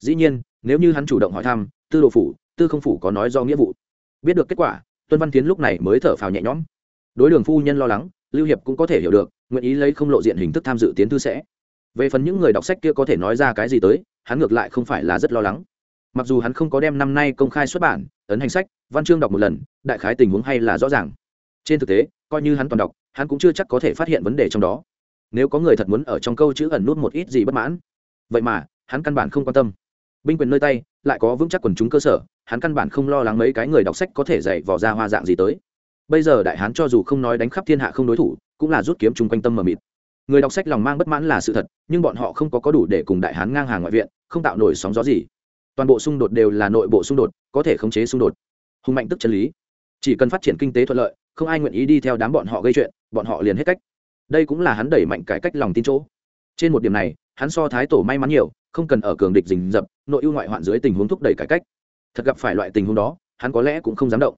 Dĩ nhiên, nếu như hắn chủ động hỏi thăm, tư đồ phủ, tư không phủ có nói do nghĩa vụ. Biết được kết quả, tuân văn tiến lúc này mới thở phào nhẹ nhõm. Đối đường phu nhân lo lắng, lưu hiệp cũng có thể hiểu được, nguyện ý lấy không lộ diện hình thức tham dự tiến thư sẽ. Về phần những người đọc sách kia có thể nói ra cái gì tới, hắn ngược lại không phải là rất lo lắng. Mặc dù hắn không có đem năm nay công khai xuất bản, ấn hành sách, văn chương đọc một lần, đại khái tình huống hay là rõ ràng. Trên thực tế, coi như hắn toàn đọc, hắn cũng chưa chắc có thể phát hiện vấn đề trong đó nếu có người thật muốn ở trong câu chữ ẩn nút một ít gì bất mãn. Vậy mà, hắn căn bản không quan tâm. Binh quyền nơi tay, lại có vững chắc quần chúng cơ sở, hắn căn bản không lo lắng mấy cái người đọc sách có thể dạy vò ra hoa dạng gì tới. Bây giờ đại hán cho dù không nói đánh khắp thiên hạ không đối thủ, cũng là rút kiếm chung quanh tâm mờ mịt. Người đọc sách lòng mang bất mãn là sự thật, nhưng bọn họ không có có đủ để cùng đại hán ngang hàng ngoại viện, không tạo nổi sóng gió gì. Toàn bộ xung đột đều là nội bộ xung đột, có thể khống chế xung đột. Hùng mạnh tức chân lý. Chỉ cần phát triển kinh tế thuận lợi, không ai nguyện ý đi theo đám bọn họ gây chuyện, bọn họ liền hết cách đây cũng là hắn đẩy mạnh cải cách lòng tin chỗ. Trên một điểm này, hắn so thái tổ may mắn nhiều, không cần ở cường địch rình rập, nội ưu ngoại hoạn dưới tình huống thúc đẩy cải cách. Thật gặp phải loại tình huống đó, hắn có lẽ cũng không dám động.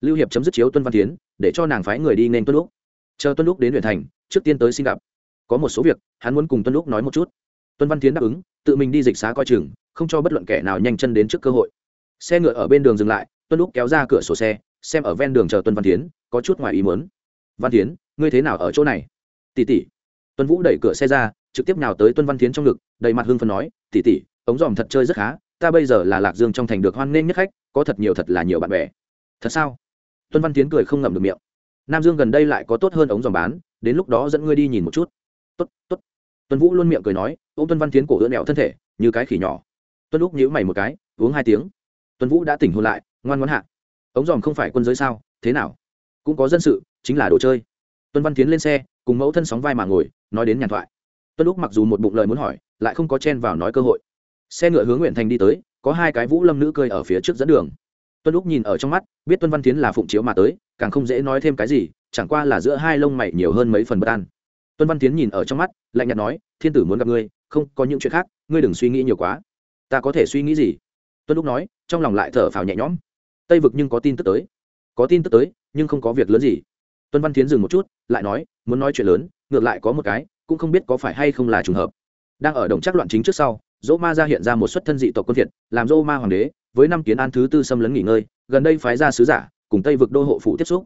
Lưu hiệp chấm dứt chiếu tuân văn tiến để cho nàng phái người đi nên tuân lúc chờ tuân lúc đến huyện thành, trước tiên tới xin gặp. Có một số việc, hắn muốn cùng tuân lúc nói một chút. Tuân văn tiến đáp ứng, tự mình đi dịch xá coi chừng, không cho bất luận kẻ nào nhanh chân đến trước cơ hội. Xe ngựa ở bên đường dừng lại, tuân lúc kéo ra cửa sổ xe, xem ở ven đường chờ tuân văn tiến có chút ngoài ý muốn. Văn tiến ngươi thế nào ở chỗ này? Tỷ tỷ. Tuân vũ đẩy cửa xe ra, trực tiếp nào tới tuân văn tiến trong ngực, đầy mặt hưng phần nói, tỷ tỷ, ống dòm thật chơi rất khá, ta bây giờ là lạc dương trong thành được hoan nghênh nhất khách, có thật nhiều thật là nhiều bạn bè. Thật sao? Tuân văn tiến cười không ngậm được miệng. Nam dương gần đây lại có tốt hơn ống dòm bán, đến lúc đó dẫn ngươi đi nhìn một chút. Tốt tốt. Tuân vũ luôn miệng cười nói ô tuân văn tiến cổ ưỡn ẹo thân thể, như cái khỉ nhỏ. Tuân lúc nhíu mày một cái, uống hai tiếng. Tuân vũ đã tỉnh hôn lại, ngoan ngoãn hạ. Ống dòm không phải quân giới sao, thế nào? Cũng có dân sự, chính là đồ chơi. Tuân văn tiến lên xe cùng mẫu thân sóng vai mà ngồi, nói đến nhàn thoại. Tuân lúc mặc dù một bụng lời muốn hỏi, lại không có chen vào nói cơ hội. Xe ngựa hướng nguyện thành đi tới, có hai cái vũ lâm nữ cơi ở phía trước dẫn đường. Tuân lúc nhìn ở trong mắt, biết tuân văn tiến là phụng chiếu mà tới, càng không dễ nói thêm cái gì, chẳng qua là giữa hai lông mày nhiều hơn mấy phần bất an. Tuân văn tiến nhìn ở trong mắt, lạnh nhạt nói, thiên tử muốn gặp ngươi, không, có những chuyện khác, ngươi đừng suy nghĩ nhiều quá. Ta có thể suy nghĩ gì? Tuân lúc nói, trong lòng lại thở phào nhẹ nhõm. Tây vực nhưng có tin tức tới. Có tin tức tới, nhưng không có việc lớn gì tuân văn tiến dừng một chút, lại nói, muốn nói chuyện lớn, ngược lại có một cái, cũng không biết có phải hay không là trùng hợp. Đang ở đồng chắc loạn chính trước sau, dỗ ma ra hiện ra một xuất thân dị tộc quân thiện làm dỗ ma hoàng đế, với năm kiến an thứ tư xâm lấn nghỉ ngơi, gần đây phái ra sứ giả, cùng tây vực đô hộ phủ tiếp xúc.